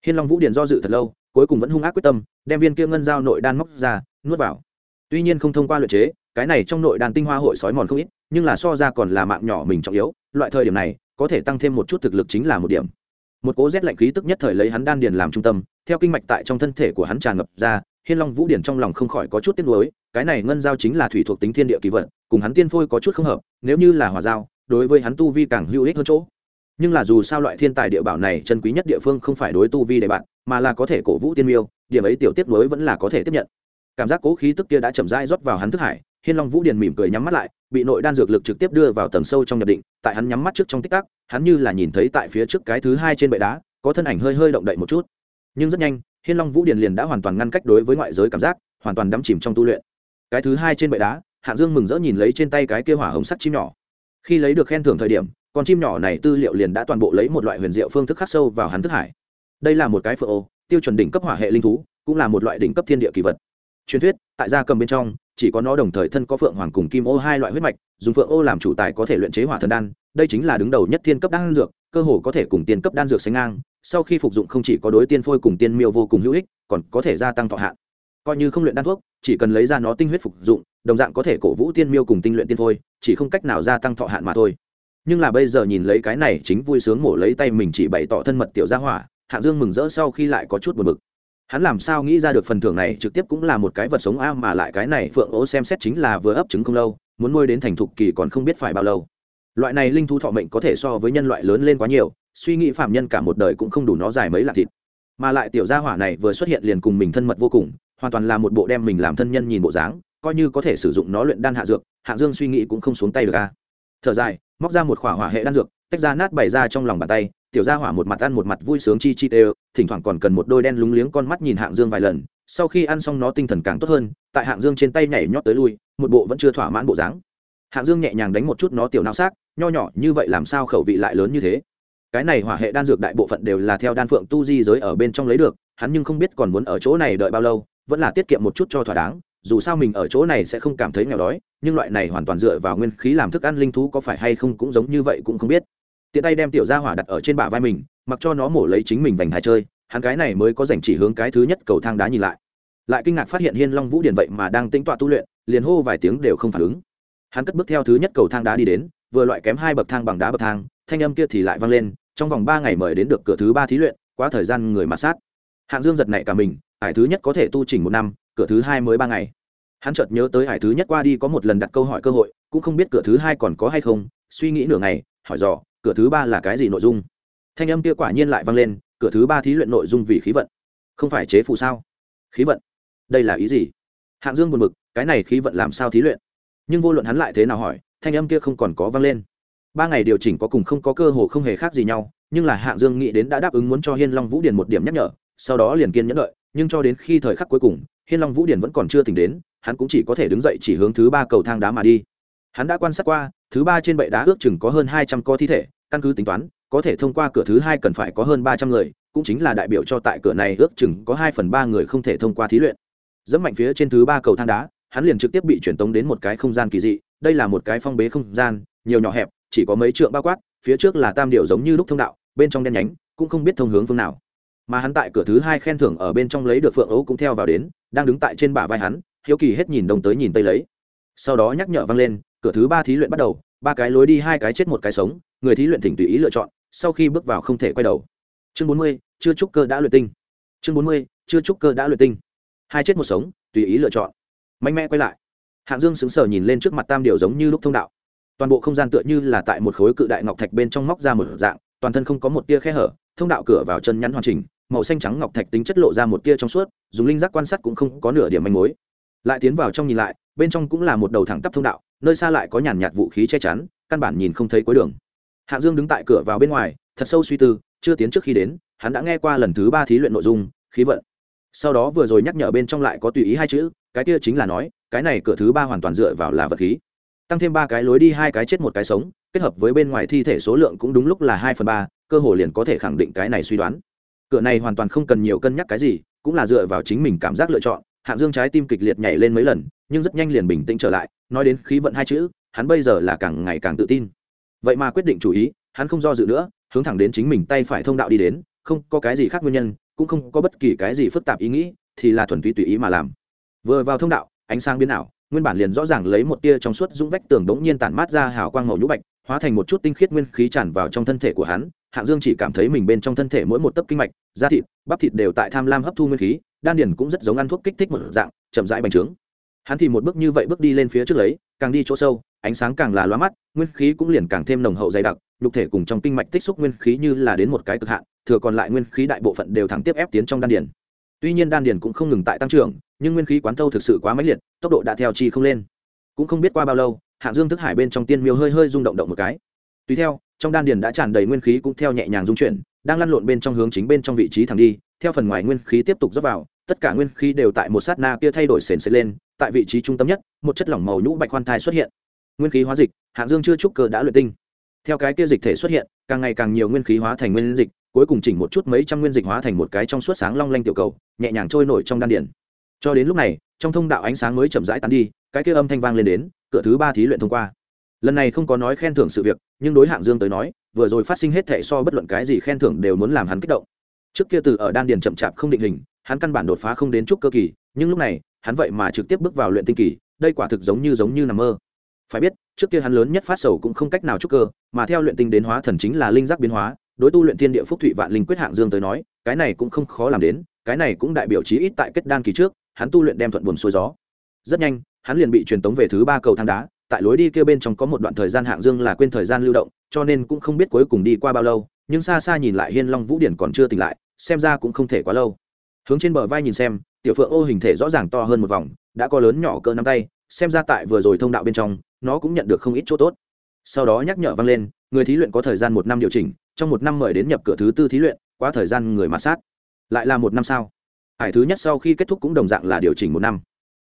[SPEAKER 1] Hiên long vũ điển do dự thật lâu, cuối cùng vẫn hung ác quyết tâm, đem viên kia ngân dao nội đan móc ra, nuốt vào. Tuy nhiên không thông qua luyện chế cái này trong nội đan tinh hoa hội sói mòn không ít, nhưng là so ra còn là mạng nhỏ mình trọng yếu, loại thời điểm này, có thể tăng thêm một chút thực lực chính là một điểm. Một cố rét lạnh khí tức nhất thời lấy hắn đan điền làm trung tâm, theo kinh mạch tại trong thân thể của hắn tràn ngập ra, hiên long vũ điển trong lòng không khỏi có chút tiếc nuối, cái này ngân giao chính là thủy thuộc tính thiên địa kỳ vật, cùng hắn tiên phôi có chút không hợp, nếu như là hòa giao, đối với hắn tu vi càng hữu ích hơn chỗ. Nhưng là dù sao loại thiên tài địa bảo này chân quý nhất địa phương không phải đối tu vi để bạn, mà là có thể cổ vũ tiên miêu, điểm ấy tiểu tiếp nối vẫn là có thể tiếp nhận. Cảm giác cố khí tức kia đã chậm rãi rót vào hắn thức hải hiên long vũ điền mỉm cười nhắm mắt lại, bị nội đan dược lực trực tiếp đưa vào tầng sâu trong nhập định, tại hắn nhắm mắt trước trong tích tắc, hắn như là nhìn thấy tại phía trước cái thứ hai trên bệ đá, có thân ảnh hơi hơi động đậy một chút. Nhưng rất nhanh, hiên long vũ điền liền đã hoàn toàn ngăn cách đối với ngoại giới cảm giác, hoàn toàn đắm chìm trong tu luyện. Cái thứ hai trên bệ đá, hạng dương mừng rỡ nhìn lấy trên tay cái kia hỏa hồng sắt chim nhỏ. Khi lấy được khen thưởng thời điểm, con chim nhỏ này tư liệu liền đã toàn bộ lấy một loại huyền diệu phương thức khắc sâu vào hắn thức hải. Đây là một cái phượng ô, tiêu chuẩn đỉnh cấp hỏa hệ linh thú, cũng là một loại đỉnh cấp thiên địa kỳ vật. Truyền thuyết, tại gia cầm bên trong chỉ có nó đồng thời thân có phượng hoàng cùng kim ô hai loại huyết mạch, dùng phượng ô làm chủ tài có thể luyện chế hỏa thần đan, đây chính là đứng đầu nhất thiên cấp đan dược, cơ hồ có thể cùng tiên cấp đan dược sánh ngang, sau khi phục dụng không chỉ có đối tiên phôi cùng tiên miêu vô cùng hữu ích, còn có thể gia tăng thọ hạn. Coi như không luyện đan thuốc, chỉ cần lấy ra nó tinh huyết phục dụng, đồng dạng có thể cổ vũ tiên miêu cùng tinh luyện tiên phôi, chỉ không cách nào gia tăng thọ hạn mà thôi. Nhưng là bây giờ nhìn lấy cái này chính vui sướng mổ lấy tay mình chỉ bày tỏ thân mật tiểu gia hỏa hạng dương mừng rỡ sau khi lại có chút buồn bực hắn làm sao nghĩ ra được phần thưởng này trực tiếp cũng là một cái vật sống a, mà lại cái này phượng ố xem xét chính là vừa ấp trứng không lâu, muốn nuôi đến thành thục kỳ còn không biết phải bao lâu. Loại này linh thú thọ mệnh có thể so với nhân loại lớn lên quá nhiều, suy nghĩ phạm nhân cả một đời cũng không đủ nó dài mấy lạc thịt. Mà lại tiểu gia hỏa này vừa xuất hiện liền cùng mình thân mật vô cùng, hoàn toàn là một bộ đem mình làm thân nhân nhìn bộ dáng, coi như có thể sử dụng nó luyện đan hạ dược, hạ dương suy nghĩ cũng không xuống tay được a. Thở dài, móc ra một khỏa hỏa hệ đan dược tách ra nát bày ra trong lòng bàn tay, tiểu gia hỏa một mặt ăn một mặt vui sướng chi chi tê thỉnh thoảng còn cần một đôi đen lúng liếng con mắt nhìn hạng dương vài lần, sau khi ăn xong nó tinh thần càng tốt hơn, tại hạng dương trên tay nhảy nhót tới lui, một bộ vẫn chưa thỏa mãn bộ dáng. Hạng dương nhẹ nhàng đánh một chút nó tiểu não xác, nho nhỏ như vậy làm sao khẩu vị lại lớn như thế? Cái này hỏa hệ đan dược đại bộ phận đều là theo đan phượng tu di giới ở bên trong lấy được, hắn nhưng không biết còn muốn ở chỗ này đợi bao lâu, vẫn là tiết kiệm một chút cho thỏa đáng, dù sao mình ở chỗ này sẽ không cảm thấy nghèo đói, nhưng loại này hoàn toàn dựa vào nguyên khí làm thức ăn linh thú có phải hay không cũng giống như vậy cũng không biết tiện tay đem tiểu gia hỏa đặt ở trên bả vai mình, mặc cho nó mổ lấy chính mình vành thái chơi, hắn cái này mới có dành chỉ hướng cái thứ nhất cầu thang đá nhìn lại. Lại kinh ngạc phát hiện hiên long vũ điển vậy mà đang tính tọa tu luyện, liền hô vài tiếng đều không phản ứng. Hắn cất bước theo thứ nhất cầu thang đá đi đến, vừa loại kém hai bậc thang bằng đá bậc thang, thanh âm kia thì lại vang lên, trong vòng ba ngày mời đến được cửa thứ ba thí luyện, quá thời gian người mặt sát. Hạng dương giật nảy cả mình hải thứ nhất có thể tu chỉnh một năm, cửa thứ hai mới ba ngày. Hắn chợt nhớ tới hải thứ nhất qua đi có một lần đặt câu hỏi cơ hội, cũng không biết cửa thứ hai còn có hay không, suy nghĩ nửa ngày, hỏi dò cửa thứ ba là cái gì nội dung? Thanh âm kia quả nhiên lại vang lên, cửa thứ ba thí luyện nội dung vì khí vận. Không phải chế phù sao? Khí vận? Đây là ý gì? Hạng dương buồn bực, cái này khí vận làm sao thí luyện? Nhưng vô luận hắn lại thế nào hỏi, thanh âm kia không còn có vang lên. Ba ngày điều chỉnh có cùng không có cơ hồ không hề khác gì nhau, nhưng là hạng dương nghĩ đến đã đáp ứng muốn cho hiên long vũ điền một điểm nhắc nhở, sau đó liền kiên nhẫn đợi, nhưng cho đến khi thời khắc cuối cùng, hiên long vũ điền vẫn còn chưa tỉnh đến, hắn cũng chỉ có thể đứng dậy chỉ hướng thứ ba cầu thang đá mà đi. Hắn đã quan sát qua, thứ ba trên bệ đá ước chừng có hơn hai trăm co thi thể căn cứ tính toán, có thể thông qua cửa thứ hai cần phải có hơn ba trăm người, cũng chính là đại biểu cho tại cửa này ước chừng có hai phần ba người không thể thông qua thí luyện. Dẫm mạnh phía trên thứ ba cầu thang đá, hắn liền trực tiếp bị truyền tống đến một cái không gian kỳ dị, đây là một cái phong bế không gian, nhiều nhỏ hẹp, chỉ có mấy trượng bao quát, phía trước là tam điệu giống như lúc thông đạo, bên trong đen nhánh, cũng không biết thông hướng phương nào. Mà hắn tại cửa thứ hai khen thưởng ở bên trong lấy được phượng ấu cũng theo vào đến, đang đứng tại trên bả vai hắn, hiếu kỳ hết nhìn đông tới nhìn tây lấy. Sau đó nhắc nhở vang lên, cửa thứ ba thí luyện bắt đầu ba cái lối đi, hai cái chết, một cái sống. Người thí luyện thỉnh tùy ý lựa chọn, sau khi bước vào không thể quay đầu. Chương bốn mươi, chưa trúc cơ đã luyện tinh. Chương bốn mươi, chưa trúc cơ đã luyện tinh. Hai chết, một sống, tùy ý lựa chọn. Mạnh mẽ quay lại. Hạng dương sững sờ nhìn lên trước mặt tam điều giống như lúc thông đạo. Toàn bộ không gian tựa như là tại một khối cự đại ngọc thạch bên trong móc ra một dạng, toàn thân không có một tia khe hở, thông đạo cửa vào chân nhắn hoàn chỉnh, màu xanh trắng ngọc thạch tính chất lộ ra một tia trong suốt, dùng linh giác quan sát cũng không có nửa điểm manh mối. Lại tiến vào trong nhìn lại bên trong cũng là một đầu thẳng tắp thông đạo, nơi xa lại có nhàn nhạt vũ khí che chắn, căn bản nhìn không thấy cuối đường. Hạ dương đứng tại cửa vào bên ngoài, thật sâu suy tư, chưa tiến trước khi đến, hắn đã nghe qua lần thứ ba thí luyện nội dung, khí vận. Sau đó vừa rồi nhắc nhở bên trong lại có tùy ý hai chữ, cái kia chính là nói, cái này cửa thứ ba hoàn toàn dựa vào là vật khí. Tăng thêm ba cái lối đi, hai cái chết một cái sống, kết hợp với bên ngoài thi thể số lượng cũng đúng lúc là hai phần ba, cơ hồ liền có thể khẳng định cái này suy đoán. Cửa này hoàn toàn không cần nhiều cân nhắc cái gì, cũng là dựa vào chính mình cảm giác lựa chọn. Hạng dương trái tim kịch liệt nhảy lên mấy lần nhưng rất nhanh liền bình tĩnh trở lại, nói đến khí vận hai chữ, hắn bây giờ là càng ngày càng tự tin. Vậy mà quyết định chủ ý, hắn không do dự nữa, hướng thẳng đến chính mình tay phải thông đạo đi đến, không có cái gì khác nguyên nhân, cũng không có bất kỳ cái gì phức tạp ý nghĩ, thì là thuần túy tùy ý mà làm. Vừa vào thông đạo, ánh sáng biến ảo, nguyên bản liền rõ ràng lấy một tia trong suốt dũng vách tường đống nhiên tản mát ra hào quang màu nhũ bạch, hóa thành một chút tinh khiết nguyên khí tràn vào trong thân thể của hắn, hạng dương chỉ cảm thấy mình bên trong thân thể mỗi một tấc kinh mạch, da thịt, bắp thịt đều tại tham lam hấp thu nguyên khí, đan điền cũng rất giống ăn thuốc kích thích một dạng, chậm rãi bành trướng hắn thì một bước như vậy bước đi lên phía trước lấy, càng đi chỗ sâu, ánh sáng càng là loa mắt, nguyên khí cũng liền càng thêm nồng hậu dày đặc, nhục thể cùng trong kinh mạch tích xúc nguyên khí như là đến một cái cực hạn, thừa còn lại nguyên khí đại bộ phận đều thẳng tiếp ép tiến trong đan điền. Tuy nhiên đan điền cũng không ngừng tại tăng trưởng, nhưng nguyên khí quán thâu thực sự quá mãnh liệt, tốc độ đã theo chi không lên. Cũng không biết qua bao lâu, hạng dương thức hải bên trong tiên miêu hơi hơi rung động động một cái. Tùy theo, trong đan điền đã tràn đầy nguyên khí cũng theo nhẹ nhàng dung chuyển, đang lăn lộn bên trong hướng chính bên trong vị trí thẳng đi, theo phần ngoài nguyên khí tiếp tục dốc vào, tất cả nguyên khí đều tại một sát na kia thay đổi sền sệt lên tại vị trí trung tâm nhất, một chất lỏng màu nhũ bạch khoan thai xuất hiện. Nguyên khí hóa dịch, hạng dương chưa trúc cơ đã luyện tinh. Theo cái kia dịch thể xuất hiện, càng ngày càng nhiều nguyên khí hóa thành nguyên dịch, cuối cùng chỉnh một chút mấy trăm nguyên dịch hóa thành một cái trong suốt sáng long lanh tiểu cầu, nhẹ nhàng trôi nổi trong đan điển cho đến lúc này, trong thông đạo ánh sáng mới chậm rãi tán đi, cái kia âm thanh vang lên đến, cửa thứ ba thí luyện thông qua. Lần này không có nói khen thưởng sự việc, nhưng đối hạng dương tới nói, vừa rồi phát sinh hết thệ so bất luận cái gì khen thưởng đều muốn làm hắn kích động. Trước kia từ ở đan điền chậm chạp không định hình, hắn căn bản đột phá không đến chút cơ kỳ, nhưng lúc này hắn vậy mà trực tiếp bước vào luyện tinh kỳ, đây quả thực giống như giống như nằm mơ. Phải biết, trước kia hắn lớn nhất phát sầu cũng không cách nào chút cơ, mà theo luyện tinh đến hóa thần chính là linh giác biến hóa, đối tu luyện thiên địa phúc thụy vạn linh quyết hạng dương tới nói, cái này cũng không khó làm đến, cái này cũng đại biểu chí ít tại kết đan kỳ trước, hắn tu luyện đem thuận buồn xuôi gió. Rất nhanh, hắn liền bị truyền tống về thứ ba cầu thang đá, tại lối đi kia bên trong có một đoạn thời gian hạng dương là quên thời gian lưu động, cho nên cũng không biết cuối cùng đi qua bao lâu, nhưng xa xa nhìn lại hiên long vũ điển còn chưa tỉnh lại, xem ra cũng không thể quá lâu hướng trên bờ vai nhìn xem, tiểu phượng ô hình thể rõ ràng to hơn một vòng, đã có lớn nhỏ cỡ nắm tay, xem ra tại vừa rồi thông đạo bên trong, nó cũng nhận được không ít chỗ tốt. Sau đó nhắc nhở vang lên, người thí luyện có thời gian một năm điều chỉnh, trong một năm mời đến nhập cửa thứ tư thí luyện qua thời gian người mặt sát. Lại là một năm sau hải thứ nhất sau khi kết thúc cũng đồng dạng là điều chỉnh một năm.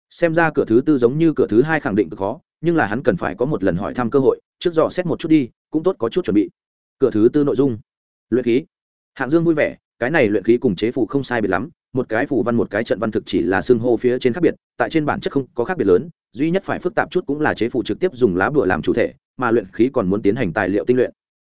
[SPEAKER 1] Xem ra cửa thứ tư giống như cửa thứ hai khẳng định cực khó, nhưng là hắn cần phải có một lần hỏi thăm cơ hội, trước dò xét một chút đi, cũng tốt có chút chuẩn bị. Cửa thứ tư nội dung. Luyện khí. Hạng dương vui vẻ cái này luyện khí cùng chế phù không sai biệt lắm, một cái phù văn một cái trận văn thực chỉ là xương hô phía trên khác biệt, tại trên bản chất không có khác biệt lớn, duy nhất phải phức tạp chút cũng là chế phù trực tiếp dùng lá bùa làm chủ thể, mà luyện khí còn muốn tiến hành tài liệu tinh luyện.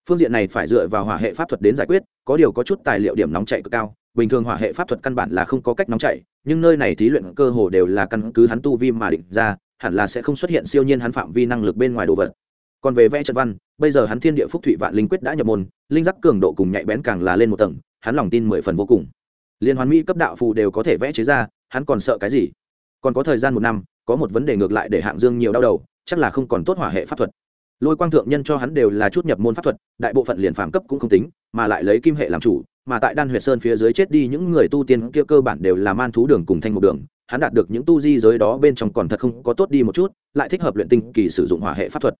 [SPEAKER 1] Phương diện này phải dựa vào hỏa hệ pháp thuật đến giải quyết, có điều có chút tài liệu điểm nóng chạy cực cao, bình thường hỏa hệ pháp thuật căn bản là không có cách nóng chạy, nhưng nơi này thí luyện cơ hồ đều là căn cứ hắn tu vi mà định ra, hẳn là sẽ không xuất hiện siêu nhiên hắn phạm vi năng lực bên ngoài đồ vật. Còn về vẽ trận văn, bây giờ hắn thiên địa phúc thụy vạn linh quyết đã nhập môn, linh giác cường độ cùng nhạy bén càng là lên một tầng hắn lòng tin mười phần vô cùng. Liên hoàn mỹ cấp đạo phù đều có thể vẽ chế ra, hắn còn sợ cái gì? Còn có thời gian một năm, có một vấn đề ngược lại để hạng dương nhiều đau đầu, chắc là không còn tốt hỏa hệ pháp thuật. Lôi quang thượng nhân cho hắn đều là chút nhập môn pháp thuật, đại bộ phận liền phạm cấp cũng không tính, mà lại lấy kim hệ làm chủ, mà tại đan huyệt sơn phía dưới chết đi những người tu tiên kia cơ bản đều là man thú đường cùng thanh một đường, hắn đạt được những tu di giới đó bên trong còn thật không có tốt đi một chút, lại thích hợp luyện tinh kỳ sử dụng hỏa hệ pháp thuật.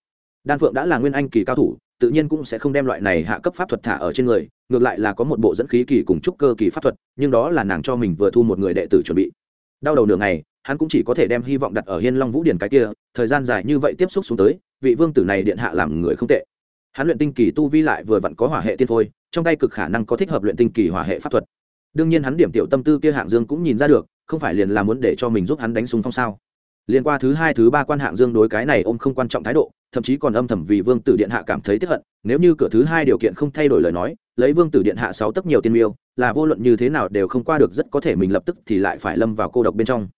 [SPEAKER 1] Đan phượng đã là nguyên anh kỳ cao thủ tự nhiên cũng sẽ không đem loại này hạ cấp pháp thuật thả ở trên người, ngược lại là có một bộ dẫn khí kỳ cùng trúc cơ kỳ pháp thuật, nhưng đó là nàng cho mình vừa thu một người đệ tử chuẩn bị. Đau đầu nửa ngày, hắn cũng chỉ có thể đem hy vọng đặt ở hiên long vũ điển cái kia, thời gian dài như vậy tiếp xúc xuống tới, vị vương tử này điện hạ làm người không tệ. Hắn luyện tinh kỳ tu vi lại vừa vặn có hỏa hệ tiên phôi, trong tay cực khả năng có thích hợp luyện tinh kỳ hỏa hệ pháp thuật. Đương nhiên hắn điểm tiểu tâm tư kia hạng dương cũng nhìn ra được, không phải liền là muốn để cho mình giúp hắn đánh súng phong sao liên qua thứ hai, thứ ba quan hạng dương đối cái này ông không quan trọng thái độ, thậm chí còn âm thầm vì vương tử điện hạ cảm thấy tiếp hận, nếu như cửa thứ hai điều kiện không thay đổi lời nói, lấy vương tử điện hạ sáu tấc nhiều tiên miêu, là vô luận như thế nào đều không qua được rất có thể mình lập tức thì lại phải lâm vào cô độc bên trong.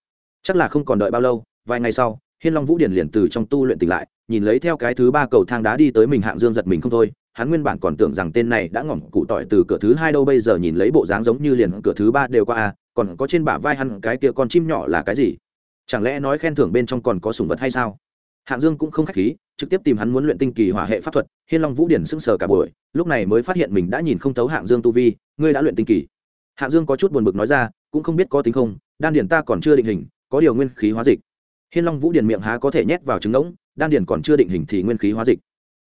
[SPEAKER 1] Chắc là không còn đợi bao lâu, vài ngày sau, hiên long vũ điển liền từ trong tu luyện tỉnh lại, nhìn lấy theo cái thứ ba cầu thang đá đi tới mình hạng dương giật mình không thôi, hắn nguyên bản còn tưởng rằng tên này đã ngỏm cụ tỏi từ cửa thứ hai đâu bây giờ nhìn lấy bộ dáng giống như liền cửa thứ ba đều qua à còn có trên bả vai hắn cái kia con chim nhỏ là cái gì? Chẳng lẽ nói khen thưởng bên trong còn có sủng vật hay sao? Hạng dương cũng không khách khí, trực tiếp tìm hắn muốn luyện tinh kỳ hỏa hệ pháp thuật, hiên long vũ điển sững sờ cả buổi, lúc này mới phát hiện mình đã nhìn không thấu hạng dương tu vi, ngươi đã luyện tinh kỳ. Hạng dương có chút buồn bực nói ra, cũng không biết có tính không, đan điển ta còn chưa định hình, có điều nguyên khí hóa dịch. Hiên long vũ điển miệng há có thể nhét vào trứng ngỗng, đan điển còn chưa định hình thì nguyên khí hóa dịch.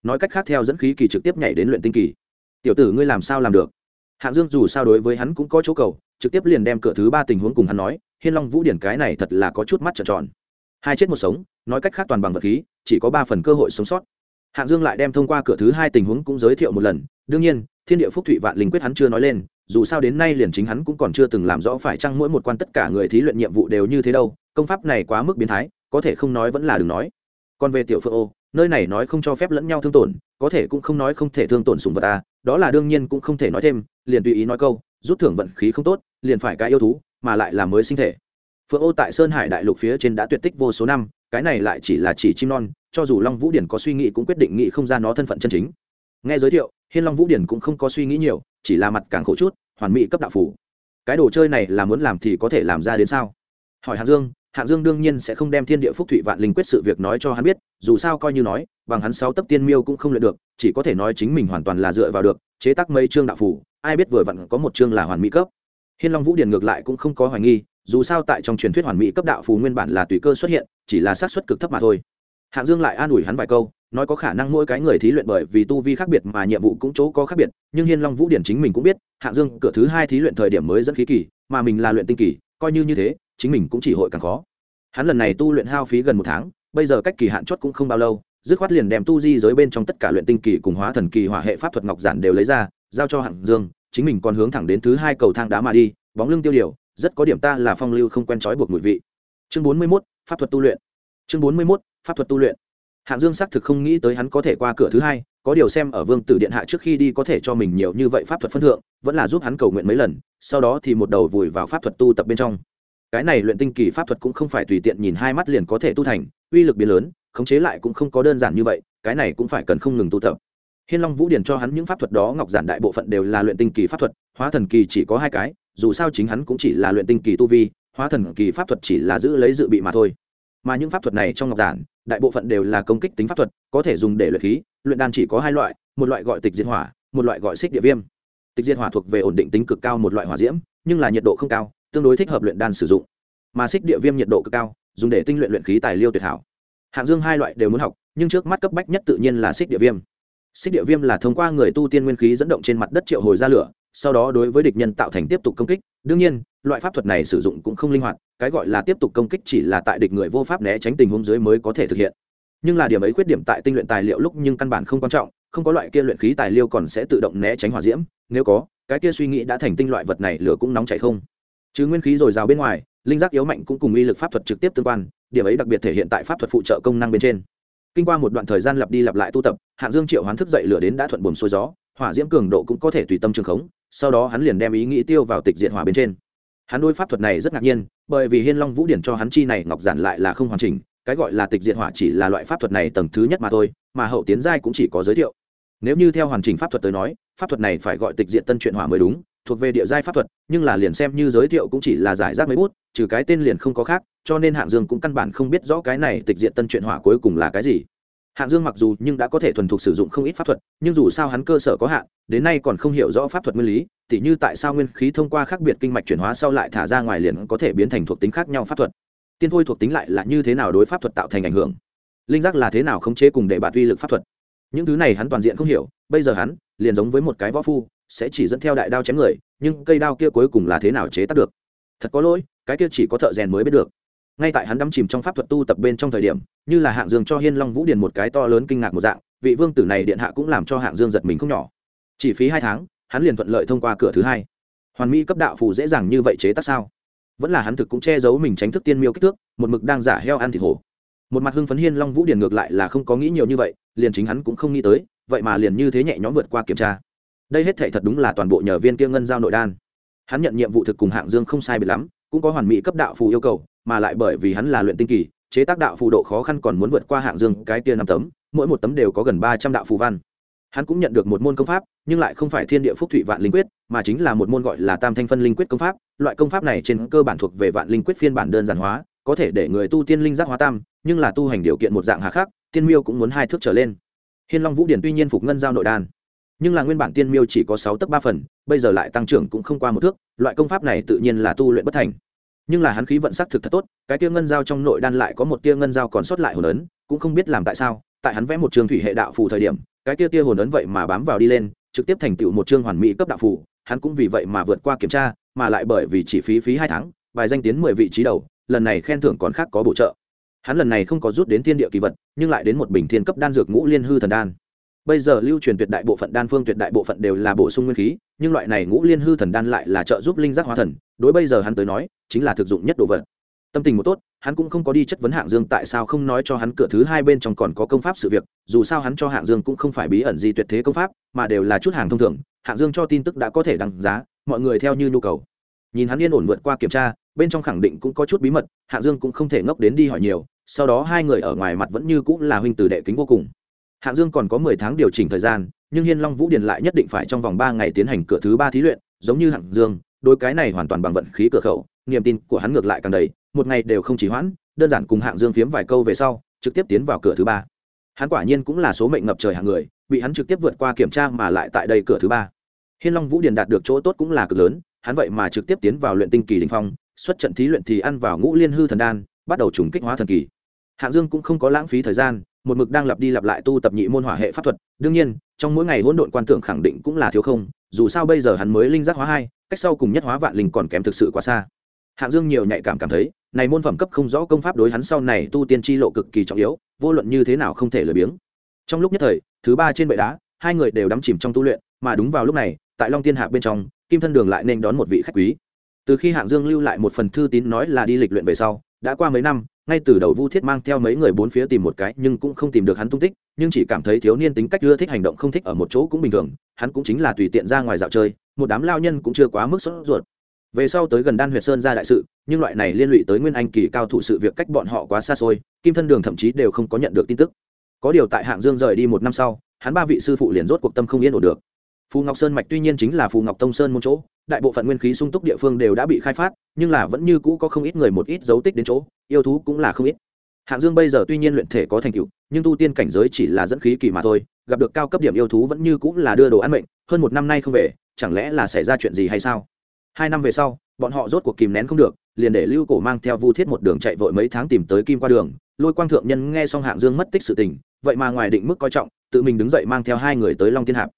[SPEAKER 1] Nói cách khác theo dẫn khí kỳ trực tiếp nhảy đến luyện tinh kỳ. Tiểu tử ngươi làm sao làm được? Hạng dương dù sao đối với hắn cũng có chỗ cầu, trực tiếp liền đem cửa thứ ba tình huống cùng hắn nói hiên long vũ điển cái này thật là có chút mắt trợn tròn. Hai chết một sống, nói cách khác toàn bằng vật khí, chỉ có ba phần cơ hội sống sót. Hạng dương lại đem thông qua cửa thứ hai tình huống cũng giới thiệu một lần. Đương nhiên, thiên địa phúc thụy vạn linh quyết hắn chưa nói lên, dù sao đến nay liền chính hắn cũng còn chưa từng làm rõ phải chăng mỗi một quan tất cả người thí luyện nhiệm vụ đều như thế đâu, công pháp này quá mức biến thái, có thể không nói vẫn là đừng nói. Còn về tiểu phượng ô, nơi này nói không cho phép lẫn nhau thương tổn, có thể cũng không nói không thể thương tổn sùng vật ta, đó là đương nhiên cũng không thể nói thêm, liền tùy ý nói câu, rút thưởng vận khí không tốt, liền phải cái yêu thú mà lại là mới sinh thể. Phượng ô tại sơn hải đại lục phía trên đã tuyệt tích vô số năm, cái này lại chỉ là chỉ chim non, cho dù long vũ điển có suy nghĩ cũng quyết định nghĩ không ra nó thân phận chân chính. Nghe giới thiệu, hiên long vũ điển cũng không có suy nghĩ nhiều, chỉ là mặt càng khổ chút, hoàn mỹ cấp đạo phủ cái đồ chơi này là muốn làm thì có thể làm ra đến sao? Hỏi hạng dương hạng dương đương nhiên sẽ không đem thiên địa phúc thụy vạn linh quyết sự việc nói cho hắn biết, dù sao coi như nói, bằng hắn sáu tấc tiên miêu cũng không luyện được, chỉ có thể nói chính mình hoàn toàn là dựa vào được, chế tác Mây chương đạo phủ ai biết vừa vặn có một chương là hoàn mỹ cấp hiên long vũ điển ngược lại cũng không có hoài nghi, dù sao tại trong truyền thuyết hoàn mỹ cấp đạo phù nguyên bản là tùy cơ xuất hiện, chỉ là xác suất cực thấp mà thôi. Hạng dương lại an ủi hắn vài câu, nói có khả năng mỗi cái người thí luyện bởi vì tu vi khác biệt mà nhiệm vụ cũng chỗ có khác biệt, nhưng hiên long vũ điển chính mình cũng biết, hạng dương cửa thứ hai thí luyện thời điểm mới dẫn khí kỳ, mà mình là luyện tinh kỳ, coi như như thế, chính mình cũng chỉ hội càng khó. Hắn lần này tu luyện hao phí gần một tháng, bây giờ cách kỳ hạn chót cũng không bao lâu, dứt khoát liền đem tu di giới bên trong tất cả luyện tinh kỳ cùng hóa thần kỳ hỏa hệ pháp thuật ngọc giản đều lấy ra, giao cho hạng dương chính mình còn hướng thẳng đến thứ hai cầu thang đá mà đi, bóng lưng tiêu điều, rất có điểm ta là phong lưu không quen trói buộc mùi vị. Chương bốn mươi mốt, pháp thuật tu luyện. Chương bốn mươi mốt, pháp thuật tu luyện. Hạng dương xác thực không nghĩ tới hắn có thể qua cửa thứ hai, có điều xem ở vương tử điện hạ trước khi đi có thể cho mình nhiều như vậy pháp thuật phân thượng, vẫn là giúp hắn cầu nguyện mấy lần, sau đó thì một đầu vùi vào pháp thuật tu tập bên trong. Cái này luyện tinh kỳ pháp thuật cũng không phải tùy tiện nhìn hai mắt liền có thể tu thành, uy lực biến lớn, khống chế lại cũng không có đơn giản như vậy, cái này cũng phải cần không ngừng tu tập hiên long vũ điển cho hắn những pháp thuật đó, ngọc giản đại bộ phận đều là luyện tinh kỳ pháp thuật, hóa thần kỳ chỉ có hai cái, dù sao chính hắn cũng chỉ là luyện tinh kỳ tu vi, hóa thần kỳ pháp thuật chỉ là giữ lấy dự bị mà thôi. Mà những pháp thuật này trong ngọc giản, đại bộ phận đều là công kích tính pháp thuật, có thể dùng để luyện khí, luyện đan chỉ có hai loại, một loại gọi tịch diệt hỏa, một loại gọi xích địa viêm. Tịch diệt hỏa thuộc về ổn định tính cực cao một loại hỏa diễm, nhưng là nhiệt độ không cao, tương đối thích hợp luyện đan sử dụng. Mà xích địa viêm nhiệt độ cực cao, dùng để tinh luyện luyện khí tài liêu tuyệt hảo. Hạng dương hai loại đều muốn học, nhưng trước mắt cấp bách nhất tự nhiên là xích địa viêm xích địa viêm là thông qua người tu tiên nguyên khí dẫn động trên mặt đất triệu hồi ra lửa, sau đó đối với địch nhân tạo thành tiếp tục công kích. Đương nhiên, loại pháp thuật này sử dụng cũng không linh hoạt, cái gọi là tiếp tục công kích chỉ là tại địch người vô pháp né tránh tình huống dưới mới có thể thực hiện. Nhưng là điểm ấy khuyết điểm tại tinh luyện tài liệu lúc nhưng căn bản không quan trọng, không có loại kia luyện khí tài liệu còn sẽ tự động né tránh hỏa diễm, nếu có, cái kia suy nghĩ đã thành tinh loại vật này lửa cũng nóng chảy không. Chứ nguyên khí dồi dào bên ngoài, linh giác yếu mạnh cũng cùng uy lực pháp thuật trực tiếp tương quan, điểm ấy đặc biệt thể hiện tại pháp thuật phụ trợ công năng bên trên kinh qua một đoạn thời gian lặp đi lặp lại tu tập, hạng dương triệu hoán thức dậy lửa đến đã thuận buồm xuôi gió, hỏa diễm cường độ cũng có thể tùy tâm trường khống, sau đó hắn liền đem ý nghĩ tiêu vào tịch diện hỏa bên trên. Hắn đôi pháp thuật này rất ngạc nhiên, bởi vì hiên long vũ điển cho hắn chi này ngọc giản lại là không hoàn chỉnh, cái gọi là tịch diện hỏa chỉ là loại pháp thuật này tầng thứ nhất mà thôi, mà hậu tiến giai cũng chỉ có giới thiệu. Nếu như theo hoàn chỉnh pháp thuật tới nói, pháp thuật này phải gọi tịch diện tân truyện hỏa mới đúng thuộc về địa giai pháp thuật, nhưng là liền xem như giới thiệu cũng chỉ là giải rác mấy bút, trừ cái tên liền không có khác, cho nên hạng dương cũng căn bản không biết rõ cái này tịch diện tân truyện hỏa cuối cùng là cái gì. Hạng dương mặc dù nhưng đã có thể thuần thục sử dụng không ít pháp thuật, nhưng dù sao hắn cơ sở có hạn, đến nay còn không hiểu rõ pháp thuật nguyên lý, tỉ như tại sao nguyên khí thông qua khác biệt kinh mạch chuyển hóa sau lại thả ra ngoài liền có thể biến thành thuộc tính khác nhau pháp thuật. Tiên phôi thuộc tính lại là như thế nào đối pháp thuật tạo thành ảnh hưởng? Linh giác là thế nào khống chế cùng để bạt uy lực pháp thuật? Những thứ này hắn toàn diện không hiểu, bây giờ hắn liền giống với một cái võ phu sẽ chỉ dẫn theo đại đao chém người, nhưng cây đao kia cuối cùng là thế nào chế tác được? Thật có lỗi, cái kia chỉ có thợ rèn mới biết được. Ngay tại hắn đắm chìm trong pháp thuật tu tập bên trong thời điểm, như là hạng dương cho hiên long vũ điền một cái to lớn kinh ngạc một dạng, vị vương tử này điện hạ cũng làm cho hạng dương giật mình không nhỏ. Chỉ phí hai tháng, hắn liền thuận lợi thông qua cửa thứ hai. Hoàn mỹ cấp đạo phù dễ dàng như vậy chế tác sao? Vẫn là hắn thực cũng che giấu mình tránh thức tiên miêu kích thước, một mực đang giả heo ăn thịt hổ. Một mặt hưng phấn hiên long vũ điền ngược lại là không có nghĩ nhiều như vậy, liền chính hắn cũng không nghĩ tới, vậy mà liền như thế nhẹ nhõm vượt qua kiểm tra đây hết thệ thật đúng là toàn bộ nhờ viên kia ngân giao nội đan. Hắn nhận nhiệm vụ thực cùng hạng dương không sai biệt lắm, cũng có hoàn mỹ cấp đạo phù yêu cầu, mà lại bởi vì hắn là luyện tinh kỳ, chế tác đạo phù độ khó khăn còn muốn vượt qua hạng dương cái kia năm tấm, mỗi một tấm đều có gần ba trăm đạo phù văn. Hắn cũng nhận được một môn công pháp, nhưng lại không phải thiên địa phúc thụy vạn linh quyết, mà chính là một môn gọi là tam thanh phân linh quyết công pháp. Loại công pháp này trên cơ bản thuộc về vạn linh quyết phiên bản đơn giản hóa, có thể để người tu tiên linh giác hóa tam, nhưng là tu hành điều kiện một dạng hà khác tiên miêu cũng muốn hai thước trở lên. Hiên long vũ điển tuy nhiên phục ngân giao nội đan nhưng là nguyên bản tiên miêu chỉ có sáu tấc ba phần, bây giờ lại tăng trưởng cũng không qua một thước, loại công pháp này tự nhiên là tu luyện bất thành. Nhưng là hắn khí vận sắc thực thật tốt, cái tia ngân giao trong nội đan lại có một tia ngân giao còn sót lại hồn ấn, cũng không biết làm tại sao, tại hắn vẽ một trường thủy hệ đạo phù thời điểm, cái tia tia hồn ấn vậy mà bám vào đi lên, trực tiếp thành tựu một chương hoàn mỹ cấp đạo phù, hắn cũng vì vậy mà vượt qua kiểm tra, mà lại bởi vì chỉ phí phí hai tháng, bài danh tiến mười vị trí đầu, lần này khen thưởng còn khác có bổ trợ. Hắn lần này không có rút đến thiên địa kỳ vật, nhưng lại đến một bình thiên cấp đan dược ngũ liên hư thần đan bây giờ lưu truyền tuyệt đại bộ phận đan phương tuyệt đại bộ phận đều là bổ sung nguyên khí, nhưng loại này ngũ liên hư thần đan lại là trợ giúp linh giác hóa thần, đối bây giờ hắn tới nói, chính là thực dụng nhất đồ vật. Tâm tình một tốt, hắn cũng không có đi chất vấn hạng dương tại sao không nói cho hắn cửa thứ hai bên trong còn có công pháp sự việc, dù sao hắn cho hạng dương cũng không phải bí ẩn gì tuyệt thế công pháp, mà đều là chút hàng thông thường, hạng dương cho tin tức đã có thể đăng giá, mọi người theo như nhu cầu. Nhìn hắn yên ổn vượt qua kiểm tra, bên trong khẳng định cũng có chút bí mật, hạng dương cũng không thể ngốc đến đi hỏi nhiều, sau đó hai người ở ngoài mặt vẫn như cũng là huynh từ đệ kính vô cùng hạng dương còn có mười tháng điều chỉnh thời gian, nhưng hiên long vũ điền lại nhất định phải trong vòng ba ngày tiến hành cửa thứ ba thí luyện, giống như hạng dương đôi cái này hoàn toàn bằng vận khí cửa khẩu, niềm tin của hắn ngược lại càng đầy, một ngày đều không chỉ hoãn, đơn giản cùng hạng dương phiếm vài câu về sau, trực tiếp tiến vào cửa thứ ba. Hắn quả nhiên cũng là số mệnh ngập trời hạng người, bị hắn trực tiếp vượt qua kiểm tra mà lại tại đây cửa thứ ba. Hiên long vũ điền đạt được chỗ tốt cũng là cực lớn, hắn vậy mà trực tiếp tiến vào luyện tinh kỳ đình phong, xuất trận thí luyện thì ăn vào ngũ liên hư thần đan, bắt đầu trùng kích hóa thần kỳ. Hạng dương cũng không có lãng phí thời gian một mực đang lặp đi lặp lại tu tập nhị môn hỏa hệ pháp thuật. Đương nhiên, trong mỗi ngày hỗn độn quan tưởng khẳng định cũng là thiếu không, dù sao bây giờ hắn mới linh giác hóa hai, cách sau cùng nhất hóa vạn linh còn kém thực sự quá xa. Hạng dương nhiều nhạy cảm cảm thấy, này môn phẩm cấp không rõ công pháp đối hắn sau này tu tiên chi lộ cực kỳ trọng yếu, vô luận như thế nào không thể lười biếng. Trong lúc nhất thời, thứ ba trên bệ đá, hai người đều đắm chìm trong tu luyện, mà đúng vào lúc này, tại long tiên hạ bên trong, kim thân đường lại nên đón một vị khách quý. Từ khi hạng dương lưu lại một phần thư tín nói là đi lịch luyện về sau đã qua mấy năm, ngay từ đầu vu thiết mang theo mấy người bốn phía tìm một cái, nhưng cũng không tìm được hắn tung tích, nhưng chỉ cảm thấy thiếu niên tính cách ưa thích hành động không thích ở một chỗ cũng bình thường, hắn cũng chính là tùy tiện ra ngoài dạo chơi, một đám lao nhân cũng chưa quá mức sốt ruột. Về sau tới gần đan huyệt sơn ra đại sự, nhưng loại này liên lụy tới nguyên anh kỳ cao thủ sự việc cách bọn họ quá xa xôi, kim thân đường thậm chí đều không có nhận được tin tức. Có điều tại hạng dương rời đi một năm sau, hắn ba vị sư phụ liền rốt cuộc tâm không yên ổn được phù ngọc sơn mạch tuy nhiên chính là phù ngọc tông sơn môn chỗ, đại bộ phận nguyên khí sung túc địa phương đều đã bị khai phát, nhưng là vẫn như cũ có không ít người một ít dấu tích đến chỗ, yêu thú cũng là không ít. Hạng dương bây giờ tuy nhiên luyện thể có thành tựu, nhưng tu tiên cảnh giới chỉ là dẫn khí kỳ mà thôi, gặp được cao cấp điểm yêu thú vẫn như cũng là đưa đồ ăn mệnh, hơn một năm nay không về, chẳng lẽ là xảy ra chuyện gì hay sao? Hai năm về sau, bọn họ rốt cuộc kìm nén không được, liền để lưu cổ mang theo vu thiết một đường chạy vội mấy tháng tìm tới kim qua đường, lôi quang thượng nhân nghe xong hạng dương mất tích sự tình, vậy mà ngoài định mức coi trọng, tự mình đứng dậy mang theo hai người tới long tiên hạp.